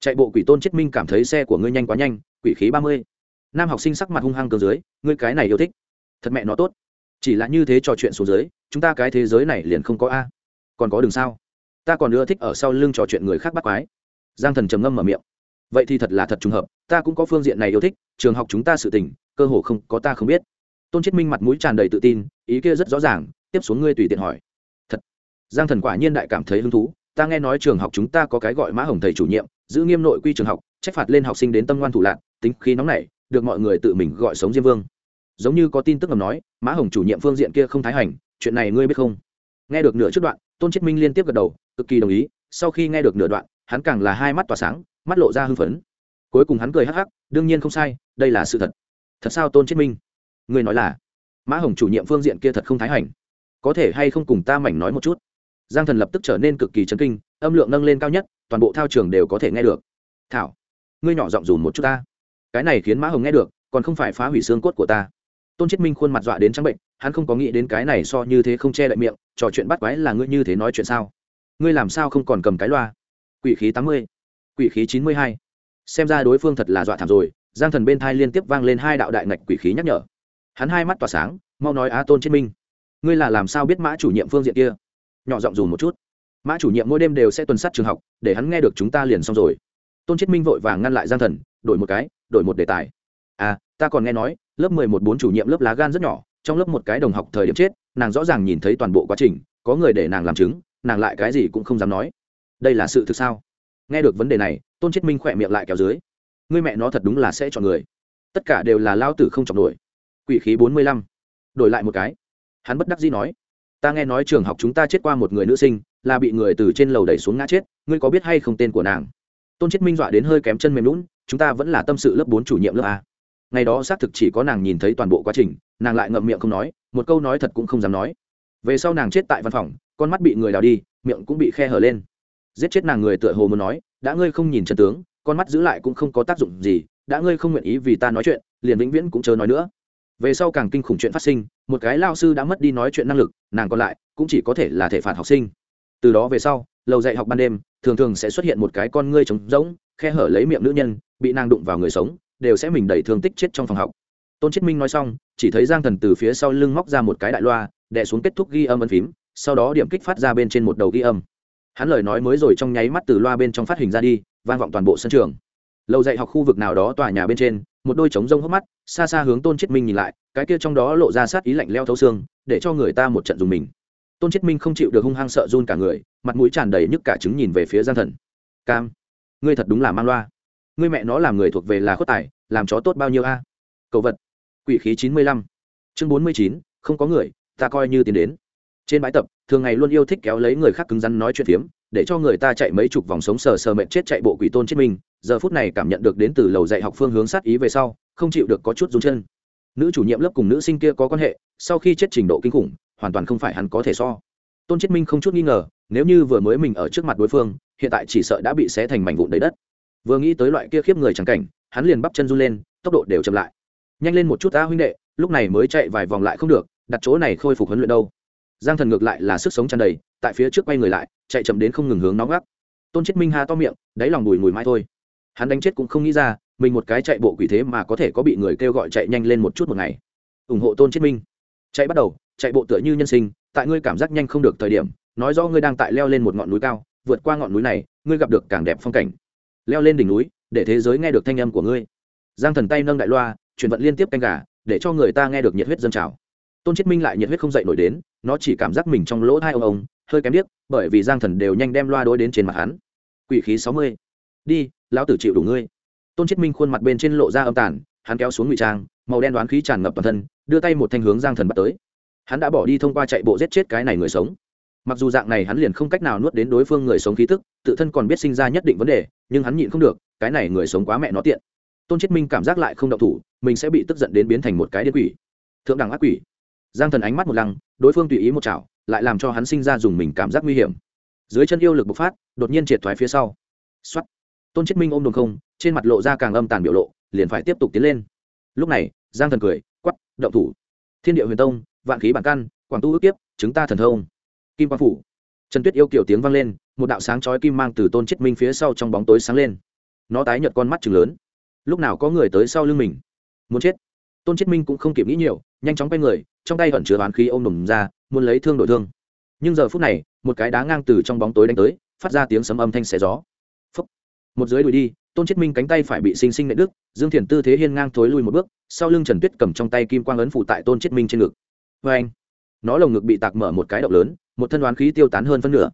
chạy bộ quỷ tôn chết minh cảm thấy xe của ngươi nhanh quá nhanh, quỷ khí ba mươi. Nam học sinh sắc mặt hung hăng cường dưới, ngươi cái này yêu thích. Thật mẹ nó tốt. Chỉ là như thế trò chuyện xuống dưới, chúng ta cái thế giới này liền không có a. Còn có đường sao? Ta còn ưa thích ở sau lưng trò chuyện người khác bắt quái. Giang thần trầm ngâm mở miệng. Vậy thì thật là thật trùng hợp, ta cũng có phương diện này yêu thích, trường học chúng ta sự tình, cơ hồ không, có ta không biết. Tôn chiết minh mặt mũi tràn đầy tự tin, ý kia rất rõ ràng, tiếp xuống ngươi tùy tiện hỏi. Thật. Giang thần quả nhiên đại cảm thấy hứng thú, ta nghe nói trường học chúng ta có cái gọi mã hồng thầy chủ nhiệm giữ nghiêm nội quy trường học, trách phạt lên học sinh đến tâm ngoan thủ lạc, tính khí nóng nảy, được mọi người tự mình gọi sống diêm vương. Giống như có tin tức ngầm nói, mã hồng chủ nhiệm phương diện kia không thái hành, chuyện này ngươi biết không? Nghe được nửa chút đoạn, tôn chiết minh liên tiếp gật đầu, cực kỳ đồng ý, sau khi nghe được nửa đoạn, hắn càng là hai mắt tỏa sáng, mắt lộ ra hưng phấn. Cuối cùng hắn cười hắc hắc, đương nhiên không sai, đây là sự thật. Thật sao tôn chiết minh? Ngươi nói là mã hồng chủ nhiệm phương diện kia thật không thái hành? Có thể hay không cùng ta mảnh nói một chút? Giang thần lập tức trở nên cực kỳ chấn kinh, âm lượng nâng lên cao nhất, toàn bộ thao trường đều có thể nghe được. Thảo, ngươi nhỏ giọng dùm một chút ta. Cái này khiến mã hồng nghe được, còn không phải phá hủy xương cốt của ta. Tôn chiết minh khuôn mặt dọa đến trắng bệnh, hắn không có nghĩ đến cái này so như thế không che lại miệng, trò chuyện bắt quái là ngươi như thế nói chuyện sao? Ngươi làm sao không còn cầm cái loa? Quỷ khí tám mươi, quỷ khí chín mươi hai. Xem ra đối phương thật là dọa thảm rồi, giang thần bên thai liên tiếp vang lên hai đạo đại ngạch quỷ khí nhắc nhở. Hắn hai mắt tỏa sáng, mau nói á tôn chiết minh. Ngươi là làm sao biết mã chủ nhiệm phương diện kia? Nhỏ giọng dùng một chút. Mã chủ nhiệm mỗi đêm đều sẽ tuần sát trường học, để hắn nghe được chúng ta liền xong rồi. Tôn chiết minh vội vàng ngăn lại giang thần, đổi một cái, đổi một đề tài. À ta còn nghe nói, lớp mười một bốn chủ nhiệm lớp lá gan rất nhỏ, trong lớp một cái đồng học thời điểm chết, nàng rõ ràng nhìn thấy toàn bộ quá trình, có người để nàng làm chứng, nàng lại cái gì cũng không dám nói. Đây là sự thực sao? Nghe được vấn đề này, tôn chiết minh khỏe miệng lại kéo dưới. Người mẹ nó thật đúng là sẽ chọn người. Tất cả đều là lao tử không chọn nổi quỷ khí bốn mươi lăm. Đổi lại một cái. Hắn bất đắc dĩ nói ta nghe nói trường học chúng ta chết qua một người nữ sinh, là bị người từ trên lầu đẩy xuống ngã chết, ngươi có biết hay không tên của nàng? Tôn chết minh dọa đến hơi kém chân mềm lún chúng ta vẫn là tâm sự lớp bốn chủ nhiệm lớp a. Ngày đó xác thực chỉ có nàng nhìn thấy toàn bộ quá trình, nàng lại ngậm miệng không nói, một câu nói thật cũng không dám nói. Về sau nàng chết tại văn phòng, con mắt bị người đào đi, miệng cũng bị khe hở lên. Giết chết nàng người tựa hồ muốn nói, đã ngươi không nhìn chân tướng, con mắt giữ lại cũng không có tác dụng gì, đã ngươi không nguyện ý vì ta nói chuyện, liền vĩnh viễn cũng chớ nói nữa. Về sau càng kinh khủng chuyện phát sinh một cái lao sư đã mất đi nói chuyện năng lực, nàng còn lại cũng chỉ có thể là thể phạt học sinh. Từ đó về sau, lầu dạy học ban đêm, thường thường sẽ xuất hiện một cái con ngươi trống rỗng, khe hở lấy miệng nữ nhân, bị nàng đụng vào người sống, đều sẽ mình đẩy thương tích chết trong phòng học. Tôn chiết minh nói xong, chỉ thấy giang thần từ phía sau lưng móc ra một cái đại loa, đè xuống kết thúc ghi âm ân phím, sau đó điểm kích phát ra bên trên một đầu ghi âm. Hắn lời nói mới rồi trong nháy mắt từ loa bên trong phát hình ra đi, vang vọng toàn bộ sân trường. Lầu dạy học khu vực nào đó tòa nhà bên trên, một đôi trống rông hốc mắt, xa xa hướng tôn chiết minh nhìn lại cái kia trong đó lộ ra sát ý lạnh leo thấu xương, để cho người ta một trận dùng mình. Tôn chiết minh không chịu được hung hăng sợ run cả người, mặt mũi tràn đầy nhức cả trứng nhìn về phía giang thần. Cam, ngươi thật đúng là mang loa. Ngươi mẹ nó làm người thuộc về là khuất tài, làm chó tốt bao nhiêu a? À? cầu vật. Quỷ khí chín mươi lăm. Chương bốn mươi chín, không có người, ta coi như tiến đến. Trên bãi tập, thường ngày luôn yêu thích kéo lấy người khác cứng rắn nói chuyện phiếm, để cho người ta chạy mấy chục vòng sống sờ sờ mệt chết chạy bộ quỷ tôn chết mình giờ phút này cảm nhận được đến từ lầu dạy học phương hướng sát ý về sau, không chịu được có chút rung chân nữ chủ nhiệm lớp cùng nữ sinh kia có quan hệ, sau khi chết trình độ kinh khủng, hoàn toàn không phải hắn có thể so. Tôn chết minh không chút nghi ngờ, nếu như vừa mới mình ở trước mặt đối phương, hiện tại chỉ sợ đã bị xé thành mảnh vụn đầy đất. Vừa nghĩ tới loại kia khiếp người chẳng cảnh, hắn liền bắp chân run lên, tốc độ đều chậm lại. Nhanh lên một chút ta huynh đệ, lúc này mới chạy vài vòng lại không được, đặt chỗ này khôi phục huấn luyện đâu. Giang thần ngược lại là sức sống tràn đầy, tại phía trước quay người lại, chạy chậm đến không ngừng hướng nóng gắt. Tôn chết minh ha to miệng, đáy lòng bùi mùi mai thôi. Hắn đánh chết cũng không nghĩ ra mình một cái chạy bộ quỷ thế mà có thể có bị người kêu gọi chạy nhanh lên một chút một ngày. Ủng hộ tôn chiết minh. Chạy bắt đầu, chạy bộ tựa như nhân sinh, tại ngươi cảm giác nhanh không được thời điểm, nói rõ ngươi đang tại leo lên một ngọn núi cao, vượt qua ngọn núi này, ngươi gặp được càng đẹp phong cảnh. Leo lên đỉnh núi, để thế giới nghe được thanh âm của ngươi. Giang thần tay nâng đại loa, chuyển vận liên tiếp canh gà, để cho người ta nghe được nhiệt huyết dân trào. Tôn chiết minh lại nhiệt huyết không dậy nổi đến, nó chỉ cảm giác mình trong lỗ hai ông ông, hơi kém điếc, bởi vì giang thần đều nhanh đem loa đối đến trên mặt hắn. Quỷ khí sáu mươi. Đi, lão tử chịu đủ ngươi tôn Chiết minh khuôn mặt bên trên lộ ra âm tàn, hắn kéo xuống ngụy trang, màu đen đoán khí tràn ngập toàn thân, đưa tay một thanh hướng giang thần bắt tới. Hắn đã bỏ đi thông qua chạy bộ giết chết cái này người sống. Mặc dù dạng này hắn liền không cách nào nuốt đến đối phương người sống khí tức, tự thân còn biết sinh ra nhất định vấn đề, nhưng hắn nhịn không được, cái này người sống quá mẹ nó tiện. Tôn Chiết minh cảm giác lại không động thủ, mình sẽ bị tức giận đến biến thành một cái điên quỷ. Thượng đẳng ác quỷ. Giang thần ánh mắt một lăng, đối phương tùy ý một chảo, lại làm cho hắn sinh ra dùng mình cảm giác nguy hiểm. Dưới chân yêu lực bộc phát, đột nhiên triệt thoái phía sau. X tôn chết minh ôm đồn không, trên mặt lộ ra càng âm tàn biểu lộ, liền phải tiếp tục tiến lên. Lúc này, giang thần cười quắp động thủ. Thiên địa huyền tông, vạn khí bản căn, quảng tu ước tiếp chứng ta thần thông. Kim quang phủ. Trần tuyết yêu kiểu tiếng vang lên, một đạo sáng chói kim mang từ tôn chết minh phía sau trong bóng tối sáng lên. Nó tái nhợt con mắt chừng lớn. Lúc nào có người tới sau lưng mình? Muốn chết. Tôn chết minh cũng không kịp nghĩ nhiều, nhanh chóng quay người, trong tay vẫn chứa bán khí ôm đùm ra, muốn lấy thương đổi thương. Nhưng giờ phút này, một cái đá ngang từ trong bóng tối đánh tới, phát ra tiếng sấm âm thanh xé gió một dưới đuổi đi, tôn chết minh cánh tay phải bị sinh sinh nện đức dương thiền tư thế hiên ngang thối lui một bước, sau lưng trần tuyết cầm trong tay kim quang ấn phụ tại tôn chết minh trên ngực. Vê anh, nó lồng ngực bị tạc mở một cái động lớn, một thân đoán khí tiêu tán hơn phân nửa.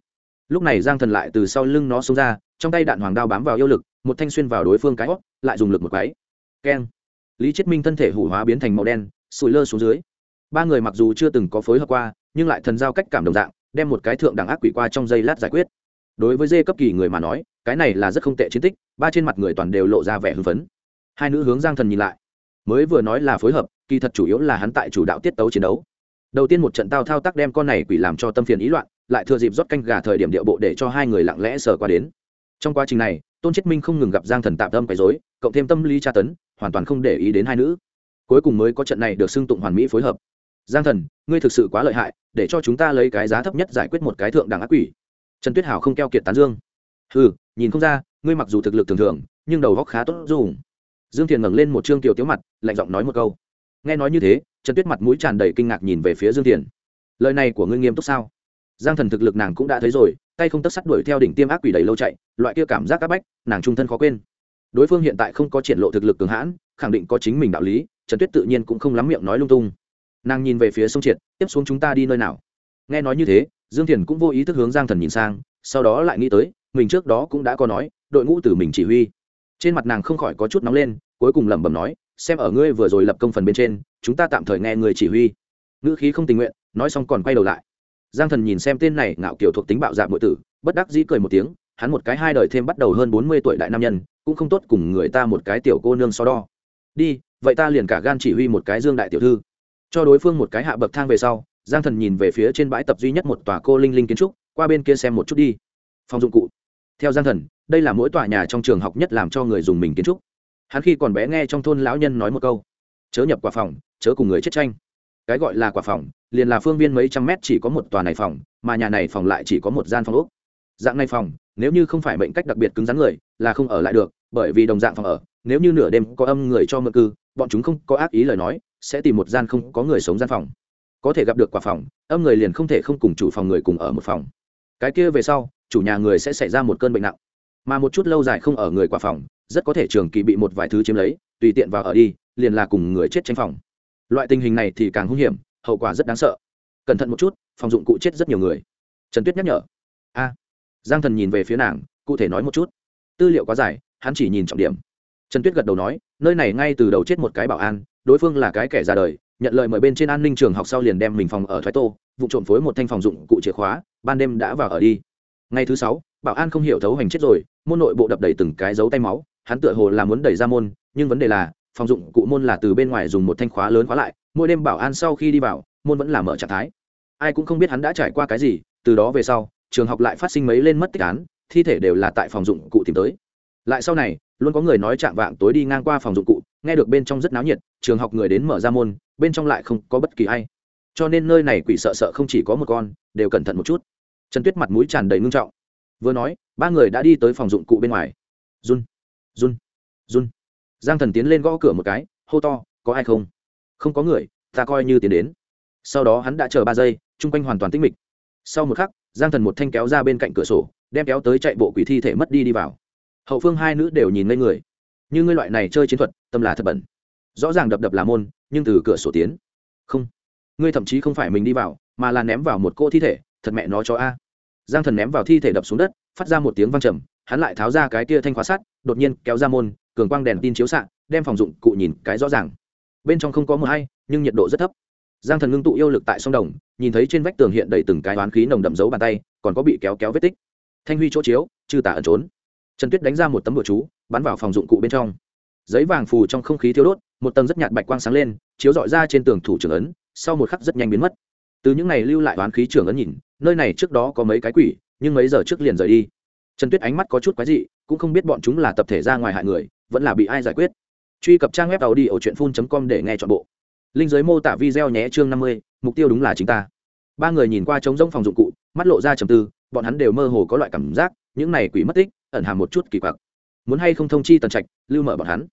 Lúc này giang thần lại từ sau lưng nó xuống ra, trong tay đạn hoàng đao bám vào yêu lực, một thanh xuyên vào đối phương cái hót lại dùng lực một cái keng. Lý chết minh thân thể hủ hóa biến thành màu đen sụi lơ xuống dưới. Ba người mặc dù chưa từng có phối hợp qua, nhưng lại thần giao cách cảm đồng dạng, đem một cái thượng đẳng ác quỷ qua trong giây lát giải quyết đối với dê cấp kỳ người mà nói, cái này là rất không tệ chiến tích, ba trên mặt người toàn đều lộ ra vẻ hưng phấn. Hai nữ hướng giang thần nhìn lại. Mới vừa nói là phối hợp, kỳ thật chủ yếu là hắn tại chủ đạo tiết tấu chiến đấu. Đầu tiên một trận tao thao tác đem con này quỷ làm cho tâm phiền ý loạn, lại thừa dịp rót canh gà thời điểm điệu bộ để cho hai người lặng lẽ sờ qua đến. Trong quá trình này, tôn chết minh không ngừng gặp giang thần tạm tâm quấy dối cộng thêm tâm lý tra tấn, hoàn toàn không để ý đến hai nữ. Cuối cùng mới có trận này được xưng tụng hoàn mỹ phối hợp. Giang thần, ngươi thực sự quá lợi hại, để cho chúng ta lấy cái giá thấp nhất giải quyết một cái thượng đẳng ác quỷ trần tuyết hảo không keo kiệt tán dương. Ừ nhìn không ra, ngươi mặc dù thực lực thường thường, nhưng đầu góc khá tốt dùng dương thiền ngẩng lên một chương tiểu tiếu mặt, lạnh giọng nói một câu. Nghe nói như thế, trần tuyết mặt mũi tràn đầy kinh ngạc nhìn về phía dương thiền. Lời này của ngươi nghiêm túc sao? Giang thần thực lực nàng cũng đã thấy rồi, tay không tất sắt đuổi theo đỉnh tiêm ác quỷ đầy lâu chạy, loại kia cảm giác áp bách, nàng trung thân khó quên. Đối phương hiện tại không có triển lộ thực lực cường hãn, khẳng định có chính mình đạo lý, trần tuyết tự nhiên cũng không lắm miệng nói lung tung. Nàng nhìn về phía sông triệt, tiếp xuống chúng ta đi nơi nào? Nghe nói như thế dương thiền cũng vô ý thức hướng giang thần nhìn sang, sau đó lại nghĩ tới, mình trước đó cũng đã có nói, đội ngũ từ mình chỉ huy. Trên mặt nàng không khỏi có chút nóng lên, cuối cùng lẩm bẩm nói, xem ở ngươi vừa rồi lập công phần bên trên, chúng ta tạm thời nghe người chỉ huy. Ngữ khí không tình nguyện, nói xong còn quay đầu lại. Giang thần nhìn xem tên này ngạo kiểu thuộc tính bạo dạn nội tử, bất đắc dĩ cười một tiếng, hắn một cái hai đời thêm bắt đầu hơn bốn mươi tuổi đại nam nhân, cũng không tốt cùng người ta một cái tiểu cô nương so đo. Đi, vậy ta liền cả gan chỉ huy một cái dương đại tiểu thư. Cho đối phương một cái hạ bậc thang về sau giang thần nhìn về phía trên bãi tập duy nhất một tòa cô linh linh kiến trúc, qua bên kia xem một chút đi. Phòng dụng cụ. Theo giang thần, đây là mỗi tòa nhà trong trường học nhất làm cho người dùng mình kiến trúc. Hắn khi còn bé nghe trong thôn lão nhân nói một câu, chớ nhập quả phòng, chớ cùng người chết tranh. Cái gọi là quả phòng, liền là phương viên mấy trăm mét chỉ có một tòa này phòng, mà nhà này phòng lại chỉ có một gian phòng úc dạng này phòng, nếu như không phải mệnh cách đặc biệt cứng rắn người, là không ở lại được, bởi vì đồng dạng phòng ở, nếu như nửa đêm có âm người cho mượn cư, bọn chúng không có ác ý lời nói, sẽ tìm một gian không có người sống gian phòng có thể gặp được quả phòng, âm người liền không thể không cùng chủ phòng người cùng ở một phòng. Cái kia về sau, chủ nhà người sẽ xảy ra một cơn bệnh nặng. Mà một chút lâu dài không ở người quả phòng, rất có thể trường kỳ bị một vài thứ chiếm lấy, tùy tiện vào ở đi, liền là cùng người chết tranh phòng. Loại tình hình này thì càng hung hiểm, hậu quả rất đáng sợ. Cẩn thận một chút, phòng dụng cụ chết rất nhiều người. Trần tuyết nhắc nhở. A. Giang thần nhìn về phía nàng, cụ thể nói một chút. Tư liệu quá dài, hắn chỉ nhìn trọng điểm. Trần tuyết gật đầu nói, nơi này ngay từ đầu chết một cái bảo an, đối phương là cái kẻ ra đời nhận lời mời bên trên an ninh trường học sau liền đem mình phòng ở thoái tô, vụ trộm phối một thanh phòng dụng cụ chìa khóa, ban đêm đã vào ở đi. Ngày thứ sáu, bảo an không hiểu thấu hành chết rồi, môn nội bộ đập đầy từng cái dấu tay máu, hắn tựa hồ là muốn đẩy ra môn, nhưng vấn đề là, phòng dụng cụ môn là từ bên ngoài dùng một thanh khóa lớn khóa lại, mỗi đêm bảo an sau khi đi vào, môn vẫn là mở trạng thái. Ai cũng không biết hắn đã trải qua cái gì, từ đó về sau, trường học lại phát sinh mấy lên mất tích án, thi thể đều là tại phòng dụng cụ tìm tới. Lại sau này, luôn có người nói chạm vạng tối đi ngang qua phòng dụng cụ nghe được bên trong rất náo nhiệt, trường học người đến mở ra môn, bên trong lại không có bất kỳ ai. Cho nên nơi này quỷ sợ sợ không chỉ có một con, đều cẩn thận một chút. Trần tuyết mặt mũi tràn đầy ngưng trọng. Vừa nói, ba người đã đi tới phòng dụng cụ bên ngoài. Run run run. Giang thần tiến lên gõ cửa một cái, hô to, có ai không? Không có người, ta coi như tiến đến. Sau đó hắn đã chờ ba giây, chung quanh hoàn toàn tĩnh mịch. Sau một khắc, giang thần một thanh kéo ra bên cạnh cửa sổ, đem kéo tới chạy bộ quỷ thi thể mất đi đi vào. Hậu phương hai nữ đều nhìn ngây người như ngươi loại này chơi chiến thuật, tâm là thật bẩn. Rõ ràng đập đập là môn, nhưng từ cửa sổ tiến. Không. Ngươi thậm chí không phải mình đi vào, mà là ném vào một cô thi thể, thật mẹ nó cho a. Giang thần ném vào thi thể đập xuống đất, phát ra một tiếng văng trầm, hắn lại tháo ra cái kia thanh khóa sắt, đột nhiên kéo ra môn, cường quang đèn tin chiếu xạ, đem phòng dụng cụ nhìn cái rõ ràng. Bên trong không có mờ hay, nhưng nhiệt độ rất thấp. Giang thần ngưng tụ yêu lực tại sông đồng, nhìn thấy trên vách tường hiện đầy từng cái đoán khí nồng đậm dấu bàn tay, còn có bị kéo kéo vết tích. Thanh huy chỗ chiếu, chư tả ẩn trốn trần tuyết đánh ra một tấm bụa chú, bắn vào phòng dụng cụ bên trong. Giấy vàng phù trong không khí thiêu đốt, một tầng rất nhạt bạch quang sáng lên, chiếu dọi ra trên tường thủ trưởng ấn, sau một khắc rất nhanh biến mất. Từ những này lưu lại oán khí trưởng ấn nhìn, nơi này trước đó có mấy cái quỷ, nhưng mấy giờ trước liền rời đi. Trần tuyết ánh mắt có chút quái dị, cũng không biết bọn chúng là tập thể ra ngoài hại người, vẫn là bị ai giải quyết. Truy cập trang web tàu đi ở truyện phun com để nghe chọn bộ. Linh giới mô tả video nhé chương năm mươi, mục tiêu đúng là chính ta. Ba người nhìn qua trống rỗng phòng dụng cụ, mắt lộ ra trầm tư, bọn hắn đều mơ hồ có loại cảm giác, những này quỷ mất tích ẩn hàm một chút kỳ quặc. Muốn hay không thông chi tần trạch, lưu mở bọn hắn?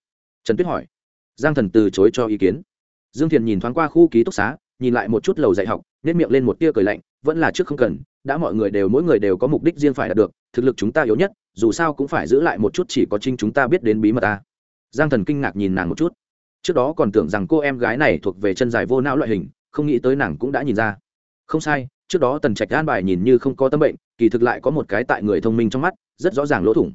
Trần tuyết hỏi. Giang thần từ chối cho ý kiến. Dương thiền nhìn thoáng qua khu ký túc xá, nhìn lại một chút lầu dạy học nếp miệng lên một tia cười lạnh, vẫn là trước không cần, đã mọi người đều mỗi người đều có mục đích riêng phải đạt được, thực lực chúng ta yếu nhất, dù sao cũng phải giữ lại một chút chỉ có trinh chúng ta biết đến bí mật ta. Giang thần kinh ngạc nhìn nàng một chút. Trước đó còn tưởng rằng cô em gái này thuộc về chân dài vô não loại hình, không nghĩ tới nàng cũng đã nhìn ra. Không sai, trước đó tần trạch an bài nhìn như không có tâm bệnh, kỳ thực lại có một cái tại người thông minh trong mắt rất rõ ràng lỗ thủng.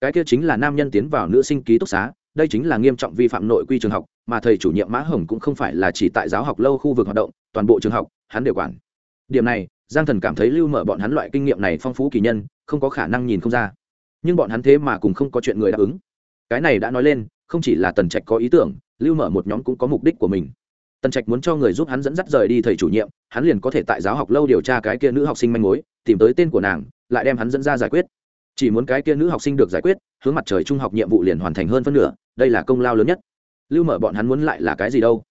Cái kia chính là nam nhân tiến vào nữ sinh ký túc xá, đây chính là nghiêm trọng vi phạm nội quy trường học, mà thầy chủ nhiệm mã hồng cũng không phải là chỉ tại giáo học lâu khu vực hoạt động, toàn bộ trường học, hắn đều quản. Điểm này, giang thần cảm thấy lưu mở bọn hắn loại kinh nghiệm này phong phú kỳ nhân, không có khả năng nhìn không ra. Nhưng bọn hắn thế mà cùng không có chuyện người đáp ứng. Cái này đã nói lên, không chỉ là tần trạch có ý tưởng, lưu mở một nhóm cũng có mục đích của mình. Tần trạch muốn cho người giúp hắn dẫn dắt rời đi thầy chủ nhiệm, hắn liền có thể tại giáo học lâu điều tra cái kia nữ học sinh manh mối, tìm tới tên của nàng, lại đem hắn dẫn ra giải quyết chỉ muốn cái kia nữ học sinh được giải quyết, hướng mặt trời trung học nhiệm vụ liền hoàn thành hơn phân nửa, đây là công lao lớn nhất. Lưu mở bọn hắn muốn lại là cái gì đâu?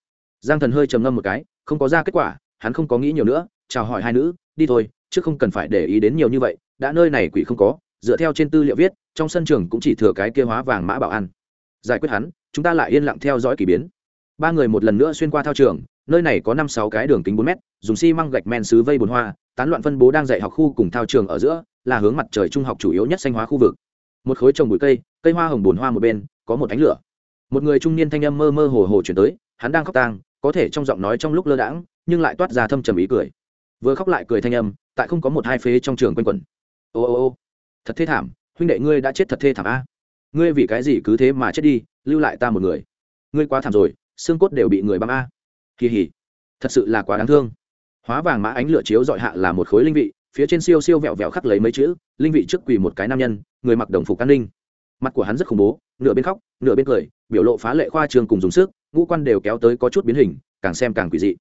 Giang thần hơi trầm ngâm một cái, không có ra kết quả, hắn không có nghĩ nhiều nữa, chào hỏi hai nữ, đi thôi, chứ không cần phải để ý đến nhiều như vậy, đã nơi này quỷ không có, dựa theo trên tư liệu viết, trong sân trường cũng chỉ thừa cái kia hóa vàng mã bảo an giải quyết hắn, chúng ta lại yên lặng theo dõi k ỳ biến. Ba người một lần nữa xuyên qua thao trường, nơi này có năm sáu cái đường kính bốn mét, dùng xi măng gạch men xứ vây bồn hoa, tán loạn phân bố đang dạy học khu cùng thao trường ở giữa là hướng mặt trời trung học chủ yếu nhất xanh hóa khu vực. Một khối trồng bụi cây cây hoa hồng bồn hoa một bên, có một ánh lửa. Một người trung niên thanh âm mơ mơ hồ hồ chuyển tới, hắn đang khóc tang, có thể trong giọng nói trong lúc lơ đãng, nhưng lại toát ra thâm trầm ý cười. Vừa khóc lại cười thanh âm, tại không có một hai phế trong trường quanh quẩn. Ô ô ô, thật thê thảm, huynh đệ ngươi đã chết thật thê thảm a. Ngươi vì cái gì cứ thế mà chết đi, lưu lại ta một người. Ngươi quá thảm rồi, xương cốt đều bị người băm a. Kỳ hỉ, thật sự là quá đáng thương. Hóa vàng mã ánh lửa chiếu dọi hạ là một khối linh vị phía trên siêu siêu vẹo vẹo khắc lấy mấy chữ, linh vị trước quỳ một cái nam nhân, người mặc đồng phục an ninh. Mặt của hắn rất khủng bố, nửa bên khóc, nửa bên cười, biểu lộ phá lệ khoa trường cùng dùng sức, ngũ quan đều kéo tới có chút biến hình, càng xem càng quỷ dị.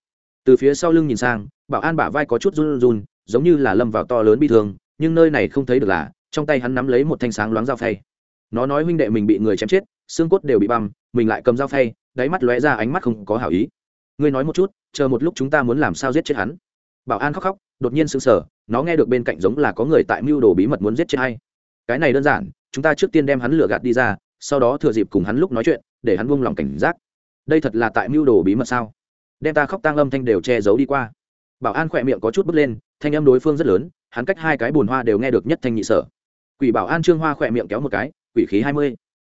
Từ phía sau lưng nhìn sang, bảo an bả vai có chút run run, giống như là lâm vào to lớn bi thương, nhưng nơi này không thấy được là, trong tay hắn nắm lấy một thanh sáng loáng dao phay. Nó nói huynh đệ mình bị người chém chết, xương cốt đều bị băm, mình lại cầm dao phay, đáy mắt lóe ra ánh mắt không có hảo ý. Ngươi nói một chút, chờ một lúc chúng ta muốn làm sao giết chết hắn? Bảo an khóc khóc đột nhiên sững sờ, nó nghe được bên cạnh giống là có người tại mưu đồ bí mật muốn giết chết hay cái này đơn giản, chúng ta trước tiên đem hắn lừa gạt đi ra, sau đó thừa dịp cùng hắn lúc nói chuyện, để hắn buông lòng cảnh giác. Đây thật là tại mưu đồ bí mật sao? Đem ta khóc tang âm thanh đều che giấu đi qua. Bảo an khỏe miệng có chút bứt lên, thanh âm đối phương rất lớn, hắn cách hai cái bùn hoa đều nghe được nhất thanh nhị sở. Quỷ bảo an trương hoa khỏe miệng kéo một cái, quỷ khí hai mươi.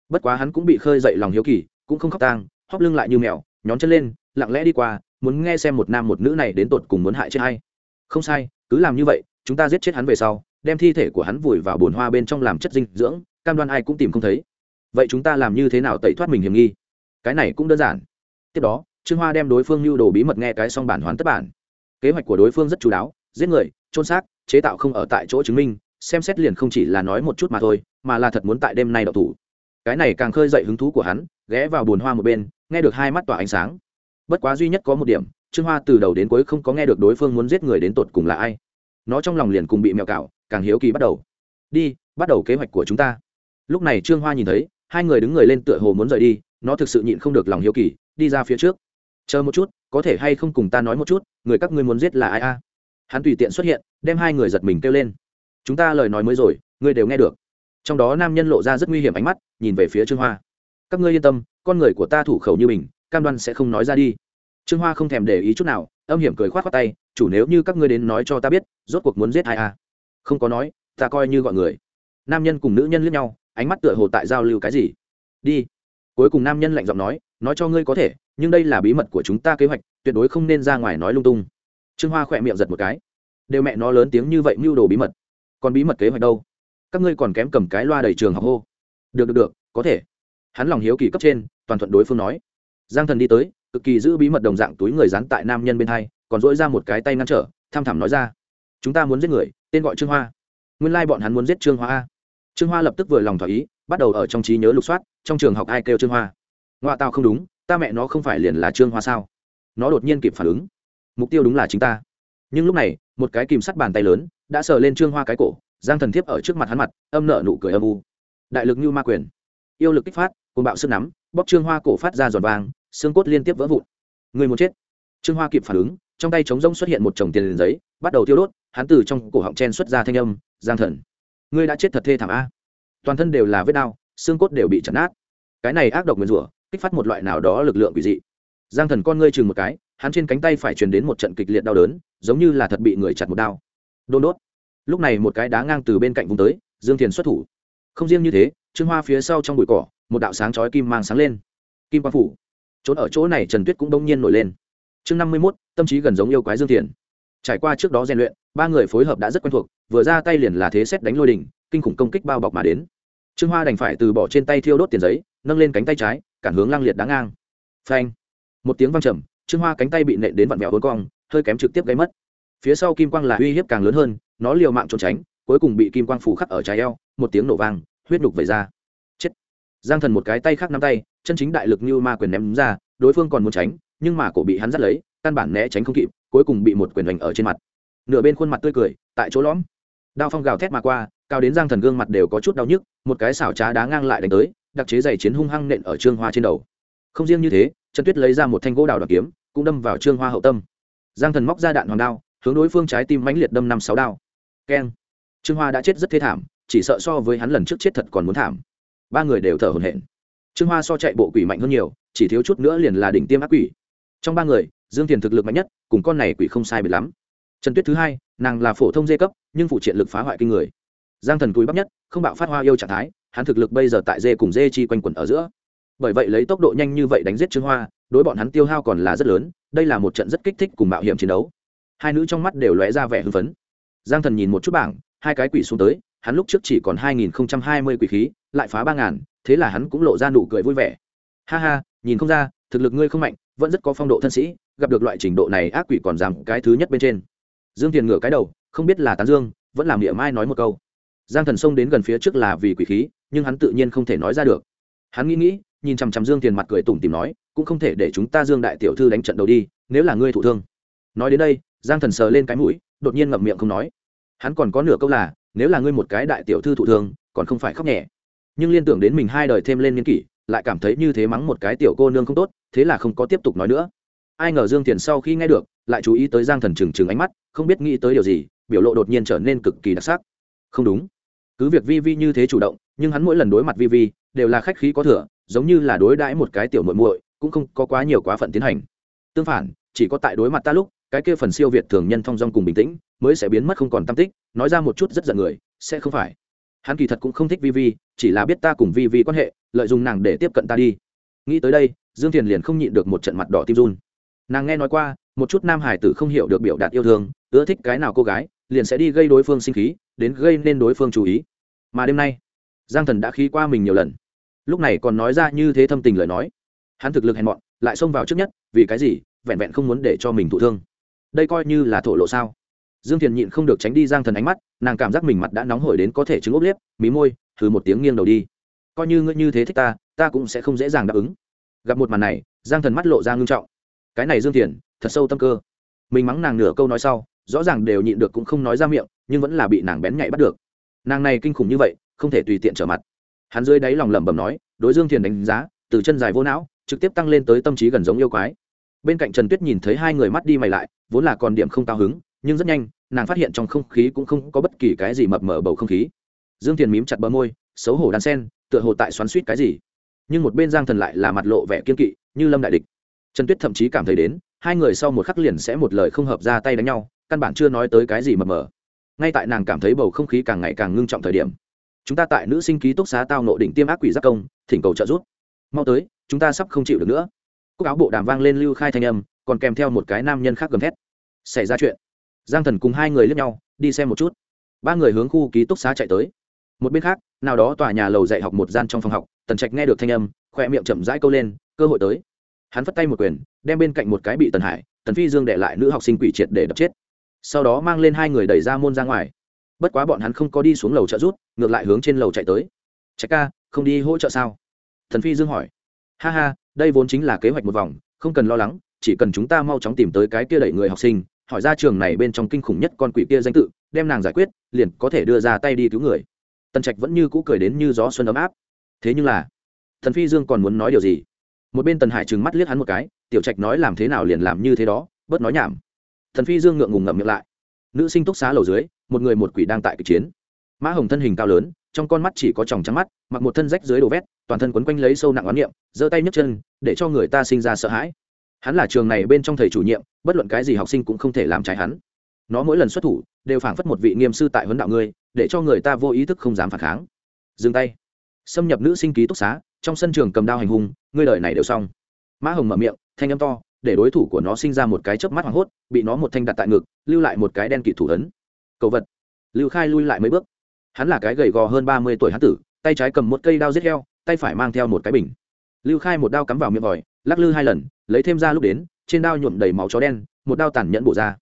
Bất quá hắn cũng bị khơi dậy lòng hiếu kỳ, cũng không khóc tang, hóp lưng lại như mèo, nhón chân lên, lặng lẽ đi qua, muốn nghe xem một nam một nữ này đến tột cùng muốn hại chết hay không sai, cứ làm như vậy, chúng ta giết chết hắn về sau, đem thi thể của hắn vùi vào bồn hoa bên trong làm chất dinh dưỡng, cam đoan ai cũng tìm không thấy. Vậy chúng ta làm như thế nào tẩy thoát mình hiểm nghi? Cái này cũng đơn giản. Tiếp đó, trương hoa đem đối phương lưu đồ bí mật nghe cái xong bản hoàn tất bản. Kế hoạch của đối phương rất chú đáo, giết người trôn xác, chế tạo không ở tại chỗ chứng minh, xem xét liền không chỉ là nói một chút mà thôi, mà là thật muốn tại đêm nay đậu thủ. Cái này càng khơi dậy hứng thú của hắn, ghé vào bồn hoa một bên, nghe được hai mắt tỏa ánh sáng bất quá duy nhất có một điểm, trương hoa từ đầu đến cuối không có nghe được đối phương muốn giết người đến tột cùng là ai. Nó trong lòng liền cùng bị mèo cạo, càng hiếu kỳ bắt đầu. Đi, bắt đầu kế hoạch của chúng ta. Lúc này trương hoa nhìn thấy, hai người đứng người lên tựa hồ muốn rời đi, nó thực sự nhịn không được lòng hiếu kỳ, đi ra phía trước. Chờ một chút, có thể hay không cùng ta nói một chút, người các ngươi muốn giết là ai a? Hắn tùy tiện xuất hiện, đem hai người giật mình kêu lên. Chúng ta lời nói mới rồi, ngươi đều nghe được. Trong đó nam nhân lộ ra rất nguy hiểm ánh mắt, nhìn về phía trương hoa. Các ngươi yên tâm, con người của ta thủ khẩu như mình cam đoan sẽ không nói ra đi. Trương hoa không thèm để ý chút nào, âm hiểm cười k h o á t khoác tay, chủ nếu như các ngươi đến nói cho ta biết, rốt cuộc muốn giết ai à? Không có nói, ta coi như gọi người. Nam nhân cùng nữ nhân lướt nhau, ánh mắt tựa hồ tại giao lưu cái gì. Đi. Cuối cùng nam nhân lạnh giọng nói nói cho ngươi có thể, nhưng đây là bí mật của chúng ta kế hoạch, tuyệt đối không nên ra ngoài nói lung tung. Trương hoa khỏe miệng giật một cái. Đều mẹ nó lớn tiếng như vậy mưu đồ bí mật. Còn bí mật kế hoạch đâu? Các ngươi còn kém cầm cái loa đầy trường học hô. Được được được, có thể. Hắn lòng hiếu kỳ cấp trên, toàn thuận đối phương nói giang thần đi tới, cực kỳ giữ bí mật đồng dạng túi người dán tại nam nhân bên hai, còn dỗi ra một cái tay ngăn trở, tham thảm nói ra, chúng ta muốn giết người, tên gọi trương hoa. Nguyên lai、like、bọn hắn muốn giết trương hoa a. Trương hoa lập tức vừa lòng thỏa ý, bắt đầu ở trong trí nhớ lục soát, trong trường học ai kêu trương hoa. Ngoại tao không đúng, ta mẹ nó không phải liền là trương hoa sao? Nó đột nhiên kịp phản ứng. Mục tiêu đúng là chính ta. Nhưng lúc này, một cái kìm sắt bàn tay lớn, đã sờ lên trương hoa cái cổ, giang thần thiếp ở trước mặt hắn mặt, âm nợ nụ cười âm u. Đại lực như ma quyền. Yêu lực kích phát côn bạo sức nắm bóp trương hoa cổ phát ra giòn vàng xương cốt liên tiếp vỡ vụn. Người muốn chết. Trương hoa kịp phản ứng, trong tay trống rỗng xuất hiện một chồng tiền liền giấy, bắt đầu tiêu đốt, hắn từ trong cổ họng chen xuất ra thanh âm, giang thần, ngươi đã chết thật thê thảm a. Toàn thân đều là vết đau, xương cốt đều bị chấn nát. Cái này ác độc nguyên rủa, kích phát một loại nào đó lực lượng quỷ dị. Giang thần con ngươi chừng một cái, hắn trên cánh tay phải truyền đến một trận kịch liệt đau đớn, giống như là thật bị người chặt một đao. Đôn đốt. Lúc này một cái đá ngang từ bên cạnh vùng tới, dương thiền xuất thủ. Không riêng như thế, trương hoa phía sau trong bụi cỏ một đạo sáng chói kim mang sáng lên. Kim quang phủ. Trốn ở chỗ này trần tuyết cũng đông nhiên nổi lên. Chương năm mươi mốt, tâm trí gần giống yêu quái dương thiền trải qua trước đó rèn luyện, ba người phối hợp đã rất quen thuộc, vừa ra tay liền là thế xét đánh lôi đình kinh khủng công kích bao bọc mà đến. Trương hoa đành phải từ bỏ trên tay thiêu đốt tiền giấy, nâng lên cánh tay trái, cản hướng lang liệt đáng ngang. Phanh. Một tiếng văng trầm, trương hoa cánh tay bị nện đến vặn vẹo hốn cong, hơi kém trực tiếp gáy mất. Phía sau kim quang là uy hiếp càng lớn hơn, nó liều mạng trốn tránh, cuối cùng bị kim quang phủ khắc ở trái eo, một tiếng nổ vang, huyết đục về ra giang thần một cái tay khác nắm tay, chân chính đại lực như ma quyền ném ra, đối phương còn muốn tránh, nhưng mà cổ bị hắn dắt lấy, căn bản né tránh không kịp, cuối cùng bị một quyền đánh ở trên mặt. Nửa bên khuôn mặt tươi cười, tại chỗ lõm. Đao phong gào thét mà qua, cao đến giang thần gương mặt đều có chút đau nhức, một cái xảo trá đá ngang lại đánh tới, đặc chế giày chiến hung hăng nện ở trương hoa trên đầu. Không riêng như thế, trần tuyết lấy ra một thanh gỗ đào đoạt kiếm, cũng đâm vào trương hoa hậu tâm. Giang thần móc ra đạn hoàng đao, hướng đối phương trái tim mãnh liệt đâm năm sáu đao. Keng. Trương hoa đã chết rất thê thảm, chỉ sợ so với hắn lần trước chết thật còn muốn thảm ba người đều thở hổn hển. Trương hoa so chạy bộ quỷ mạnh hơn nhiều, chỉ thiếu chút nữa liền là đỉnh tiêm ác quỷ. Trong ba người, dương thiền thực lực mạnh nhất, cùng con này quỷ không sai biệt lắm. Trần tuyết thứ hai, nàng là phổ thông dê cấp, nhưng phụ triện lực phá hoại kinh người. Giang thần cúi bắp nhất, không bạo phát hoa yêu trạng thái, hắn thực lực bây giờ tại dê cùng dê chi quanh quẩn ở giữa. Bởi vậy lấy tốc độ nhanh như vậy đánh giết trương hoa, đối bọn hắn tiêu hao còn là rất lớn, đây là một trận rất kích thích cùng mạo hiểm chiến đấu. Hai nữ trong mắt đều lóe ra vẻ hưng phấn. Giang thần nhìn một chút bảng, hai cái quỷ xuống tới hắn lúc trước chỉ còn hai nghìn hai mươi quỷ khí, lại phá ba ngàn, thế là hắn cũng lộ ra nụ cười vui vẻ. Ha ha, nhìn không ra, thực lực ngươi không mạnh, vẫn rất có phong độ thân sĩ, gặp được loại trình độ này ác quỷ còn giảm cái thứ nhất bên trên. Dương tiền ngửa cái đầu, không biết là tán dương, vẫn làm địa mai nói một câu. Giang thần xông đến gần phía trước là vì quỷ khí, nhưng hắn tự nhiên không thể nói ra được. Hắn nghĩ nghĩ, nhìn chằm chằm dương tiền mặt cười tủm tìm nói, cũng không thể để chúng ta dương đại tiểu thư đánh trận đầu đi, nếu là ngươi thụ thương. Nói đến đây, giang thần sờ lên cái mũi, đột nhiên ngậm miệng không nói. Hắn còn có nửa câu là nếu là ngươi một cái đại tiểu thư thụ thương, còn không phải khóc nhẹ. Nhưng liên tưởng đến mình hai đời thêm lên niên kỷ, lại cảm thấy như thế mắng một cái tiểu cô nương không tốt, thế là không có tiếp tục nói nữa. Ai ngờ dương tiền sau khi nghe được, lại chú ý tới giang thần trừng trừng ánh mắt, không biết nghĩ tới điều gì, biểu lộ đột nhiên trở nên cực kỳ đặc sắc. Không đúng. Cứ việc vi vi như thế chủ động, nhưng hắn mỗi lần đối mặt vi vi, đều là khách khí có thừa, giống như là đối đãi một cái tiểu muội muội, cũng không có quá nhiều quá phận tiến hành. Tương phản, chỉ có tại đối mặt ta lúc, cái kia phần siêu việt thường nhân thong dong cùng bình tĩnh mới sẽ biến mất không còn tâm tích, nói ra một chút rất giận người, sẽ không phải. Hắn kỳ thật cũng không thích vi vi, chỉ là biết ta cùng vi vi quan hệ, lợi dụng nàng để tiếp cận ta đi. Nghĩ tới đây, dương thiền liền không nhịn được một trận mặt đỏ tim run. Nàng nghe nói qua, một chút nam hải tử không hiểu được biểu đạt yêu thương, ưa thích cái nào cô gái, liền sẽ đi gây đối phương sinh khí, đến gây nên đối phương chú ý. Mà đêm nay, giang thần đã khí qua mình nhiều lần. Lúc này còn nói ra như thế thâm tình lời nói. Hắn thực lực hèn mọn, lại xông vào trước nhất, vì cái gì, vẹn vẹn không muốn để cho mình thụ thương. Đây coi như là thổ lộ sao? Dương thiền nhịn không được tránh đi giang thần ánh mắt, nàng cảm giác mình mặt đã nóng hổi đến có thể chứng ốp liếp, mí môi thử một tiếng nghiêng đầu đi. Coi như ngươi như thế thích ta ta cũng sẽ không dễ dàng đáp ứng. Gặp một màn này, giang thần mắt lộ ra ngưng trọng. Cái này dương thiền, thật sâu tâm cơ. Mình mắng nàng nửa câu nói sau, rõ ràng đều nhịn được cũng không nói ra miệng, nhưng vẫn là bị nàng bén nhạy bắt được. Nàng này kinh khủng như vậy, không thể tùy tiện trở mặt. Hắn dưới đáy lòng lẩm bẩm nói, đối dương thiền đánh giá, từ chân dài vô não, trực tiếp tăng lên tới tâm trí gần giống yêu quái. Bên cạnh trần tuyết nhìn thấy hai người mắt đi mày lại, vốn là còn điểm không cao hứng, nhưng rất nhanh nàng phát hiện trong không khí cũng không có bất kỳ cái gì mập mờ bầu không khí. Dương thiền mím chặt bờ môi, xấu hổ đan sen, tựa hồ tại xoắn suýt cái gì. Nhưng một bên giang thần lại là mặt lộ vẻ kiên kỵ, như lâm đại địch. Trần tuyết thậm chí cảm thấy đến, hai người sau một khắc liền sẽ một lời không hợp ra tay đánh nhau, căn bản chưa nói tới cái gì mập mờ. Ngay tại nàng cảm thấy bầu không khí càng ngày càng ngưng trọng thời điểm, chúng ta tại nữ sinh ký túc xá tao nộ đỉnh tiêm ác quỷ giác công, thỉnh cầu trợ giúp. Mau tới, chúng ta sắp không chịu được nữa. Cúc áo bộ đàm vang lên lưu khai thanh âm, còn kèm theo một cái nam nhân khác gầm thét. Xảy ra chuyện giang thần cùng hai người lướt nhau, đi xem một chút. Ba người hướng khu ký túc xá chạy tới. Một bên khác, nào đó tòa nhà lầu dạy học một gian trong phòng học, tần trạch nghe được thanh âm khoe miệng chậm rãi câu lên, cơ hội tới. Hắn phất tay một quyền, đem bên cạnh một cái bị tần hải, tần phi dương để lại nữ học sinh quỷ triệt để đập chết. Sau đó mang lên hai người đẩy ra môn ra ngoài. Bất quá bọn hắn không có đi xuống lầu trợ rút ngược lại hướng trên lầu chạy tới. Trạch ca, không đi hỗ trợ sao? Thần phi dương hỏi. Ha ha, đây vốn chính là kế hoạch một vòng, không cần lo lắng, chỉ cần chúng ta mau chóng tìm tới cái kia đẩy người học sinh hỏi ra trường này bên trong kinh khủng nhất con quỷ kia danh tự, đem nàng giải quyết, liền có thể đưa ra tay đi cứu người. Tần trạch vẫn như cũ cười đến như gió xuân ấm áp. Thế nhưng là, thần phi dương còn muốn nói điều gì? Một bên tần hải trừng mắt liếc hắn một cái, tiểu trạch nói làm thế nào liền làm như thế đó, bớt nói nhảm. Thần phi dương ngượng ngùng ngậm miệng lại. Nữ sinh túc xá lầu dưới, một người một quỷ đang tại kịch chiến. Mã hồng thân hình cao lớn, trong con mắt chỉ có tròng trắng mắt, mặc một thân rách dưới đồ vét, toàn thân quấn quanh lấy sâu nặng oán niệm, giơ tay nhấc chân, để cho người ta sinh ra sợ hãi hắn là trường này bên trong thầy chủ nhiệm, bất luận cái gì học sinh cũng không thể làm trái hắn. Nó mỗi lần xuất thủ, đều phảng phất một vị nghiêm sư tại huấn đạo ngươi, để cho người ta vô ý thức không dám phản kháng. Dừng tay. Xâm nhập nữ sinh ký túc xá, trong sân trường cầm đao hành hung, ngươi lời này đều xong. Mã hồng mở miệng, thanh âm to, để đối thủ của nó sinh ra một cái chớp mắt hoảng hốt, bị nó một thanh đặt tại ngực, lưu lại một cái đen kỵ thủ ấn. Cầu vật. Lưu khai lui lại mấy bước. Hắn là cái gầy gò hơn ba mươi tuổi hán tử, tay trái cầm một cây đao giết heo, tay phải mang theo một cái bình. Lưu khai một đao cắm vào miệng vòi, lắc lư hai lần lấy thêm ra lúc đến, trên đao nhuộm đầy máu chó đen, một đao tàn nhẫn bổ ra.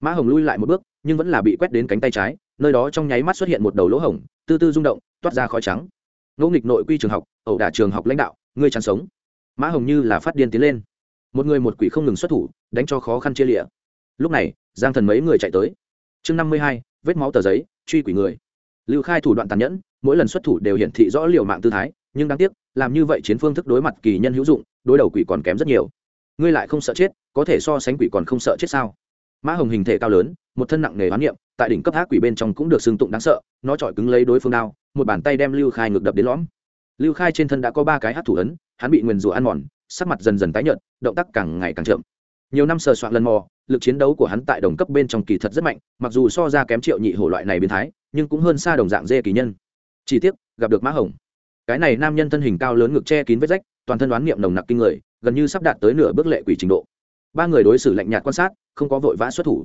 Mã hồng lui lại một bước, nhưng vẫn là bị quét đến cánh tay trái, nơi đó trong nháy mắt xuất hiện một đầu lỗ hổng tư tư rung động, toát ra khói trắng. Ngỗ nghịch nội quy trường học, ẩu đả trường học lãnh đạo, ngươi chẳng sống. Mã hồng như là phát điên tiến lên. Một người một quỷ không ngừng xuất thủ, đánh cho khó khăn chia lịa lúc này, giang thần mấy người chạy tới. Chương năm mươi hai, vết máu tờ giấy, truy quỷ người. Lưu khai thủ đoạn tàn nhẫn, mỗi lần xuất thủ đều hiển thị rõ liều mạng tư thái, nhưng đáng tiếc, làm như vậy chiến phương thức đối mặt kỳ nhân hữu dụng, đối đầu quỷ còn kém rất nhiều ngươi lại không sợ chết, có thể so sánh quỷ còn không sợ chết sao? Mã hồng hình thể cao lớn, một thân nặng nề hoán niệm, tại đỉnh cấp ác quỷ bên trong cũng được xưng tụng đáng sợ, nó chọi cứng lấy đối phương đao, một bàn tay đem lưu khai ngược đập đến lõm. Lưu khai trên thân đã có ba cái hát thủ ấn, hắn bị nguyền rủa ăn mòn, sắc mặt dần dần tái nhợt, động tác càng ngày càng chậm. Nhiều năm sờ soạn lần mò, lực chiến đấu của hắn tại đồng cấp bên trong kỳ thật rất mạnh, mặc dù so ra kém triệu nhị hổ loại này biến thái, nhưng cũng hơn xa đồng dạng dê kỳ nhân. Chỉ tiếc, gặp được mã hồng. Cái này nam nhân thân hình cao lớn ngực che kín vết rách, toàn thân đoán niệm nồng nặc kinh người gần như sắp đạt tới nửa bước lệ quỷ trình độ. Ba người đối xử lạnh nhạt quan sát, không có vội vã xuất thủ.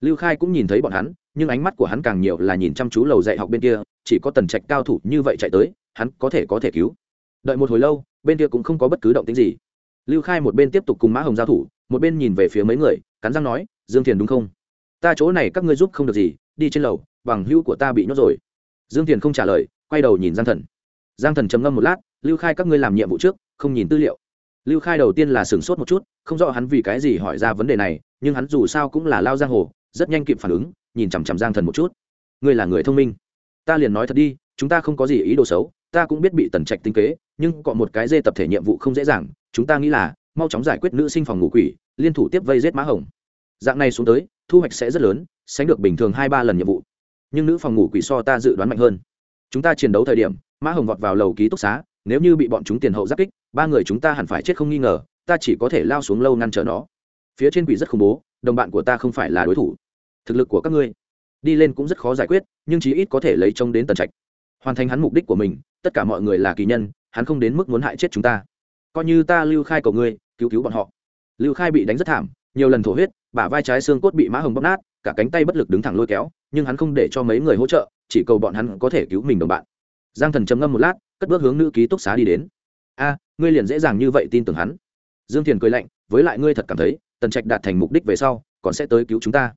Lưu khai cũng nhìn thấy bọn hắn, nhưng ánh mắt của hắn càng nhiều là nhìn chăm chú lầu dạy học bên kia, chỉ có tần trạch cao thủ như vậy chạy tới, hắn có thể có thể cứu. Đợi một hồi lâu, bên kia cũng không có bất cứ động tính gì. Lưu khai một bên tiếp tục cùng mã hồng giao thủ, một bên nhìn về phía mấy người, cắn răng nói, dương thiền đúng không? Ta chỗ này các ngươi giúp không được gì, đi trên lầu, bằng hữu của ta bị nhốt rồi. Dương thiền không trả lời, quay đầu nhìn giang thần. Giang thần trầm ngâm một lát, lưu khai các ngươi làm nhiệm vụ trước, không nhìn tư liệu lưu khai đầu tiên là sửng sốt một chút, không rõ hắn vì cái gì hỏi ra vấn đề này, nhưng hắn dù sao cũng là lao giang hồ, rất nhanh kịp phản ứng, nhìn chằm chằm giang thần một chút. Ngươi là người thông minh. Ta liền nói thật đi, chúng ta không có gì ý đồ xấu, ta cũng biết bị tần trạch tinh kế, nhưng có một cái dê tập thể nhiệm vụ không dễ dàng, chúng ta nghĩ là, mau chóng giải quyết nữ sinh phòng ngủ quỷ, liên thủ tiếp vây giết mã hồng. Dạng này xuống tới, thu hoạch sẽ rất lớn, sánh được bình thường hai ba lần nhiệm vụ. Nhưng nữ phòng ngủ quỷ so ta dự đoán mạnh hơn. Chúng ta chiến đấu thời điểm, mã hồng vọt vào lầu ký túc xá, nếu như bị bọn chúng tiền hậu giáp kích ba người chúng ta hẳn phải chết không nghi ngờ, ta chỉ có thể lao xuống lâu ngăn trở nó. Phía trên quỷ rất khủng bố, đồng bạn của ta không phải là đối thủ. Thực lực của các ngươi đi lên cũng rất khó giải quyết, nhưng chí ít có thể lấy trông đến tần trạch. Hoàn thành hắn mục đích của mình, tất cả mọi người là kỳ nhân, hắn không đến mức muốn hại chết chúng ta. Coi như ta lưu khai cầu ngươi, cứu cứu bọn họ. Lưu khai bị đánh rất thảm, nhiều lần thổ huyết, bả vai trái xương cốt bị mã hồng bóp nát, cả cánh tay bất lực đứng thẳng lôi kéo, nhưng hắn không để cho mấy người hỗ trợ, chỉ cầu bọn hắn có thể cứu mình đồng bạn. Giang thần trầm ngâm một lát, cất bước hướng nữ ký túc xá đi đến. A ngươi liền dễ dàng như vậy tin tưởng hắn. Dương thiền cười lạnh, với lại ngươi thật cảm thấy, tần trạch đạt thành mục đích về sau, còn sẽ tới cứu chúng ta.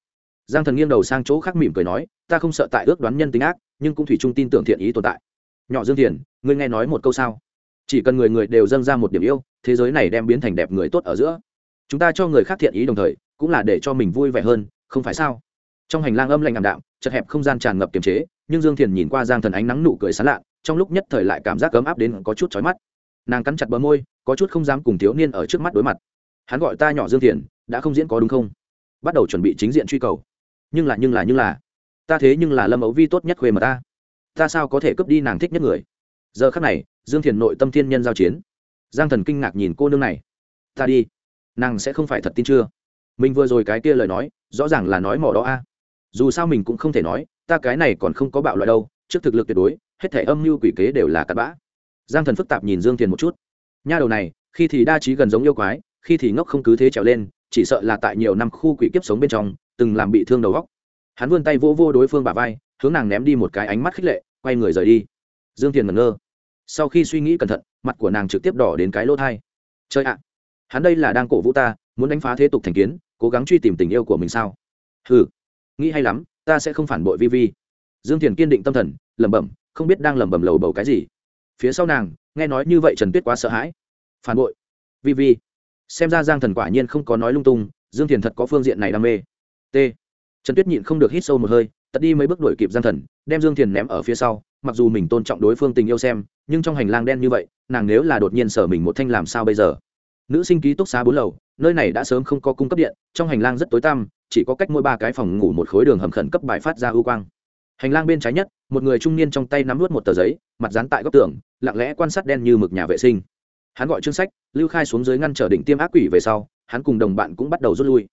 Giang thần nghiêng đầu sang chỗ khác mỉm cười nói, ta không sợ tại ước đoán nhân tính ác, nhưng cũng thủy chung tin tưởng thiện ý tồn tại. Nhỏ dương thiền, ngươi nghe nói một câu sao? Chỉ cần người người đều dâng ra một điểm yêu, thế giới này đem biến thành đẹp người tốt ở giữa. Chúng ta cho người khác thiện ý đồng thời, cũng là để cho mình vui vẻ hơn, không phải sao? Trong hành lang âm lạnh ảm đạm, chật hẹp không gian tràn ngập kiềm chế, nhưng dương thiền nhìn qua giang thần ánh nắng nụ cười sán lạ, trong lúc nhất thời lại cảm giác ấm áp đến có chút chói mắt nàng cắn chặt bờ môi, có chút không dám cùng thiếu niên ở trước mắt đối mặt. Hắn gọi ta nhỏ dương thiền, đã không diễn có đúng không? Bắt đầu chuẩn bị chính diện truy cầu. Nhưng là nhưng là nhưng là. Ta thế nhưng là lâm ấu vi tốt nhất khuê mà ta. Ta sao có thể cướp đi nàng thích nhất người? Giờ khắc này, dương thiền nội tâm thiên nhân giao chiến. Giang thần kinh ngạc nhìn cô nương này. Ta đi. Nàng sẽ không phải thật tin chưa? Mình vừa rồi cái kia lời nói, rõ ràng là nói mỏ đó a. Dù sao mình cũng không thể nói, ta cái này còn không có bạo loại đâu, trước thực lực tuyệt đối, hết thể âm mưu quỷ kế đều là cặn bã giang thần phức tạp nhìn dương thiền một chút. Nha đầu này, khi thì đa trí gần giống yêu quái, khi thì ngốc không cứ thế trèo lên, chỉ sợ là tại nhiều năm khu quỷ kiếp sống bên trong, từng làm bị thương đầu góc hắn vươn tay vô vô đối phương bà vai, hướng nàng ném đi một cái ánh mắt khích lệ, quay người rời đi. Dương thiền ngẩn ngơ. Sau khi suy nghĩ cẩn thận, mặt của nàng trực tiếp đỏ đến cái lỗ thai. Chơi ạ, hắn đây là đang cổ vũ ta, muốn đánh phá thế tục thành kiến, cố gắng truy tìm tình yêu của mình sao? Ừ nghĩ hay lắm, ta sẽ không phản bội vi vi. Dương thiền kiên định tâm thần, lẩm bẩm, không biết đang lẩm bẩm lầu bầu cái gì phía sau nàng, nghe nói như vậy trần tuyết quá sợ hãi. Phản bội. Vi vi xem ra giang thần quả nhiên không có nói lung tung, dương thiền thật có phương diện này đam mê. T. Trần tuyết nhịn không được hít sâu một hơi, tật đi mấy bước đuổi kịp giang thần, đem dương thiền ném ở phía sau, mặc dù mình tôn trọng đối phương tình yêu xem, nhưng trong hành lang đen như vậy, nàng nếu là đột nhiên sở mình một thanh làm sao bây giờ? Nữ sinh ký túc xá bốn lầu, nơi này đã sớm không có cung cấp điện, trong hành lang rất tối tăm, chỉ có cách mỗi ba cái phòng ngủ một khối đường hầm khẩn cấp bài phát ra ưu quang hành lang bên trái nhất, một người trung niên trong tay nắm vút một tờ giấy, mặt dán tại góc tường, lặng lẽ quan sát đen như mực nhà vệ sinh. Hắn gọi chương sách, lưu khai xuống dưới ngăn trở định tiêm ác quỷ về sau, hắn cùng đồng bạn cũng bắt đầu rút lui.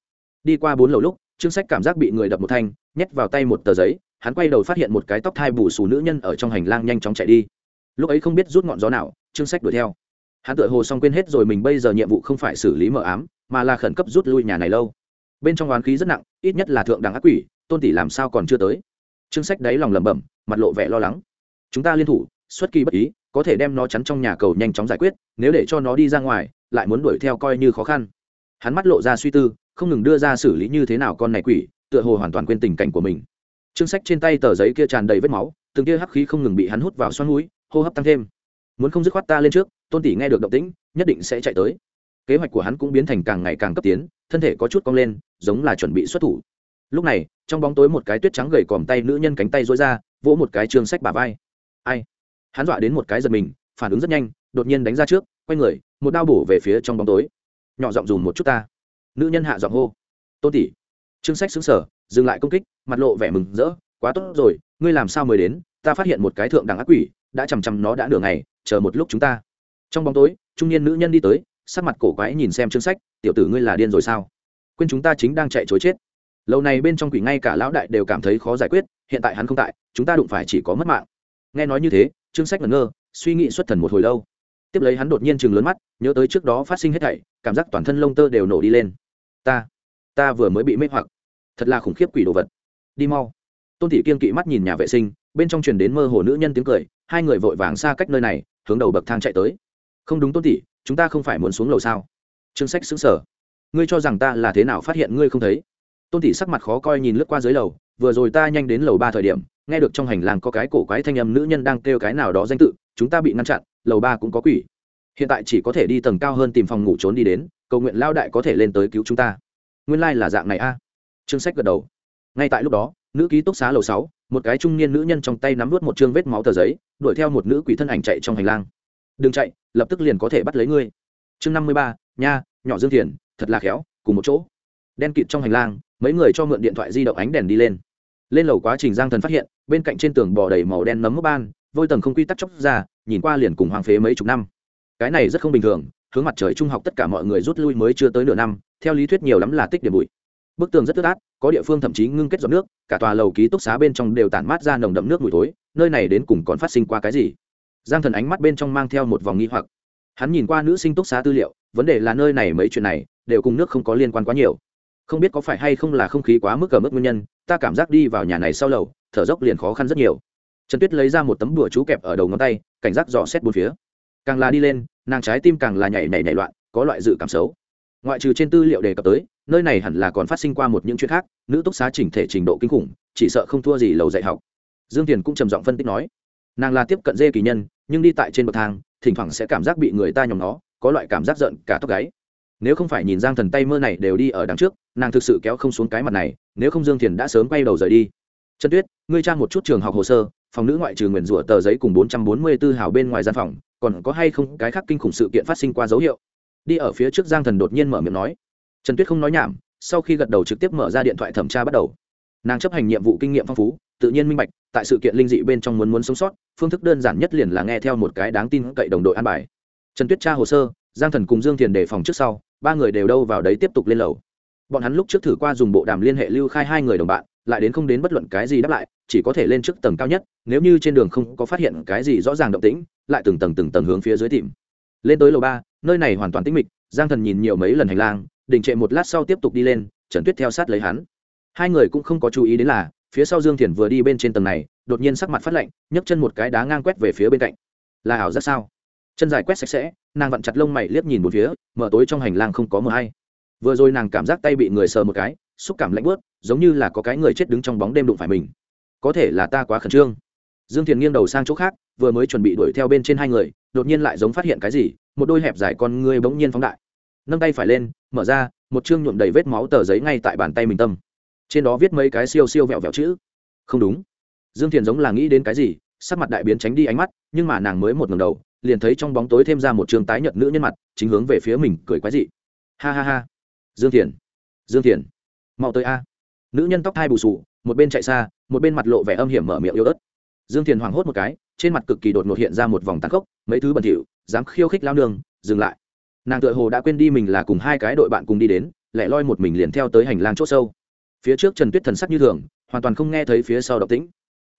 Đi qua bốn lầu lúc chương sách cảm giác bị người đập một thanh, nhét vào tay một tờ giấy, hắn quay đầu phát hiện một cái tóc thai bù xù nữ nhân ở trong hành lang nhanh chóng chạy đi. Lúc ấy không biết rút ngọn gió nào chương sách đuổi theo. Hắn tự hồ xong quên hết rồi mình bây giờ nhiệm vụ không phải xử lý mờ ám, mà là khẩn cấp rút lui nhà này lâu. Bên trong oán khí rất nặng, ít nhất là thượng đẳng ác quỷ, tôn tỷ làm sao còn chưa tới? Chương sách đáy lòng lẩm bẩm, mặt lộ vẻ lo lắng. Chúng ta liên thủ, xuất kỳ bất ý, có thể đem nó chắn trong nhà cầu nhanh chóng giải quyết, nếu để cho nó đi ra ngoài, lại muốn đuổi theo coi như khó khăn. Hắn mắt lộ ra suy tư, không ngừng đưa ra xử lý như thế nào con này quỷ, tựa hồ hoàn toàn quên tình cảnh của mình. Chương sách trên tay tờ giấy kia tràn đầy vết máu, từng kia hắc khí không ngừng bị hắn hút vào xoắn núi hô hấp tăng thêm. Muốn không dứt khoát ta lên trước, tôn tỷ nghe được động tĩnh, nhất định sẽ chạy tới. Kế hoạch của hắn cũng biến thành càng ngày càng cấp tiến, thân thể có chút cong lên, giống là chuẩn bị xuất thủ lúc này, trong bóng tối một cái tuyết trắng gầy còm tay nữ nhân cánh tay dối ra, vỗ một cái chương sách bà vai. Ai? Hắn dọa đến một cái giật mình, phản ứng rất nhanh, đột nhiên đánh ra trước, quay người, một đao bổ về phía trong bóng tối. Nhỏ giọng dùm một chút ta. Nữ nhân hạ giọng hô. Tôn tỷ. Chương sách xứng sở dừng lại công kích, mặt lộ vẻ mừng rỡ. Quá tốt rồi, ngươi làm sao mới đến? Ta phát hiện một cái thượng đẳng ác quỷ, đã chằm chằm nó đã nửa ngày, chờ một lúc chúng ta. Trong bóng tối, trung niên nữ nhân đi tới, sắc mặt cổ quái nhìn xem chương sách. Tiểu tử ngươi là điên rồi sao? Quên chúng ta chính đang chạy chối chết lâu này bên trong quỷ ngay cả lão đại đều cảm thấy khó giải quyết, hiện tại hắn không tại, chúng ta đụng phải chỉ có mất mạng. Nghe nói như thế chương sách ngẩn ngơ, suy nghĩ xuất thần một hồi lâu. Tiếp lấy hắn đột nhiên chừng lớn mắt, nhớ tới trước đó phát sinh hết thảy, cảm giác toàn thân lông tơ đều nổ đi lên. Ta ta vừa mới bị mê hoặc. Thật là khủng khiếp quỷ đồ vật. Đi mau. Tôn thị kiên kỵ mắt nhìn nhà vệ sinh, bên trong truyền đến mơ hồ nữ nhân tiếng cười, hai người vội vàng xa cách nơi này, hướng đầu bậc thang chạy tới. Không đúng tôn thị, chúng ta không phải muốn xuống lầu sao? Chương sách xứng sở ngươi cho rằng ta là thế nào phát hiện ngươi không thấy? Tôn thị sắc mặt khó coi nhìn lướt qua dưới lầu, vừa rồi ta nhanh đến lầu ba thời điểm, nghe được trong hành lang có cái cổ quái thanh âm nữ nhân đang kêu cái nào đó danh tự, chúng ta bị ngăn chặn, lầu ba cũng có quỷ. Hiện tại chỉ có thể đi tầng cao hơn tìm phòng ngủ trốn đi đến, cầu nguyện lao đại có thể lên tới cứu chúng ta. Nguyên lai、like、là dạng này a. À? chương sách gật đầu. Ngay tại lúc đó, nữ ký túc xá lầu sáu, một cái trung niên nữ nhân trong tay nắm vớt một chương vết máu tờ giấy, đuổi theo một nữ quỷ thân ảnh chạy trong hành lang. Đừng chạy, lập tức liền có thể bắt lấy ngươi. Chương năm mươi ba, nha, nhỏ dương thiền, thật là khéo, cùng một chỗ. Đen kịt trong hành lang mấy người cho mượn điện thoại di động ánh đèn đi lên. Lên lầu quá trình giang thần phát hiện, bên cạnh trên tường bò đầy màu đen nấm mốc ban, vôi tầng không quy tắc chóc ra, nhìn qua liền cùng hoàng phế mấy chục năm. Cái này rất không bình thường, hướng mặt trời trung học tất cả mọi người rút lui mới chưa tới nửa năm, theo lý thuyết nhiều lắm là tích điểm bụi. Bức tường rất tức át, có địa phương thậm chí ngưng kết giọt nước, cả tòa lầu ký túc xá bên trong đều tản mát ra nồng đậm nước mùi tối nơi này đến cùng còn phát sinh qua cái gì? Giang thần ánh mắt bên trong mang theo một vòng nghi hoặc. Hắn nhìn qua nữ sinh túc xá tư liệu, vấn đề là nơi này mấy chuyện này, đều cùng nước không có liên quan quá nhiều không biết có phải hay không là không khí quá mức ở mức nguyên nhân, ta cảm giác đi vào nhà này sau lầu, thở dốc liền khó khăn rất nhiều. Trần tuyết lấy ra một tấm đùa chú kẹp ở đầu ngón tay, cảnh giác dò xét bốn phía. Càng là đi lên, nàng trái tim càng là nhảy nhảy nhảy loạn, có loại dự cảm xấu. Ngoại trừ trên tư liệu đề cập tới, nơi này hẳn là còn phát sinh qua một những chuyện khác, nữ túc xá chỉnh thể trình độ kinh khủng, chỉ sợ không thua gì lầu dạy học. Dương tiền cũng trầm giọng phân tích nói, nàng là tiếp cận dê kỳ nhân, nhưng đi tại trên bậc thang, thỉnh thoảng sẽ cảm giác bị người ta nhòm nó có loại cảm giác giận cả tóc gáy nếu không phải nhìn giang thần tay mơ này đều đi ở đằng trước, nàng thực sự kéo không xuống cái mặt này, nếu không dương thiền đã sớm quay đầu rời đi. Trần tuyết, ngươi trang một chút trường học hồ sơ, phòng nữ ngoại trừ nguyền rủa tờ giấy cùng bốn trăm bốn mươi b ố hào bên ngoài gian phòng, còn có hay không cái khác kinh khủng sự kiện phát sinh qua dấu hiệu? Đi ở phía trước giang thần đột nhiên mở miệng nói. Trần tuyết không nói nhảm, sau khi gật đầu trực tiếp mở ra điện thoại thẩm tra bắt đầu. Nàng chấp hành nhiệm vụ kinh nghiệm phong phú, tự nhiên minh bạch, tại sự kiện linh dị bên trong muốn muốn sống sót, phương thức đơn giản nhất liền là nghe theo một cái đáng tin cậy đồng đội an bài. Trần tuyết tra hồ sơ, giang thần cùng dương thiền đề phòng trước sau ba người đều đâu vào đấy tiếp tục lên lầu. Bọn hắn lúc trước thử qua dùng bộ đàm liên hệ lưu khai hai người đồng bạn, lại đến không đến bất luận cái gì đáp lại, chỉ có thể lên trước tầng cao nhất, nếu như trên đường không có phát hiện cái gì rõ ràng động tĩnh, lại từng tầng từng tầng hướng phía dưới tìm. Lên tới lầu ba, nơi này hoàn toàn tĩnh mịch, giang thần nhìn nhiều mấy lần hành lang, đình trệ một lát sau tiếp tục đi lên, trần tuyết theo sát lấy hắn. Hai người cũng không có chú ý đến là, phía sau dương thiền vừa đi bên trên tầng này, đột nhiên sắc mặt phát lạnh, nhấc chân một cái đá ngang quét về phía bên cạnh. Là ảo rất sao? Chân dài quét sạch sẽ nàng vặn chặt lông mày liếc nhìn một phía, mở tối trong hành lang không có mờ hay. Vừa rồi nàng cảm giác tay bị người sờ một cái, xúc cảm lạnh bớt giống như là có cái người chết đứng trong bóng đêm đụng phải mình. Có thể là ta quá khẩn trương. Dương thiền nghiêng đầu sang chỗ khác, vừa mới chuẩn bị đuổi theo bên trên hai người, đột nhiên lại giống phát hiện cái gì, một đôi hẹp dài con ngươi bỗng nhiên phóng đại. Nâng tay phải lên, mở ra, một chương nhuộm đầy vết máu tờ giấy ngay tại bàn tay mình tâm. Trên đó viết mấy cái siêu siêu vẹo vẹo chữ. Không đúng. Dương thiền giống là nghĩ đến cái gì, sắc mặt đại biến tránh đi ánh mắt, nhưng mà nàng mới một ngầm đầu liền thấy trong bóng tối thêm ra một trường tái nhợt nữ nhân mặt, chính hướng về phía mình cười quái dị. Ha ha ha. Dương thiền. Dương thiền. Mau tới a. Nữ nhân tóc thai bù sù một bên chạy xa, một bên mặt lộ vẻ âm hiểm mở miệng yêu ớt. Dương thiền hoảng hốt một cái, trên mặt cực kỳ đột ngột hiện ra một vòng tàn khốc, mấy thứ bẩn thỉu, dám khiêu khích lao nương, dừng lại. Nàng tựa hồ đã quên đi mình là cùng hai cái đội bạn cùng đi đến, lẻ loi một mình liền theo tới hành lang c h ỗ sâu. Phía trước trần tuyết thần sắc như thường, hoàn toàn không nghe thấy phía sau độc tĩnh.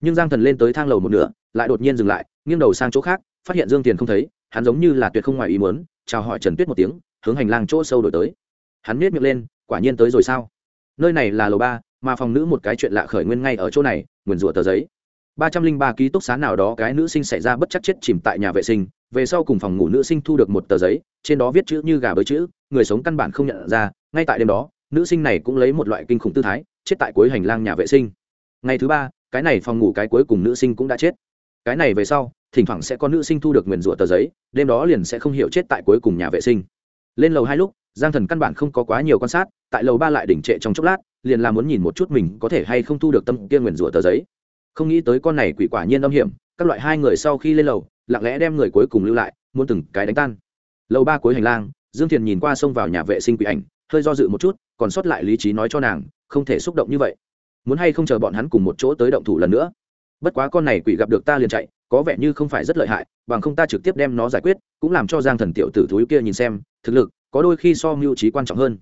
Nhưng giang thần lên tới thang lầu một nửa, lại đột nhiên dừng lại, nghiêng đầu sang chỗ khác phát hiện dương tiền không thấy, hắn giống như là tuyệt không ngoài ý muốn, chào hỏi trần tuyết một tiếng, hướng hành lang chỗ sâu đổi tới. Hắn miết miệng lên, quả nhiên tới rồi sao? Nơi này là lầu ba, mà phòng nữ một cái chuyện lạ khởi nguyên ngay ở chỗ này, nguyền rủa tờ giấy. Ba trăm linh ba ký túc xá nào đó cái nữ sinh xảy ra bất chắc chết chìm tại nhà vệ sinh, về sau cùng phòng ngủ nữ sinh thu được một tờ giấy, trên đó viết chữ như gà bới chữ, người sống căn bản không nhận ra, ngay tại đêm đó, nữ sinh này cũng lấy một loại kinh khủng tư thái, chết tại cuối hành lang nhà vệ sinh. Ngày thứ ba, cái này phòng ngủ cái cuối cùng nữ sinh cũng đã chết. Cái này về sau thỉnh thoảng sẽ có nữ sinh thu được nguyền rủa tờ giấy, đêm đó liền sẽ không hiểu chết tại cuối cùng nhà vệ sinh. Lên lầu hai lúc, giang thần căn bản không có quá nhiều quan sát, tại lầu ba lại đỉnh trệ trong chốc lát, liền là muốn nhìn một chút mình có thể hay không thu được tâm kia nguyền rủa tờ giấy. Không nghĩ tới con này quỷ quả nhiên âm hiểm, các loại hai người sau khi lên lầu, lặng lẽ đem người cuối cùng lưu lại, muốn từng cái đánh tan. Lầu ba cuối hành lang, dương thiền nhìn qua xông vào nhà vệ sinh quỷ ảnh, hơi do dự một chút, còn sót lại lý trí nói cho nàng, không thể xúc động như vậy. Muốn hay không chờ bọn hắn cùng một chỗ tới động thủ lần nữa. Bất quá con này quỷ gặp được ta liền chạy có vẻ như không phải rất lợi hại, bằng không ta trực tiếp đem nó giải quyết, cũng làm cho giang thần tiểu tử thúi kia nhìn xem, thực lực, có đôi khi so mưu trí quan trọng hơn.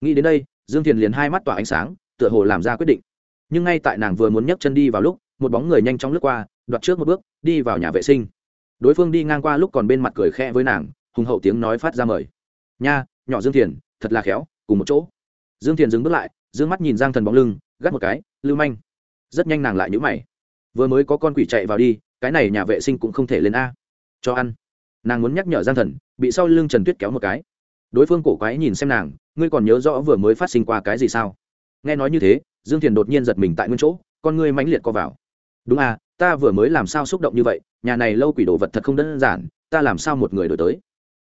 Nghĩ đến đây, dương thiền liền hai mắt tỏa ánh sáng, tựa hồ làm ra quyết định. Nhưng ngay tại nàng vừa muốn nhấc chân đi vào lúc, một bóng người nhanh chóng lướt qua, đoạt trước một bước, đi vào nhà vệ sinh. Đối phương đi ngang qua lúc còn bên mặt cười khẽ với nàng, hùng hậu tiếng nói phát ra mời. Nha, nhỏ dương thiền, thật là khéo, cùng một chỗ. Dương thiền dừng bước lại d ư ơ n g mắt nhìn giang thần bóng lưng, gắt một cái, lưu manh. Rất nhanh nàng lại nhũ mày. Vừa mới có con quỷ chạy vào đi cái này nhà vệ sinh cũng không thể lên a. Cho ăn. Nàng muốn nhắc nhở giang thần, bị sau lưng trần tuyết kéo một cái. Đối phương cổ quái nhìn xem nàng, ngươi còn nhớ rõ vừa mới phát sinh qua cái gì sao? Nghe nói như thế, dương thiền đột nhiên giật mình tại nguyên chỗ, con ngươi mãnh liệt co vào. Đúng à ta vừa mới làm sao xúc động như vậy, nhà này lâu quỷ đồ vật thật không đơn giản, ta làm sao một người đổi tới?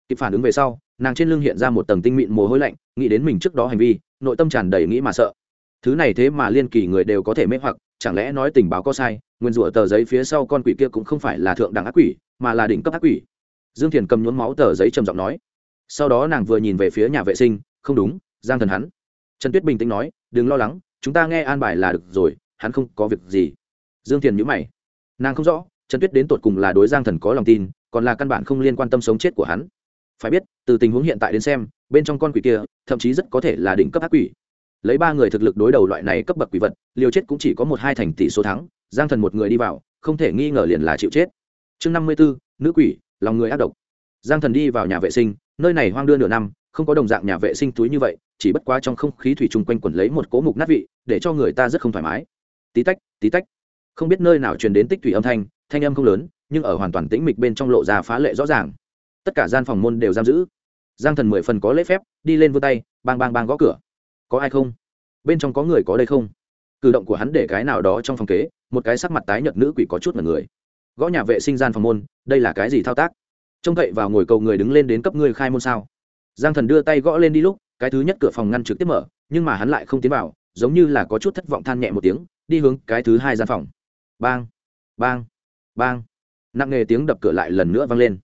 Kịp phản ứng về sau, nàng trên lưng hiện ra một tầng tinh mịn mồ hôi lạnh, nghĩ đến mình trước đó hành vi, nội tâm tràn đầy nghĩ mà sợ thứ này thế mà liên kỳ người đều có thể mê hoặc, chẳng lẽ nói tình báo có sai, nguyên rủa tờ giấy phía sau con quỷ kia cũng không phải là thượng đẳng ác quỷ, mà là đỉnh cấp ác quỷ. Dương thiền cầm nhuốm máu tờ giấy trầm giọng nói. Sau đó nàng vừa nhìn về phía nhà vệ sinh, không đúng, giang thần hắn. Trần tuyết bình tĩnh nói, đừng lo lắng, chúng ta nghe an bài là được rồi, hắn không có việc gì. Dương thiền nhữ mày. Nàng không rõ, trần tuyết đến tột cùng là đối giang thần có lòng tin, còn là căn bản không liên quan tâm sống chết của hắn. Phải biết, từ tình huống hiện tại đến xem, bên trong con quỷ kia, thậm chí rất có thể là đỉnh cấp ác quỷ lấy ba người thực lực đối đầu loại này cấp bậc quỷ vật, liều chết cũng chỉ có một hai thành tỷ số thắng, giang thần một người đi vào, không thể nghi ngờ liền là chịu chết. Chương năm mươi bốn nữ quỷ, lòng người ác độc. Giang thần đi vào nhà vệ sinh, nơi này hoang đưa nửa năm, không có đồng dạng nhà vệ sinh túi như vậy, chỉ bất quá trong không khí thủy chung quanh quẩn lấy một cố mục nát vị, để cho người ta rất không thoải mái. Tí tách tí tách. Không biết nơi nào truyền đến tích thủy âm thanh thanh âm không lớn, nhưng ở hoàn toàn tĩnh mịch bên trong lộ ra phá lệ rõ ràng. Tất cả gian phòng môn đều giam giữ. Giang thần mười phần có lễ phép, đi lên vươn tay, bang bang bang gõ cửa có ai không? Bên trong có người có đây không? Cử động của hắn để cái nào đó trong phòng kế, một cái sắc mặt tái nhợt nữ quỷ có chút mật người. Gõ nhà vệ sinh gian phòng môn, đây là cái gì thao tác? Trông cậy vào ngồi cầu người đứng lên đến cấp ngươi khai môn sao? Giang thần đưa tay gõ lên đi lúc, cái thứ nhất cửa phòng ngăn trực tiếp mở, nhưng mà hắn lại không tiến vào, giống như là có chút thất vọng than nhẹ một tiếng, đi hướng cái thứ hai gian phòng. Bang bang bang. Nặng nề tiếng đập cửa lại lần nữa vang lên.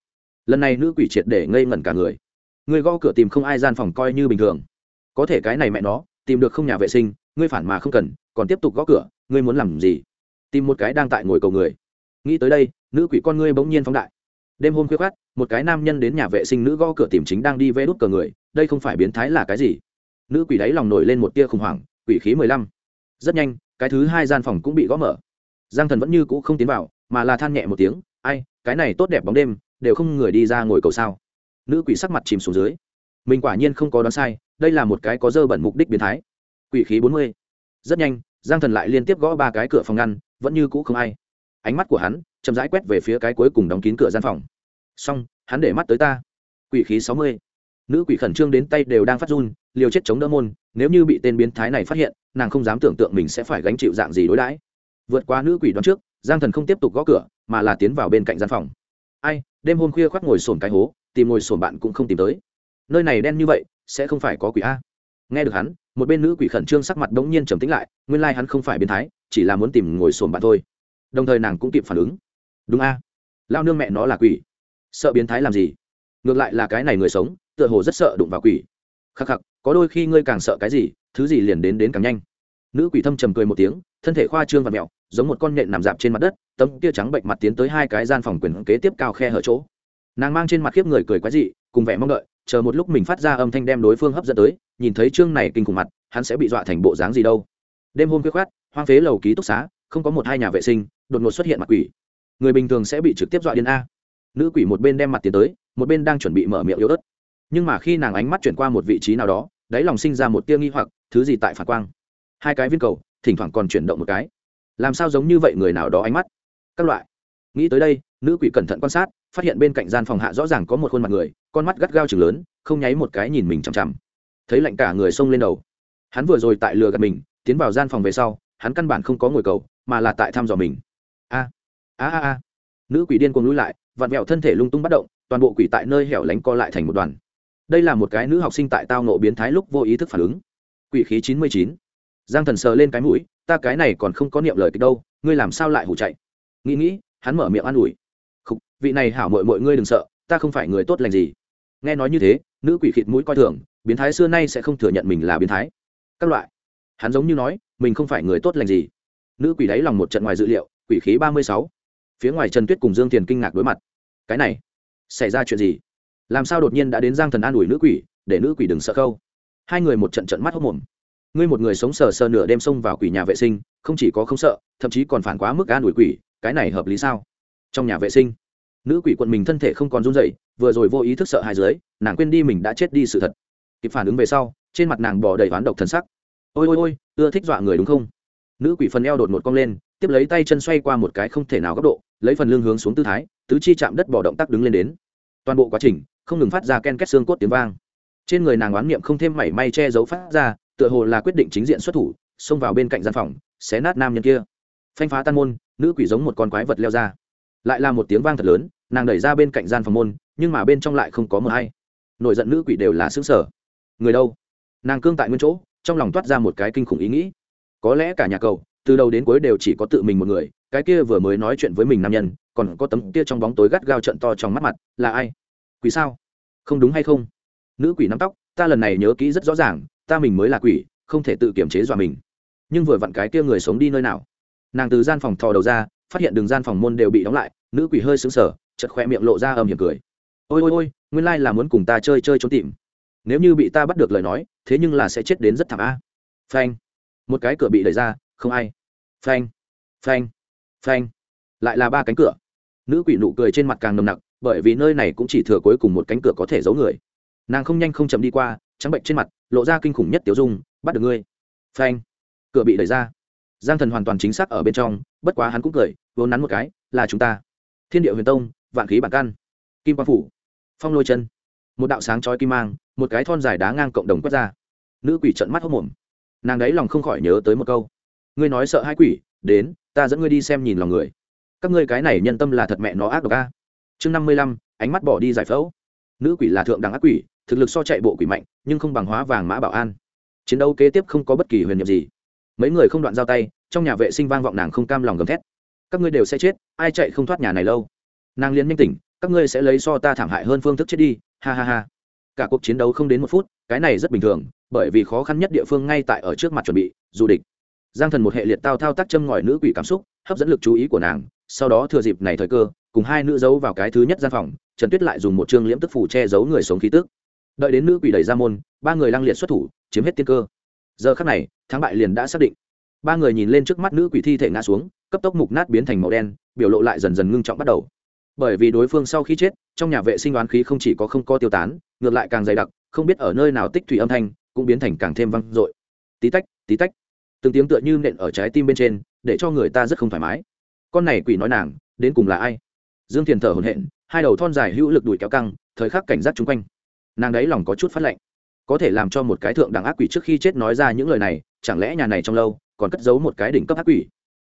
Lần này nữ quỷ triệt để ngây ngẩn cả người. Người gõ cửa tìm không ai gian phòng coi như bình thường có thể cái này mẹ nó, tìm được không nhà vệ sinh, ngươi phản mà không cần, còn tiếp tục gõ cửa, ngươi muốn làm gì? Tìm một cái đang tại ngồi cầu người. Nghĩ tới đây, nữ quỷ con ngươi bỗng nhiên phóng đại. Đêm hôm khuya khát một cái nam nhân đến nhà vệ sinh nữ gõ cửa tìm chính đang đi vẽ đút cờ người, đây không phải biến thái là cái gì? Nữ quỷ đáy lòng nổi lên một tia khủng hoảng, quỷ khí mười lăm. Rất nhanh, cái thứ hai gian phòng cũng bị gõ mở. Giang thần vẫn như cũ không tiến vào, mà là than nhẹ một tiếng, ai, cái này tốt đẹp bóng đêm, đều không người đi ra ngồi cầu sao? Nữ quỷ sắc mặt chìm xuống dưới. Mình quả nhiên không có đoán sai đây là một cái có dơ bẩn mục đích biến thái. Quỷ khí bốn mươi. Rất nhanh, giang thần lại liên tiếp gõ ba cái cửa phòng ngăn, vẫn như cũ không ai. Ánh mắt của hắn chậm rãi quét về phía cái cuối cùng đóng kín cửa gian phòng. Xong, hắn để mắt tới ta. Quỷ khí sáu mươi. Nữ quỷ khẩn trương đến tay đều đang phát run, liều chết chống đỡ môn, nếu như bị tên biến thái này phát hiện, nàng không dám tưởng tượng mình sẽ phải gánh chịu dạng gì đối đãi. Vượt qua nữ quỷ đoán trước, giang thần không tiếp tục gõ cửa, mà là tiến vào bên cạnh gian phòng. Ai, đêm hôm khuya khoác ngồi sồn cái hố, tìm ngồi sồn bạn cũng không tìm tới. Nơi này đen như vậy sẽ không phải có quỷ a. Nghe được hắn, một bên nữ quỷ khẩn trương sắc mặt đ ố n g nhiên trầm tính lại, nguyên lai、like、hắn không phải biến thái, chỉ là muốn tìm ngồi sồn bạn thôi. Đồng thời nàng cũng kịp phản ứng. Đúng a. Lao nương mẹ nó là quỷ. Sợ biến thái làm gì? Ngược lại là cái này người sống, tựa hồ rất sợ đụng vào quỷ. Khắc khắc, có đôi khi ngươi càng sợ cái gì, thứ gì liền đến đến càng nhanh. Nữ quỷ thâm trầm cười một tiếng, thân thể khoa trương và mẹo, giống một con nhện nằm dạp trên mặt đất, tấm kia trắng bệnh mặt tiến tới hai cái gian phòng quyền kế tiếp cao khe hở chỗ. Nàng mang trên mặt khiếp người cười quái dị, cùng vẻ mong đợi chờ một lúc mình phát ra âm thanh đem đối phương hấp dẫn tới, nhìn thấy chương này kinh khủng mặt, hắn sẽ bị dọa thành bộ dáng gì đâu. Đêm hôm khuya khoát, hoang phế lầu ký túc xá, không có một hai nhà vệ sinh, đột ngột xuất hiện mặt quỷ. Người bình thường sẽ bị trực tiếp dọa điên a. Nữ quỷ một bên đem mặt tiến tới, một bên đang chuẩn bị mở miệng yếu ớt. Nhưng mà khi nàng ánh mắt chuyển qua một vị trí nào đó, đáy lòng sinh ra một tia nghi hoặc, thứ gì tại phản quang? Hai cái viên cầu, thỉnh thoảng còn chuyển động một cái. Làm sao giống như vậy người nào đó ánh mắt? Các loại. Nghĩ tới đây, nữ quỷ cẩn thận quan sát phát hiện bên cạnh gian phòng hạ rõ ràng có một khuôn mặt người, con mắt gắt gao chừng lớn, không nháy một cái nhìn mình chằm chằm. Thấy lạnh cả người xông lên đầu. Hắn vừa rồi tại lừa gạt mình, tiến vào gian phòng về sau, hắn căn bản không có ngồi cầu, mà là tại thăm dò mình. A a a a. Nữ quỷ điên cuồng lui lại, vặn vẹo thân thể lung tung bắt động, toàn bộ quỷ tại nơi hẻo lánh co lại thành một đoàn. Đây là một cái nữ học sinh tại tao nộ biến thái lúc vô ý thức phản ứng. Quỷ khí chín mươi chín. Giang thần sờ lên cái mũi, ta cái này còn không có niệm lời kịch đâu, ngươi làm sao lại hủ chạy? Nghĩ nghĩ, hắn mở miệng an ủi vị này hảo mội mọi ngươi đừng sợ, ta không phải người tốt lành gì. Nghe nói như thế, nữ quỷ khịt mũi coi thường, biến thái xưa nay sẽ không thừa nhận mình là biến thái. Các loại. Hắn giống như nói, mình không phải người tốt lành gì. Nữ quỷ đáy lòng một trận ngoài dự liệu, quỷ khí ba mươi sáu. Phía ngoài trần tuyết cùng dương tiền kinh ngạc đối mặt. Cái này, xảy ra chuyện gì? Làm sao đột nhiên đã đến giang thần an ủi nữ quỷ, để nữ quỷ đừng sợ khâu hai người một trận trận mắt hốc mồm. Ngươi một người sống sờ sờ nửa đêm xông vào quỷ nhà vệ sinh, không chỉ có không sợ, thậm chí còn phản quá mức an ủi quỷ, cái này hợp lý sao? Trong nhà vệ sinh nữ quỷ quận mình thân thể không còn run rẩy, vừa rồi vô ý thức sợ hai dưới, nàng quên đi mình đã chết đi sự thật. Kịp phản ứng về sau, trên mặt nàng bỏ đầy oán độc thần sắc. Ôi ôi ôi, ưa thích dọa người đúng không? Nữ quỷ phần eo đột một cong lên, tiếp lấy tay chân xoay qua một cái không thể nào góc độ, lấy phần lưng hướng xuống tư thái, tứ chi chạm đất bỏ động tác đứng lên đến. Toàn bộ quá trình, không ngừng phát ra ken két xương cốt tiếng vang. Trên người nàng oán niệm không thêm mảy may che giấu phát ra, tựa hồ là quyết định chính diện xuất thủ, xông vào bên cạnh gian phòng, xé nát nam nhân kia. Phanh phá tan môn, nữ quỷ giống một con quái vật leo ra lại là một tiếng vang thật lớn, nàng đẩy ra bên cạnh gian phòng môn, nhưng mà bên trong lại không có mờ hay. Nổi giận nữ quỷ đều là xứng sở người đâu? Nàng cương tại nguyên chỗ, trong lòng toát ra một cái kinh khủng ý nghĩ. Có lẽ cả nhà cầu từ đầu đến cuối đều chỉ có tự mình một người, cái kia vừa mới nói chuyện với mình nam nhân, còn có tấm kia trong bóng tối gắt gao trận to trong mắt mặt, là ai? Quỷ sao? Không đúng hay không? Nữ quỷ nắm tóc, ta lần này nhớ kỹ rất rõ ràng, ta mình mới là quỷ, không thể tự kiểm chế dọa mình. Nhưng vừa vặn cái kia người sống đi nơi nào? Nàng từ gian phòng thò đầu ra phát hiện đường gian phòng môn đều bị đóng lại, nữ quỷ hơi sững sờ chật khoe miệng lộ ra âm hiểm cười. Ôi ôi ôi, nguyên lai là muốn cùng ta chơi chơi trốn tìm. Nếu như bị ta bắt được lời nói, thế nhưng là sẽ chết đến rất thảm a. Phanh. Một cái cửa bị đẩy ra, không ai. Phanh. Phanh. Phanh. Lại là ba cánh cửa. Nữ quỷ nụ cười trên mặt càng nồng nặc, bởi vì nơi này cũng chỉ thừa cuối cùng một cánh cửa có thể giấu người. Nàng không nhanh không chậm đi qua, trắng bệnh trên mặt, lộ ra kinh khủng nhất tiểu dung, bắt được ngươi. Phanh. Cửa bị đẩy ra giang thần hoàn toàn chính xác ở bên trong, bất quá hắn cũng cười, vốn nắn một cái, là chúng ta. Thiên địa huyền tông, vạn khí bản căn. Kim quang phủ. Phong lôi chân. Một đạo sáng chói kim mang, một cái thon dài đá ngang cộng đồng quét ra. Nữ quỷ trận mắt hốc mồm. Nàng đấy lòng không khỏi nhớ tới một câu. Ngươi nói sợ hai quỷ, đến, ta dẫn ngươi đi xem nhìn lòng người. Các ngươi cái này nhân tâm là thật mẹ nó ác độc a. Chương năm mươi lăm, ánh mắt bỏ đi giải phẫu. Nữ quỷ là thượng đẳng ác quỷ, thực lực so chạy bộ quỷ mạnh, nhưng không bằng hóa vàng mã bảo an. Chiến đấu kế tiếp không có bất kỳ huyền nhiệm gì mấy người không đoạn giao tay, trong nhà vệ sinh vang vọng nàng không cam lòng gầm thét. Các ngươi đều sẽ chết, ai chạy không thoát nhà này lâu? Nàng liền nhanh tỉnh, các ngươi sẽ lấy so ta thảm hại hơn phương thức chết đi, ha ha ha. Cả cuộc chiến đấu không đến một phút, cái này rất bình thường, bởi vì khó khăn nhất địa phương ngay tại ở trước mặt chuẩn bị du địch. Giang thần một hệ liệt tao thao tác châm ngòi nữ quỷ cảm xúc, hấp dẫn lực chú ý của nàng, sau đó thừa dịp này thời cơ, cùng hai nữ giấu vào cái thứ nhất gian phòng, trần tuyết lại dùng một chương liễm tức phủ che giấu người sống khí tức. Đợi đến nữ quỷ đẩy ra môn, ba người lăng liệt xuất thủ, chiếm hết tiên cơ. Giờ khắc này thắng bại liền đã xác định. Ba người nhìn lên trước mắt nữ quỷ thi thể ngã xuống, cấp tốc mục nát biến thành màu đen, biểu lộ lại dần dần ngưng trọng bắt đầu. Bởi vì đối phương sau khi chết, trong nhà vệ sinh oán khí không chỉ có không có tiêu tán, ngược lại càng dày đặc, không biết ở nơi nào tích thủy âm thanh, cũng biến thành càng thêm vang dội. Tí tách tí tách. Từng tiếng tựa như nện ở trái tim bên trên, để cho người ta rất không thoải mái. Con này quỷ nói nàng, đến cùng là ai? Dương thiền thở hồn hện hai đầu thon dài hữu lực đùi kéo căng, thời khắc cảnh giác chung quanh. Nàng đấy lòng có chút phát lạnh có thể làm cho một cái thượng đẳng ác quỷ trước khi chết nói ra những lời này, chẳng lẽ nhà này trong lâu còn cất giấu một cái đỉnh cấp ác quỷ?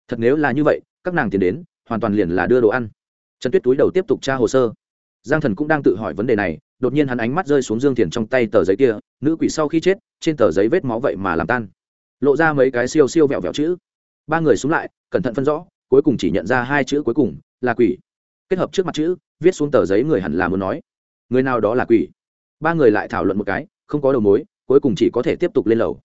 Thật nếu là như vậy, các nàng tiến đến, hoàn toàn liền là đưa đồ ăn. Trần tuyết túi đầu tiếp tục tra hồ sơ. Giang thần cũng đang tự hỏi vấn đề này, đột nhiên hắn ánh mắt rơi xuống dương thiền trong tay tờ giấy kia, nữ quỷ sau khi chết, trên tờ giấy vết máu vậy mà làm tan. Lộ ra mấy cái siêu siêu vẹo vẹo chữ. Ba người xuống lại, cẩn thận phân rõ, cuối cùng chỉ nhận ra hai chữ cuối cùng, là quỷ. Kết hợp trước mặt chữ, viết xuống tờ giấy người hẳn là muốn nói. Người nào đó là quỷ. Ba người lại thảo luận một cái không có đầu mối cuối cùng chỉ có thể tiếp tục lên lầu.